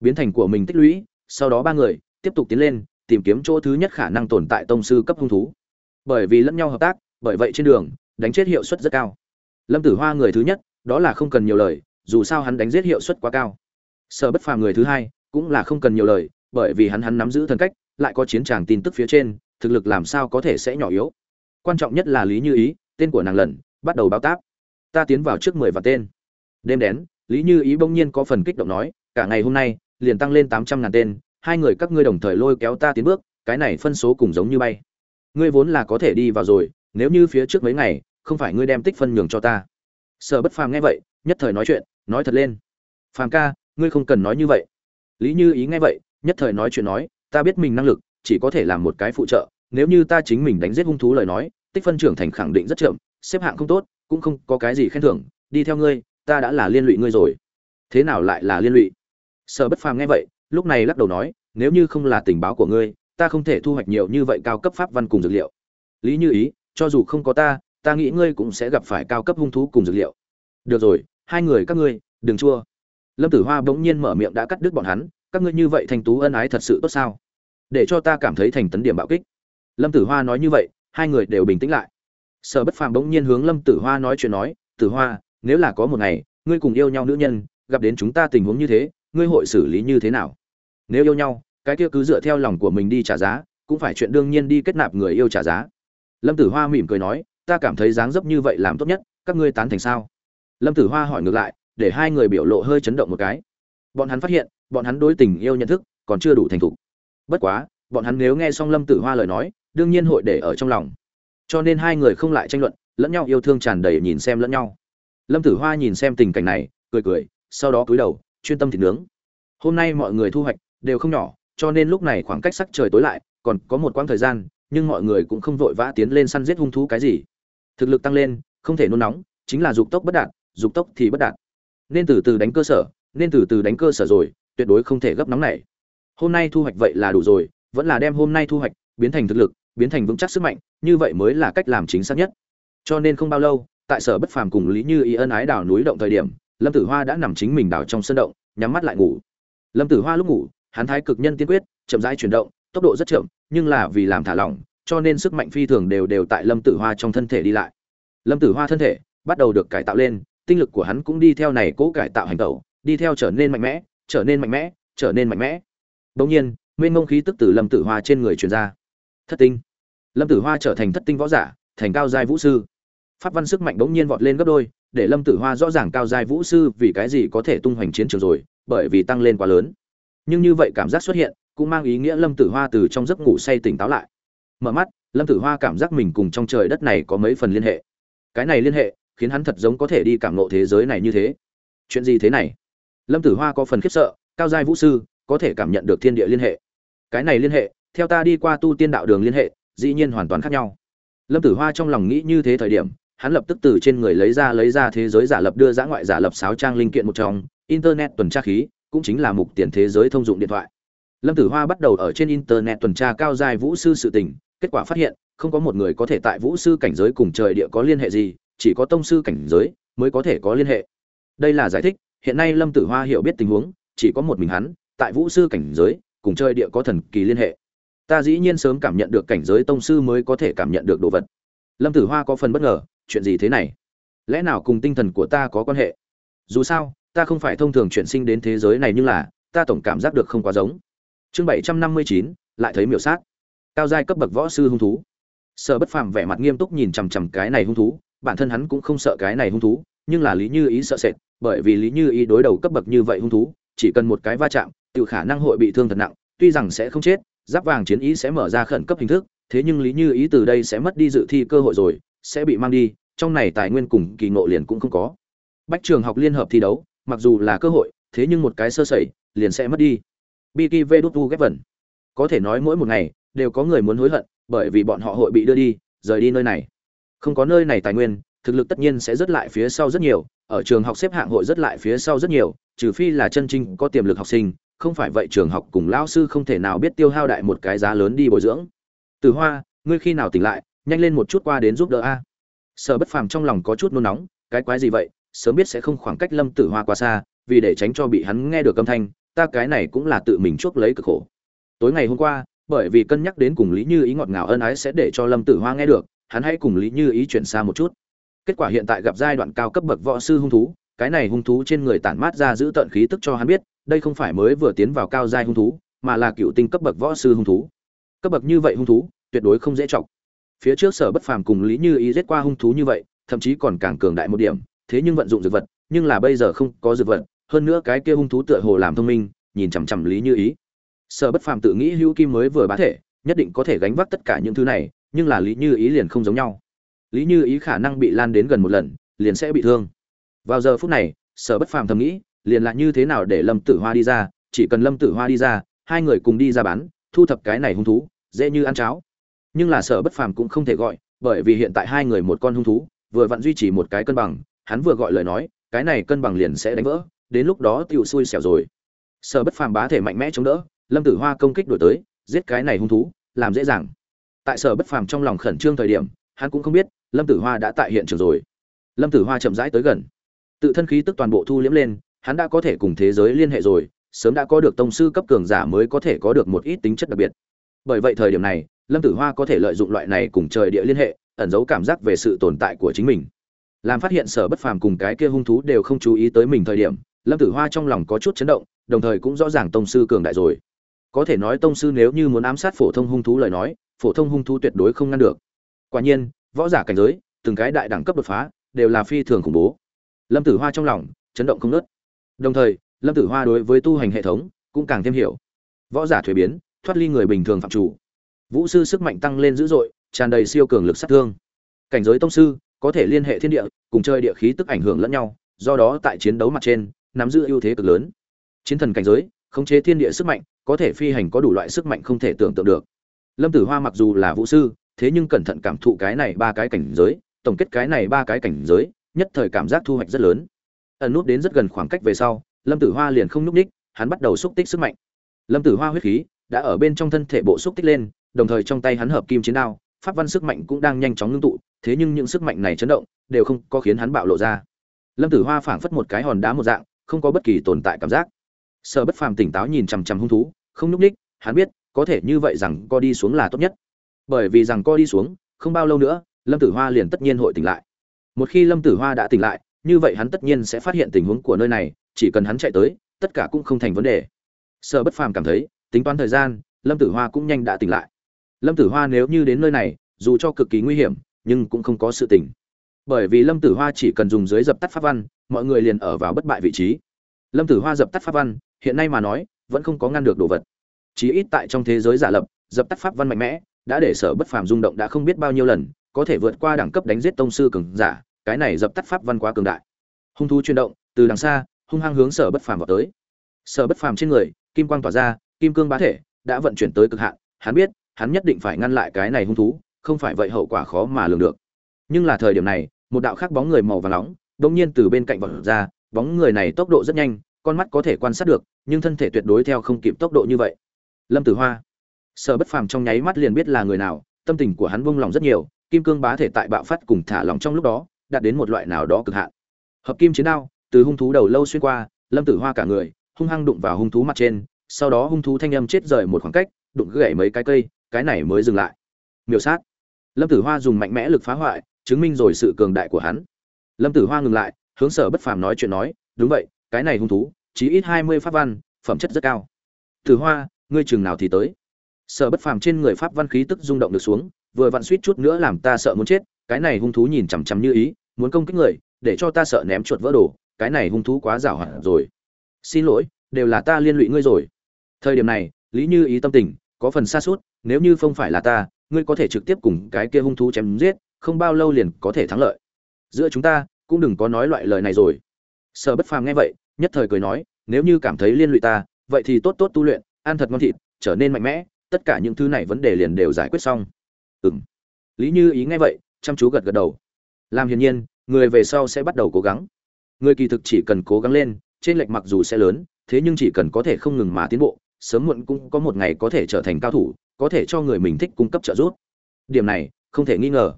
Biến thành của mình tích lũy, sau đó ba người tiếp tục tiến lên, tìm kiếm chỗ thứ nhất khả năng tồn tại tông sư cấp hung thú. Bởi vì lẫn nhau hợp tác, bởi vậy trên đường, đánh chết hiệu suất rất cao. Lâm tử hoa người thứ nhất, đó là không cần nhiều lời, dù sao hắn đánh giết hiệu suất quá cao. Sở bất phàm người thứ hai, cũng là không cần nhiều lời, bởi vì hắn hắn nắm giữ thần cách, lại có chiến tràng tin tức phía trên, thực lực làm sao có thể sẽ nhỏ yếu. Quan trọng nhất là lý như ý, tên của nàng lần, bắt đầu báo táp ta tiến vào trước mười và tên. Đêm đến, lý như ý bỗng nhiên có phần kích động nói, cả ngày hôm nay, liền tăng lên tám trăm ngàn tên, hai người các ngươi đồng thời lôi kéo ta tiến bước, cái này phân số cùng giống như bay. Ngươi vốn là có thể đi vào rồi, nếu như phía trước mấy ngày, không phải ngươi đem tích phân nhường cho ta. Sở bất phàm nghe vậy, nhất thời nói chuyện, nói thật lên. Phàm ca, ngươi không cần nói như vậy. Lý như ý nghe vậy, nhất thời nói chuyện nói, ta biết mình năng lực, chỉ có thể làm một cái phụ trợ, nếu như ta chính mình đánh giết hung thú lời nói, tích phân trưởng thành khẳng định rất chậm, xếp hạng không tốt cũng không có cái gì khen thưởng, đi theo ngươi, ta đã là liên lụy ngươi rồi. Thế nào lại là liên lụy? Sở bất phàm nghe vậy, lúc này lắc đầu nói, nếu như không là tình báo của ngươi, ta không thể thu hoạch nhiều như vậy cao cấp pháp văn cùng dược liệu. Lý như ý, cho dù không có ta ta nghĩ ngươi cũng sẽ gặp phải cao cấp hung thú cùng dược liệu. Được rồi, hai người các ngươi, đừng chua. Lâm tử hoa bỗng nhiên mở miệng đã cắt đứt bọn hắn, các ngươi như vậy thành tú ân ái thật sự tốt sao? Để cho ta cảm thấy thành tấn điểm bạo kích. Lâm tử hoa nói như vậy, hai người đều bình tĩnh lại sở bất phàm bỗng nhiên hướng lâm tử hoa nói chuyện nói, tử hoa, nếu là có một ngày, ngươi cùng yêu nhau nữ nhân, gặp đến chúng ta tình huống như thế, ngươi hội xử lý như thế nào? Nếu yêu nhau, cái kia cứ dựa theo lòng của mình đi trả giá, cũng phải chuyện đương nhiên đi kết nạp người yêu trả giá. Lâm tử hoa mỉm cười nói, ta cảm thấy dáng dấp như vậy làm tốt nhất, các ngươi tán thành sao? Lâm tử hoa hỏi ngược lại, để hai người biểu lộ hơi chấn động một cái. Bọn hắn phát hiện, bọn hắn đối tình yêu nhận thức còn chưa đủ thành thục. Bất quá, bọn hắn nếu nghe xong lâm tử hoa lời nói, đương nhiên hội để ở trong lòng cho nên hai người không lại tranh luận, lẫn nhau yêu thương tràn đầy nhìn xem lẫn nhau. Lâm tử hoa nhìn xem tình cảnh này, cười cười, sau đó cúi đầu, chuyên tâm thịt nướng. Hôm nay mọi người thu hoạch đều không nhỏ, cho nên lúc này khoảng cách sắc trời tối lại, còn có một quãng thời gian, nhưng mọi người cũng không vội vã tiến lên săn giết hung thú cái gì. Thực lực tăng lên, không thể nôn nóng, chính là dục tốc bất đạt, dục tốc thì bất đạt. Nên từ từ đánh cơ sở, nên từ từ đánh cơ sở rồi, tuyệt đối không thể gấp nóng này hôm nay thu hoạch vậy là đủ rồi, vẫn là đem hôm nay thu hoạch biến thành thực lực, biến thành vững chắc sức mạnh như vậy mới là cách làm chính xác nhất. Cho nên không bao lâu, tại sở bất phàm cùng lý như ý ân ái đào núi động thời điểm, lâm tử hoa đã nằm chính mình đào trong sân động, nhắm mắt lại ngủ. Lâm tử hoa lúc ngủ, hắn thái cực nhân tiên quyết, chậm rãi chuyển động, tốc độ rất chậm, nhưng là vì làm thả lỏng, cho nên sức mạnh phi thường đều đều tại lâm tử hoa trong thân thể đi lại. Lâm tử hoa thân thể bắt đầu được cải tạo lên, tinh lực của hắn cũng đi theo này cố cải tạo hành tẩu, đi theo trở nên mạnh mẽ, trở nên mạnh mẽ, trở nên mạnh mẽ. Bỗng nhiên nguyên mông khí tức từ lâm tử hoa trên người truyền ra. Thất tinh lâm tử hoa trở thành thất tinh võ giả, thành cao giai vũ sư. Pháp văn sức mạnh bỗng nhiên vọt lên gấp đôi, để lâm tử hoa rõ ràng cao giai vũ sư vì cái gì có thể tung hoành chiến trường rồi, bởi vì tăng lên quá lớn. Nhưng như vậy cảm giác xuất hiện, cũng mang ý nghĩa lâm tử hoa từ trong giấc ngủ say tỉnh táo lại. Mở mắt, lâm tử hoa cảm giác mình cùng trong trời đất này có mấy phần liên hệ. Cái này liên hệ, khiến hắn thật giống có thể đi cảm nộ thế giới này như thế. Chuyện gì thế này? Lâm tử hoa có phần khiếp sợ, cao giai vũ sư, có thể cảm nhận được thiên địa liên hệ. Cái này liên hệ, theo ta đi qua tu tiên đạo đường liên hệ dĩ nhiên hoàn toàn khác nhau. Lâm tử hoa trong lòng nghĩ như thế thời điểm, hắn lập tức từ trên người lấy ra lấy ra thế giới giả lập đưa ra ngoại giả lập sáo trang linh kiện một trong, internet tuần tra khí, cũng chính là mục tiền thế giới thông dụng điện thoại. Lâm tử hoa bắt đầu ở trên internet tuần tra cao giai vũ sư sự tình, kết quả phát hiện, không có một người có thể tại vũ sư cảnh giới cùng trời địa có liên hệ gì, chỉ có tông sư cảnh giới mới có thể có liên hệ. Đây là giải thích, hiện nay lâm tử hoa hiểu biết tình huống, chỉ có một mình hắn, tại vũ sư cảnh giới, cùng chơi địa có thần kỳ liên hệ ta dĩ nhiên sớm cảm nhận được cảnh giới tông sư mới có thể cảm nhận được đồ vật. Lâm tử hoa có phần bất ngờ, chuyện gì thế này? Lẽ nào cùng tinh thần của ta có quan hệ? Dù sao, ta không phải thông thường chuyển sinh đến thế giới này nhưng là, ta tổng cảm giác được không quá giống. Chương bảy trăm năm mươi chín, lại thấy miểu sát. Cao giai cấp bậc võ sư hung thú. Sở bất phàm vẻ mặt nghiêm túc nhìn chằm chằm cái này hung thú, bản thân hắn cũng không sợ cái này hung thú, nhưng là lý như ý sợ sệt, bởi vì lý như ý đối đầu cấp bậc như vậy hung thú, chỉ cần một cái va chạm tự khả năng hội bị thương thật nặng, tuy rằng sẽ không chết giáp vàng chiến ý sẽ mở ra khẩn cấp hình thức, thế nhưng lý như ý từ đây sẽ mất đi dự thi cơ hội rồi, sẽ bị mang đi, trong này tài nguyên cùng kỳ ngộ liền cũng không có. Bách trường học liên hợp thi đấu, mặc dù là cơ hội, thế nhưng một cái sơ sẩy, liền sẽ mất đi. Bkv đút ghép vẩn có thể nói mỗi một ngày, đều có người muốn hối hận, bởi vì bọn họ hội bị đưa đi, rời đi nơi này. Không có nơi này tài nguyên, thực lực tất nhiên sẽ rất lại phía sau rất nhiều, ở trường học xếp hạng hội rất lại phía sau rất nhiều, trừ phi là chân chính có tiềm lực học sinh không phải vậy trường học cùng lão sư không thể nào biết tiêu hao đại một cái giá lớn đi bồi dưỡng. Từ hoa, ngươi khi nào tỉnh lại, nhanh lên một chút qua đến giúp đỡ a. Sở bất phàm trong lòng có chút nôn nóng, cái quái gì vậy, sớm biết sẽ không khoảng cách lâm tử hoa quá xa, vì để tránh cho bị hắn nghe được âm thanh, ta cái này cũng là tự mình chuốc lấy cực khổ. Tối ngày hôm qua, bởi vì cân nhắc đến cùng lý như ý ngọt ngào ân ái sẽ để cho lâm tử hoa nghe được, hắn hãy cùng lý như ý chuyển xa một chút. Kết quả hiện tại gặp giai đoạn cao cấp bậc võ sư hung thú, cái này hung thú trên người tản mát ra giữ tận khí tức cho hắn biết đây không phải mới vừa tiến vào cao giai hung thú, mà là cựu tinh cấp bậc võ sư hung thú. Cấp bậc như vậy hung thú, tuyệt đối không dễ chọc. Phía trước sở bất phàm cùng lý như ý giết qua hung thú như vậy, thậm chí còn càng cường đại một điểm, thế nhưng vận dụng dược vật, nhưng là bây giờ không có dược vật, hơn nữa cái kia hung thú tựa hồ làm thông minh, nhìn chằm chằm lý như ý. Sở bất phàm tự nghĩ hữu kim mới vừa bá thể, nhất định có thể gánh vác tất cả những thứ này, nhưng là lý như ý liền không giống nhau. Lý như ý khả năng bị lan đến gần một lần, liền sẽ bị thương. Vào giờ phút này, sở bất phàm thầm nghĩ liền là như thế nào để lâm tử hoa đi ra, chỉ cần lâm tử hoa đi ra, hai người cùng đi ra bán, thu thập cái này hung thú, dễ như ăn cháo. Nhưng là sở bất phàm cũng không thể gọi, bởi vì hiện tại hai người một con hung thú, vừa vặn duy trì một cái cân bằng, hắn vừa gọi lời nói, cái này cân bằng liền sẽ đánh vỡ, đến lúc đó tựu xui xẻo rồi. Sở bất phàm bá thể mạnh mẽ chống đỡ, lâm tử hoa công kích đổi tới, giết cái này hung thú, làm dễ dàng. Tại sở bất phàm trong lòng khẩn trương thời điểm, hắn cũng không biết, lâm tử hoa đã tại hiện trường rồi. Lâm tử hoa chậm rãi tới gần. Tự thân khí tức toàn bộ thu liễm lên hắn đã có thể cùng thế giới liên hệ rồi, sớm đã có được tông sư cấp cường giả mới có thể có được một ít tính chất đặc biệt. Bởi vậy thời điểm này, lâm tử hoa có thể lợi dụng loại này cùng trời địa liên hệ, ẩn giấu cảm giác về sự tồn tại của chính mình. Làm phát hiện sở bất phàm cùng cái kia hung thú đều không chú ý tới mình thời điểm, lâm tử hoa trong lòng có chút chấn động, đồng thời cũng rõ ràng tông sư cường đại rồi. Có thể nói tông sư nếu như muốn ám sát phổ thông hung thú lời nói, phổ thông hung thú tuyệt đối không ngăn được. Quả nhiên, võ giả cảnh giới, từng cái đại đẳng cấp đột phá, đều là phi thường khủng bố. Lâm tử hoa trong lòng, chấn động không nớt đồng thời, lâm tử hoa đối với tu hành hệ thống cũng càng thêm hiểu. Võ giả thuế biến, thoát ly người bình thường phạm chủ. Vũ sư sức mạnh tăng lên dữ dội, tràn đầy siêu cường lực sát thương. Cảnh giới tông sư có thể liên hệ thiên địa, cùng chơi địa khí tức ảnh hưởng lẫn nhau, do đó tại chiến đấu mặt trên, nắm giữ ưu thế cực lớn. Chiến thần cảnh giới, khống chế thiên địa sức mạnh, có thể phi hành có đủ loại sức mạnh không thể tưởng tượng được. Lâm tử hoa mặc dù là vũ sư, thế nhưng cẩn thận cảm thụ cái này ba cái cảnh giới, tổng kết cái này ba cái cảnh giới, nhất thời cảm giác thu hoạch rất lớn ẩn nút đến rất gần khoảng cách về sau, lâm tử hoa liền không núp ních, hắn bắt đầu xúc tích sức mạnh. Lâm tử hoa huyết khí đã ở bên trong thân thể bộ xúc tích lên, đồng thời trong tay hắn hợp kim chiến đao, pháp văn sức mạnh cũng đang nhanh chóng ngưng tụ, thế nhưng những sức mạnh này chấn động, đều không có khiến hắn bạo lộ ra. Lâm tử hoa phảng phất một cái hòn đá một dạng, không có bất kỳ tồn tại cảm giác. Sợ bất phàm tỉnh táo nhìn chằm chằm hung thú, không núp ních, hắn biết, có thể như vậy rằng co đi xuống là tốt nhất. Bởi vì rằng co đi xuống, không bao lâu nữa, lâm tử hoa liền tất nhiên hội tỉnh lại. Một khi lâm tử hoa đã tỉnh lại như vậy hắn tất nhiên sẽ phát hiện tình huống của nơi này, chỉ cần hắn chạy tới, tất cả cũng không thành vấn đề. Sở bất phàm cảm thấy, tính toán thời gian, lâm tử hoa cũng nhanh đã tỉnh lại. Lâm tử hoa nếu như đến nơi này, dù cho cực kỳ nguy hiểm, nhưng cũng không có sự tỉnh bởi vì lâm tử hoa chỉ cần dùng dưới dập tắt pháp văn, mọi người liền ở vào bất bại vị trí. Lâm tử hoa dập tắt pháp văn, hiện nay mà nói, vẫn không có ngăn được đồ vật. Chí ít tại trong thế giới giả lập, dập tắt pháp văn mạnh mẽ, đã để sở bất phàm rung động đã không biết bao nhiêu lần, có thể vượt qua đẳng cấp đánh giết tông sư cường giả cái này dập tắt pháp văn quá cường đại. Hung thú chuyển động, từ đằng xa, hung hăng hướng sở bất phàm vào tới. Sở bất phàm trên người, kim quang tỏa ra, kim cương bá thể, đã vận chuyển tới cực hạn. Hắn biết, hắn nhất định phải ngăn lại cái này hung thú, không phải vậy hậu quả khó mà lường được. Nhưng là thời điểm này, một đạo khác bóng người màu vàng nóng, đột nhiên từ bên cạnh vọt ra. Bóng người này tốc độ rất nhanh, con mắt có thể quan sát được, nhưng thân thể tuyệt đối theo không kịp tốc độ như vậy. Lâm tử hoa. Sở bất phàm trong nháy mắt liền biết là người nào, tâm tình của hắn vung lòng rất nhiều, kim cương bá thể tại bạo phát cùng thả lòng trong lúc đó đạt đến một loại nào đó cực hạn. Hợp kim chiến đao, từ hung thú đầu lâu xuyên qua, lâm tử hoa cả người, hung hăng đụng vào hung thú mặt trên, sau đó hung thú thanh âm chết rời một khoảng cách, đụng gãy mấy cái cây, cái này mới dừng lại. Miêu sát. Lâm tử hoa dùng mạnh mẽ lực phá hoại, chứng minh rồi sự cường đại của hắn. Lâm tử hoa ngừng lại, hướng sở bất phàm nói chuyện nói, đúng vậy, cái này hung thú, chí ít hai mươi pháp văn, phẩm chất rất cao. Tử hoa, ngươi chừng nào thì tới? Sở bất phàm trên người pháp văn khí tức rung động được xuống, vừa vặn suýt chút nữa làm ta sợ muốn chết, cái này hung thú nhìn chằm chằm như ý muốn công kích người, để cho ta sợ ném chuột vỡ đồ, cái này hung thú quá giảo hoạt rồi. Xin lỗi, đều là ta liên lụy ngươi rồi. Thời điểm này, lý như ý tâm tình có phần xa suốt, nếu như không phải là ta, ngươi có thể trực tiếp cùng cái kia hung thú chém giết, không bao lâu liền có thể thắng lợi. Giữa chúng ta, cũng đừng có nói loại lời này rồi. Sở bất phàm nghe vậy, nhất thời cười nói, nếu như cảm thấy liên lụy ta, vậy thì tốt tốt tu luyện, ăn thật ngon thịt, trở nên mạnh mẽ, tất cả những thứ này vấn đề liền đều giải quyết xong. Ừm. Lý như ý nghe vậy, chăm chú gật gật đầu. Làm hiển nhiên người về sau sẽ bắt đầu cố gắng. Người kỳ thực chỉ cần cố gắng lên, trên lệch mặc dù sẽ lớn, thế nhưng chỉ cần có thể không ngừng mà tiến bộ, sớm muộn cũng có một ngày có thể trở thành cao thủ, có thể cho người mình thích cung cấp trợ giúp. Điểm này, không thể nghi ngờ.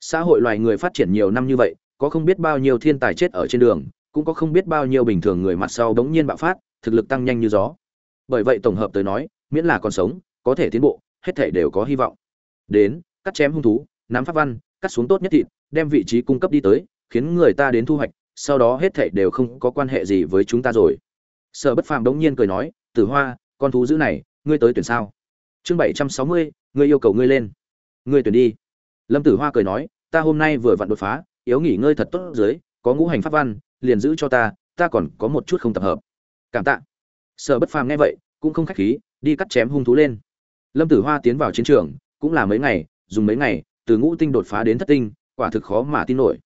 Xã hội loài người phát triển nhiều năm như vậy, có không biết bao nhiêu thiên tài chết ở trên đường, cũng có không biết bao nhiêu bình thường người mặt sau đống nhiên bạo phát, thực lực tăng nhanh như gió. Bởi vậy tổng hợp tới nói, miễn là còn sống, có thể tiến bộ, hết thể đều có hy vọng. Đến, cắt chém hung thú, nắm pháp văn, cắt xuống tốt nhất thịt đem vị trí cung cấp đi tới, khiến người ta đến thu hoạch, sau đó hết thảy đều không có quan hệ gì với chúng ta rồi. Sở bất phàm đống nhiên cười nói, tử hoa, con thú dữ này, ngươi tới tuyển sao? Chương bảy trăm sáu mươi, ngươi yêu cầu ngươi lên. Ngươi tuyển đi. Lâm tử hoa cười nói, ta hôm nay vừa vặn đột phá, yếu nghỉ ngơi thật tốt dưới, có ngũ hành pháp văn, liền giữ cho ta ta còn có một chút không tập hợp. Cảm tạ. Sở bất phàm nghe vậy, cũng không khách khí, đi cắt chém hung thú lên. Lâm tử hoa tiến vào chiến trường, cũng là mấy ngày, dùng mấy ngày, từ ngũ tinh đột phá đến thất tinh quả thực khó mà tin nổi.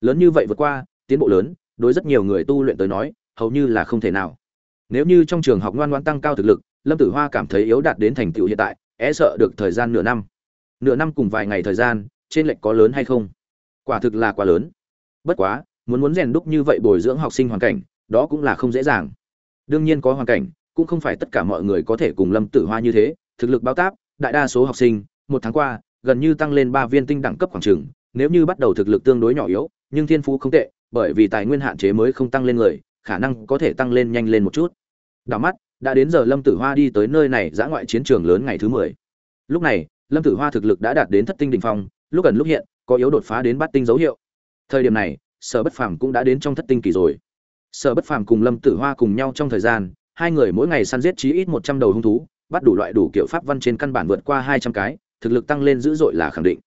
Lớn như vậy vượt qua, tiến bộ lớn, đối rất nhiều người tu luyện tới nói, hầu như là không thể nào. Nếu như trong trường học ngoan ngoan tăng cao thực lực, lâm tử hoa cảm thấy yếu đạt đến thành tựu hiện tại e sợ được thời gian nửa năm. Nửa năm cùng vài ngày thời gian, trên lệnh có lớn hay không? Quả thực là quá lớn. Bất quá, muốn muốn rèn đúc như vậy bồi dưỡng học sinh hoàn cảnh, đó cũng là không dễ dàng. Đương nhiên có hoàn cảnh, cũng không phải tất cả mọi người có thể cùng lâm tử hoa như thế, thực lực bao táp, đại đa số học sinh, một tháng qua, gần như tăng lên ba viên tinh đẳng cấp khoảng trường nếu như bắt đầu thực lực tương đối nhỏ yếu, nhưng thiên phú không tệ, bởi vì tài nguyên hạn chế mới không tăng lên người, khả năng có thể tăng lên nhanh lên một chút. Đảo mắt, đã đến giờ lâm tử hoa đi tới nơi này giã ngoại chiến trường lớn ngày thứ mười. Lúc này, lâm tử hoa thực lực đã đạt đến thất tinh đ ỉ n h phong, lúc gần lúc hiện, có yếu đột phá đến bát tinh dấu hiệu. Thời điểm này, sở bất phàm cũng đã đến trong thất tinh kỳ rồi. Sở bất phàm cùng lâm tử hoa cùng nhau trong thời gian, hai người mỗi ngày săn giết chí ít một trăm đầu hung thú, bắt đủ loại đủ kiểu pháp văn trên căn bản vượt qua hai trăm cái, thực lực tăng lên dữ dội là khẳng định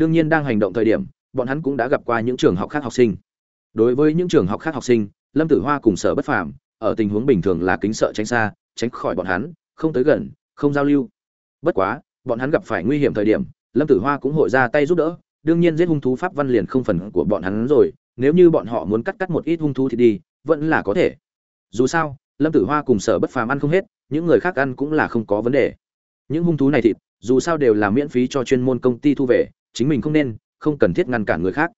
đương nhiên đang hành động thời điểm, bọn hắn cũng đã gặp qua những trường học khác học sinh. Đối với những trường học khác học sinh, lâm tử hoa cùng sở bất phàm, ở tình huống bình thường là kính sợ tránh xa, tránh khỏi bọn hắn, không tới gần, không giao lưu. Bất quá, bọn hắn gặp phải nguy hiểm thời điểm, lâm tử hoa cũng hội ra tay giúp đỡ, đương nhiên giết hung thú pháp văn liền không phần của bọn hắn rồi, nếu như bọn họ muốn cắt cắt một ít hung thú thì đi, vẫn là có thể. Dù sao, lâm tử hoa cùng sở bất phàm ăn không hết, những người khác ăn cũng là không có vấn đề. Những hung thú này thịt, dù sao đều là miễn phí cho chuyên môn công ty thu về chính mình không nên, không cần thiết ngăn cản người khác.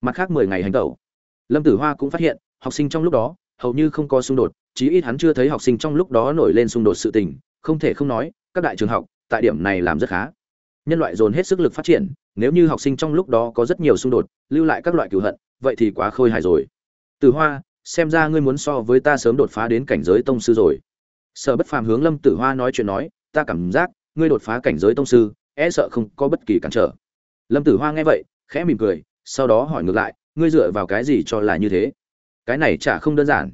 Mặt khác mười ngày hành tẩu. Lâm tử hoa cũng phát hiện, học sinh trong lúc đó, hầu như không có xung đột, chí ít hắn chưa thấy học sinh trong lúc đó nổi lên xung đột sự tình, không thể không nói, các đại trường học, tại điểm này làm rất khá. Nhân loại dồn hết sức lực phát triển, nếu như học sinh trong lúc đó có rất nhiều xung đột, lưu lại các loại cựu hận, vậy thì quá khôi hài rồi. Từ hoa, xem ra ngươi muốn so với ta sớm đột phá đến cảnh giới tông sư rồi. Sở bất phàm hướng lâm tử hoa nói chuyện nói, ta cảm giác, ngươi đột phá cảnh giới tông sư e sợ không có bất kỳ cản trở lâm tử hoa nghe vậy, khẽ mỉm cười, sau đó hỏi ngược lại, ngươi dựa vào cái gì cho là như thế? Cái này chả không đơn giản.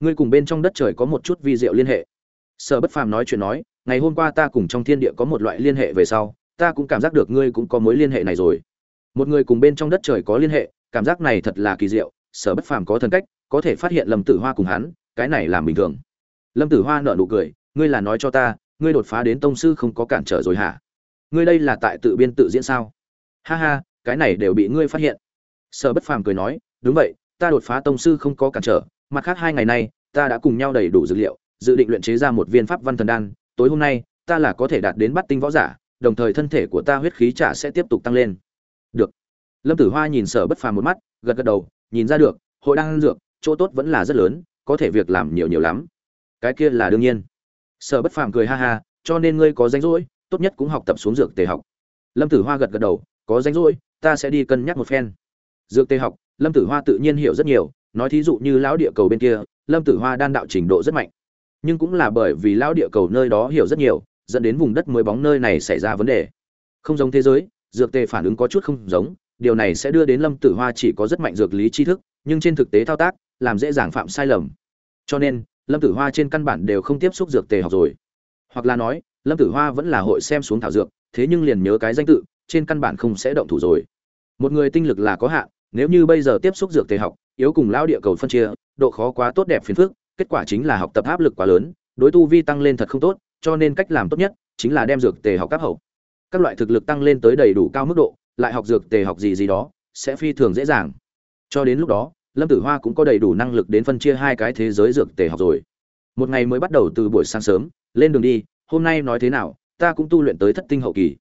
Ngươi cùng bên trong đất trời có một chút vi diệu liên hệ. Sở bất phàm nói chuyện nói, ngày hôm qua ta cùng trong thiên địa có một loại liên hệ về sau, ta cũng cảm giác được ngươi cũng có mối liên hệ này rồi. Một người cùng bên trong đất trời có liên hệ, cảm giác này thật là kỳ diệu. Sở bất phàm có thần cách, có thể phát hiện lâm tử hoa cùng hắn, cái này làm bình thường. Lâm tử hoa nợ nụ cười, ngươi là nói cho ta, ngươi đột phá đến tông sư không có cản trở rồi hả? Ngươi đây là tại tự biên tự diễn sao? Ha ha, cái này đều bị ngươi phát hiện. Sở bất phàm cười nói, đúng vậy, ta đột phá tông sư không có cản trở, mặt khác hai ngày nay, ta đã cùng nhau đầy đủ dữ liệu, dự định luyện chế ra một viên pháp văn thần đan, tối hôm nay, ta là có thể đạt đến bắt tinh võ giả, đồng thời thân thể của ta huyết khí trả sẽ tiếp tục tăng lên. Được. Lâm tử hoa nhìn sở bất phàm một mắt, gật gật đầu, nhìn ra được, hội đan dược, chỗ tốt vẫn là rất lớn, có thể việc làm nhiều nhiều lắm. Cái kia là đương nhiên. Sở bất phàm cười ha ha, cho nên ngươi có danh rỗi, tốt nhất cũng học tập xuống dược tề học. Lâm tử hoa gật gật đầu có danh rỗi, ta sẽ đi cân nhắc một phen. Dược tê học, lâm tử hoa tự nhiên hiểu rất nhiều, nói thí dụ như lão địa cầu bên kia, lâm tử hoa đan đạo trình độ rất mạnh. Nhưng cũng là bởi vì lão địa cầu nơi đó hiểu rất nhiều, dẫn đến vùng đất mới bóng nơi này xảy ra vấn đề. Không giống thế giới, dược tê phản ứng có chút không giống, điều này sẽ đưa đến lâm tử hoa chỉ có rất mạnh dược lý tri thức, nhưng trên thực tế thao tác, làm dễ dàng phạm sai lầm. Cho nên, lâm tử hoa trên căn bản đều không tiếp xúc dược tề học rồi. Hoặc là nói, lâm tử hoa vẫn là hội xem xuống thảo dược, thế nhưng liền nhớ cái danh tự trên căn bản không sẽ động thủ rồi. Một người tinh lực là có hạn, nếu như bây giờ tiếp xúc dược tề học, yếu cùng lão địa cầu phân chia, độ khó quá tốt đẹp phiền phức, kết quả chính là học tập áp lực quá lớn, đối tu vi tăng lên thật không tốt, cho nên cách làm tốt nhất chính là đem dược tề học các hậu. Các loại thực lực tăng lên tới đầy đủ cao mức độ, lại học dược tề học gì gì đó, sẽ phi thường dễ dàng. Cho đến lúc đó, lâm tử hoa cũng có đầy đủ năng lực đến phân chia hai cái thế giới dược tề học rồi. Một ngày mới bắt đầu từ buổi sáng sớm, lên đường đi, hôm nay nói thế nào, ta cũng tu luyện tới thất tinh hậu kỳ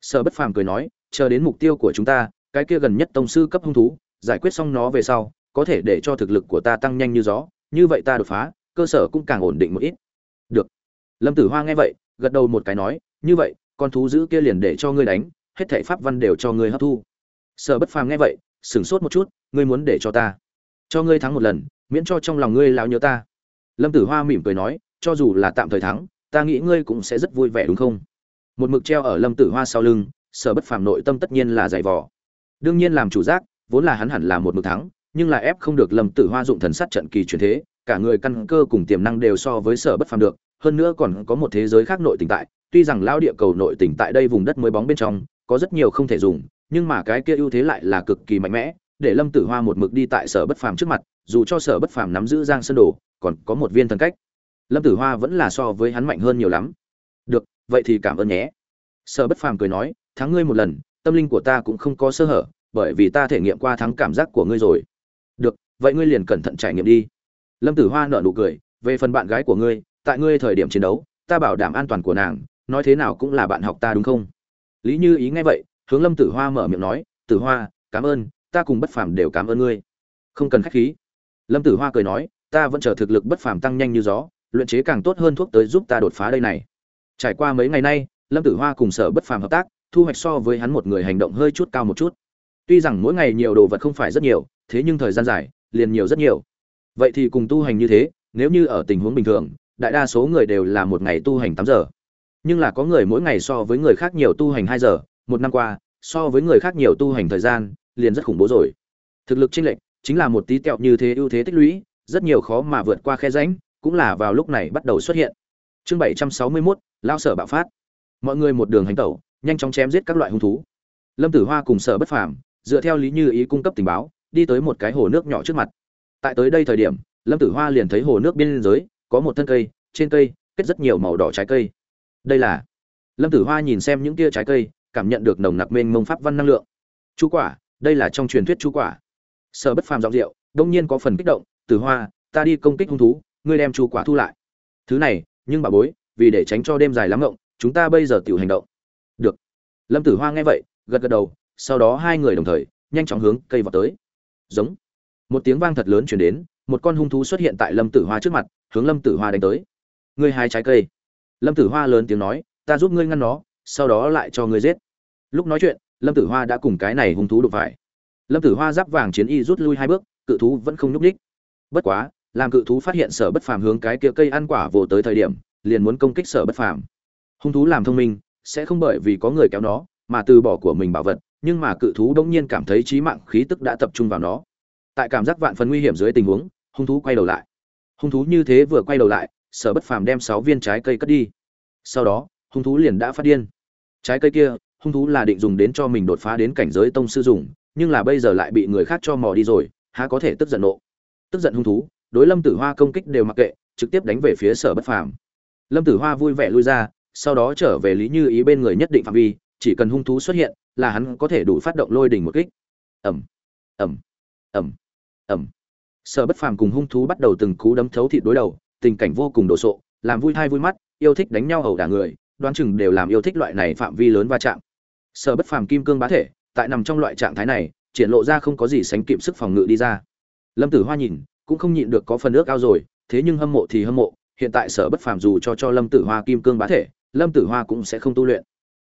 sở bất phàm cười nói, chờ đến mục tiêu của chúng ta, cái kia gần nhất tông sư cấp hung thú, giải quyết xong nó về sau, có thể để cho thực lực của ta tăng nhanh như gió, như vậy ta đột phá, cơ sở cũng càng ổn định một ít. Được. Lâm tử hoa nghe vậy, gật đầu một cái nói, như vậy, con thú giữ kia liền để cho ngươi đánh, hết thảy pháp văn đều cho ngươi hấp thu. Sở bất phàm nghe vậy, sửng sốt một chút, ngươi muốn để cho ta, cho ngươi thắng một lần, miễn cho trong lòng ngươi lão nhớ ta. Lâm tử hoa mỉm cười nói, cho dù là tạm thời thắng, ta nghĩ ngươi cũng sẽ rất vui vẻ đúng không? Một mực treo ở lâm tử hoa sau lưng, sở bất phàm nội tâm tất nhiên là giày vò. Đương nhiên làm chủ giác, vốn là hắn hẳn là một mực thắng, nhưng là ép không được lâm tử hoa dụng thần sát trận kỳ truyền thế, cả người căn cơ cùng tiềm năng đều so với sở bất phàm được, hơn nữa còn có một thế giới khác nội tình tại, tuy rằng lao địa cầu nội tình tại đây vùng đất mới bóng bên trong, có rất nhiều không thể dùng, nhưng mà cái kia ưu thế lại là cực kỳ mạnh mẽ, để lâm tử hoa một mực đi tại sở bất phàm trước mặt, dù cho sở bất phàm nắm giữ giang sơn đồ, còn có một viên thần cách. Lâm tử hoa vẫn là so với hắn mạnh hơn nhiều lắm vậy thì cảm ơn nhé. Sở bất phàm cười nói, thắng ngươi một lần, tâm linh của ta cũng không có sơ hở, bởi vì ta thể nghiệm qua thắng cảm giác của ngươi rồi. Được, vậy ngươi liền cẩn thận trải nghiệm đi. Lâm tử hoa nở nụ cười, về phần bạn gái của ngươi, tại ngươi thời điểm chiến đấu, ta bảo đảm an toàn của nàng, nói thế nào cũng là bạn học ta đúng không? Lý như ý nghe vậy, hướng lâm tử hoa mở miệng nói, tử hoa, cảm ơn, ta cùng bất phàm đều cảm ơn ngươi. Không cần khách khí. Lâm tử hoa cười nói, ta vẫn chờ thực lực bất phàm tăng nhanh như gió, luyện chế càng tốt hơn thuốc tới giúp ta đột phá đây này trải qua mấy ngày nay lâm tử hoa cùng sở bất phàm hợp tác thu hoạch so với hắn một người hành động hơi chút cao một chút. Tuy rằng mỗi ngày nhiều đồ vật không phải rất nhiều thế nhưng thời gian dài liền nhiều rất nhiều. Vậy thì cùng tu hành như thế nếu như ở tình huống bình thường đại đa số người đều là một ngày tu hành tám giờ. Nhưng là có người mỗi ngày so với người khác nhiều tu hành hai giờ một năm qua so với người khác nhiều tu hành thời gian liền rất khủng bố rồi. Thực lực chênh lệch chính là một tí tẹo như thế ưu thế tích lũy rất nhiều khó mà vượt qua khe rãnh cũng là vào lúc này bắt đầu xuất hiện. Chương bảy trăm sáu mươi 761, lao sở bạo phát. Mọi người một đường hành tẩu, nhanh chóng chém giết các loại hung thú. Lâm tử hoa cùng sở bất phàm, dựa theo lý như ý cung cấp tình báo, đi tới một cái hồ nước nhỏ trước mặt. Tại tới đây thời điểm, lâm tử hoa liền thấy hồ nước biên giới, có một thân cây, trên cây, kết rất nhiều màu đỏ trái cây. Đây là lâm tử hoa nhìn xem những tia trái cây, cảm nhận được nồng nặc mênh mông pháp văn năng lượng. Chu quả, đây là trong truyền thuyết chu quả. Sở bất phàm giọng rượu đông nhiên có phần kích động, tử hoa, ta đi công kích hung thú, ngươi đem chu quả thu lại. Thứ này, nhưng bà bối vì để tránh cho đêm dài lắm ngộng, chúng ta bây giờ tiểu hành động. Được. Lâm tử hoa nghe vậy, gật gật đầu, sau đó hai người đồng thời, nhanh chóng hướng cây vào tới. Giống. Một tiếng vang thật lớn chuyển đến, một con hung thú xuất hiện tại lâm tử hoa trước mặt, hướng lâm tử hoa đánh tới. Ngươi hai trái cây. Lâm tử hoa lớn tiếng nói, ta giúp ngươi ngăn nó, sau đó lại cho ngươi giết. Lúc nói chuyện, lâm tử hoa đã cùng cái này hung thú đụng phải. Lâm tử hoa giáp vàng chiến y rút lui hai bước, cự thú vẫn không nhúc ních bất quá, làm cự thú phát hiện sở bất phàm hướng cái kia cây ăn quả vồ tới thời điểm liền muốn công kích sở bất phàm. Hung thú làm thông minh, sẽ không bởi vì có người kéo nó, mà từ bỏ của mình bảo vật, nhưng mà cự thú đống nhiên cảm thấy trí mạng khí tức đã tập trung vào nó. Tại cảm giác vạn phần nguy hiểm dưới tình huống, hung thú quay đầu lại. Hung thú như thế vừa quay đầu lại, sở bất phàm đem sáu viên trái cây cất đi. Sau đó, hung thú liền đã phát điên. Trái cây kia, hung thú là định dùng đến cho mình đột phá đến cảnh giới tông sư dùng, nhưng là bây giờ lại bị người khác cho mò đi rồi, há có thể tức giận nộ. Tức giận hung thú, đối lâm tử hoa công kích đều mặc kệ, trực tiếp đánh về phía sở bất phàm lâm tử hoa vui vẻ lui ra, sau đó trở về lý như ý bên người nhất định phạm vi, chỉ cần hung thú xuất hiện là hắn có thể đủ phát động lôi đỉnh một kích. Ẩm ẩm ẩm ẩm sở bất phàm cùng hung thú bắt đầu từng cú đấm thấu thịt đối đầu, tình cảnh vô cùng đồ sộ, làm vui thai vui mắt, yêu thích đánh nhau ẩu đả người, đoán chừng đều làm yêu thích loại này phạm vi lớn va chạm. Sở bất phàm kim cương bá thể, tại nằm trong loại trạng thái này, triển lộ ra không có gì sánh kịp sức phòng ngự đi ra. Lâm tử hoa nhìn, cũng không nhịn được có phần ước ao rồi, thế nhưng hâm mộ thì hâm mộ hiện tại sở bất phàm dù cho cho lâm tử hoa kim cương bá thể, lâm tử hoa cũng sẽ không tu luyện.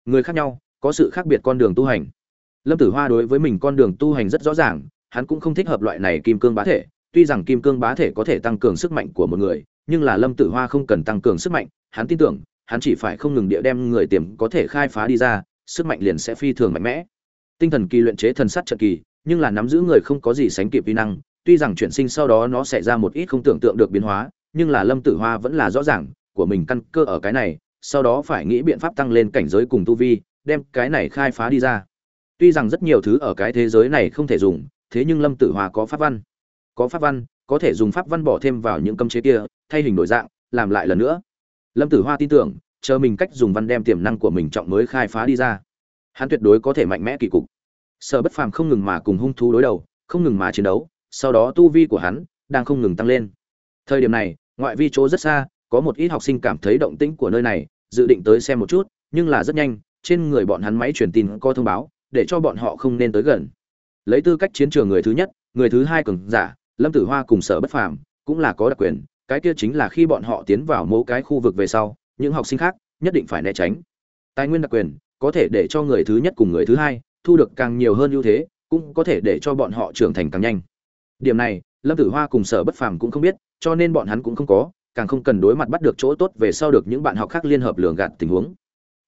Người khác nhau, có sự khác biệt con đường tu hành. Lâm tử hoa đối với mình con đường tu hành rất rõ ràng, hắn cũng không thích hợp loại này kim cương bá thể, tuy rằng kim cương bá thể có thể tăng cường sức mạnh của một người, nhưng là lâm tử hoa không cần tăng cường sức mạnh, hắn tin tưởng, hắn chỉ phải không ngừng địa đem người tiềm có thể khai phá đi ra, sức mạnh liền sẽ phi thường mạnh mẽ. Tinh thần kỳ luyện chế thần sắt trận kỳ, nhưng là nắm giữ người không có gì sánh kịp vi năng, tuy rằng chuyển sinh sau đó nó sẽ ra một ít không tưởng tượng được biến hóa nhưng là lâm tử hoa vẫn là rõ ràng, của mình căn cơ ở cái này, sau đó phải nghĩ biện pháp tăng lên cảnh giới cùng tu vi, đem cái này khai phá đi ra. Tuy rằng rất nhiều thứ ở cái thế giới này không thể dùng, thế nhưng lâm tử hoa có pháp văn. Có pháp văn, có thể dùng pháp văn bỏ thêm vào những cấm chế kia, thay hình đổi dạng, làm lại lần nữa. Lâm tử hoa tin tưởng, chờ mình cách dùng văn đem tiềm năng của mình trọng mới khai phá đi ra. Hắn tuyệt đối có thể mạnh mẽ kỳ cục. Sở bất phàm không ngừng mà cùng hung thú đối đầu, không ngừng mà chiến đấu, sau đó tu vi của hắn đang không ngừng tăng lên thời điểm này, ngoại vi chỗ rất xa, có một ít học sinh cảm thấy động tĩnh của nơi này, dự định tới xem một chút, nhưng là rất nhanh, trên người bọn hắn máy truyền tin có thông báo, để cho bọn họ không nên tới gần. Lấy tư cách chiến trường người thứ nhất, người thứ hai cường giả, lâm tử hoa cùng sở bất phàm cũng là có đặc quyền, cái kia chính là khi bọn họ tiến vào mỗi cái khu vực về sau, những học sinh khác nhất định phải né tránh. Tài nguyên đặc quyền có thể để cho người thứ nhất cùng người thứ hai thu được càng nhiều hơn ưu thế, cũng có thể để cho bọn họ trưởng thành càng nhanh. Điểm này lâm tử hoa cùng sở bất phàm cũng không biết, cho nên bọn hắn cũng không có, càng không cần đối mặt bắt được chỗ tốt về sau được những bạn học khác liên hợp lường gạt tình huống.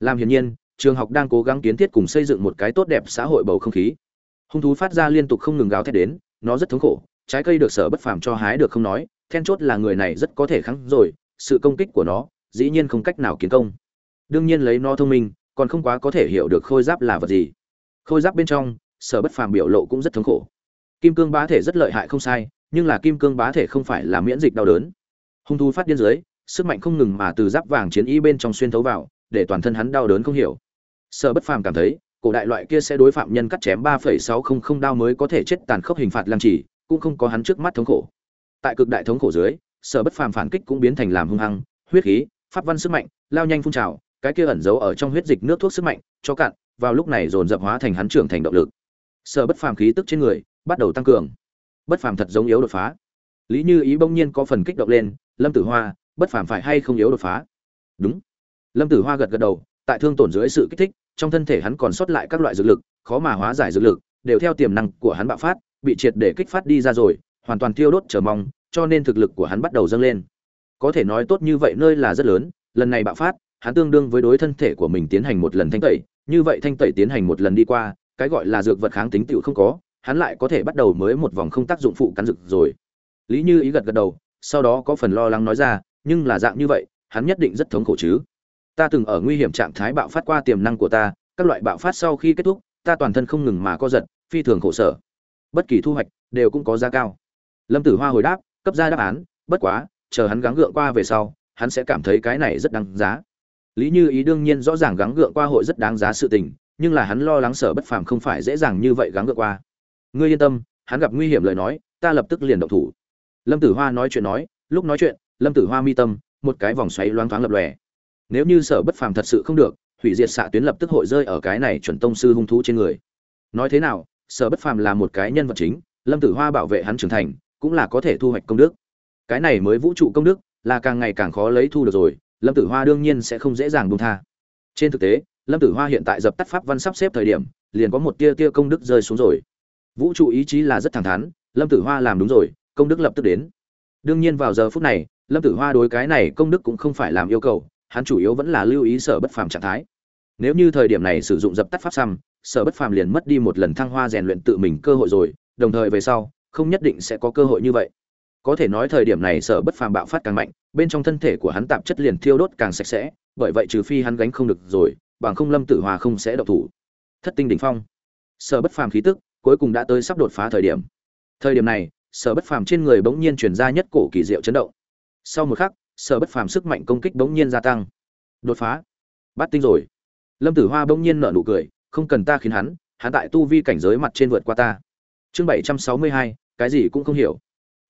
Làm hiển nhiên, trường học đang cố gắng kiến thiết cùng xây dựng một cái tốt đẹp xã hội bầu không khí. Hung thú phát ra liên tục không ngừng gào thét đến, nó rất thống khổ, trái cây được sở bất phàm cho hái được không nói, then chốt là người này rất có thể kháng rồi, sự công kích của nó, dĩ nhiên không cách nào kiến công. Đương nhiên lấy nó thông minh, còn không quá có thể hiểu được khôi giáp là vật gì. Khôi giáp bên trong, sở bất phàm biểu lộ cũng rất thống khổ. Kim cương bá thể rất lợi hại không sai nhưng là kim cương bá thể không phải là miễn dịch đau đớn. Hung thú phát điên dưới, sức mạnh không ngừng mà từ giáp vàng chiến y bên trong xuyên thấu vào, để toàn thân hắn đau đớn không hiểu. Sở bất phàm cảm thấy, cổ đại loại kia sẽ đối phạm nhân cắt chém ba phẩy sáu không không đao mới có thể chết tàn khốc hình phạt lăng trì, cũng không có hắn trước mắt thống khổ. Tại cực đại thống khổ dưới, sở bất phàm phản kích cũng biến thành làm hung hăng, huyết khí, pháp văn sức mạnh, lao nhanh phun trào, cái kia ẩn giấu ở trong huyết dịch nước thuốc sức mạnh, cho cạn, vào lúc này dồn dập hóa thành hắn trưởng thành động lực. Sở bất phàm khí tức trên người bắt đầu tăng cường bất phàm thật giống yếu đột phá. Lý như ý bỗng nhiên có phần kích động lên, lâm tử hoa, bất phàm phải hay không yếu đột phá? Đúng. Lâm tử hoa gật gật đầu, tại thương tổn dưới sự kích thích, trong thân thể hắn còn sót lại các loại dược lực, khó mà hóa giải dược lực, đều theo tiềm năng của hắn bạo phát, bị triệt để kích phát đi ra rồi, hoàn toàn tiêu đốt chờ mong, cho nên thực lực của hắn bắt đầu dâng lên. Có thể nói tốt như vậy nơi là rất lớn, lần này bạo phát, hắn tương đương với đối thân thể của mình tiến hành một lần thanh tẩy, như vậy thanh tẩy tiến hành một lần đi qua, cái gọi là dược vật kháng tính tựu không có hắn lại có thể bắt đầu mới một vòng không tác dụng phụ cắn rực rồi. Lý như ý gật gật đầu, sau đó có phần lo lắng nói ra, nhưng là dạng như vậy, hắn nhất định rất thống khổ chứ. Ta từng ở nguy hiểm trạng thái bạo phát qua tiềm năng của ta, các loại bạo phát sau khi kết thúc, ta toàn thân không ngừng mà co giật, phi thường khổ sở. Bất kỳ thu hoạch đều cũng có giá cao. Lâm tử hoa hồi đáp, cấp ra đáp án, bất quá, chờ hắn gắng gượng qua về sau, hắn sẽ cảm thấy cái này rất đáng giá. Lý như ý đương nhiên rõ ràng gắng gượng qua hội rất đáng giá sự tình, nhưng là hắn lo lắng sở bất phàm không phải dễ dàng như vậy gắng gượng qua ngươi yên tâm, hắn gặp nguy hiểm lời nói, ta lập tức liền động thủ. Lâm tử hoa nói chuyện nói, lúc nói chuyện, lâm tử hoa mi tâm, một cái vòng xoáy loáng thoáng lập lòe. Nếu như sở bất phàm thật sự không được, hủy diệt xạ tuyến lập tức hội rơi ở cái này chuẩn tông sư hung thú trên người. Nói thế nào, sở bất phàm là một cái nhân vật chính, lâm tử hoa bảo vệ hắn trưởng thành, cũng là có thể thu hoạch công đức. Cái này mới vũ trụ công đức, là càng ngày càng khó lấy thu được rồi, lâm tử hoa đương nhiên sẽ không dễ dàng buông tha. Trên thực tế, lâm tử hoa hiện tại dập tắt pháp văn sắp xếp thời điểm, liền có một tia tia công đức rơi xuống rồi vũ trụ ý chí là rất thẳng thắn, lâm tử hoa làm đúng rồi, công đức lập tức đến. Đương nhiên vào giờ phút này, lâm tử hoa đối cái này công đức cũng không phải làm yêu cầu, hắn chủ yếu vẫn là lưu ý sở bất phàm trạng thái. Nếu như thời điểm này sử dụng dập tắt pháp xăm, sở bất phàm liền mất đi một lần thăng hoa rèn luyện tự mình cơ hội rồi, đồng thời về sau, không nhất định sẽ có cơ hội như vậy. Có thể nói thời điểm này sở bất phàm bạo phát càng mạnh, bên trong thân thể của hắn tạp chất liền thiêu đốt càng sạch sẽ, bởi vậy trừ phi hắn gánh không được rồi, bằng không lâm tử hòa không sẽ độc thủ. Thất tinh đỉnh phong. Sở bất phàm khí tức cuối cùng đã tới sắp đột phá thời điểm. Thời điểm này sở bất phàm trên người bỗng nhiên chuyển ra nhất cổ kỳ diệu chấn động. Sau một khắc sở bất phàm sức mạnh công kích bỗng nhiên gia tăng. Đột phá. Bắt tinh rồi. Lâm tử hoa bỗng nhiên nở nụ cười không cần ta khiến hắn hắn tại tu vi cảnh giới mặt trên vượt qua ta. Chương bảy trăm sáu mươi hai cái gì cũng không hiểu.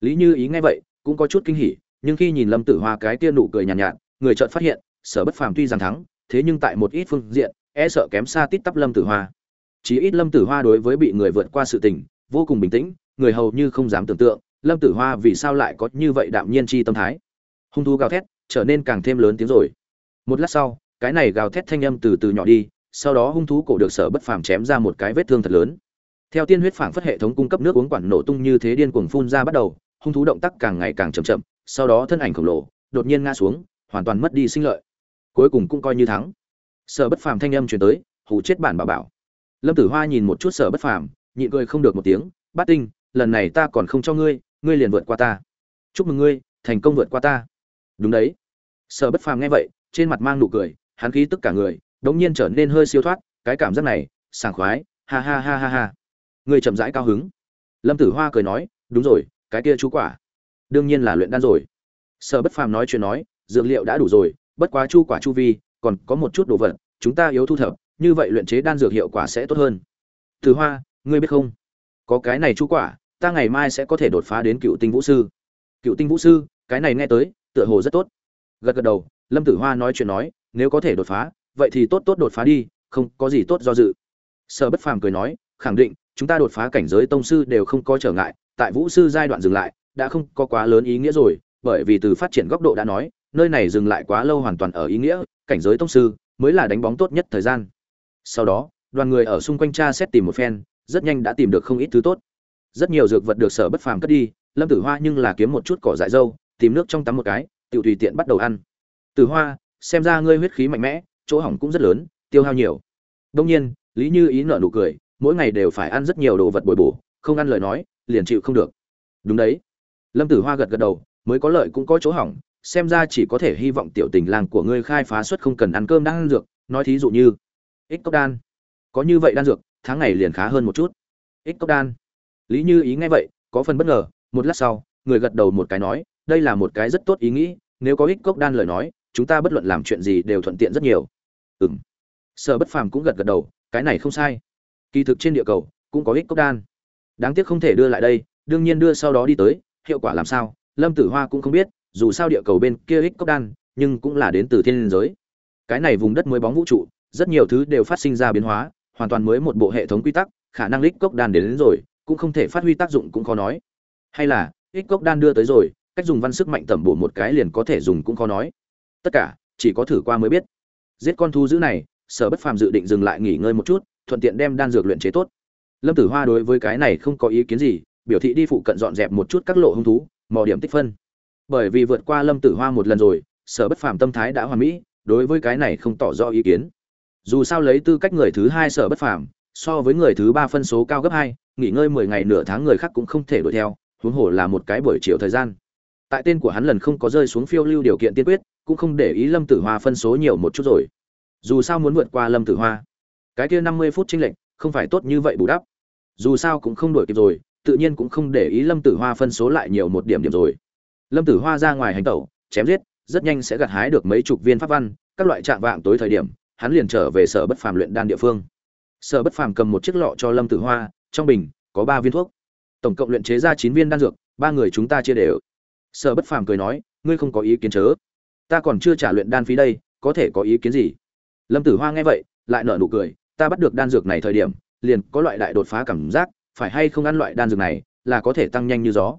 Lý như ý nghe vậy cũng có chút kinh hỉ nhưng khi nhìn lâm tử hoa cái tia nụ cười nhàn nhạt, nhạt người chợt phát hiện sở bất phàm tuy rằng thắng thế nhưng tại một ít phương diện e sợ kém xa tít tắp lâm tử hoa chỉ ít lâm tử hoa đối với bị người vượt qua sự tình, vô cùng bình tĩnh, người hầu như không dám tưởng tượng, lâm tử hoa vì sao lại có như vậy đạm nhiên chi tâm thái. Hung thú gào thét, trở nên càng thêm lớn tiếng rồi. Một lát sau, cái này gào thét thanh âm từ từ nhỏ đi, sau đó hung thú cổ được sở bất phàm chém ra một cái vết thương thật lớn. Theo tiên huyết phảng phất hệ thống cung cấp nước uống quản nổ tung như thế điên cuồng phun ra bắt đầu, hung thú động tác càng ngày càng chậm chậm, sau đó thân ảnh khổng lồ, đột nhiên ngã xuống, hoàn toàn mất đi sinh lợi. Cuối cùng cũng coi như thắng. Sở bất phàm thanh âm truyền tới, hù chết bản bảo bảo lâm tử hoa nhìn một chút sở bất phàm, nhịn cười không được một tiếng, bát tinh, lần này ta còn không cho ngươi ngươi liền vượt qua ta. Chúc mừng ngươi, thành công vượt qua ta. Đúng đấy. Sở bất phàm nghe vậy, trên mặt mang nụ cười, hắn khí tức cả người, đống nhiên trở nên hơi siêu thoát, cái cảm giác này, sảng khoái, ha ha ha ha ha. Ngươi chậm rãi cao hứng. Lâm tử hoa cười nói, đúng rồi, cái kia chú quả. Đương nhiên là luyện đan rồi. Sở bất phàm nói chuyện nói, dược liệu đã đủ rồi, bất quá chu quả chu vi, còn có một chút đồ vật, chúng ta yếu thu thập như vậy luyện chế đan dược hiệu quả sẽ tốt hơn. Từ hoa, ngươi biết không? Có cái này chú quả, ta ngày mai sẽ có thể đột phá đến cựu tinh vũ sư. Cựu tinh vũ sư, cái này nghe tới, tựa hồ rất tốt. Gật gật đầu, lâm tử hoa nói chuyện nói, nếu có thể đột phá, vậy thì tốt tốt đột phá đi, không có gì tốt do dự. Sở bất phàm cười nói, khẳng định, chúng ta đột phá cảnh giới tông sư đều không có trở ngại, tại vũ sư giai đoạn dừng lại, đã không có quá lớn ý nghĩa rồi, bởi vì từ phát triển góc độ đã nói, nơi này dừng lại quá lâu hoàn toàn ở ý nghĩa, cảnh giới tông sư mới là đánh bóng tốt nhất thời gian sau đó, đoàn người ở xung quanh cha xét tìm một phen, rất nhanh đã tìm được không ít thứ tốt. Rất nhiều dược vật được sở bất phàm cất đi, lâm tử hoa nhưng là kiếm một chút cỏ dại dâu, tìm nước trong tắm một cái tự tùy tiện bắt đầu ăn. Tử hoa, xem ra ngươi huyết khí mạnh mẽ, chỗ hỏng cũng rất lớn, tiêu hao nhiều. Đông nhiên, lý như ý nợ nụ cười, mỗi ngày đều phải ăn rất nhiều đồ vật bồi bổ, không ăn lời nói, liền chịu không được. Đúng đấy. Lâm tử hoa gật gật đầu, mới có lợi cũng có chỗ hỏng, xem ra chỉ có thể hy vọng tiểu tình làng của ngươi khai phá xuất không cần ăn cơm đang ăn dược, nói thí dụ như ích cốc đan. Có như vậy đan dược, tháng ngày liền khá hơn một chút. Ích cốc đan. Lý như ý nghe vậy, có phần bất ngờ, một lát sau, người gật đầu một cái nói, đây là một cái rất tốt ý nghĩ, nếu có ích cốc đan lời nói, chúng ta bất luận làm chuyện gì đều thuận tiện rất nhiều. Ừm. Sở bất phàm cũng gật gật đầu, cái này không sai. Kỳ thực trên địa cầu, cũng có ích cốc đan. Đáng tiếc không thể đưa lại đây, đương nhiên đưa sau đó đi tới, hiệu quả làm sao, lâm tử hoa cũng không biết, dù sao địa cầu bên kia ích cốc đan, nhưng cũng là đến từ thiên liên giới. Cái này vùng đất mới bóng vũ trụ rất nhiều thứ đều phát sinh ra biến hóa hoàn toàn mới một bộ hệ thống quy tắc khả năng ích cốc đan đến, đến rồi cũng không thể phát huy tác dụng cũng khó nói. Hay là ích cốc đan đưa tới rồi cách dùng văn sức mạnh tẩm bổ một cái liền có thể dùng cũng khó nói. Tất cả chỉ có thử qua mới biết. Giết con thú dữ này sở bất phàm dự định dừng lại nghỉ ngơi một chút thuận tiện đem đan dược luyện chế tốt. Lâm tử hoa đối với cái này không có ý kiến gì biểu thị đi phụ cận dọn dẹp một chút các lộ hung thú mò điểm tích phân. Bởi vì vượt qua lâm tử hoa một lần rồi sở bất phàm tâm thái đã hoàn mỹ đối với cái này không tỏ rõ ý kiến dù sao lấy tư cách người thứ hai sở bất phàm, so với người thứ ba phân số cao gấp hai, nghỉ ngơi mười ngày nửa tháng người khác cũng không thể đuổi theo, huống hồ là một cái buổi chiều thời gian. Tại tên của hắn lần không có rơi xuống phiêu lưu điều kiện tiên quyết, cũng không để ý lâm tử hoa phân số nhiều một chút rồi. Dù sao muốn vượt qua lâm tử hoa, cái kia năm mươi phút tranh lệch, không phải tốt như vậy bù đắp. Dù sao cũng không đổi kịp rồi, tự nhiên cũng không để ý lâm tử hoa phân số lại nhiều một điểm điểm rồi. Lâm tử hoa ra ngoài hành tẩu, chém giết, rất nhanh sẽ gặt hái được mấy chục viên pháp văn, các loại trạng vạng tối thời điểm hắn liền trở về sở bất phàm luyện đan địa phương. Sở bất phàm cầm một chiếc lọ cho lâm tử hoa, trong bình có ba viên thuốc. Tổng cộng luyện chế ra chín viên đan dược, ba người chúng ta chia đều. Sở bất phàm cười nói, ngươi không có ý kiến chớ. Ta còn chưa trả luyện đan phí đây, có thể có ý kiến gì? Lâm tử hoa nghe vậy, lại nở nụ cười, ta bắt được đan dược này thời điểm, liền có loại đại đột phá cảm giác, phải hay không ăn loại đan dược này là có thể tăng nhanh như gió?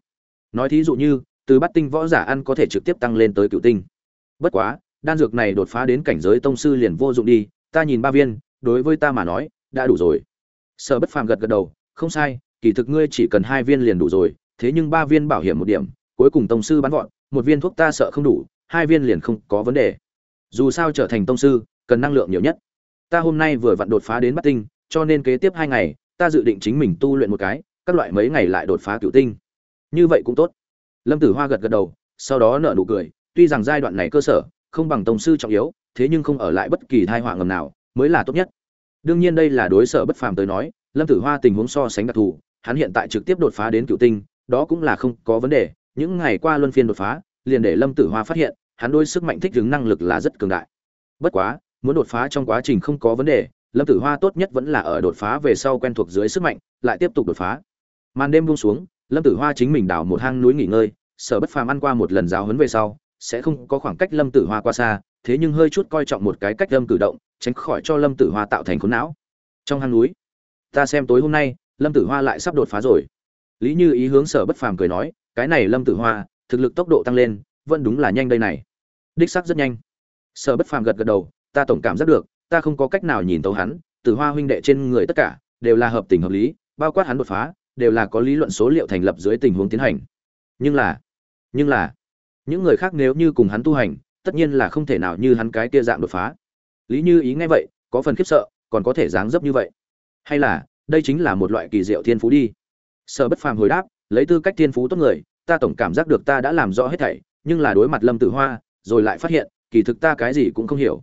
Nói thí dụ như, từ bắt tinh võ giả ăn có thể trực tiếp tăng lên tới cựu tinh. Bất quá đan dược này đột phá đến cảnh giới tông sư liền vô dụng đi, ta nhìn ba viên, đối với ta mà nói, đã đủ rồi. Sở bất phàm gật gật đầu, không sai, kỳ thực ngươi chỉ cần hai viên liền đủ rồi, thế nhưng ba viên bảo hiểm một điểm, cuối cùng tông sư bắn gọn một viên thuốc ta sợ không đủ, hai viên liền không có vấn đề. Dù sao trở thành tông sư, cần năng lượng nhiều nhất. Ta hôm nay vừa vặn đột phá đến bắt tinh, cho nên kế tiếp hai ngày, ta dự định chính mình tu luyện một cái, các loại mấy ngày lại đột phá cựu tinh. Như vậy cũng tốt. Lâm tử hoa gật gật đầu, sau đó nở nụ cười, tuy rằng giai đoạn này cơ sở không bằng tông sư trọng yếu, thế nhưng không ở lại bất kỳ tai họa ngầm nào, mới là tốt nhất. Đương nhiên đây là đối sở bất phàm tới nói, lâm tử hoa tình huống so sánh đặc thù, hắn hiện tại trực tiếp đột phá đến cựu tinh, đó cũng là không có vấn đề, những ngày qua luân phiên đột phá, liền để lâm tử hoa phát hiện, hắn đối sức mạnh thích ứng năng lực là rất cường đại. Bất quá, muốn đột phá trong quá trình không có vấn đề, lâm tử hoa tốt nhất vẫn là ở đột phá về sau quen thuộc dưới sức mạnh, lại tiếp tục đột phá. Màn đêm buông xuống, lâm tử hoa chính mình đào một hang núi nghỉ ngơi, sở bất phàm ăn qua một lần giáo huấn về sau sẽ không có khoảng cách lâm tử hoa qua xa, thế nhưng hơi chút coi trọng một cái cách lâm cử động, tránh khỏi cho lâm tử hoa tạo thành khốn não. Trong hang núi, ta xem tối hôm nay, lâm tử hoa lại sắp đột phá rồi. Lý như ý hướng sở bất phàm cười nói, cái này lâm tử hoa, thực lực tốc độ tăng lên, vẫn đúng là nhanh đây này. Đích sắc rất nhanh. Sở bất phàm gật gật đầu, ta tổng cảm giác được, ta không có cách nào nhìn tấu hắn, tử hoa huynh đệ trên người tất cả, đều là hợp tình hợp lý, bao quát hắn đột phá, đều là có lý luận số liệu thành lập dưới tình huống tiến hành. Nhưng là nhưng là những người khác nếu như cùng hắn tu hành, tất nhiên là không thể nào như hắn cái kia dạng đột phá. Lý như ý nghe vậy, có phần khiếp sợ, còn có thể dáng dấp như vậy. Hay là, đây chính là một loại kỳ diệu thiên phú đi. Sợ bất phàm hồi đáp, lấy tư cách thiên phú tốt người, ta tổng cảm giác được ta đã làm rõ hết thảy, nhưng là đối mặt lâm tử hoa, rồi lại phát hiện, kỳ thực ta cái gì cũng không hiểu.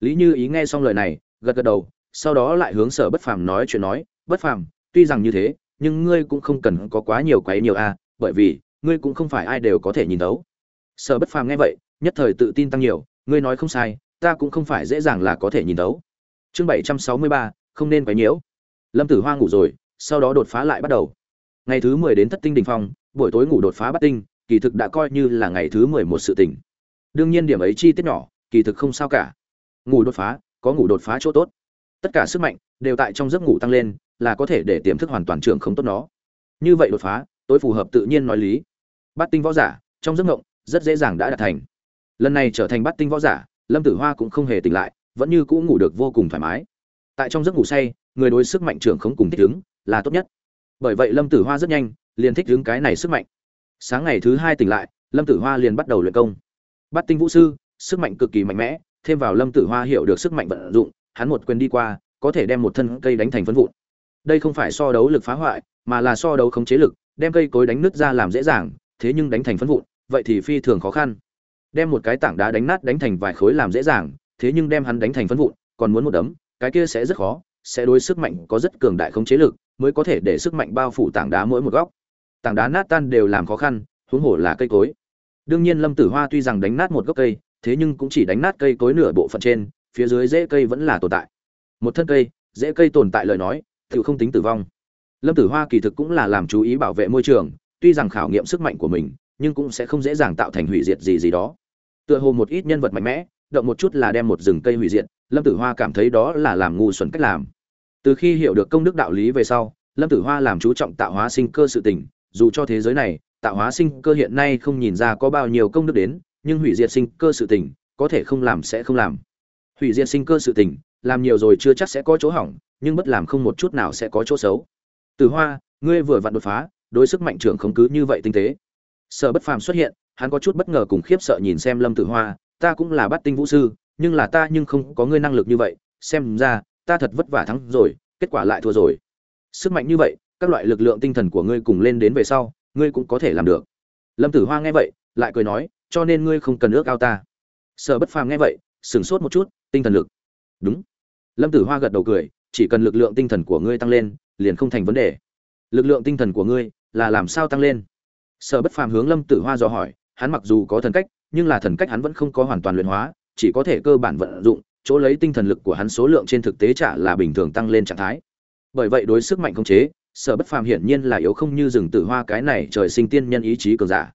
Lý như ý nghe xong lời này, gật gật đầu, sau đó lại hướng sở bất phàm nói chuyện nói, bất phàm, tuy rằng như thế, nhưng ngươi cũng không cần có quá nhiều quấy nhiều a, bởi vì, ngươi cũng không phải ai đều có thể nhìn thấu sở bất phàm nghe vậy, nhất thời tự tin tăng nhiều, ngươi nói không sai, ta cũng không phải dễ dàng là có thể nhìn thấu. Chương bảy trăm sáu mươi ba, không nên quấy nhiễu. Lâm tử hoa ngủ rồi, sau đó đột phá lại bắt đầu. Ngày thứ mười đến thất tinh đình phong, buổi tối ngủ đột phá bắt tinh, kỳ thực đã coi như là ngày thứ mười một sự tỉnh. Đương nhiên điểm ấy chi tiết nhỏ, kỳ thực không sao cả. Ngủ đột phá, có ngủ đột phá chỗ tốt. Tất cả sức mạnh đều tại trong giấc ngủ tăng lên, là có thể để tiềm thức hoàn toàn trưởng không tốt nó. Như vậy đột phá, tối phù hợp tự nhiên nói lý. Bát tinh võ giả, trong giấc ngộng rất dễ dàng đã đạt thành. Lần này trở thành bắt tinh võ giả, lâm tử hoa cũng không hề tỉnh lại, vẫn như cũ ngủ được vô cùng thoải mái. Tại trong giấc ngủ say, người đối sức mạnh trưởng không cùng thích ứng là tốt nhất. Bởi vậy lâm tử hoa rất nhanh liền thích ứng cái này sức mạnh. Sáng ngày thứ hai tỉnh lại, lâm tử hoa liền bắt đầu luyện công. Bắt tinh vũ sư, sức mạnh cực kỳ mạnh mẽ, thêm vào lâm tử hoa hiểu được sức mạnh vận dụng, hắn một quyền đi qua, có thể đem một thân cây đánh thành phân vụn. Đây không phải so đấu lực phá hoại, mà là so đấu khống chế lực, đem cây cối đánh nứt ra làm dễ dàng, thế nhưng đánh thành phân vụn vậy thì phi thường khó khăn. Đem một cái tảng đá đánh nát đánh thành vài khối làm dễ dàng, thế nhưng đem hắn đánh thành phân vụn, còn muốn một đấm, cái kia sẽ rất khó, sẽ đối sức mạnh có rất cường đại khống chế lực, mới có thể để sức mạnh bao phủ tảng đá mỗi một góc. Tảng đá nát tan đều làm khó khăn, huống hồ là cây cối. Đương nhiên lâm tử hoa tuy rằng đánh nát một gốc cây, thế nhưng cũng chỉ đánh nát cây cối nửa bộ phận trên, phía dưới rễ cây vẫn là tồn tại. Một thân cây, rễ cây tồn tại lời nói, tự không tính tử vong. Lâm tử hoa kỳ thực cũng là làm chú ý bảo vệ môi trường, tuy rằng khảo nghiệm sức mạnh của mình nhưng cũng sẽ không dễ dàng tạo thành hủy diệt gì gì đó. Tựa hồ một ít nhân vật mạnh mẽ, động một chút là đem một rừng cây hủy diệt, lâm tử hoa cảm thấy đó là làm ngu xuẩn cách làm. Từ khi hiểu được công đức đạo lý về sau, lâm tử hoa làm chú trọng tạo hóa sinh cơ sự tình, dù cho thế giới này, tạo hóa sinh cơ hiện nay không nhìn ra có bao nhiêu công đức đến, nhưng hủy diệt sinh cơ sự tình, có thể không làm sẽ không làm. Hủy diệt sinh cơ sự tình, làm nhiều rồi chưa chắc sẽ có chỗ hỏng, nhưng bất làm không một chút nào sẽ có chỗ xấu. Từ hoa, ngươi vừa vặn đột phá, đối sức mạnh trưởng không cứ như vậy tinh tế sở bất phàm xuất hiện, hắn có chút bất ngờ cùng khiếp sợ nhìn xem lâm tử hoa, ta cũng là bắt tinh vũ sư, nhưng là ta nhưng không có ngươi năng lực như vậy, xem ra, ta thật vất vả thắng rồi, kết quả lại thua rồi. Sức mạnh như vậy, các loại lực lượng tinh thần của ngươi cùng lên đến về sau, ngươi cũng có thể làm được. Lâm tử hoa nghe vậy, lại cười nói, cho nên ngươi không cần ước ao ta. Sở bất phàm nghe vậy, sửng sốt một chút, tinh thần lực. Đúng. Lâm tử hoa gật đầu cười, chỉ cần lực lượng tinh thần của ngươi tăng lên, liền không thành vấn đề. Lực lượng tinh thần của ngươi là làm sao tăng lên? Sở bất phàm hướng lâm tử hoa dò hỏi, hắn mặc dù có thần cách, nhưng là thần cách hắn vẫn không có hoàn toàn luyện hóa, chỉ có thể cơ bản vận dụng, chỗ lấy tinh thần lực của hắn số lượng trên thực tế trả là bình thường tăng lên trạng thái. Bởi vậy đối sức mạnh không chế, sở bất phàm hiển nhiên là yếu không như rừng tử hoa cái này trời sinh tiên nhân ý chí cường giả.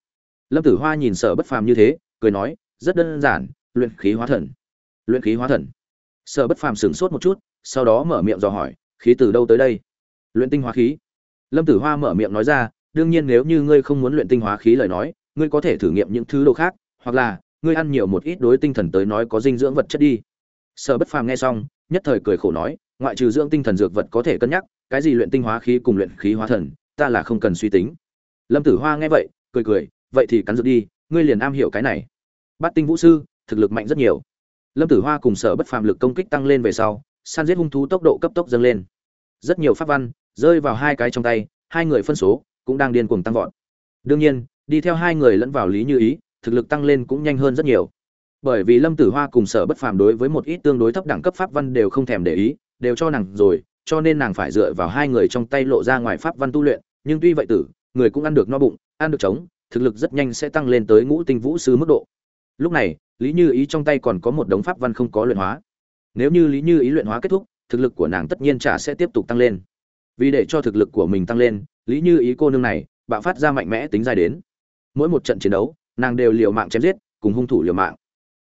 Lâm tử hoa nhìn sở bất phàm như thế, cười nói, rất đơn giản, luyện khí hóa thần. Luyện khí hóa thần? Sở bất phàm sửng sốt một chút, sau đó mở miệng dò hỏi, khí từ đâu tới đây? Luyện tinh hóa khí. Lâm tử hoa mở miệng nói ra đương nhiên nếu như ngươi không muốn luyện tinh hóa khí lời nói, ngươi có thể thử nghiệm những thứ đồ khác, hoặc là, ngươi ăn nhiều một ít đối tinh thần tới nói có dinh dưỡng vật chất đi. Sở bất phàm nghe xong, nhất thời cười khổ nói, ngoại trừ dưỡng tinh thần dược vật có thể cân nhắc, cái gì luyện tinh hóa khí cùng luyện khí hóa thần, ta là không cần suy tính. Lâm tử hoa nghe vậy, cười cười, vậy thì cắn dược đi, ngươi liền am hiểu cái này. Bát tinh vũ sư, thực lực mạnh rất nhiều. Lâm tử hoa cùng sở bất phàm lực công kích tăng lên về sau, săn giết hung thú tốc độ cấp tốc dâng lên. Rất nhiều pháp văn rơi vào hai cái trong tay, hai người phân số cũng đang điên cuồng tăng vọt. Đương nhiên, đi theo hai người lẫn vào lý như ý, thực lực tăng lên cũng nhanh hơn rất nhiều. Bởi vì lâm tử hoa cùng sở bất phàm đối với một ít tương đối thấp đẳng cấp pháp văn đều không thèm để ý, đều cho nàng rồi, cho nên nàng phải dựa vào hai người trong tay lộ ra ngoài pháp văn tu luyện. Nhưng tuy vậy tử, người cũng ăn được no bụng, ăn được trống, thực lực rất nhanh sẽ tăng lên tới ngũ tinh vũ sư mức độ. Lúc này, lý như ý trong tay còn có một đống pháp văn không có luyện hóa. Nếu như lý như ý luyện hóa kết thúc, thực lực của nàng tất nhiên chả sẽ tiếp tục tăng lên. Vì để cho thực lực của mình tăng lên lý như ý cô nương này, bạo phát ra mạnh mẽ tính dài đến. Mỗi một trận chiến đấu, nàng đều liều mạng chém giết, cùng hung thủ liều mạng.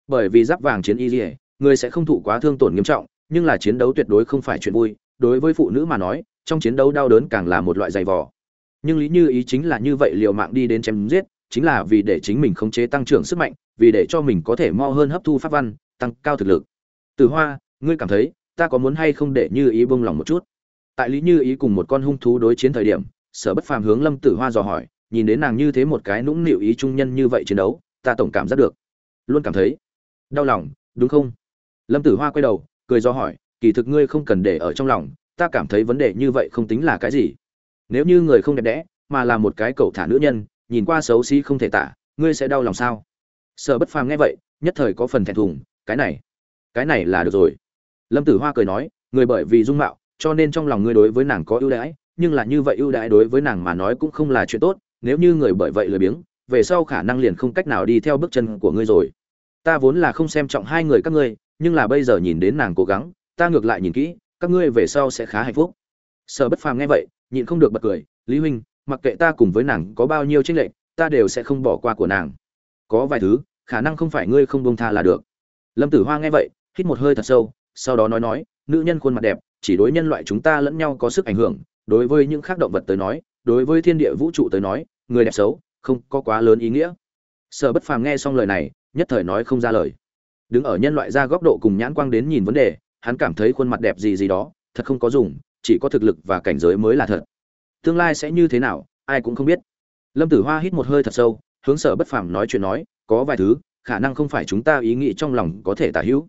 Bởi vì giáp vàng chiến y dỉa người sẽ không thụ quá thương tổn nghiêm trọng, nhưng là chiến đấu tuyệt đối không phải chuyện vui. Đối với phụ nữ mà nói, trong chiến đấu đau đớn càng là một loại dày vò. Nhưng lý như ý chính là như vậy liều mạng đi đến chém giết, chính là vì để chính mình khống chế tăng trưởng sức mạnh, vì để cho mình có thể mo hơn hấp thu pháp văn, tăng cao thực lực. Từ hoa, ngươi cảm thấy, ta có muốn hay không để như ý bông lòng một chút? Tại lý như ý cùng một con hung thú đối chiến thời điểm sở bất phàm hướng lâm tử hoa dò hỏi, nhìn đến nàng như thế một cái nũng nịu ý trung nhân như vậy chiến đấu, ta tổng cảm giác được. Luôn cảm thấy đau lòng, đúng không? Lâm tử hoa quay đầu, cười do hỏi, kỳ thực ngươi không cần để ở trong lòng, ta cảm thấy vấn đề như vậy không tính là cái gì. Nếu như người không đẹp đẽ, mà là một cái cậu thả nữ nhân, nhìn qua xấu xí không thể tả, ngươi sẽ đau lòng sao? Sở bất phàm nghe vậy, nhất thời có phần thẹn thùng, cái này cái này là được rồi. Lâm tử hoa cười nói, người bởi vì dung mạo, cho nên trong lòng ngươi đối với nàng có ưu đãi nhưng là như vậy ưu đãi đối với nàng mà nói cũng không là chuyện tốt, nếu như người bởi vậy lười biếng, về sau khả năng liền không cách nào đi theo bước chân của ngươi rồi. Ta vốn là không xem trọng hai người các ngươi, nhưng là bây giờ nhìn đến nàng cố gắng, ta ngược lại nhìn kỹ, các ngươi về sau sẽ khá hạnh phúc. Sở bất phàm nghe vậy, nhịn không được bật cười, lý huynh, mặc kệ ta cùng với nàng có bao nhiêu tranh lệch, ta đều sẽ không bỏ qua của nàng. Có vài thứ, khả năng không phải ngươi không bông tha là được. Lâm tử hoa nghe vậy, hít một hơi thật sâu, sau đó nói nói, nữ nhân khuôn mặt đẹp, chỉ đối nhân loại chúng ta lẫn nhau có sức ảnh hưởng đối với những khác động vật tới nói, đối với thiên địa vũ trụ tới nói, người đẹp xấu, không có quá lớn ý nghĩa. Sở bất phàm nghe xong lời này, nhất thời nói không ra lời. Đứng ở nhân loại ra góc độ cùng nhãn quang đến nhìn vấn đề, hắn cảm thấy khuôn mặt đẹp gì gì đó, thật không có dùng, chỉ có thực lực và cảnh giới mới là thật. Tương lai sẽ như thế nào, ai cũng không biết. Lâm tử hoa hít một hơi thật sâu, hướng sở bất phàm nói chuyện nói, có vài thứ, khả năng không phải chúng ta ý nghĩ trong lòng có thể tả hữu.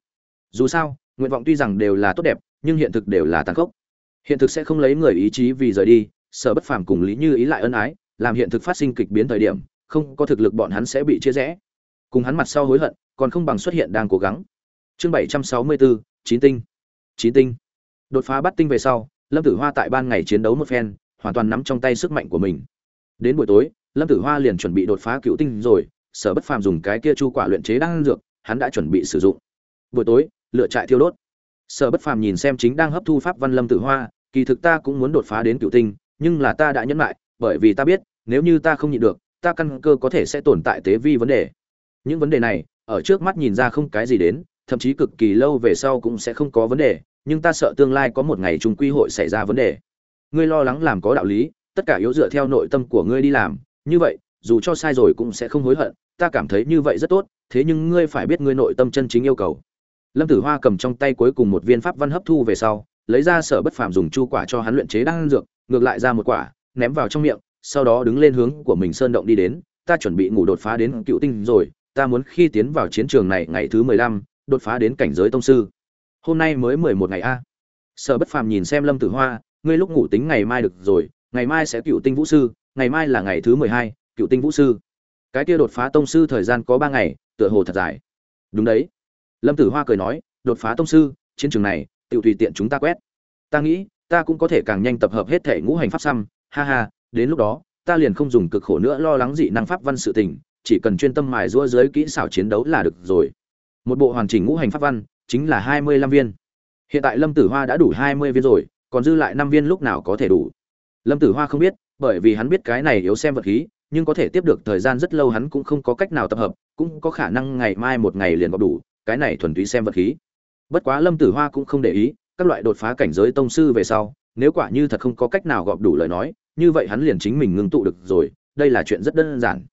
Dù sao, nguyện vọng tuy rằng đều là tốt đẹp, nhưng hiện thực đều là tàn khốc hiện thực sẽ không lấy người ý chí vì rời đi, sở bất phàm cùng lý như ý lại ân ái, làm hiện thực phát sinh kịch biến thời điểm, không có thực lực bọn hắn sẽ bị chia rẽ. Cùng hắn mặt sau hối hận, còn không bằng xuất hiện đang cố gắng. Chương bảy trăm sáu mươi bốn chín tinh. Chín tinh. Đột phá bắt tinh về sau, lâm tử hoa tại ban ngày chiến đấu một phen, hoàn toàn nắm trong tay sức mạnh của mình. Đến buổi tối, lâm tử hoa liền chuẩn bị đột phá cựu tinh rồi, sở bất phàm dùng cái kia chu quả luyện chế đang dược, hắn đã chuẩn bị sử dụng. Buổi tối lựa trại thiêu đốt sở bất phàm nhìn xem chính đang hấp thu pháp văn lâm tử hoa, kỳ thực ta cũng muốn đột phá đến cựu tinh, nhưng là ta đã nhẫn lại bởi vì ta biết, nếu như ta không nhịn được, ta căn cơ có thể sẽ tồn tại tế vi vấn đề. Những vấn đề này, ở trước mắt nhìn ra không cái gì đến, thậm chí cực kỳ lâu về sau cũng sẽ không có vấn đề, nhưng ta sợ tương lai có một ngày chúng quy hội xảy ra vấn đề. Ngươi lo lắng làm có đạo lý, tất cả yếu dựa theo nội tâm của ngươi đi làm, như vậy, dù cho sai rồi cũng sẽ không hối hận, ta cảm thấy như vậy rất tốt, thế nhưng ngươi phải biết ngươi nội tâm chân chính yêu cầu lâm tử hoa cầm trong tay cuối cùng một viên pháp văn hấp thu về sau, lấy ra sở bất phàm dùng chu quả cho hắn luyện chế đan dược, ngược lại ra một quả, ném vào trong miệng, sau đó đứng lên hướng của mình sơn động đi đến, ta chuẩn bị ngủ đột phá đến cựu tinh rồi, ta muốn khi tiến vào chiến trường này ngày thứ mười lăm, đột phá đến cảnh giới tông sư. Hôm nay mới mười một ngày a. Sở bất phàm nhìn xem lâm tử hoa, ngươi lúc ngủ tính ngày mai được rồi, ngày mai sẽ cựu tinh vũ sư, ngày mai là ngày thứ mười hai, cựu tinh vũ sư. Cái kia đột phá tông sư thời gian có ba ngày, tựa hồ thật dài. Đúng đấy lâm tử hoa cười nói, đột phá tông sư, chiến trường này tự tùy tiện chúng ta quét. Ta nghĩ, ta cũng có thể càng nhanh tập hợp hết thể ngũ hành pháp xăm. Ha ha, đến lúc đó, ta liền không dùng cực khổ nữa lo lắng dị năng pháp văn sự tình, chỉ cần chuyên tâm mài rũa dưới kỹ xảo chiến đấu là được rồi. Một bộ hoàn chỉnh ngũ hành pháp văn, chính là hai mươi lăm viên. Hiện tại lâm tử hoa đã đủ hai mươi viên rồi, còn dư lại năm viên lúc nào có thể đủ? Lâm tử hoa không biết, bởi vì hắn biết cái này yếu xem vật khí, nhưng có thể tiếp được thời gian rất lâu hắn cũng không có cách nào tập hợp, cũng có khả năng ngày mai một ngày liền gọp đủ cái này thuần túy xem vật khí. Bất quá lâm tử hoa cũng không để ý các loại đột phá cảnh giới tông sư về sau nếu quả như thật không có cách nào gọp đủ lời nói như vậy hắn liền chính mình ngưng tụ được rồi đây là chuyện rất đơn giản.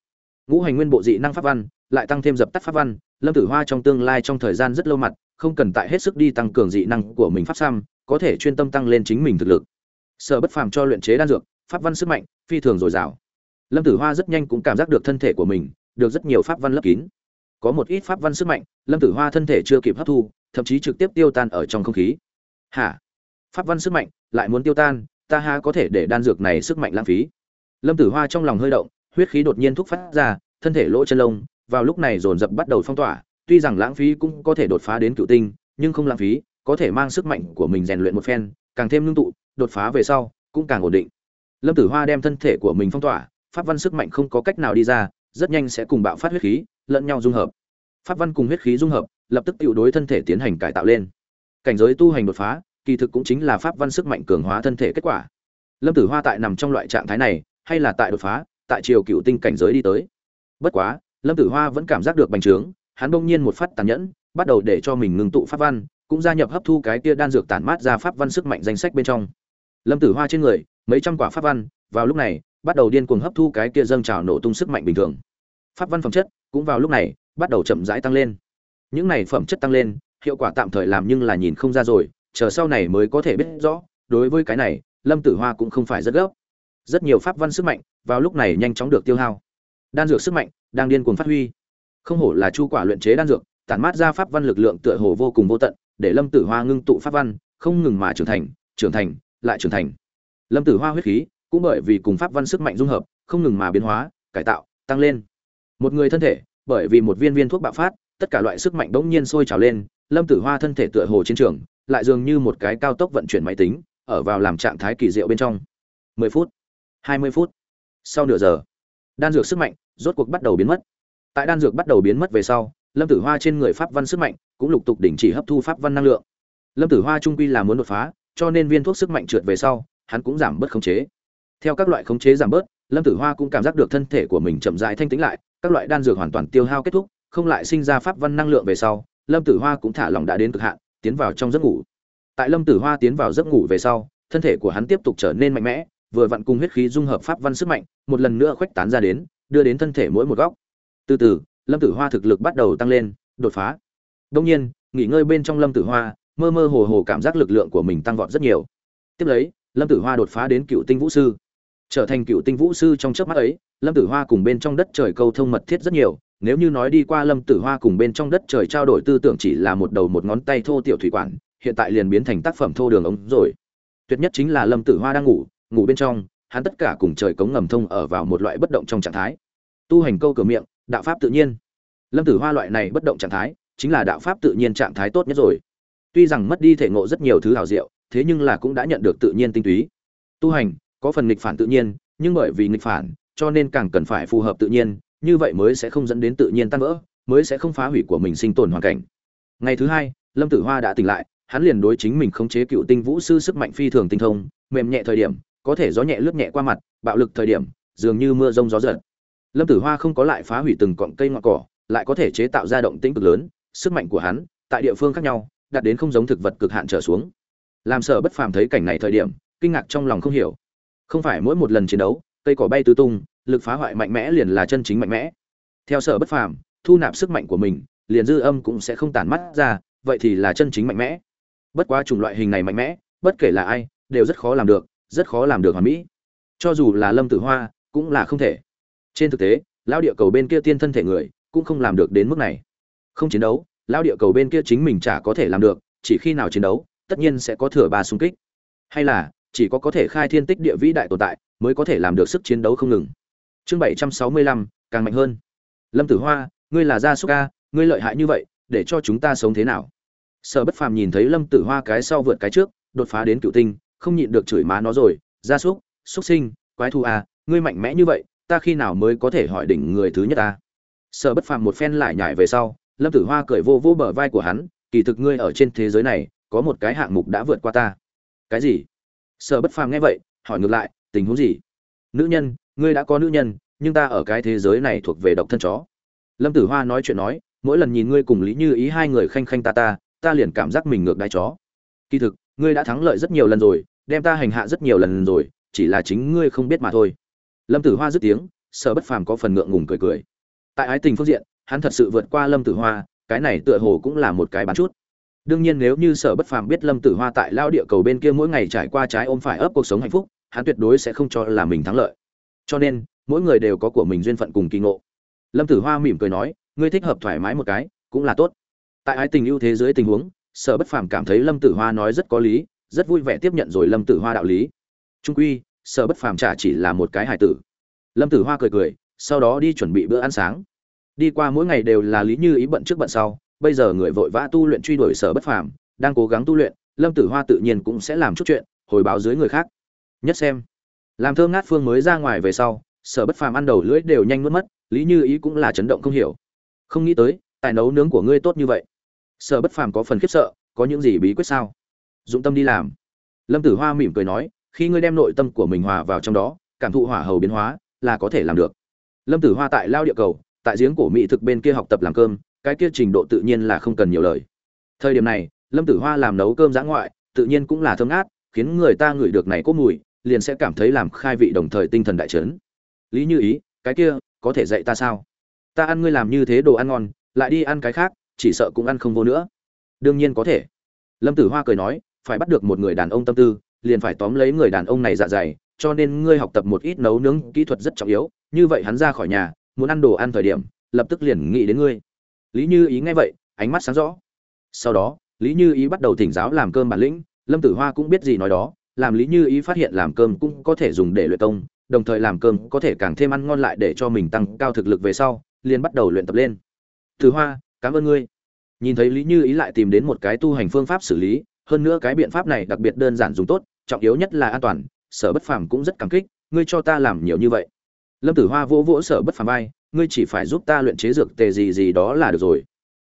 Ngũ hành nguyên bộ dị năng pháp văn lại tăng thêm dập tắt pháp văn lâm tử hoa trong tương lai trong thời gian rất lâu mặt không cần tại hết sức đi tăng cường dị năng của mình pháp xăm, có thể chuyên tâm tăng lên chính mình thực lực. Sở bất phàm cho luyện chế đan dược pháp văn sức mạnh phi thường dồi dào. Lâm tử hoa rất nhanh cũng cảm giác được thân thể của mình được rất nhiều pháp văn lấp kín có một ít pháp văn sức mạnh, lâm tử hoa thân thể chưa kịp hấp thu, thậm chí trực tiếp tiêu tan ở trong không khí. Hả? Pháp văn sức mạnh lại muốn tiêu tan, ta ha có thể để đan dược này sức mạnh lãng phí? Lâm tử hoa trong lòng hơi động, huyết khí đột nhiên thúc phát ra, thân thể lỗ chân lông, vào lúc này dồn dập bắt đầu phong tỏa, tuy rằng lãng phí cũng có thể đột phá đến cựu tinh, nhưng không lãng phí, có thể mang sức mạnh của mình rèn luyện một phen, càng thêm ngưng tụ, đột phá về sau, cũng càng ổn định. Lâm tử hoa đem thân thể của mình phong tỏa, pháp văn sức mạnh không có cách nào đi ra, rất nhanh sẽ cùng bạo phát huyết khí lẫn nhau dung hợp. Pháp văn cùng huyết khí dung hợp, lập tức tự đối thân thể tiến hành cải tạo lên. Cảnh giới tu hành đột phá, kỳ thực cũng chính là pháp văn sức mạnh cường hóa thân thể kết quả. Lâm tử hoa tại nằm trong loại trạng thái này, hay là tại đột phá, tại chiều cựu tinh cảnh giới đi tới. Bất quá, lâm tử hoa vẫn cảm giác được bành trướng, hắn bỗng nhiên một phát tàn nhẫn, bắt đầu để cho mình ngừng tụ pháp văn, cũng gia nhập hấp thu cái kia đan dược tản mát ra pháp văn sức mạnh danh sách bên trong. Lâm tử hoa trên người, mấy trăm quả pháp văn, vào lúc này, bắt đầu điên cuồng hấp thu cái kia dâng trào nổ tung sức mạnh bình thường pháp văn phẩm chất cũng vào lúc này bắt đầu chậm rãi tăng lên. Những này phẩm chất tăng lên, hiệu quả tạm thời làm nhưng là nhìn không ra rồi, chờ sau này mới có thể biết rõ, đối với cái này, lâm tử hoa cũng không phải rất gấp. Rất nhiều pháp văn sức mạnh vào lúc này nhanh chóng được tiêu hao. Đan dược sức mạnh đang điên cuồng phát huy. Không hổ là chu quả luyện chế đan dược, tản mát ra pháp văn lực lượng tựa hồ vô cùng vô tận, để lâm tử hoa ngưng tụ pháp văn, không ngừng mà trưởng thành trưởng thành, lại trưởng thành. Lâm tử hoa huyết khí cũng bởi vì cùng pháp văn sức mạnh dung hợp, không ngừng mà biến hóa, cải tạo, tăng lên một người thân thể, bởi vì một viên viên thuốc bạo phát, tất cả loại sức mạnh bỗng nhiên sôi trào lên, lâm tử hoa thân thể tựa hồ chiến trường, lại dường như một cái cao tốc vận chuyển máy tính, ở vào làm trạng thái kỳ diệu bên trong. 10 phút 20 phút. Sau nửa giờ, đan dược sức mạnh rốt cuộc bắt đầu biến mất. Tại đan dược bắt đầu biến mất về sau, lâm tử hoa trên người pháp văn sức mạnh cũng lục tục đình chỉ hấp thu pháp văn năng lượng. Lâm tử hoa trung quy là muốn đột phá, cho nên viên thuốc sức mạnh trượt về sau, hắn cũng giảm bớt khống chế. Theo các loại khống chế giảm bớt, lâm tử hoa cũng cảm giác được thân thể của mình chậm rãi thanh tĩnh lại các loại đan dược hoàn toàn tiêu hao kết thúc, không lại sinh ra pháp văn năng lượng về sau, lâm tử hoa cũng thả lòng đã đến cực hạn, tiến vào trong giấc ngủ. Tại lâm tử hoa tiến vào giấc ngủ về sau, thân thể của hắn tiếp tục trở nên mạnh mẽ, vừa vặn cùng huyết khí dung hợp pháp văn sức mạnh, một lần nữa khuếch tán ra đến, đưa đến thân thể mỗi một góc. Từ từ, lâm tử hoa thực lực bắt đầu tăng lên, đột phá. Đương nhiên, nghỉ ngơi bên trong lâm tử hoa, mơ mơ hồ hồ cảm giác lực lượng của mình tăng vọt rất nhiều. Tiếp lấy, lâm tử hoa đột phá đến cựu tinh vũ sư trở thành cựu tinh vũ sư trong chớp mắt ấy, lâm tử hoa cùng bên trong đất trời câu thông mật thiết rất nhiều, nếu như nói đi qua lâm tử hoa cùng bên trong đất trời trao đổi tư tưởng chỉ là một đầu một ngón tay thô tiểu thủy quản, hiện tại liền biến thành tác phẩm thô đường ống rồi. Tuyệt nhất chính là lâm tử hoa đang ngủ ngủ bên trong, hắn tất cả cùng trời cống ngầm thông ở vào một loại bất động trong trạng thái. Tu hành câu cửa miệng, đạo pháp tự nhiên. Lâm tử hoa loại này bất động trạng thái, chính là đạo pháp tự nhiên trạng thái tốt nhất rồi. Tuy rằng mất đi thể ngộ rất nhiều thứ hảo diệu, thế nhưng là cũng đã nhận được tự nhiên tinh túy. Tu hành có phần nghịch phản tự nhiên, nhưng bởi vì nghịch phản, cho nên càng cần phải phù hợp tự nhiên, như vậy mới sẽ không dẫn đến tự nhiên tan vỡ, mới sẽ không phá hủy của mình sinh tồn hoàn cảnh. Ngày thứ hai, lâm tử hoa đã tỉnh lại, hắn liền đối chính mình khống chế cựu tinh vũ sư sức mạnh phi thường tinh thông, mềm nhẹ thời điểm, có thể gió nhẹ lướt nhẹ qua mặt, bạo lực thời điểm, dường như mưa rông gió giật. Lâm tử hoa không có lại phá hủy từng cọng cây ngọn cỏ, lại có thể chế tạo ra động tĩnh cực lớn, sức mạnh của hắn, tại địa phương khác nhau, đạt đến không giống thực vật cực hạn trở xuống. Làm sở bất phàm thấy cảnh này thời điểm, kinh ngạc trong lòng không hiểu không phải mỗi một lần chiến đấu, cây cỏ bay tứ tung, lực phá hoại mạnh mẽ liền là chân chính mạnh mẽ. Theo sở bất phàm, thu nạp sức mạnh của mình, liền dư âm cũng sẽ không tản mắt ra, vậy thì là chân chính mạnh mẽ. Bất quá chủng loại hình này mạnh mẽ, bất kể là ai, đều rất khó làm được, rất khó làm được hoàn mỹ. Cho dù là lâm tử hoa, cũng là không thể. Trên thực tế lao địa cầu bên kia tiên thân thể người, cũng không làm được đến mức này. Không chiến đấu lao địa cầu bên kia chính mình chả có thể làm được, chỉ khi nào chiến đấu, tất nhiên sẽ có thừa ba xung kích. Hay là chỉ có có thể khai thiên tích địa vĩ đại tồn tại, mới có thể làm được sức chiến đấu không ngừng. Chương bảy trăm sáu mươi lăm, càng mạnh hơn. Lâm tử hoa, ngươi là gia súc ca ngươi lợi hại như vậy, để cho chúng ta sống thế nào? Sở bất phàm nhìn thấy lâm tử hoa cái sau vượt cái trước, đột phá đến cựu tinh, không nhịn được chửi má nó rồi, gia súc xuất sinh, quái thu à ngươi mạnh mẽ như vậy, ta khi nào mới có thể hỏi đỉnh người thứ nhất ta sở bất phàm một phen lại nhải về sau, lâm tử hoa cười vô vô bờ vai của hắn, kỳ thực ngươi ở trên thế giới này, có một cái hạng mục đã vượt qua ta. Cái gì? Sở bất phàm nghe vậy, hỏi ngược lại, tình huống gì? Nữ nhân, ngươi đã có nữ nhân, nhưng ta ở cái thế giới này thuộc về độc thân chó. Lâm tử hoa nói chuyện nói, mỗi lần nhìn ngươi cùng lý như ý hai người khanh khanh ta ta ta liền cảm giác mình ngược đái chó. Kỳ thực, ngươi đã thắng lợi rất nhiều lần rồi, đem ta hành hạ rất nhiều lần rồi, chỉ là chính ngươi không biết mà thôi. Lâm tử hoa dứt tiếng, sở bất phàm có phần ngượng ngùng cười cười. Tại ái tình phương diện, hắn thật sự vượt qua lâm tử hoa, cái này tựa hồ cũng là một cái bán chút đương nhiên nếu như sở bất phàm biết lâm tử hoa tại lao địa cầu bên kia mỗi ngày trải qua trái ôm phải ấp cuộc sống hạnh phúc, hắn tuyệt đối sẽ không cho là mình thắng lợi. Cho nên, mỗi người đều có của mình duyên phận cùng kỳ ngộ. Lâm tử hoa mỉm cười nói, ngươi thích hợp thoải mái một cái, cũng là tốt. Tại ái tình ưu thế dưới tình huống, sở bất phàm cảm thấy lâm tử hoa nói rất có lý, rất vui vẻ tiếp nhận rồi lâm tử hoa đạo lý. Trung quy, sở bất phàm chả chỉ là một cái hài tử. Lâm tử hoa cười cười, sau đó đi chuẩn bị bữa ăn sáng. Đi qua mỗi ngày đều là lý như ý bận trước bận sau bây giờ người vội vã tu luyện truy đuổi sở bất phàm, đang cố gắng tu luyện, lâm tử hoa tự nhiên cũng sẽ làm chút chuyện, hồi báo dưới người khác. Nhất xem. Làm thơm ngát phương mới ra ngoài về sau, sở bất phàm ăn đầu lưỡi đều nhanh nuốt mất, lý như ý cũng là chấn động không hiểu. Không nghĩ tới, tài nấu nướng của ngươi tốt như vậy. Sở bất phàm có phần khiếp sợ, có những gì bí quyết sao? Dụng tâm đi làm. Lâm tử hoa mỉm cười nói, khi ngươi đem nội tâm của mình hòa vào trong đó, cảm thụ hỏa hầu biến hóa, là có thể làm được. Lâm tử hoa tại lao địa cầu, tại giếng cổ mỹ thực bên kia học tập làm cơm cái kia trình độ tự nhiên là không cần nhiều lời. Thời điểm này, lâm tử hoa làm nấu cơm giã ngoại, tự nhiên cũng là thơm ngát, khiến người ta ngửi được này có mùi, liền sẽ cảm thấy làm khai vị đồng thời tinh thần đại trấn lý như ý, cái kia, có thể dạy ta sao? Ta ăn ngươi làm như thế đồ ăn ngon, lại đi ăn cái khác, chỉ sợ cũng ăn không vô nữa. Đương nhiên có thể. Lâm tử hoa cười nói, phải bắt được một người đàn ông tâm tư, liền phải tóm lấy người đàn ông này dạ dày, cho nên ngươi học tập một ít nấu nướng kỹ thuật rất trọng yếu, như vậy hắn ra khỏi nhà, muốn ăn đồ ăn thời điểm, lập tức liền nghĩ đến ngươi lý như ý nghe vậy, ánh mắt sáng rõ. Sau đó, lý như ý bắt đầu thỉnh giáo làm cơm bản lĩnh, lâm tử hoa cũng biết gì nói đó, làm lý như ý phát hiện làm cơm cũng có thể dùng để luyện công, đồng thời làm cơm có thể càng thêm ăn ngon lại để cho mình tăng cao thực lực về sau, liền bắt đầu luyện tập lên. Tử hoa, cảm ơn ngươi. Nhìn thấy lý như ý lại tìm đến một cái tu hành phương pháp xử lý, hơn nữa cái biện pháp này đặc biệt đơn giản dùng tốt, trọng yếu nhất là an toàn, sở bất phàm cũng rất cảm kích, ngươi cho ta làm nhiều như vậy. Lâm tử hoa vỗ vỗ sở bất phàm vai ngươi chỉ phải giúp ta luyện chế dược tề gì gì đó là được rồi.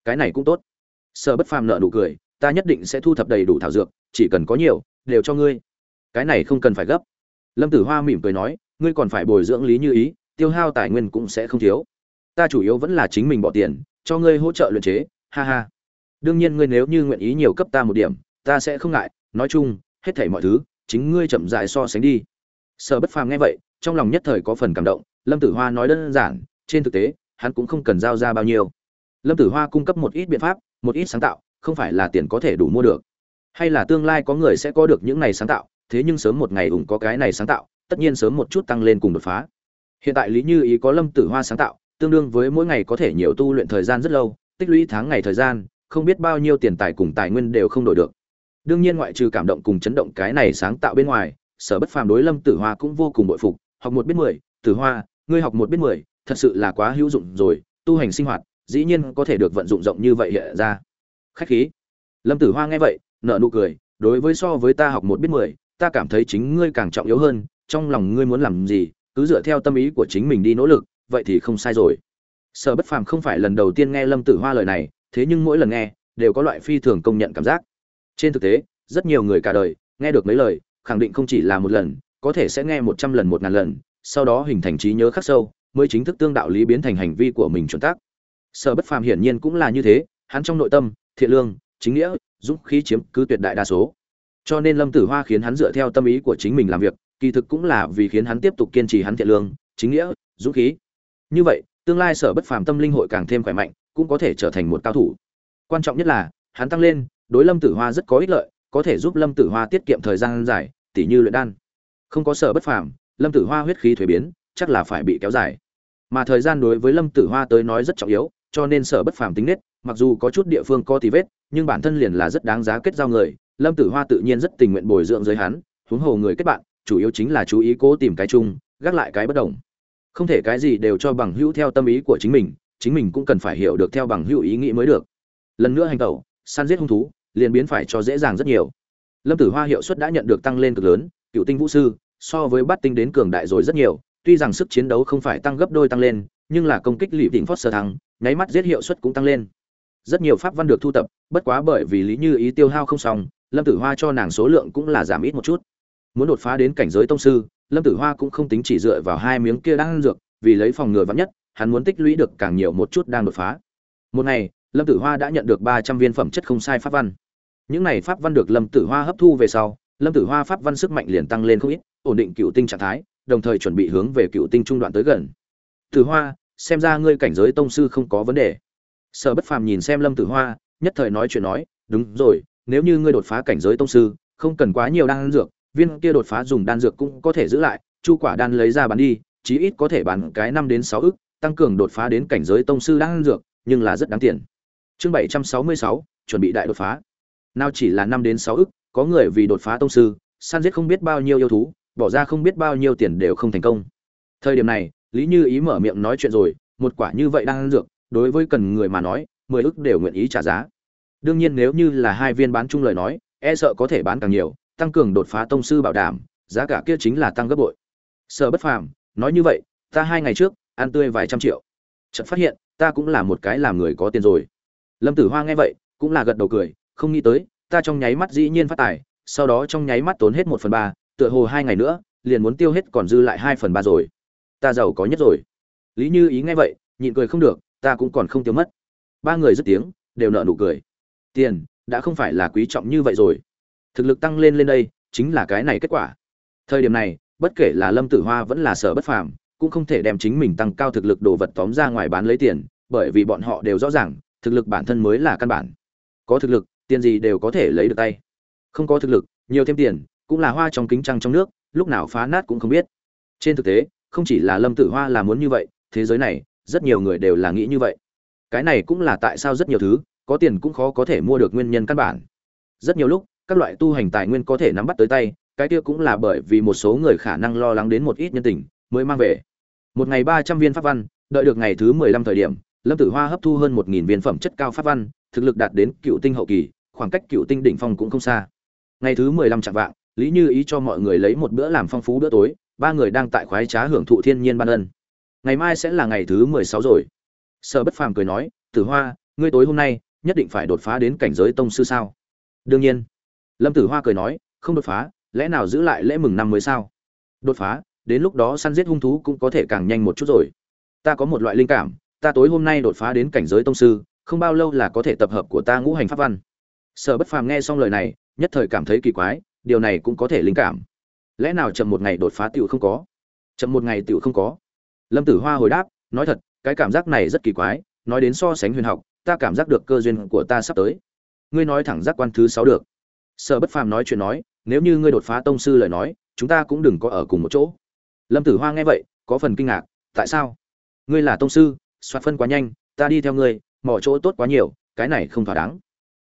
Cái này cũng tốt. Sở bất phàm nợ nụ cười, ta nhất định sẽ thu thập đầy đủ thảo dược, chỉ cần có nhiều, đều cho ngươi. Cái này không cần phải gấp. Lâm tử hoa mỉm cười nói, ngươi còn phải bồi dưỡng lý như ý, tiêu hao tài nguyên cũng sẽ không thiếu. Ta chủ yếu vẫn là chính mình bỏ tiền, cho ngươi hỗ trợ luyện chế, ha ha. Đương nhiên ngươi nếu như nguyện ý nhiều cấp ta một điểm, ta sẽ không ngại, nói chung, hết thảy mọi thứ, chính ngươi chậm dại so sánh đi. Sở bất phàm nghe vậy, trong lòng nhất thời có phần cảm động, lâm tử hoa nói đơn giản trên thực tế, hắn cũng không cần giao ra bao nhiêu. Lâm tử hoa cung cấp một ít biện pháp, một ít sáng tạo, không phải là tiền có thể đủ mua được. Hay là tương lai có người sẽ có được những này sáng tạo, thế nhưng sớm một ngày ủng có cái này sáng tạo, tất nhiên sớm một chút tăng lên cùng đột phá. Hiện tại lý như ý có lâm tử hoa sáng tạo, tương đương với mỗi ngày có thể nhiều tu luyện thời gian rất lâu, tích lũy tháng ngày thời gian, không biết bao nhiêu tiền tài cùng tài nguyên đều không đổi được. Đương nhiên ngoại trừ cảm động cùng chấn động cái này sáng tạo bên ngoài, sở bất phàm đối lâm tử hoa cũng vô cùng bội phục. Học một biết mười, tử hoa, ngươi học một biết mười thật sự là quá hữu dụng rồi, tu hành sinh hoạt, dĩ nhiên có thể được vận dụng rộng như vậy hiện ra. Khách khí. Lâm tử hoa nghe vậy nợ nụ cười, đối với so với ta học một biết mười, ta cảm thấy chính ngươi càng trọng yếu hơn, trong lòng ngươi muốn làm gì, cứ dựa theo tâm ý của chính mình đi nỗ lực, vậy thì không sai rồi. Sở bất phàm không phải lần đầu tiên nghe lâm tử hoa lời này, thế nhưng mỗi lần nghe, đều có loại phi thường công nhận cảm giác. Trên thực tế, rất nhiều người cả đời, nghe được mấy lời, khẳng định không chỉ là một lần, có thể sẽ nghe một trăm lần, một ngàn lần, sau đó hình thành trí nhớ khắc sâu mới chính thức tương đạo lý biến thành hành vi của mình chuẩn tác. Sở bất phàm hiển nhiên cũng là như thế, hắn trong nội tâm, thiện lương, chính nghĩa, dũng khí chiếm cứ tuyệt đại đa số. Cho nên lâm tử hoa khiến hắn dựa theo tâm ý của chính mình làm việc, kỳ thực cũng là vì khiến hắn tiếp tục kiên trì hắn thiện lương, chính nghĩa, dũng khí. Như vậy, tương lai sở bất phàm tâm linh hội càng thêm khỏe mạnh, cũng có thể trở thành một cao thủ. Quan trọng nhất là, hắn tăng lên, đối lâm tử hoa rất có ích lợi, có thể giúp lâm tử hoa tiết kiệm thời gian dài, tỉ như luyện đan. Không có sở bất phàm, lâm tử hoa huyết khí thuế biến chắc là phải bị kéo dài. Mà thời gian đối với lâm tử hoa tới nói rất trọng yếu, cho nên sở bất phàm tính nết, mặc dù có chút địa phương có tí vết, nhưng bản thân liền là rất đáng giá kết giao người. Lâm tử hoa tự nhiên rất tình nguyện bồi dưỡng giới hắn, huống hồ người kết bạn, chủ yếu chính là chú ý cố tìm cái chung, gác lại cái bất đồng. Không thể cái gì đều cho bằng hữu theo tâm ý của chính mình chính mình cũng cần phải hiểu được theo bằng hữu ý nghĩ mới được. Lần nữa hành tẩu, săn giết hung thú, liền biến phải cho dễ dàng rất nhiều. Lâm tử hoa hiệu suất đã nhận được tăng lên cực lớn, cựu tinh vũ sư, so với bát tinh đến cường đại rồi rất nhiều tuy rằng sức chiến đấu không phải tăng gấp đôi tăng lên, nhưng là công kích lì đỉnh sơ thắng, nháy mắt giết hiệu suất cũng tăng lên. Rất nhiều pháp văn được thu tập, bất quá bởi vì lý như ý tiêu hao không xong, lâm tử hoa cho nàng số lượng cũng là giảm ít một chút. Muốn đột phá đến cảnh giới tông sư, lâm tử hoa cũng không tính chỉ dựa vào hai miếng kia đang dược, vì lấy phòng ngừa vắn nhất, hắn muốn tích lũy được càng nhiều một chút đang đột phá. Một ngày, lâm tử hoa đã nhận được ba trăm viên phẩm chất không sai pháp văn. Những này pháp văn được lâm tử hoa hấp thu về sau, lâm tử hoa pháp văn sức mạnh liền tăng lên không ít, ổn định cựu tinh trạng thái đồng thời chuẩn bị hướng về cựu tinh trung đoạn tới gần. Tử hoa, xem ra ngươi cảnh giới tông sư không có vấn đề. Sở bất phàm nhìn xem lâm tử hoa, nhất thời nói chuyện nói, đúng rồi, nếu như ngươi đột phá cảnh giới tông sư, không cần quá nhiều đan dược, viên kia đột phá dùng đan dược cũng có thể giữ lại, chu quả đan lấy ra bán đi, chí ít có thể bán cái năm đến sáu ức, tăng cường đột phá đến cảnh giới tông sư đan dược, nhưng là rất đáng tiền. Chương bảy trăm sáu mươi sáu, chuẩn bị đại đột phá. Nào chỉ là năm đến sáu ức, có người vì đột phá tông sư, săn giết không biết bao nhiêu yêu thú bỏ ra không biết bao nhiêu tiền đều không thành công. Thời điểm này, lý như ý mở miệng nói chuyện rồi, một quả như vậy đang dược, đối với cần người mà nói, mười ức đều nguyện ý trả giá. Đương nhiên nếu như là hai viên bán chung lời nói e sợ có thể bán càng nhiều, tăng cường đột phá tông sư bảo đảm, giá cả kia chính là tăng gấp bội. Sợ bất phàm, nói như vậy, ta hai ngày trước, ăn tươi vài trăm triệu. Chợt phát hiện, ta cũng là một cái làm người có tiền rồi. Lâm tử hoa nghe vậy, cũng là gật đầu cười, không nghĩ tới, ta trong nháy mắt dĩ nhiên phát tài, sau đó trong nháy mắt tốn hết một phần ba tựa hồ hai ngày nữa, liền muốn tiêu hết còn dư lại hai phần ba rồi. Ta giàu có nhất rồi. Lý như ý nghe vậy, nhịn cười không được, ta cũng còn không tiêu mất. Ba người dứt tiếng, đều nợ nụ cười. Tiền, đã không phải là quý trọng như vậy rồi. Thực lực tăng lên lên đây, chính là cái này kết quả. Thời điểm này, bất kể là lâm tử hoa vẫn là sở bất phàm, cũng không thể đem chính mình tăng cao thực lực đồ vật tóm ra ngoài bán lấy tiền, bởi vì bọn họ đều rõ ràng, thực lực bản thân mới là căn bản. Có thực lực, tiền gì đều có thể lấy được tay. Không có thực lực, nhiều thêm tiền cũng là hoa trong kính trăng trong nước, lúc nào phá nát cũng không biết. Trên thực tế, không chỉ là lâm tử hoa là muốn như vậy, thế giới này, rất nhiều người đều là nghĩ như vậy. Cái này cũng là tại sao rất nhiều thứ, có tiền cũng khó có thể mua được nguyên nhân căn bản. Rất nhiều lúc, các loại tu hành tài nguyên có thể nắm bắt tới tay, cái kia cũng là bởi vì một số người khả năng lo lắng đến một ít nhân tình, mới mang về. Một ngày ba trăm viên pháp văn, đợi được ngày thứ mười lăm thời điểm, lâm tử hoa hấp thu hơn một nghìn viên phẩm chất cao pháp văn, thực lực đạt đến cựu tinh hậu kỳ, khoảng cách cựu tinh đỉnh phong cũng không xa. Ngày thứ mười lăm chạm vạng lý như ý cho mọi người lấy một bữa làm phong phú bữa tối, ba người đang tại khoái trá hưởng thụ thiên nhiên ban ân. Ngày mai sẽ là ngày thứ mười sáu rồi. Sở bất phàm cười nói, tử hoa, ngươi tối hôm nay nhất định phải đột phá đến cảnh giới tông sư sao? Đương nhiên. Lâm tử hoa cười nói, không đột phá, lẽ nào giữ lại lễ mừng năm mới sao? Đột phá, đến lúc đó săn giết hung thú cũng có thể càng nhanh một chút rồi. Ta có một loại linh cảm, ta tối hôm nay đột phá đến cảnh giới tông sư, không bao lâu là có thể tập hợp của ta ngũ hành pháp văn. Sở bất phàm nghe xong lời này, nhất thời cảm thấy kỳ quái điều này cũng có thể linh cảm. Lẽ nào chậm một ngày đột phá tiểu không có? Chậm một ngày tiểu không có. Lâm tử hoa hồi đáp, nói thật, cái cảm giác này rất kỳ quái, nói đến so sánh huyền học, ta cảm giác được cơ duyên của ta sắp tới. Ngươi nói thẳng giác quan thứ sáu được. Sở bất phàm nói chuyện nói, nếu như ngươi đột phá tông sư lời nói, chúng ta cũng đừng có ở cùng một chỗ. Lâm tử hoa nghe vậy, có phần kinh ngạc, tại sao? Ngươi là tông sư, soạt phân quá nhanh, ta đi theo ngươi mỏ chỗ tốt quá nhiều, cái này không thỏa đáng.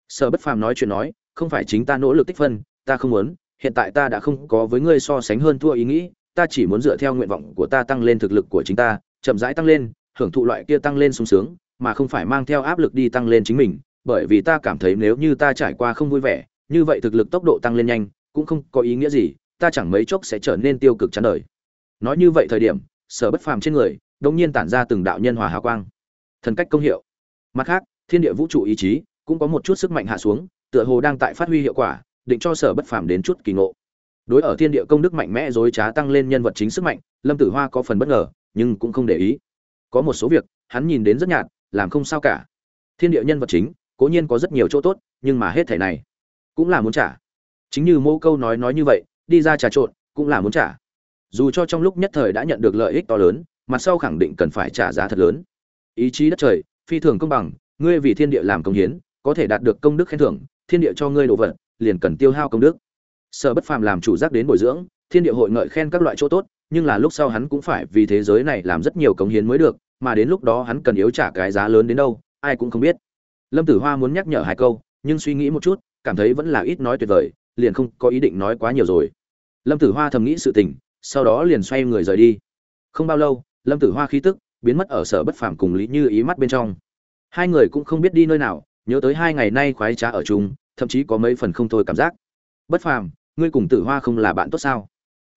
Sở bất phàm nói chuyện nói, không phải chính ta nỗ lực tích phân ta không muốn, hiện tại ta đã không có với ngươi so sánh hơn thua ý nghĩ, ta chỉ muốn dựa theo nguyện vọng của ta tăng lên thực lực của chính ta, chậm rãi tăng lên, hưởng thụ loại kia tăng lên sung sướng, mà không phải mang theo áp lực đi tăng lên chính mình, bởi vì ta cảm thấy nếu như ta trải qua không vui vẻ, như vậy thực lực tốc độ tăng lên nhanh, cũng không có ý nghĩa gì, ta chẳng mấy chốc sẽ trở nên tiêu cực chán đời. Nói như vậy thời điểm, sở bất phàm trên người đột nhiên tản ra từng đạo nhân hòa hào quang. Thần cách công hiệu. Mặt khác, thiên địa vũ trụ ý chí cũng có một chút sức mạnh hạ xuống, tựa hồ đang tại phát huy hiệu quả định cho sở bất phàm đến chút kỳ ngộ. Đối ở thiên địa công đức mạnh mẽ dối trá tăng lên nhân vật chính sức mạnh, lâm tử hoa có phần bất ngờ, nhưng cũng không để ý. Có một số việc, hắn nhìn đến rất nhạt, làm không sao cả. Thiên địa nhân vật chính, cố nhiên có rất nhiều chỗ tốt, nhưng mà hết thẻ này cũng là muốn trả. Chính như mô câu nói nói như vậy, đi ra trà trộn cũng là muốn trả. Dù cho trong lúc nhất thời đã nhận được lợi ích to lớn mặt sau khẳng định cần phải trả giá thật lớn. Ý chí đất trời, phi thường công bằng, ngươi vì thiên địa làm công hiến, có thể đạt được công đức khen thưởng, thiên địa cho ngươi đồ vật liền cần tiêu hao công đức. Sở bất phàm làm chủ giác đến bồi dưỡng, thiên địa hội ngợi khen các loại chỗ tốt, nhưng là lúc sau hắn cũng phải vì thế giới này làm rất nhiều cống hiến mới được, mà đến lúc đó hắn cần yếu trả cái giá lớn đến đâu, ai cũng không biết. Lâm tử hoa muốn nhắc nhở hai câu, nhưng suy nghĩ một chút, cảm thấy vẫn là ít nói tuyệt vời, liền không có ý định nói quá nhiều rồi. Lâm tử hoa thầm nghĩ sự tình, sau đó liền xoay người rời đi. Không bao lâu, lâm tử hoa khí tức biến mất ở sở bất phàm cùng lý như ý mắt bên trong. Hai người cũng không biết đi nơi nào, nhớ tới hai ngày nay khoái trá ở chung thậm chí có mấy phần không thôi cảm giác. Bất phàm, ngươi cùng tử hoa không là bạn tốt sao?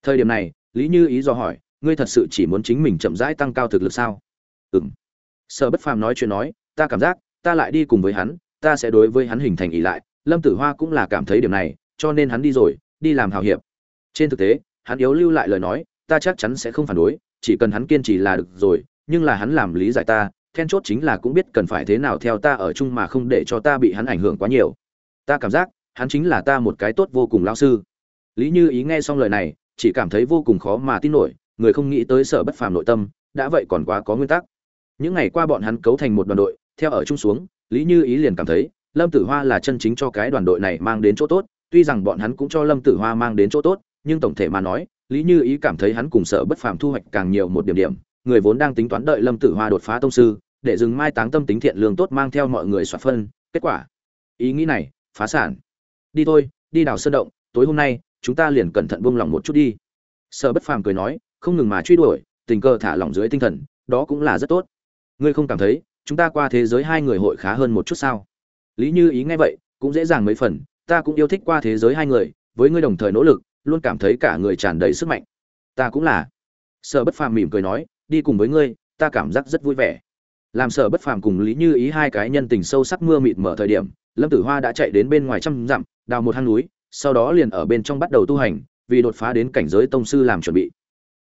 Thời điểm này, lý như ý do hỏi, ngươi thật sự chỉ muốn chính mình chậm rãi tăng cao thực lực sao? Ừng sở bất phàm nói chuyện nói, ta cảm giác, ta lại đi cùng với hắn, ta sẽ đối với hắn hình thành ỷ lại. Lâm tử hoa cũng là cảm thấy điểm này, cho nên hắn đi rồi, đi làm hào hiệp. Trên thực tế, hắn yếu lưu lại lời nói, ta chắc chắn sẽ không phản đối, chỉ cần hắn kiên trì là được rồi, nhưng là hắn làm lý giải ta, then chốt chính là cũng biết cần phải thế nào theo ta ở chung mà không để cho ta bị hắn ảnh hưởng quá nhiều ta cảm giác, hắn chính là ta một cái tốt vô cùng lao sư. Lý như ý nghe xong lời này, chỉ cảm thấy vô cùng khó mà tin nổi, người không nghĩ tới sở bất phàm nội tâm, đã vậy còn quá có nguyên tắc. Những ngày qua bọn hắn cấu thành một đoàn đội, theo ở chung xuống, lý như ý liền cảm thấy, lâm tử hoa là chân chính cho cái đoàn đội này mang đến chỗ tốt, tuy rằng bọn hắn cũng cho lâm tử hoa mang đến chỗ tốt, nhưng tổng thể mà nói, lý như ý cảm thấy hắn cùng sở bất phàm thu hoạch càng nhiều một điểm điểm, người vốn đang tính toán đợi lâm tử hoa đột phá tông sư, để dừng mai táng tâm tính thiện lương tốt mang theo mọi người soạt phân, kết quả. Ý nghĩ này phá sản. Đi thôi, đi đào sơn động, tối hôm nay, chúng ta liền cẩn thận buông lỏng một chút đi. Sở bất phàm cười nói, không ngừng mà truy đuổi, tình cờ thả lỏng dưới tinh thần, đó cũng là rất tốt. Ngươi không cảm thấy, chúng ta qua thế giới hai người hội khá hơn một chút sao? Lý như ý nghe vậy, cũng dễ dàng mấy phần, ta cũng yêu thích qua thế giới hai người, với ngươi đồng thời nỗ lực, luôn cảm thấy cả người tràn đầy sức mạnh. Ta cũng là. Sở bất phàm mỉm cười nói, đi cùng với ngươi, ta cảm giác rất vui vẻ. Làm sở bất phàm cùng lý như ý hai cái nhân tình sâu sắc mưa mịt mở thời điểm lâm tử hoa đã chạy đến bên ngoài trăm dặm, đào một hang núi, sau đó liền ở bên trong bắt đầu tu hành, vì đột phá đến cảnh giới tông sư làm chuẩn bị.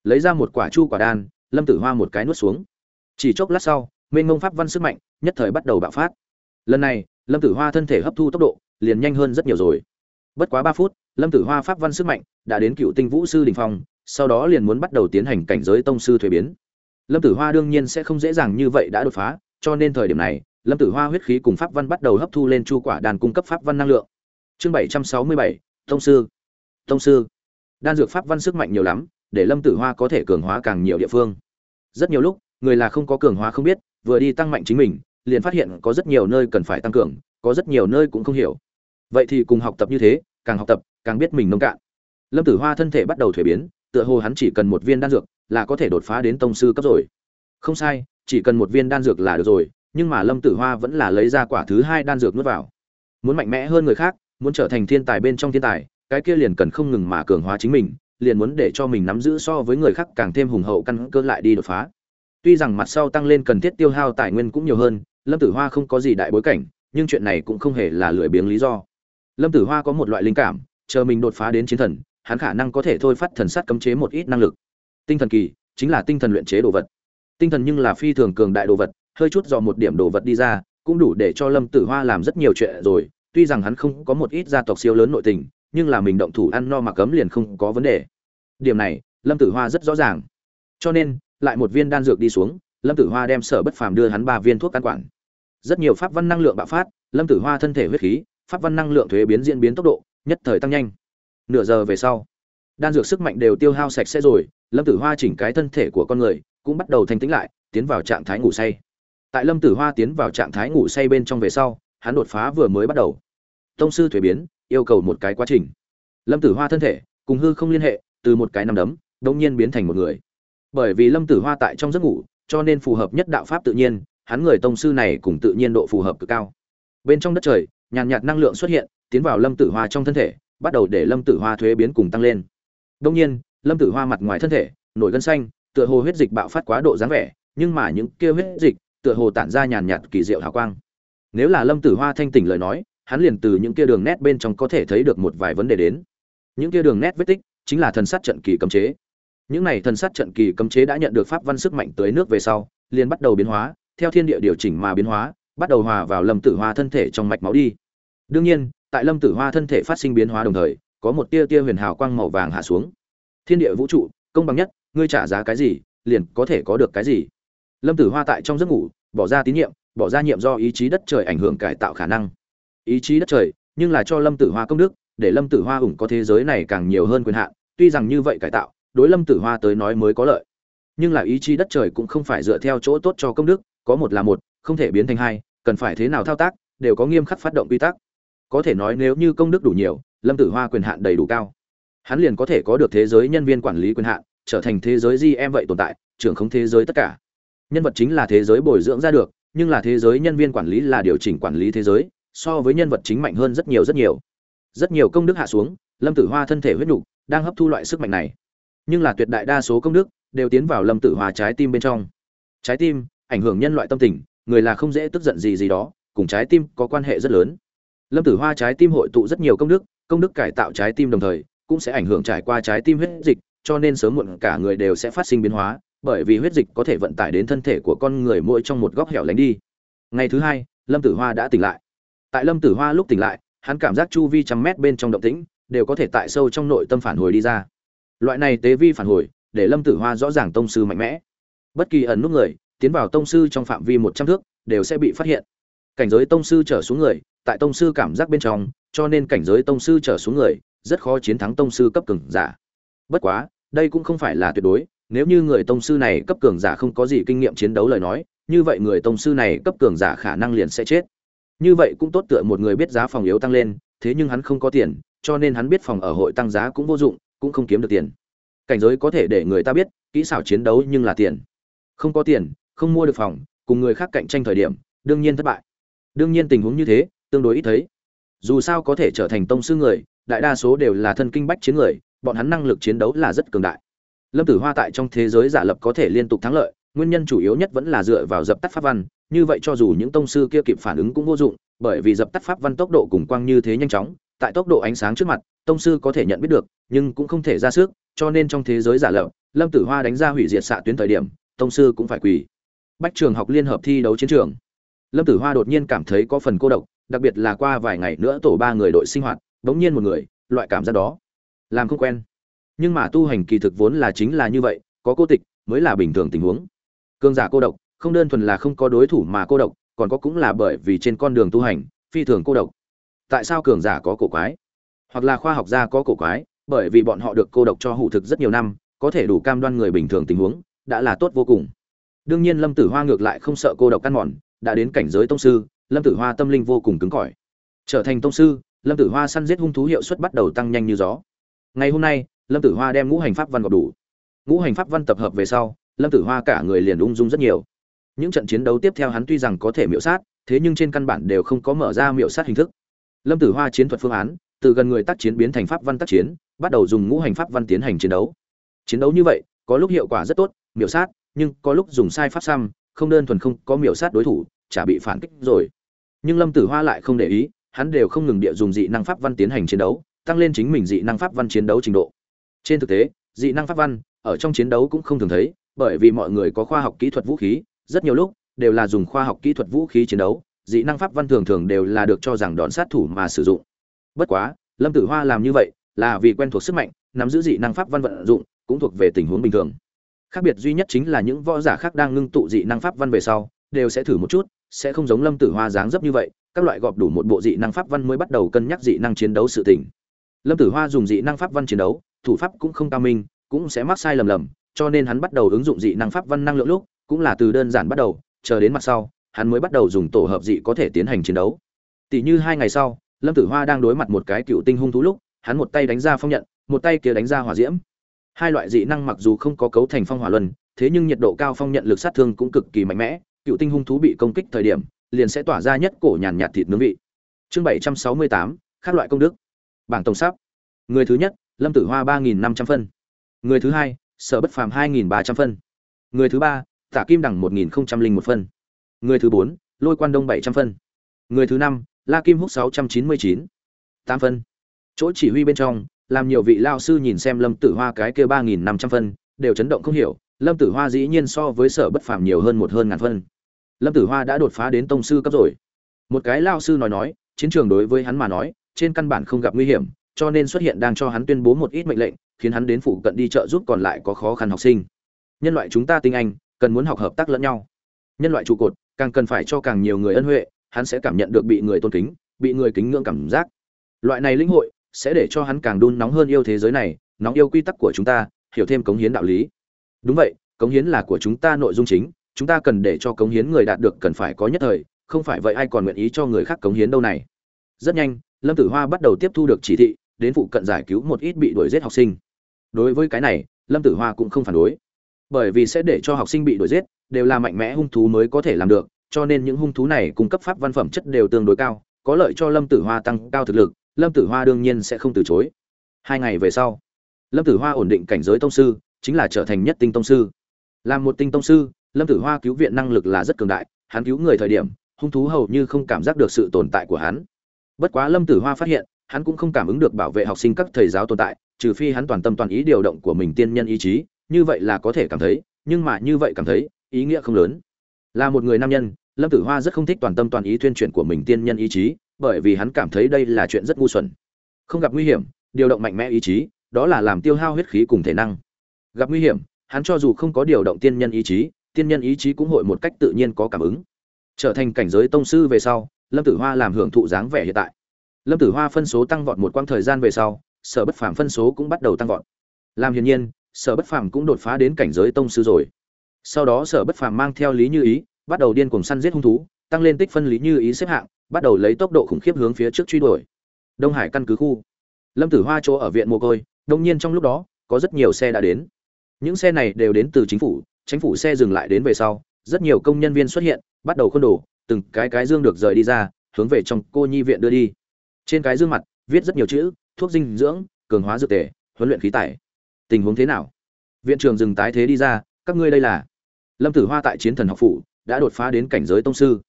Lấy ra một quả chu quả đan, lâm tử hoa một cái nuốt xuống. Chỉ chốc lát sau, mênh mông pháp văn sức mạnh nhất thời bắt đầu bạo phát. Lần này, lâm tử hoa thân thể hấp thu tốc độ liền nhanh hơn rất nhiều rồi. Bất quá ba phút, lâm tử hoa pháp văn sức mạnh đã đến cựu tinh vũ sư đình phong, sau đó liền muốn bắt đầu tiến hành cảnh giới tông sư thuế biến. Lâm tử hoa đương nhiên sẽ không dễ dàng như vậy đã đột phá, cho nên thời điểm này lâm tử hoa huyết khí cùng pháp văn bắt đầu hấp thu lên chu quả đàn cung cấp pháp văn năng lượng. Chương bảy trăm sáu mươi bảy, tông sư. Tông sư. Đan dược pháp văn sức mạnh nhiều lắm, để lâm tử hoa có thể cường hóa càng nhiều địa phương. Rất nhiều lúc, người là không có cường hóa không biết, vừa đi tăng mạnh chính mình, liền phát hiện có rất nhiều nơi cần phải tăng cường, có rất nhiều nơi cũng không hiểu. Vậy thì cùng học tập như thế, càng học tập, càng biết mình nông cạn. Lâm tử hoa thân thể bắt đầu thuế biến, tựa hồ hắn chỉ cần một viên đan dược là có thể đột phá đến tông sư cấp rồi. Không sai, chỉ cần một viên đan dược là được rồi nhưng mà lâm tử hoa vẫn là lấy ra quả thứ hai đan dược nuốt vào. Muốn mạnh mẽ hơn người khác, muốn trở thành thiên tài bên trong thiên tài, cái kia liền cần không ngừng mà cường hóa chính mình, liền muốn để cho mình nắm giữ so với người khác càng thêm hùng hậu căn cơ lại đi đột phá. Tuy rằng mặt sau tăng lên cần thiết tiêu hao tài nguyên cũng nhiều hơn, lâm tử hoa không có gì đại bối cảnh, nhưng chuyện này cũng không hề là lười biếng lý do. Lâm tử hoa có một loại linh cảm, chờ mình đột phá đến chiến thần, hắn khả năng có thể thôi phát thần sát cấm chế một ít năng lực. Tinh thần kỳ, chính là tinh thần luyện chế đồ vật. Tinh thần nhưng là phi thường cường đại đồ vật hơi chút dò một điểm đồ vật đi ra, cũng đủ để cho lâm tử hoa làm rất nhiều chuyện rồi. Tuy rằng hắn không có một ít gia tộc siêu lớn nội tình, nhưng là mình động thủ ăn no mà cấm liền không có vấn đề. Điểm này, lâm tử hoa rất rõ ràng. Cho nên, lại một viên đan dược đi xuống, lâm tử hoa đem sở bất phàm đưa hắn ba viên thuốc căn quản. Rất nhiều pháp văn năng lượng bạo phát, lâm tử hoa thân thể huyết khí, pháp văn năng lượng thuế biến diễn biến tốc độ, nhất thời tăng nhanh. Nửa giờ về sau, đan dược sức mạnh đều tiêu hao sạch sẽ rồi, lâm tử hoa chỉnh cái thân thể của con người, cũng bắt đầu thành tĩnh lại, tiến vào trạng thái ngủ say tại lâm tử hoa tiến vào trạng thái ngủ say bên trong về sau, hắn đột phá vừa mới bắt đầu. Tông sư thuế biến, yêu cầu một cái quá trình. Lâm tử hoa thân thể, cùng hư không liên hệ, từ một cái nằm đấm đông nhiên biến thành một người. Bởi vì lâm tử hoa tại trong giấc ngủ, cho nên phù hợp nhất đạo pháp tự nhiên, hắn người tông sư này cùng tự nhiên độ phù hợp cực cao. Bên trong đất trời, nhàn nhạt năng lượng xuất hiện, tiến vào lâm tử hoa trong thân thể, bắt đầu để lâm tử hoa thuế biến cùng tăng lên. Đông nhiên, lâm tử hoa mặt ngoài thân thể, nổi gân xanh, tựa hồ huyết dịch bạo phát quá độ dáng vẻ, nhưng mà những kia huyết dịch tựa hồ tản ra nhàn nhạt kỳ diệu hào quang. Nếu là lâm tử hoa thanh tỉnh lời nói, hắn liền từ những kia đường nét bên trong có thể thấy được một vài vấn đề đến. Những kia đường nét vết tích, chính là thần sát trận kỳ cấm chế. Những này thần sát trận kỳ cấm chế đã nhận được pháp văn sức mạnh tới nước về sau, liền bắt đầu biến hóa, theo thiên địa điều chỉnh mà biến hóa, bắt đầu hòa vào lâm tử hoa thân thể trong mạch máu đi. Đương nhiên, tại lâm tử hoa thân thể phát sinh biến hóa đồng thời, có một tia tia huyền hào quang màu vàng hạ xuống. Thiên địa vũ trụ, công bằng nhất, ngươi trả giá cái gì, liền có thể có được cái gì lâm tử hoa tại trong giấc ngủ, bỏ ra tín nhiệm, bỏ ra nhiệm do ý chí đất trời ảnh hưởng cải tạo khả năng. Ý chí đất trời, nhưng là cho lâm tử hoa công đức, để lâm tử hoa ủng có thế giới này càng nhiều hơn quyền hạn, tuy rằng như vậy cải tạo, đối lâm tử hoa tới nói mới có lợi. Nhưng là ý chí đất trời cũng không phải dựa theo chỗ tốt cho công đức, có một là một, không thể biến thành hai, cần phải thế nào thao tác, đều có nghiêm khắc phát động quy tắc. Có thể nói nếu như công đức đủ nhiều, lâm tử hoa quyền hạn đầy đủ cao. Hắn liền có thể có được thế giới nhân viên quản lý quyền hạn, trở thành thế giới di em vậy tồn tại, trưởng không thế giới tất cả nhân vật chính là thế giới bồi dưỡng ra được, nhưng là thế giới nhân viên quản lý là điều chỉnh quản lý thế giới, so với nhân vật chính mạnh hơn rất nhiều rất nhiều. Rất nhiều công đức hạ xuống, lâm tử hoa thân thể huyết nhục đang hấp thu loại sức mạnh này. Nhưng là tuyệt đại đa số công đức đều tiến vào lâm tử hoa trái tim bên trong. Trái tim ảnh hưởng nhân loại tâm tình, người là không dễ tức giận gì gì đó, cùng trái tim có quan hệ rất lớn. Lâm tử hoa trái tim hội tụ rất nhiều công đức công đức cải tạo trái tim đồng thời cũng sẽ ảnh hưởng trải qua trái tim huyết dịch, cho nên sớm muộn cả người đều sẽ phát sinh biến hóa bởi vì huyết dịch có thể vận tải đến thân thể của con người mỗi trong một góc hẻo lánh đi. Ngày thứ hai, lâm tử hoa đã tỉnh lại. Tại lâm tử hoa lúc tỉnh lại, hắn cảm giác chu vi trăm mét bên trong động tĩnh đều có thể tại sâu trong nội tâm phản hồi đi ra. Loại này tế vi phản hồi để lâm tử hoa rõ ràng tông sư mạnh mẽ. Bất kỳ ẩn nút người tiến vào tông sư trong phạm vi một trăm thước đều sẽ bị phát hiện. Cảnh giới tông sư trở xuống người, tại tông sư cảm giác bên trong, cho nên cảnh giới tông sư trở xuống người rất khó chiến thắng tông sư cấp cường giả. Bất quá, đây cũng không phải là tuyệt đối nếu như người tông sư này cấp cường giả không có gì kinh nghiệm chiến đấu lời nói, như vậy người tông sư này cấp cường giả khả năng liền sẽ chết. Như vậy cũng tốt tựa một người biết giá phòng yếu tăng lên, thế nhưng hắn không có tiền, cho nên hắn biết phòng ở hội tăng giá cũng vô dụng, cũng không kiếm được tiền. Cảnh giới có thể để người ta biết, kỹ xảo chiến đấu nhưng là tiền. Không có tiền, không mua được phòng, cùng người khác cạnh tranh thời điểm, đương nhiên thất bại. Đương nhiên tình huống như thế, tương đối ít thấy. Dù sao có thể trở thành tông sư người, đại đa số đều là thân kinh bách chiến người, bọn hắn năng lực chiến đấu là rất cường đại lâm tử hoa tại trong thế giới giả lập có thể liên tục thắng lợi, nguyên nhân chủ yếu nhất vẫn là dựa vào dập tắt pháp văn, như vậy cho dù những tông sư kia kịp phản ứng cũng vô dụng, bởi vì dập tắt pháp văn tốc độ cùng quang như thế nhanh chóng, tại tốc độ ánh sáng trước mặt, tông sư có thể nhận biết được, nhưng cũng không thể ra sức, cho nên trong thế giới giả lập, lâm tử hoa đánh ra hủy diệt xạ tuyến thời điểm, tông sư cũng phải quỳ. Bách trường học liên hợp thi đấu chiến trường. Lâm tử hoa đột nhiên cảm thấy có phần cô độc, đặc biệt là qua vài ngày nữa tổ ba người đội sinh hoạt, bỗng nhiên một người, loại cảm giác đó, làm không quen nhưng mà tu hành kỳ thực vốn là chính là như vậy, có cô tịch mới là bình thường tình huống. Cương giả cô độc, không đơn thuần là không có đối thủ mà cô độc, còn có cũng là bởi vì trên con đường tu hành, phi thường cô độc. Tại sao cường giả có cổ quái? Hoặc là khoa học gia có cổ quái, bởi vì bọn họ được cô độc cho hủ thực rất nhiều năm, có thể đủ cam đoan người bình thường tình huống, đã là tốt vô cùng. Đương nhiên lâm tử hoa ngược lại không sợ cô độc căn mòn, đã đến cảnh giới tông sư, lâm tử hoa tâm linh vô cùng cứng cỏi. Trở thành tông sư, lâm tử hoa săn giết hung thú hiệu suất bắt đầu tăng nhanh như gió. Ngày hôm nay lâm tử hoa đem ngũ hành pháp văn gọp đủ. Ngũ hành pháp văn tập hợp về sau, lâm tử hoa cả người liền ung dung rất nhiều. Những trận chiến đấu tiếp theo hắn tuy rằng có thể miễu sát, thế nhưng trên căn bản đều không có mở ra miễu sát hình thức. Lâm tử hoa chiến thuật phương án, từ gần người tác chiến biến thành pháp văn tác chiến, bắt đầu dùng ngũ hành pháp văn tiến hành chiến đấu. Chiến đấu như vậy, có lúc hiệu quả rất tốt miễu sát, nhưng có lúc dùng sai pháp xăm, không đơn thuần không có miểu sát đối thủ, chả bị phản kích rồi. Nhưng lâm tử hoa lại không để ý, hắn đều không ngừng địa dùng dị năng pháp văn tiến hành chiến đấu, tăng lên chính mình dị năng pháp văn chiến đấu trình độ trên thực tế, dị năng pháp văn ở trong chiến đấu cũng không thường thấy, bởi vì mọi người có khoa học kỹ thuật vũ khí, rất nhiều lúc đều là dùng khoa học kỹ thuật vũ khí chiến đấu, dị năng pháp văn thường thường đều là được cho rằng đòn sát thủ mà sử dụng. Bất quá, lâm tử hoa làm như vậy là vì quen thuộc sức mạnh, nắm giữ dị năng pháp văn vận dụng cũng thuộc về tình huống bình thường. Khác biệt duy nhất chính là những võ giả khác đang ngưng tụ dị năng pháp văn về sau, đều sẽ thử một chút, sẽ không giống lâm tử hoa dáng dấp như vậy, các loại gọp đủ một bộ dị năng pháp văn mới bắt đầu cân nhắc dị năng chiến đấu sự tỉnh lâm tử hoa dùng dị năng pháp văn chiến đấu thủ pháp cũng không cao minh, cũng sẽ mắc sai lầm lầm, cho nên hắn bắt đầu ứng dụng dị năng pháp văn năng lượng lúc, cũng là từ đơn giản bắt đầu, chờ đến mặt sau, hắn mới bắt đầu dùng tổ hợp dị có thể tiến hành chiến đấu. Tỷ như hai ngày sau, lâm tử hoa đang đối mặt một cái cựu tinh hung thú lúc, hắn một tay đánh ra phong nhận, một tay kia đánh ra hỏa diễm. Hai loại dị năng mặc dù không có cấu thành phong hỏa luân, thế nhưng nhiệt độ cao phong nhận lực sát thương cũng cực kỳ mạnh mẽ, cựu tinh hung thú bị công kích thời điểm, liền sẽ tỏa ra nhất cổ nhàn nhạt thịt nướng vị. Chương bảy trăm sáu mươi tám các loại công đức. Bảng tổng sắp. Người thứ nhất lâm tử hoa ba nghìn năm trăm phân. Người thứ hai, sở bất phàm hai nghìn ba trăm phân. Người thứ ba tả kim đẳng một nghìn một phân. Người thứ bốn, lôi quan đông bảy trăm phân. Người thứ năm, la kim húc sáu trăm chín mươi chín tám phân. Chỗ chỉ huy bên trong, làm nhiều vị lao sư nhìn xem lâm tử hoa cái kia ba nghìn năm trăm phân, đều chấn động không hiểu, lâm tử hoa dĩ nhiên so với sở bất phàm nhiều hơn một hơn ngàn phân. Lâm tử hoa đã đột phá đến tông sư cấp rồi. Một cái lao sư nói nói, chiến trường đối với hắn mà nói, trên căn bản không gặp nguy hiểm cho nên xuất hiện đang cho hắn tuyên bố một ít mệnh lệnh, khiến hắn đến phụ cận đi trợ giúp còn lại có khó khăn học sinh. Nhân loại chúng ta tinh anh, cần muốn học hợp tác lẫn nhau. Nhân loại trụ cột, càng cần phải cho càng nhiều người ân huệ, hắn sẽ cảm nhận được bị người tôn kính, bị người kính ngưỡng cảm giác. Loại này linh hội sẽ để cho hắn càng đun nóng hơn yêu thế giới này, nóng yêu quy tắc của chúng ta, hiểu thêm cống hiến đạo lý. Đúng vậy, cống hiến là của chúng ta nội dung chính, chúng ta cần để cho cống hiến người đạt được cần phải có nhất thời, không phải vậy ai còn nguyện ý cho người khác cống hiến đâu này. Rất nhanh, lâm tử hoa bắt đầu tiếp thu được chỉ thị đến phụ cận giải cứu một ít bị đuổi giết học sinh. Đối với cái này, lâm tử hoa cũng không phản đối. Bởi vì sẽ để cho học sinh bị đuổi giết, đều là mạnh mẽ hung thú mới có thể làm được, cho nên những hung thú này cung cấp pháp văn phẩm chất đều tương đối cao, có lợi cho lâm tử hoa tăng cao thực lực, lâm tử hoa đương nhiên sẽ không từ chối. Hai ngày về sau, lâm tử hoa ổn định cảnh giới tông sư, chính là trở thành nhất tinh tông sư. Làm một tinh tông sư, lâm tử hoa cứu viện năng lực là rất cường đại, hắn cứu người thời điểm, hung thú hầu như không cảm giác được sự tồn tại của hắn. Bất quá lâm tử hoa phát hiện hắn cũng không cảm ứng được bảo vệ học sinh các thầy giáo tồn tại, trừ phi hắn toàn tâm toàn ý điều động của mình tiên nhân ý chí, như vậy là có thể cảm thấy, nhưng mà như vậy cảm thấy, ý nghĩa không lớn. Là một người nam nhân, lâm tử hoa rất không thích toàn tâm toàn ý tuyên truyền của mình tiên nhân ý chí, bởi vì hắn cảm thấy đây là chuyện rất ngu xuẩn. Không gặp nguy hiểm, điều động mạnh mẽ ý chí, đó là làm tiêu hao huyết khí cùng thể năng. Gặp nguy hiểm, hắn cho dù không có điều động tiên nhân ý chí, tiên nhân ý chí cũng hội một cách tự nhiên có cảm ứng. Trở thành cảnh giới tông sư về sau, lâm tử hoa làm hưởng thụ dáng vẻ hiện tại lâm tử hoa phân số tăng vọt một quãng thời gian về sau, sở bất phàm phân số cũng bắt đầu tăng vọt. Làm hiển nhiên, sở bất phàm cũng đột phá đến cảnh giới tông sư rồi. Sau đó sở bất phàm mang theo lý như ý, bắt đầu điên cuồng săn giết hung thú, tăng lên tích phân lý như ý xếp hạng, bắt đầu lấy tốc độ khủng khiếp hướng phía trước truy đuổi. Đông hải căn cứ khu. Lâm tử hoa chỗ ở viện mồ côi, đông nhiên trong lúc đó, có rất nhiều xe đã đến. Những xe này đều đến từ chính phủ chính phủ xe dừng lại đến về sau, rất nhiều công nhân viên xuất hiện, bắt đầu khuôn đồ từng cái cái dương được rời đi ra, hướng về trong cô nhi viện đưa đi trên cái dương mặt, viết rất nhiều chữ, thuốc dinh dưỡng, cường hóa dược tề, huấn luyện khí tải. Tình huống thế nào? Viện trường dừng tái thế đi ra, các ngươi đây là? Lâm tử hoa tại chiến thần học phủ, đã đột phá đến cảnh giới tông sư.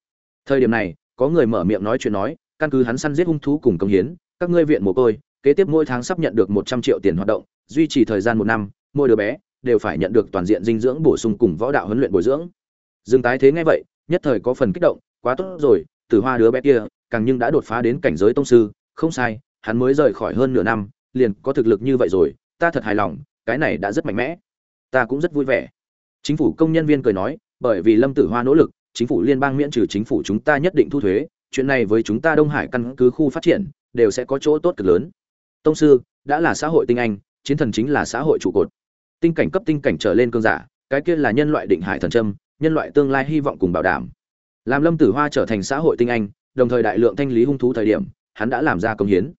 Thời điểm này, có người mở miệng nói chuyện nói, căn cứ hắn săn giết hung thú cùng công hiến, các ngươi viện mồ côi, kế tiếp mỗi tháng sắp nhận được một trăm triệu tiền hoạt động, duy trì thời gian một năm, mỗi đứa bé đều phải nhận được toàn diện dinh dưỡng bổ sung cùng võ đạo huấn luyện bồi dưỡng. Dừng tái thế nghe vậy, nhất thời có phần kích động, quá tốt rồi, tử hoa đứa bé kia càng nhưng đã đột phá đến cảnh giới tông sư, không sai, hắn mới rời khỏi hơn nửa năm, liền có thực lực như vậy rồi, ta thật hài lòng, cái này đã rất mạnh mẽ. Ta cũng rất vui vẻ. Chính phủ công nhân viên cười nói, bởi vì lâm tử hoa nỗ lực, chính phủ liên bang miễn trừ chính phủ chúng ta nhất định thu thuế, chuyện này với chúng ta đông hải căn cứ khu phát triển, đều sẽ có chỗ tốt cực lớn. Tông sư, đã là xã hội tinh anh, chiến thần chính là xã hội trụ cột. Tinh cảnh cấp tinh cảnh trở lên cương giả, cái kia là nhân loại định hải thần trâm nhân loại tương lai hy vọng cùng bảo đảm. Làm lâm tử hoa trở thành xã hội tinh anh đồng thời đại lượng thanh lý hung thú thời điểm, hắn đã làm ra công hiến.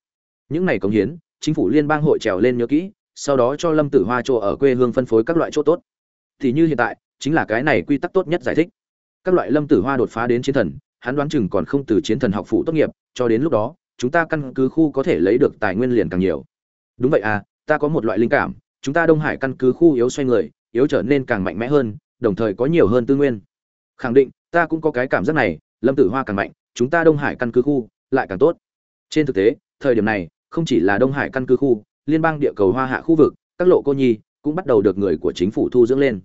Những này công hiến, chính phủ liên bang hội trèo lên nhớ kỹ, sau đó cho lâm tử hoa chỗ ở quê hương phân phối các loại chỗ tốt. Thì như hiện tại, chính là cái này quy tắc tốt nhất giải thích. Các loại lâm tử hoa đột phá đến chiến thần, hắn đoán chừng còn không từ chiến thần học phụ tốt nghiệp, cho đến lúc đó, chúng ta căn cứ khu có thể lấy được tài nguyên liền càng nhiều. Đúng vậy à ta có một loại linh cảm, chúng ta đông hải căn cứ khu yếu xoay người, yếu trở nên càng mạnh mẽ hơn, đồng thời có nhiều hơn tư nguyên. Khẳng định, ta cũng có cái cảm giác này, lâm tử hoa càng mạnh chúng ta đông hải căn cứ khu, lại càng tốt. Trên thực tế, thời điểm này, không chỉ là đông hải căn cứ khu, liên bang địa cầu hoa hạ khu vực, các lộ cô nhi cũng bắt đầu được người của chính phủ thu dưỡng lên.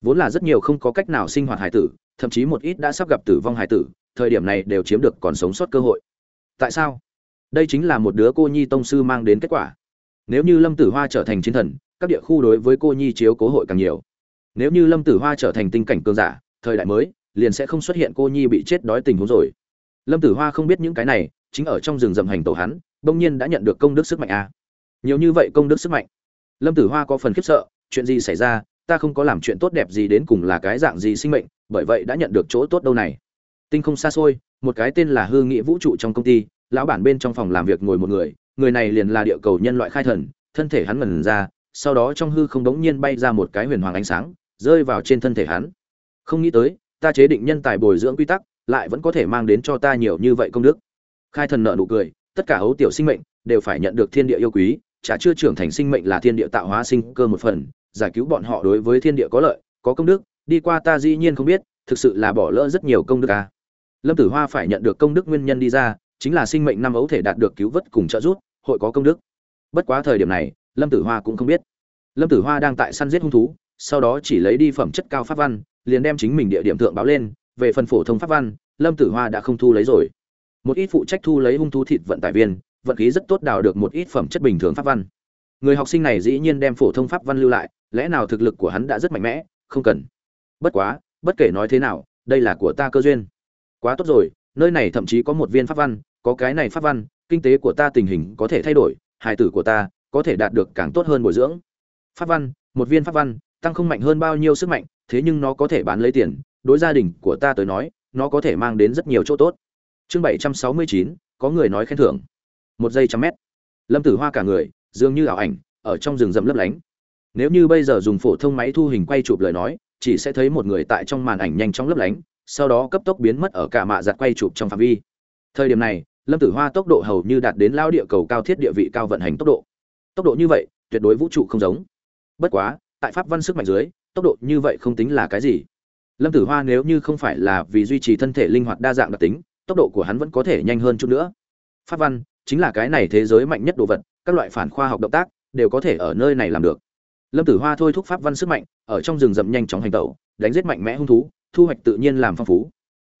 Vốn là rất nhiều không có cách nào sinh hoạt hải tử, thậm chí một ít đã sắp gặp tử vong hải tử, thời điểm này đều chiếm được còn sống sót cơ hội. Tại sao? Đây chính là một đứa cô nhi tông sư mang đến kết quả. Nếu như lâm tử hoa trở thành chiến thần, các địa khu đối với cô nhi chiếu cố hội càng nhiều. Nếu như lâm tử hoa trở thành tinh cảnh cường giả, thời đại mới, liền sẽ không xuất hiện cô nhi bị chết đói tình huống rồi lâm tử hoa không biết những cái này, chính ở trong rừng rậm hành tổ hắn, bỗng nhiên đã nhận được công đức sức mạnh a. Nhiều như vậy công đức sức mạnh. Lâm tử hoa có phần khiếp sợ, chuyện gì xảy ra, ta không có làm chuyện tốt đẹp gì đến cùng là cái dạng gì sinh mệnh, bởi vậy đã nhận được chỗ tốt đâu này. Tinh không xa xôi, một cái tên là hư nghị vũ trụ trong công ty, lão bản bên trong phòng làm việc ngồi một người người này liền là địa cầu nhân loại khai thần, thân thể hắn ngần ra, sau đó trong hư không đống nhiên bay ra một cái huyền hoàng ánh sáng, rơi vào trên thân thể hắn. Không nghĩ tới, ta chế định nhân tài bồi dưỡng quy tắc lại vẫn có thể mang đến cho ta nhiều như vậy công đức. Khai thần nợ nụ cười, tất cả ấu tiểu sinh mệnh đều phải nhận được thiên địa yêu quý, chả chưa trưởng thành sinh mệnh là thiên địa tạo hóa sinh cơ một phần, giải cứu bọn họ đối với thiên địa có lợi, có công đức, đi qua ta dĩ nhiên không biết, thực sự là bỏ lỡ rất nhiều công đức à. lâm tử hoa phải nhận được công đức nguyên nhân đi ra, chính là sinh mệnh năm ấu thể đạt được cứu vớt cùng trợ giúp, hội có công đức. Bất quá thời điểm này, lâm tử hoa cũng không biết. Lâm tử hoa đang tại săn giết hung thú, sau đó chỉ lấy đi phẩm chất cao pháp văn, liền đem chính mình địa điểm thượng báo lên về phần phổ thông pháp văn, lâm tử hoa đã không thu lấy rồi. Một ít phụ trách thu lấy hung thú thịt vận tải viên, vận khí rất tốt đào được một ít phẩm chất bình thường pháp văn. Người học sinh này dĩ nhiên đem phổ thông pháp văn lưu lại, lẽ nào thực lực của hắn đã rất mạnh mẽ? Không cần. Bất quá, bất kể nói thế nào, đây là của ta cơ duyên. Quá tốt rồi, nơi này thậm chí có một viên pháp văn, có cái này pháp văn, kinh tế của ta tình hình có thể thay đổi, hài tử của ta có thể đạt được càng tốt hơn bồi dưỡng. Pháp văn, một viên pháp văn, tăng không mạnh hơn bao nhiêu sức mạnh, thế nhưng nó có thể bán lấy tiền đối gia đình của ta tới nói, nó có thể mang đến rất nhiều chỗ tốt. Chương bảy trăm sáu mươi chín, có người nói khen thưởng. Một giây trăm mét. Lâm tử hoa cả người, dường như ảo ảnh, ở trong rừng rậm lấp lánh. Nếu như bây giờ dùng phổ thông máy thu hình quay chụp lời nói, chỉ sẽ thấy một người tại trong màn ảnh nhanh chóng lấp lánh, sau đó cấp tốc biến mất ở cả mạ giặt quay chụp trong phạm vi. Thời điểm này, lâm tử hoa tốc độ hầu như đạt đến lao địa cầu cao thiết địa vị cao vận hành tốc độ. Tốc độ như vậy, tuyệt đối vũ trụ không giống. Bất quá, tại pháp văn sức mạnh dưới, tốc độ như vậy không tính là cái gì lâm tử hoa nếu như không phải là vì duy trì thân thể linh hoạt đa dạng đặc tính, tốc độ của hắn vẫn có thể nhanh hơn chút nữa. Pháp văn chính là cái này thế giới mạnh nhất đồ vật, các loại phản khoa học động tác đều có thể ở nơi này làm được. Lâm tử hoa thôi thúc pháp văn sức mạnh, ở trong rừng rậm nhanh chóng hành tẩu, đánh giết mạnh mẽ hung thú, thu hoạch tự nhiên làm phong phú.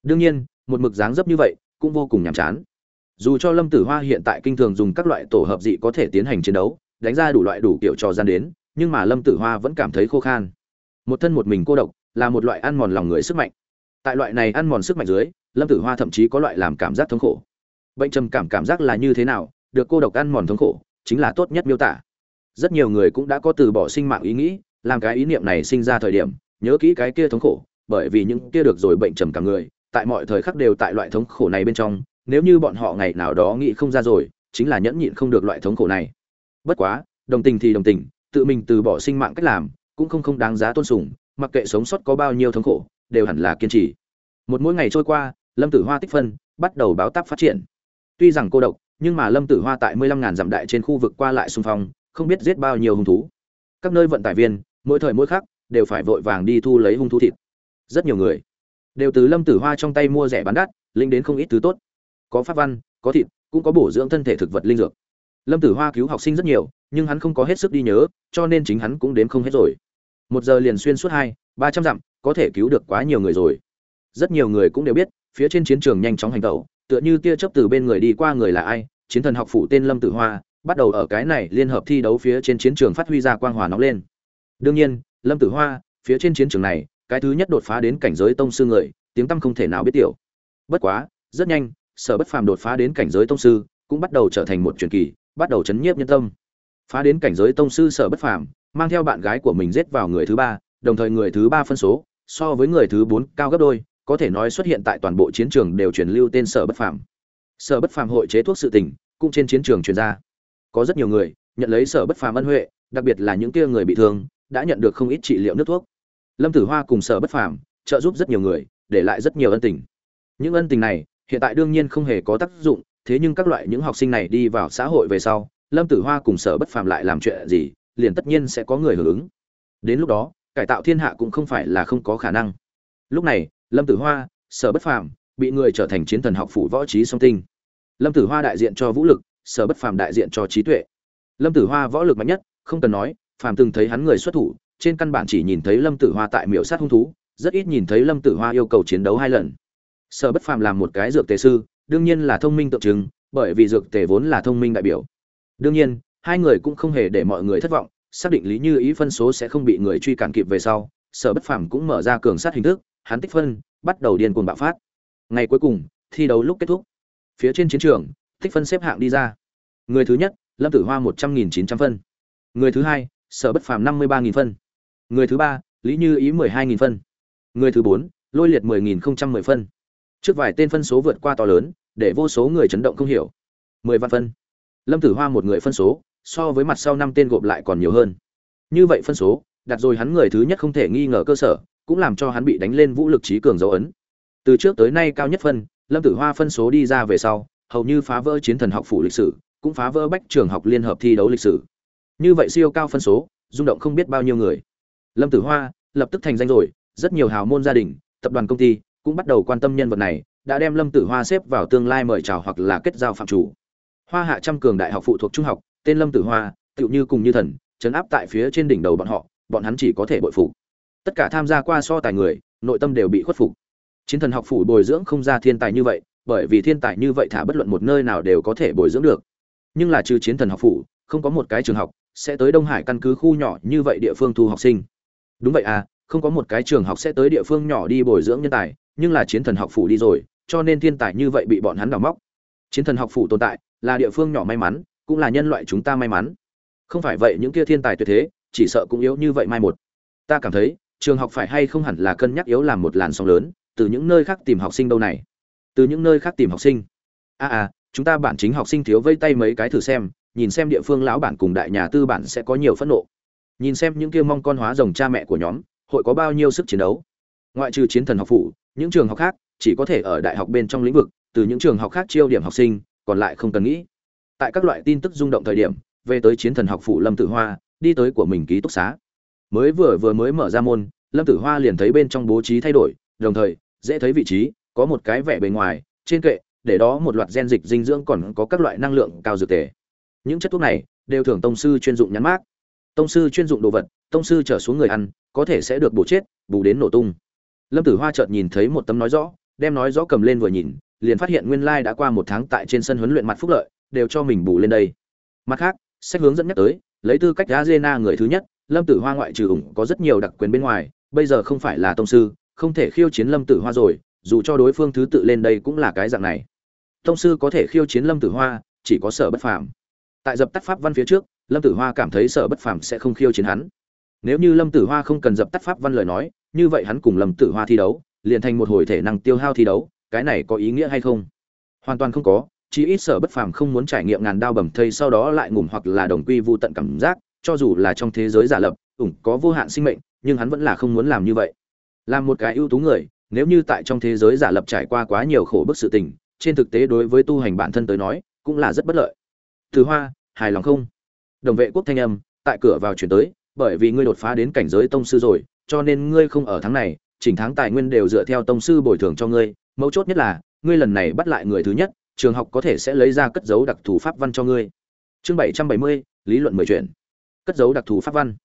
Đương nhiên, một mực dáng dấp như vậy cũng vô cùng nhàm chán. Dù cho lâm tử hoa hiện tại kinh thường dùng các loại tổ hợp dị có thể tiến hành chiến đấu, đánh ra đủ loại đủ kiểu trò gian đến, nhưng mà lâm tử hoa vẫn cảm thấy khô khan. Một thân một mình cô độc là một loại ăn mòn lòng người sức mạnh. Tại loại này ăn mòn sức mạnh dưới, lâm tử hoa thậm chí có loại làm cảm giác thống khổ. Bệnh trầm cảm cảm giác là như thế nào, được cô độc ăn mòn thống khổ, chính là tốt nhất miêu tả. Rất nhiều người cũng đã có từ bỏ sinh mạng ý nghĩ, làm cái ý niệm này sinh ra thời điểm, nhớ kỹ cái kia thống khổ, bởi vì những kia được rồi bệnh trầm cảm người, tại mọi thời khắc đều tại loại thống khổ này bên trong, nếu như bọn họ ngày nào đó nghĩ không ra rồi, chính là nhẫn nhịn không được loại thống khổ này. Bất quá, đồng tình thì đồng tình, tự mình từ bỏ sinh mạng cách làm, cũng không không đáng giá tôn sùng mặc kệ sống sót có bao nhiêu thống khổ, đều hẳn là kiên trì. Một mỗi ngày trôi qua, lâm tử hoa tích phân, bắt đầu báo táp phát triển. Tuy rằng cô độc, nhưng mà lâm tử hoa tại mười lăm ngàn dặm đại trên khu vực qua lại xung phong, không biết giết bao nhiêu hung thú. Các nơi vận tải viên, mỗi thời mỗi khác đều phải vội vàng đi thu lấy hung thú thịt. Rất nhiều người, đều từ lâm tử hoa trong tay mua rẻ bán đắt, linh đến không ít thứ tốt. Có pháp văn, có thịt, cũng có bổ dưỡng thân thể thực vật linh dược. Lâm tử hoa cứu học sinh rất nhiều, nhưng hắn không có hết sức đi nhớ, cho nên chính hắn cũng đếm không hết rồi một giờ liền xuyên suốt hai, ba trăm dặm, có thể cứu được quá nhiều người rồi. Rất nhiều người cũng đều biết, phía trên chiến trường nhanh chóng hành tẩu, tựa như tia chớp từ bên người đi qua người là ai, chiến thần học phủ tên lâm tử hoa, bắt đầu ở cái này liên hợp thi đấu phía trên chiến trường phát huy ra quang hòa nóng lên. Đương nhiên, lâm tử hoa, phía trên chiến trường này, cái thứ nhất đột phá đến cảnh giới tông sư người, tiếng tăm không thể nào biết tiểu. Bất quá, rất nhanh, sở bất phàm đột phá đến cảnh giới tông sư, cũng bắt đầu trở thành một truyền kỳ, bắt đầu chấn nhiếp nhân tâm. Phá đến cảnh giới tông sư sở bất phàm mang theo bạn gái của mình giết vào người thứ ba, đồng thời người thứ ba phân số, so với người thứ bốn cao gấp đôi, có thể nói xuất hiện tại toàn bộ chiến trường đều truyền lưu tên sở bất phàm. Sở bất phàm hội chế thuốc sự tình, cũng trên chiến trường truyền ra. Có rất nhiều người nhận lấy sở bất phàm ân huệ, đặc biệt là những kia người bị thương, đã nhận được không ít trị liệu nước thuốc. Lâm tử hoa cùng sở bất phàm trợ giúp rất nhiều người, để lại rất nhiều ân tình. Những ân tình này hiện tại đương nhiên không hề có tác dụng, thế nhưng các loại những học sinh này đi vào xã hội về sau, lâm tử hoa cùng sở bất phàm lại làm chuyện gì liền tất nhiên sẽ có người hưởng ứng. Đến lúc đó, cải tạo thiên hạ cũng không phải là không có khả năng. Lúc này, lâm tử hoa, sở bất phàm bị người trở thành chiến thần học phủ võ trí song tinh. Lâm tử hoa đại diện cho vũ lực, sở bất phàm đại diện cho trí tuệ. Lâm tử hoa võ lực mạnh nhất, không cần nói, phàm từng thấy hắn người xuất thủ, trên căn bản chỉ nhìn thấy lâm tử hoa tại miểu sát hung thú, rất ít nhìn thấy lâm tử hoa yêu cầu chiến đấu hai lần. Sở bất phàm làm một cái dược tề sư, đương nhiên là thông minh tượng trưng, bởi vì dược tề vốn là thông minh đại biểu. Đương nhiên hai người cũng không hề để mọi người thất vọng, xác định lý như ý phân số sẽ không bị người truy cản kịp về sau, sở bất phàm cũng mở ra cường sát hình thức, hắn tích phân, bắt đầu điên cuồng bạo phát. Ngày cuối cùng, thi đấu lúc kết thúc. Phía trên chiến trường, tích phân xếp hạng đi ra. Người thứ nhất, lâm tử hoa một trăm nghìn chín trăm phân. Người thứ hai, sở bất phàm năm mươi ba nghìn phân. Người thứ ba, lý như ý mười hai nghìn phân. Người thứ bốn, lôi liệt mười nghìn không trăm mười phân. Trước vài tên phân số vượt qua to lớn, để vô số người chấn động không hiểu. mười vạn phân. Lâm tử hoa một người phân số so với mặt sau năm tên gộp lại còn nhiều hơn. Như vậy phân số, đặt rồi hắn người thứ nhất không thể nghi ngờ cơ sở, cũng làm cho hắn bị đánh lên vũ lực trí cường dấu ấn. Từ trước tới nay cao nhất phân, lâm tử hoa phân số đi ra về sau, hầu như phá vỡ chiến thần học phủ lịch sử, cũng phá vỡ bách trường học liên hợp thi đấu lịch sử. Như vậy siêu cao phân số, rung động không biết bao nhiêu người. Lâm tử hoa lập tức thành danh rồi, rất nhiều hào môn gia đình, tập đoàn công ty cũng bắt đầu quan tâm nhân vật này, đã đem lâm tử hoa xếp vào tương lai mời chào hoặc là kết giao phạm chủ. Hoa hạ trăm cường đại học phụ thuộc trung học tên lâm tử hoa, tựu như cùng như thần, chấn áp tại phía trên đỉnh đầu bọn họ, bọn hắn chỉ có thể bội phục. Tất cả tham gia qua so tài người, nội tâm đều bị khuất phục. Chiến thần học phủ bồi dưỡng không ra thiên tài như vậy, bởi vì thiên tài như vậy thả bất luận một nơi nào đều có thể bồi dưỡng được. Nhưng là trừ chiến thần học phủ, không có một cái trường học sẽ tới đông hải căn cứ khu nhỏ như vậy địa phương thu học sinh. Đúng vậy à không có một cái trường học sẽ tới địa phương nhỏ đi bồi dưỡng nhân tài, nhưng là chiến thần học phủ đi rồi, cho nên thiên tài như vậy bị bọn hắn đào móc. Chiến thần học phủ tồn tại là địa phương nhỏ may mắn cũng là nhân loại chúng ta may mắn. Không phải vậy những kia thiên tài tuyệt thế chỉ sợ cũng yếu như vậy mai một. Ta cảm thấy trường học phải hay không hẳn là cân nhắc yếu làm một làn sóng lớn từ những nơi khác tìm học sinh đâu này? Từ những nơi khác tìm học sinh. A à, à chúng ta bản chính học sinh thiếu vây tay mấy cái thử xem nhìn xem địa phương lão bản cùng đại nhà tư bản sẽ có nhiều phẫn nộ. Nhìn xem những kia mong con hóa rồng cha mẹ của nhóm hội có bao nhiêu sức chiến đấu. Ngoại trừ chiến thần học phủ những trường học khác chỉ có thể ở đại học bên trong lĩnh vực từ những trường học khác chiêu điểm học sinh còn lại không cần nghĩ tại các loại tin tức rung động thời điểm, về tới chiến thần học phủ lâm tử hoa, đi tới của mình ký túc xá. Mới vừa vừa mới mở ra môn, lâm tử hoa liền thấy bên trong bố trí thay đổi, đồng thời, dễ thấy vị trí, có một cái vẻ bề ngoài, trên kệ, để đó một loạt gen dịch dinh dưỡng còn có các loại năng lượng cao dược tề. Những chất thuốc này, đều thường tông sư chuyên dụng nhắn mát tông sư chuyên dụng đồ vật, tông sư trở xuống người ăn, có thể sẽ được bổ chết, bù đến nổ tung. Lâm tử hoa chợt nhìn thấy một tấm nói rõ, đem nói rõ cầm lên vừa nhìn, liền phát hiện nguyên lai đã qua một tháng tại trên sân huấn luyện mặt phúc lợi đều cho mình bù lên đây. Mặt khác, sách hướng dẫn nhắc tới, lấy tư cách Azena người thứ nhất, lâm tử hoa ngoại trừ ủng có rất nhiều đặc quyền bên ngoài, bây giờ không phải là tông sư, không thể khiêu chiến lâm tử hoa rồi, dù cho đối phương thứ tự lên đây cũng là cái dạng này. Tông sư có thể khiêu chiến lâm tử hoa, chỉ có sở bất phàm. Tại dập tắt pháp văn phía trước, lâm tử hoa cảm thấy sở bất phàm sẽ không khiêu chiến hắn. Nếu như lâm tử hoa không cần dập tắt pháp văn lời nói, như vậy hắn cùng lâm tử hoa thi đấu, liền thành một hồi thể năng tiêu hao thi đấu, cái này có ý nghĩa hay không? Hoàn toàn không có chỉ ít sở bất phàm không muốn trải nghiệm ngàn đao bầm thây sau đó lại ngủm hoặc là đồng quy vô tận cảm giác, cho dù là trong thế giới giả lập, ủng có vô hạn sinh mệnh, nhưng hắn vẫn là không muốn làm như vậy. Làm một cái ưu tú người, nếu như tại trong thế giới giả lập trải qua quá nhiều khổ bức sự tình, trên thực tế đối với tu hành bản thân tới nói, cũng là rất bất lợi. Từ hoa, hài lòng không? Đồng vệ quốc thanh âm, tại cửa vào chuyển tới, bởi vì ngươi đột phá đến cảnh giới tông sư rồi, cho nên ngươi không ở tháng này, chỉnh tháng tài nguyên đều dựa theo tông sư bồi thường cho ngươi. Mấu chốt nhất là, ngươi lần này bắt lại người thứ nhất trường học có thể sẽ lấy ra cất dấu đặc thù pháp văn cho ngươi. Chương bảy trăm bảy mươi, lý luận mười chuyện. Cất dấu đặc thù pháp văn.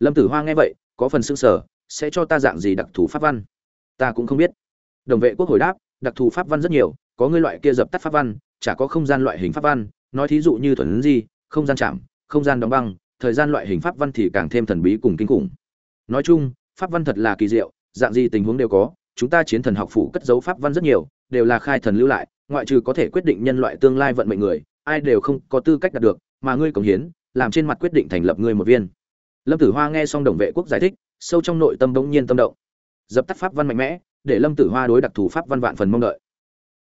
Lâm tử hoa nghe vậy, có phần sững sờ. sở sẽ cho ta dạng gì đặc thù pháp văn? Ta cũng không biết. Đồng vệ quốc hồi đáp, đặc thù pháp văn rất nhiều, có ngươi loại kia dập tắt pháp văn, chả có không gian loại hình pháp văn. Nói thí dụ như thuần di, không gian chạm, không gian đóng băng, thời gian loại hình pháp văn thì càng thêm thần bí cùng kinh khủng. Nói chung, pháp văn thật là kỳ diệu, dạng gì tình huống đều có, chúng ta chiến thần học phủ cất dấu pháp văn rất nhiều, đều là khai thần lưu lại ngoại trừ có thể quyết định nhân loại tương lai vận mệnh người, ai đều không có tư cách đạt được, mà ngươi cống hiến, làm trên mặt quyết định thành lập ngươi một viên. Lâm tử hoa nghe xong đồng vệ quốc giải thích, sâu trong nội tâm bỗng nhiên tâm động. Dập tắt pháp văn mạnh mẽ, để lâm tử hoa đối đặc thù pháp văn vạn phần mong đợi.